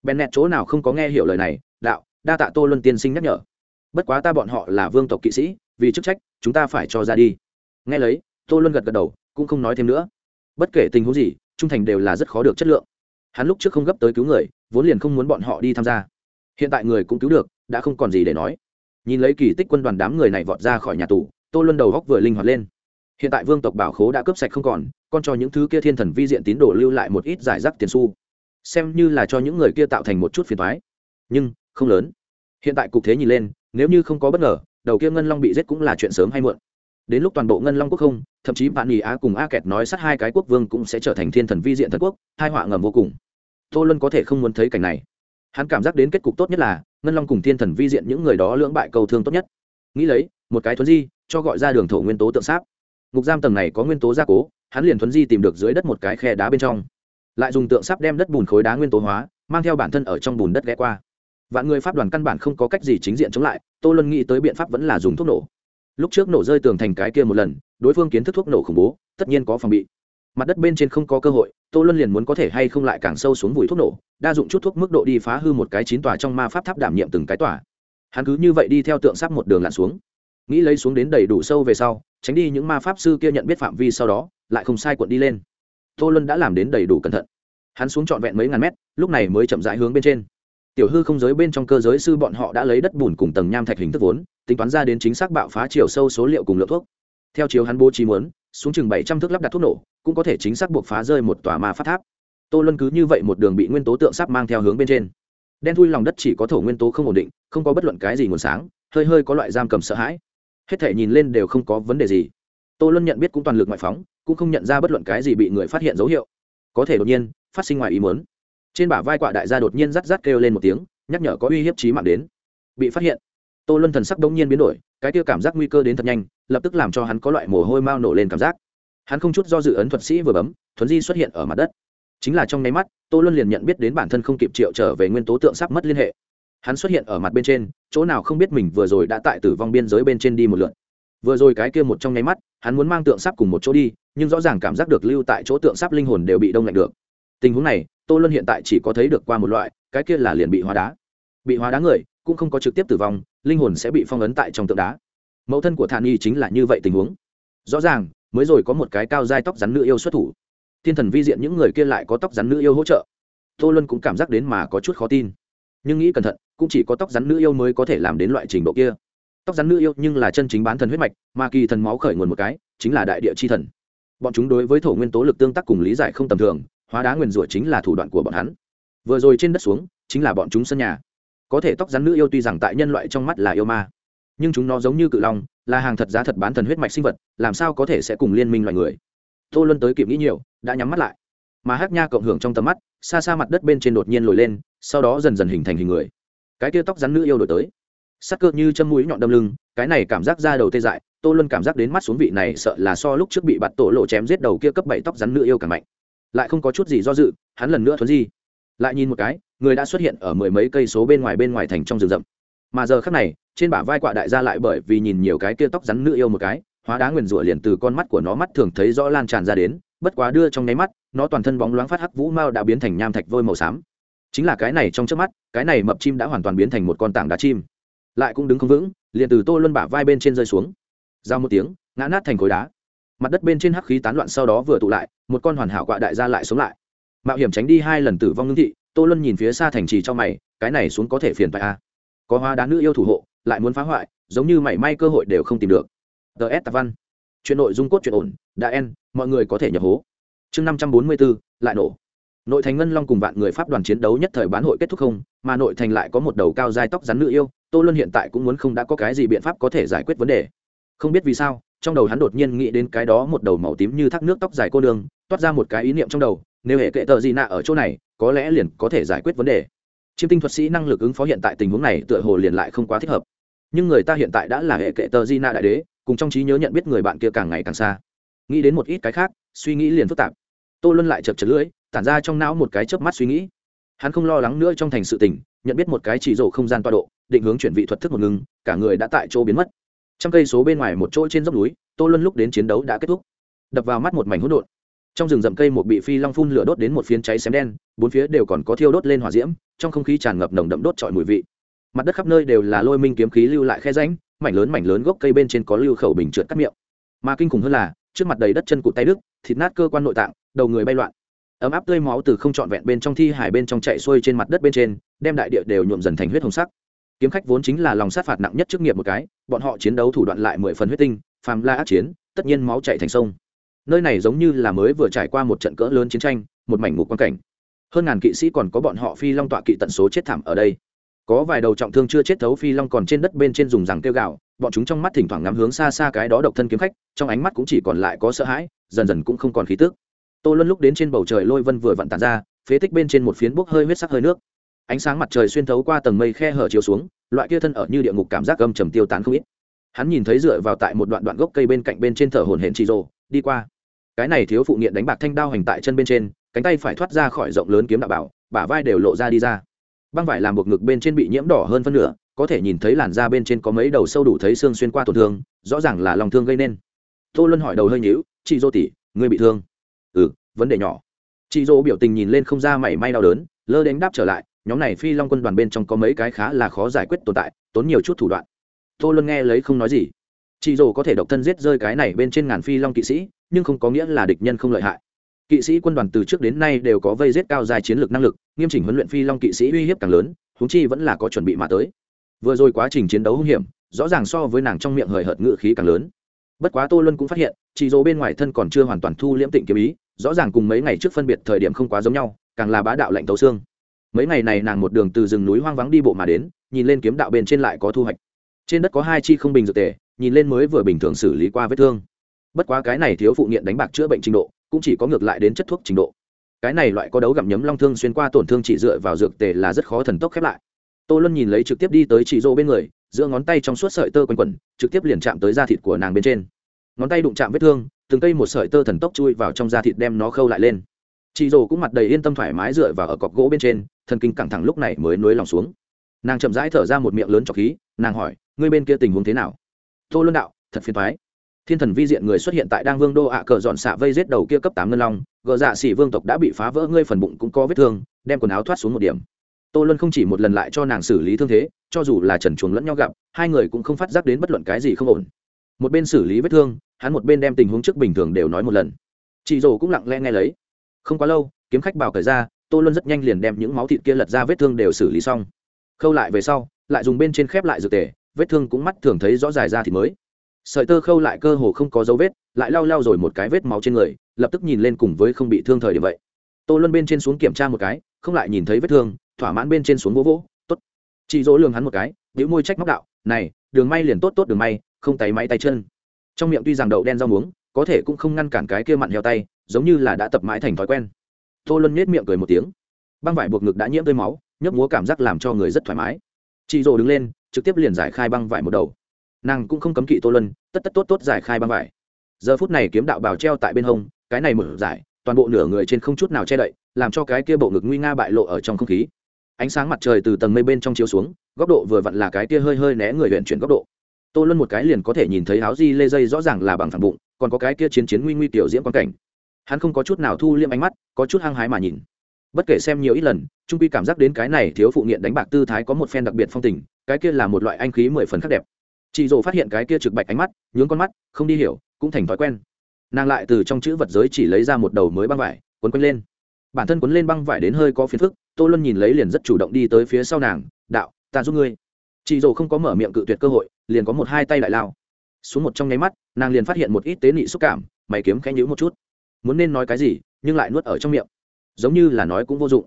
Bèn nẹt chỗ nào không có nghe hiểu lời này, đạo, đa tạ tô luân tiên sinh nhắc nhở. Bất quá ta bọn họ là vương tộc kỵ sĩ, vì chức trách, chúng ta phải cho ra đi. Nghe lấy, tô luân gật gật đầu, cũng không nói thêm nữa. Bất kể tình huống gì, trung thành đều là rất khó được chất lượng. Hắn lúc trước không gấp tới cứu người, vốn liền không muốn bọn họ đi tham gia. Hiện tại người cũng cứu được đã không còn gì để nói. Nhìn lấy kỳ tích quân đoàn đám người này vọt ra khỏi nhà tù, tô luân đầu góc vừa linh hoạt lên. Hiện tại vương tộc bảo khố đã cướp sạch không còn còn cho những thứ kia thiên thần vi diện tín đồ lưu lại một ít giải rác tiền xu. Xem như là cho những người kia tạo thành một chút phiền thoái nhưng không lớn. Hiện tại cục thế nhìn lên, nếu như không có bất ngờ, đầu kia ngân long bị giết cũng là chuyện sớm hay muộn. Đến lúc toàn bộ ngân long quốc không, thậm chí bạn nghỉ á cùng a kẹt nói sát hai cái quốc vương cũng sẽ trở thành thiên thần vi diện thần quốc hai họa ngầm vô cùng. Tô luân có thể không muốn thấy cảnh này. Hắn cảm giác đến kết cục tốt nhất là ngân long cùng thiên thần vi diện những người đó lưỡng bại cầu thương tốt nhất. Nghĩ lấy, một cái thuấn di, cho gọi ra đường thổ nguyên tố tượng sáp. Ngục giam tầng này có nguyên tố gia cố, hắn liền thuấn di tìm được dưới đất một cái khe đá bên trong. Lại dùng tượng sáp đem đất bùn khối đá nguyên tố hóa, mang theo bản thân ở trong bùn đất ghé qua. Vạn người pháp đoàn căn bản không có cách gì chính diện chống lại, tô luân nghĩ tới biện pháp vẫn là dùng thuốc nổ. Lúc trước nổ rơi tường thành cái kia một lần, đối phương kiến thức thuốc nổ khủng bố, tất nhiên có phòng bị mặt đất bên trên không có cơ hội, tô luân liền muốn có thể hay không lại càng sâu xuống vùi thuốc nổ, đa dụng chút thuốc mức độ đi phá hư một cái chín tòa trong ma pháp tháp đảm nhiệm từng cái tòa. Hắn cứ như vậy đi theo tượng sắp một đường lặn xuống. Nghĩ lấy xuống đến đầy đủ sâu về sau, tránh đi những ma pháp sư kia nhận biết phạm vi sau đó, lại không sai cuộn đi lên. Tô luân đã làm đến đầy đủ cẩn thận. Hắn xuống trọn vẹn mấy ngàn mét, lúc này mới chậm rãi hướng bên trên. Tiểu hư không giới bên trong cơ giới sư bọn họ đã lấy đất bùn cùng tầng nham thạch hình thức vốn, tính toán ra đến chính xác bạo phá chiều sâu số liệu cùng lượng thuốc. Theo chiều hắn bố trí muốn, xuống chừng bảy trăm thước lắp đặt thuốc nổ cũng có thể chính xác buộc phá rơi một tòa ma phát tháp. Tô luân cứ như vậy một đường bị nguyên tố tượng sắp mang theo hướng bên trên. Đen thui lòng đất chỉ có thổ nguyên tố không ổn định, không có bất luận cái gì nguồn sáng, hơi hơi có loại giam cầm sợ hãi. Hết thể nhìn lên đều không có vấn đề gì. Tô luân nhận biết cũng toàn lực ngoại phóng, cũng không nhận ra bất luận cái gì bị người phát hiện dấu hiệu. Có thể đột nhiên, phát sinh ngoài ý muốn. Trên bả vai quạ đại gia đột nhiên rắt rắt kêu lên một tiếng, nhắc nhở có uy hiếp trí mạng đến. Bị phát hiện, tô luân thần sắc đông nhiên biến đổi, cái kia cảm giác nguy cơ đến thật nhanh, lập tức làm cho hắn có loại mồ hôi mau nổ lên cảm giác hắn không chút do dự ấn thuật sĩ vừa bấm, thuấn di xuất hiện ở mặt đất. Chính là trong nháy mắt, tô luân liền nhận biết đến bản thân không kịp triệu trở về nguyên tố tượng sắp mất liên hệ. Hắn xuất hiện ở mặt bên trên, chỗ nào không biết mình vừa rồi đã tại tử vong biên giới bên trên đi một lượt. vừa rồi cái kia một trong nháy mắt, hắn muốn mang tượng sắp cùng một chỗ đi, nhưng rõ ràng cảm giác được lưu tại chỗ tượng sắp linh hồn đều bị đông lạnh được. Tình huống này, tô luân hiện tại chỉ có thấy được qua một loại, cái kia là liền bị hóa đá. Bị hóa đá người, cũng không có trực tiếp tử vong, linh hồn sẽ bị phong ấn tại trong tượng đá. Mẫu thân của thản nhi chính là như vậy tình huống. Rõ ràng mới rồi có một cái cao dai tóc rắn nữ yêu xuất thủ. Thiên thần vi diện những người kia lại có tóc rắn nữ yêu hỗ trợ. Tô luân cũng cảm giác đến mà có chút khó tin. Nhưng nghĩ cẩn thận, cũng chỉ có tóc rắn nữ yêu mới có thể làm đến loại trình độ kia. Tóc rắn nữ yêu nhưng là chân chính bán thần huyết mạch, mà kỳ thần máu khởi nguồn một cái, chính là đại địa chi thần. Bọn chúng đối với thổ nguyên tố lực tương tác cùng lý giải không tầm thường, hóa đá nguyền rủa chính là thủ đoạn của bọn hắn. Vừa rồi trên đất xuống, chính là bọn chúng sân nhà. Có thể tóc rắn nữ yêu tuy rằng tại nhân loại trong mắt là yêu ma nhưng chúng nó giống như cự long, là hàng thật giá thật bán thần huyết mạch sinh vật, làm sao có thể sẽ cùng liên minh loài người? Tô luân tới kịp nghĩ nhiều, đã nhắm mắt lại. Mà hát nha cộng hưởng trong tầm mắt, xa xa mặt đất bên trên đột nhiên lồi lên, sau đó dần dần hình thành hình người. Cái tia tóc rắn nữ yêu đổi tới. Sắc cơ như châm mũi nhọn đâm lưng, cái này cảm giác ra đầu tê dại, tô luân cảm giác đến mắt xuống vị này sợ là so lúc trước bị bạt tổ lộ chém giết đầu kia cấp bảy tóc rắn nữ yêu càng mạnh. Lại không có chút gì do dự, hắn lần nữa thuấn di. Lại nhìn một cái, người đã xuất hiện ở mười mấy cây số bên ngoài bên ngoài thành trong rừng rậm mà giờ khắc này, trên bả vai quạ đại gia lại bởi vì nhìn nhiều cái kia tóc rắn nữ yêu một cái, hóa đá nguyền rủa liền từ con mắt của nó mắt thường thấy rõ lan tràn ra đến, bất quá đưa trong nháy mắt, nó toàn thân bóng loáng phát hắc vũ mao đã biến thành nham thạch vôi màu xám. Chính là cái này trong trước mắt, cái này mập chim đã hoàn toàn biến thành một con tảng đá chim. Lại cũng đứng không vững, liền từ tô luân bả vai bên trên rơi xuống. Ra một tiếng, ngã nát thành khối đá. Mặt đất bên trên hắc khí tán loạn sau đó vừa tụ lại, một con hoàn hảo quạ đại gia lại sống lại. Mạo hiểm tránh đi hai lần tử vong ngưng thị, tô luân nhìn phía xa thành trì cho mày, cái này xuống có thể phiền phải a à có hoa đá nữ yêu thủ hộ, lại muốn phá hoại, giống như mảy may cơ hội đều không tìm được. Ts tạp văn. Chuyện nội dung cốt chuyện ổn, đã en, mọi người có thể nhập hố. Chương năm trăm bốn mươi bốn lại nổ. Nội thành ngân long cùng vạn người pháp đoàn chiến đấu nhất thời bán hội kết thúc không, mà nội thành lại có một đầu cao dài tóc rắn nữ yêu, tô luân hiện tại cũng muốn không đã có cái gì biện pháp có thể giải quyết vấn đề. Không biết vì sao, trong đầu hắn đột nhiên nghĩ đến cái đó một đầu màu tím như thác nước tóc dài cô đường toát ra một cái ý niệm trong đầu, nếu hệ kệ tờ gì nạ ở chỗ này, có lẽ liền có thể giải quyết vấn đề chiêm tinh thuật sĩ năng lực ứng phó hiện tại tình huống này tựa hồ liền lại không quá thích hợp. Nhưng người ta hiện tại đã là hệ kệ tờ di na đại đế, cùng trong trí nhớ nhận biết người bạn kia càng ngày càng xa. Nghĩ đến một ít cái khác, suy nghĩ liền phức tạp. Tô luân lại chật chật lưỡi, tản ra trong não một cái chớp mắt suy nghĩ. Hắn không lo lắng nữa trong thành sự tình, nhận biết một cái chỉ rổ không gian toa độ, định hướng chuyển vị thuật thức một ngừng, cả người đã tại chỗ biến mất. Trăm cây số bên ngoài một chỗ trên dốc núi, tô luân lúc đến chiến đấu đã kết thúc. Đập vào mắt một mảnh hỗn độn. Trong rừng rậm cây một bị phi long phun lửa đốt đến một phiến cháy xém đen, bốn phía đều còn có thiêu đốt lên hỏa diễm trong không khí tràn ngập nồng đậm đốt trọi mùi vị. Mặt đất khắp nơi đều là lôi minh kiếm khí lưu lại khe ránh mảnh lớn mảnh lớn gốc cây bên trên có lưu khẩu bình trượt cắt miệng. Mà kinh khủng hơn là, trước mặt đầy đất chân cụt tay đức thịt nát cơ quan nội tạng, đầu người bay loạn. Ấm áp tươi máu từ không trọn vẹn bên trong thi hải bên trong chạy xuôi trên mặt đất bên trên, đem đại địa đều nhuộm dần thành huyết hồng sắc. Kiếm khách vốn chính là lòng sát phạt nặng nhất chức nghiệp một cái, bọn họ chiến đấu thủ đoạn lại mười phần huyết tinh, phàm la ác chiến, tất nhiên máu chạy thành sông. Nơi này giống như là mới vừa trải qua một trận cỡ lớn chiến tranh, một mảnh ngục quan cảnh hơn ngàn kỵ sĩ còn có bọn họ phi long tọa kỵ tận số chết thảm ở đây. Có vài đầu trọng thương chưa chết thấu phi long còn trên đất bên trên dùng rằng kêu gạo bọn chúng trong mắt thỉnh thoảng ngắm hướng xa xa cái đó độc thân kiếm khách, trong ánh mắt cũng chỉ còn lại có sợ hãi, dần dần cũng không còn khí tức. Tô luân lúc đến trên bầu trời lôi vân vừa vặn tàn ra, phế tích bên trên một phiến bốc hơi huyết sắc hơi nước. Ánh sáng mặt trời xuyên thấu qua tầng mây khe hở chiếu xuống, loại kia thân ở như địa ngục cảm giác gâm trầm tiêu tán không ít. Hắn nhìn thấy dựa vào tại một đoạn đoạn gốc cây bên cạnh bên trên thở hồn hển chị rồ đi qua. Cái này thiếu phụ nghiện đánh bạc thanh đao hành tại chân bên trên cánh tay phải thoát ra khỏi rộng lớn kiếm đạo bảo, bả vai đều lộ ra đi ra. Băng vải làm buộc ngực bên trên bị nhiễm đỏ hơn phân nửa, có thể nhìn thấy làn da bên trên có mấy đầu sâu đủ thấy xương xuyên qua tổn thương, rõ ràng là lòng thương gây nên. Tô luân hỏi đầu hơi nhíu, chị dô tỉ ngươi bị thương? Ừ vấn đề nhỏ. Chị dô biểu tình nhìn lên không ra mảy may đau đớn, lơ đánh đáp trở lại, nhóm này phi long quân đoàn bên trong có mấy cái khá là khó giải quyết tồn tại, tốn nhiều chút thủ đoạn. Tô luân nghe lấy không nói gì. Chị dô có thể độc thân giết rơi cái này bên trên ngàn phi long kỵ sĩ, nhưng không có nghĩa là địch nhân không lợi hại kỵ sĩ quân đoàn từ trước đến nay đều có vây giết cao dài chiến lược năng lực, nghiêm chỉnh huấn luyện phi long kỵ sĩ uy hiếp càng lớn húng chi vẫn là có chuẩn bị mà tới. Vừa rồi quá trình chiến đấu hung hiểm, rõ ràng so với nàng trong miệng hời hợt ngự khí càng lớn. Bất quá tô luân cũng phát hiện chị dỗ bên ngoài thân còn chưa hoàn toàn thu liễm tịnh kiếm ý, rõ ràng cùng mấy ngày trước phân biệt thời điểm không quá giống nhau, càng là bá đạo lạnh tấu xương. Mấy ngày này nàng một đường từ rừng núi hoang vắng đi bộ mà đến, nhìn lên kiếm đạo bên trên lại có thu hoạch. Trên đất có hai chi không bình dược tề, nhìn lên mới vừa bình thường xử lý qua vết thương. Bất quá cái này thiếu phụ nghiện đánh bạc chữa bệnh trình độ cũng chỉ có ngược lại đến chất thuốc trình độ. Cái này loại có đấu gặm nhấm long thương xuyên qua tổn thương chỉ dựa vào dược tề là rất khó thần tốc khép lại. Tô luân nhìn lấy trực tiếp đi tới chị dô bên người, giữa ngón tay trong suốt sợi tơ quanh quẩn, trực tiếp liền chạm tới da thịt của nàng bên trên. Ngón tay đụng chạm vết thương, từng cây một sợi tơ thần tốc chui vào trong da thịt đem nó khâu lại lên. Chị dô cũng mặt đầy yên tâm thoải mái dựa vào ở cọc gỗ bên trên, thần kinh căng thẳng lúc này mới nối lòng xuống. Nàng chậm rãi thở ra một miệng lớn trọc khí, nàng hỏi, ngươi bên kia tình huống thế nào? Tô luân đạo, thật phiền thoái thiên thần vi diện người xuất hiện tại đang vương đô ạ cờ dọn xạ vây giết đầu kia cấp tám ngân long, gờ dạ xỉ vương tộc đã bị phá vỡ, ngươi phần bụng cũng có vết thương, đem quần áo thoát xuống một điểm. Tô luân không chỉ một lần lại cho nàng xử lý thương thế, cho dù là trần chuồng lẫn nhau gặp, hai người cũng không phát giác đến bất luận cái gì không ổn. Một bên xử lý vết thương, hắn một bên đem tình huống trước bình thường đều nói một lần. Chị rồ cũng lặng lẽ nghe lấy. Không quá lâu, kiếm khách bảo cởi ra, tô luân rất nhanh liền đem những máu thịt kia lật ra vết thương đều xử lý xong. Khâu lại về sau, lại dùng bên trên khép lại dược tề, vết thương cũng mắt thường thấy rõ ràng ra thì mới sợi tơ khâu lại cơ hồ không có dấu vết, lại lau lau rồi một cái vết máu trên người, lập tức nhìn lên cùng với không bị thương thời điểm vậy. Tô luân bên trên xuống kiểm tra một cái, không lại nhìn thấy vết thương, thỏa mãn bên trên xuống vỗ vỗ t ố t chị dỗ lường hắn một cái đĩu môi trách móc đạo, này, đường may liền tốt tốt đường may, không tay máy tay chân. Trong miệng tuy rằng đậu đen rau muống, có thể cũng không ngăn cản cái kia mặn heo tay, giống như là đã tập mãi thành thói quen. Tô luân nhét miệng cười một tiếng. Băng vải buộc ngực đã nhiễm tơi máu, nhấp múa cảm giác làm cho người rất thoải mái. Chị dỗ đứng lên, trực tiếp liền giải khai băng vải một đầu nàng cũng không cấm kỵ tô luân, tất tất tốt tốt giải khai băng vải. Giờ phút này kiếm đạo bào treo tại bên hông, cái này mở giải, toàn bộ nửa người trên không chút nào che đậy, làm cho cái kia bộ ngực nguy nga bại lộ ở trong không khí. Ánh sáng mặt trời từ tầng mây bên trong chiếu xuống, góc độ vừa vặn là cái kia hơi hơi né người huyện chuyển góc độ. Tô luân một cái liền có thể nhìn thấy áo di lê dây rõ ràng là bằng phẳng bụng, còn có cái kia chiến chiến nguy nguy tiểu diễm quan cảnh. Hắn không có chút nào thu liêm ánh mắt, có chút hăng hái mà nhìn. Bất kể xem nhiều ít lần, trung quy cảm giác đến cái này thiếu phụ nghiện đánh bạc tư thái có một phen đặc biệt phong tình, cái kia là một loại anh khí mười phần khác đẹp chị dỗ phát hiện cái kia trực bạch ánh mắt, nhướng con mắt, không đi hiểu, cũng thành thói quen. Nàng lại từ trong chữ vật giới chỉ lấy ra một đầu mới băng vải, quấn quanh lên. Bản thân quấn lên băng vải đến hơi có phiền phức, tô luân nhìn lấy liền rất chủ động đi tới phía sau nàng, đạo, ta giúp ngươi. Chị dỗ không có mở miệng cự tuyệt cơ hội, liền có một hai tay lại lao. Xuống một trong nháy mắt, nàng liền phát hiện một ít tế nị xúc cảm, mày kiếm khẽ nhữ một chút. Muốn nên nói cái gì, nhưng lại nuốt ở trong miệng. Giống như là nói cũng vô dụng.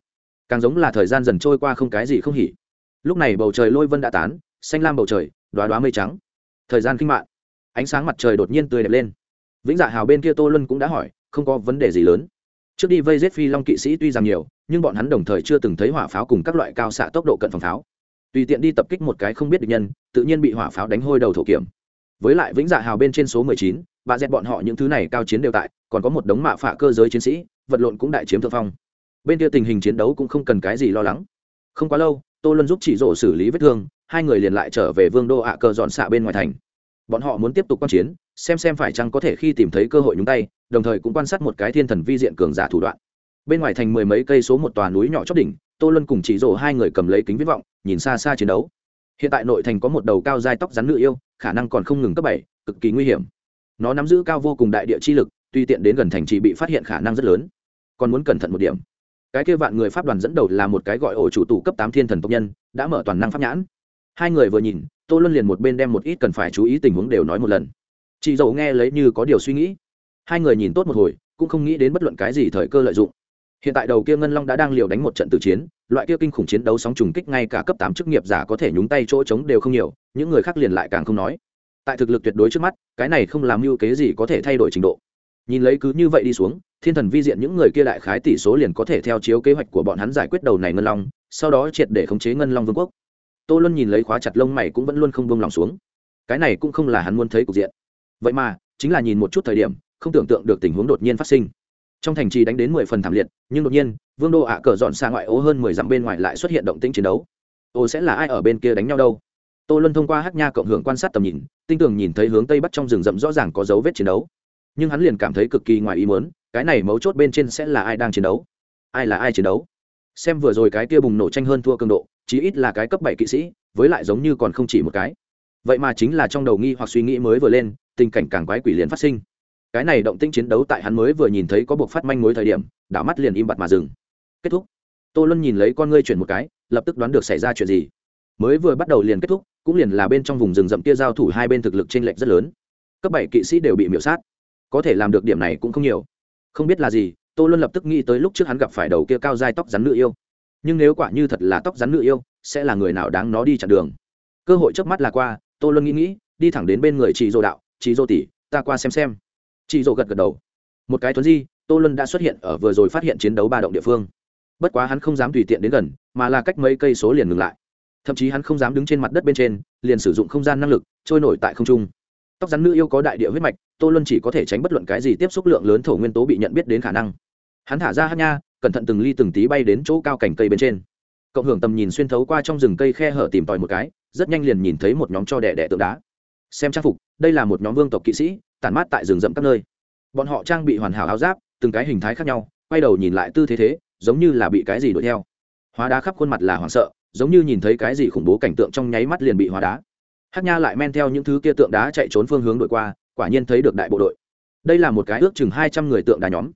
Càng giống là thời gian dần trôi qua không cái gì không hỉ. Lúc này bầu trời lôi vân đã tán, xanh lam bầu trời đoá đoá mây trắng. Thời gian kinh mạng ánh sáng mặt trời đột nhiên tươi đẹp lên. Vĩnh dạ hào bên kia tô luân cũng đã hỏi, không có vấn đề gì lớn. Trước đi vây giết phi long kỵ sĩ tuy rằng nhiều, nhưng bọn hắn đồng thời chưa từng thấy hỏa pháo cùng các loại cao xạ tốc độ cận phòng pháo. Tùy tiện đi tập kích một cái không biết địch nhân, tự nhiên bị hỏa pháo đánh hôi đầu thổ kiểm. Với lại vĩnh dạ hào bên trên số mười chín, bà dẹt bọn họ những thứ này cao chiến đều tại, còn có một đống mạ phạ cơ giới chiến sĩ, vật lộn cũng đại chiếm thượng phong. Bên kia tình hình chiến đấu cũng không cần cái gì lo lắng. Không quá lâu, tô luân giúp chị rổ xử lý vết thương hai người liền lại trở về vương đô ạ cờ dọn xạ bên ngoài thành. Bọn họ muốn tiếp tục quan chiến, xem xem phải chăng có thể khi tìm thấy cơ hội nhúng tay, đồng thời cũng quan sát một cái thiên thần vi diện cường giả thủ đoạn. Bên ngoài thành mười mấy cây số một tòa núi nhỏ chót đỉnh, tô luân cùng chỉ rổ hai người cầm lấy kính viết vọng, nhìn xa xa chiến đấu. Hiện tại nội thành có một đầu cao dai tóc rắn nữ yêu, khả năng còn không ngừng cấp bảy, cực kỳ nguy hiểm. Nó nắm giữ cao vô cùng đại địa chi lực, tuy tiện đến gần thành trì bị phát hiện khả năng rất lớn, còn muốn cẩn thận một điểm. Cái kia vạn người pháp đoàn dẫn đầu là một cái gọi ổ chủ tụ cấp tám thiên thần tộc nhân, đã mở toàn năng pháp nhãn hai người vừa nhìn, tô luân liền một bên đem một ít cần phải chú ý tình huống đều nói một lần. Chị dậu nghe lấy như có điều suy nghĩ. Hai người nhìn tốt một hồi, cũng không nghĩ đến bất luận cái gì thời cơ lợi dụng. Hiện tại đầu kia ngân long đã đang liều đánh một trận tử chiến, loại kia kinh khủng chiến đấu sóng trùng kích ngay cả cấp tám chức nghiệp giả có thể nhúng tay chỗ trống đều không nhiều, những người khác liền lại càng không nói. Tại thực lực tuyệt đối trước mắt, cái này không làm mưu kế gì có thể thay đổi trình độ. Nhìn lấy cứ như vậy đi xuống, thiên thần vi diện những người kia đại khái tỷ số liền có thể theo chiếu kế hoạch của bọn hắn giải quyết đầu này ngân long, sau đó triệt để khống chế ngân long vương quốc tô luân nhìn lấy khóa chặt lông mày cũng vẫn luôn không bông lòng xuống. Cái này cũng không là hắn muốn thấy cục diện. Vậy mà, chính là nhìn một chút thời điểm, không tưởng tượng được tình huống đột nhiên phát sinh. Trong thành trì đánh đến mười phần thảm liệt, nhưng đột nhiên, vương đô ạ cờ dọn xa ngoại ô hơn mười dặm bên ngoài lại xuất hiện động tĩnh chiến đấu. Ô, sẽ là ai ở bên kia đánh nhau đâu? Tô luân thông qua hát nha cộng hưởng quan sát tầm nhìn, tinh tường nhìn thấy hướng tây bắc trong rừng rậm rõ ràng có dấu vết chiến đấu. Nhưng hắn liền cảm thấy cực kỳ ngoài ý mớn cái này mấu chốt bên trên sẽ là ai đang chiến đấu? Ai là ai chiến đấu? Xem vừa rồi cái kia bùng nổ tranh hơn thua cường độ, chí ít là cái cấp bảy kỵ sĩ, với lại giống như còn không chỉ một cái. Vậy mà chính là trong đầu nghi hoặc suy nghĩ mới vừa lên, tình cảnh càng quái quỷ liền phát sinh. Cái này động tĩnh chiến đấu tại hắn mới vừa nhìn thấy có buộc phát manh mối thời điểm, đảo mắt liền im bặt mà dừng. Kết thúc. Tô luân nhìn lấy con ngươi chuyển một cái, lập tức đoán được xảy ra chuyện gì. Mới vừa bắt đầu liền kết thúc, cũng liền là bên trong vùng rừng rậm kia giao thủ hai bên thực lực t r ê n lệch rất lớn. Cấp bảy kỵ sĩ đều bị miễu sát. Có thể làm được điểm này cũng không nhiều. Không biết là gì tô luân lập tức nghĩ tới lúc trước hắn gặp phải đầu kia cao dai tóc rắn nữ yêu. Nhưng nếu quả như thật là tóc rắn nữ yêu, sẽ là người nào đáng nó đi chặn đường? Cơ hội trước mắt là qua, tô luân nghĩ nghĩ, đi thẳng đến bên người chị dô đạo chị dô tỷ, ta qua xem xem. Chị dô gật gật đầu. Một cái thuấn di, tô luân đã xuất hiện ở vừa rồi phát hiện chiến đấu ba động địa phương. Bất quá hắn không dám tùy tiện đến gần, mà là cách mấy cây số liền ngừng lại. Thậm chí hắn không dám đứng trên mặt đất bên trên, liền sử dụng không gian năng lực, trôi nổi tại không trung tóc rắn nữ yêu có đại địa huyết mạch, tô luân chỉ có thể tránh bất luận cái gì tiếp xúc lượng lớn thổ nguyên tố bị nhận biết đến khả năng. Hắn thả ra hát nha, cẩn thận từng ly từng tí bay đến chỗ cao cành cây bên trên. Cộng hưởng tầm nhìn xuyên thấu qua trong rừng cây khe hở tìm tòi một cái, rất nhanh liền nhìn thấy một nhóm cho đẻ đẻ tượng đá. Xem trang phục, đây là một nhóm vương tộc kỵ sĩ, tản mát tại rừng rậm các nơi. Bọn họ trang bị hoàn hảo áo giáp, từng cái hình thái khác nhau, quay đầu nhìn lại tư thế thế, giống như là bị cái gì đuổi theo. Hóa đá khắp khuôn mặt là hoảng sợ, giống như nhìn thấy cái gì khủng bố cảnh tượng trong nháy mắt liền bị hóa đá hát nha lại men theo những thứ kia tượng đá chạy trốn phương hướng đội qua, quả nhiên thấy được đại bộ đội. Đây là một cái ước chừng hai trăm người tượng đá nhóm.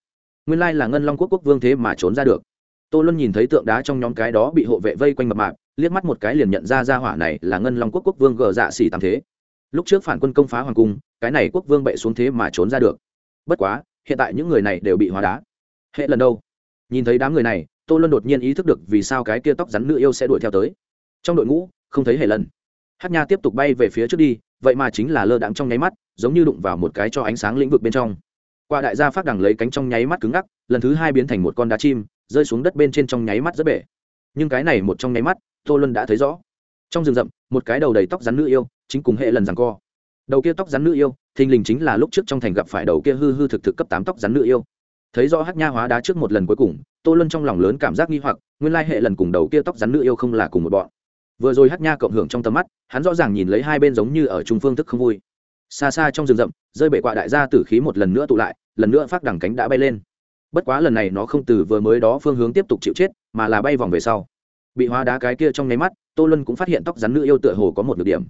Nguyên lai là ngân long quốc quốc vương thế mà trốn ra được. Tô luân nhìn thấy tượng đá trong nhóm cái đó bị hộ vệ vây quanh mập mạp, liếc mắt một cái liền nhận ra ra hỏa này là ngân long quốc quốc vương gờ dạ xỉ tam thế. Lúc trước phản quân công phá hoàng cung, cái này quốc vương bệ xuống thế mà trốn ra được. Bất quá, hiện tại những người này đều bị hóa đá. Hệ lần đâu? Nhìn thấy đám người này, tô luân đột nhiên ý thức được vì sao cái kia tóc rắn nữ yêu sẽ đuổi theo tới. Trong đội ngũ, không thấy hề lần hát nha tiếp tục bay về phía trước đi, vậy mà chính là lơ đãng trong nháy mắt, giống như đụng vào một cái cho ánh sáng lĩnh vực bên trong. Qua đại gia phát đằng lấy cánh trong nháy mắt cứng ngắc, lần thứ hai biến thành một con đá chim, rơi xuống đất bên trên trong nháy mắt rất bể. Nhưng cái này một trong nháy mắt, tô luân đã thấy rõ. Trong rừng rậm, một cái đầu đầy tóc rắn nữ yêu, chính cùng hệ lần rằng co. Đầu kia tóc rắn nữ yêu, thình lình chính là lúc trước trong thành gặp phải đầu kia hư hư thực thực cấp tám tóc rắn nữ yêu. Thấy rõ hát nha hóa đá trước một lần cuối cùng, tô luân trong lòng lớn cảm giác nghi hoặc, nguyên lai hệ lần cùng đầu kia tóc rắn nữ yêu không là cùng một bọn vừa rồi hát nha cộng hưởng trong tầm mắt, hắn rõ ràng nhìn lấy hai bên giống như ở trung phương thức không vui. Xa xa trong rừng rậm, rơi bể quạ đại gia tử khí một lần nữa tụ lại, lần nữa phát đẳng cánh đã bay lên. Bất quá lần này nó không từ vừa mới đó phương hướng tiếp tục chịu chết, mà là bay vòng về sau. Bị hóa đá cái kia trong nháy mắt, tô luân cũng phát hiện tóc rắn nữ yêu tựa hồ có một được điểm.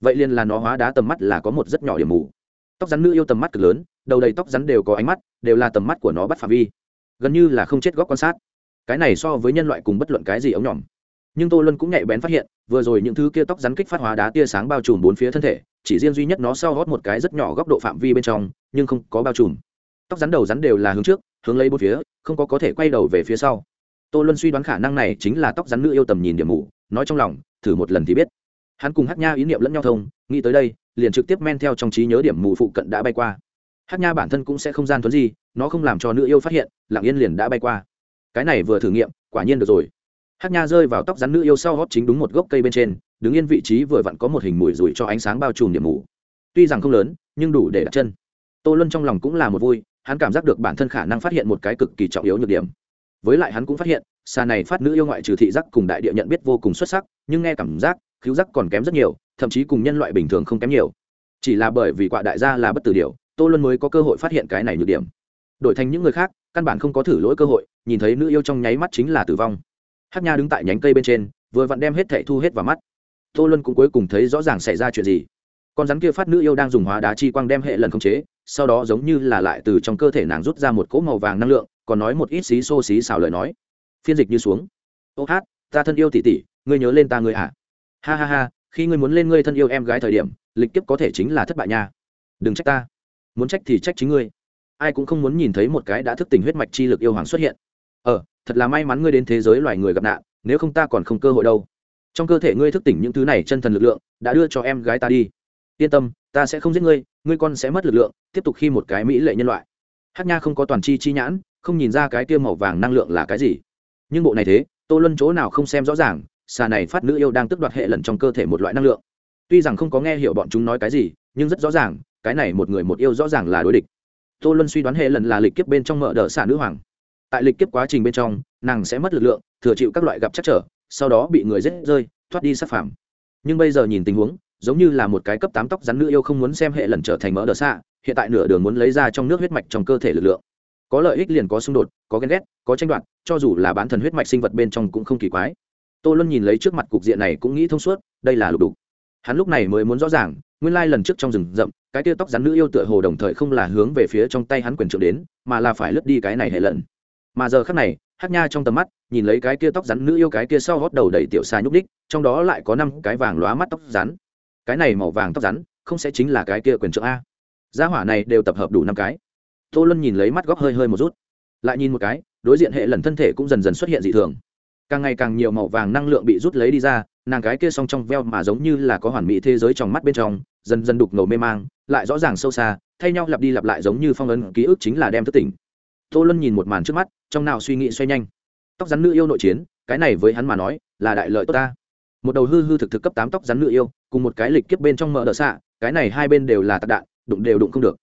Vậy liền là nó hóa đá tầm mắt là có một rất nhỏ điểm mù. Tóc rắn nữ yêu tầm mắt cực lớn, đầu đầy tóc rắn đều có ánh mắt, đều là tầm mắt của nó bắt phạm vi. Gần như là không chết góc quan sát. Cái này so với nhân loại cùng bất luận cái gì ống nhỏm nhưng tô luân cũng nhạy bén phát hiện, vừa rồi những thứ kia tóc rắn kích phát hóa đá tia sáng bao trùm bốn phía thân thể, chỉ riêng duy nhất nó sau gót một cái rất nhỏ góc độ phạm vi bên trong, nhưng không có bao trùm. Tóc rắn đầu rắn đều là hướng trước, hướng lấy bốn phía, không có có thể quay đầu về phía sau. Tô luân suy đoán khả năng này chính là tóc rắn nữ yêu tầm nhìn điểm mù, nói trong lòng, thử một lần thì biết. Hắn cùng hát nha ý niệm lẫn nhau thông, nghĩ tới đây, liền trực tiếp men theo trong trí nhớ điểm mù phụ cận đã bay qua. Hát nha bản thân cũng sẽ không gian thuấn gì nó không làm cho nữ yêu phát hiện, lặng yên liền đã bay qua. Cái này vừa thử nghiệm, quả nhiên được rồi hát nha rơi vào tóc rắn nữ yêu sau gót chính đúng một gốc cây bên trên đứng yên vị trí vừa vặn có một hình mùi rủi cho ánh sáng bao trùm điểm mù tuy rằng không lớn nhưng đủ để đặt chân tô luân trong lòng cũng là một vui hắn cảm giác được bản thân khả năng phát hiện một cái cực kỳ trọng yếu nhược điểm với lại hắn cũng phát hiện xà này phát nữ yêu ngoại trừ thị giác cùng đại địa nhận biết vô cùng xuất sắc nhưng nghe cảm giác cứu giác còn kém rất nhiều thậm chí cùng nhân loại bình thường không kém nhiều chỉ là bởi vì quạ đại gia là bất tử điều tô luân mới có cơ hội phát hiện cái này nhược điểm đổi thành những người khác căn bản không có thử lỗi cơ hội nhìn thấy nữ yêu trong nháy mắt chính là tử vong hát nha đứng tại nhánh cây bên trên, vừa vặn đem hết thẻ thu hết vào mắt. Tô luân cũng cuối cùng thấy rõ ràng xảy ra chuyện gì. Con rắn kia phát nữ yêu đang dùng hóa đá chi quang đem hệ lần khống chế, sau đó giống như là lại từ trong cơ thể nàng rút ra một cỗ màu vàng năng lượng, còn nói một ít xí xô xí xào lời nói. Phiên dịch như xuống. Ô hát, ta thân yêu tỉ tỉ ngươi nhớ lên ta ngươi hả? ha ha ha, khi ngươi muốn lên ngươi thân yêu em gái thời điểm, lịch kiếp có thể chính là thất bại nha. Đừng trách ta. Muốn trách thì trách chính ngươi. Ai cũng không muốn nhìn thấy một cái đã thức tỉnh huyết mạch chi lực yêu hoàng xuất hiện. Ờ thật là may mắn ngươi đến thế giới loài người gặp nạn, nếu không ta còn không cơ hội đâu. Trong cơ thể ngươi thức tỉnh những thứ này chân thần lực lượng, đã đưa cho em gái ta đi. Yên tâm, ta sẽ không giết ngươi ngươi con sẽ mất lực lượng, tiếp tục khi một cái mỹ lệ nhân loại. Hát nha không có toàn chi chi nhãn, không nhìn ra cái tiêu màu vàng năng lượng là cái gì. Nhưng bộ này thế, tô luân chỗ nào không xem rõ ràng, xà này phát nữ yêu đang tức đoạt hệ lần trong cơ thể một loại năng lượng. Tuy rằng không có nghe hiểu bọn chúng nói cái gì, nhưng rất rõ ràng, cái này một người một yêu rõ ràng là đối địch. Tô luân suy đoán hệ lần là lịch kiếp bên trong mở đ ợ xả nữ hoàng tại lịch kiếp quá trình bên trong, nàng sẽ mất lực lượng, thừa chịu các loại gặp chắc trở, sau đó bị người giết rơi, thoát đi sát phàm. Nhưng bây giờ nhìn tình huống, giống như là một cái cấp tám tóc rắn nữ yêu không muốn xem hệ lần trở thành mỡ đờ xạ, hiện tại nửa đường muốn lấy ra trong nước huyết mạch trong cơ thể lực lượng. Có lợi ích liền có xung đột, có ghen ghét, có tranh đoạt, cho dù là bán thần huyết mạch sinh vật bên trong cũng không kỳ quái. Tô luân nhìn lấy trước mặt cục diện này cũng nghĩ thông suốt, đây là lục đục. Hắn lúc này mới muốn rõ ràng, nguyên lai lần trước trong rừng rậm, cái tia tóc rắn nữ yêu tựa hồ đồng thời không là hướng về phía trong tay hắn quyền trượng đến, mà là phải lướt đi cái này hệ lần mà giờ khắc này, hát nha trong tầm mắt, nhìn lấy cái kia tóc rắn nữ yêu cái kia sau gót đầu đầy tiểu xa nhúc đích, trong đó lại có năm cái vàng lóa mắt tóc rắn. Cái này màu vàng tóc rắn, không sẽ chính là cái kia quyền trượng a. Gia hỏa này đều tập hợp đủ năm cái. Tô luân nhìn lấy mắt góc hơi hơi một rút. Lại nhìn một cái, đối diện hệ lần thân thể cũng dần dần xuất hiện dị thường. Càng ngày càng nhiều màu vàng năng lượng bị rút lấy đi ra, nàng cái kia song trong veo mà giống như là có hoàn mỹ thế giới trong mắt bên trong, dần dần đục ngầu mê mang, lại rõ ràng sâu xa, thay nhau lặp đi lặp lại giống như phong ấn ký ức chính là đem thức tỉnh. Tô luân nhìn một màn trước mắt trong nào suy nghĩ xoay nhanh. Tóc rắn nữ yêu nội chiến, cái này với hắn mà nói, là đại lợi tốt ta. Một đầu hư hư thực thực cấp tám tóc rắn nữ yêu, cùng một cái lịch kiếp bên trong mở đ ợ xạ, cái này hai bên đều là tạc đạn, đụng đều đụng không được.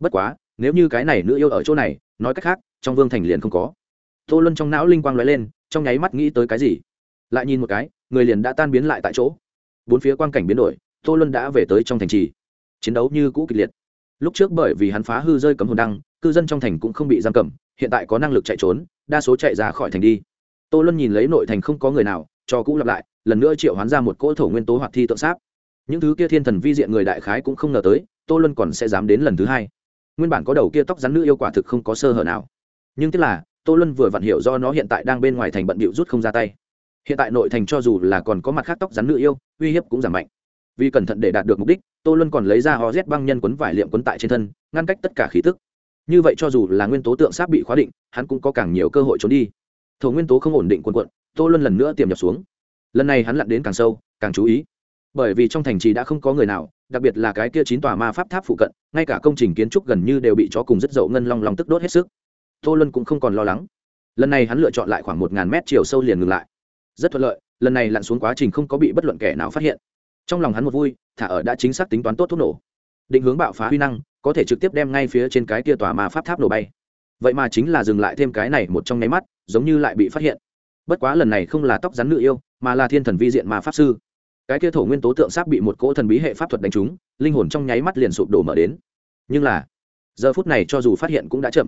Bất quá, nếu như cái này nữ yêu ở chỗ này, nói cách khác, trong vương thành liền không có. Tô luân trong não linh quang l ó e lên, trong nháy mắt nghĩ tới cái gì? Lại nhìn một cái, người liền đã tan biến lại tại chỗ. Bốn phía quan cảnh biến đổi, tô luân đã về tới trong thành trì. Chiến đấu như cũ kịch liệt. Lúc trước bởi vì hắn phá hư rơi cấm hồn đăng, cư dân trong thành cũng không bị giam cầm hiện tại có năng lực chạy trốn, đa số chạy ra khỏi thành đi. Tô luân nhìn lấy nội thành không có người nào, cho cũ lặp lại, lần nữa triệu hoán ra một cỗ thổ nguyên tố hoạt thi tượng sáp. Những thứ kia thiên thần vi diện người đại khái cũng không ngờ tới, tô luân còn sẽ dám đến lần thứ hai. Nguyên bản có đầu kia tóc rắn nữ yêu quả thực không có sơ hở nào. Nhưng tức là, tô luân vừa vặn hiểu do nó hiện tại đang bên ngoài thành bận bịu rút không ra tay. Hiện tại nội thành cho dù là còn có mặt khác tóc rắn nữ yêu, uy hiếp cũng giảm mạnh. Vì cẩn thận để đạt được mục đích, tô luân còn lấy ra ho rét băng nhân quấn vải liệm quấn tại trên thân, ngăn cách tất cả khí tức như vậy cho dù là nguyên tố tượng sáp bị khóa định, hắn cũng có càng nhiều cơ hội trốn đi. Thổ nguyên tố không ổn định quần quận, tô luân lần nữa tiềm nhập xuống. Lần này hắn lặn đến càng sâu, càng chú ý. Bởi vì trong thành trì đã không có người nào, đặc biệt là cái kia chín tòa ma pháp tháp phụ cận, ngay cả công trình kiến trúc gần như đều bị chó cùng rất dậu ngân long lòng tức đốt hết sức. Tô luân cũng không còn lo lắng. Lần này hắn lựa chọn lại khoảng một ngàn mét chiều sâu liền ngừng lại. Rất thuận lợi, lần này lặn xuống quá trình không có bị bất luận kẻ nào phát hiện. Trong lòng hắn một vui, thả ở đã chính xác tính toán tốt thuốc nổ. Định hướng bạo phá huy năng có thể trực tiếp đem ngay phía trên cái kia tòa ma pháp tháp nổ bay. Vậy mà chính là dừng lại thêm cái này một trong nháy mắt, giống như lại bị phát hiện. Bất quá lần này không là tóc rắn nữ yêu, mà là thiên thần vi diện ma pháp sư. Cái kia thổ nguyên tố tượng sáp bị một cỗ thần bí hệ pháp thuật đánh trúng, linh hồn trong nháy mắt liền sụp đổ mở đến. Nhưng là, giờ phút này cho dù phát hiện cũng đã chậm.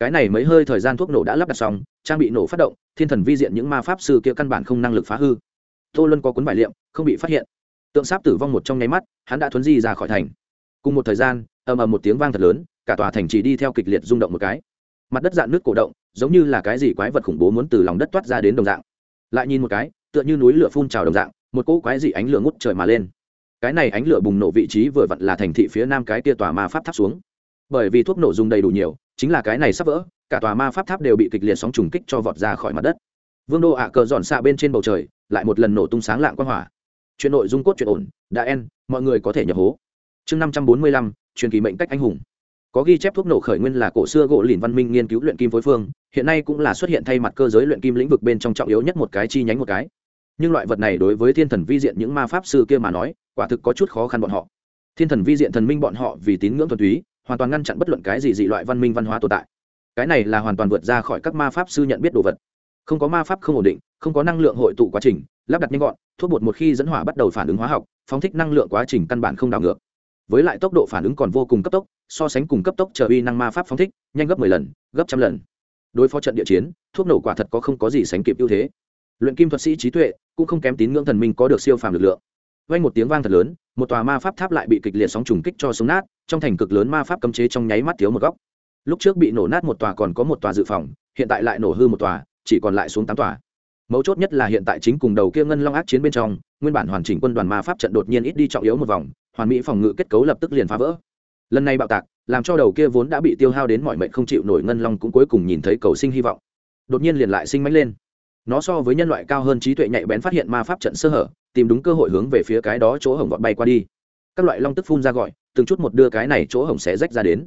Cái này mấy hơi thời gian thuốc nổ đã lắp đặt xong, trang bị nổ phát động, thiên thần vi diện những ma pháp sư kia căn bản không năng lực phá hư. Tô luân có cuốn bài liệm, không bị phát hiện. Tượng sáp tử vong một trong nháy mắt, hắn đã thuấn di ra khỏi thành. Cùng một thời gian ầm ầm một tiếng vang thật lớn, cả tòa thành chỉ đi theo kịch liệt rung động một cái. Mặt đất dạn nước cổ động, giống như là cái gì quái vật khủng bố muốn từ lòng đất toát ra đến đồng dạng. Lại nhìn một cái, tựa như núi lửa phun trào đồng dạng, một cỗ quái dị ánh lửa ngút trời mà lên. Cái này ánh lửa bùng nổ vị trí vừa vặn là thành thị phía nam cái tia tòa ma pháp tháp xuống. Bởi vì thuốc nổ dùng đầy đủ nhiều, chính là cái này sắp vỡ, cả tòa ma pháp tháp đều bị kịch liệt sóng trùng kích cho vọt ra khỏi mặt đất. Vương đô ạ cờ dọn xạ bên trên bầu trời, lại một lần nổ tung sáng lạng quang hỏa. Chuyện nội dung cốt chuyện ổn, đã en mọi người có thể nhập hố. Chương năm trăm bốn mươi lăm truyền kỳ mệnh cách anh hùng. Có ghi chép thuốc nổ khởi nguyên là cổ xưa gỗ lìn văn minh nghiên cứu luyện kim phối phương, hiện nay cũng là xuất hiện thay mặt cơ giới luyện kim lĩnh vực bên trong trọng yếu nhất một cái chi nhánh một cái. Nhưng loại vật này đối với thiên thần vi diện những ma pháp sư kia mà nói, quả thực có chút khó khăn bọn họ. Thiên thần vi diện thần minh bọn họ vì tín ngưỡng thuần túy, hoàn toàn ngăn chặn bất luận cái gì dị loại văn minh văn hóa tồn tại. Cái này là hoàn toàn vượt ra khỏi các ma pháp sư nhận biết đồ vật. Không có ma pháp không ổn định, không có năng lượng hội tụ quá trình, lắp đặt nhanh gọn, thuốc bột một khi dẫn hỏa bắt đầu phản ứng hóa học, phóng thích năng lượng quá trình căn bản không đảo ngược với lại tốc độ phản ứng còn vô cùng cấp tốc, so sánh cùng cấp tốc chờ uy năng ma pháp phóng thích, nhanh gấp mười lần, gấp trăm lần. Đối phó trận địa chiến, thuốc nổ quả thật có không có gì sánh kịp ưu thế. Luyện kim thuật sĩ trí tuệ cũng không kém tín ngưỡng thần minh có được siêu phàm lực lượng. Vang một tiếng vang thật lớn, một tòa ma pháp tháp lại bị kịch liệt sóng trùng kích cho sống nát, trong thành cực lớn ma pháp cấm chế trong nháy mắt thiếu một góc. Lúc trước bị nổ nát một tòa còn có một tòa dự phòng, hiện tại lại nổ hư một tòa, chỉ còn lại xuống tám tòa. Mấu chốt nhất là hiện tại chính cùng đầu kia ngân long ác chiến bên trong, nguyên bản hoàn chỉnh quân đoàn ma pháp trận đột nhiên ít đi trọng yếu một vòng hoàn mỹ phòng ngự kết cấu lập tức liền phá vỡ. Lần này bạo tạc, làm cho đầu kia vốn đã bị tiêu hao đến mọi mệnh không chịu nổi ngân long cũng cuối cùng nhìn thấy cầu sinh hy vọng. Đột nhiên liền lại sinh mánh lên. Nó so với nhân loại cao hơn trí tuệ nhạy bén phát hiện ma pháp trận sơ hở, tìm đúng cơ hội hướng về phía cái đó chỗ hổng vọt bay qua đi. Các loại long tức phun ra gọi, từng chút một đưa cái này chỗ hổng sẽ rách ra đến.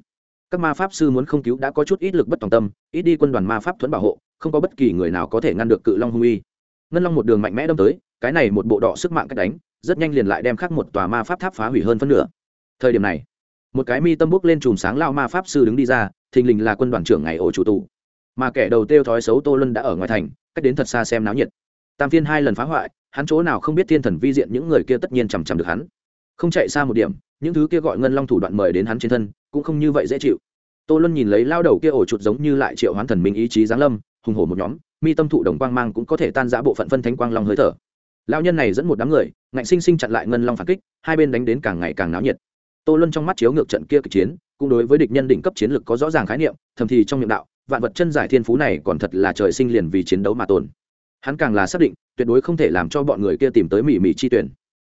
Các ma pháp sư muốn không cứu đã có chút ít lực bất tòng tâm, ít đi quân đoàn ma pháp thuẫn bảo hộ, không có bất kỳ người nào có thể ngăn được cự long hung uy. Ngân long một đường mạnh mẽ đâm tới, cái này một bộ đỏ sức mạng cách đánh rất nhanh liền lại đem khắc một tòa ma pháp tháp phá hủy hơn phân nửa. Thời điểm này, một cái mi tâm bốc lên chùm sáng lao ma pháp sư đứng đi ra, thình lình là quân đoàn trưởng ngày ổ chủ tù. Mà kẻ đầu tiêu thói xấu tô lân đã ở ngoài thành, cách đến thật xa xem náo nhiệt. Tam phiên hai lần phá hoại, hắn chỗ nào không biết thiên thần vi diện những người kia tất nhiên chằm chằm được hắn. Không chạy xa một điểm, những thứ kia gọi ngân long thủ đoạn mời đến hắn trên thân, cũng không như vậy dễ chịu. Tô luân nhìn lấy lao đầu kia ổ chuột giống như lại triệu hoán thần minh ý chí giáng lâm, hùng hổ một nhóm, mi tâm thụ đồng quang mang cũng có thể tan giã bộ phận phân thánh quang long hơi thở lao nhân này dẫn một đám người, ngạnh sinh sinh chặn lại ngân long phản kích, hai bên đánh đến càng ngày càng náo nhiệt. Tô luân trong mắt chiếu ngược trận kia kịch chiến, cũng đối với địch nhân đỉnh cấp chiến lực có rõ ràng khái niệm, thầm thì trong miệng đạo, vạn vật chân giải thiên phú này còn thật là trời sinh liền vì chiến đấu mà tồn. Hắn càng là xác định, tuyệt đối không thể làm cho bọn người kia tìm tới mỹ mỹ chi tuyển.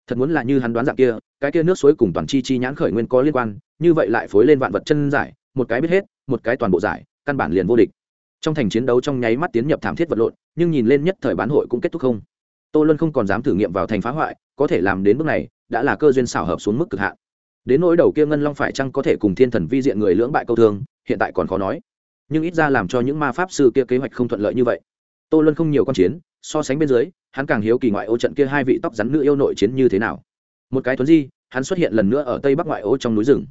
Thật muốn là như hắn đoán dạng kia, cái kia nước suối cùng toàn chi chi nhãn khởi nguyên có liên quan, như vậy lại phối lên vạn vật chân giải, một cái biết hết, một cái toàn bộ giải, căn bản liền vô địch. Trong thành chiến đấu trong nháy mắt tiến nhập thảm thiết vật lộn, nhưng nhìn lên nhất thời bán hội cũng kết thúc không tô luân không còn dám thử nghiệm vào thành phá hoại, có thể làm đến bước này, đã là cơ duyên xảo hợp xuống mức cực hạn. Đến nỗi đầu kia ngân long phải chăng có thể cùng thiên thần vi diện người lưỡng bại câu thương, hiện tại còn khó nói. Nhưng ít ra làm cho những ma pháp sư kia kế hoạch không thuận lợi như vậy. Tô luân không nhiều con chiến, so sánh bên dưới, hắn càng hiếu kỳ ngoại ô trận kia hai vị tóc rắn nữ yêu nội chiến như thế nào. Một cái tuấn di, hắn xuất hiện lần nữa ở tây bắc ngoại ô trong núi rừng.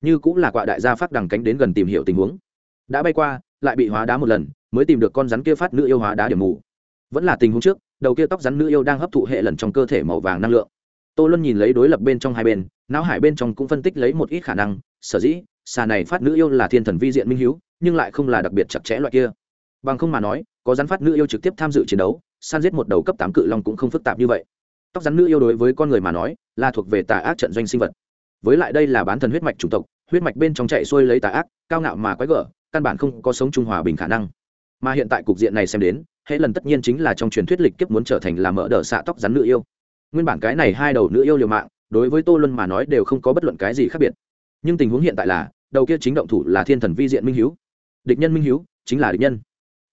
Như cũng là quạ đại gia phát đằng cánh đến gần tìm hiểu tình huống. Đã bay qua, lại bị hóa đá một lần, mới tìm được con rắn kia phát nữ yêu hóa đá điểm mù. Vẫn là tình huống trước đầu kia tóc rắn nữ yêu đang hấp thụ hệ lần trong cơ thể màu vàng năng lượng. Tô luân nhìn lấy đối lập bên trong hai bên, não hải bên trong cũng phân tích lấy một ít khả năng. Sở dĩ, xà này phát nữ yêu là thiên thần vi diện minh h nhưng lại không là đặc biệt chặt chẽ loại kia. Bằng không mà nói, có rắn phát nữ yêu trực tiếp tham dự chiến đấu, san giết một đầu cấp tám cự long cũng không phức tạp như vậy. Tóc rắn nữ yêu đối với con người mà nói, là thuộc về tà ác trận doanh sinh vật. Với lại đây là bán thần huyết mạch chủng tộc, huyết mạch bên trong chạy xuôi lấy tà ác, cao ngạo mà quái gở, căn bản không có sống trung hòa bình khả năng. Mà hiện tại cục diện này xem đến hệ lần tất nhiên chính là trong truyền thuyết lịch kiếp muốn trở thành là mở đờ xạ tóc rắn nữ yêu. Nguyên bản cái này hai đầu nữ yêu liều mạng, đối với tô luân mà nói đều không có bất luận cái gì khác biệt. Nhưng tình huống hiện tại là, đầu kia chính động thủ là thiên thần vi diện minh hiếu. Địch nhân minh hiếu chính là địch nhân.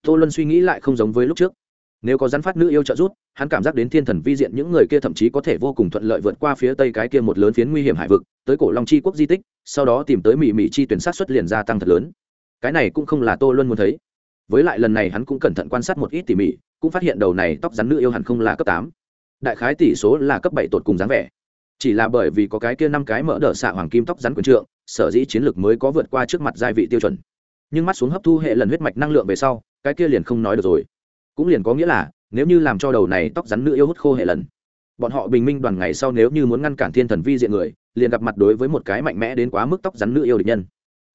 Tô luân suy nghĩ lại không giống với lúc trước. Nếu có rắn phát nữ yêu trợ rút hắn cảm giác đến thiên thần vi diện những người kia thậm chí có thể vô cùng thuận lợi vượt qua phía tây cái kia một lớn phiến nguy hiểm hải vực, tới cổ long chi quốc di tích, sau đó tìm tới mỹ mỹ chi tuyển sát xuất liền gia tăng thật lớn. Cái này cũng không là tô luân muốn thấy với lại lần này hắn cũng cẩn thận quan sát một ít tỉ mỉ, cũng phát hiện đầu này tóc rắn nữ yêu hẳn không là cấp tám. Đại khái tỷ số là cấp bảy tột cùng dáng vẻ. Chỉ là bởi vì có cái kia năm cái mỡ đỡ xạ hoàng kim tóc rắn quyền trượng, sở dĩ chiến lược mới có vượt qua trước mặt giai vị tiêu chuẩn. Nhưng mắt xuống hấp thu hệ lần huyết mạch năng lượng về sau, cái kia liền không nói được rồi. Cũng liền có nghĩa là, nếu như làm cho đầu này tóc rắn nữ yêu hút khô hệ lần, bọn họ bình minh đoàn ngày sau nếu như muốn ngăn cản thiên thần vi diện người, liền gặp mặt đối với một cái mạnh mẽ đến quá mức tóc rắn nữ yêu địch nhân.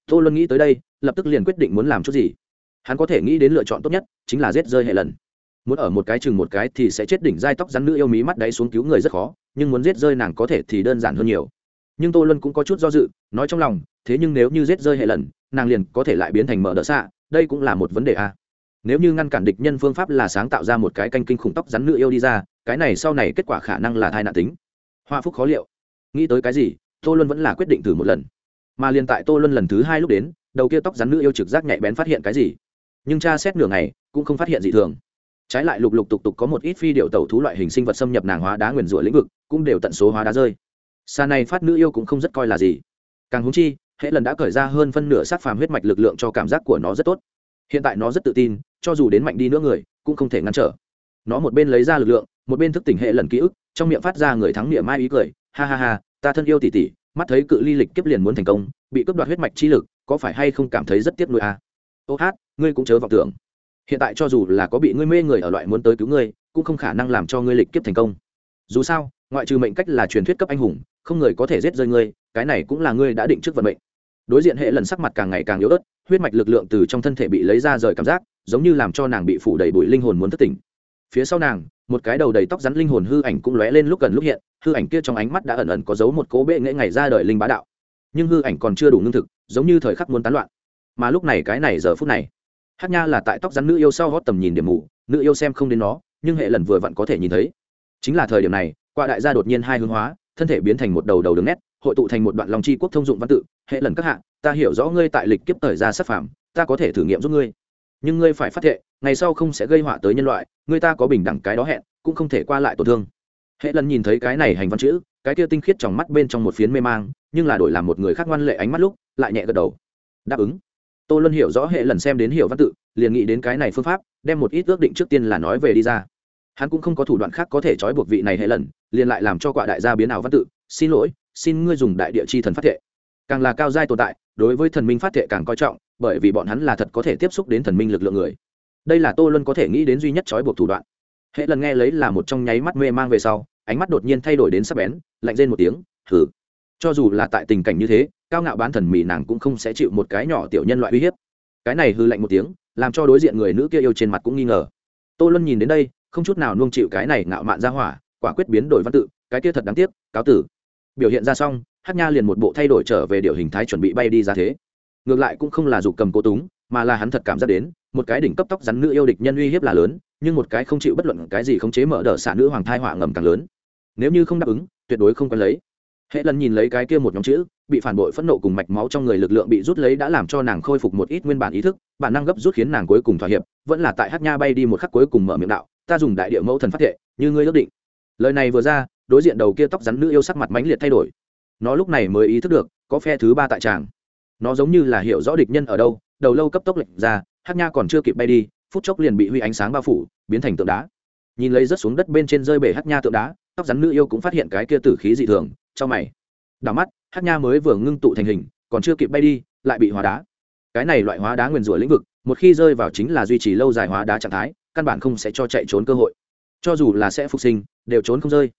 Tô luân nghĩ tới đây, lập tức liền quyết định muốn làm chút gì hắn có thể nghĩ đến lựa chọn tốt nhất chính là giết rơi hệ lần. Muốn ở một cái chừng một cái thì sẽ chết đỉnh dai tóc rắn nữ yêu mí mắt đáy xuống cứu người rất khó, nhưng muốn giết rơi nàng có thể thì đơn giản hơn nhiều. Nhưng tô luân cũng có chút do dự, nói trong lòng, thế nhưng nếu như giết rơi hệ lần, nàng liền có thể lại biến thành mở đỡ xạ, đây cũng là một vấn đề a. Nếu như ngăn cản địch nhân phương pháp là sáng tạo ra một cái canh kinh khủng tóc rắn nữ yêu đi ra, cái này sau này kết quả khả năng là thai nạn tính. Hoa phúc khó liệu. Nghĩ tới cái gì, tô luân vẫn là quyết định thử một lần. Mà liền tại tô luân lần thứ hai lúc đến, đầu kia tóc rắn nữ yêu trực giác nhạy bén phát hiện cái gì? Nhưng cha xét nửa ngày, cũng không phát hiện gì thường. Trái lại lục lục tục tục có một ít phi điệu tẩu thú loại hình sinh vật xâm nhập nàng hóa đá nguyền rủa lĩnh vực, cũng đều tận số hóa đá rơi. Xa này phát nữ yêu cũng không rất coi là gì. Càng húng chi, hệ lần đã cởi ra hơn phân nửa sát phàm huyết mạch lực lượng cho cảm giác của nó rất tốt. Hiện tại nó rất tự tin, cho dù đến mạnh đi nữa người, cũng không thể ngăn trở. Nó một bên lấy ra lực lượng, một bên thức tỉnh hệ lần ký ức, trong miệng phát ra người thắng miệng mai ý cười, ha ha ha, ta thân yêu tỉ tỉ mắt thấy cự ly lịch kiếp liền muốn thành công, bị cướp đoạt huyết mạch chi lực, có phải hay không cảm thấy rất tiếc nuối à? ô hát ngươi cũng chớ vọng tưởng. Hiện tại cho dù là có bị ngươi mê người ở loại muốn tới cứu ngươi, cũng không khả năng làm cho ngươi lịch kiếp thành công. Dù sao, ngoại trừ mệnh cách là truyền thuyết cấp anh hùng, không người có thể giết rơi ngươi, cái này cũng là ngươi đã định trước vận mệnh. Đối diện hệ lần sắc mặt càng ngày càng yếu ớt, huyết mạch lực lượng từ trong thân thể bị lấy ra rời cảm giác, giống như làm cho nàng bị phủ đầy bụi linh hồn muốn thất tỉnh. Phía sau nàng, một cái đầu đầy tóc rắn linh hồn hư ảnh cũng lóe lên lúc gần lúc hiện, hư ảnh kia trong ánh mắt đã ẩn ẩn có dấu một cố bệ nghệ ngày ra đời linh bá đạo. Nhưng hư ảnh còn chưa đủ ngưng thực, giống như thời khắc muốn tán loạn. Mà lúc này cái này giờ phút này hát nha là tại tóc rắn nữ yêu sau hót tầm nhìn điểm mù, nữ yêu xem không đến nó, nhưng hệ lần vừa vặn có thể nhìn thấy. Chính là thời điểm này qua đại gia đột nhiên hai hướng hóa, thân thể biến thành một đầu đầu đường nét, hội tụ thành một đoạn lòng chi quốc thông dụng văn tự, hệ lần các hạ, ta hiểu rõ ngươi tại lịch kiếp thời ra sắc phạm ta có thể thử nghiệm giúp ngươi. Nhưng ngươi phải phát thệ, ngày sau không sẽ gây họa tới nhân loại, ngươi ta có bình đẳng cái đó hẹn, cũng không thể qua lại tổn thương. Hệ lần nhìn thấy cái này hành văn chữ, cái kia tinh khiết trong mắt bên trong một phiến mê mang, nhưng là đổi làm một người khác ngoan lệ ánh mắt lúc, lại nhẹ gật đầu. Đáp ứng tô luân hiểu rõ hệ lần xem đến hiểu văn tự, liền nghĩ đến cái này phương pháp, đem một ít ước định trước tiên là nói về đi ra. Hắn cũng không có thủ đoạn khác có thể trói buộc vị này hệ lần, liền lại làm cho quạ đại gia biến ảo văn tự, xin lỗi, xin ngươi dùng đại địa chi thần phát thệ. Càng là cao giai tồn tại, đối với thần minh phát thệ càng coi trọng, bởi vì bọn hắn là thật có thể tiếp xúc đến thần minh lực lượng người. Đây là tô luân có thể nghĩ đến duy nhất trói buộc thủ đoạn. Hệ lần nghe lấy là một trong nháy mắt mê mang về sau, ánh mắt đột nhiên thay đổi đến sắc bén, lạnh rên một tiếng thử cho dù là tại tình cảnh như thế, cao ngạo bán thần mì nàng cũng không sẽ chịu một cái nhỏ tiểu nhân loại uy hiếp. Cái này hư lạnh một tiếng, làm cho đối diện người nữ kia yêu trên mặt cũng nghi ngờ. Tô luân nhìn đến đây, không chút nào nuông chịu cái này ngạo mạn ra hỏa, quả quyết biến đổi văn tự, cái kia thật đáng tiếc, cáo tử. Biểu hiện ra xong hát nha liền một bộ thay đổi trở về điều hình thái chuẩn bị bay đi ra thế. Ngược lại cũng không là dục cầm cố túng, mà là hắn thật cảm giác đến, một cái đỉnh cấp tóc rắn nữ yêu địch nhân uy hiếp là lớn, nhưng một cái không chịu bất luận cái gì khống chế mở đờ xả nữ hoàng thai họa ngầm càng lớn. Nếu như không đáp ứng, tuyệt đối không quen lấy hệ lần nhìn lấy cái kia một nhóm chữ, bị phản bội phẫn nộ cùng mạch máu trong người lực lượng bị rút lấy đã làm cho nàng khôi phục một ít nguyên bản ý thức, bản năng gấp rút khiến nàng cuối cùng thỏa hiệp, vẫn là tại hát nha bay đi một khắc cuối cùng mở miệng đạo, ta dùng đại địa mẫu thần phát thệ, như ngươi ước định. Lời này vừa ra, đối diện đầu kia tóc rắn nữ yêu sắc mặt mãnh liệt thay đổi. Nó lúc này mới ý thức được, có phe thứ ba tại tràng. Nó giống như là hiểu rõ địch nhân ở đâu, đầu lâu cấp tốc lệnh ra, hát nha còn chưa kịp bay đi, phút chốc liền bị huy ánh sáng bao phủ, biến thành tượng đá. Nhìn lấy rớt xuống đất bên trên rơi bể hát nha tượng đá, tóc rắn nữ yêu cũng phát hiện cái kia tử khí dị thường cho mày. Đảo mắt, hát nha mới vừa ngưng tụ thành hình, còn chưa kịp bay đi, lại bị hóa đá. Cái này loại hóa đá nguyền rủa lĩnh vực, một khi rơi vào chính là duy trì lâu dài hóa đá trạng thái, căn bản không sẽ cho chạy trốn cơ hội. Cho dù là sẽ phục sinh, đều trốn không rơi.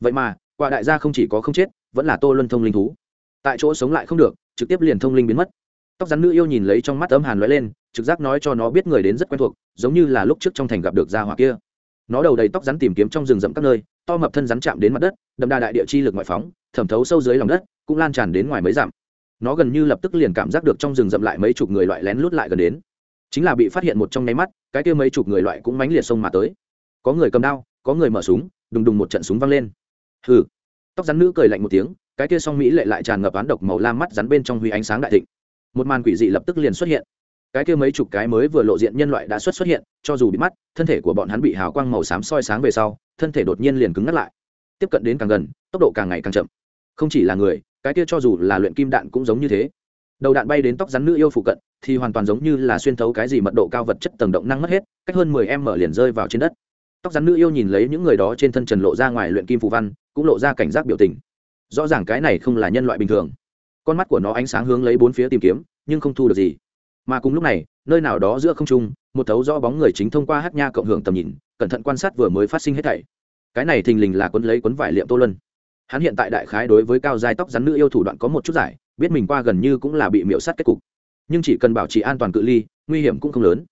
Vậy mà, quả đại gia không chỉ có không chết, vẫn là tô luân thông linh thú. Tại chỗ sống lại không được, trực tiếp liền thông linh biến mất. Tóc rắn nữ yêu nhìn lấy trong mắt ấm hàn lóe lên, trực giác nói cho nó biết người đến rất quen thuộc, giống như là lúc trước trong thành gặp được gia hỏa kia nó đầu đầy tóc rắn tìm kiếm trong rừng rậm các nơi, to mập thân rắn chạm đến mặt đất, đậm đà đại địa chi lực ngoại phóng, thẩm thấu sâu dưới lòng đất, cũng lan tràn đến ngoài mấy dặm. Nó gần như lập tức liền cảm giác được trong rừng rậm lại mấy chục người loại lén lút lại gần đến. Chính là bị phát hiện một trong nháy mắt, cái kia mấy chục người loại cũng mánh liệt sông mà tới. Có người cầm đao, có người mở súng, đùng đùng một trận súng văng lên. Hừ. Tóc rắn nữ cười lạnh một tiếng, cái kia song mỹ lệ lại tràn ngập án độc màu lam mắt rắn bên trong huy ánh sáng đại thịnh. Một màn quỷ dị lập tức liền xuất hiện cái kia mấy chục cái mới vừa lộ diện nhân loại đã xuất xuất hiện, cho dù bị mắt, thân thể của bọn hắn bị hào quang màu xám soi sáng về sau, thân thể đột nhiên liền cứng ngắt lại. Tiếp cận đến càng gần, tốc độ càng ngày càng chậm. Không chỉ là người, cái kia cho dù là luyện kim đạn cũng giống như thế. Đầu đạn bay đến tóc rắn nữ yêu phụ cận, thì hoàn toàn giống như là xuyên thấu cái gì mật độ cao vật chất tầng động năng mất hết, cách hơn mười em mở liền rơi vào trên đất. Tóc rắn nữ yêu nhìn lấy những người đó trên thân trần lộ ra ngoài luyện kim phù văn, cũng lộ ra cảnh giác biểu tình. Rõ ràng cái này không là nhân loại bình thường. Con mắt của nó ánh sáng hướng lấy bốn phía tìm kiếm, nhưng không thu được gì mà cùng lúc này, nơi nào đó giữa không trung, một thấu do bóng người chính thông qua hát nha cộng hưởng tầm nhìn, cẩn thận quan sát vừa mới phát sinh hết thảy. Cái này thình lình là quấn lấy quấn vải liệm tô lân hắn hiện tại đại khái đối với cao dài tóc rắn nữ yêu thủ đoạn có một chút giải, biết mình qua gần như cũng là bị miễu sát kết cục. Nhưng chỉ cần bảo trì an toàn cự ly, nguy hiểm cũng không lớn.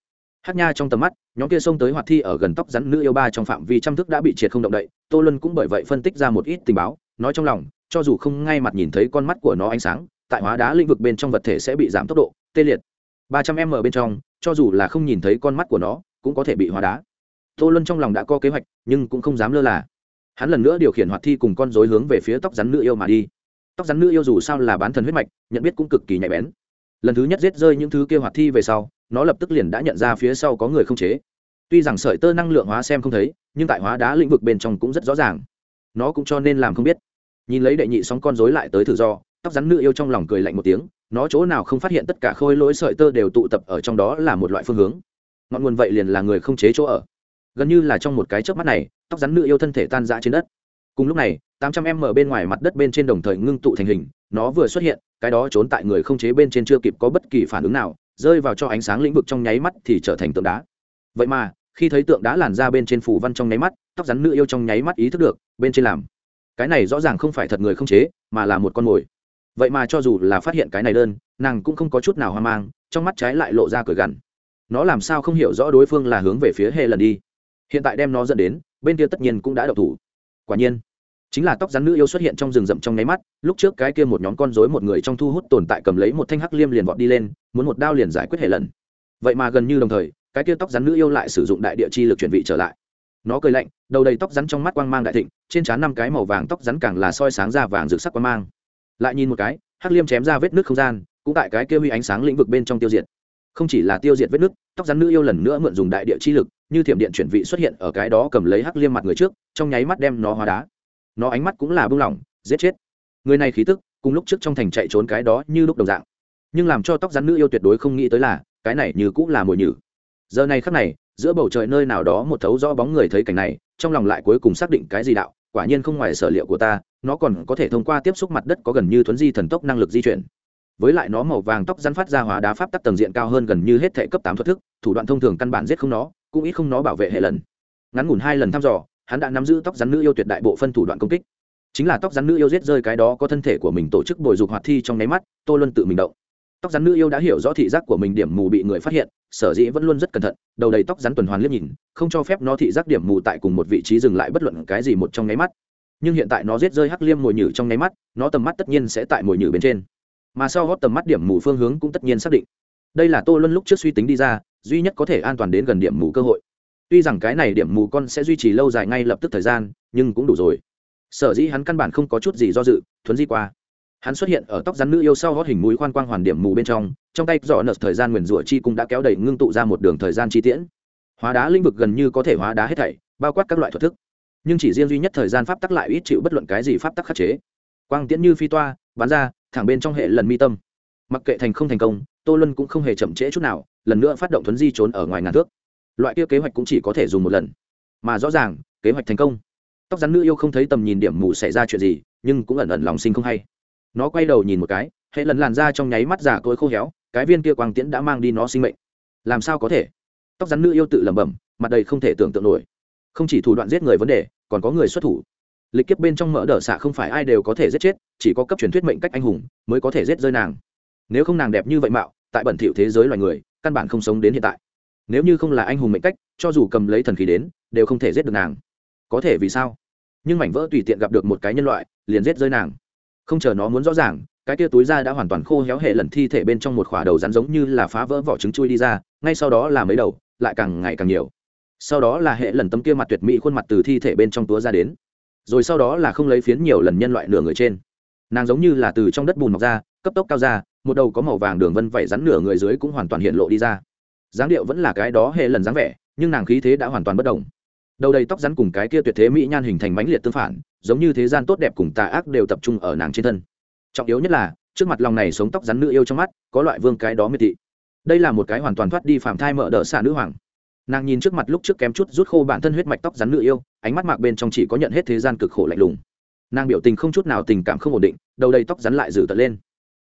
Hát nha trong tầm mắt, nhóm kia xông tới hoạt thi ở gần tóc rắn nữ yêu ba trong phạm vi trăm thức đã bị triệt không động đậy, tô lân cũng bởi vậy phân tích ra một ít tình báo, nói trong lòng, cho dù không ngay mặt nhìn thấy con mắt của nó ánh sáng, tại hóa đá lĩnh vực bên trong vật thể sẽ bị giảm tốc độ, tê liệt ba trăm em ở bên trong, cho dù là không nhìn thấy con mắt của nó, cũng có thể bị hóa đá. Tô luân trong lòng đã có kế hoạch, nhưng cũng không dám lơ là. Hắn lần nữa điều khiển hoạt thi cùng con dối hướng về phía tóc rắn nữ yêu mà đi. Tóc rắn nữ yêu dù sao là bán thần huyết mạch, nhận biết cũng cực kỳ nhạy bén. Lần thứ nhất giết rơi những thứ kia hoạt thi về sau, nó lập tức liền đã nhận ra phía sau có người không chế. Tuy rằng sợi tơ năng lượng hóa xem không thấy, nhưng tại hóa đá lĩnh vực bên trong cũng rất rõ ràng. Nó cũng cho nên làm không biết. Nhìn lấy đệ nhị sóng con dối lại tới thử do, tóc rắn nữ yêu trong lòng cười lạnh một tiếng nó chỗ nào không phát hiện tất cả khôi lỗi sợi tơ đều tụ tập ở trong đó là một loại phương hướng. Ngọn nguồn vậy liền là người không chế chỗ ở. Gần như là trong một cái chớp mắt này, tóc rắn nữ yêu thân thể tan rã trên đất. Cùng lúc này, tám trăm em ở bên ngoài mặt đất bên trên đồng thời ngưng tụ thành hình, nó vừa xuất hiện, cái đó trốn tại người không chế bên trên chưa kịp có bất kỳ phản ứng nào, rơi vào cho ánh sáng lĩnh vực trong nháy mắt thì trở thành tượng đá. Vậy mà, khi thấy tượng đá làn ra bên trên phủ văn trong nháy mắt, tóc rắn nữ yêu trong nháy mắt ý thức được, bên trên làm. Cái này rõ ràng không phải thật người không chế, mà là một con mồi vậy mà cho dù là phát hiện cái này đơn, nàng cũng không có chút nào hoang mang, trong mắt trái lại lộ ra cười gằn. Nó làm sao không hiểu rõ đối phương là hướng về phía hê lần đi. Hiện tại đem nó dẫn đến, bên kia tất nhiên cũng đã đậu thủ. Quả nhiên, chính là tóc rắn nữ yêu xuất hiện trong rừng rậm trong nháy mắt, lúc trước cái kia một nhóm con rối một người trong thu hút tồn tại cầm lấy một thanh hắc liêm liền vọt đi lên, muốn một đao liền giải quyết hệ lần vậy mà gần như đồng thời, cái kia tóc rắn nữ yêu lại sử dụng đại địa chi lực chuyển vị trở lại. Nó cười lạnh, đầu đầy tóc rắn trong mắt quang mang đại thịnh, trên trán năm cái màu vàng tóc rắn càng là soi sáng ra vàng rực sắc quang mang lại nhìn một cái, hắc liêm chém ra vết nước không gian, cũng tại cái kia huy ánh sáng lĩnh vực bên trong tiêu diệt. Không chỉ là tiêu diệt vết nước tóc rắn nữ yêu lần nữa mượn dùng đại địa chi lực, như thiểm điện chuyển vị xuất hiện ở cái đó cầm lấy hắc liêm mặt người trước, trong nháy mắt đem nó hóa đá. Nó ánh mắt cũng là bưng lỏng, giết chết. Người này khí tức, cùng lúc trước trong thành chạy trốn cái đó như lúc đồng dạng. Nhưng làm cho tóc rắn nữ yêu tuyệt đối không nghĩ tới là, cái này như cũng là mồi nhử. Giờ này khắc này, giữa bầu trời nơi nào đó một thấu rõ bóng người thấy cảnh này, trong lòng lại cuối cùng xác định cái gì đạo, quả nhiên không ngoài sở liệu của ta nó còn có thể thông qua tiếp xúc mặt đất có gần như thuấn di thần tốc năng lực di chuyển. Với lại nó màu vàng tóc rắn phát ra hóa đá pháp tắc tầng diện cao hơn gần như hết thể cấp tám thuật thức, thủ đoạn thông thường căn bản giết không nó, cũng ít không nó bảo vệ hệ lần. Ngắn ngủn hai lần thăm dò, hắn đã nắm giữ tóc rắn nữ yêu tuyệt đại bộ phân thủ đoạn công kích. Chính là tóc rắn nữ yêu giết rơi cái đó có thân thể của mình tổ chức bồi dục hoạt thi trong nháy mắt, tô luân tự mình động. Tóc rắn nữ yêu đã hiểu rõ thị giác của mình điểm mù bị người phát hiện, sở dĩ vẫn luôn rất cẩn thận, đầu đầy tóc rắn tuần hoàn liếc nhìn, không cho phép nó thị giác điểm mù tại cùng một vị trí dừng lại bất luận cái gì một trong nháy mắt nhưng hiện tại nó giết rơi hắc liêm mồi nhử trong nháy mắt, nó tầm mắt tất nhiên sẽ tại mồi nhử bên trên. Mà sau gót tầm mắt điểm mù phương hướng cũng tất nhiên xác định. Đây là tô luân lúc trước suy tính đi ra, duy nhất có thể an toàn đến gần điểm mù cơ hội. Tuy rằng cái này điểm mù con sẽ duy trì lâu dài ngay lập tức thời gian, nhưng cũng đủ rồi. Sở dĩ hắn căn bản không có chút gì do dự, thuấn di qua. Hắn xuất hiện ở tóc rắn nữ yêu sau gót hình mũi khoan quang hoàn điểm mù bên trong trong tay dọ nợ thời gian nguyền rủa chi cũng đã kéo đầy ngưng tụ ra một đường thời gian chi tiễn. Hóa đá lĩnh vực gần như có thể hóa đá hết thảy, bao quát các loại thuật thức nhưng chỉ riêng duy nhất thời gian pháp tắc lại ít chịu bất luận cái gì pháp tắc khắc chế. Quang tiễn như phi toa, bắn ra, thẳng bên trong hệ lần mi tâm. Mặc kệ thành không thành công, tô luân cũng không hề chậm trễ chút nào, lần nữa phát động thuấn di trốn ở ngoài ngàn thước. Loại kia kế hoạch cũng chỉ có thể dùng một lần. Mà rõ ràng, kế hoạch thành công. Tóc rắn nữ yêu không thấy tầm nhìn điểm mù xảy ra chuyện gì, nhưng cũng ẩn ẩn lòng sinh không hay. Nó quay đầu nhìn một cái, hệ lần làn ra trong nháy mắt giả cối khô héo, cái viên kia quang tiễn đã mang đi nó sinh mệnh. Làm sao có thể? Tóc rắn nữ yêu tự lẩm bẩm, mặt đầy không thể tưởng tượng nổi không chỉ thủ đoạn giết người vấn đề, còn có người xuất thủ. Lịch kiếp bên trong mỡ đỡ xạ không phải ai đều có thể giết chết, chỉ có cấp truyền thuyết mệnh cách anh hùng mới có thể giết rơi nàng. Nếu không nàng đẹp như vậy mạo, tại bẩn thiệu thế giới loài người, căn bản không sống đến hiện tại. Nếu như không là anh hùng mệnh cách, cho dù cầm lấy thần khí đến, đều không thể giết được nàng. Có thể vì sao? Nhưng mảnh vỡ tùy tiện gặp được một cái nhân loại, liền giết rơi nàng. Không chờ nó muốn rõ ràng, cái tia túi da đã hoàn toàn khô héo hệ lần thi thể bên trong một khỏa đầu rắn giống như là phá vỡ vỏ trứng chui đi ra, ngay sau đó là mấy đầu, lại càng ngày càng nhiều sau đó là hệ lần tấm kia mặt tuyệt mỹ khuôn mặt từ thi thể bên trong túa ra đến. Rồi sau đó là không lấy phiến nhiều lần nhân loại nửa người trên. Nàng giống như là từ trong đất bùn mọc ra, cấp tốc cao ra, một đầu có màu vàng đường vân vẩy rắn nửa người dưới cũng hoàn toàn hiện lộ đi ra. Dáng điệu vẫn là cái đó hệ lần dáng vẻ, nhưng nàng khí thế đã hoàn toàn bất đồng đầu đầy tóc rắn cùng cái kia tuyệt thế mỹ nhan hình thành mãnh liệt tương phản, giống như thế gian tốt đẹp cùng tà ác đều tập trung ở nàng trên thân. Trọng yếu nhất là, trước mặt lòng này sống tóc rắn nữ yêu trong mắt, có loại vương cái đó miệt thị. Đây là một cái hoàn toàn thoát đi phạm thai mở đỡ xả nữ hoàng nàng nhìn trước mặt lúc trước kém chút rút khô bản thân huyết mạch tóc rắn nữ yêu, ánh mắt mạc bên trong chỉ có nhận hết thế gian cực khổ lạnh lùng. Nàng biểu tình không chút nào tình cảm không ổn định, đầu đầy tóc rắn lại dử tật lên.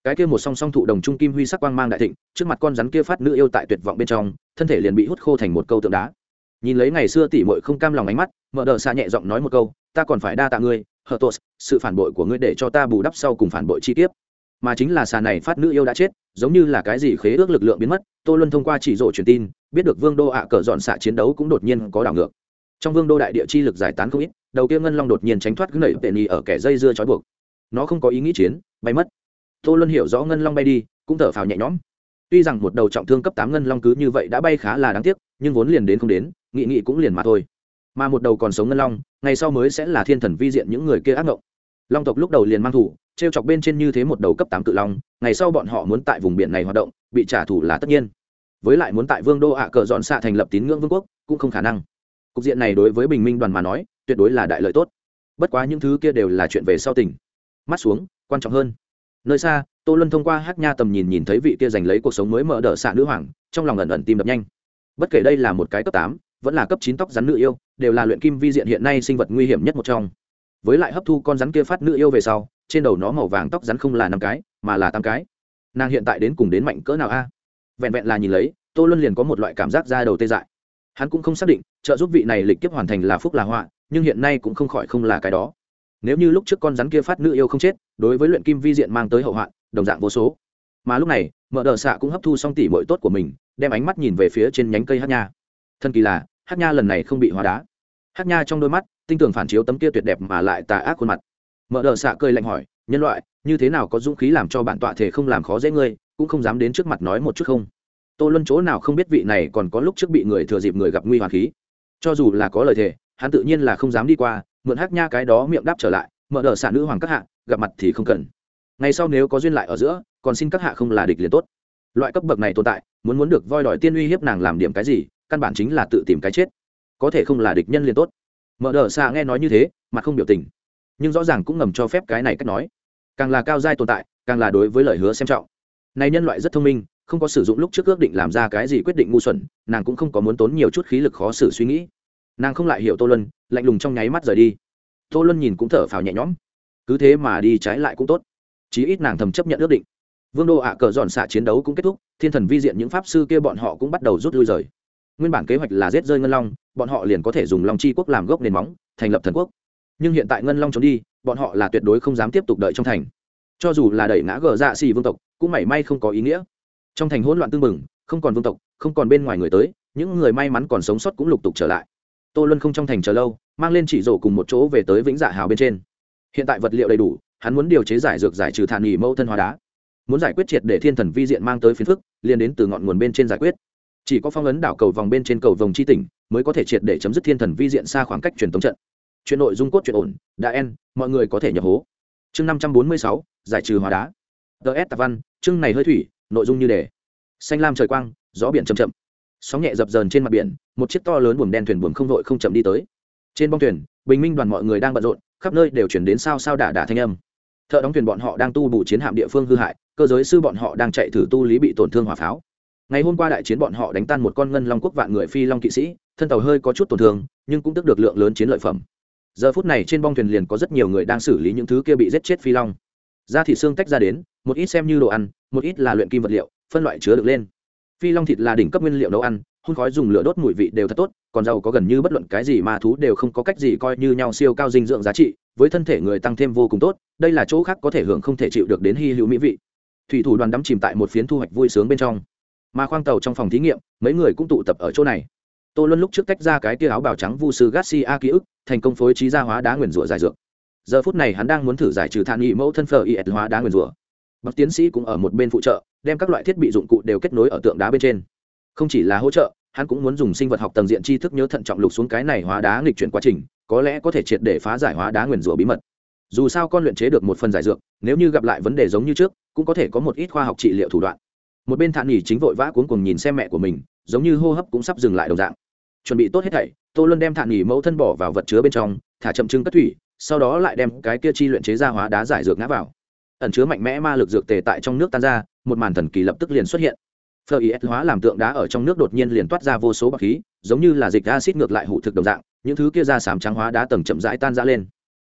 Cái kia một song song thụ đồng trung kim huy sắc quang mang đại thịnh, trước mặt con rắn kia phát nữ yêu tại tuyệt vọng bên trong, thân thể liền bị hút khô thành một câu tượng đá. Nhìn lấy ngày xưa tỉ mội không cam lòng ánh mắt, mở đờ xa nhẹ giọng nói một câu, ta còn phải đa tạ ngươi hờ tos sự phản bội của ngươi để cho ta bù đắp sau cùng phản bội chi tiết mà chính là xà này phát nữ yêu đã chết, giống như là cái gì khế ước lực lượng biến mất, tô luân thông qua chỉ rộ truyền tin, biết được vương đô ạ cờ dọn xạ chiến đấu cũng đột nhiên có đảo ngược. Trong vương đô đại địa chi lực giải tán không ít, đầu kia ngân long đột nhiên tránh thoát cứ nẩy tệ nhì ở kẻ dây dưa trói buộc. Nó không có ý nghĩ chiến, bay mất. Tô luân hiểu rõ ngân long bay đi, cũng thở phào nhẹ nhõm. Tuy rằng một đầu trọng thương cấp tám ngân long cứ như vậy đã bay khá là đáng tiếc, nhưng vốn liền đến không đến, nghị nghị cũng liền mà thôi. Mà một đầu còn sống ngân long, ngày sau mới sẽ là thiên thần vi diện những người kia ác ngộng. Long tộc lúc đầu liền mang thủ trêu chọc bên trên như thế một đầu cấp tám cự long, ngày sau bọn họ muốn tại vùng biển này hoạt động, bị trả thù là tất nhiên. Với lại muốn tại vương đô ạ cờ dọn xạ thành lập tín ngưỡng vương quốc, cũng không khả năng. Cục diện này đối với bình minh đoàn mà nói, tuyệt đối là đại lợi tốt. Bất quá những thứ kia đều là chuyện về sau tỉnh mắt xuống, quan trọng hơn. Nơi xa, tô luân thông qua hát nha tầm nhìn nhìn thấy vị kia giành lấy cuộc sống mới mở đỡ xạ nữ hoàng, trong lòng ẩn ẩn tim đập nhanh. Bất kể đây là một cái cấp tám, vẫn là cấp chín tóc rắn nữ yêu, đều là luyện kim vi diện hiện nay sinh vật nguy hiểm nhất một trong. Với lại hấp thu con rắn kia phát nữ yêu về sau trên đầu nó màu vàng tóc rắn không là năm cái, mà là tám cái. Nàng hiện tại đến cùng đến mạnh cỡ nào a? Vẹn vẹn là nhìn lấy, tô luân liền có một loại cảm giác ra đầu tê dại. Hắn cũng không xác định, trợ giúp vị này lịch kiếp hoàn thành là phúc là họa, nhưng hiện nay cũng không khỏi không là cái đó. Nếu như lúc trước con rắn kia phát nữ yêu không chết, đối với luyện kim vi diện mang tới hậu hoạn đồng dạng vô số. Mà lúc này, mợ đờ xạ cũng hấp thu xong tỉ mội tốt của mình, đem ánh mắt nhìn về phía trên nhánh cây hát nha. Thân kỳ là, hát nha lần này không bị hóa đá. Hát nha trong đôi mắt, tinh tường phản chiếu tấm kia tuyệt đẹp mà lại tà ác khuôn mặt. Mở đờ xạ cười lạnh hỏi, nhân loại, như thế nào có dũng khí làm cho bản tọa thể không làm khó dễ ngươi, cũng không dám đến trước mặt nói một chút không? Tô luân chỗ nào không biết vị này còn có lúc trước bị người thừa dịp người gặp nguy hoàng khí. Cho dù là có lời thề, hắn tự nhiên là không dám đi qua, mượn hát nha cái đó miệng đáp trở lại mở đờ xạ nữ hoàng các hạ, gặp mặt thì không cần. Ngày sau nếu có duyên lại ở giữa, còn xin các hạ không là địch liền tốt. Loại cấp bậc này tồn tại, muốn muốn được voi đòi tiên uy hiếp nàng làm điểm cái gì, căn bản chính là tự tìm cái chết. Có thể không là địch nhân liền tốt. Mở đờ xạ nghe nói như thế mà không biểu tình nhưng rõ ràng cũng ngầm cho phép cái này cách nói. Càng là cao giai tồn tại, càng là đối với lời hứa xem trọng. Này nhân loại rất thông minh, không có sử dụng lúc trước ước định làm ra cái gì quyết định ngu xuẩn, nàng cũng không có muốn tốn nhiều chút khí lực khó xử suy nghĩ. Nàng không lại hiểu tô luân, lạnh lùng trong nháy mắt rời đi. Tô luân nhìn cũng thở phào nhẹ nhõm. Cứ thế mà đi trái lại cũng tốt. Chí ít nàng thầm chấp nhận ước định. Vương đô ạ cờ dọn xạ chiến đấu cũng kết thúc, thiên thần vi diện những pháp sư kia bọn họ cũng bắt đầu rút lui rời. Nguyên bản kế hoạch là giết rơi ngân long, bọn họ liền có thể dùng long chi quốc làm gốc nền móng, thành lập thần quốc nhưng hiện tại ngân long trốn đi, bọn họ là tuyệt đối không dám tiếp tục đợi trong thành. Cho dù là đẩy ngã gờ dạ xì vương tộc, cũng mảy may không có ý nghĩa. Trong thành hỗn loạn tương mừng không còn vương tộc, không còn bên ngoài người tới, những người may mắn còn sống sót cũng lục tục trở lại. Tô luân không trong thành chờ lâu, mang lên chỉ rổ cùng một chỗ về tới vĩnh dạ hào bên trên. Hiện tại vật liệu đầy đủ, hắn muốn điều chế giải dược giải trừ thản nghỉ mẫu thân hóa đá. Muốn giải quyết triệt để thiên thần vi diện mang tới phiến phức, liền đến từ ngọn nguồn bên trên giải quyết. Chỉ có phong ấn đảo cầu vòng bên trên cầu vòng chi tỉnh, mới có thể triệt để chấm dứt thiên thần vi diện xa khoảng cách truyền thống trận chuyện nội dung cốt chuyện ổn, đã en, mọi người có thể nhập hố. Chương năm trăm bốn mươi sáu, giải trừ hóa đá. Ts tạp văn, chương này hơi thủy, nội dung như đề. Xanh lam trời quang, gió biển chậm chậm. Sóng nhẹ dập dờn trên mặt biển, một chiếc to lớn buồm đen thuyền buồm không vội không chậm đi tới. Trên bong thuyền, bình minh đoàn mọi người đang bận rộn, khắp nơi đều chuyển đến sao sao đả đả thanh âm. Thợ đóng thuyền bọn họ đang tu bù chiến hạm địa phương hư hại, cơ giới sư bọn họ đang chạy thử tu lý bị tổn thương hỏa pháo. Ngày hôm qua đại chiến bọn họ đánh tan một con ngân long quốc vạn người phi long kỵ sĩ, thân tàu hơi có chút tổn thương, nhưng cũng tức được lượng lớn chiến lợi phẩm giờ phút này trên bong thuyền liền có rất nhiều người đang xử lý những thứ kia bị giết chết phi long. Da thịt xương tách ra đến, một ít xem như đồ ăn, một ít là luyện kim vật liệu, phân loại chứa được lên. Phi long thịt là đỉnh cấp nguyên liệu nấu ăn, hun khói dùng lửa đốt mùi vị đều thật tốt, còn giàu có gần như bất luận cái gì mà thú đều không có cách gì coi như nhau siêu cao dinh dưỡng giá trị, với thân thể người tăng thêm vô cùng tốt, đây là chỗ khác có thể hưởng không thể chịu được đến hy hữu mỹ vị. Thủy thủ đoàn đắm chìm tại một phiến thu hoạch vui sướng bên trong. Mà khoang tàu trong phòng thí nghiệm, mấy người cũng tụ tập ở chỗ này. Tô luân lúc trước tách ra cái tia áo bào trắng vu sư garcia ký ức thành công phối trí ra hóa đá nguyền rủa giải dược. Giờ phút này hắn đang muốn thử giải trừ than nghị mẫu thân phờ is hóa đá nguyền rủa. Bậc tiến sĩ cũng ở một bên phụ trợ, đem các loại thiết bị dụng cụ đều kết nối ở tượng đá bên trên. Không chỉ là hỗ trợ, hắn cũng muốn dùng sinh vật học tầng diện tri thức nhớ thận trọng lục xuống cái này hóa đá nghịch chuyển quá trình, có lẽ có thể triệt để phá giải hóa đá nguyền rủa bí mật. Dù sao con luyện chế được một phần giải dược, nếu như gặp lại vấn đề giống như trước, cũng có thể có một ít khoa học trị liệu thủ đoạn. Một bên thản nghỉ chính vội vã cuống cuồng nhìn xem mẹ của mình, giống như hô hấp cũng sắp dừng lại đồng dạng. Chuẩn bị tốt hết thảy tô luân đem thản nghỉ mẫu thân bỏ vào vật chứa bên trong, thả chậm trưng cất thủy, sau đó lại đem cái kia chi luyện chế ra hóa đá giải dược ngã vào. Ẩn chứa mạnh mẽ ma lực dược tề tại trong nước tan ra, một màn thần kỳ lập tức liền xuất hiện. Phờ ý hóa làm tượng đá ở trong nước đột nhiên liền toát ra vô số bọc khí, giống như là dịch acid ngược lại hụ thực đồng dạng, những thứ kia ra sám trắng hóa đá tầng chậm rãi tan ra lên.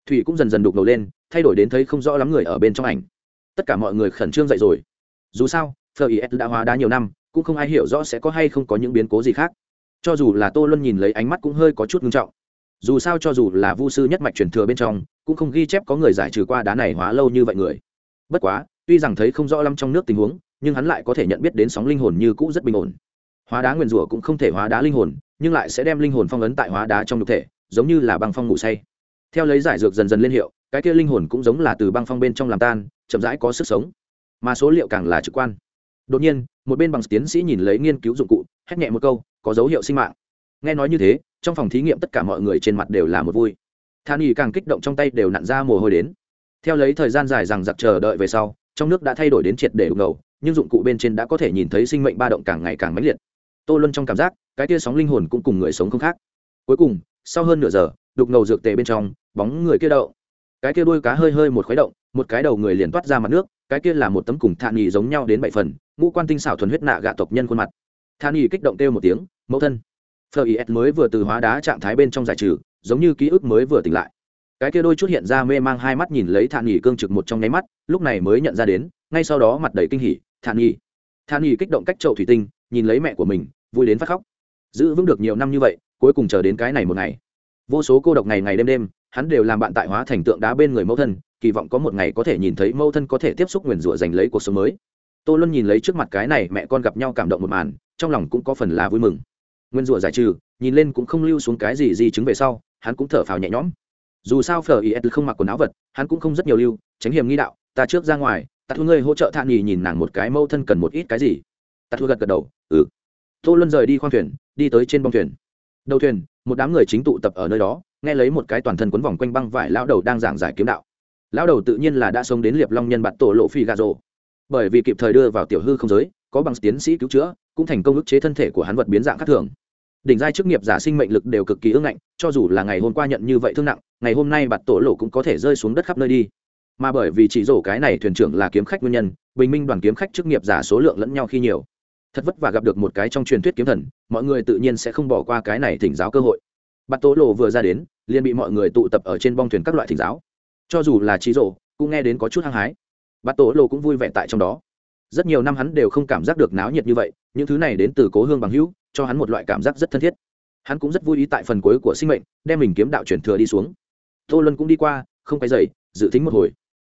Thủy cũng dần dần đục đầu lên, thay đổi đến thấy không rõ lắm người ở bên trong ảnh. Tất cả mọi người khẩn trương dậy rồi. Dù sao phờ ý đã hóa đá nhiều năm, cũng không ai hiểu rõ sẽ có hay không có những biến cố gì khác cho dù là tô luân nhìn lấy ánh mắt cũng hơi có chút ngưng trọng. Dù sao cho dù là vu sư nhất mạch truyền thừa bên trong, cũng không ghi chép có người giải trừ qua đá này hóa lâu như vậy người. Bất quá, tuy rằng thấy không rõ lắm trong nước tình huống, nhưng hắn lại có thể nhận biết đến sóng linh hồn như cũ rất bình ổn. Hóa đá nguyền rủa cũng không thể hóa đá linh hồn, nhưng lại sẽ đem linh hồn phong ấn tại hóa đá trong nhục thể, giống như là băng phong ngủ say. Theo lấy giải dược dần dần lên hiệu, cái kia linh hồn cũng giống là từ băng phong bên trong làm tan, chậm rãi có sức sống. Mà số liệu càng là trực quan. Đột nhiên, một bên bằng tiến sĩ nhìn lấy nghiên cứu dụng cụ, hét nhẹ một câu có dấu hiệu sinh mạng. Nghe nói như thế, trong phòng thí nghiệm tất cả mọi người trên mặt đều là một vui. Than y càng kích động trong tay đều nặn ra mồ hôi đến. Theo lấy thời gian dài rằng giặc chờ đợi về sau, trong nước đã thay đổi đến triệt để đục ngầu, nhưng dụng cụ bên trên đã có thể nhìn thấy sinh mệnh ba động càng ngày càng mãnh liệt. Tô luân trong cảm giác, cái tia sóng linh hồn cũng cùng người sống không khác. Cuối cùng, sau hơn nửa giờ, đục ngầu dược tề bên trong, bóng người kia đậu. Cái kia đuôi cá hơi hơi một khuấy động, một cái đầu người liền toát ra mặt nước, cái kia là một tấm cùng thạ nghỉ giống nhau đến bảy phần, ngũ quan tinh xảo thuần huyết nạ gạ tộc nhân khuôn mặt than y kích động kêu một tiếng, mẫu thân. Phờ is mới vừa từ hóa đá trạng thái bên trong giải trừ, giống như ký ức mới vừa tỉnh lại. Cái kia đôi chút hiện ra mê mang hai mắt nhìn lấy thản nghỉ cương trực một trong nháy mắt, lúc này mới nhận ra đến, ngay sau đó mặt đầy kinh hỉ thản nghỉ thản nghỉ kích động cách chậu thủy tinh, nhìn lấy mẹ của mình, vui đến phát khóc. Giữ vững được nhiều năm như vậy, cuối cùng chờ đến cái này một ngày. Vô số cô độc ngày ngày đêm đêm, hắn đều làm bạn tại hóa thành tượng đá bên người mẫu thân, kỳ vọng có một ngày có thể nhìn thấy mẫu thân có thể tiếp xúc nguyền rủa giành lấy cuộc sống mới. Tô luân nhìn lấy trước mặt cái này mẹ con gặp nhau cảm động một màn trong lòng cũng có phần là vui mừng. Nguyên rủa giải trừ, nhìn lên cũng không lưu xuống cái gì gì chứng về sau, hắn cũng thở phào nhẹ nhõm. Dù sao phở ý không mặc quần áo vật, hắn cũng không rất nhiều lưu, tránh hiểm nghi đạo, ta trước ra ngoài tạ thu ngươi hỗ trợ thạ nghỉ nhìn nàng một cái mâu thân cần một ít cái gì. Tạ thu gật gật đầu ừ. Tô luân rời đi khoang thuyền, đi tới trên bông thuyền. Đầu thuyền, một đám người chính tụ tập ở nơi đó, nghe lấy một cái toàn thân quấn vòng quanh băng vải lão đầu đang giảng giải kiếm đạo. Lão đầu tự nhiên là đã sống đến liệp long nhân bạt tổ lộ phi gà rộ bởi vì kịp thời đưa vào tiểu hư không giới, có bằng tiến sĩ cứu chữa cũng thành công ức chế thân thể của hắn vật biến dạng khác thường. Đỉnh giai chức nghiệp giả sinh mệnh lực đều cực kỳ ưng ngạnh, cho dù là ngày hôm qua nhận như vậy thương nặng, ngày hôm nay bạt tổ lộ cũng có thể rơi xuống đất khắp nơi đi. Mà bởi vì chỉ rổ cái này thuyền trưởng là kiếm khách nguyên nhân, bình minh đoàn kiếm khách chức nghiệp giả số lượng lẫn nhau khi nhiều. Thật vất vả gặp được một cái trong truyền thuyết kiếm thần, mọi người tự nhiên sẽ không bỏ qua cái này thỉnh giáo cơ hội. Bạt tổ lộ vừa ra đến, liền bị mọi người tụ tập ở trên bong thuyền các loại thỉnh giáo. Cho dù là chỉ rổ, cũng nghe đến có chút hăng hái. Bạt tổ lộ cũng vui vẻ tại trong đó rất nhiều năm hắn đều không cảm giác được náo nhiệt như vậy, những thứ này đến từ cố hương bằng hữu, cho hắn một loại cảm giác rất thân thiết. Hắn cũng rất vui ý tại phần cuối của sinh mệnh, đem mình kiếm đạo chuyển thừa đi xuống. Tô luân cũng đi qua, không cái dày dự tính một hồi.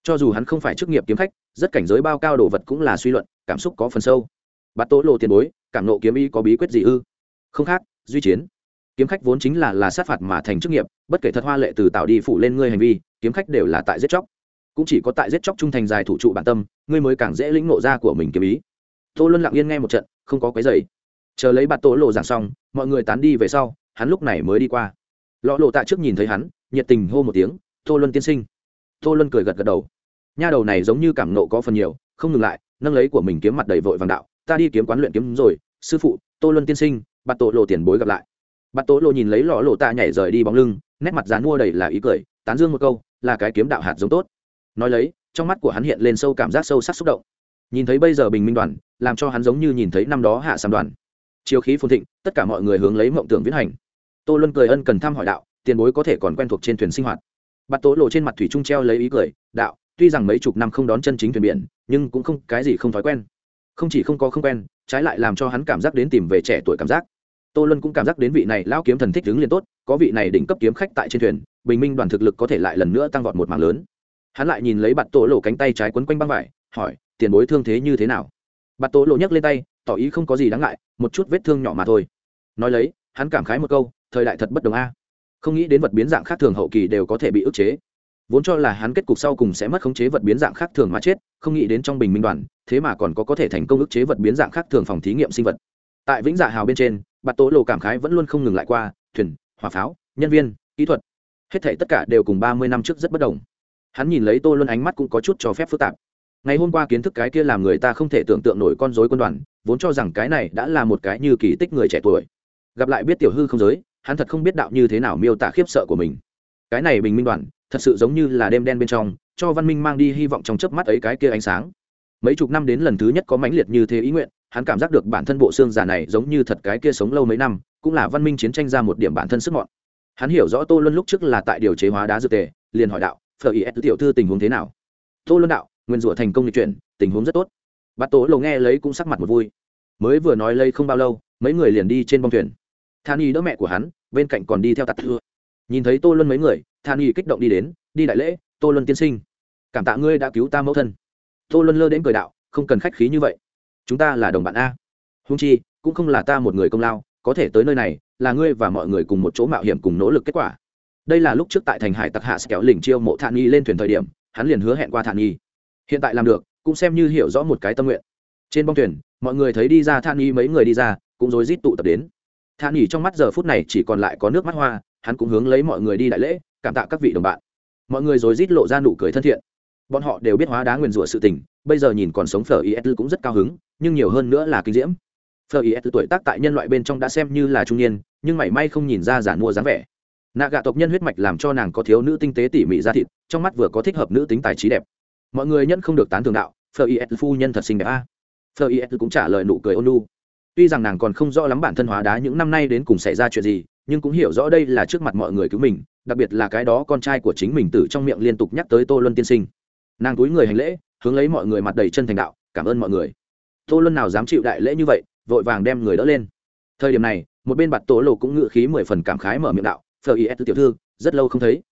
Cho dù hắn không phải chức nghiệp kiếm khách, rất cảnh giới bao cao đồ vật cũng là suy luận, cảm xúc có phần sâu. Bát tổ lộ tiền bối, cảm nộ kiếm y có bí quyết gì ư? Không khác, duy chiến. Kiếm khách vốn chính là là sát phạt mà thành chức nghiệp, bất kể thật hoa lệ từ tạo đi phủ lên ngươi hành vi, kiếm khách đều là tại giết chóc cũng chỉ có tại giết chóc trung thành dài thủ trụ bản tâm, ngươi mới càng dễ lĩnh nộ ra của mình kiếm ý. Tô luân lặng yên nghe một trận, không có cái giày chờ lấy bạt tổ lộ giảng xong, mọi người tán đi về sau, hắn lúc này mới đi qua. Lọ lộ tạ trước nhìn thấy hắn, nhiệt tình hô một tiếng, tô luân tiên sinh. Tô luân cười gật gật đầu. Nha đầu này giống như cảm nộ có phần nhiều, không ngừng lại, nâng lấy của mình kiếm mặt đầy vội vàng đạo, ta đi kiếm quán luyện kiếm rồi, sư phụ, tô luân tiên sinh, bạt tổ lộ tiền bối gặp lại. Bạt tổ lộ nhìn lấy lọ lộ tạ nhảy rời đi bóng lưng, nét mặt dán mua đầy là ý cười, tán dương một câu, là cái kiếm đạo hạt giống tốt nói lấy, trong mắt của hắn hiện lên sâu cảm giác sâu sắc xúc động. Nhìn thấy bây giờ bình minh đoàn, làm cho hắn giống như nhìn thấy năm đó hạ sàm đoàn. Chiều khí phồn thịnh, tất cả mọi người hướng lấy mộng tưởng viễn hành. Tô luân cười ân cần thăm hỏi đạo, tiền bối có thể còn quen thuộc trên thuyền sinh hoạt. Bắt tố lộ trên mặt thủy trung treo lấy ý cười, đạo, tuy rằng mấy chục năm không đón chân chính thuyền biển, nhưng cũng không, cái gì không thói quen. Không chỉ không có không quen, trái lại làm cho hắn cảm giác đến tìm về trẻ tuổi cảm giác. Tô luân cũng cảm giác đến vị này lao kiếm thần thích đứng liền tốt, có vị này đỉnh cấp kiếm khách tại trên thuyền, bình minh đoàn thực lực có thể lại lần nữa tăng vọt một mạng lớn hắn lại nhìn lấy bạt tổ lộ cánh tay trái quấn quanh băng vải, hỏi, tiền bối thương thế như thế nào? Bạt tổ lộ nhấc lên tay, tỏ ý không có gì đáng ngại, một chút vết thương nhỏ mà thôi. Nói lấy, hắn cảm khái một câu, thời đại thật bất đồng a. Không nghĩ đến vật biến dạng khác thường hậu kỳ đều có thể bị ức chế. Vốn cho là hắn kết cục sau cùng sẽ mất khống chế vật biến dạng khác thường mà chết, không nghĩ đến trong bình minh đoàn, thế mà còn có có thể thành công ức chế vật biến dạng khác thường phòng thí nghiệm sinh vật. Tại vĩnh dạ hào bên trên, bạt tố lộ cảm khái vẫn luôn không ngừng lại qua, thuyền, hỏa pháo, nhân viên, kỹ thuật, hết thể tất cả đều cùng ba mươi năm trước rất bất đồng hắn nhìn lấy tô luân ánh mắt cũng có chút cho phép phức tạp. Ngày hôm qua kiến thức cái kia làm người ta không thể tưởng tượng nổi con dối quân đoàn, vốn cho rằng cái này đã là một cái như kỳ tích người trẻ tuổi. Gặp lại biết tiểu hư không giới, hắn thật không biết đạo như thế nào miêu tả khiếp sợ của mình. Cái này bình minh đoàn, thật sự giống như là đêm đen bên trong, cho văn minh mang đi hy vọng trong chớp mắt ấy cái kia ánh sáng. Mấy chục năm đến lần thứ nhất có mãnh liệt như thế ý nguyện, hắn cảm giác được bản thân bộ xương giả này giống như thật cái kia sống lâu mấy năm, cũng là văn minh chiến tranh ra một điểm bản thân sức mọn. Hắn hiểu rõ tô luân lúc trước là tại điều chế hóa đá dược tề, liền hỏi đạo phở ý tiểu thư tình huống thế nào? Tô luân đạo, nguyên rủa thành công lịch chuyển, tình huống rất tốt. Bát tố lầu nghe lấy cũng sắc mặt một vui. Mới vừa nói lấy không bao lâu, mấy người liền đi trên bông thuyền. Than y đỡ mẹ của hắn, bên cạnh còn đi theo tạt thưa. Nhìn thấy tô luân mấy người than y kích động đi đến, đi đại lễ, tô luân tiên sinh. Cảm tạ ngươi đã cứu ta mẫu thân. Tô luân lơ đến cười đạo, không cần khách khí như vậy. Chúng ta là đồng bạn a. Hung chi, cũng không là ta một người công lao, có thể tới nơi này, là ngươi và mọi người cùng một chỗ mạo hiểm cùng nỗ lực kết quả đây là lúc trước tại thành hải tặc hạ kéo lỉnh chiêu mộ thản nhi lên thuyền thời điểm, hắn liền hứa hẹn qua thản nhi. Hiện tại làm được, cũng xem như hiểu rõ một cái tâm nguyện. Trên bong thuyền, mọi người thấy đi ra thản nhi, mấy người đi ra, cũng rối rít tụ tập đến. Thản nhi trong mắt giờ phút này chỉ còn lại có nước mắt hoa, hắn cũng hướng lấy mọi người đi đại lễ, cảm tạ các vị đồng bạn. Mọi người rối rít lộ ra nụ cười thân thiện. Bọn họ đều biết hóa đá nguyền rủa sự tình, bây giờ nhìn còn sống phở is cũng rất cao hứng, nhưng nhiều hơn nữa là kinh diễm. Phở is tuổi tác tại nhân loại bên trong đã xem như là trung niên, nhưng mảy may không nhìn ra giả mua dáng vẻ nạ gạ tộc nhân huyết mạch làm cho nàng có thiếu nữ tinh tế tỉ mỉ ra thịt, trong mắt vừa có thích hợp nữ tính tài trí đẹp. Mọi người nhân không được tán thường đạo, phờ is phu nhân thật xinh đẹp a. Phờ is cũng trả lời nụ cười ôn lu tuy rằng nàng còn không rõ lắm bản thân hóa đá những năm nay đến cùng xảy ra chuyện gì, nhưng cũng hiểu rõ đây là trước mặt mọi người cứu mình, đặc biệt là cái đó con trai của chính mình từ trong miệng liên tục nhắc tới tô luân tiên sinh. Nàng túi người hành lễ, hướng lấy mọi người mặt đầy chân thành đạo, cảm ơn mọi người. Tô luân nào dám chịu đại lễ như vậy, vội vàng đem người đỡ lên. Thời điểm này, một bên bạt tổ lộ cũng ngự khí mười phần cảm khái mở miệng đạo phờ is tiểu thư, rất lâu không thấy.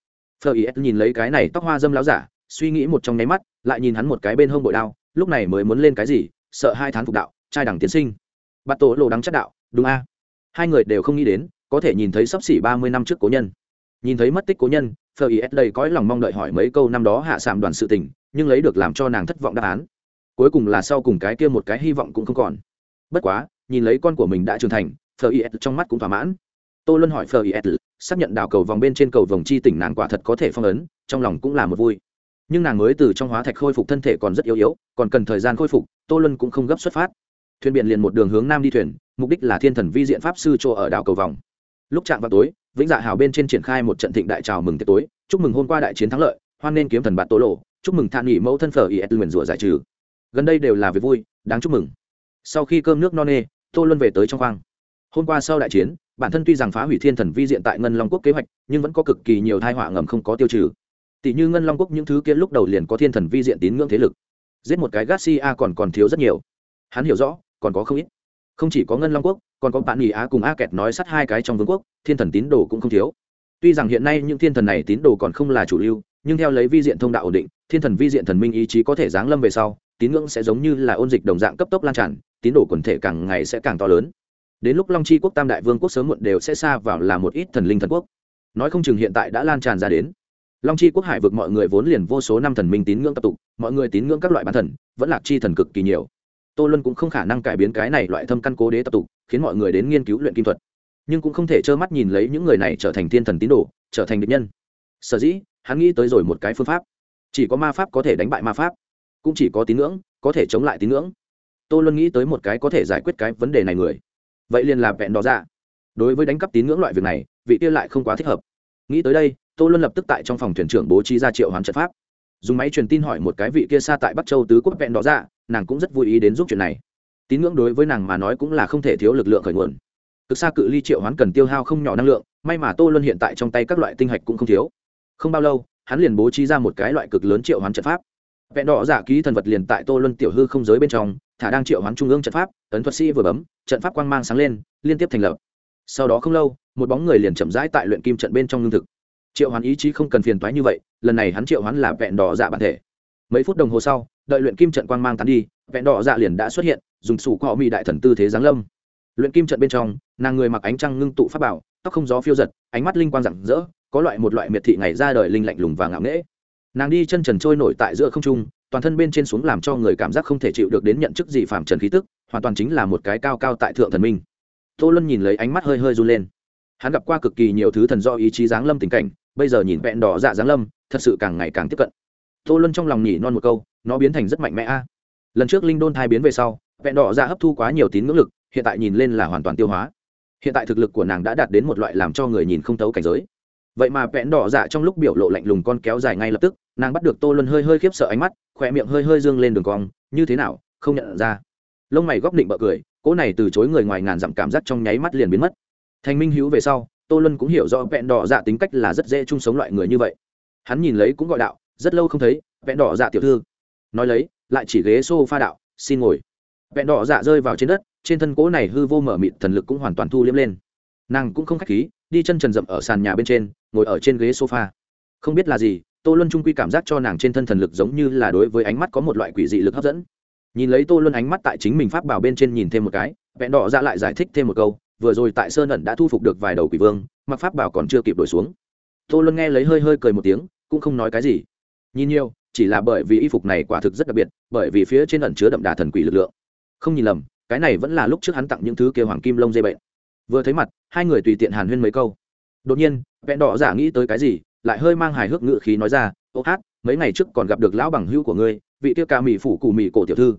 Phờ is nhìn lấy cái này tóc hoa dâm láo giả, suy nghĩ một trong nháy mắt, lại nhìn hắn một cái bên hông bội đao, lúc này mới muốn lên cái gì, sợ hai tháng phục đạo, trai đẳng tiến sinh. Bắt tổ lộ đắng chất đạo, đúng a. Hai người đều không nghĩ đến, có thể nhìn thấy sắp xỉ ba mươi năm trước cố nhân. Nhìn thấy mất tích cố nhân phờ is đầy cõi lòng mong đợi hỏi mấy câu năm đó hạ sạm đoàn sự tình, nhưng lấy được làm cho nàng thất vọng đáp án. Cuối cùng là sau cùng cái kia một cái hy vọng cũng không còn. Bất quá, nhìn lấy con của mình đã trưởng thành phờ is trong mắt cũng thỏa mãn. Tô luân hỏi phờ is xác nhận đào cầu vòng bên trên cầu vòng chi tỉnh nàng quả thật có thể phong ấn, trong lòng cũng là một vui. Nhưng nàng mới từ trong hóa thạch khôi phục thân thể còn rất yếu yếu, còn cần thời gian khôi phục, tô luân cũng không gấp xuất phát. Thuyền biển liền một đường hướng nam đi thuyền, mục đích là thiên thần vi diện pháp sư chỗ ở đảo cầu vòng. Lúc chạm vào tối, vĩnh dạ hào bên trên triển khai một trận thịnh đại chào mừng tiệc tối, chúc mừng hôm qua đại chiến thắng lợi, hoan nên kiếm thần bạt tố lộ, chúc mừng than nghỉ mẫu thân phở is nguyền rủa giải trừ. Gần đây đều là việc vui, đáng chúc mừng. Sau khi cơm nước no nê, tô luân về tới trong khoang. Hôm qua sau đại chiến bản thân tuy rằng phá hủy thiên thần vi diện tại ngân long quốc kế hoạch, nhưng vẫn có cực kỳ nhiều thai họa ngầm không có tiêu trừ. Tỷ như ngân long quốc những thứ kia lúc đầu liền có thiên thần vi diện tín ngưỡng thế lực. Giết một cái garcia còn còn thiếu rất nhiều. Hắn hiểu rõ, còn có không ít. Không chỉ có ngân long quốc, còn có bạn nghỉ á cùng a kẹt nói sát hai cái trong vương quốc, thiên thần tín đồ cũng không thiếu. Tuy rằng hiện nay những thiên thần này tín đồ còn không là chủ lưu, nhưng theo lấy vi diện thông đạo ổn định, thiên thần vi diện thần minh ý chí có thể giáng lâm về sau, tín ngưỡng sẽ giống như là ôn dịch đồng dạng cấp tốc lan tràn, tín đồ quần thể càng ngày sẽ càng to lớn đến lúc long chi quốc tam đại vương quốc sớm muộn đều sẽ xa vào là một ít thần linh thần quốc. Nói không chừng hiện tại đã lan tràn ra đến. Long chi quốc hải vực mọi người vốn liền vô số năm thần minh tín ngưỡng tập tục, mọi người tín ngưỡng các loại bản thần, vẫn lạc chi thần cực kỳ nhiều. Tô luân cũng không khả năng cải biến cái này loại thâm căn cố đế tập tục, khiến mọi người đến nghiên cứu luyện kim thuật. Nhưng cũng không thể trơ mắt nhìn lấy những người này trở thành thiên thần tín đồ, trở thành địch nhân. Sở dĩ, hắn nghĩ tới rồi một cái phương pháp. Chỉ có ma pháp có thể đánh bại ma pháp, cũng chỉ có tín ngưỡng có thể chống lại tín ngưỡng. Tô luân nghĩ tới một cái có thể giải quyết cái vấn đề này người vậy liền là vẹn đó ra dạ. đối với đánh cắp tín ngưỡng loại việc này, vị kia lại không quá thích hợp. Nghĩ tới đây, tô luân lập tức tại trong phòng thuyền trưởng bố trí ra triệu hoán trận pháp. Dùng máy truyền tin hỏi một cái vị kia xa tại bắc châu tứ quốc vẹn đó ra dạ, nàng cũng rất vui ý đến giúp chuyện này. Tín ngưỡng đối với nàng mà nói cũng là không thể thiếu lực lượng khởi nguồn. Cực xa cự ly triệu hoán cần tiêu hao không nhỏ năng lượng, may mà tô luân hiện tại trong tay các loại tinh hạch cũng không thiếu. Không bao lâu, hắn liền bố trí ra một cái loại cực lớn triệu hoán trận pháp. Vẹn đỏ giả ký thần vật liền tại tô luân tiểu hư không giới bên trong thả đang triệu hoán trung ương trận pháp, ấn thuật sĩ vừa bấm, trận pháp quang mang sáng lên, liên tiếp thành lập. Sau đó không lâu, một bóng người liền chậm rãi tại luyện kim trận bên trong lương thực. Triệu hoán ý chí không cần phiền toái như vậy, lần này hắn triệu hoán là vẹn đỏ dạ bản thể. Mấy phút đồng hồ sau, đợi luyện kim trận quang mang tán đi, vẹn đỏ dạ liền đã xuất hiện, dùng sủ cọ mỹ đại thần tư thế giáng lâm. Luyện kim trận bên trong, nàng người mặc ánh trăng ngưng tụ pháp bảo, tóc không gió phiêu giật, ánh mắt linh quang rạng rỡ, có loại một loại miệt thị ngày ra đời linh lạnh lùng và ngạo nghễ. Nàng đi chân trần trôi nổi tại giữa không trung toàn thân bên trên xuống làm cho người cảm giác không thể chịu được đến nhận chức gì phạm trần khí tức, hoàn toàn chính là một cái cao cao tại thượng thần minh. Tô luân nhìn lấy ánh mắt hơi hơi run lên. Hắn gặp qua cực kỳ nhiều thứ thần do ý chí giáng lâm tình cảnh, bây giờ nhìn vẹn đỏ dạ giáng lâm, thật sự càng ngày càng tiếp cận. Tô luân trong lòng nhỉ non một câu, nó biến thành rất mạnh mẽ a. Lần trước linh đôn thai biến về sau, vẹn đỏ dạ hấp thu quá nhiều tín ngưỡng lực, hiện tại nhìn lên là hoàn toàn tiêu hóa. Hiện tại thực lực của nàng đã đạt đến một loại làm cho người nhìn không thấu cảnh giới vậy mà vẹn đỏ dạ trong lúc biểu lộ lạnh lùng con kéo dài ngay lập tức, nàng bắt được tô luân hơi hơi khiếp sợ ánh mắt khỏe miệng hơi hơi dương lên đường cong, như thế nào? Không nhận ra. Lông mày góc định bợ cười, cỗ này từ chối người ngoài ngàn dặm cảm giác trong nháy mắt liền biến mất. Thành minh hữu về sau, tô luân cũng hiểu rõ vẹn đỏ dạ tính cách là rất dễ chung sống loại người như vậy. Hắn nhìn lấy cũng gọi đạo, rất lâu không thấy, vẹn đỏ dạ tiểu thư. Nói lấy, lại chỉ ghế s o f a đạo, xin ngồi. Vẹn đỏ dạ rơi vào trên đất, trên thân cỗ này hư vô mở mịt thần lực cũng hoàn toàn thu liếm lên. Nàng cũng không k h á c h khí, đi chân trần rậm ở sàn nhà bên trên ngồi ở trên ghế sofa. Không biết là gì, tô luân trung quy cảm giác cho nàng trên thân thần lực giống như là đối với ánh mắt có một loại quỷ dị lực hấp dẫn. Nhìn lấy tô luân ánh mắt tại chính mình pháp bảo bên trên nhìn thêm một cái, vẹn đỏ ra lại giải thích thêm một câu, vừa rồi tại sơn ẩn đã thu phục được vài đầu quỷ vương, mặc pháp bảo còn chưa kịp đổi xuống. Tô luân nghe lấy hơi hơi cười một tiếng, cũng không nói cái gì. Nhìn nhiều, chỉ là bởi vì y phục này quả thực rất đặc biệt, bởi vì phía trên ẩn chứa đậm đà thần quỷ lực lượng. Không nhìn lầm, cái này vẫn là lúc trước hắn tặng những thứ kia hoàng kim lông dây bệnh. Vừa thấy mặt, hai người tùy tiện hàn huyên mấy câu đột nhiên vẹn đỏ giả nghĩ tới cái gì, lại hơi mang hài hước ngự khí nói ra, ô hát, mấy ngày trước còn gặp được lão bằng hữu của ngươi, vị tiêu ca mỹ phủ cụ mỹ cổ tiểu thư.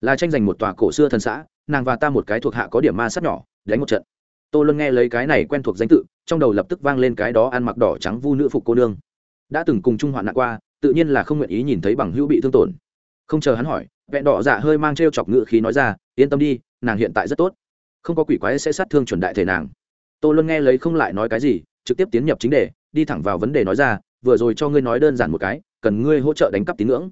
Là tranh giành một tòa cổ xưa thần xã, nàng và ta một cái thuộc hạ có điểm ma sát nhỏ, đánh một trận. Tô luân nghe lấy cái này quen thuộc danh tự, trong đầu lập tức vang lên cái đó ăn mặc đỏ trắng vu nữ phục cô nương. Đã từng cùng trung hoạn nạn qua, tự nhiên là không nguyện ý nhìn thấy bằng hữu bị thương tổn. Không chờ hắn hỏi vẹn đỏ dạ hơi mang t r e o chọc ngự khí nói ra, yên tâm đi, nàng hiện tại rất tốt. Không có quỷ quái sẽ sát thương chuẩn đại thể nàng. Tô luân nghe lấy không lại nói cái gì trực tiếp tiến nhập chính đề, đi thẳng vào vấn đề nói ra, vừa rồi cho ngươi nói đơn giản một cái, cần ngươi hỗ trợ đánh cắp tín ngưỡng.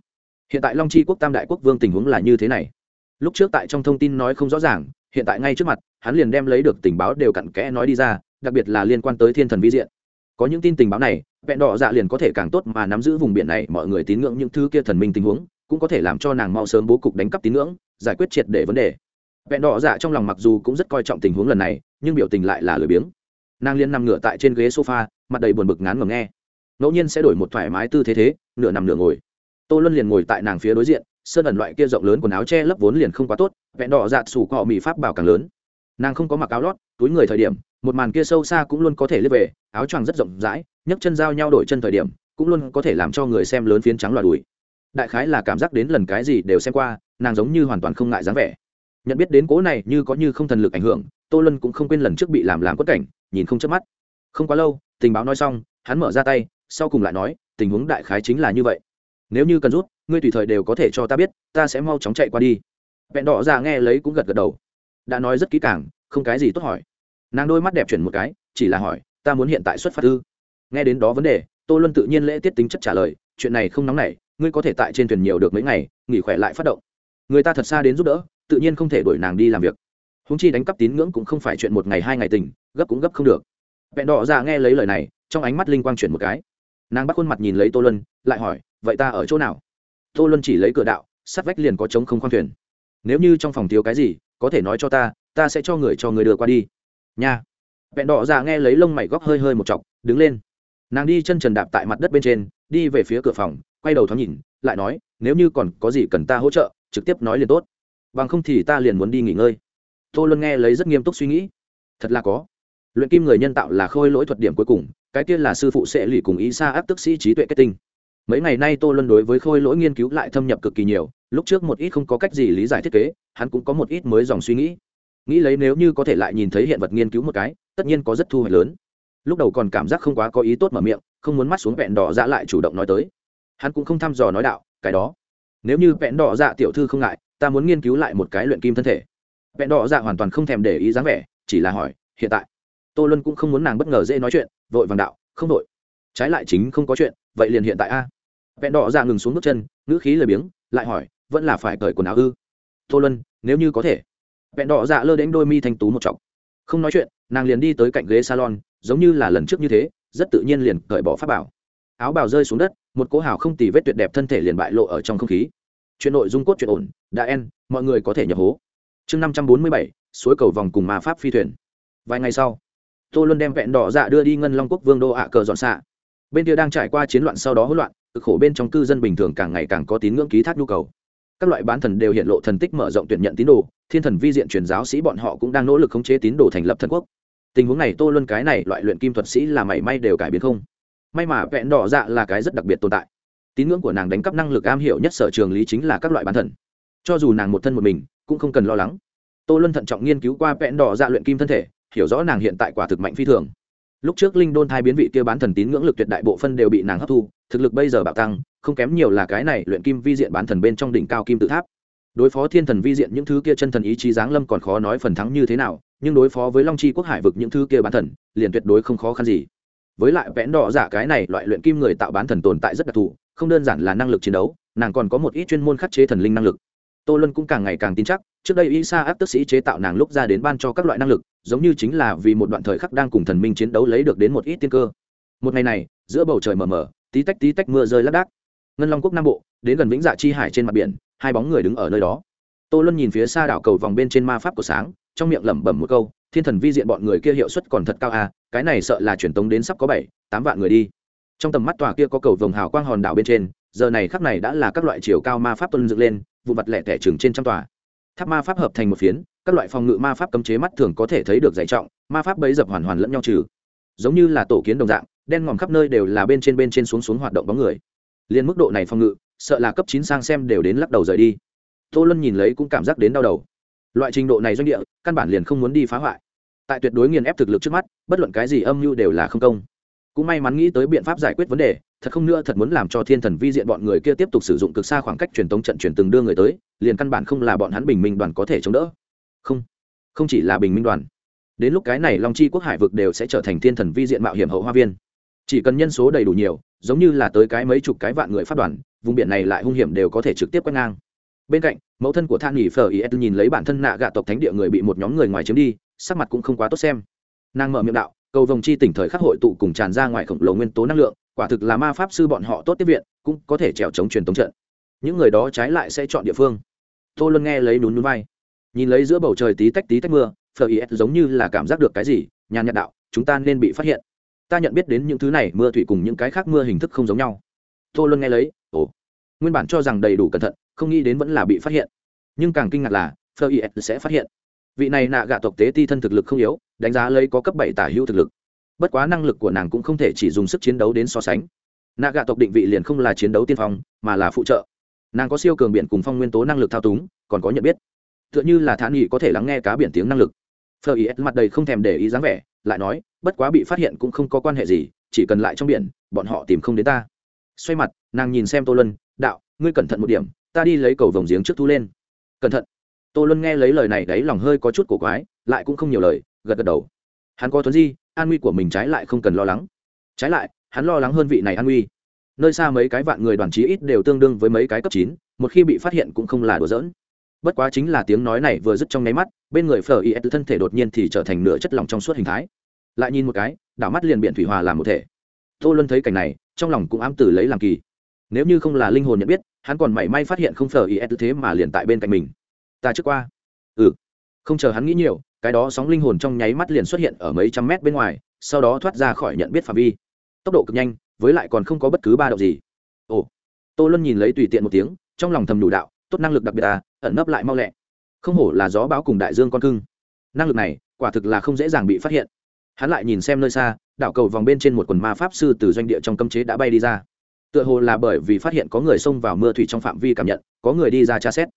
Hiện tại long chi quốc tam đại quốc vương tình huống là như thế này. Lúc trước tại trong thông tin nói không rõ ràng, hiện tại ngay trước mặt, hắn liền đem lấy được tình báo đều cặn kẽ nói đi ra, đặc biệt là liên quan tới thiên thần vi diện. Có những tin tình báo này, vẹn đỏ dạ liền có thể càng tốt mà nắm giữ vùng biển này, mọi người tín ngưỡng những thứ kia thần minh tình huống, cũng có thể làm cho nàng mau sớm bố cục đánh cắp tín ngưỡng, giải quyết triệt để vấn đề. Vẹn đỏ dạ trong lòng mặc dù cũng rất coi trọng tình huống lần này, nhưng biểu tình lại là lười biếng nàng liên nằm ngửa tại trên ghế sofa, mặt đầy buồn bực ngán ngầm nghe. Ngẫu nhiên sẽ đổi một thoải mái tư thế thế, nửa nằm nửa ngồi. Tô luân liền ngồi tại nàng phía đối diện, sơn ẩn loại kia rộng lớn quần áo che lấp vốn liền không quá tốt vẹn đỏ dạt sủ cọ mỹ pháp bảo càng lớn. Nàng không có mặc áo lót, túi người thời điểm, một màn kia sâu xa cũng luôn có thể lướt về, áo choàng rất rộng rãi, nhấc chân giao nhau đổi chân thời điểm, cũng luôn có thể làm cho người xem lớn phiến trắng loạt đùi. Đại khái là cảm giác đến lần cái gì đều xem qua, nàng giống như hoàn toàn không ngại dáng vẻ. Nhận biết đến cố này như có như không thần lực ảnh hưởng, tô lân cũng không quên lần trước bị làm làm quất cảnh nhìn không chớp mắt. Không quá lâu, tình báo nói xong, hắn mở ra tay, sau cùng lại nói, tình huống đại khái chính là như vậy. Nếu như cần rút, ngươi tùy thời đều có thể cho ta biết, ta sẽ mau chóng chạy qua đi. Vẹn đỏ ra nghe lấy cũng gật gật đầu. Đã nói rất kỹ càng, không cái gì tốt hỏi. Nàng đôi mắt đẹp chuyển một cái, chỉ là hỏi, ta muốn hiện tại xuất phát ư? Nghe đến đó vấn đề, tô luân tự nhiên lễ tiết tính chất trả lời, chuyện này không nóng nảy, ngươi có thể tại trên thuyền nhiều được mấy ngày, nghỉ khỏe lại phát động. Người ta thật xa đến giúp đỡ, tự nhiên không thể đuổi nàng đi làm việc húng chi đánh cắp tín ngưỡng cũng không phải chuyện một ngày hai ngày tình, gấp cũng gấp không được. Vẹn đỏ ra nghe lấy lời này, trong ánh mắt linh quang chuyển một cái. Nàng bắt khuôn mặt nhìn lấy tô luân, lại hỏi, vậy ta ở chỗ nào? Tô luân chỉ lấy cửa đạo, sát vách liền có trống không khoang thuyền. Nếu như trong phòng thiếu cái gì, có thể nói cho ta ta sẽ cho người cho người đưa qua đi. Nha. Vẹn đỏ ra nghe lấy lông mày góc hơi hơi một chọc, đứng lên. Nàng đi chân trần đạp tại mặt đất bên trên, đi về phía cửa phòng, quay đầu thoáng nhìn, lại nói, nếu như còn có gì cần ta hỗ trợ, trực tiếp nói liền tốt. Bằng không thì ta liền muốn đi nghỉ ngơi tô luân nghe lấy rất nghiêm túc suy nghĩ. Thật là có. Luyện kim người nhân tạo là khôi lỗi thuật điểm cuối cùng, cái kia là sư phụ sẽ lì cùng ý xa áp tức sĩ trí tuệ kết tinh. Mấy ngày nay tô luân đối với khôi lỗi nghiên cứu lại thâm nhập cực kỳ nhiều, lúc trước một ít không có cách gì lý giải thiết kế, hắn cũng có một ít mới dòng suy nghĩ. Nghĩ lấy nếu như có thể lại nhìn thấy hiện vật nghiên cứu một cái, tất nhiên có rất thu hoạch lớn. Lúc đầu còn cảm giác không quá có ý tốt mở miệng, không muốn mắt xuống vẹn đỏ dạ lại chủ động nói tới. Hắn cũng không thăm dò nói đạo, cái đó, nếu như vẹn đỏ dạ tiểu thư không ngại, ta muốn nghiên cứu lại một cái luyện kim thân thể vẹn đỏ dạ hoàn toàn không thèm để ý dáng vẻ, chỉ là hỏi, hiện tại? Tô luân cũng không muốn nàng bất ngờ dễ nói chuyện, vội vàng đạo, không đội trái lại chính không có chuyện, vậy liền hiện tại a. Vẹn đỏ dạ ngừng xuống bước chân, ngữ khí lười biếng, lại hỏi, vẫn là phải cởi quần áo ư? Tô luân, nếu như có thể. Vẹn đỏ dạ lơ đến đôi mi thanh tú một chọc không nói chuyện, nàng liền đi tới cạnh ghế salon, giống như là lần trước như thế, rất tự nhiên liền cởi bỏ pháp bảo. Áo bào rơi xuống đất, một cỗ hào không tì vết tuyệt đẹp thân thể liền bại lộ ở trong không khí. Chuyện nội dung cốt chuyện ổn, đã en mọi người có thể nhập hố chương năm trăm bốn mươi bảy, suối cầu vòng cùng ma pháp phi thuyền. Vài ngày sau, tô luân đem vẹn đỏ dạ đưa đi ngân long quốc vương đô ạ cờ dọn xạ. Bên kia đang trải qua chiến loạn sau đó hỗn loạn, cực khổ bên trong cư dân bình thường càng ngày càng có tín ngưỡng ký thác nhu cầu. Các loại bán thần đều hiện lộ thần tích mở rộng tuyển nhận tín đồ, thiên thần vi diện truyền giáo sĩ bọn họ cũng đang nỗ lực khống chế tín đồ thành lập thần quốc. Tình huống này tô luân cái này loại luyện kim thuật sĩ là mảy may đều cải biến không. May mà vẹn đỏ dạ là cái rất đặc biệt tồn tại. Tín ngưỡng của nàng đánh cắp năng lực am hiểu nhất sở trường lý chính là các loại bán thần. Cho dù nàng một thân một mình cũng không cần lo lắng. Tô luân thận trọng nghiên cứu qua vẹn đỏ dạ luyện kim thân thể, hiểu rõ nàng hiện tại quả thực mạnh phi thường. Lúc trước linh đôn thai biến vị kia bán thần tín ngưỡng lực tuyệt đại bộ phân đều bị nàng hấp thu, thực lực bây giờ bạo tăng, không kém nhiều là cái này luyện kim vi diện bán thần bên trong đỉnh cao kim tự tháp. Đối phó thiên thần vi diện những thứ kia chân thần ý chí giáng lâm còn khó nói phần thắng như thế nào, nhưng đối phó với long chi quốc hải vực những thứ kia bán thần, liền tuyệt đối không khó khăn gì. Với lại vẽn đỏ giả cái này loại luyện kim người tạo bán thần tồn tại rất đặc thù, không đơn giản là năng lực chiến đấu, nàng còn có một ít chuyên môn khắc chế thần linh năng lực tô luân cũng càng ngày càng tin chắc, trước đây y sa áp tức sĩ chế tạo nàng lúc ra đến ban cho các loại năng lực, giống như chính là vì một đoạn thời khắc đang cùng thần minh chiến đấu lấy được đến một ít tiên cơ. Một ngày này, giữa bầu trời mờ mờ, tí tách tí tách mưa rơi lác đác. Ngân long quốc nam bộ, đến gần vĩnh dạ chi hải trên mặt biển, hai bóng người đứng ở nơi đó. Tô luân nhìn phía xa đảo cầu vòng bên trên ma pháp của sáng, trong miệng lẩm bẩm một câu, thiên thần vi diện bọn người kia hiệu suất còn thật cao à cái này sợ là truyền tống đến sắp có bảy, tám vạn người đi. Trong tầm mắt tòa kia có cầu vồng hào quang hòn đảo bên trên, giờ này khắc này đã là các loại chiều cao ma pháp tuân dựng lên vụ vặt lẻ tẻ chừng trên trăm tòa. Tháp ma pháp hợp thành một phiến, các loại phòng ngự ma pháp cấm chế mắt thường có thể thấy được dày trọng, ma pháp bấy dập hoàn hoàn lẫn nhau trừ. Giống như là tổ kiến đồng dạng, đen ngòm khắp nơi đều là bên trên bên trên xuống xuống hoạt động bóng người. Liên mức độ này phòng ngự, sợ là cấp chín sang xem đều đến lắc đầu rời đi. Tô luân nhìn lấy cũng cảm giác đến đau đầu. Loại trình độ này doanh địa, căn bản liền không muốn đi phá hoại. Tại tuyệt đối nghiền ép thực lực trước mắt, bất luận cái gì âm mưu đều là không công cũng may mắn nghĩ tới biện pháp giải quyết vấn đề, thật không nữa thật muốn làm cho thiên thần vi diện bọn người kia tiếp tục sử dụng cực xa khoảng cách truyền tống trận truyền từng đưa người tới, liền căn bản không là bọn hắn bình minh đoàn có thể chống đỡ. Không không chỉ là bình minh đoàn. Đến lúc cái này long chi quốc hải vực đều sẽ trở thành thiên thần vi diện mạo hiểm hậu hoa viên. Chỉ cần nhân số đầy đủ nhiều, giống như là tới cái mấy chục cái vạn người phát đoàn, vùng biển này lại hung hiểm đều có thể trực tiếp quét ngang. Bên cạnh, mẫu thân của than nghỉ phở is nhìn lấy bản thân nạ gạ tộc thánh địa người bị một nhóm người ngoài chiếm đi, sắc mặt cũng không quá tốt xem. Nàng mở miệng đạo cầu vồng chi tỉnh thời khắc hội tụ cùng tràn ra ngoài khổng lồ nguyên tố năng lượng, quả thực là ma pháp sư bọn họ tốt tiếp viện, cũng có thể trèo chống truyền tống trận. Những người đó trái lại sẽ chọn địa phương. Tô luân nghe lấy nún núi vai. Nhìn lấy giữa bầu trời tí tách tí tách mưa phờ ý giống như là cảm giác được cái gì, nhàn nhạt đạo, chúng ta nên bị phát hiện. Ta nhận biết đến những thứ này, mưa thủy cùng những cái khác mưa hình thức không giống nhau. Tô luân nghe lấy, ồ, nguyên bản cho rằng đầy đủ cẩn thận, không nghĩ đến vẫn là bị phát hiện. Nhưng càng kinh ngạc là phờ ý sẽ phát hiện vị này nạ gạ tộc tế ti thân thực lực không yếu, đánh giá lấy có cấp bảy tả hữu thực lực. Bất quá năng lực của nàng cũng không thể chỉ dùng sức chiến đấu đến so sánh. Nạ gạ tộc định vị liền không là chiến đấu tiên phong, mà là phụ trợ. Nàng có siêu cường biển cùng phong nguyên tố năng lực thao túng, còn có nhận biết. Tựa như là thản nghị có thể lắng nghe cá biển tiếng năng lực. Phờ ý mặt đầy không thèm để ý dáng vẻ, lại nói, bất quá bị phát hiện cũng không có quan hệ gì, chỉ cần lại trong biển, bọn họ tìm không đến ta. Xoay mặt, nàng nhìn xem tô lân đạo, ngươi cẩn thận một điểm, ta đi lấy cầu vồng giếng trước thu lên. Cẩn thận tô luân nghe lấy lời này đấy lòng hơi có chút cổ quái, lại cũng không nhiều lời, gật gật đầu. Hắn có thuấn di, an nguy của mình trái lại không cần lo lắng. Trái lại, hắn lo lắng hơn vị này an nguy. Nơi xa mấy cái vạn người đoàn trí ít đều tương đương với mấy cái cấp chín, một khi bị phát hiện cũng không là đùa giỡn. Bất quá chính là tiếng nói này vừa dứt trong nháy mắt, bên người phở y thân thể đột nhiên thì trở thành nửa chất lỏng trong suốt hình thái. Lại nhìn một cái, đảo mắt liền biện thủy hòa làm một thể. Tô luân thấy cảnh này, trong lòng cũng ám tử lấy làm kỳ. Nếu như không là linh hồn nhận biết, hắn còn mảy may phát hiện không phở y thế mà liền tại bên cạnh mình ta trước qua. Ừ. Không chờ hắn nghĩ nhiều, cái đó sóng linh hồn trong nháy mắt liền xuất hiện ở mấy trăm mét bên ngoài, sau đó thoát ra khỏi nhận biết phạm vi. Tốc độ cực nhanh, với lại còn không có bất cứ ba động gì. Ồ. Tô luân nhìn lấy tùy tiện một tiếng, trong lòng thầm đủ đạo, tốt năng lực đặc biệt à ẩn nấp lại mau lẹ. Không hổ là gió báo cùng đại dương con cưng. Năng lực này, quả thực là không dễ dàng bị phát hiện. Hắn lại nhìn xem nơi xa, đảo cầu vòng bên trên một quần ma pháp sư từ doanh địa trong cấm chế đã bay đi ra. Tựa hồ là bởi vì phát hiện có người xông vào mưa thủy trong phạm vi cảm nhận, có người đi ra tra xét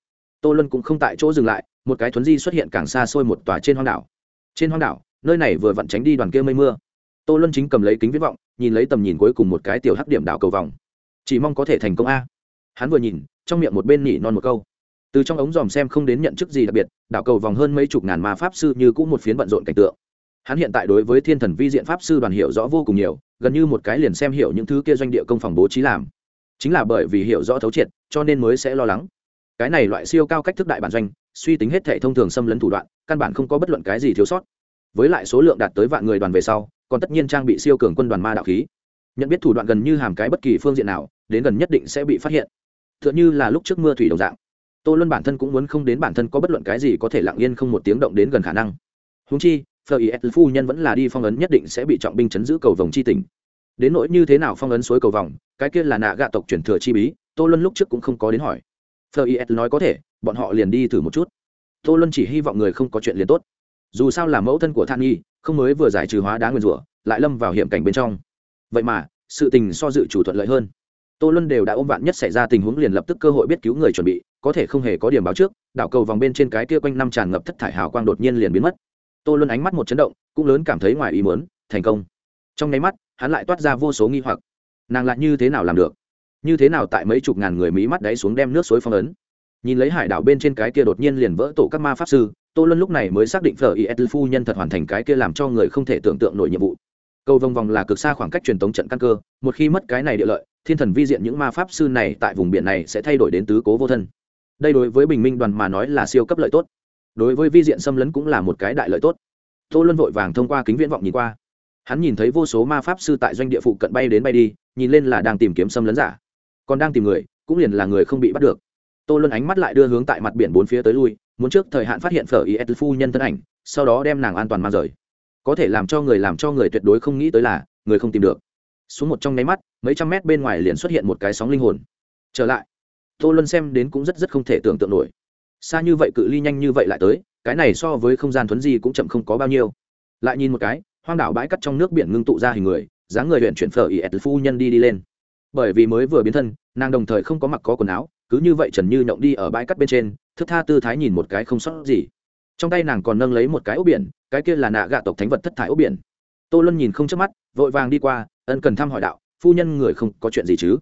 tô Luân cũng không tại chỗ dừng lại, một cái thuấn di xuất hiện càng xa xôi một tòa trên hoang đảo. Trên hoang đảo, nơi này vừa vặn tránh đi đoàn kia mây mưa. Tô Luân chính cầm lấy kính viết vọng, nhìn lấy tầm nhìn cuối cùng một cái tiểu hắc điểm đảo cầu vòng. Chỉ mong có thể thành công a. Hắn vừa nhìn, trong miệng một bên nhỉ non một câu. Từ trong ống dòm xem không đến nhận chức gì đặc biệt, đảo cầu vòng hơn mấy chục ngàn ma pháp sư như cũng một phiến bận rộn cảnh tượng. Hắn hiện tại đối với thiên thần vi diện pháp sư đoàn hiểu rõ vô cùng nhiều, gần như một cái liền xem hiểu những thứ kia doanh địa công phòng bố trí làm. Chính là bởi vì hiểu rõ thấu triệt, cho nên mới sẽ lo lắng cái này loại siêu cao cách thức đại bản doanh, suy tính hết thể thông thường xâm lấn thủ đoạn, căn bản không có bất luận cái gì thiếu sót. Với lại số lượng đạt tới vạn người đoàn về sau, còn tất nhiên trang bị siêu cường quân đoàn ma đạo khí. Nhận biết thủ đoạn gần như hàm cái bất kỳ phương diện nào, đến gần nhất định sẽ bị phát hiện. T h ư ợ n h ư là lúc trước mưa thủy đồng dạng. Tô luân bản thân cũng muốn không đến bản thân có bất luận cái gì có thể lặng yên không một tiếng động đến gần khả năng. Húng chi phờ ý phu nhân vẫn là đi phong ấn nhất định sẽ bị trọng binh chấn giữ cầu vòng chi tỉnh đến nỗi như thế nào phong ấn suối cầu vòng, cái kia là nạ gạ tộc chuyển thừa chi bí, tô luân lúc trước cũng không có đến hỏi phờ nói có thể, bọn họ liền đi thử một chút. Tô luân chỉ hy vọng người không có chuyện liền tốt. Dù sao là mẫu thân của than nhi, không mới vừa giải trừ hóa đá nguyên rủa, lại lâm vào hiểm cảnh bên trong. Vậy mà, sự tình so dự chủ thuận lợi hơn. Tô luân đều đã ôm vạn nhất xảy ra tình huống liền lập tức cơ hội biết cứu người chuẩn bị, có thể không hề có điểm báo trước, đảo cầu vòng bên trên cái kia quanh năm tràn ngập thất thải hào quang đột nhiên liền biến mất. Tô luân ánh mắt một chấn động, cũng lớn cảm thấy ngoài ý mớn thành công. Trong nháy mắt, hắn lại toát ra vô số nghi hoặc. Nàng lại như thế nào làm được? Như thế nào tại mấy chục ngàn người mỹ mắt đáy xuống đem nước suối phong ấn. Nhìn lấy hải đảo bên trên cái kia đột nhiên liền vỡ tổ các ma pháp sư, tô luân lúc này mới xác định phở is phu nhân thật hoàn thành cái kia làm cho người không thể tưởng tượng nổi nhiệm vụ. Cầu vòng vòng là cực xa khoảng cách truyền tống trận căn cơ, một khi mất cái này địa lợi, thiên thần vi diện những ma pháp sư này tại vùng biển này sẽ thay đổi đến tứ cố vô thân. Đây đối với bình minh đoàn mà nói là siêu cấp lợi tốt. Đối với vi diện xâm lấn cũng là một cái đại lợi tốt. Tô luân vội vàng thông qua kính viễn vọng nhìn qua. Hắn nhìn thấy vô số ma pháp sư tại doanh địa phụ cận bay đến bay đi, nhìn lên là đang tìm kiếm xâm lấn giả còn đang tìm người, cũng liền là người không bị bắt được. Tô luân ánh mắt lại đưa hướng tại mặt biển bốn phía tới lui, muốn trước thời hạn phát hiện phở is phu nhân thân ảnh, sau đó đem nàng an toàn mang rời. Có thể làm cho người làm cho người tuyệt đối không nghĩ tới là, người không tìm được. Xuống một trong nháy mắt, mấy trăm mét bên ngoài liền xuất hiện một cái sóng linh hồn. Trở lại, tô luân xem đến cũng rất rất không thể tưởng tượng nổi. Xa như vậy cự ly nhanh như vậy lại tới, cái này so với không gian thuấn gì cũng chậm không có bao nhiêu. Lại nhìn một cái, hoang đảo bãi cắt trong nước biển ngưng tụ ra hình người, dáng người huyện chuyển phở is phu nhân đi đi lên bởi vì mới vừa biến thân, nàng đồng thời không có mặc có quần áo, cứ như vậy trần như nhộng đi ở bãi cắt bên trên, thức tha tư thái nhìn một cái không sót gì. Trong tay nàng còn nâng lấy một cái ốc biển, cái kia là nạ gạ tộc thánh vật thất thải ốc biển. Tô luân nhìn không chớp mắt, vội vàng đi qua, ân cần thăm hỏi đạo, phu nhân người không có chuyện gì chứ?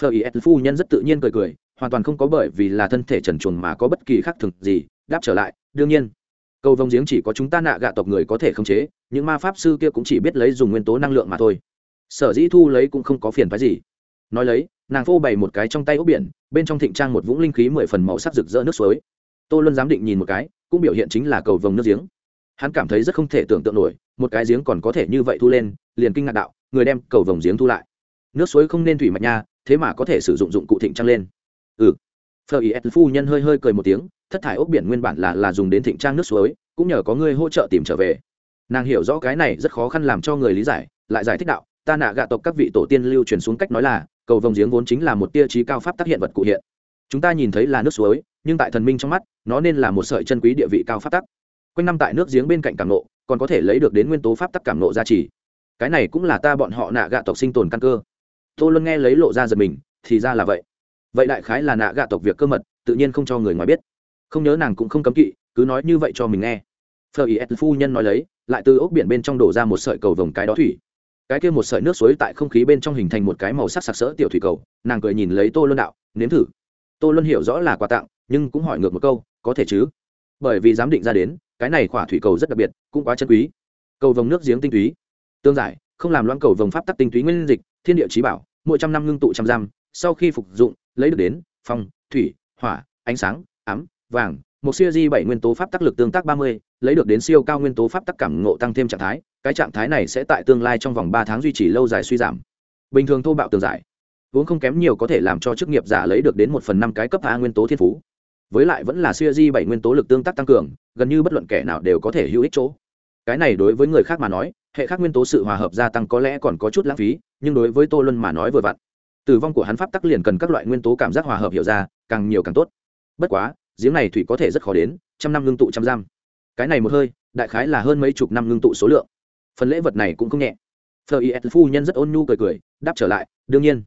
Phờ ý phu nhân rất tự nhiên cười cười, hoàn toàn không có bởi vì là thân thể trần truồng mà có bất kỳ khác thường gì, đáp trở lại, đương nhiên, cầu vồng giếng chỉ có chúng ta nạ gạ tộc người có thể khống chế, những ma pháp sư kia cũng chỉ biết lấy dùng nguyên tố năng lượng mà thôi. Sở dĩ thu lấy cũng không có phiền phái gì nói lấy, nàng phô bày một cái trong tay ốc biển, bên trong thịnh trang một vũng linh khí mười phần màu sắc rực rỡ nước suối. Tô luân giám định nhìn một cái, cũng biểu hiện chính là cầu vồng nước giếng. Hắn cảm thấy rất không thể tưởng tượng nổi, một cái giếng còn có thể như vậy thu lên, liền kinh ngạc đạo, người đem cầu vồng giếng thu lại. Nước suối không nên thủy mạch nha, thế mà có thể sử dụng dụng cụ thịnh trang lên. Ừ. Phờ ý phu nhân hơi hơi cười một tiếng, thất thải ốc biển nguyên bản là là dùng đến thịnh trang nước suối, cũng nhờ có người hỗ trợ tìm trở về. Nàng hiểu rõ cái này rất khó khăn làm cho người lý giải, lại giải thích đạo, ta nạ gạ tộc các vị tổ tiên lưu truyền xuống cách nói là cầu vồng giếng vốn chính là một tia trí cao pháp tác hiện vật cụ hiện. Chúng ta nhìn thấy là nước suối, nhưng tại thần minh trong mắt, nó nên là một sợi chân quý địa vị cao pháp tắc. Quanh năm tại nước giếng bên cạnh cảm nộ, còn có thể lấy được đến nguyên tố pháp tắc cảm nộ gia trì. Cái này cũng là ta bọn họ nạ gạ tộc sinh tồn căn cơ. Tô luân nghe lấy lộ ra giật mình, thì ra là vậy. Vậy đại khái là nạ gạ tộc việc cơ mật, tự nhiên không cho người ngoài biết. Không nhớ nàng cũng không cấm kỵ, cứ nói như vậy cho mình nghe. Phờ ý phu nhân nói lấy, lại từ ốc biển bên trong đổ ra một sợi cầu vồng cái đó thủy cái kia một sợi nước suối tại không khí bên trong hình thành một cái màu sắc sặc sỡ tiểu thủy cầu, nàng cười nhìn lấy tô luân đạo, nếm thử. Tô luân hiểu rõ là quà tặng, nhưng cũng hỏi ngược một câu, có thể chứ? Bởi vì giám định ra đến, cái này khỏa thủy cầu rất đặc biệt, cũng quá chân quý. Cầu vồng nước giếng tinh túy. Tương giải, không làm loãng cầu vồng pháp tắc tinh túy nguyên dịch, thiên địa trí bảo, mỗi trăm năm ngưng tụ trăm giam, sau khi phục dụng, lấy được đến, phong, thủy, hỏa, ánh sáng ám vàng một siêu di bảy nguyên tố pháp tác lực tương tác ba mươi, lấy được đến siêu cao nguyên tố pháp tác cảm ngộ tăng thêm trạng thái, cái trạng thái này sẽ tại tương lai trong vòng ba tháng duy trì lâu dài suy giảm. Bình thường thô bạo tường giải vốn không kém nhiều có thể làm cho chức nghiệp giả lấy được đến một phần năm cái cấp a nguyên tố thiên phú. Với lại vẫn là siêu di bảy nguyên tố lực tương tác tăng cường, gần như bất luận kẻ nào đều có thể hữu ích chỗ. Cái này đối với người khác mà nói, hệ khác nguyên tố sự hòa hợp gia tăng có lẽ còn có chút lãng phí, nhưng đối với tô luân mà nói vừa vặn. Tử vong của hắn pháp tắc liền cần các loại nguyên tố cảm giác hòa hợp hiểu ra, càng nhiều càng tốt. Bất quá giếng này thủy có thể rất khó đến, trăm năm ngưng tụ trăm giam. Cái này một hơi, đại khái là hơn mấy chục năm ngưng tụ số lượng. Phần lễ vật này cũng không nhẹ. Phờ is phu nhân rất ôn nhu cười cười, đáp trở lại, đương nhiên,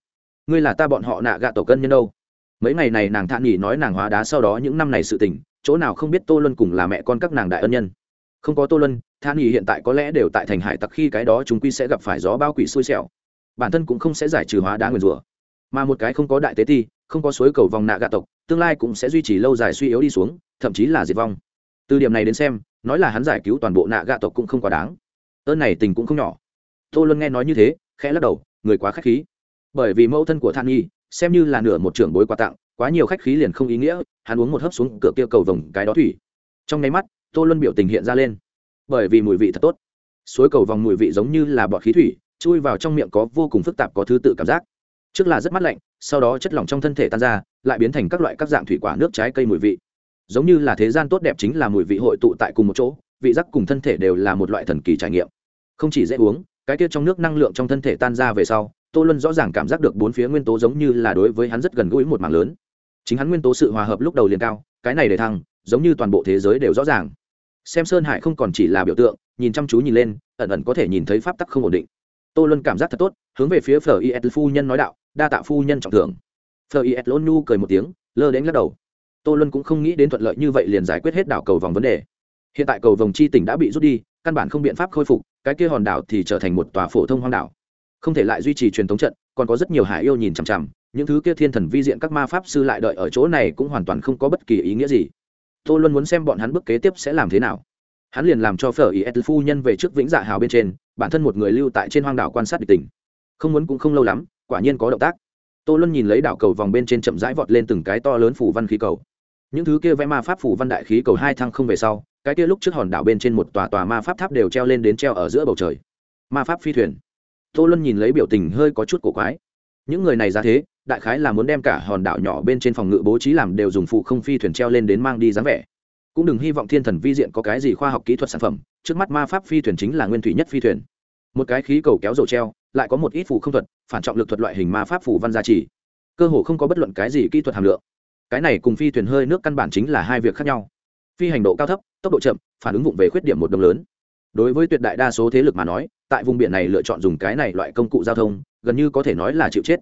ngươi là ta bọn họ nạ gạ tổ cân nhân đâu. Mấy ngày này nàng than nghỉ nói nàng hóa đá sau đó những năm này sự tình, chỗ nào không biết tô luân cùng là mẹ con các nàng đại ân nhân. Không có tô luân than nghỉ hiện tại có lẽ đều tại thành hải tặc khi cái đó chúng quy sẽ gặp phải gió bao quỷ xui xẻo. Bản thân cũng không sẽ giải trừ hóa đá nguyền rủa. Mà một cái không có đại tế ti, không có suối cầu vòng nạ gạ tộc tương lai cũng sẽ duy trì lâu dài suy yếu đi xuống, thậm chí là diệt vong. Từ điểm này đến xem, nói là hắn giải cứu toàn bộ nạ gạ tộc cũng không quá đáng. Ơn này tình cũng không nhỏ. Tô luân nghe nói như thế, khẽ lắc đầu, người quá khách khí. Bởi vì mẫu thân của than nhi, xem như là nửa một trưởng bối quà tặng, quá nhiều khách khí liền không ý nghĩa, hắn uống một hớp xuống cửa kia cầu vòng cái đó thủy. Trong nháy mắt, tô luân biểu tình hiện ra lên. Bởi vì mùi vị thật tốt. Suối cầu vòng mùi vị giống như là bọt khí thủy, chui vào trong miệng có vô cùng phức tạp có thứ tự cảm giác trước là rất mát lạnh, sau đó chất lỏng trong thân thể tan ra, lại biến thành các loại các dạng thủy quả nước trái cây mùi vị. Giống như là thế gian tốt đẹp chính là mùi vị hội tụ tại cùng một chỗ, vị giác cùng thân thể đều là một loại thần kỳ trải nghiệm. Không chỉ dễ uống, cái tiết trong nước năng lượng trong thân thể tan ra về sau, tô luân rõ ràng cảm giác được bốn phía nguyên tố giống như là đối với hắn rất gần gũi một mảng lớn. Chính hắn nguyên tố sự hòa hợp lúc đầu liền cao, cái này để thăng, giống như toàn bộ thế giới đều rõ ràng. Xem sơn hải không còn chỉ là biểu tượng, nhìn chăm chú nhìn lên, ẩn ẩn có thể nhìn thấy pháp tắc không ổn định. Tô luân cảm giác thật tốt, hướng về phía phở is phu nhân nói đạo đa tạ phu nhân trọng thưởng. Phở is lôn nhu cười một tiếng, lơ đến lắc đầu. Tô luân cũng không nghĩ đến thuận lợi như vậy liền giải quyết hết đảo cầu vòng vấn đề. Hiện tại cầu vòng chi tỉnh đã bị rút đi, căn bản không biện pháp khôi phục, cái kia hòn đảo thì trở thành một tòa phổ thông hoang đảo. Không thể lại duy trì truyền thống trận, còn có rất nhiều hải yêu nhìn chằm chằm, những thứ kia thiên thần vi diện các ma pháp sư lại đợi ở chỗ này cũng hoàn toàn không có bất kỳ ý nghĩa gì. Tô luân muốn xem bọn hắn bước kế tiếp sẽ làm thế nào. Hắn liền làm cho phở ý ed phu nhân về trước vĩnh dạ hào bên trên, bản thân một người lưu tại trên hoang đảo quan sát địch tình. Không muốn cũng không lâu lắm quả nhiên có động tác. Tô luân nhìn lấy đảo cầu vòng bên trên chậm rãi vọt lên từng cái to lớn phủ văn khí cầu. Những thứ kia vẽ ma pháp phủ văn đại khí cầu hai thăng không về sau, cái kia lúc trước hòn đảo bên trên một tòa tòa ma pháp tháp đều treo lên đến treo ở giữa bầu trời. Ma pháp phi thuyền. Tô luân nhìn lấy biểu tình hơi có chút cổ quái. Những người này ra thế, đại khái là muốn đem cả hòn đảo nhỏ bên trên phòng ngự bố trí làm đều dùng phụ không phi thuyền treo lên đến mang đi dáng vẻ. Cũng đừng hy vọng thiên thần vi diện có cái gì khoa học kỹ thuật sản phẩm, trước mắt ma pháp phi thuyền chính là nguyên thủy nhất phi thuyền một cái khí cầu kéo rổ treo, lại có một ít phù không thuật, phản trọng lực thuật loại hình ma pháp phù văn gia trì. Cơ hồ không có bất luận cái gì kỹ thuật hàm lượng. Cái này cùng phi thuyền hơi nước căn bản chính là hai việc khác nhau. Phi hành độ cao thấp, tốc độ chậm, phản ứng vụng về khuyết điểm một đồng lớn. Đối với tuyệt đại đa số thế lực mà nói, tại vùng biển này lựa chọn dùng cái này loại công cụ giao thông, gần như có thể nói là chịu chết.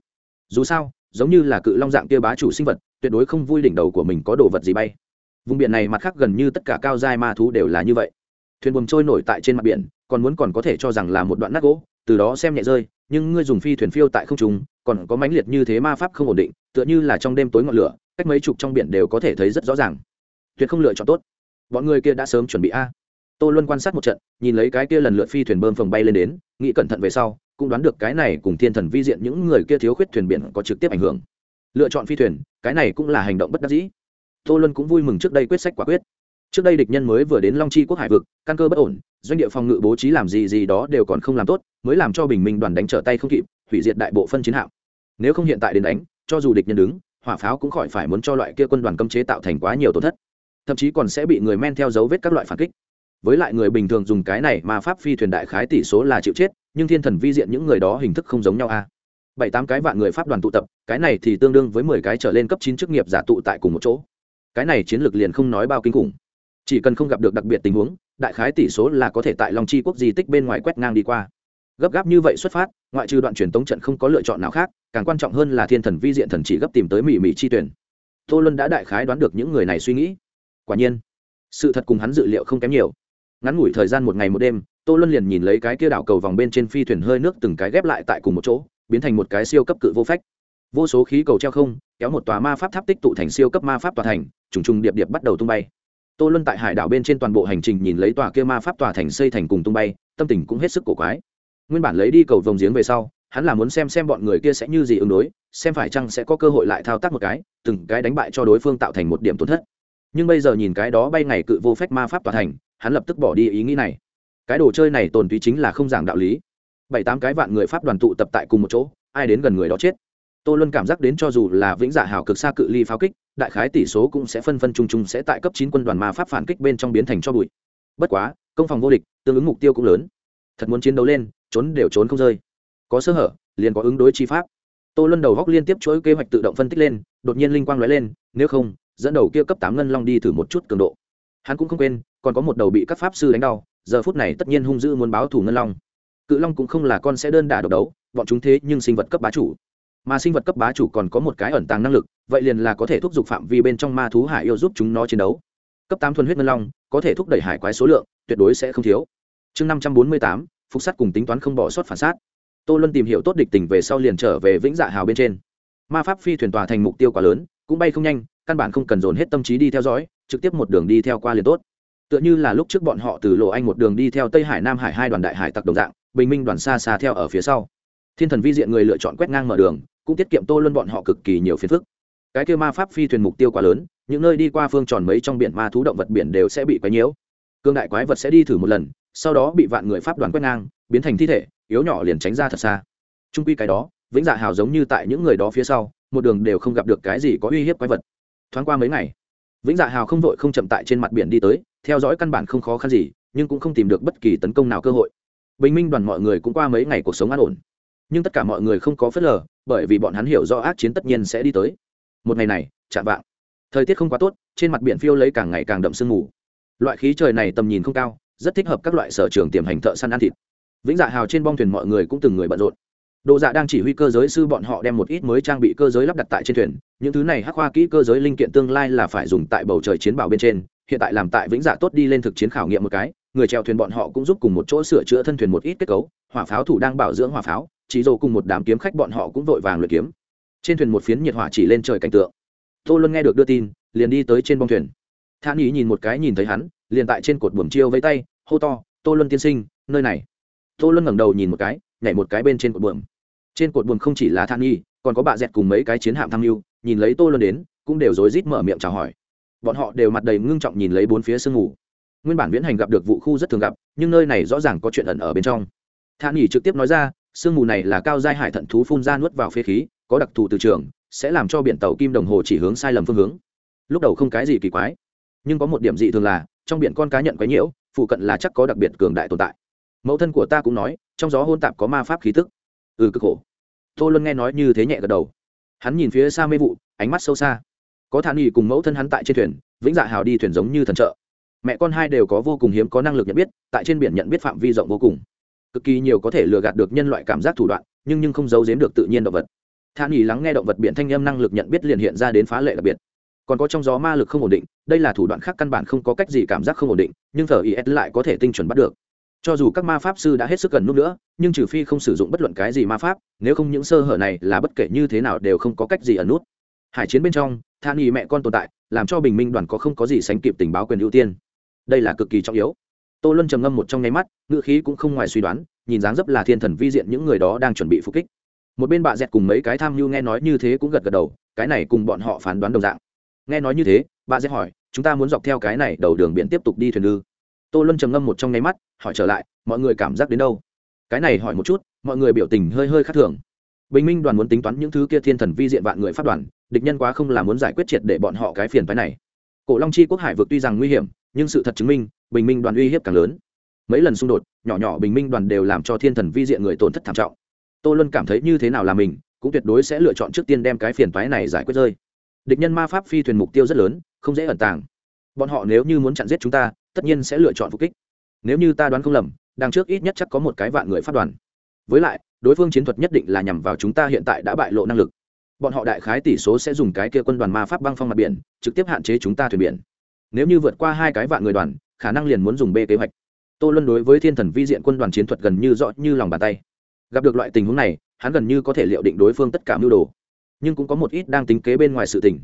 Dù sao, giống như là cự long dạng kia bá chủ sinh vật, tuyệt đối không vui đỉnh đầu của mình có đồ vật gì bay. Vùng biển này mặt khác gần như tất cả cao giai ma thú đều là như vậy. Thuyền buồm trôi nổi tại trên mặt biển còn muốn còn có thể cho rằng là một đoạn nát gỗ, từ đó xem nhẹ rơi, nhưng ngươi dùng phi thuyền phiêu tại không trung, còn có mãnh liệt như thế ma pháp không ổn định, tựa như là trong đêm tối ngọn lửa, cách mấy chục trong biển đều có thể thấy rất rõ ràng. Tuyệt không lựa chọn tốt. Bọn người kia đã sớm chuẩn bị a. Tô luân quan sát một trận, nhìn lấy cái kia lần lượt phi thuyền bơm phồng bay lên đến, nghĩ cẩn thận về sau, cũng đoán được cái này cùng thiên thần vi diện những người kia thiếu khuyết thuyền biển có trực tiếp ảnh hưởng. Lựa chọn phi thuyền, cái này cũng là hành động bất đắc dĩ. Tô luân cũng vui mừng trước đây quyết sách quả quyết trước đây địch nhân mới vừa đến long chi quốc hải vực, căn cơ bất ổn, doanh địa phòng ngự bố trí làm gì gì đó đều còn không làm tốt, mới làm cho bình minh đoàn đánh trở tay không kịp, hủy diệt đại bộ phân chiến hạm. Nếu không hiện tại đến đánh, cho dù địch nhân đứng, hỏa pháo cũng khỏi phải muốn cho loại kia quân đoàn cấm chế tạo thành quá nhiều tổn thất. Thậm chí còn sẽ bị người men theo dấu vết các loại phản kích. Với lại người bình thường dùng cái này mà pháp phi thuyền đại khái tỷ số là chịu chết, nhưng thiên thần vi diện những người đó hình thức không giống nhau a. Bảy tám cái vạn người pháp đoàn tụ tập, cái này thì tương đương với mười cái trở lên cấp chín chức nghiệp giả tụ tại cùng một chỗ. Cái này chiến lược liền không nói bao kinh khủng chỉ cần không gặp được đặc biệt tình huống, đại khái tỷ số là có thể tại long chi quốc di tích bên ngoài quét ngang đi qua. Gấp gáp như vậy xuất phát, ngoại trừ đoạn truyền tống trận không có lựa chọn nào khác, càng quan trọng hơn là thiên thần vi diện thần chỉ gấp tìm tới mỹ mỹ chi tuyển. Tô luân đã đại khái đoán được những người này suy nghĩ. Quả nhiên, sự thật cùng hắn dự liệu không kém nhiều. Ngắn ngủi thời gian một ngày một đêm, tô luân liền nhìn lấy cái kia đảo cầu vòng bên trên phi thuyền hơi nước từng cái ghép lại tại cùng một chỗ, biến thành một cái siêu cấp cự vô phách. Vô số khí cầu treo không, kéo một tòa ma pháp tháp tích tụ thành siêu cấp ma pháp tòa thành, trùng trùng điệp điệp bắt đầu tung bay tô luân tại hải đảo bên trên toàn bộ hành trình nhìn lấy tòa kia ma pháp tòa thành xây thành cùng tung bay, tâm tình cũng hết sức cổ quái. Nguyên bản lấy đi cầu vồng giếng về sau, hắn là muốn xem xem bọn người kia sẽ như gì ứng đối, xem phải chăng sẽ có cơ hội lại thao tác một cái, từng cái đánh bại cho đối phương tạo thành một điểm tổn thất. Nhưng bây giờ nhìn cái đó bay ngày cự vô phép ma pháp tòa thành, hắn lập tức bỏ đi ý nghĩ này. Cái đồ chơi này tồn túy chính là không giảng đạo lý. Bảy tám cái vạn người pháp đoàn tụ tập tại cùng một chỗ, ai đến gần người đó chết. Tôi luôn cảm giác đến cho dù là vĩnh dạ hào cực xa cự ly pháo kích đại khái tỷ số cũng sẽ phân phân chung chung sẽ tại cấp chín quân đoàn ma pháp phản kích bên trong biến thành cho bụi. Bất quá, công phòng vô địch, tương ứng mục tiêu cũng lớn. Thật muốn chiến đấu lên, trốn đều trốn không rơi. Có sơ hở, liền có ứng đối chi pháp. Tô luân đầu góc liên tiếp chuỗi kế hoạch tự động phân tích lên, đột nhiên linh quang lóe lên, nếu không, dẫn đầu kia cấp tám ngân long đi thử một chút cường độ. Hắn cũng không quên, còn có một đầu bị các pháp sư đánh đau, giờ phút này tất nhiên hung dữ muốn báo thủ ngân long. Cự long cũng không là con sẽ đơn đả độc đấu, bọn chúng thế nhưng sinh vật cấp bá chủ mà sinh vật cấp bá chủ còn có một cái ẩn tàng năng lực, vậy liền là có thể thúc giục phạm vi bên trong ma thú hải yêu giúp chúng nó chiến đấu. Cấp tám thuần huyết ngân long, có thể thúc đẩy hải quái số lượng, tuyệt đối sẽ không thiếu. Chương năm trăm bốn mươi tám, phục sát cùng tính toán không bỏ sót phản sát. Tô luân tìm hiểu tốt địch tình về sau liền trở về vĩnh dạ hào bên trên. Ma pháp phi thuyền tòa thành mục tiêu quá lớn, cũng bay không nhanh, căn bản không cần dồn hết tâm trí đi theo dõi, trực tiếp một đường đi theo qua liền tốt. Tựa như là lúc trước bọn họ từ lộ anh một đường đi theo tây hải nam hải hai đoàn đại hải tặc đồng dạng, bình minh đoàn xa xa theo ở phía sau thiên thần vi diện người lựa chọn quét ngang mở đường, cũng tiết kiệm tô luân bọn họ cực kỳ nhiều phiền phức. Cái kêu ma pháp phi thuyền mục tiêu quá lớn, những nơi đi qua phương tròn mấy trong biển ma thú động vật biển đều sẽ bị quấy nhiễu. Cương đại quái vật sẽ đi thử một lần, sau đó bị vạn người pháp đoàn quét ngang, biến thành thi thể, yếu nhỏ liền tránh ra thật xa. Trung quy cái đó, vĩnh dạ hào giống như tại những người đó phía sau, một đường đều không gặp được cái gì có uy hiếp quái vật. Thoáng qua mấy ngày, vĩnh dạ hào không vội không chậm tại trên mặt biển đi tới, theo dõi căn bản không khó khăn gì, nhưng cũng không tìm được bất kỳ tấn công nào cơ hội. Bình minh đoàn mọi người cũng qua mấy ngày cuộc sống an ổn nhưng tất cả mọi người không có phớt lờ bởi vì bọn hắn hiểu rõ ác chiến tất nhiên sẽ đi tới. Một ngày này chạm vạng. Thời tiết không quá tốt trên mặt biển phiêu lấy càng ngày càng đậm sương mù. Loại khí trời này tầm nhìn không cao rất thích hợp các loại sở trường tiềm hành thợ săn ăn thịt. Vĩnh dạ hào trên bong thuyền mọi người cũng từng người bận rộn. Đồ dạ đang chỉ huy cơ giới sư bọn họ đem một ít mới trang bị cơ giới lắp đặt tại trên thuyền, những thứ này hắc hoa kỹ cơ giới linh kiện tương lai là phải dùng tại bầu trời chiến bảo bên trên, hiện tại làm tại vĩnh dạ tốt đi lên thực chiến khảo nghiệm một cái, người treo thuyền bọn họ cũng giúp cùng một chỗ sửa chữa thân thuyền một ít kết cấu, hỏa pháo thủ đang bảo dưỡng hỏa pháo, chỉ dồ cùng một đám kiếm khách bọn họ cũng vội vàng luyện kiếm. Trên thuyền một phiến nhiệt hỏa chỉ lên trời cảnh tượng. Tô Luân nghe được đưa tin, liền đi tới trên bông thuyền. Thản Ý nhìn một cái nhìn thấy hắn, liền tại trên cột buồm chiêu với tay, hô to, "Tô Luân tiên sinh, nơi này." Tô Luân ngẩng đầu nhìn một cái, nhảy một cái bên trên cột buồm trên cột buồm không chỉ là than nghi còn có bà dẹt cùng mấy cái chiến hạm tham mưu nhìn lấy tô luân đến cũng đều rối rít mở miệng chào hỏi bọn họ đều mặt đầy ngưng trọng nhìn lấy bốn phía sương ngủ nguyên bản viễn hành gặp được vụ khu rất thường gặp nhưng nơi này rõ ràng có chuyện ẩn ở bên trong than nghỉ trực tiếp nói ra sương mù này là cao giai hải thận thú phun ra nuốt vào phế khí, có đặc thù từ trường, sẽ làm cho biển tàu kim đồng hồ chỉ hướng sai lầm phương hướng. Lúc đầu không cái gì kỳ quái, nhưng có một điểm dị thường là, trong biển con cá nhận quấy nhiễu, phụ cận là chắc có đặc biệt cường đại tồn tại. Mẫu thân của ta cũng nói, trong gió hôn tạp có ma pháp khí tức. Ừ cực khổ. Tô luân nghe nói như thế nhẹ gật đầu. Hắn nhìn phía xa mê vụ, ánh mắt sâu xa. Có thản nghỉ cùng mẫu thân hắn tại trên thuyền, vĩnh dạ hào đi thuyền giống như thần trợ. Mẹ con hai đều có vô cùng hiếm có năng lực nhận biết, tại trên biển nhận biết phạm vi rộng vô cùng cực kỳ nhiều có thể lừa gạt được nhân loại cảm giác thủ đoạn, nhưng nhưng không giấu giếm được tự nhiên động vật. Tha nghỉ lắng nghe động vật biển thanh âm năng lực nhận biết liền hiện ra đến phá lệ đặc biệt. Còn có trong gió ma lực không ổn định, đây là thủ đoạn khác căn bản không có cách gì cảm giác không ổn định, nhưng thờ is lại có thể tinh chuẩn bắt được. Cho dù các ma pháp sư đã hết sức gần nút nữa, nhưng trừ phi không sử dụng bất luận cái gì ma pháp, nếu không những sơ hở này là bất kể như thế nào đều không có cách gì ẩn nút. Hải chiến bên trong than y mẹ con tồn tại, làm cho bình minh đoàn có không có gì sánh kịp tình báo quyền ưu tiên. Đây là cực kỳ trọng yếu tô luân trầm ngâm một trong nháy mắt, ngữ khí cũng không ngoài suy đoán, nhìn dáng dấp là thiên thần vi diện những người đó đang chuẩn bị phục kích. Một bên bạ dẹt cùng mấy cái tham mưu nghe nói như thế cũng gật gật đầu, cái này cùng bọn họ phán đoán đồng dạng. Nghe nói như thế, bạ dẹt hỏi, chúng ta muốn dọc theo cái này đầu đường biển tiếp tục đi thuyền ư tô luân trầm ngâm một trong nháy mắt, hỏi trở lại, mọi người cảm giác đến đâu? Cái này hỏi một chút, mọi người biểu tình hơi hơi khác thường. Bình minh đoàn muốn tính toán những thứ kia thiên thần vi diện vạn người phát đoàn, địch nhân quá không là muốn giải quyết triệt để bọn họ cái phiền phái này. Cổ long chi quốc hải vực tuy rằng nguy hiểm, nhưng sự thật chứng minh bình minh đoàn uy hiếp càng lớn. Mấy lần xung đột, nhỏ nhỏ bình minh đoàn đều làm cho thiên thần vi diện người tổn thất thảm trọng. Tô luân cảm thấy như thế nào là mình, cũng tuyệt đối sẽ lựa chọn trước tiên đem cái phiền toái này giải quyết rơi. Địch nhân ma pháp phi thuyền mục tiêu rất lớn, không dễ ẩn tàng. Bọn họ nếu như muốn chặn giết chúng ta, tất nhiên sẽ lựa chọn phục kích. Nếu như ta đoán không lầm, đằng trước ít nhất chắc có một cái vạn người phát đoàn. Với lại, đối phương chiến thuật nhất định là nhằm vào chúng ta hiện tại đã bại lộ năng lực. Bọn họ đại khái tỷ số sẽ dùng cái kia quân đoàn ma pháp băng phong mặt biển, trực tiếp hạn chế chúng ta thuyền biển. Nếu như vượt qua hai cái vạn người đoàn khả năng liền muốn dùng b kế hoạch. Tô luân đối với thiên thần vi diện quân đoàn chiến thuật gần như rõ như lòng bàn tay. Gặp được loại tình huống này, hắn gần như có thể liệu định đối phương tất cả mưu đồ. Nhưng cũng có một ít đang tính kế bên ngoài sự tình.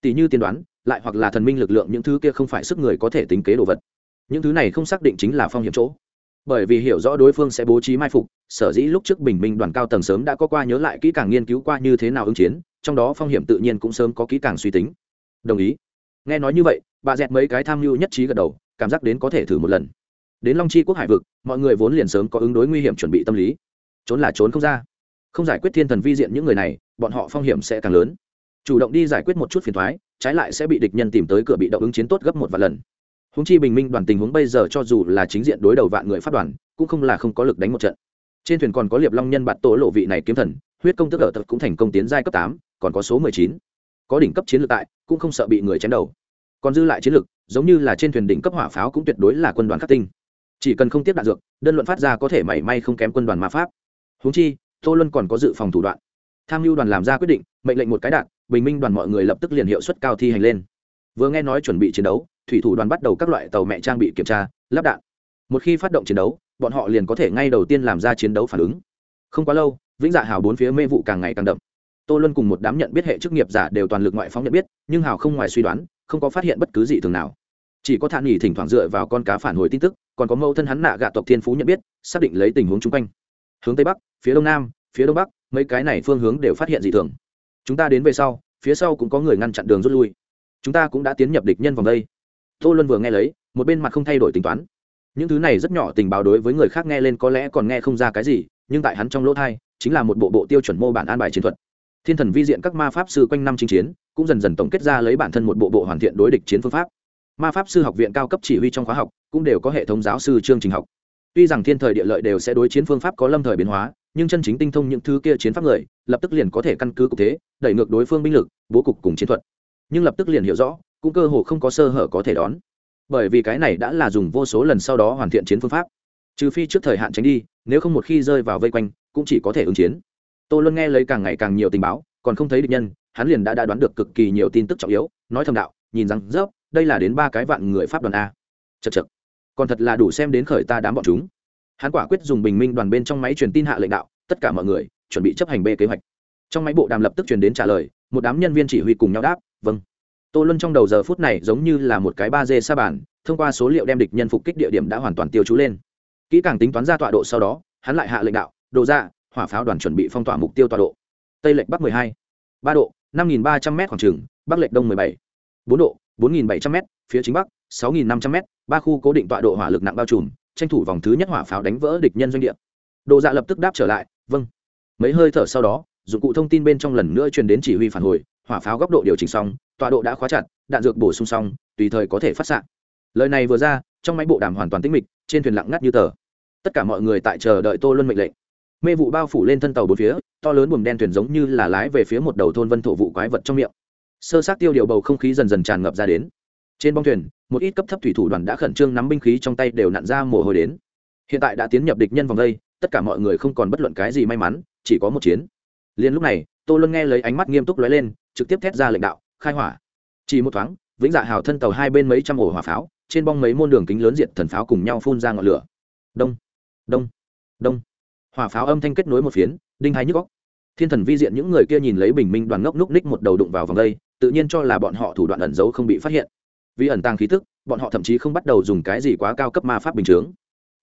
Tỷ như tiên đoán, lại hoặc là thần minh lực lượng những thứ kia không phải sức người có thể tính kế đồ vật. Những thứ này không xác định chính là phong hiểm chỗ. Bởi vì hiểu rõ đối phương sẽ bố trí mai phục, sở dĩ lúc trước bình minh đoàn cao tầng sớm đã có qua nhớ lại kỹ càng nghiên cứu qua như thế nào ứng chiến, trong đó phong hiểm tự nhiên cũng sớm có kỹ càng suy tính. Đồng ý. Nghe nói như vậy, bà dẹt mấy cái tham mưu nhất trí gật đầu cảm giác đến có thể thử một lần. Đến long chi quốc hải vực, mọi người vốn liền sớm có ứng đối nguy hiểm chuẩn bị tâm lý. Trốn là trốn không ra. Không giải quyết thiên thần vi diện những người này, bọn họ phong hiểm sẽ càng lớn. Chủ động đi giải quyết một chút phiền thoái trái lại sẽ bị địch nhân tìm tới cửa bị động ứng chiến tốt gấp một vài lần. Húng chi bình minh đoàn tình huống bây giờ cho dù là chính diện đối đầu vạn người phát đoàn, cũng không là không có lực đánh một trận. Trên thuyền còn có liệp long nhân bạt tổ lộ vị này kiếm thần, huyết công tức ở tập cũng thành công tiến giai cấp tám, còn có số mười chín. Có đỉnh cấp chiến lược tại, cũng không sợ bị người chém đầu còn dư lại chiến lược giống như là trên thuyền đỉnh cấp hỏa pháo cũng tuyệt đối là quân đoàn khắc tinh. Chỉ cần không tiếp đạn dược, đơn luận phát ra có thể mảy may không kém quân đoàn ma pháp. Húng chi, tô luân còn có dự phòng thủ đoạn. Tham mưu đoàn làm ra quyết định, mệnh lệnh một cái đạn, bình minh đoàn mọi người lập tức liền hiệu suất cao thi hành lên. Vừa nghe nói chuẩn bị chiến đấu, thủy thủ đoàn bắt đầu các loại tàu mẹ trang bị kiểm tra, lắp đạn. Một khi phát động chiến đấu, bọn họ liền có thể ngay đầu tiên làm ra chiến đấu phản ứng. Không quá lâu, vĩnh dạ hào bốn phía mê vụ càng ngày càng đậm tô luân cùng một đám nhận biết hệ chức nghiệp giả đều toàn lực ngoại phóng nhận biết, nhưng hào không ngoài suy đoán, không có phát hiện bất cứ gì thường nào. Chỉ có thản nghỉ thỉnh thoảng dựa vào con cá phản hồi tin tức, còn có mẫu thân hắn nạ gạ tộc thiên phú nhận biết, xác định lấy tình huống chung quanh. Hướng tây bắc, phía đông nam, phía đông bắc, mấy cái này phương hướng đều phát hiện dị thường. Chúng ta đến về sau, phía sau cũng có người ngăn chặn đường rút lui. Chúng ta cũng đã tiến nhập địch nhân vòng đây. Tô luân vừa nghe lấy, một bên mặt không thay đổi tính toán. Những thứ này rất nhỏ tình báo đối với người khác nghe lên có lẽ còn nghe không ra cái gì, nhưng tại hắn trong lỗ thai, chính là một bộ bộ tiêu chuẩn mô bản an bài chiến thuật thiên thần vi diện các ma pháp sư quanh năm chinh chiến, cũng dần dần tổng kết ra lấy bản thân một bộ bộ hoàn thiện đối địch chiến phương pháp. Ma pháp sư học viện cao cấp chỉ huy trong khóa học, cũng đều có hệ thống giáo sư chương trình học. Tuy rằng thiên thời địa lợi đều sẽ đối chiến phương pháp có lâm thời biến hóa, nhưng chân chính tinh thông những thứ kia chiến pháp người, lập tức liền có thể căn cứ cục thế, đẩy ngược đối phương binh lực, bố cục cùng chiến thuật. Nhưng lập tức liền hiểu rõ, cũng cơ hồ không có sơ hở có thể đón. Bởi vì cái này đã là dùng vô số lần sau đó hoàn thiện chiến phương pháp. Trừ phi trước thời hạn tránh đi, nếu không một khi rơi vào vây quanh, cũng chỉ có thể ứng chiến tô luân nghe lấy càng ngày càng nhiều tình báo còn không thấy địch nhân hắn liền đã, đã đoán được cực kỳ nhiều tin tức trọng yếu nói thầm đạo nhìn rằng rớp đây là đến ba cái vạn người pháp đoàn a. Chật chật còn thật là đủ xem đến khởi ta đám bọn chúng. Hắn quả quyết dùng bình minh đoàn bên trong máy truyền tin hạ lệnh đạo tất cả mọi người chuẩn bị chấp hành b kế hoạch. Trong máy bộ đàm lập tức truyền đến trả lời một đám nhân viên chỉ huy cùng nhau đáp vâng. Tô luân trong đầu giờ phút này giống như là một cái ba d sa bàn thông qua số liệu đem địch nhân phục kích địa điểm đã hoàn toàn tiêu chú lên. Kỹ càng tính toán ra tọa độ sau đó hắn lại hạ lệnh đạo đồ ra hỏa pháo đoàn chuẩn bị phong tỏa mục tiêu tọa độ. Tây lệch bắc 12, ba độ năm nghìn ba trăm m khoảng trường bắc lệch đông 17, bốn độ bốn nghìn bảy trăm m phía chính bắc sáu nghìn năm trăm m ba khu cố định tọa độ hỏa lực nặng bao trùm tranh thủ vòng thứ nhất hỏa pháo đánh vỡ địch nhân doanh địa. Đồ dạ lập tức đáp trở lại vâng. Mấy hơi thở sau đó dụng cụ thông tin bên trong lần nữa truyền đến chỉ huy phản hồi hỏa pháo góc độ điều chỉnh xong tọa độ đã khóa chặt đạn dược bổ sung xong tùy thời có thể phát s lời này vừa ra trong máy bộ đàm hoàn toàn tĩnh mịch trên thuyền lặng ngắt như tờ. Tất cả mọi người tại chờ đợi tô luân mệnh lệnh mê vụ bao phủ lên thân tàu bốn phía, to lớn buồm đen thuyền giống như là lái về phía một đầu thôn vân thổ vụ quái vật trong miệng. Sơ sát tiêu điều bầu không khí dần dần tràn ngập ra đến. Trên bong thuyền, một ít cấp thấp thủy thủ đoàn đã khẩn trương nắm binh khí trong tay đều nặn ra mồ hôi đến. Hiện tại đã tiến nhập địch nhân vòng đây, tất cả mọi người không còn bất luận cái gì may mắn, chỉ có một chiến. Liền lúc này, tô luân nghe lấy ánh mắt nghiêm túc lóe lên, trực tiếp thét ra lệnh đạo, khai hỏa! Chỉ một thoáng, vĩnh dạ hào thân tàu hai bên mấy trăm ổ hỏa pháo, trên bong mấy môn đường kính lớn diện thần pháo cùng nhau phun ra ngọn lửa. Đông đông đông hỏa pháo âm thanh kết nối một phiến, đinh hai nhức góc thiên thần vi diện những người kia nhìn lấy bình minh đoàn ngốc núc ních một đầu đụng vào vòng đây, tự nhiên cho là bọn họ thủ đoạn ẩn giấu không bị phát hiện. Vì ẩn tàng khí thức bọn họ thậm chí không bắt đầu dùng cái gì quá cao cấp ma pháp bình chướng.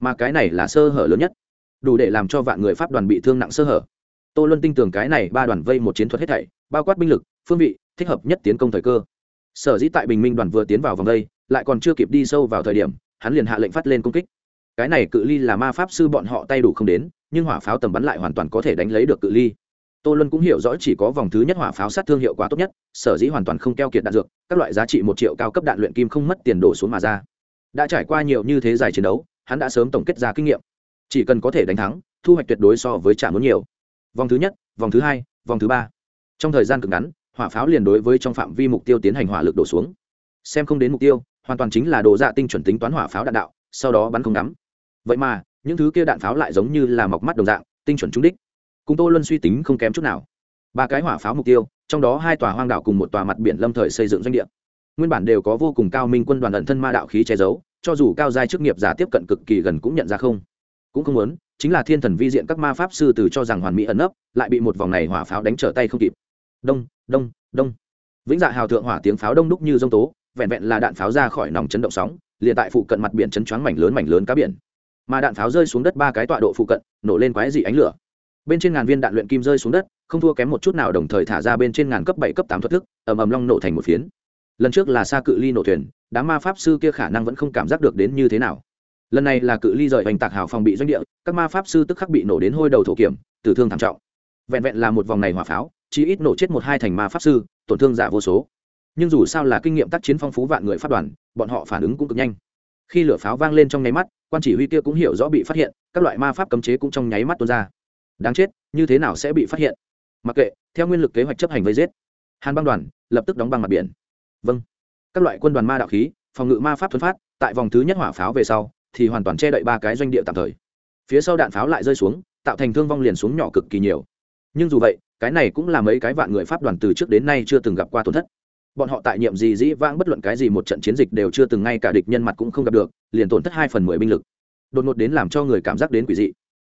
Mà cái này là sơ hở lớn nhất. Đủ để làm cho vạn người pháp đoàn bị thương nặng sơ hở. Tô luân tin tưởng cái này ba đoàn vây một chiến thuật hết thảy, bao quát binh lực, phương vị, thích hợp nhất tiến công thời cơ. Sở dĩ tại bình minh đoàn vừa tiến vào vòng đây, lại còn chưa kịp đi sâu vào thời điểm, hắn liền hạ lệnh phát lên công kích cái này cự ly là ma pháp sư bọn họ tay đủ không đến, nhưng hỏa pháo tầm bắn lại hoàn toàn có thể đánh lấy được cự ly. Tô luân cũng hiểu rõ chỉ có vòng thứ nhất hỏa pháo sát thương hiệu quả tốt nhất, sở dĩ hoàn toàn không keo kiệt đạn dược, các loại giá trị một triệu cao cấp đạn luyện kim không mất tiền đổ xuống mà ra. Đã trải qua nhiều như thế dài chiến đấu, hắn đã sớm tổng kết ra kinh nghiệm. Chỉ cần có thể đánh thắng, thu hoạch tuyệt đối so với trả muốn nhiều. Vòng thứ nhất, vòng thứ hai, vòng thứ ba. Trong thời gian cực ngắn, hỏa pháo liền đối với trong phạm vi mục tiêu tiến hành hỏa lực đổ xuống. Xem không đến mục tiêu, hoàn toàn chính là đồ dạ tinh chuẩn tính toán hỏa pháo đạn đạo, sau đó bắn không ngắm vậy mà, những thứ kia đạn pháo lại giống như là mọc mắt đồng dạng, tinh chuẩn trúng đích. Cùng tô luân suy tính không kém chút nào. Ba cái hỏa pháo mục tiêu, trong đó hai tòa hoang đảo cùng một tòa mặt biển lâm thời xây dựng doanh địa. Nguyên bản đều có vô cùng cao minh quân đoàn ẩn thân ma đạo khí che giấu, cho dù cao giai chức nghiệp giả tiếp cận cực kỳ gần cũng nhận ra không. Cũng không muốn, chính là thiên thần vi diện các ma pháp sư từ cho rằng hoàn mỹ ẩn nấp, lại bị một vòng này hỏa pháo đánh trở tay không kịp. Đông đông đông. Vĩnh dạ hào thượng hỏa tiếng pháo đông đúc như dông tố, vẹn vẹn là đạn pháo ra khỏi nòng chấn động sóng, liền tại phụ cận mặt biển chấn choáng mảnh lớn mảnh lớn cá biển mà đạn pháo rơi xuống đất ba cái tọa độ phụ cận, nổ lên quái dị ánh lửa. Bên trên ngàn viên đạn luyện kim rơi xuống đất, không thua kém một chút nào đồng thời thả ra bên trên ngàn cấp bảy cấp tám thuật thức, ầm ầm long nổ thành một phiến. Lần trước là xa cự ly nổ thuyền, đám ma pháp sư kia khả năng vẫn không cảm giác được đến như thế nào. Lần này là cự ly rời hoành tạc hào phòng bị doanh địa, các ma pháp sư tức khắc bị nổ đến hôi đầu thổ kiểm, tử thương thảm trọng. Vẹn vẹn là một vòng này hỏa pháo, chỉ ít nổ chết một hai thành ma pháp sư, tổn thương giả vô số. Nhưng dù sao là kinh nghiệm tác chiến phong phú vạn người phát đoàn, bọn họ phản ứng cũng cực nhanh khi lửa pháo vang lên trong nháy mắt, quan chỉ huy kia cũng hiểu rõ bị phát hiện, các loại ma pháp cấm chế cũng trong nháy mắt tuôn ra. Đáng chết, như thế nào sẽ bị phát hiện? Mặc kệ, theo nguyên lực kế hoạch chấp hành vây giết. Hàn băng đoàn, lập tức đóng băng mặt biển. Vâng. Các loại quân đoàn ma đạo khí, phòng ngự ma pháp thuấn phát, tại vòng thứ nhất hỏa pháo về sau, thì hoàn toàn che đậy ba cái doanh địa tạm thời. Phía sau đạn pháo lại rơi xuống, tạo thành thương vong liền xuống nhỏ cực kỳ nhiều. Nhưng dù vậy, cái này cũng là mấy cái vạn người pháp đoàn từ trước đến nay chưa từng gặp qua tổn thất bọn họ tại nhiệm gì dĩ vãng bất luận cái gì một trận chiến dịch đều chưa từng ngay cả địch nhân mặt cũng không gặp được, liền tổn thất hai phần mười binh lực. Đột ngột đến làm cho người cảm giác đến quỷ dị.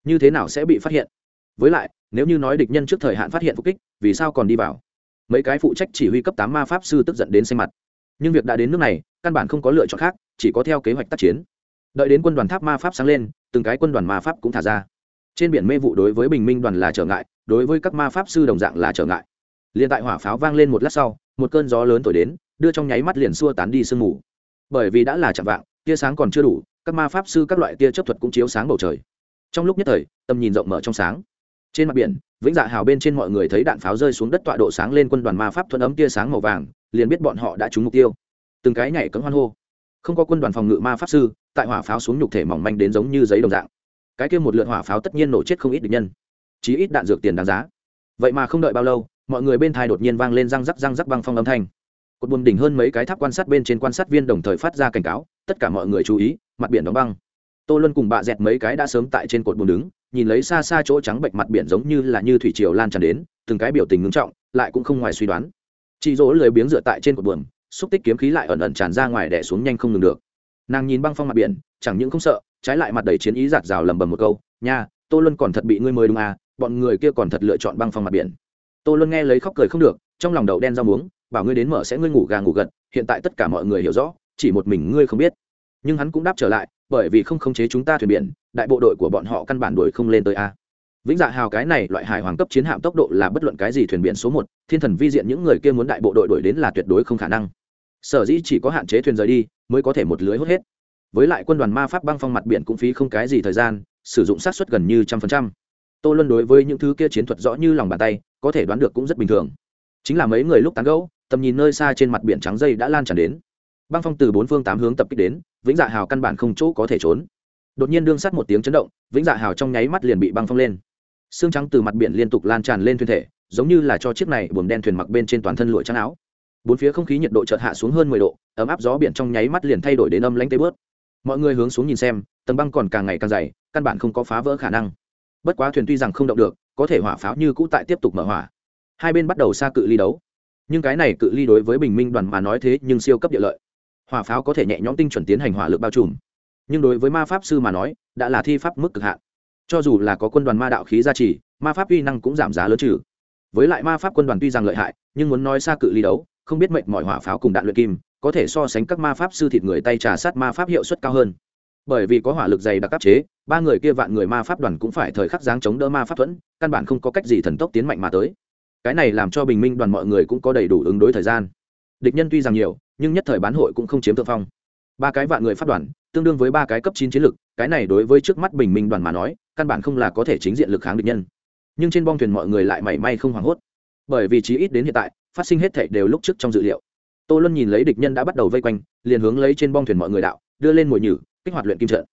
Như thế nào sẽ bị phát hiện? Với lại, nếu như nói địch nhân trước thời hạn phát hiện phục kích, vì sao còn đi vào? Mấy cái phụ trách chỉ huy cấp tám ma pháp sư tức giận đến xanh mặt. Nhưng việc đã đến nước này, căn bản không có lựa chọn khác, chỉ có theo kế hoạch tác chiến. Đợi đến quân đoàn tháp ma pháp sáng lên, từng cái quân đoàn ma pháp cũng thả ra. Trên biển mê vụ đối với bình minh đoàn là trở ngại, đối với các ma pháp sư đồng dạng là trở ngại liền tại hỏa pháo vang lên một lát sau, một cơn gió lớn thổi đến, đưa trong nháy mắt liền xua tán đi sương mù. Bởi vì đã là chạm vạng, tia sáng còn chưa đủ, các ma pháp sư các loại tia chấp thuật cũng chiếu sáng bầu trời. Trong lúc nhất thời, tầm nhìn rộng mở trong sáng. Trên mặt biển, vĩnh dạ hào bên trên mọi người thấy đạn pháo rơi xuống đất tọa độ sáng lên quân đoàn ma pháp thuận ấm tia sáng màu vàng, liền biết bọn họ đã trúng mục tiêu. Từng cái nhảy cấm hoan hô. Không có quân đoàn phòng ngự ma pháp sư, tại hỏa pháo xuống nhục thể mỏng manh đến giống như giấy đồng dạng. Cái kia một lượt hỏa pháo tất nhiên nổ chết không ít địch nhân. Chí ít đạn dược tiền đáng giá. Vậy mà không đợi bao lâu mọi người bên thai đột nhiên vang lên răng rắc răng rắc băng phong âm thanh. Cột buồm đỉnh hơn mấy cái tháp quan sát bên trên quan sát viên đồng thời phát ra cảnh cáo, tất cả mọi người chú ý, mặt biển đóng băng. Tô luân cùng bạ dẹt mấy cái đã sớm tại trên cột buồm đứng, nhìn lấy xa xa chỗ trắng bệnh mặt biển giống như là như thủy triều lan tràn đến, từng cái biểu tình ngưng trọng, lại cũng không ngoài suy đoán. Chị dỗ lười biếng dựa tại trên cột buồm, xúc tích kiếm khí lại ẩn ẩn tràn ra ngoài đẻ xuống nhanh không ngừng được. Nàng nhìn băng phong mặt biển, chẳng những không sợ, trái lại mặt đầy chiến ý giạt rào lầm bầm một câu, nha, tô luân còn thật bị ngươi mời đúng à bọn người kia còn thật lựa chọn băng phong mặt biển tô luân nghe lấy khóc cười không được, trong lòng đậu đen rau muống, bảo ngươi đến mở sẽ ngươi ngủ gà ngủ gật, hiện tại tất cả mọi người hiểu rõ, chỉ một mình ngươi không biết. Nhưng hắn cũng đáp trở lại, bởi vì không khống chế chúng ta thuyền biển, đại bộ đội của bọn họ căn bản đuổi không lên tới a. Vĩnh dạ hào cái này loại hải hoàng cấp chiến hạm tốc độ là bất luận cái gì thuyền biển số một, thiên thần vi diện những người kia muốn đại bộ đội đuổi đến là tuyệt đối không khả năng. Sở dĩ chỉ có hạn chế thuyền rời đi, mới có thể một lưới hút hết. Với lại quân đoàn ma pháp băng phong mặt biển cũng phí không cái gì thời gian, sử dụng sát xuất gần như trăm phần trăm. Tô luân đối với những thứ kia chiến thuật rõ như lòng bàn tay có thể đoán được cũng rất bình thường. Chính là mấy người lúc tán gẫu, tầm nhìn nơi xa trên mặt biển trắng dây đã lan tràn đến. Băng phong từ bốn phương tám hướng tập kích đến, vĩnh dạ hào căn bản không chỗ có thể trốn. Đột nhiên đương sắt một tiếng chấn động, vĩnh dạ hào trong nháy mắt liền bị băng phong lên. Xương trắng từ mặt biển liên tục lan tràn lên thuyền thể, giống như là cho chiếc này buồm đen thuyền mặc bên trên toàn thân lụa trắng áo. Bốn phía không khí nhiệt độ chợt hạ xuống hơn mười độ, ấm áp gió biển trong nháy mắt liền thay đổi đến âm lãnh tê bớt. Mọi người hướng xuống nhìn xem, tầng băng còn càng ngày càng dày, căn bản không có phá vỡ khả năng. Bất quá thuyền tuy rằng không động được có thể hỏa pháo như cũ tại tiếp tục mở hỏa. Hai bên bắt đầu xa cự ly đấu. Nhưng cái này cự ly đối với bình minh đoàn mà nói thế nhưng siêu cấp địa lợi. Hỏa pháo có thể nhẹ nhõm tinh chuẩn tiến hành hỏa lực bao trùm. Nhưng đối với ma pháp sư mà nói, đã là thi pháp mức cực hạn. Cho dù là có quân đoàn ma đạo khí gia trì, ma pháp uy năng cũng giảm giá lớn trừ. Với lại ma pháp quân đoàn tuy rằng lợi hại, nhưng muốn nói xa cự ly đấu, không biết mệnh mọi hỏa pháo cùng đạn luyện kim, có thể so sánh các ma pháp sư thịt người tay trà sát ma pháp hiệu suất cao hơn. Bởi vì có hỏa lực dày đặc áp chế ba người kia vạn người ma pháp đoàn cũng phải thời khắc giáng chống đỡ ma pháp thuẫn, căn bản không có cách gì thần tốc tiến mạnh mà tới. Cái này làm cho bình minh đoàn mọi người cũng có đầy đủ ứng đối thời gian. Địch nhân tuy rằng nhiều, nhưng nhất thời bán hội cũng không chiếm thượng phong. Ba cái vạn người phát đoàn, tương đương với ba cái cấp chín chiến lực, cái này đối với trước mắt bình minh đoàn mà nói, căn bản không là có thể chính diện lực kháng địch nhân. Nhưng trên bong thuyền mọi người lại mảy may không hoảng hốt. Bởi vì chí ít đến hiện tại, phát sinh hết thảy đều lúc trước trong dự liệu. Tô luân nhìn lấy địch nhân đã bắt đầu vây quanh, liền hướng lấy trên bong thuyền mọi người đạo, đưa lên mồi nhử, kích hoạt luyện kim trận.